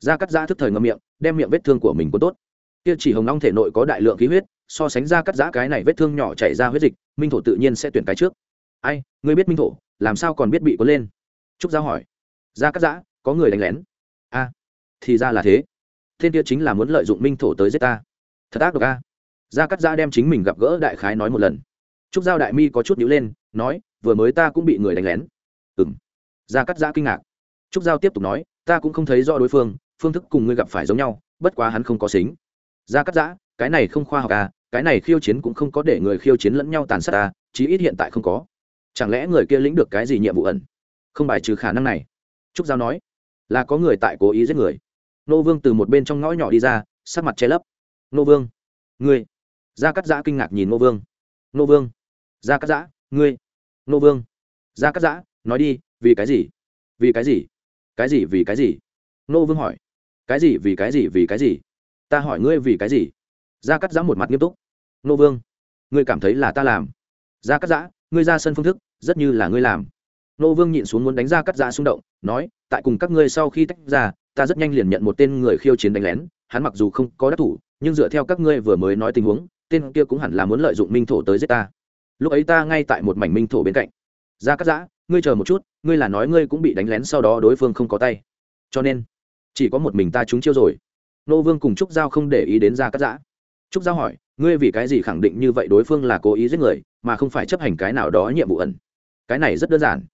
Ra cắt giã thức thời ngậm miệng, đem miệng vết thương của mình có tốt. Kia chỉ hồng long thể nội có đại lượng khí huyết, so sánh ra cắt giã cái này vết thương nhỏ chảy ra huyết dịch, minh thổ tự nhiên sẽ tuyển cái trước. Ai, ngươi biết minh thổ, làm sao còn biết bị có lên? Trúc giao hỏi. Ra cắt giã, có người đánh lén. A thì ra là thế. Thiên kia chính là muốn lợi dụng minh thổ tới giết ta. Thật ác độc a. Gia cắt gia đem chính mình gặp gỡ đại khái nói một lần. Trúc giao đại mi có chút nhữ lên, nói, vừa mới ta cũng bị người đánh lén. Ừ m gia cắt gia kinh ngạc. Trúc giao tiếp tục nói, ta cũng không thấy rõ đối phương phương thức cùng ngươi gặp phải giống nhau, bất quá hắn không có xính. Gia cắt giã cái này không khoa học à cái này khiêu chiến cũng không có để người khiêu chiến lẫn nhau tàn sát à chí ít hiện tại không có. Chẳng lẽ người kia lĩnh được cái gì nhiệm vụ ẩn? Không bài trừ khả năng này. Trúc giao nói, là có người tại cố ý giết người nô vương từ một bên trong ngõ nhỏ đi ra, sắc mặt che lấp. Nô vương, ngươi. Gia cắt giã kinh ngạc nhìn nô vương. Nô vương, gia cắt giã, ngươi. Nô vương, gia cắt giã, nói đi, vì cái gì? Vì cái gì? Cái gì vì cái gì? Nô vương hỏi. Cái gì vì cái gì vì cái gì? Ta hỏi ngươi vì cái gì? Gia cắt giã một mặt nghiêm túc. Nô vương, ngươi cảm thấy là ta làm. Gia cắt giã, ngươi ra sân phương thức, rất như là ngươi làm. Nô vương nhịn xuống muốn đánh ra cắt giã xung động, nói, tại cùng các ngươi sau khi tách ra ta rất nhanh liền nhận một tên người khiêu chiến đánh lén, hắn mặc dù không có đắc thủ, nhưng dựa theo các ngươi vừa mới nói tình huống, tên kia cũng hẳn là muốn lợi dụng minh thổ tới giết ta. Lúc ấy ta ngay tại một mảnh minh thổ bên cạnh. Ra cắt giã, ngươi chờ một chút, ngươi là nói ngươi cũng bị đánh lén sau đó đối phương không có tay. Cho nên, chỉ có một mình ta trúng chiêu rồi. Nô vương cùng trúc giao không để ý đến ra cắt giã. Trúc giao hỏi, ngươi vì cái gì khẳng định như vậy đối phương là cố ý giết người, mà không phải chấp hành cái nào đó nhiệm vụ ẩn? Cái này rất đơn giản.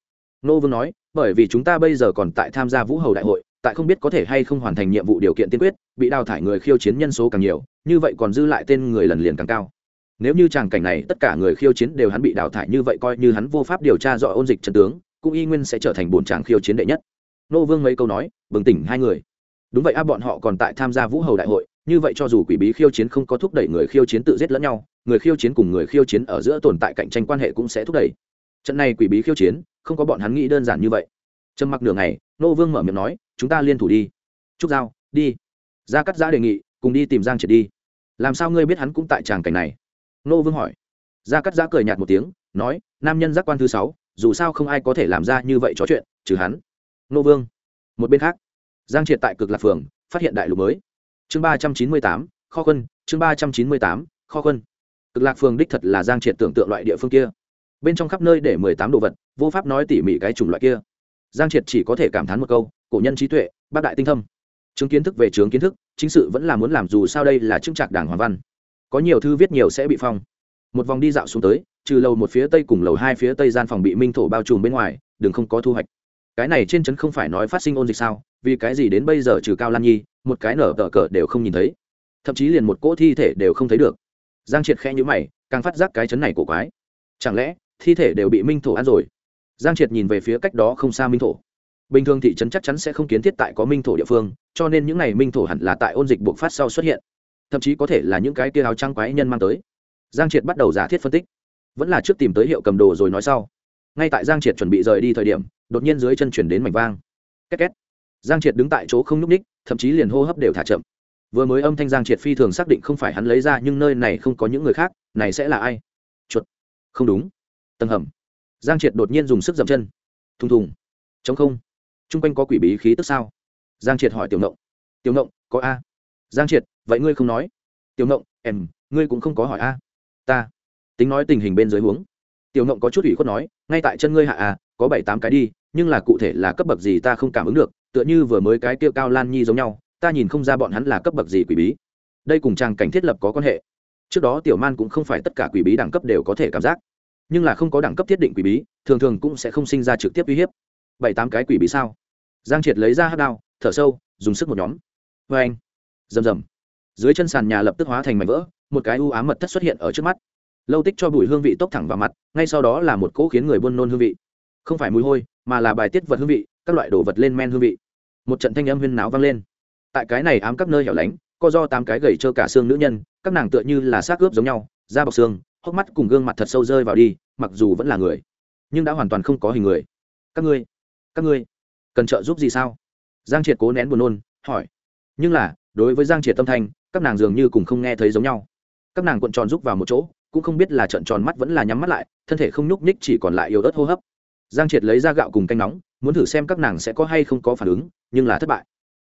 Nô vương nói, bởi vì chúng ta bây giờ còn tại tham gia vũ hầu đại hội tại không biết có thể hay không hoàn thành nhiệm vụ điều kiện tiên quyết, bị đào thải người khiêu chiến nhân số càng nhiều, như vậy còn dư lại tên người lần liền càng cao. Nếu như tràng cảnh này tất cả người khiêu chiến đều hắn bị đào thải như vậy coi như hắn vô pháp điều tra rõ ôn dịch trần tướng, cũng y nguyên sẽ trở thành bồn tràng khiêu chiến đệ nhất. Nô vương mấy câu nói, bừng tỉnh hai người. Đúng vậy a, bọn họ còn tại tham gia vũ hầu đại hội, như vậy cho dù quỷ bí khiêu chiến không có thúc đẩy người khiêu chiến tự giết lẫn nhau, người khiêu chiến cùng người khiêu chiến ở giữa tồn tại cạnh tranh quan hệ cũng sẽ thúc đẩy. Trận này quỷ bí khiêu chiến, không có bọn hắn nghĩ đơn giản như vậy. Trầm mặc nửa ngày, nô vương mở miệng nói chúng ta liên thủ đi. Trúc giao, đi. Gia cắt giã đề nghị, cùng đi tìm giang triệt đi. Làm sao ngươi biết hắn cũng tại tràng cảnh này? Nô vương hỏi. Gia cắt giã cười nhạt một tiếng, nói, nam nhân giác quan thứ sáu, dù sao không ai có thể làm ra như vậy trò chuyện, trừ hắn. Nô vương. Một bên khác, giang triệt tại cực lạc phường, phát hiện đại lục mới. Chương ba trăm chín mươi tám, kho quân, chương ba trăm chín mươi tám, kho quân. Cực lạc phường đích thật là giang triệt tưởng tượng loại địa phương kia. Bên trong khắp nơi để mười tám đồ vật, vô pháp nói tỉ mỉ cái chủng loại kia. Giang triệt chỉ có thể cảm thán một câu cổ nhân trí tuệ, bác đại tinh thâm. Chứng kiến thức về chứng kiến thức, chính sự vẫn là muốn làm dù sao đây là chứng trạc đảng hoàng văn. Có nhiều thư viết nhiều sẽ bị phong. Một vòng đi dạo xuống tới, trừ lầu một phía tây cùng lầu hai phía tây gian phòng bị minh thổ bao trùm bên ngoài, đừng không có thu hoạch. Cái này trên trấn không phải nói phát sinh ôn dịch sao, vì cái gì đến bây giờ trừ cao lan nhi, một cái nở tờ cờ đều không nhìn thấy. Thậm chí liền một cỗ thi thể đều không thấy được. Giang triệt khe nhữ mày, càng phát giác cái chấn này của quái. Chẳng lẽ thi thể đều bị minh thổ ăn rồi? Giang triệt nhìn về phía cách đó không xa minh thổ bình thường thị trấn chắc chắn sẽ không kiến thiết tại có minh thổ địa phương, cho nên những n à y minh thổ hẳn là tại ôn dịch buộc phát sau xuất hiện. Thậm chí có thể là những cái kia áo trăng quái nhân mang tới. Giang triệt bắt đầu giả thiết phân tích. Vẫn là trước tìm tới hiệu cầm đồ rồi nói sau. Ngay tại giang triệt chuẩn bị rời đi thời điểm, đột nhiên dưới chân chuyển đến mảnh vang. Két két. Giang triệt đứng tại chỗ không nhúc ních thậm chí liền hô hấp đều thả chậm. Vừa mới âm thanh giang triệt phi thường xác định không phải hắn lấy ra, nhưng nơi này không có những người khác, này sẽ là ai? Chuột. Không đúng. Tầng hầm. Giang triệt đột nhiên dùng sức dậm chân. Thùng thùng. Chống không t r u n g quanh có quỷ bí khí tức sao? Giang triệt hỏi tiểu ngộng. Tiểu ngộng, có a. Giang triệt, vậy ngươi không nói. Tiểu ngộng, em, ngươi cũng không có hỏi a. Ta. Tính nói tình hình bên dưới huống. Tiểu ngộng có chút ủy khuất nói, ngay tại chân ngươi hạ a, có bảy tám cái đi, nhưng là cụ thể là cấp bậc gì ta không cảm ứng được, tựa như vừa mới cái kia cao lan nhi giống nhau, ta nhìn không ra bọn hắn là cấp bậc gì quỷ bí. Đây cùng trang cảnh thiết lập có quan hệ. Trước đó tiểu man cũng không phải tất cả quỷ bí đẳng cấp đều có thể cảm giác, nhưng là không có đẳng cấp thiết định quỷ bí, thường thường cũng sẽ không sinh ra trực tiếp uy hiếp bảy tám cái quỷ bí sao? Giang triệt lấy ra hát đao, thở sâu, dùng sức một nhóm. Vê anh, rầm rầm. Dưới chân sàn nhà lập tức hóa thành mảnh vỡ, một cái u ám mật thất xuất hiện ở trước mắt. Lâu tích cho bụi hương vị tốc thẳng vào mặt, ngay sau đó là một cỗ khiến người buôn nôn hương vị. Không phải mùi hôi, mà là bài tiết vật hương vị, các loại đồ vật lên men hương vị. Một trận thanh âm huyên náo vang lên. Tại cái này ám các nơi hẻo lánh, co do tám cái gầy trơ cả xương nữ nhân, các nàng tựa như là xác ướp giống nhau, da bọc xương, hốc mắt cùng gương mặt thật sâu rơi vào đi, mặc dù vẫn là người, nhưng đã hoàn toàn không có hình người. Các ngươi các ngươi. Cần trợ giúp gì sao? Giang triệt cố nén buồn nôn, hỏi. Nhưng là, đối với giang triệt tâm thanh, các nàng dường như cùng không nghe thấy giống nhau. Các nàng cuộn tròn rúc vào một chỗ, cũng không biết là trận tròn mắt vẫn là nhắm mắt lại, thân thể không nhúc nhích chỉ còn lại yếu ớt hô hấp. Giang triệt lấy ra gạo cùng canh nóng, muốn thử xem các nàng sẽ có hay không có phản ứng, nhưng là thất bại.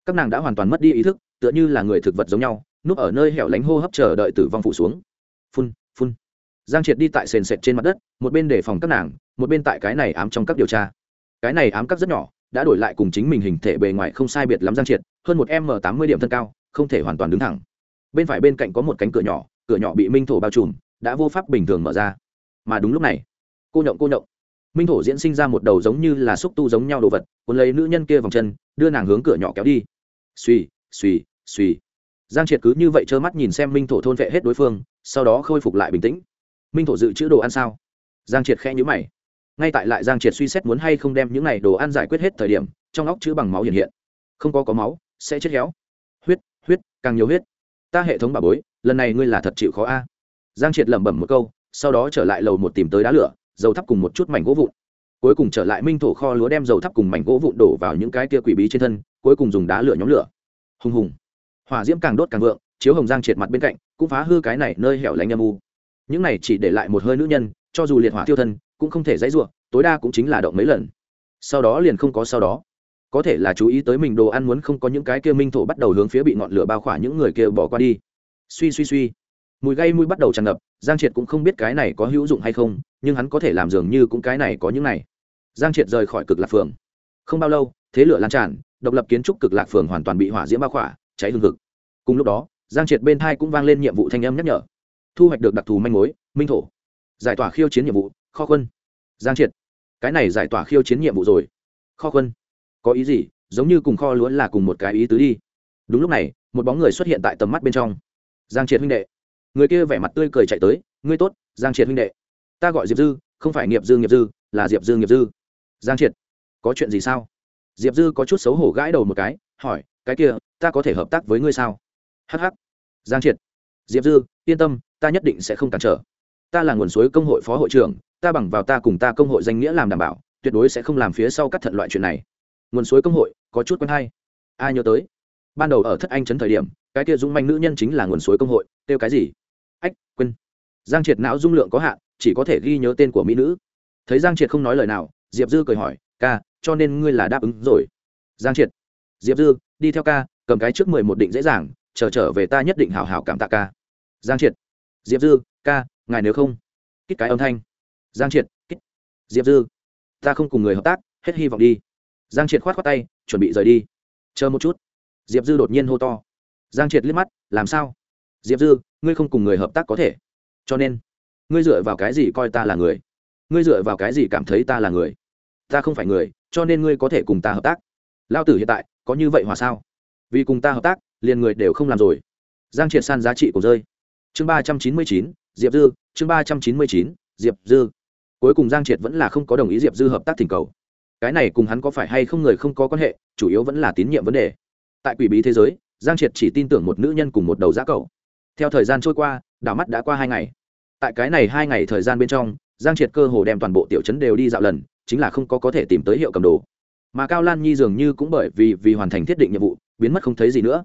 Các nàng đã hoàn toàn mất đi ý thức, tựa như là người thực vật giống nhau, núp ở nơi hẻo lánh hô hấp chờ đợi tử vong phủ xuống. Phun phun. Giang triệt đi tại sền sệt trên mặt đất, một bên đề phòng các nàng, một bên tại cái này ám trong các điều tra cái này ám các rất nhỏ, đã đổi lại cùng chính mình hình thể bề ngoài không sai biệt lắm giang triệt, hơn một m tám mươi điểm thân cao, không thể hoàn toàn đứng thẳng. Bên phải bên cạnh có một cánh cửa nhỏ cửa nhỏ bị minh thổ bao trùm, đã vô pháp bình thường mở ra. Mà đúng lúc này, cô nhộng cô nhộng. Minh thổ diễn sinh ra một đầu giống như là xúc tu giống nhau đồ vật, cuốn lấy nữ nhân kia vòng chân, đưa nàng hướng cửa nhỏ kéo đi. Suy suy suy giang triệt cứ như vậy trơ mắt nhìn xem minh thổ thôn vệ hết đối phương, sau đó khôi phục lại bình tĩnh. Minh thổ dự trữ đồ ăn sao? Giang triệt khẽ nhữ mày ngay tại lại giang triệt suy xét muốn hay không đem những này đồ ăn giải quyết hết thời điểm, trong óc chữ bằng máu hiện hiện. Không có có máu, sẽ chết héo. Huyết huyết, càng nhiều huyết. Ta hệ thống bà bối, lần này ngươi là thật chịu khó a. Giang triệt lẩm bẩm một câu, sau đó trở lại lầu một tìm tới đá lửa, dầu thắp cùng một chút mảnh gỗ vụn. Cuối cùng trở lại minh thổ kho lúa đem dầu thắp cùng mảnh gỗ vụn đổ vào những cái kia quỷ bí trên thân, cuối cùng dùng đá lửa nhóm lửa. Hùng hùng. Hỏa diễm càng đốt càng vượng, chiếu hồng giang triệt mặt bên cạnh, cũng phá hư cái này nơi hẻo lánh âm u. Những này chỉ để lại một hơi nữ nhân, cho dù liệt hỏa tiêu thân cũng không thể dãy ruộng tối đa cũng chính là động mấy lần. Sau đó liền không có sau đó. Có thể là chú ý tới mình đồ ăn muốn không có những cái kia minh thổ bắt đầu hướng phía bị ngọn lửa bao khỏa những người kia bỏ qua đi. Suy suy suy. Mùi gây mùi bắt đầu tràn ngập, giang triệt cũng không biết cái này có hữu dụng hay không, nhưng hắn có thể làm dường như cũng cái này có những này. Giang triệt rời khỏi cực lạc phường. Không bao lâu, thế lửa lan tràn, độc lập kiến trúc cực lạc phường hoàn toàn bị hỏa diễm bao khỏa, cháy hương thực cùng lúc đó, giang triệt bên thai cũng vang lên nhiệm vụ thanh âm nhắc nhở. Thu hoạch được đặc thù manh mối, minh thổ. Giải tỏa khiêu chiến nhiệm vụ kho quân. Giang triệt, cái này giải tỏa khiêu chiến nhiệm vụ rồi. Kho quân, có ý gì? Giống như cùng kho lúa là cùng một cái ý tứ đi. Đúng lúc này, một bóng người xuất hiện tại tầm mắt bên trong. Giang triệt huynh đệ. Người kia vẻ mặt tươi cười chạy tới. Ngươi tốt, giang triệt huynh đệ. Ta gọi diệp dư, không phải nghiệp dư nghiệp dư, là diệp dư nghiệp dư. Giang triệt, có chuyện gì sao? Diệp dư có chút xấu hổ gãi đầu một cái, hỏi, cái kia, ta có thể hợp tác với ngươi sao? Hh giang triệt, diệp dư, yên tâm, ta nhất định sẽ không cản trở. Ta là nguồn suối công hội phó hội trưởng ta bằng vào ta cùng ta công hội danh nghĩa làm đảm bảo, tuyệt đối sẽ không làm phía sau cắt thận loại chuyện này. Nguồn suối công hội, có chút quen hay. Ai nhớ tới. Ban đầu ở thất anh trấn thời điểm, cái kia dũng manh nữ nhân chính là nguồn suối công hội, kêu cái gì? Ách, quên. Giang triệt não dung lượng có hạn, chỉ có thể ghi nhớ tên của mỹ nữ. Thấy giang triệt không nói lời nào, diệp dư cười hỏi, ca, cho nên ngươi là đáp ứng rồi? Giang triệt, diệp dư, đi theo ca, cầm cái trước mười một định dễ dàng, chờ trở về ta nhất định hào hào cảm tạ ca. Giang triệt, diệp dư, ca, ngài nếu không. Kích cái âm thanh giang triệt, kích, diệp dư, ta không cùng người hợp tác, hết hy vọng đi. Giang triệt khoát khoát tay, chuẩn bị rời đi. Chờ một chút. Diệp dư đột nhiên hô to. Giang triệt liếc mắt, làm sao? Diệp dư, ngươi không cùng người hợp tác có thể. Cho nên, ngươi dựa vào cái gì coi ta là người? Ngươi dựa vào cái gì cảm thấy ta là người? Ta không phải người, cho nên ngươi có thể cùng ta hợp tác. Lao tử hiện tại, có như vậy hòa sao? Vì cùng ta hợp tác, liền người đều không làm rồi. Giang triệt san giá trị của rơi. Chương ba trăm chín mươi chín, diệp dư, chương ba trăm chín mươi chín, diệp dư cuối cùng giang triệt vẫn là không có đồng ý diệp dư hợp tác thỉnh cầu. Cái này cùng hắn có phải hay không người không có quan hệ, chủ yếu vẫn là tín nhiệm vấn đề. Tại quỷ bí thế giới, giang triệt chỉ tin tưởng một nữ nhân cùng một đầu giã cầu theo thời gian trôi qua, đảo mắt đã qua hai ngày. Tại cái này hai ngày thời gian bên trong, giang triệt cơ hồ đem toàn bộ tiểu trấn đều đi dạo lần, chính là không có có thể tìm tới hiệu cầm đồ. Mà cao lan nhi dường như cũng bởi vì vì hoàn thành thiết định nhiệm vụ, biến mất không thấy gì nữa.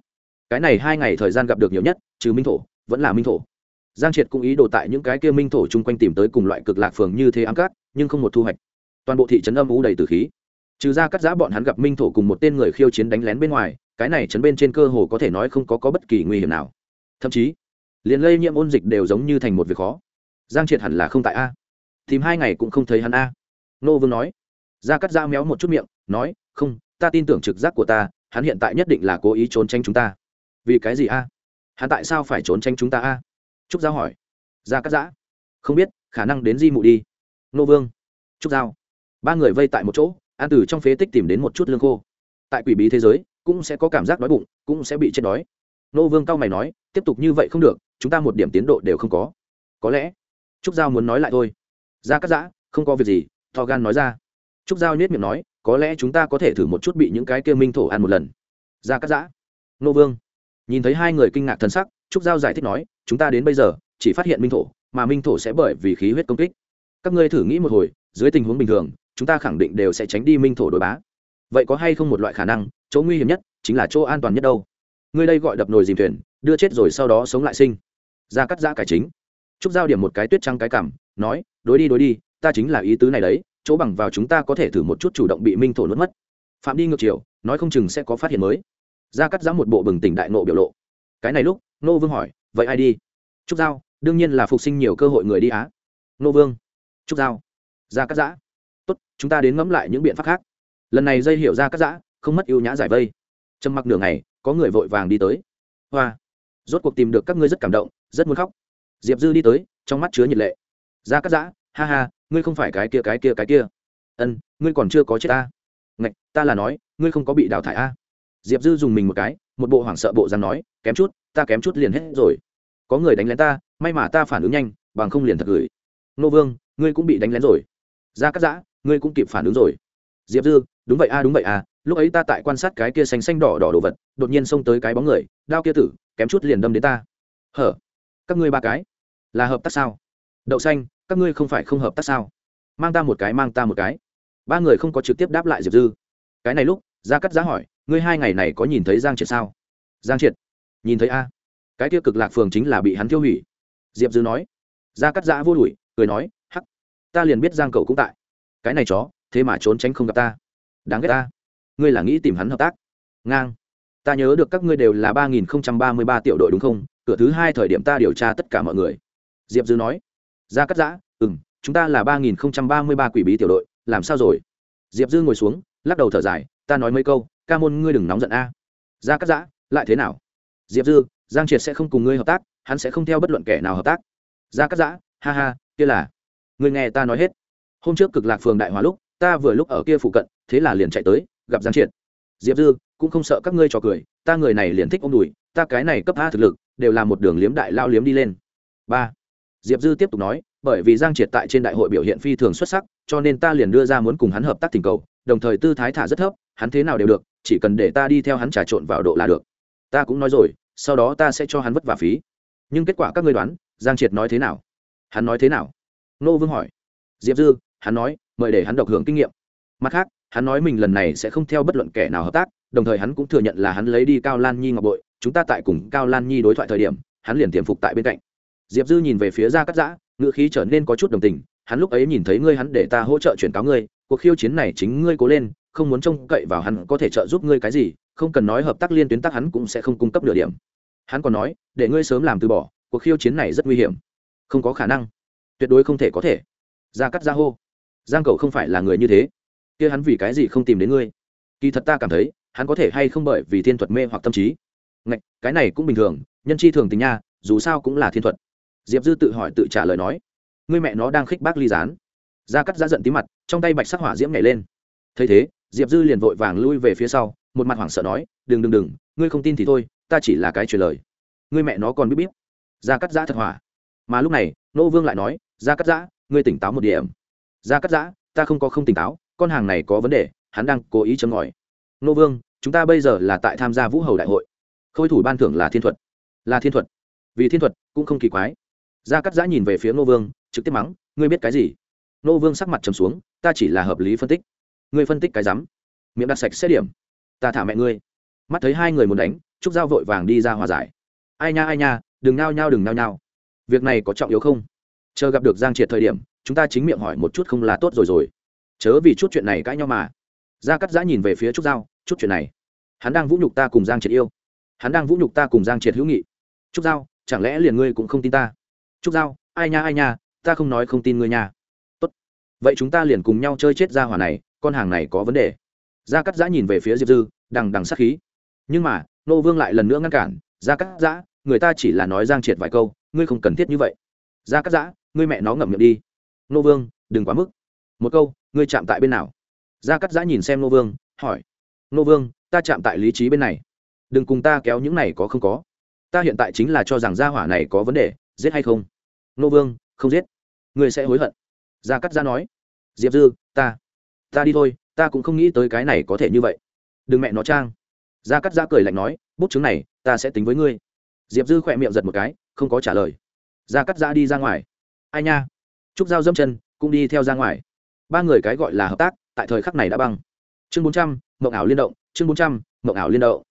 Cái này hai ngày thời gian gặp được nhiều nhất, trừ minh thổ, vẫn là minh thổ giang triệt cũng ý đồ tại những cái kia minh thổ chung quanh tìm tới cùng loại cực lạc phường như thế ám cát nhưng không một thu hoạch. Toàn bộ thị trấn âm u đầy từ khí. Trừ ra cắt giã bọn hắn gặp minh thổ cùng một tên người khiêu chiến đánh lén bên ngoài cái này trấn bên trên cơ hồ có thể nói không có, có bất kỳ nguy hiểm nào. Thậm chí liền lây nhiễm ôn dịch đều giống như thành một việc khó. Giang triệt hẳn là không tại a. Tìm hai ngày cũng không thấy hắn a. Nô vương nói. Ra cắt da méo một chút miệng nói không ta tin tưởng trực giác của ta hắn hiện tại nhất định là cố ý trốn tránh chúng ta. Vì cái gì a? Hắn tại sao phải trốn tránh chúng ta a? Trúc giao hỏi. Ra cắt giã. Không biết, khả năng đến di mụ đi. Nô vương. Trúc giao. Ba người vây tại một chỗ, an tử trong phế tích tìm đến một chút lương khô. Tại quỷ bí thế giới, cũng sẽ có cảm giác đói bụng, cũng sẽ bị chết đói. Nô vương cao mày nói, tiếp tục như vậy không được, chúng ta một điểm tiến độ đều không có. Có lẽ, trúc giao muốn nói lại thôi. Ra cắt giã, không có việc gì thò gan nói ra. Trúc giao nhét miệng nói, có lẽ chúng ta có thể thử một chút bị những cái kia minh thổ ăn một lần. Ra cắt giã. Nô vương. Nhìn thấy hai người kinh ngạc thân sắc trúc giao giải thích nói, chúng ta đến bây giờ, chỉ phát hiện minh thổ, mà minh thổ sẽ bởi vì khí huyết công kích. Các ngươi thử nghĩ một hồi, dưới tình huống bình thường, chúng ta khẳng định đều sẽ tránh đi minh thổ đối bá. Vậy có hay không một loại khả năng, chỗ nguy hiểm nhất chính là chỗ an toàn nhất đâu? Ngươi đây gọi đập nồi dìm thuyền, đưa chết rồi sau đó sống lại sinh. Ra cắt giã cải chính. Trúc giao điểm một cái tuyết trăng cái cảm, nói, đối đi đối đi, ta chính là ý tứ này đấy, chỗ bằng vào chúng ta có thể thử một chút chủ động bị minh thổ nuốt mất. Phạm đi ngược chiều, nói không chừng sẽ có phát hiện mới. Ra cắt giã một bộ bừng tỉnh đại nộ biểu lộ. Cái này lúc nô vương hỏi, vậy ai đi? Trúc giao, đương nhiên là phục sinh nhiều cơ hội người đi á. Nô vương. Trúc giao. Ra cắt giã. Tốt, chúng ta đến ngẫm lại những biện pháp khác. Lần này dây hiểu ra cắt giã, không mất ưu nhã giải vây. Trầm mặc nửa ngày, có người vội vàng đi tới. Hoa, rốt cuộc tìm được các ngươi rất cảm động, rất muốn khóc. Diệp dư đi tới, trong mắt chứa nhiệt lệ. Ra cắt giã, ha ha, ngươi không phải cái kia cái kia cái kia. Ân, ngươi còn chưa có chết ta. Ngạch, ta là nói, ngươi không có bị đào thải a. Diệp dư dùng mình một cái một bộ hoảng sợ bộ dáng nói, kém chút, ta kém chút liền hết rồi. Có người đánh lén ta, may mà ta phản ứng nhanh, bằng không liền thật gửi. Nô vương, ngươi cũng bị đánh lén rồi. Ra cắt giã, ngươi cũng kịp phản ứng rồi. Diệp dư, đúng vậy a đúng vậy a lúc ấy ta tại quan sát cái kia xanh xanh đỏ đỏ đồ vật, đột nhiên xông tới cái bóng người, đao kia tử, kém chút liền đâm đến ta. Hở, các ngươi ba cái, là hợp tác sao? Đậu xanh, các ngươi không phải không hợp tác sao? Mang ta một cái, mang ta một cái. Ba người không có trực tiếp đáp lại diệp dư. Cái này lúc, gia cắt giá hỏi ngươi hai ngày này có nhìn thấy giang triệt sao? Giang triệt? Nhìn thấy a. Cái kia cực lạc phường chính là bị hắn tiêu hủy. Diệp dư nói. Gia cắt giã vô đùi cười nói, hắc, ta liền biết giang cậu cũng tại. Cái này chó, thế mà trốn tránh không gặp ta. Đáng ghét ta. Ngươi là nghĩ tìm hắn hợp tác. Ngang. Ta nhớ được các ngươi đều là ba nghìn không trăm ba mươi ba tiểu đội đúng không? Cửa thứ hai thời điểm ta điều tra tất cả mọi người. Diệp dư nói. Ra cắt giã ừ m chúng ta là ba nghìn không trăm ba mươi ba quỷ bí tiểu đội, làm sao rồi? Diệp dư ngồi xuống, lắc đầu thở dài, ta nói mấy câu ca môn ngươi đừng nóng giận a. À. ra cắt giã, lại thế nào? Diệp dư, giang triệt sẽ không cùng ngươi hợp tác, hắn sẽ không theo bất luận kẻ nào hợp tác. Ra cắt giã, ha ha, kia là. Ngươi nghe ta nói hết. Hôm trước cực lạc phường đại hóa lúc, ta vừa lúc ở kia phụ cận, thế là liền chạy tới, gặp giang triệt. Diệp dư, cũng không sợ các ngươi trò cười, ta người này liền thích ông đùi, ta cái này cấp a thực lực, đều là một đường liếm đại lao liếm đi lên. Ba. Diệp dư tiếp tục nói, bởi vì giang triệt tại trên đại hội biểu hiện phi thường xuất sắc, cho nên ta liền đưa ra muốn cùng hắn hợp tác tình cầu, đồng thời tư thái thả rất thấp, hắn thế nào đều được chỉ cần để ta đi theo hắn trà trộn vào độ là được. Ta cũng nói rồi, sau đó ta sẽ cho hắn vất vả phí. Nhưng kết quả các ngươi đoán, giang triệt nói thế nào? Hắn nói thế nào? Nô vương hỏi. Diệp dư, hắn nói, mời để hắn độc hưởng kinh nghiệm. Mặt khác, hắn nói mình lần này sẽ không theo bất luận kẻ nào hợp tác, đồng thời hắn cũng thừa nhận là hắn lấy đi cao lan nhi ngọc bội, chúng ta tại cùng cao lan nhi đối thoại thời điểm, hắn liền tiềm phục tại bên cạnh. Diệp dư nhìn về phía gia cắt giã ngựa khí trở nên có chút đồng tình, hắn lúc ấy nhìn thấy ngươi hắn để ta hỗ trợ chuyển cáo ngươi, cuộc khiêu chiến này chính ngươi cố lên không muốn trông cậy vào hắn có thể trợ giúp ngươi cái gì không cần nói hợp tác liên tuyến tác hắn cũng sẽ không cung cấp nửa điểm. Hắn còn nói để ngươi sớm làm từ bỏ cuộc khiêu chiến này rất nguy hiểm. Không có khả năng. Tuyệt đối không thể có thể. Gia cắt gia hô. Giang cầu không phải là người như thế. Kia hắn vì cái gì không tìm đến ngươi? Kỳ thật ta cảm thấy hắn có thể hay không bởi vì thiên thuật mê hoặc tâm trí. Ngạch, cái này cũng bình thường nhân chi thường tình nha dù sao cũng là thiên thuật. Diệp dư tự hỏi tự trả lời nói. Ngươi mẹ nó đang khích bác ly gián. Gia cắt ra giận tí mặt trong tay bạch sắc hỏa diễm nhảy lên. Thấy thế diệp dư liền vội vàng lui về phía sau, một mặt hoảng sợ nói, đừng đừng đừng, ngươi không tin thì thôi, ta chỉ là cái truyền lời. Ngươi mẹ nó còn biết biết gia cắt giã thật hỏa. Mà lúc này, nô vương lại nói, gia cắt giã, ngươi tỉnh táo một điểm. Gia cắt giã, ta không có không tỉnh táo, con hàng này có vấn đề, hắn đang cố ý chấm ngòi. Nô vương, chúng ta bây giờ là tại tham gia vũ hầu đại hội. Khôi thủ ban thưởng là thiên thuật. Là thiên thuật? Vì thiên thuật cũng không kỳ quái. Gia cắt giã nhìn về phía nô vương, trực tiếp mắng, ngươi biết cái gì? Nô vương sắc mặt trầm xuống, ta chỉ là hợp lý phân tích ngươi phân tích cái rắm, miệng đặt sạch xét điểm. Ta thả mẹ ngươi. Mắt thấy hai người muốn đánh, trúc giao vội vàng đi ra hòa giải. Ai nha ai nha, đừng nao nhao, đừng nao nhao. Việc này có trọng yếu không? Chờ gặp được giang triệt thời điểm, chúng ta chính miệng hỏi một chút không là tốt rồi rồi. Chớ vì chút chuyện này cãi nhau mà. Gia cắt giã nhìn về phía trúc giao, chút chuyện này. Hắn đang vũ nhục ta cùng giang triệt yêu. Hắn đang vũ nhục ta cùng giang triệt hữu nghị. Trúc giao, chẳng lẽ liền ngươi cũng không tin ta? Trúc giao, ai nha ai nha, ta không nói không tin ngươi nha. Tốt. Vậy chúng ta liền cùng nhau chơi chết ra hỏa này con hàng này có vấn đề. Gia cắt giã nhìn về phía diệp dư, đằng đằng sát khí. Nhưng mà, nô vương lại lần nữa ngăn cản, gia cắt giã, người ta chỉ là nói giang triệt vài câu, ngươi không cần thiết như vậy. Gia cắt giã, ngươi mẹ nó ngậm miệng đi. Nô vương, đừng quá mức. Một câu, ngươi chạm tại bên nào? Gia cắt giã nhìn xem nô vương, hỏi. Nô vương, ta chạm tại lý trí bên này. Đừng cùng ta kéo những này có không có. Ta hiện tại chính là cho rằng gia hỏa này có vấn đề, giết hay không? Nô vương, không giết. Ngươi sẽ hối hận. Gia cắt giã nói. Diệp dư, ta ta đi thôi, ta cũng không nghĩ tới cái này có thể như vậy. Đừng mẹ nó trang. Gia cắt giã cười lạnh nói, bút chứng này, ta sẽ tính với ngươi. Diệp dư khỏe miệng giật một cái, không có trả lời. Gia cắt giã đi ra ngoài. Ai nha? Trúc giao dâm chân, cũng đi theo ra ngoài. Ba người cái gọi là hợp tác, tại thời khắc này đã băng. Chương bốn trăm, mộng ảo liên động, chương bốn trăm, mộng ảo liên động.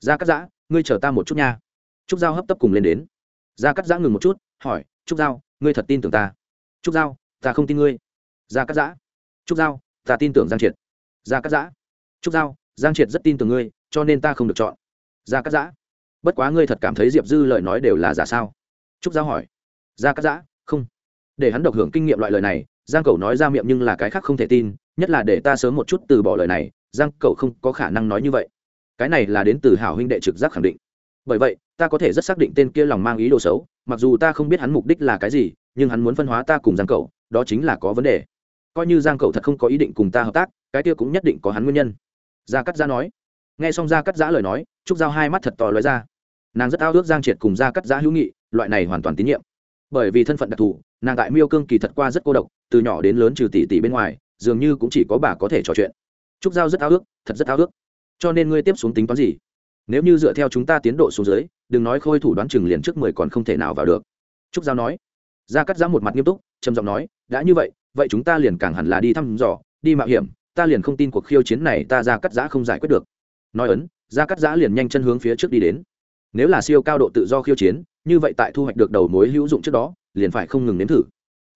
Gia cắt giã ngươi chờ ta một chút nha. Trúc giao hấp tấp cùng lên đến. Gia cắt giã ngừng một chút, hỏi, trúc giao, ngươi thật tin tưởng ta? Trúc giao, ta không tin ngươi. Gia cắt giã trúc giao ta tin tưởng giang triệt. Gia cắt giã. Trúc giao, giang triệt rất tin tưởng ngươi, cho nên ta không được chọn. Gia cắt giã. Bất quá ngươi thật cảm thấy diệp dư lời nói đều là giả sao? Trúc giao hỏi. Gia cắt giã, không. Để hắn độc hưởng kinh nghiệm loại lời này, giang cầu nói ra miệng nhưng là cái khác không thể tin, nhất là để ta sớm một chút từ bỏ lời này, giang cầu không có khả năng nói như vậy. Cái này là đến từ hảo huynh đệ trực giác khẳng định. Bởi vậy, ta có thể rất xác định tên kia lòng mang ý đồ xấu, mặc dù ta không biết hắn mục đích là cái gì, nhưng hắn muốn phân hóa ta cùng giang cầu đó chính là có vấn đề coi như giang cầu thật không có ý định cùng ta hợp tác, cái kia cũng nhất định có hắn nguyên nhân. Gia cắt giã nói. Nghe xong gia cắt giã lời nói, trúc giao hai mắt thật to lóe ra. Nàng rất ao ước giang triệt cùng gia cắt giã hữu nghị, loại này hoàn toàn tín nhiệm. Bởi vì thân phận đặc thù, nàng tại miêu cương kỳ thật qua rất cô độc, từ nhỏ đến lớn trừ tỷ tỷ bên ngoài, dường như cũng chỉ có bà có thể trò chuyện. Trúc giao rất ao ước, thật rất ao ước. Cho nên ngươi tiếp xuống tính toán gì? Nếu như dựa theo chúng ta tiến độ xuống dưới, đừng nói khôi thủ đoán chừng liền trước mười còn không thể nào vào được. Trúc giao nói. Gia cắt giã một mặt nghiêm túc, trầm giọng nói, đã như vậy vậy chúng ta liền càng hẳn là đi thăm dò, đi mạo hiểm, ta liền không tin cuộc khiêu chiến này ta ra cắt giã không giải quyết được. Nói ấn, ra cắt giã liền nhanh chân hướng phía trước đi đến. Nếu là siêu cao độ tự do khiêu chiến, như vậy tại thu hoạch được đầu mối hữu dụng trước đó, liền phải không ngừng nếm thử.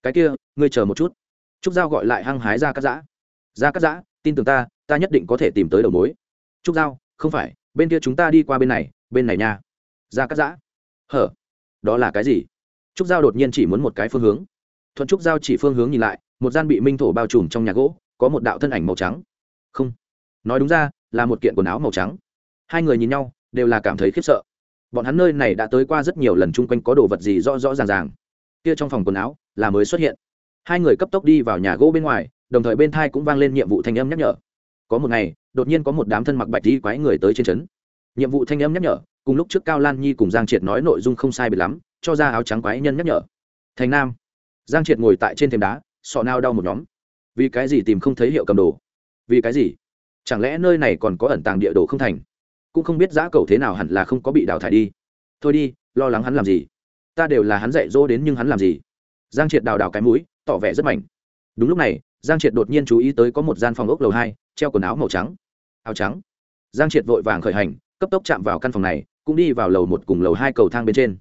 Cái kia, ngươi chờ một chút. Trúc giao gọi lại hăng hái ra cắt giã. Ra cắt giã, tin tưởng ta ta nhất định có thể tìm tới đầu mối. Trúc giao, không phải, bên kia chúng ta đi qua bên này bên này nha. Ra cắt giã. Hở? Đó là cái gì? Trúc giao đột nhiên chỉ muốn một cái phương hướng. Thuận trúc giao chỉ phương hướng nhìn lại một gian bị minh thổ bao trùm trong nhà gỗ, có một đạo thân ảnh màu trắng. Không. Nói đúng ra, là một kiện quần áo màu trắng. Hai người nhìn nhau, đều là cảm thấy khiếp sợ. Bọn hắn nơi này đã tới qua rất nhiều lần chung quanh có đồ vật gì rõ rõ ràng ràng. Kia trong phòng quần áo, là mới xuất hiện. Hai người cấp tốc đi vào nhà gỗ bên ngoài, đồng thời bên thai cũng vang lên nhiệm vụ thanh âm nhắc nhở. Có một ngày, đột nhiên có một đám thân mặc bạch đi quái người tới trên trấn. Nhiệm vụ thanh âm nhắc nhở, cùng lúc trước cao lan nhi cùng giang triệt nói nội dung không sai biệt lắm, cho ra áo trắng quái nhân nhắc nhở. Thành nam. Giang triệt ngồi tại trên thềm đá sọ nao đau một nhóm. Vì cái gì tìm không thấy hiệu cầm đồ? Vì cái gì? Chẳng lẽ nơi này còn có ẩn tàng địa đồ không thành? Cũng không biết giã cầu thế nào hẳn là không có bị đào thải đi. Thôi đi, lo lắng hắn làm gì? Ta đều là hắn dạy dỗ đến nhưng hắn làm gì? Giang triệt đào đào cái mũi, tỏ vẻ rất mạnh đúng lúc này, giang triệt đột nhiên chú ý tới có một gian phòng ốc lầu hai, treo quần áo màu trắng. Áo trắng. Giang triệt vội vàng khởi hành, cấp tốc chạm vào căn phòng này, cũng đi vào lầu một cùng lầu hai cầu thang bên trên.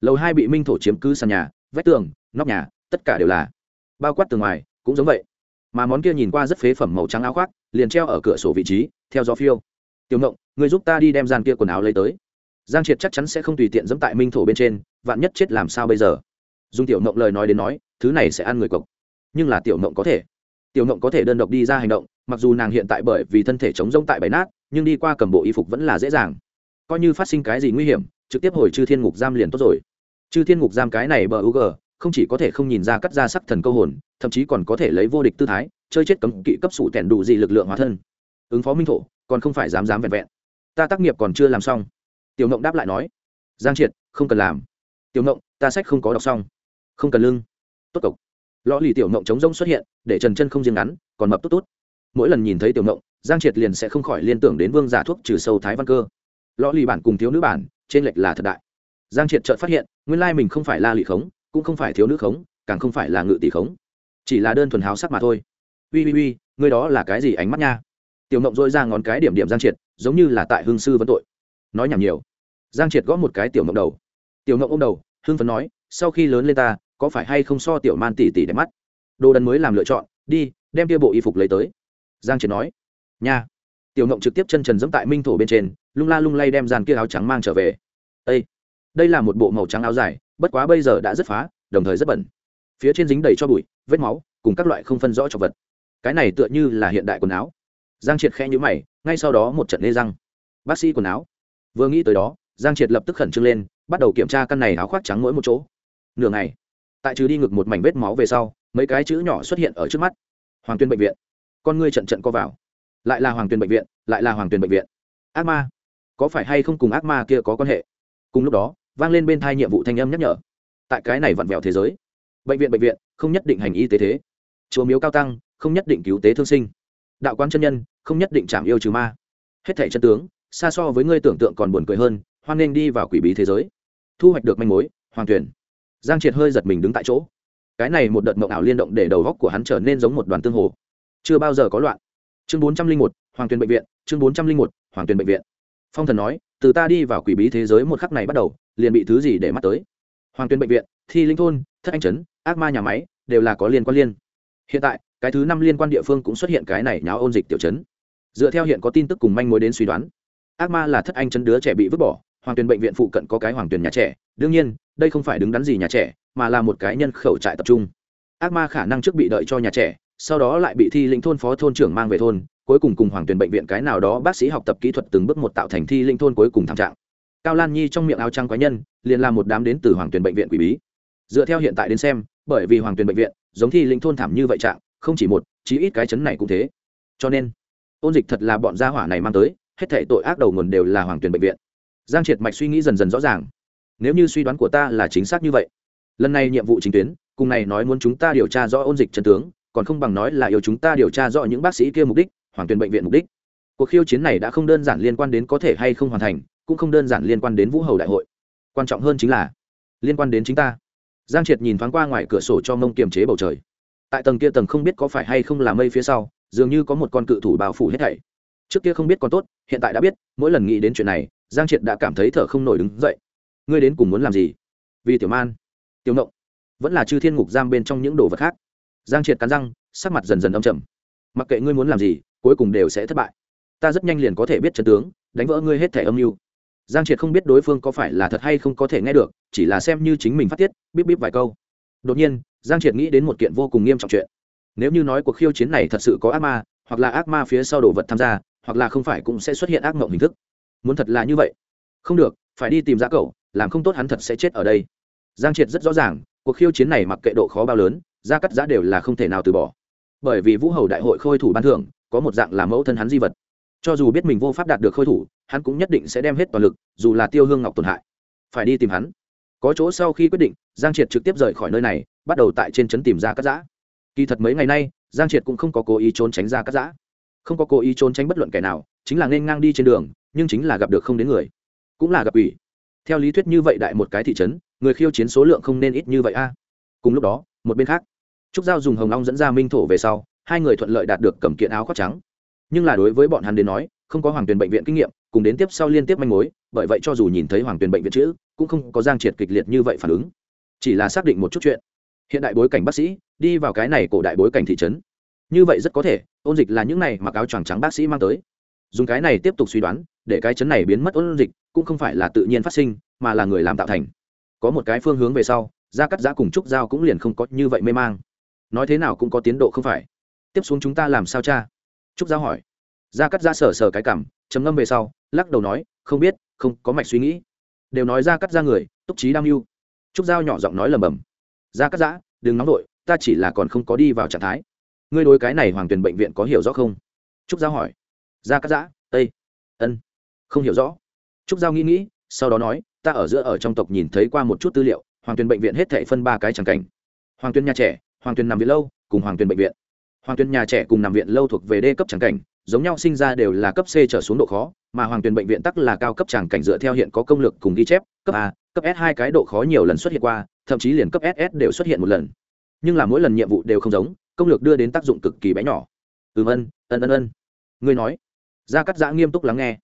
Lầu hai bị minh thổ chiếm cứ sàn nhà, vách tường, nóc nhà, tất cả đều là bao quát từ ngoài, cũng giống vậy. Mà món kia nhìn qua rất phế phẩm màu trắng áo khoác, liền treo ở cửa sổ vị trí, theo gió phiêu. Tiểu ngộng người giúp ta đi đem gian kia quần áo lấy tới. Giang triệt chắc chắn sẽ không tùy tiện dẫm tại minh thổ bên trên, vạn nhất chết làm sao bây giờ? Dùng tiểu ngộng lời nói đến nói, thứ này sẽ ăn người cộc nhưng là tiểu ngộng có thể. Tiểu ngộng có thể đơn độc đi ra hành động, mặc dù nàng hiện tại bởi vì thân thể chống rông tại bãi nát, nhưng đi qua cầm bộ y phục vẫn là dễ dàng. Coi như phát sinh cái gì nguy hiểm, trực tiếp hồi chư thiên ngục giam liền tốt rồi. Chư thiên ngục giam cái này bờ u g không chỉ có thể không nhìn ra cắt ra sắc thần câu hồn, thậm chí còn có thể lấy vô địch tư thái, chơi chết cấm kỵ cấp sủ tẻn đủ gì lực lượng hóa thân. Ứng phó minh thổ, còn không phải dám dám vẹn vẹn. Ta tác nghiệp còn chưa làm xong. Tiểu ngộng đáp lại nói. Giang triệt, không cần làm. Tiểu ngộng, ta sách không có đọc xong. Không cần lưng. Tốt cộc. Lõ lì tiểu ngộng chống rông xuất hiện, để trần chân không riêng ngắn, còn mập tốt tốt. Mỗi lần nhìn thấy tiểu ngộng, giang triệt liền sẽ không khỏi liên tưởng đến vương giả thuốc trừ sâu thái văn cơ. Lõ lì bản cùng thiếu nữ bản, trên lệch là thật đại. Giang triệt chợt phát hiện, nguyên lai mình không phải la lì khống cũng không phải thiếu nữ khống, càng không phải là ngự tỷ khống. Chỉ là đơn thuần háo sắc mà thôi. Ui ui ui người đó là cái gì ánh mắt nha? Tiểu mộng dôi ra ngón cái điểm điểm giang triệt, giống như là tại hương sư vấn tội. Nói nhảm nhiều. Giang triệt gõ một cái tiểu mộng đầu. Tiểu mộng ô m đầu hương phấn nói, sau khi lớn lên ta, có phải hay không so tiểu man tỉ tỉ đẹp mắt? Đồ đần mới làm lựa chọn, đi, đem kia bộ y phục lấy tới. Giang triệt nói, nha. Tiểu mộng trực tiếp chân trần dẫm tại minh thổ bên trên, lung la lung lay đem dàn kia áo trắng mang trở về. Ây đây là một bộ màu trắng áo dài bất quá bây giờ đã rất phá, đồng thời rất bẩn. Phía trên dính đầy cho bụi, vết máu, cùng các loại không phân rõ cho vật. Cái này tựa như là hiện đại quần áo. Giang triệt khẽ nhữ mày, ngay sau đó một trận lê răng. Bác sĩ quần áo. Vừa nghĩ tới đó, giang triệt lập tức khẩn trương lên, bắt đầu kiểm tra căn này áo khoác trắng mỗi một chỗ. Nửa ngày, tại trừ đi ngực một mảnh vết máu về sau, mấy cái chữ nhỏ xuất hiện ở trước mắt. Hoàng tuyên bệnh viện. Con ngươi trận trận co vào. Lại là hoàng tuyên bệnh viện, lại là hoàng tuyên bệnh viện. Ác ma. Có phải hay không cùng ác ma kia có quan hệ? Cùng lúc đó vang lên bên thai nhiệm vụ thanh âm nhắc nhở. Tại cái này vặn vẹo thế giới, bệnh viện bệnh viện, không nhất định hành y tế thế. Chùa miếu cao tăng, không nhất định cứu tế thương sinh. Đạo quán chân nhân, không nhất định chạm yêu trừ ma. Hết thảy chân tướng, xa so với ngươi tưởng tượng còn buồn cười hơn, hoan nghênh đi vào quỷ bí thế giới. Thu hoạch được manh mối hoàng tuyển. Giang triệt hơi giật mình đứng tại chỗ. Cái này một đợt mộng ảo liên động để đầu góc của hắn trở nên giống một đoàn tương hồ. Chưa bao giờ có loạn. Chương bốn trăm linh một, hoàng tuyền bệnh viện, chương bốn trăm linh một, hoàng tuyền bệnh viện. Phong thần nói, từ ta đi vào quỷ bí thế giới một khắc này bắt đầu liền bị thứ gì để mắt tới. Hoàng tuyên bệnh viện, thi linh thôn, thất anh trấn, ác ma nhà máy đều là có liên quan liên. Hiện tại, cái thứ năm liên quan địa phương cũng xuất hiện cái này nháo ôn dịch tiểu chấn dựa theo hiện có tin tức cùng manh mối đến suy đoán, ác ma là thất anh chấn đứa trẻ bị vứt bỏ, hoàng tuyền bệnh viện phụ cận có cái hoàng tuyền nhà trẻ. Đương nhiên, đây không phải đứng đắn gì nhà trẻ, mà là một cái nhân khẩu trại tập trung. Ác ma khả năng trước bị đợi cho nhà trẻ, sau đó lại bị thi linh thôn phó thôn trưởng mang về thôn, cuối cùng cùng hoàng tuyền bệnh viện cái nào đó bác sĩ học tập kỹ thuật từng bước một tạo thành thi linh thôn cuối cùng thảm trạng cao lan nhi trong miệng áo trăng quái nhân, liền là một đám đến từ hoàng tuyền bệnh viện quỷ bí. Dựa theo hiện tại đến xem, bởi vì hoàng tuyền bệnh viện, giống thi linh thôn thảm như vậy trạng, không chỉ một, chí ít cái chấn này cũng thế. Cho nên, ôn dịch thật là bọn gia hỏa này mang tới, hết thể tội ác đầu nguồn đều là hoàng tuyền bệnh viện. Giang triệt mạch suy nghĩ dần dần rõ ràng. Nếu như suy đoán của ta là chính xác như vậy, lần này nhiệm vụ chính tuyến, cùng này nói muốn chúng ta điều tra rõ ôn dịch chân tướng, còn không bằng nói là yêu chúng ta điều tra rõ những bác sĩ kia mục đích, hoàng tuyền bệnh viện mục đích. Cuộc khiêu chiến này đã không đơn giản liên quan đến có thể hay không hoàn thành cũng không đơn giản liên quan đến vũ hầu đại hội. Quan trọng hơn chính là, liên quan đến chính ta. Giang triệt nhìn thoáng qua ngoài cửa sổ cho mông kiềm chế bầu trời. Tại tầng kia tầng không biết có phải hay không là mây phía sau, dường như có một con cự thủ bao phủ hết thảy. Trước kia không biết còn tốt, hiện tại đã biết, mỗi lần nghĩ đến chuyện này, giang triệt đã cảm thấy thở không nổi đứng dậy. Ngươi đến cùng muốn làm gì? Vì tiểu man. Tiểu nộng vẫn là chư thiên ngục giam bên trong những đồ vật khác. Giang triệt cắn răng, sắc mặt dần dần âm trầm. Mặc kệ ngươi muốn làm gì, cuối cùng đều sẽ thất bại. Ta rất nhanh liền có thể biết chân tướng, đánh vỡ ngươi hết thẻ âm mưu giang triệt không biết đối phương có phải là thật hay không có thể nghe được, chỉ là xem như chính mình phát tiết, bíp bíp vài câu. Đột nhiên, giang triệt nghĩ đến một kiện vô cùng nghiêm trọng chuyện. Nếu như nói cuộc khiêu chiến này thật sự có ác ma, hoặc là ác ma phía sau đồ vật tham gia, hoặc là không phải cũng sẽ xuất hiện ác mộng hình thức. Muốn thật là như vậy? Không được, phải đi tìm giá cậu làm không tốt hắn thật sẽ chết ở đây. Giang triệt rất rõ ràng, cuộc khiêu chiến này mặc kệ độ khó bao lớn ra cắt giá đều là không thể nào từ bỏ. Bởi vì vũ hầu đại hội khôi thủ ban thưởng, có một dạng là mẫu thân hắn di vật. Cho dù biết mình vô pháp đạt được khôi thủ hắn cũng nhất định sẽ đem hết toàn lực, dù là tiêu hương ngọc tổn hại. Phải đi tìm hắn. Có chỗ sau khi quyết định, giang triệt trực tiếp rời khỏi nơi này, bắt đầu tại trên trấn tìm ra cắt giã. Kỳ thật mấy ngày nay, giang triệt cũng không có cố ý trốn tránh ra cắt giã. Không có cố ý trốn tránh bất luận kẻ nào, chính là nên ngang đi trên đường, nhưng chính là gặp được không đến người, cũng là gặp ủy. Theo lý thuyết như vậy đại một cái thị trấn, người khiêu chiến số lượng không nên ít như vậy a. Cùng lúc đó, một bên khác, trúc giao dùng hồng long dẫn ra minh thổ về sau, hai người thuận lợi đạt được cầm kiện áo khoác trắng. Nhưng là đối với bọn hắn đến nói, không có hoàng tuyển bệnh viện kinh nghiệm cùng đến tiếp sau liên tiếp manh mối, bởi vậy cho dù nhìn thấy hoàng tuyền bệnh viện chữ, cũng không có giang triệt kịch liệt như vậy phản ứng. Chỉ là xác định một chút chuyện. Hiện đại bối cảnh bác sĩ, đi vào cái này cổ đại bối cảnh thị trấn. Như vậy rất có thể, ôn dịch là những này mặc áo choàng trắng bác sĩ mang tới. Dùng cái này tiếp tục suy đoán, để cái chấn này biến mất ôn dịch, cũng không phải là tự nhiên phát sinh, mà là người làm tạo thành. Có một cái phương hướng về sau, gia cắt giã cùng trúc giao cũng liền không có như vậy mê mang. Nói thế nào cũng có tiến độ không phải. Tiếp xuống chúng ta làm sao cha? Trúc giao hỏi. Gia cắt giã sờ sờ cái cảm trầm ngâm về sau, lắc đầu nói, không biết, không, có mạch suy nghĩ. Đều nói ra cắt ra người, túc trí đam mưu. Trúc giao nhỏ giọng nói lầm bầm ra cắt giã, đừng nóng vội, ta chỉ là còn không có đi vào trạng thái. Ngươi đối cái này hoàng tuyền bệnh viện có hiểu rõ không? Trúc giao hỏi. Ra cắt giã, tây. Ân, không hiểu rõ. Trúc giao nghĩ nghĩ, sau đó nói, ta ở giữa ở trong tộc nhìn thấy qua một chút tư liệu, hoàng tuyền bệnh viện hết thể phân ba cái tràng cảnh. Hoàng tuyền nhà trẻ, hoàng tuyền nằm viện lâu, cùng hoàng tuyền bệnh viện. Hoàng tuyền nhà trẻ cùng nằm viện lâu thuộc về đê cấp tràng cảnh giống nhau sinh ra đều là cấp c trở xuống độ khó, mà hoàng tuyền bệnh viện tắc là cao cấp tràng cảnh dựa theo hiện có công lực cùng ghi chép, cấp a, cấp s hai cái độ khó nhiều lần xuất hiện qua, thậm chí liền cấp ss đều xuất hiện một lần. Nhưng là mỗi lần nhiệm vụ đều không giống, công lược đưa đến tác dụng cực kỳ bé nhỏ. Ừm ân ân ân ân. Ngươi nói. Gia cắt giã nghiêm túc lắng nghe.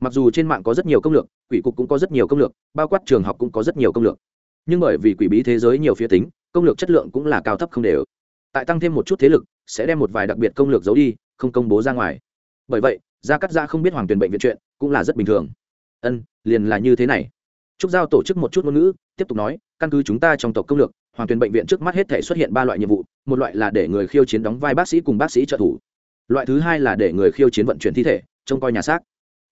Mặc dù trên mạng có rất nhiều công lược, quỷ cục cũng có rất nhiều công lược, bao quát trường học cũng có rất nhiều công lược. Nhưng bởi vì quỷ bí thế giới nhiều phía tính, công lược chất lượng cũng là cao thấp không đều. Tại tăng thêm một chút thế lực, sẽ đem một vài đặc biệt công lược giấu đi, không công bố ra ngoài bởi vậy, gia cắt gia không biết hoàng tuyền bệnh viện chuyện, cũng là rất bình thường. Ân, liền là như thế này. Trúc giao tổ chức một chút ngôn ngữ, tiếp tục nói, căn cứ chúng ta trong tộc công lược, hoàng tuyền bệnh viện trước mắt hết thể xuất hiện ba loại nhiệm vụ, một loại là để người khiêu chiến đóng vai bác sĩ cùng bác sĩ trợ thủ, loại thứ hai là để người khiêu chiến vận chuyển thi thể, trông coi nhà xác.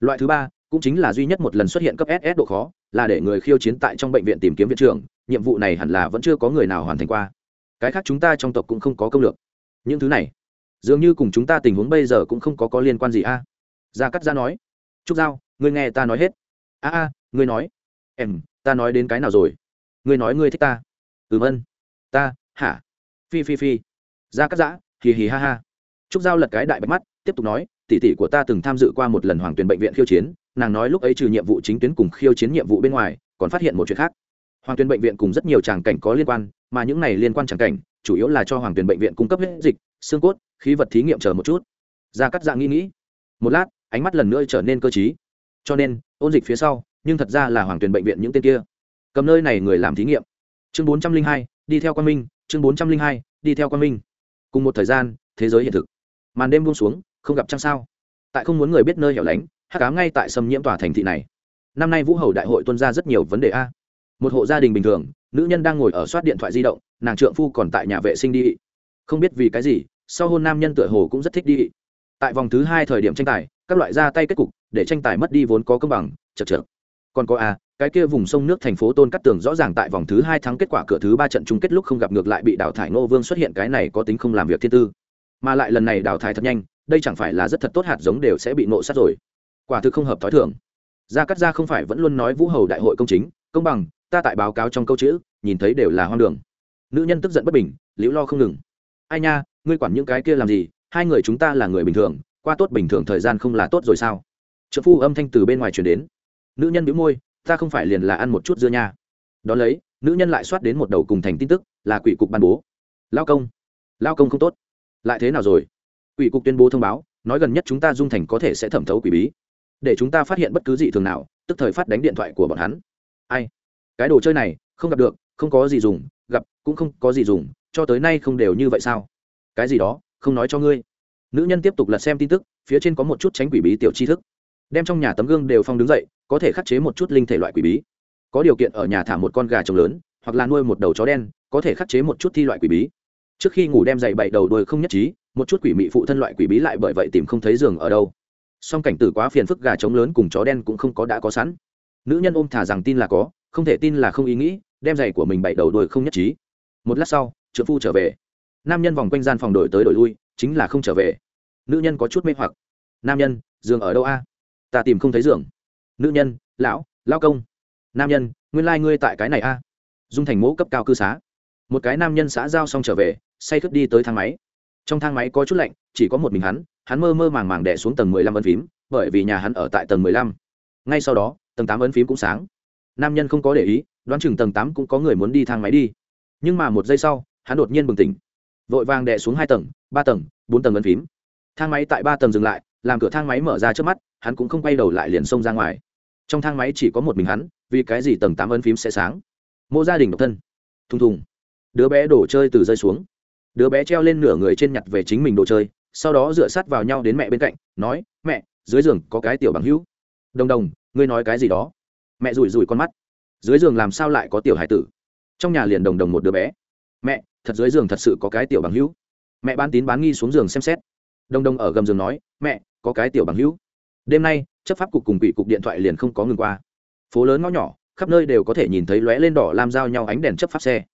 Loại thứ ba, cũng chính là duy nhất một lần xuất hiện cấp ss độ khó, là để người khiêu chiến tại trong bệnh viện tìm kiếm viện trưởng, nhiệm vụ này hẳn là vẫn chưa có người nào hoàn thành qua. Cái khác chúng ta trong tộc cũng không có công lược. Những thứ này dường như cùng chúng ta tình huống bây giờ cũng không có có liên quan gì a? Gia cắt gia nói. Trúc giao, ngươi nghe ta nói hết. A a, ngươi nói. Em, ta nói đến cái nào rồi? Ngươi nói ngươi thích ta. Ừm ân. Ta, hả? Phi phi phi. Gia cắt giã hì hì ha ha. Trúc giao lật cái đại bạch mắt, tiếp tục nói, tỷ tỷ của ta từng tham dự qua một lần hoàng tuyển bệnh viện khiêu chiến, nàng nói lúc ấy trừ nhiệm vụ chính tuyến cùng khiêu chiến nhiệm vụ bên ngoài, còn phát hiện một chuyện khác. Hoàng tuyển bệnh viện cùng rất nhiều tràng cảnh có liên quan, mà những này liên quan tràng cảnh, chủ yếu là cho hoàng tuyển bệnh viện cung cấp huyết dịch, xương cốt khí vật thí nghiệm chờ một chút. Gia cắt dạng nghĩ nghĩ. Một lát, ánh mắt lần nữa trở nên cơ t cho nên, ôn dịch phía sau, nhưng thật ra là hoàng tuyển bệnh viện những tên kia. Cầm nơi này người làm thí nghiệm. Chương bốn trăm linh hai, đi theo quan minh, chương bốn trăm linh hai, đi theo quan minh. Cùng một thời gian, thế giới hiện thực. Màn đêm buông xuống, không gặp trăng sao. Tại không muốn người biết nơi hẻo lánh, hắc ám ngay tại xâm nhiễm tòa thành thị này. Năm nay vũ hầu đại hội tuân ra rất nhiều vấn đề a. Một hộ gia đình bình thường, nữ nhân đang ngồi ở soát điện thoại di động, nàng trượng phu còn tại nhà vệ sinh đi. Không biết vì cái gì sau hôn nam nhân tựa hồ cũng rất thích đi. Tại vòng thứ hai thời điểm tranh tài, các loại ra tay kết cục, để tranh tài mất đi vốn có công bằng, chật chật còn có a cái kia vùng sông nước thành phố tôn cắt tường rõ ràng tại vòng thứ hai thắng kết quả cửa thứ ba trận chung kết lúc không gặp ngược lại bị đào thải nô vương xuất hiện, cái này có tính không làm việc thiên tư. Mà lại lần này đào thải thật nhanh, đây chẳng phải là rất thật tốt hạt giống đều sẽ bị nộ sát rồi. Quả thực không hợp thói thường. Gia cắt gia không phải vẫn luôn nói vũ hầu đại hội công chính, công bằng, ta tại báo cáo trong câu chữ, nhìn thấy đều là hoang đường. Nữ nhân tức giận bất bình, liễu lo không ngừng. Ai nha ngươi quản những cái kia làm gì, hai người chúng ta là người bình thường, qua tốt bình thường thời gian không là tốt rồi sao? Trợ phu âm thanh từ bên ngoài chuyển đến. Nữ nhân bĩu môi, ta không phải liền là ăn một chút dưa nha. Đ ó lấy, nữ nhân lại soát đến một đầu cùng thành tin tức, là quỷ cục ban bố. Lao công lao công không tốt. Lại thế nào rồi? Quỷ cục tuyên bố thông báo, nói gần nhất chúng ta dung thành có thể sẽ thẩm thấu quỷ bí. Để chúng ta phát hiện bất cứ gì thường nào, tức thời phát đánh điện thoại của bọn hắn. Ai? Cái đồ chơi này, không gặp được, không có gì dùng, gặp cũng không có gì dùng, cho tới nay không đều như vậy sao? Cái gì đó, không nói cho ngươi. Nữ nhân tiếp tục lật xem tin tức, phía trên có một chút tránh quỷ bí tiểu tri thức. Đem trong nhà tấm gương đều phong đứng dậy, có thể khắc chế một chút linh thể loại quỷ bí. Có điều kiện ở nhà thả một con gà trống lớn, hoặc là nuôi một đầu chó đen, có thể khắc chế một chút thi loại quỷ bí. Trước khi ngủ đem dậy bảy đầu đuôi không nhất trí, một chút quỷ mị phụ thân loại quỷ bí lại bởi vậy tìm không thấy giường ở đâu. Song cảnh tử quá phiền phức gà trống lớn cùng chó đen cũng không có đã có sẵn. Nữ nhân ôm thả rằng tin là có, không thể tin là không ý nghĩ, đem giày của mình bảy đầu đuôi không nhất trí. Một lát sau trợ phu trở về nam nhân vòng quanh gian phòng đổi tới đổi lui, chính là không trở về. Nữ nhân có chút mê hoặc. Nam nhân, giường ở đâu a? Ta tìm không thấy giường. Nữ nhân, lão lao công. Nam nhân, nguyên lai、like、ngươi tại cái này a? Dung thành mẫu cấp cao cư xá. Một cái nam nhân xã giao xong trở về, say khướt đi tới thang máy. Trong thang máy có chút lạnh, chỉ có một mình hắn hắn mơ mơ màng màng đẻ xuống tầng mười lăm ấn phím, bởi vì nhà hắn ở tại tầng mười lăm. Ngay sau đó, tầng tám ấn phím cũng sáng. Nam nhân không có để ý, đoán chừng tầng tám cũng có người muốn đi thang máy đi. Nhưng mà một giây sau, hắn đột nhiên bừng tỉnh vội vàng đè xuống hai tầng, ba tầng, bốn tầng ấn phím. Thang máy tại ba tầng dừng lại, làm cửa thang máy mở ra trước mắt, hắn cũng không quay đầu lại liền xông ra ngoài. Trong thang máy chỉ có một mình hắn, vì cái gì tầng tám ấn phím sẽ sáng? Mô gia đình độc thân. Thùng thùng. Đứa bé đổ chơi từ rơi xuống. Đứa bé treo lên nửa người trên nhặt về chính mình đồ chơi, sau đó dựa sát vào nhau đến mẹ bên cạnh, nói, mẹ, dưới giường có cái tiểu bằng hữu. Đồng đồng, ngươi nói cái gì đó? Mẹ rủi rủi con mắt. Dưới giường làm sao lại có tiểu hải tử? Trong nhà liền đồng đồng một đứa bé. Mẹ thật dưới giường thật sự có cái tiểu bằng hữu. Mẹ bán tín bán nghi xuống giường xem xét. Đông đông ở gầm giường nói, mẹ, có cái tiểu bằng hữu. Đêm nay, chấp pháp cục cùng quỷ cục điện thoại liền không có ngừng qua. Phố lớn ngõ nhỏ, khắp nơi đều có thể nhìn thấy lóe lên đỏ làm giao nhau ánh đèn chấp pháp xe.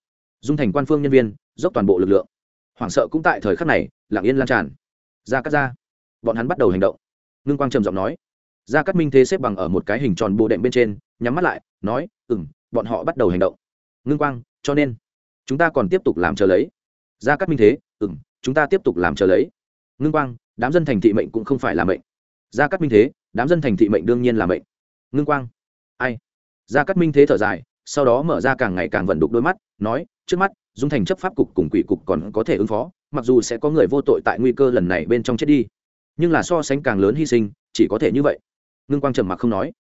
Dung thành quan phương nhân viên, dốc toàn bộ lực lượng. Hoảng sợ cũng tại thời khắc này, lặng yên lan tràn. Ra cắt ra bọn hắn bắt đầu hành động. Ngưng quang trầm giọng nói. Ra cắt minh thế xếp bằng ở một cái hình tròn bộ đệm bên trên, nhắm mắt lại, nói ừ m bọn họ bắt đầu hành động. Ngưng quang, cho nên chúng ta còn tiếp tục làm chờ lấy. Gia cắt minh thế ừ m chúng ta tiếp tục làm chờ lấy. Ngưng quang, đám dân thành thị mệnh cũng không phải là mệnh. Gia cắt minh thế, đám dân thành thị mệnh đương nhiên là mệnh. Ngưng quang, ai? Gia cắt minh thế thở dài, sau đó mở ra càng ngày càng vận đục đôi mắt, nói, trước mắt, dung thành chấp pháp cục cùng quỷ cục còn có thể ứng phó, mặc dù sẽ có người vô tội tại nguy cơ lần này bên trong chết đi. Nhưng là so sánh càng lớn hy sinh, chỉ có thể như vậy. Ngưng quang trầm mặc không nói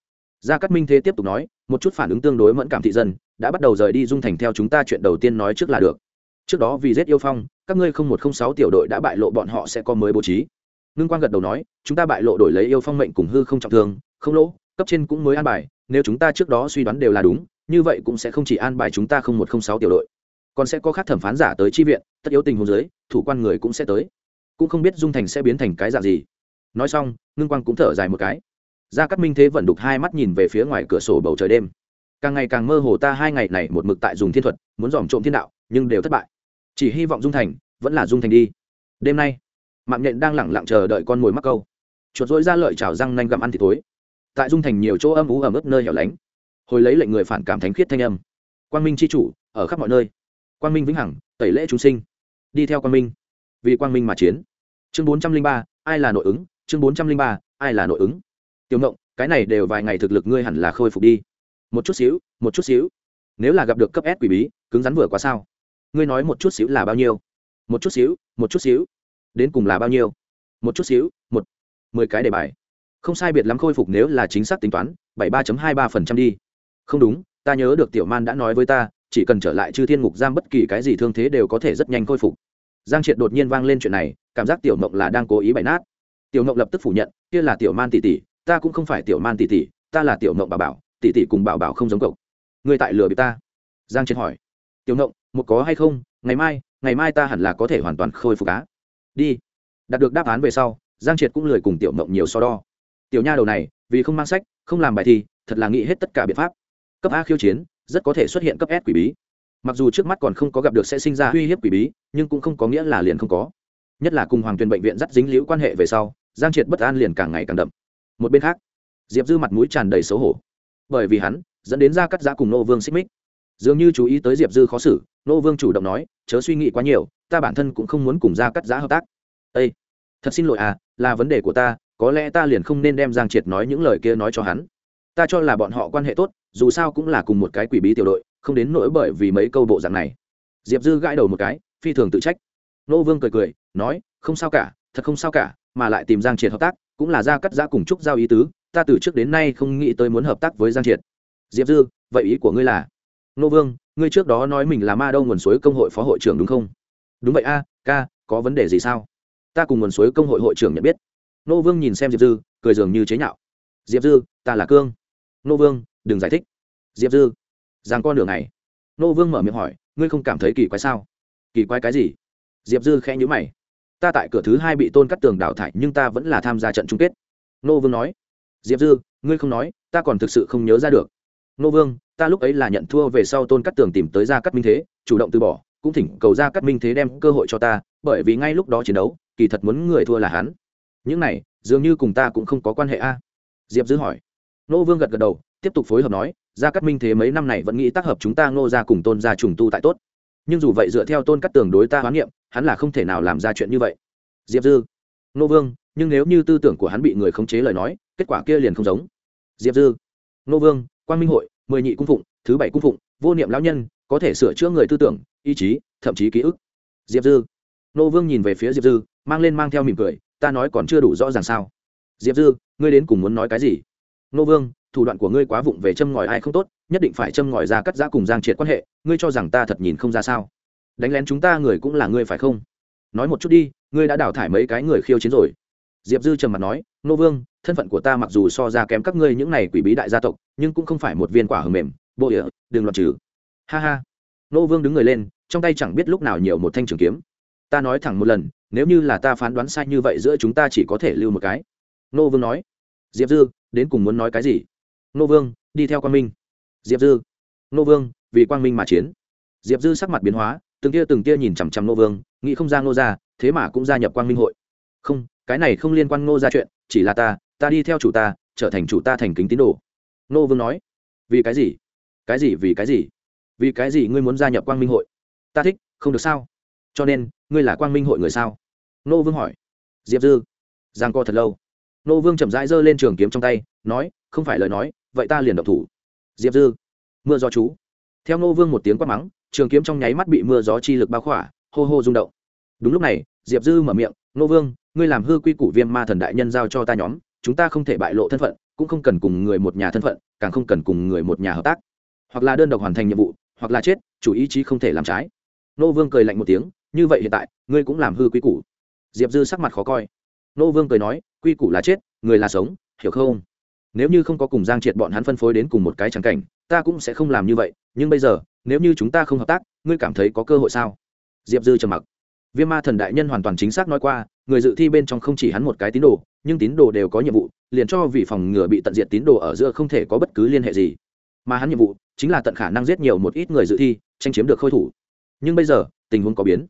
gia cát minh thế tiếp tục nói, một chút phản ứng tương đối mẫn cảm thị dân, đã bắt đầu rời đi dung thành theo chúng ta chuyện đầu tiên nói trước là được. Trước đó vì giết yêu phong, các ngươi không một không sáu tiểu đội đã bại lộ bọn họ sẽ có mới bố trí. Ngưng quang gật đầu nói, chúng ta bại lộ đổi lấy yêu phong mệnh cùng hư không trọng thương, không lỗ, cấp trên cũng mới an bài, nếu chúng ta trước đó suy đoán đều là đúng, như vậy cũng sẽ không chỉ an bài chúng ta không một không sáu tiểu đội. Còn sẽ có khác thẩm phán giả tới chi viện, tất yếu tình huống dưới, thủ quan người cũng sẽ tới. Cũng không biết dung thành sẽ biến thành cái dạng gì. Nói xong, ngưng quang cũng thở dài một cái gia cát minh thế vẫn đục hai mắt nhìn về phía ngoài cửa sổ bầu trời đêm. Càng ngày càng mơ hồ ta hai ngày này một mực tại dùng thiên thuật, muốn dòm trộm thiên đạo, nhưng đều thất bại. Chỉ hy vọng dung thành, vẫn là dung thành đi. Đêm nay mạng nhện đang lẳng lặng chờ đợi con mồi mắc câu. Chuột dối ra lợi chảo răng nanh gặm ăn thì tối tại dung thành nhiều chỗ âm ú ẩm ướt nơi hẻo lánh, hồi lấy lệnh người phản cảm thánh khiết thanh âm. Quang minh c h i chủ, ở khắp mọi nơi. Quang minh vĩnh hằng, tẩy lễ chúng sinh. Đi theo quang minh, vì quang minh mà chiến. Chương bốn trăm linh ba, ai là nội ứng? Chương bốn trăm linh ba, ai là nội ứng? Tiểu ngộng, cái này đều vài ngày thực lực ngươi hẳn là khôi phục đi. Một chút xíu, một chút xíu. Nếu là gặp được cấp s quỷ bí, cứng rắn vừa quá sao? Ngươi nói một chút xíu là bao nhiêu? Một chút xíu, một chút xíu. Đến cùng là bao nhiêu? Một chút xíu, một. Mười cái đề bài. Không sai biệt lắm khôi phục nếu là chính xác tính toán, bảy ba hai ba phần trăm đi. Không đúng, ta nhớ được tiểu man đã nói với ta, chỉ cần trở lại chư thiên ngục giam bất kỳ cái gì thương thế đều có thể rất nhanh khôi phục. Giang triệt đột nhiên vang lên chuyện này, cảm giác tiểu mộng là đang cố ý bày nát. Tiểu mộng lập tức phủ nhận, kia là tiểu man tỷ tỷ ta cũng không phải tiểu man tỷ tỷ ta là tiểu mộng bà bảo tỷ tỷ cùng bảo bảo không giống cậu. Người tại lừa bị ta? Giang triệt hỏi. Tiểu mộng một có hay không? Ngày mai ngày mai ta hẳn là có thể hoàn toàn khôi phục cá đi. Đạt được đáp án về sau, giang triệt cũng lười cùng tiểu mộng nhiều so đo. Tiểu nha đầu này, vì không mang sách, không làm bài thi, thật là nghĩ hết tất cả biện pháp. Cấp a khiêu chiến, rất có thể xuất hiện cấp s quỷ bí. Mặc dù trước mắt còn không có gặp được sẽ sinh ra uy hiếp quỷ bí, nhưng cũng không có nghĩa là liền không có. Nhất là cùng hoàng tuyền bệnh viện dắt dính liễu quan hệ về sau, giang triệt bất an liền càng ngày càng đậm một bên khác, diệp dư mặt mũi tràn đầy xấu hổ. Bởi vì hắn dẫn đến ra cắt giã cùng nô vương xích mích. Dường như chú ý tới diệp dư khó xử, nô vương chủ động nói, chớ suy nghĩ quá nhiều, ta bản thân cũng không muốn cùng ra cắt giã hợp tác. Â thật xin lỗi à là vấn đề của ta, có lẽ ta liền không nên đem giang triệt nói những lời kia nói cho hắn. Ta cho là bọn họ quan hệ tốt, dù sao cũng là cùng một cái quỷ bí tiểu đội, không đến nỗi bởi vì mấy câu bộ dạng này. Diệp dư gãi đầu một cái, phi thường tự trách. Nô vương cười cười, nói, không sao cả, thật không sao cả, mà lại tìm giang triệt hợp tác cũng là ra cắt giã cùng chúc giao ý tứ, ta từ trước đến nay không nghĩ tới muốn hợp tác với giang triệt. Diệp dư, vậy ý của ngươi là? Nô vương, ngươi trước đó nói mình là ma đâu nguồn suối công hội phó hội trưởng đúng không? Đúng vậy a, ca, có vấn đề gì sao? Ta cùng nguồn suối công hội hội trưởng nhận biết. Nô vương nhìn xem diệp dư, cười dường như chế nhạo. Diệp dư, ta là cương. Nô vương, đừng giải thích. Diệp dư, giang con đường này nô vương mở miệng hỏi, ngươi không cảm thấy kỳ quái sao? Kỳ quái cái gì? Diệp dư khẽ nhữ mày ta tại cửa thứ hai bị tôn cắt tường đào thải nhưng ta vẫn là tham gia trận chung kết. Nô vương nói. Diệp dư, ngươi không nói, ta còn thực sự không nhớ ra được. Nô vương, ta lúc ấy là nhận thua về sau tôn cắt tường tìm tới gia cắt minh thế, chủ động từ bỏ, cũng thỉnh cầu gia cắt minh thế đem cơ hội cho ta, bởi vì ngay lúc đó chiến đấu, kỳ thật muốn người thua là hắn. Những này, dường như cùng ta cũng không có quan hệ a. Diệp dư hỏi. Nô vương gật gật đầu, tiếp tục phối hợp nói, gia cắt minh thế mấy năm này vẫn nghĩ tác hợp chúng ta ngô ra cùng tôn gia trùng tu tại tốt nhưng dù vậy dựa theo tôn cắt tường đối ta hoán niệm hắn là không thể nào làm ra chuyện như vậy. Diệp dư, nô vương, nhưng nếu như tư tưởng của hắn bị người khống chế lời nói, kết quả kia liền không giống. Diệp dư, nô vương Quan minh hội, mười nhị cung phụng, thứ bảy cung phụng, vô niệm lão nhân, có thể sửa chữa người tư tưởng, ý chí, thậm chí ký ức. Diệp dư, nô vương nhìn về phía diệp dư, mang lên mang theo mỉm cười, ta nói còn chưa đủ rõ ràng sao. Diệp dư, ngươi đến cùng muốn nói cái gì? Nô vương thủ đoạn của ngươi quá vụng về châm ngòi ai không tốt, nhất định phải châm ngòi ra cắt giã cùng giang triệt quan hệ, ngươi cho rằng ta thật nhìn không ra sao? Đánh lén chúng ta người cũng là ngươi phải không? Nói một chút đi, ngươi đã đào thải mấy cái người khiêu chiến rồi? Diệp dư trầm mặt nói, nô vương, thân phận của ta mặc dù so ra kém các ngươi những này quỷ bí đại gia tộc, nhưng cũng không phải một viên quả hờ mềm, bộ địa, đừng loạt trừ. Ha ha. Nô vương đứng người lên, trong tay chẳng biết lúc nào nhiều một thanh trường kiếm. Ta nói thẳng một lần, nếu như là ta phán đoán sai như vậy giữa chúng ta chỉ có thể lưu một cái. Nô vương nói. Diệp dư, đến cùng muốn nói cái gì? Nô vương, đi theo quang minh. Diệp dư. Nô vương, vì quang minh mà chiến. Diệp dư sắc mặt biến hóa, từng tia từng tia nhìn chằm chằm nô vương, nghĩ không ra nô ra thế mà cũng gia nhập quang minh hội. Không, cái này không liên quan nô ra chuyện, chỉ là ta ta đi theo chủ ta, trở thành chủ ta thành kính tín đồ. Nô vương nói. Vì cái gì? Cái gì, vì cái gì? Vì cái gì ngươi muốn gia nhập quang minh hội? Ta thích, không được sao? Cho nên, ngươi là quang minh hội người sao? Nô vương hỏi. Diệp dư. Giang co thật lâu. Nô vương chậm rãi giơ lên trường kiếm trong tay, nói, không phải lời nói vậy ta liền độc thủ. Diệp dư, mưa gió chú. Theo nô vương một tiếng quát mắng, trường kiếm trong nháy mắt bị mưa gió chi lực bao khỏa, hô hô rung động. Đúng lúc này, diệp dư mở miệng nô vương, ngươi làm hư quy củ viêm ma thần đại nhân giao cho ta nhóm, chúng ta không thể bại lộ thân phận, cũng không cần cùng người một nhà thân phận, càng không cần cùng người một nhà hợp tác. Hoặc là đơn độc hoàn thành nhiệm vụ, hoặc là chết, chủ ý chí không thể làm trái. Nô vương cười lạnh một tiếng, như vậy hiện tại, ngươi cũng làm hư quy củ. Diệp dư sắc mặt khó coi. Nô vương cười nói, quy củ là chết, người là sống, hiểu không? Nếu như không có cùng giang triệt bọn hắn phân phối đến cùng một cái trắng cảnh, ta cũng sẽ không làm như vậy, nhưng bây giờ, nếu như chúng ta không hợp tác, ngươi cảm thấy có cơ hội sao? Diệp dư trầm mặc. Viêm ma thần đại nhân hoàn toàn chính xác nói qua, người dự thi bên trong không chỉ hắn một cái tín đồ, nhưng tín đồ đều có nhiệm vụ, liền cho vì phòng ngừa bị tận diệt tín đồ ở giữa không thể có bất cứ liên hệ gì. Mà hắn nhiệm vụ chính là tận khả năng giết nhiều một ít người dự thi, tranh chiếm được khôi thủ. Nhưng bây giờ, tình huống có biến.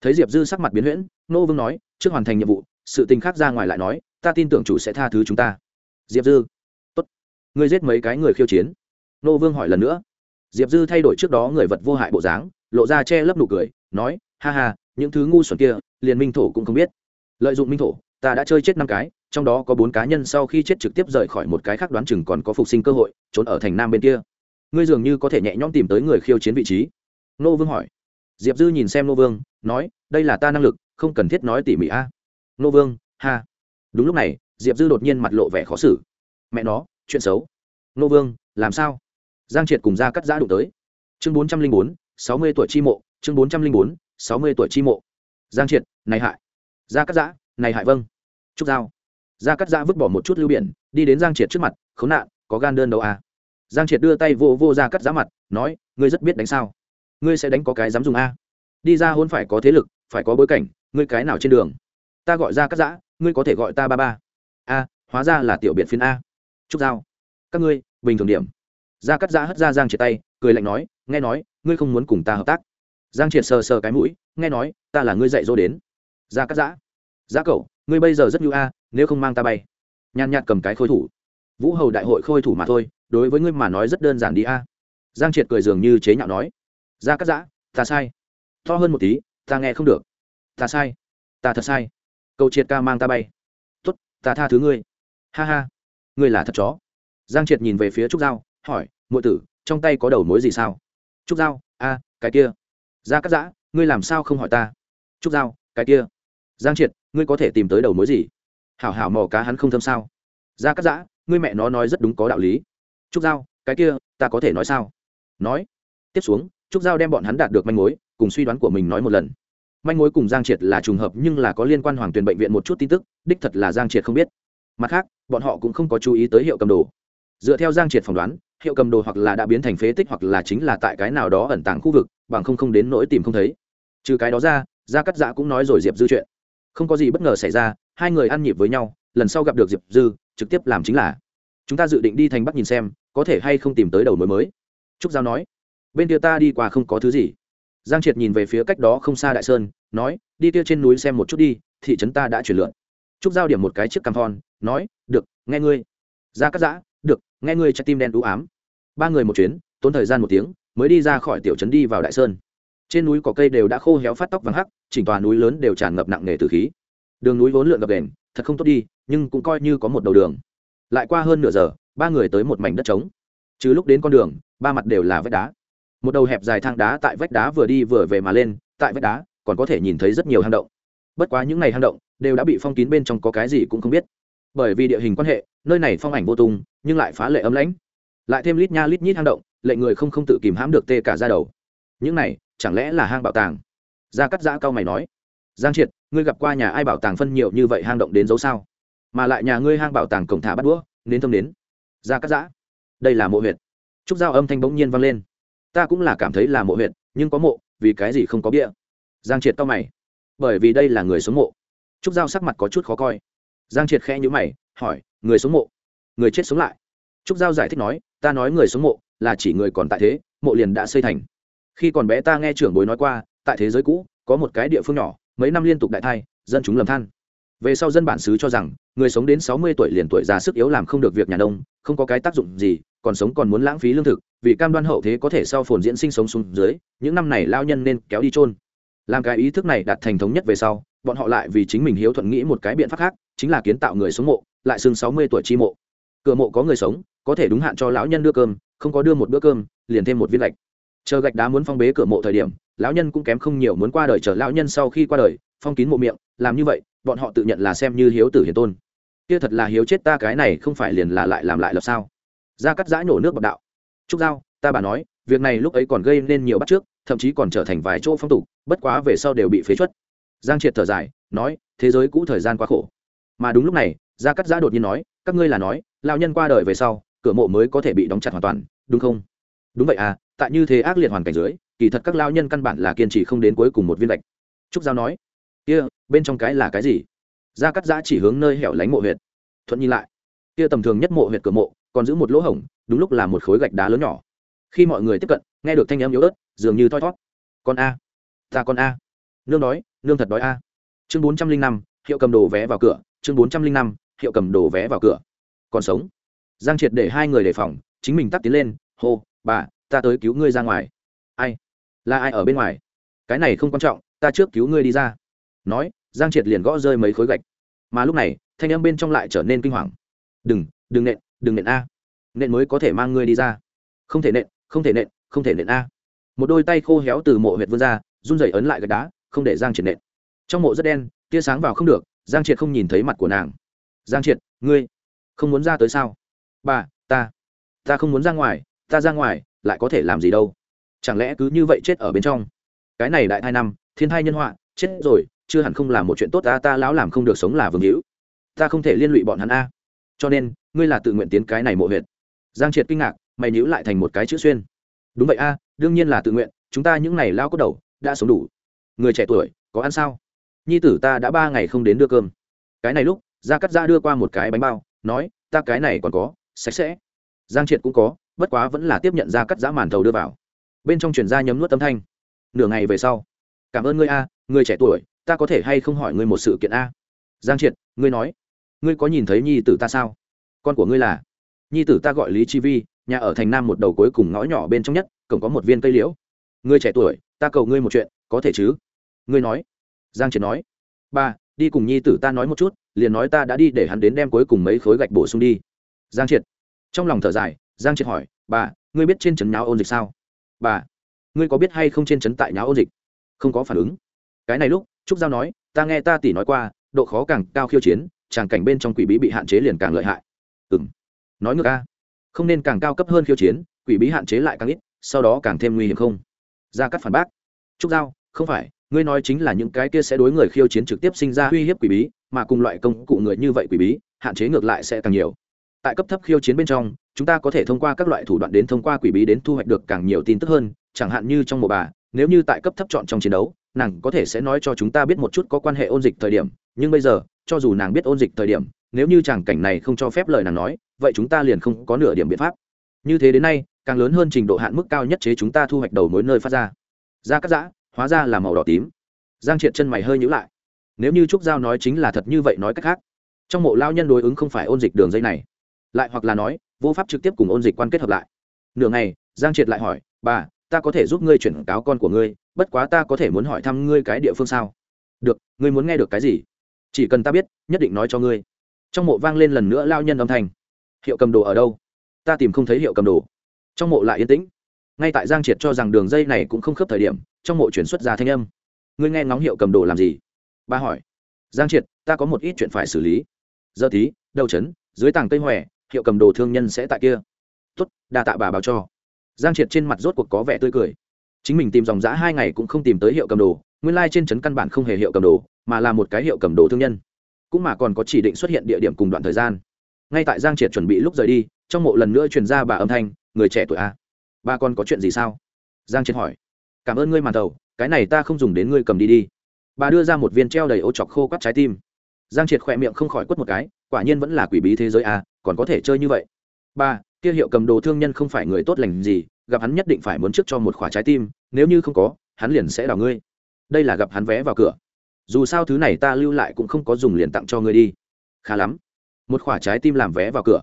Thấy diệp dư sắc mặt biến huyễn, nô vương nói, trước hoàn thành nhiệm vụ, sự tình khác ra ngoài lại nói, ta tin tưởng chủ sẽ tha thứ chúng ta. Diệp dư ngươi giết mấy cái người khiêu chiến? Nô vương hỏi lần nữa. Diệp dư thay đổi trước đó người vật vô hại bộ dáng, lộ ra che lấp nụ cười, nói, ha ha, những thứ ngu xuẩn kia, liền minh thổ cũng không biết. Lợi dụng minh thổ, ta đã chơi chết năm cái, trong đó có bốn cá nhân sau khi chết trực tiếp rời khỏi một cái khác đoán chừng còn có phục sinh cơ hội, trốn ở thành nam bên kia. Ngươi dường như có thể nhẹ nhõm tìm tới người khiêu chiến vị trí. Nô vương hỏi. Diệp dư nhìn xem nô vương, nói, đây là ta năng lực, không cần thiết nói tỉ mỉ a. Nô vương, ha. Đúng lúc này, diệp dư đột nhiên mặt lộ vẻ khó xử. Mẹ nó chuyện xấu. Nô vương, làm sao? Giang triệt cùng ra cắt giã đụng tới. Chương bốn trăm linh bốn, sáu mươi tuổi chi mộ, chương bốn trăm linh bốn, sáu mươi tuổi chi mộ. Giang triệt, này hại. Ra cắt giã, này hại vâng. Trúc giao. Ra cắt giã vứt bỏ một chút lưu biển, đi đến giang triệt trước mặt, khốn nạn, có gan đơn đâu à? Giang triệt đưa tay vô vô ra cắt giã mặt, nói, ngươi rất biết đánh sao? Ngươi sẽ đánh có cái dám dùng a đi ra hôn phải có thế lực, phải có bối cảnh, ngươi cái nào trên đường? Ta gọi ra cắt giã, ngươi có thể gọi ta ba ba. A hóa ra là tiểu biệt phiên a trúc giao. Các ngươi, bình thường điểm. Gia cắt giã hất ra giang triệt tay, cười lạnh nói, nghe nói, ngươi không muốn cùng ta hợp tác. Giang triệt sờ sờ cái mũi, nghe nói, ta là ngươi dạy dỗ đến. Gia cắt giã. Giá cậu, ngươi bây giờ rất nhu a, nếu không mang ta bay. Nhàn nhạt cầm cái khôi thủ. Vũ hầu đại hội khôi thủ mà thôi, đối với ngươi mà nói rất đơn giản đi a. Giang triệt cười dường như chế nhạo nói, gia cắt giã, ta sai. To hơn một tí, ta nghe không được. Ta sai, ta thật sai. Cầu triệt ca mang ta bay. T ta tha thứ ngươi. Ha ha ngươi là thật chó. Giang triệt nhìn về phía trúc giao, hỏi ngụy tử, trong tay có đầu mối gì sao? Trúc giao, a, cái kia. Gia cắt giã, ngươi làm sao không hỏi ta? Trúc giao, cái kia. Giang triệt, ngươi có thể tìm tới đầu mối gì? Hảo hảo mò cá hắn không thâm sao. Gia cắt giã, ngươi mẹ nó nói rất đúng có đạo lý. Trúc giao, cái kia, ta có thể nói sao? Nói. Tiếp xuống, trúc giao đem bọn hắn đạt được manh mối, cùng suy đoán của mình nói một lần. Manh mối cùng giang triệt là trùng hợp nhưng là có liên quan hoàng tuyền bệnh viện một chút tin tức, đích thật là giang triệt không biết mặt khác, bọn họ cũng không có chú ý tới hiệu cầm đồ. Dựa theo giang triệt phỏng đoán, hiệu cầm đồ hoặc là đã biến thành phế tích hoặc là chính là tại cái nào đó ẩn tàng khu vực, bằng không không đến nỗi tìm không thấy. Trừ cái đó ra, gia cắt giã cũng nói rồi diệp dư chuyện. Không có gì bất ngờ xảy ra, hai người ăn nhịp với nhau, lần sau gặp được diệp dư, trực tiếp làm chính là. Chúng ta dự định đi thành bắc nhìn xem, có thể hay không tìm tới đầu mối mới. Trúc giao nói, bên kia ta đi qua không có thứ gì. Giang triệt nhìn về phía cách đó không xa đại sơn, nói, đi kia trên núi xem một chút đi, thị trấn ta đã chuyển lượn trúc giao điểm một cái chiếc cam thon, nói, được, nghe ngươi. Ra cắt giã, được, nghe ngươi trái tim đen đũ ám. Ba người một chuyến, tốn thời gian một tiếng, mới đi ra khỏi tiểu trấn đi vào đại sơn. Trên núi có cây đều đã khô héo phát tóc vàng hắc, chỉnh tòa núi lớn đều tràn ngập nặng nề từ khí. Đường núi vốn lượn gập đền, thật không tốt đi, nhưng cũng coi như có một đầu đường. Lại qua hơn nửa giờ, ba người tới một mảnh đất trống. Chứ lúc đến con đường, ba mặt đều là vách đá. Một đầu hẹp dài thang đá tại vách đá vừa đi vừa về mà lên, tại vách đá, còn có thể nhìn thấy rất nhiều hang động bất quá những ngày hang động đều đã bị phong kín bên trong có cái gì cũng không biết. Bởi vì địa hình quan hệ, nơi này phong ảnh vô tung, nhưng lại phá lệ ấm lãnh. Lại thêm lít nha lít nhít hang động, lệ người không không tự kìm hãm được tê cả ra đầu. Những này chẳng lẽ là hang bảo tàng? Gia cắt giã cao mày nói. Giang triệt, ngươi gặp qua nhà ai bảo tàng phân nhiều như vậy hang động đến dấu sao? Mà lại nhà ngươi hang bảo tàng cổng thả bắt đũa, nên thông đến. Gia cắt giã, đây là mộ huyệt. Trúc giao âm thanh bỗng nhiên vang lên. Ta cũng là cảm thấy là mộ huyệt, nhưng có mộ, vì cái gì không có bia? Giang triệt cao mày bởi vì đây là người sống mộ. Trúc giao sắc mặt có chút khó coi. Giang triệt khẽ nhữ mày, hỏi, người sống mộ? Người chết sống lại. Trúc giao giải thích nói, ta nói người sống mộ là chỉ người còn tại thế, mộ liền đã xây thành. Khi còn bé ta nghe trưởng bối nói qua, tại thế giới cũ, có một cái địa phương nhỏ, mấy năm liên tục đại thai, dân chúng lầm than. Về sau dân bản xứ cho rằng, người sống đến sáu mươi tuổi liền tuổi già sức yếu làm không được việc nhà nông, không có cái tác dụng gì, còn sống còn muốn lãng phí lương thực, vì cam đoan hậu thế có thể sau phồn diễn sinh sống xuống dưới, những năm này lao nhân nên kéo đi trôn làm cái ý thức này đạt thành thống nhất về sau, bọn họ lại vì chính mình hiếu thuận nghĩ một cái biện pháp khác, chính là kiến tạo người sống mộ, lại xưng sáu mươi tuổi chi mộ. Cửa mộ có người sống, có thể đúng hạn cho lão nhân đưa cơm, không có đưa một bữa cơm, liền thêm một viên gạch. Chờ gạch đá muốn phong bế cửa mộ thời điểm, lão nhân cũng kém không nhiều muốn qua đời chờ lão nhân sau khi qua đời, phong kín mộ miệng, làm như vậy, bọn họ tự nhận là xem như hiếu tử hiền tôn. Kia thật là hiếu chết ta cái này không phải liền là lại làm lại là sao? Ra cắt giã nổ nước bọc đạo. Trúc giao, ta bà nói, việc này lúc ấy còn gây nên nhiều bắt trước thậm chí còn trở thành vài chỗ phong tục, bất quá về sau đều bị phế chuất. Giang triệt thở dài, nói, thế giới cũ thời gian quá khổ. Mà đúng lúc này, gia cắt giã đột nhiên nói, các ngươi là nói lao nhân qua đời về sau, cửa mộ mới có thể bị đóng chặt hoàn toàn, đúng không? Đúng vậy à tại như thế ác liệt hoàn cảnh dưới, kỳ thật các lao nhân căn bản là kiên trì không đến cuối cùng một viên lệch. Trúc giao nói, kia, bên trong cái là cái gì? Gia cắt giã chỉ hướng nơi hẻo lánh mộ huyệt. Thuận nhìn lại, kia tầm thường nhất mộ huyệt cửa mộ, còn giữ một lỗ hổng, đúng lúc là một khối gạch đá lớn nhỏ. Khi mọi người tiếp cận, nghe được thanh âm yếu ớt dường như thoi thót. Con a. Ta con a. Nương đói, nương thật đói a. Chương bốn trăm linh năm, hiệu cầm đồ vé vào cửa. Chương bốn trăm linh năm, hiệu cầm đồ vé vào cửa. Còn sống. Giang triệt để hai người đề phòng, chính mình tắt tiến lên. Hô, bà, ta tới cứu ngươi ra ngoài. Ai? Là ai ở bên ngoài? Cái này không quan trọng, ta trước cứu ngươi đi ra. Nói, giang triệt liền gõ rơi mấy khối gạch. Mà lúc này, thanh âm bên trong lại trở nên kinh hoàng. Đừng đừng nện đừng nện a. Nện mới có thể mang ngươi đi ra. Không thể nện, không thể nện, không thể nện a một đôi tay khô héo từ mộ huyệt vươn ra, run rẩy ấn lại gạch đá, không để giang triệt nện. Trong mộ rất đen, tia sáng vào không được, giang triệt không nhìn thấy mặt của nàng. Giang triệt, ngươi không muốn ra tới sao? Bà, ta ta không muốn ra ngoài, ta ra ngoài, lại có thể làm gì đâu. Chẳng lẽ cứ như vậy chết ở bên trong? Cái này đại hai năm, thiên thai nhân họa, chết rồi, chưa hẳn không làm một chuyện tốt, ta ta lão làm không được sống là vương hữu. Ta không thể liên lụy bọn hắn a. Cho nên, ngươi là tự nguyện tiến cái này mộ huyệt. Giang triệt kinh ngạc, mày nhữ lại thành một cái chữ xuyên. Đúng vậy a đương nhiên là tự nguyện, chúng ta những ngày lao cốt đầu, đã sống đủ. Người trẻ tuổi, có ăn sao? Nhi tử ta đã ba ngày không đến đưa cơm. Cái này lúc, gia cắt ra đưa qua một cái bánh bao, nói, ta cái này còn có, sạch sẽ. Giang triệt cũng có, bất quá vẫn là tiếp nhận gia cắt giã màn thầu đưa vào. Bên trong chuyển ra nhấm nuốt âm thanh. Nửa ngày về sau. Cảm ơn ngươi a, người trẻ tuổi, ta có thể hay không hỏi ngươi một sự kiện a? Giang triệt, ngươi nói, ngươi có nhìn thấy nhi tử ta sao? Con của ngươi là? Nhi tử ta gọi lý chi vi, nhà ở thành nam một đầu cuối cùng ngõ nhỏ bên trong nhất cổng có một viên cây liễu. Ngươi trẻ tuổi, ta cầu ngươi một chuyện, có thể chứ? Ngươi nói. Giang triệt nói. Ba, đi cùng nhi tử ta nói một chút, liền nói ta đã đi để hắn đến đem cuối cùng mấy khối gạch bổ sung đi. Giang triệt. Trong lòng thở dài, giang triệt hỏi bà ngươi biết trên trấn nháo ôn dịch sao? Bà ngươi có biết hay không trên trấn tại nháo ôn dịch? Không có phản ứng. Cái này lúc, trúc giao nói, ta nghe ta tỉ nói qua, độ khó càng cao khiêu chiến, tràng cảnh bên trong quỷ bí bị hạn chế liền càng lợi hại. Ừ m nói ngược ca không nên càng cao cấp hơn khiêu chiến, quỷ bí hạn chế lại càng ít sau đó càng thêm nguy hiểm không? Ra cắt phản bác. Trúc giao, không phải, ngươi nói chính là những cái kia sẽ đối người khiêu chiến trực tiếp sinh ra uy hiếp quỷ bí, mà cùng loại công cụ người như vậy quỷ bí, hạn chế ngược lại sẽ càng nhiều. Tại cấp thấp khiêu chiến bên trong, chúng ta có thể thông qua các loại thủ đoạn đến thông qua quỷ bí đến thu hoạch được càng nhiều tin tức hơn, chẳng hạn như trong mùa bà, nếu như tại cấp thấp chọn trong chiến đấu, nàng có thể sẽ nói cho chúng ta biết một chút có quan hệ ôn dịch thời điểm, nhưng bây giờ, cho dù nàng biết ôn dịch thời điểm, nếu như chàng cảnh này không cho phép lời nàng nói, vậy chúng ta liền không có nửa điểm biện pháp như thế đến nay, càng lớn hơn trình độ hạn mức cao nhất chế chúng ta thu hoạch đầu mối nơi phát ra. Da cắt giã, hóa ra là màu đỏ tím. Giang triệt chân mày hơi nhữ lại. Nếu như trúc giao nói chính là thật như vậy nói cách khác. Trong mộ lao nhân đối ứng không phải ôn dịch đường dây này. Lại hoặc là nói, vô pháp trực tiếp cùng ôn dịch quan kết hợp lại. Nửa ngày, giang triệt lại hỏi, bà, ta có thể giúp ngươi chuyển cáo con của ngươi, bất quá ta có thể muốn hỏi thăm ngươi cái địa phương sao? Được, ngươi muốn nghe được cái gì? Chỉ cần ta biết, nhất định nói cho ngươi. Trong mộ vang lên lần nữa lao nhân âm thanh. Hiệu cầm đồ ở đâu? Ta tìm không thấy hiệu cầm đồ. Trong mộ lại yên tĩnh. Ngay tại giang triệt cho rằng đường dây này cũng không khớp thời điểm, trong mộ chuyển xuất ra thanh âm. Ngươi nghe ngóng hiệu cầm đồ làm gì? Ba hỏi. Giang triệt, ta có một ít chuyện phải xử lý. Giờ tí đầu chấn, dưới tàng cây hòe, hiệu cầm đồ thương nhân sẽ tại kia. Tuất đa tạ bà báo cho. Giang triệt trên mặt rốt cuộc có vẻ tươi cười. Chính mình tìm dòng giã hai ngày cũng không tìm tới hiệu cầm đồ, nguyên lai、like、trên trấn căn bản không hề hiệu cầm đồ, mà là một cái hiệu cầm đồ thương nhân. Cũng mà còn có chỉ định xuất hiện địa điểm cùng đoạn thời gian. Ngay tại giang triệt chuẩn bị lúc rời đi trong mộ lần nữa truyền ra bà âm thanh, người trẻ tuổi a ba con có chuyện gì sao? Giang triệt hỏi. Cảm ơn ngươi màn thầu cái này ta không dùng đến ngươi cầm đi đi. Bà đưa ra một viên treo đầy ô chọc khô quắt trái tim. Giang triệt khỏe miệng không khỏi quất một cái, quả nhiên vẫn là quỷ bí thế giới a còn có thể chơi như vậy. Ba, kia hiệu cầm đồ thương nhân không phải người tốt lành gì, gặp hắn nhất định phải muốn trước cho một khoả trái tim, nếu như không có, hắn liền sẽ đào ngươi. Đây là gặp hắn vé vào cửa. Dù sao thứ này ta lưu lại cũng không có dùng liền tặng cho ngươi đi. Khá lắm. Một khoả trái tim làm vé vào cửa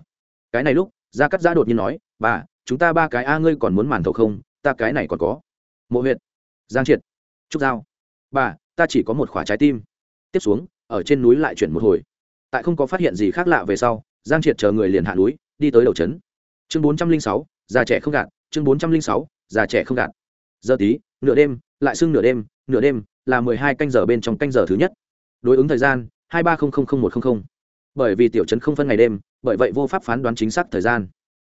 cái này lúc, gia cắt giã đột nhiên nói, bà, chúng ta ba cái a ngươi còn muốn màn thầu không? Ta cái này còn có. Mộ huyện giang triệt. Trúc giao. Bà, ta chỉ có một khỏa trái tim. Tiếp xuống, ở trên núi lại chuyển một hồi. Tại không có phát hiện gì khác lạ về sau, giang triệt chờ người liền hạ núi, đi tới đầu trấn. Chương bốn trăm linh sáu, già trẻ không gạt. Chương bốn trăm linh sáu, già trẻ không gạt. Giờ tí, nửa đêm, lại sưng nửa đêm nửa đêm là mười hai canh giờ bên trong canh giờ thứ nhất. Đối ứng thời gian, hai ba không không không một không không bởi vì tiểu trấn không phân ngày đêm, bởi vậy vô pháp phán đoán chính xác thời gian.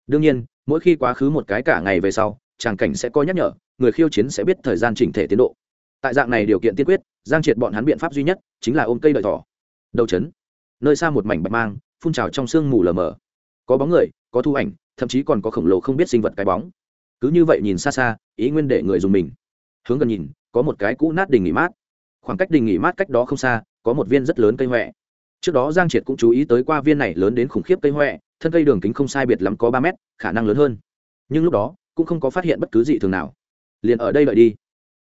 Đương nhiên, mỗi khi quá khứ một cái cả ngày về sau, tràng cảnh sẽ có nhắc nhở, người khiêu chiến sẽ biết thời gian chỉnh thể tiến độ. Tại dạng này điều kiện tiên quyết, giang triệt bọn hắn biện pháp duy nhất chính là ôm cây đợi thỏ. Đầu trấn, nơi xa một mảnh bạch mang, phun trào trong sương mù lờ mờ. Có bóng người, có thu ảnh, thậm chí còn có khổng lồ không biết sinh vật cái bóng. Cứ như vậy nhìn xa xa, ý nguyên để người dùng mình. Hướng gần nhìn, có một cái cũ nát đình nghỉ mát. Khoảng cách đình nghỉ mát cách đó không xa, có một viên rất lớn cây huệ trước đó giang triệt cũng chú ý tới qua viên này lớn đến khủng khiếp cây huệ thân cây đường kính không sai biệt lắm có ba mét, khả năng lớn hơn. Nhưng lúc đó, cũng không có phát hiện bất cứ gì thường nào. Liền ở đây đợi đi.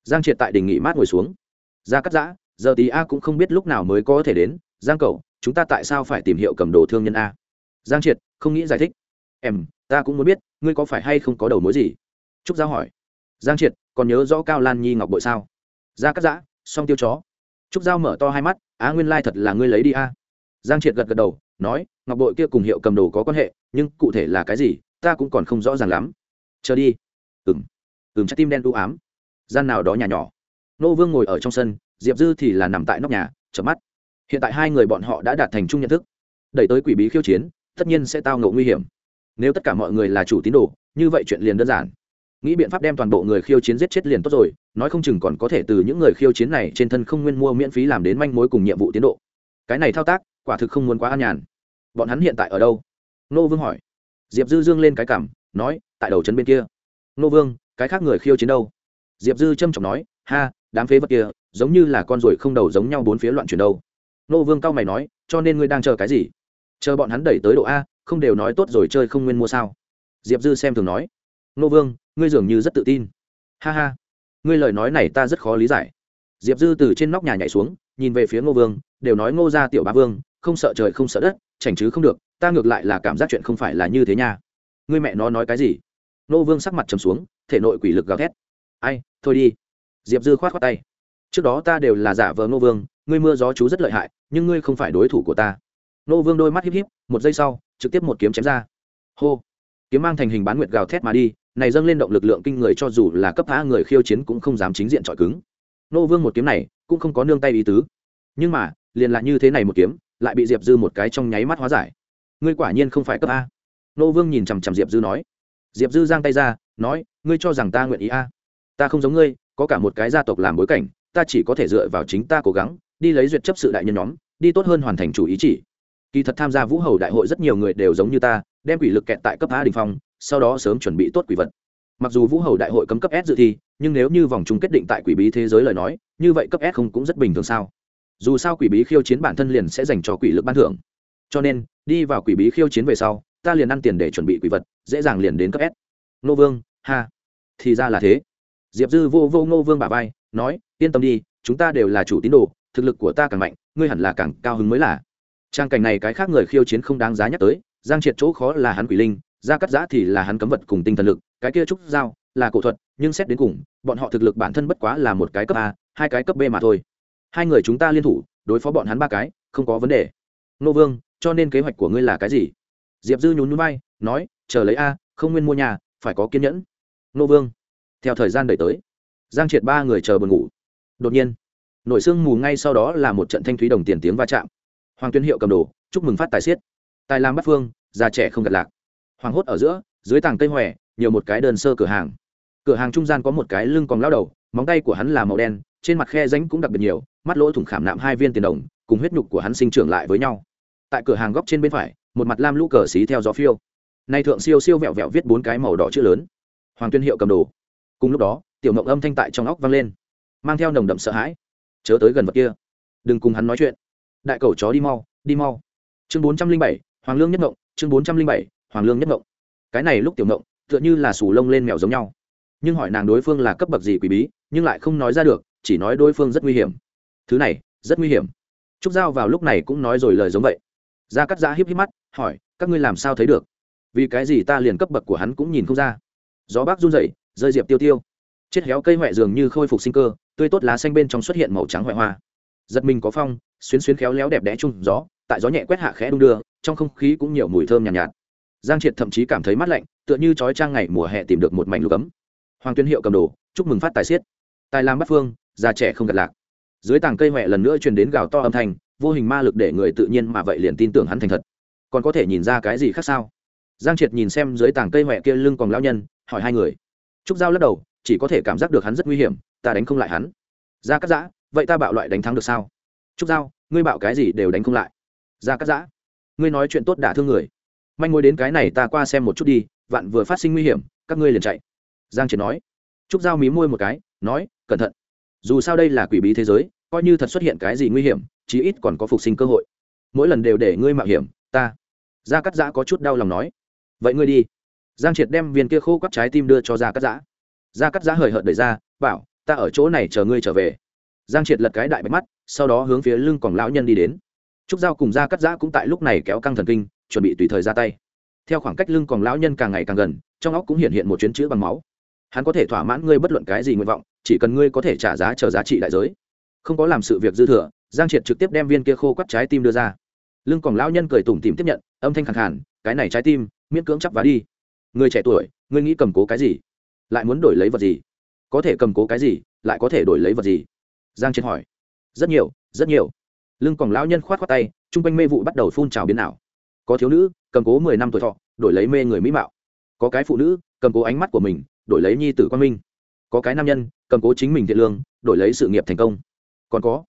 Giang triệt tại đình nghỉ mát ngồi xuống. Ra cắt giã, giờ tí a cũng không biết lúc nào mới có thể đến. Giang cậu, chúng ta tại sao phải tìm hiệu cầm đồ thương nhân a? Giang triệt, không nghĩ giải thích. Em, ta cũng muốn biết, ngươi có phải hay không có đầu mối gì? Trúc giao hỏi. Giang triệt, còn nhớ rõ cao lan nhi ngọc bội sao? Ra cắt giã song tiêu chó. Trúc giao mở to hai mắt. Á, nguyên lai thật là ngươi lấy đi a giang triệt gật gật đầu, nói, ngọc bội kia cùng hiệu cầm đồ có quan hệ, nhưng cụ thể là cái gì, ta cũng còn không rõ ràng lắm. Chờ đi. Ừng ừng trái tim đen u ám. Gian nào đó nhà nhỏ. Nô vương ngồi ở trong sân, diệp dư thì là nằm tại nóc nhà, chợp mắt. Hiện tại hai người bọn họ đã đạt thành chung nhận thức. Đẩy tới quỷ bí khiêu chiến, tất nhiên sẽ tao ngộ nguy hiểm. Nếu tất cả mọi người là chủ tín đồ, như vậy chuyện liền đơn giản. Nghĩ biện pháp đem toàn bộ người khiêu chiến giết chết liền tốt rồi, nói không chừng còn có thể từ những người khiêu chiến này trên thân không nguyên mua miễn phí làm đến manh mối cùng nhiệm vụ tiến độ cái này thao tác, quả thực không muốn quá an nhàn. Bọn hắn hiện tại ở đâu? Nô vương hỏi. Diệp dư dương lên cái cảm, nói, tại đầu trấn bên kia. Nô vương, cái khác người khiêu chiến đâu? Diệp dư trâm trọng nói, ha, đám phế vật kia, giống như là con ruồi không đầu giống nhau bốn phía loạn chuyển đâu. Nô vương cao mày nói, cho nên ngươi đang chờ cái gì? Chờ bọn hắn đẩy tới độ a, không đều nói tốt rồi chơi không nguyên mua sao? Diệp dư xem thường nói. Nô vương, ngươi dường như rất tự tin. Ha ha. Ngươi lời nói này ta rất khó lý giải. Diệp dư từ trên nóc nhà nhảy xuống, nhìn về phía ngô vương đều nói ngô gia tiểu ba vương, không sợ trời không sợ đất, chảnh chứ không được, ta ngược lại là cảm giác chuyện không phải là như thế nha. Ngươi mẹ nó nói cái gì? Ngô vương sắc mặt trầm xuống, thể nội quỷ lực gào thét. Ai, thôi đi. Diệp dư khoát khoát tay. Trước đó ta đều là giả vờ ngô vương, ngươi mưa gió chú rất lợi hại, nhưng ngươi không phải đối thủ của ta. Ngô vương đôi mắt híp híp, một giây sau, trực tiếp một kiếm chém ra. Hô. Kiếm mang thành hình bán nguyệt gào thét mà đi, này dâng lên động lực lượng kinh người cho dù là cấp phá người khiêu chiến cũng không dám chính diện chọi cứng. Nô vương một kiếm này cũng không có nương tay ý tứ. Nhưng mà liền là như thế này một kiếm, lại bị diệp dư một cái trong nháy mắt hóa giải. Ngươi quả nhiên không phải cấp a. Nô vương nhìn chằm chằm diệp dư nói. Diệp dư giang tay ra, nói, ngươi cho rằng ta nguyện ý a. Ta không giống ngươi, có cả một cái gia tộc làm bối cảnh, ta chỉ có thể dựa vào chính ta cố gắng, đi lấy duyệt chấp sự đại nhân nhóm, đi tốt hơn hoàn thành chủ ý chỉ. Kỳ thật tham gia vũ hầu đại hội rất nhiều người đều giống như ta, đem quỷ lực kẹt tại cấp a đình phong, sau đó sớm chuẩn bị tốt quỷ vật. Mặc dù vũ hầu đại hội cấm cấp s dự thi, nhưng nếu như vòng chung kết định tại quỷ bí thế giới lời nói, như vậy cấp s không cũng rất bình thường sao? Dù sao quỷ bí khiêu chiến bản thân liền sẽ dành cho quỷ lực ban thưởng. Cho nên, đi vào quỷ bí khiêu chiến về sau, ta liền ăn tiền để chuẩn bị quỷ vật, dễ dàng liền đến cấp s. Nô vương, ha. Thì ra là thế. Diệp dư vô vô ngô vương bà vai, nói, yên tâm đi, chúng ta đều là chủ tín đồ, thực lực của ta càng mạnh, ngươi hẳn là càng cao hứng mới là. Trang cảnh này cái khác người khiêu chiến không đáng giá nhắc tới, giang triệt chỗ khó là hắn quỷ linh, gia cắt giã thì là hắn cấm vật cùng tinh thần lực, cái kia trúc giao là cổ thuật, nhưng xét đến cùng, bọn họ thực lực bản thân bất quá là một cái cấp a, hai cái cấp b mà thôi hai người chúng ta liên thủ, đối phó bọn hắn ba cái, không có vấn đề. Nô vương, cho nên kế hoạch của ngươi là cái gì? Diệp dư nhún núi bay nói, chờ lấy a, không nguyên mua nhà, phải có kiên nhẫn. Nô vương, theo thời gian đẩy tới, giang triệt ba người chờ buồn ngủ. Đột nhiên nội sương mù ngay sau đó là một trận thanh thúy đồng tiền tiếng va chạm. Hoàng tuyên hiệu cầm đồ, chúc mừng phát tài siết tài làm bắt phương, già trẻ không gật lạc. Hoàng hốt ở giữa, dưới tàng cây hòe, nhiều một cái đơn sơ cửa hàng. Cửa hàng trung gian có một cái lưng còn lao đầu, móng tay của hắn là màu đen trên mặt khe ránh cũng đặc biệt nhiều, mắt lỗ thủng khảm nạm hai viên tiền đồng, cùng huyết nhục của hắn sinh trưởng lại với nhau. Tại cửa hàng góc trên bên phải, một mặt lam lũ cờ xí theo gió phiêu. Nay thượng siêu siêu vẹo vẹo viết bốn cái màu đỏ chữ lớn. Hoàng tuyên hiệu cầm đồ. Cùng lúc đó, tiểu mộng âm thanh tại trong óc vang lên, mang theo nồng đậm sợ hãi. Chớ tới gần vật kia. Đừng cùng hắn nói chuyện. Đại cầu chó đi mau đi mau. Chương bốn trăm linh bảy, hoàng lương nhất mộng chương bốn trăm linh bảy, hoàng lương nhất mộng cái này lúc tiểu mộng tựa như là sù lông lên mèo giống nhau nhưng hỏi nàng đối phương là cấp bậc gì quỷ bí nhưng lại không nói ra được chỉ nói đối phương rất nguy hiểm. Thứ này rất nguy hiểm. Trúc giao vào lúc này cũng nói rồi lời giống vậy. Gia cắt giã híp híp mắt hỏi các ngươi làm sao thấy được? Vì cái gì ta liền cấp bậc của hắn cũng nhìn không ra? Gió bác run rẩy rơi diệp tiêu tiêu. Chết héo cây huệ dường như khôi phục sinh cơ tươi tốt lá xanh bên trong xuất hiện màu trắng hoại hoa. Giật mình có phong xuyến xuyến khéo léo đẹp đẽ chung gió tại gió nhẹ quét hạ khẽ đung đưa trong không khí cũng nhiều mùi thơm nhàn nhạt, nhạt giang triệt thậm chí cảm thấy mát lạnh tựa như trói trang ngày mùa hè tìm được một mảnh lục ấm hoàng tuyên hiệu cầm đồ, chúc mừng phát tài siết tài làm bắt phương, già trẻ không gật lạc. Dưới tàng cây huệ lần nữa truyền đến gào to âm thanh, vô hình ma lực để người tự nhiên mà vậy liền tin tưởng hắn thành thật. Còn có thể nhìn ra cái gì khác sao? Giang triệt nhìn xem dưới tàng cây mẹ kia lưng còn lão nhân, hỏi hai người. Trúc giao lắc đầu, chỉ có thể cảm giác được hắn rất nguy hiểm, ta đánh không lại hắn. Ra cắt giã, vậy ta bạo loại đánh thắng được sao? Trúc giao, ngươi bạo cái gì đều đánh không lại. Ra cắt giã, ngươi nói chuyện tốt đả thương người. Manh ngồi đến cái này ta qua xem một chút đi, vạn vừa phát sinh nguy hiểm, các ngươi liền chạy giang triệt nói. Trúc giao mí môi một cái, nói, cẩn thận. Dù sao đây là quỷ bí thế giới, coi như thật xuất hiện cái gì nguy hiểm, chí ít còn có phục sinh cơ hội. Mỗi lần đều để ngươi mạo hiểm, ta. Gia cắt giã có chút đau lòng nói. Vậy ngươi đi. Giang triệt đem viên kia khô quắt trái tim đưa cho gia cắt giã. Gia cắt giã hời hợt đẩy ra, bảo, ta ở chỗ này chờ ngươi trở về. Giang triệt lật cái đại bạch mắt, sau đó hướng phía lưng còn lão nhân đi đến. Trúc giao cùng gia cắt giã cũng tại lúc này kéo căng thần kinh, chuẩn bị tùy thời ra tay. Theo khoảng cách lưng còn lão nhân càng ngày càng gần, trong óc cũng hiện hiện một chuyến chữ bằng máu hắn có thể thỏa mãn ngươi bất luận cái gì nguyện vọng, chỉ cần ngươi có thể trả giá chờ giá trị đại giới. Không có làm sự việc dư thừa, giang triệt trực tiếp đem viên kia khô quắt trái tim đưa ra. Lưng còn lão nhân cười tủm tìm tiếp nhận, âm thanh khẳng khàn, cái này trái tim, miễn cưỡng chắp vá đi. Người trẻ tuổi, ngươi nghĩ cầm cố cái gì? Lại muốn đổi lấy vật gì? Có thể cầm cố cái gì, lại có thể đổi lấy vật gì? Giang triệt hỏi. Rất nhiều rất nhiều. Lưng còn lão nhân khoát khoát tay, chung quanh mê vụ bắt đầu phun trào biến ảo. Có thiếu nữ, cầm cố mười năm tuổi thọ, đổi lấy mê người mỹ mạo. Có cái phụ nữ, cầm cố ánh mắt của mình đổi lấy nhi tử quan minh. Có cái nam nhân, cầm cố chính mình thiện lương, đổi lấy sự nghiệp thành công. Còn có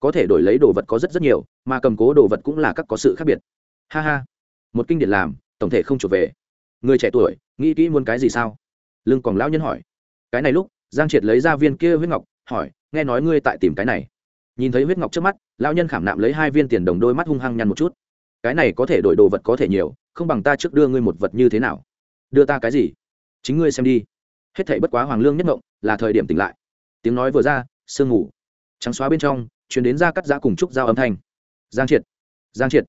có thể đổi lấy đồ vật có rất rất nhiều, mà cầm cố đồ vật cũng là các có sự khác biệt. Ha ha. Một kinh điển làm, tổng thể không trở về. Người trẻ tuổi, nghĩ kỹ muốn cái gì sao? Lưng còn lão nhân hỏi. Cái này lúc, giang triệt lấy ra viên kia huyết ngọc, hỏi, nghe nói ngươi tại tìm cái này. Nhìn thấy huyết ngọc trước mắt, lão nhân khảm nạm lấy hai viên tiền đồng đôi mắt hung hăng nhăn một chút. Cái này có thể đổi đồ vật có thể nhiều, không bằng ta trước đưa ngươi một vật như thế nào? Đưa ta cái gì? Chính ngươi xem đi hết thảy bất quá hoàng lương nhất ngộng, là thời điểm tỉnh lại. Tiếng nói vừa ra, sương ngủ trắng xóa bên trong chuyển đến ra cắt giã cùng trúc giao âm thanh. Giang triệt giang triệt,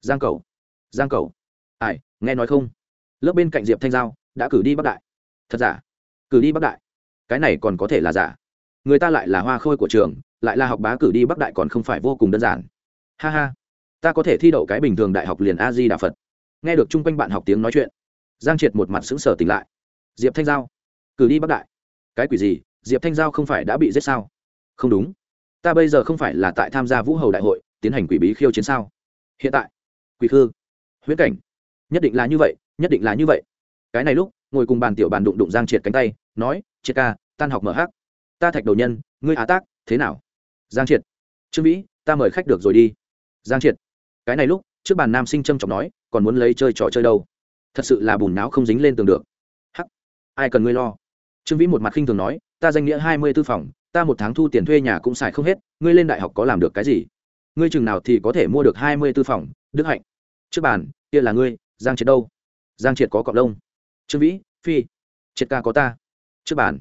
giang cầu giang cầu ai, nghe nói không? Lớp bên cạnh diệp thanh giao đã cử đi bắc đại. Thật giả? Cử đi bắc đại? Cái này còn có thể là giả? Người ta lại là hoa khôi của trường, lại là học bá cử đi bắc đại còn không phải vô cùng đơn giản. Ha ha. Ta có thể thi đậu cái bình thường đại học liền a di đà phật. Nghe được chung quanh bạn học tiếng nói chuyện, giang triệt một mặt sững sờ tỉnh lại. Diệp thanh giao cử đi bắc đại. Cái quỷ gì? Diệp thanh giao không phải đã bị giết sao? Không đúng. Ta bây giờ không phải là tại tham gia vũ hầu đại hội, tiến hành quỷ bí khiêu chiến sao? Hiện tại, quỷ khư, huyễn cảnh. Nhất định là như vậy, nhất định là như vậy. Cái này lúc, ngồi cùng bàn tiểu bàn đụng đụng giang triệt cánh tay, nói, triệt ca, tan học mở hát ta thạch đầu nhân, ngươi á tác, thế nào? Giang triệt, trương vĩ, ta mời khách được rồi đi. Giang triệt, cái này lúc, trước bàn nam sinh trâm trọng nói, còn muốn lấy chơi trò chơi đâu? Thật sự là bùn não không dính lên tường được. Hắc, ai cần ngươi lo? Trương vĩ một mặt khinh thường nói, ta danh nghĩa hai mươi tư phòng, ta một tháng thu tiền thuê nhà cũng xài không hết, ngươi lên đại học có làm được cái gì? Ngươi chừng nào thì có thể mua được hai mươi tư phòng, đức hạnh. Trước bàn, kia là ngươi, giang triệt đâu? Giang triệt có cọp lông. Trương vĩ, phi, triệt ca có ta. Trước bàn.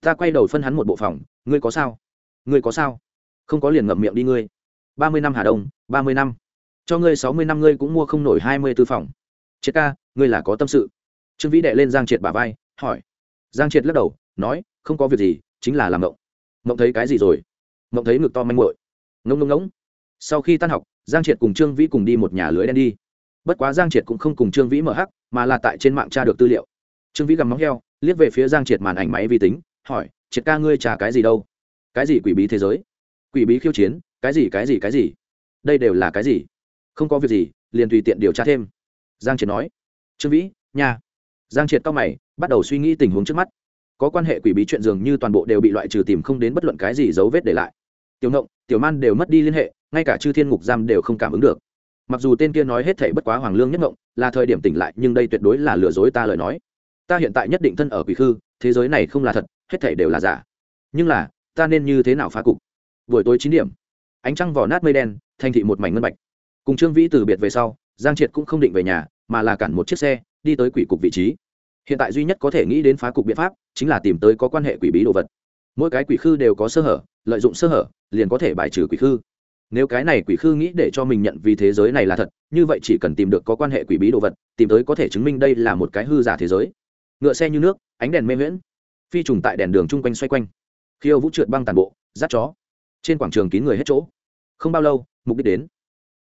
Ta quay đầu phân hắn một bộ phòng, ngươi có sao? Ngươi có sao? Không có liền ngậm miệng đi ngươi. Ba mươi năm hà đông, ba mươi năm. Cho ngươi sáu mươi năm ngươi cũng mua không nổi hai mươi tư phòng. Triệt ca, ngươi là có tâm sự. Trương vĩ đệ lên giang triệt bà vai, hỏi giang triệt lắc đầu, nói, không có việc gì, chính là làm mộng. Mộng thấy cái gì rồi? Mộng thấy ngực to manh muội. Ngông ngông ngỗng sau khi tan học, giang triệt cùng trương vĩ cùng đi một nhà lưới đen đi. Bất quá giang triệt cũng không cùng trương vĩ mở hắc, mà là tại trên mạng tra được tư liệu. Trương vĩ gầm móng heo, liếc về phía giang triệt màn ảnh máy vi tính, hỏi, triệt ca ngươi trả cái gì đâu? Cái gì quỷ bí thế giới? Quỷ bí khiêu chiến, cái gì cái gì cái gì? Đây đều là cái gì? Không có việc gì, liền tùy tiện điều tra thêm. Giang triệt nói. Trương vĩ nhà giang triệt cao mày bắt đầu suy nghĩ tình huống trước mắt. Có quan hệ quỷ bí chuyện dường như toàn bộ đều bị loại trừ tìm không đến bất luận cái gì dấu vết để lại. Tiểu ngộng, tiểu man đều mất đi liên hệ, ngay cả chư thiên ngục giam đều không cảm ứng được. Mặc dù tên kia nói hết thể bất quá hoàng lương nhất ngộng, là thời điểm tỉnh lại, nhưng đây tuyệt đối là lừa dối ta lời nói. Ta hiện tại nhất định thân ở quỷ khư, thế giới này không là thật, hết thể đều là giả. Nhưng là, ta nên như thế nào phá cục? Buổi tối chín điểm, ánh trăng vỏ nát mây đen, thành thị một mảnh ngân bạch. Cùng trương vĩ từ biệt về sau, giang triệt cũng không định về nhà, mà là cản một chiếc xe, đi tới quỷ cục vị trí hiện tại duy nhất có thể nghĩ đến phá cục biện pháp chính là tìm tới có quan hệ quỷ bí đồ vật. Mỗi cái quỷ khư đều có sơ hở, lợi dụng sơ hở, liền có thể bài trừ quỷ khư. Nếu cái này quỷ khư nghĩ để cho mình nhận vì thế giới này là thật, như vậy chỉ cần tìm được có quan hệ quỷ bí đồ vật, tìm tới có thể chứng minh đây là một cái hư giả thế giới. Ngựa xe như nước, ánh đèn mê nguyễn phi trùng tại đèn đường chung quanh xoay quanh. Khiêu vũ trượt băng tàn bộ dắt chó. Trên quảng trường kín người hết chỗ. Không bao lâu, mục đích đến.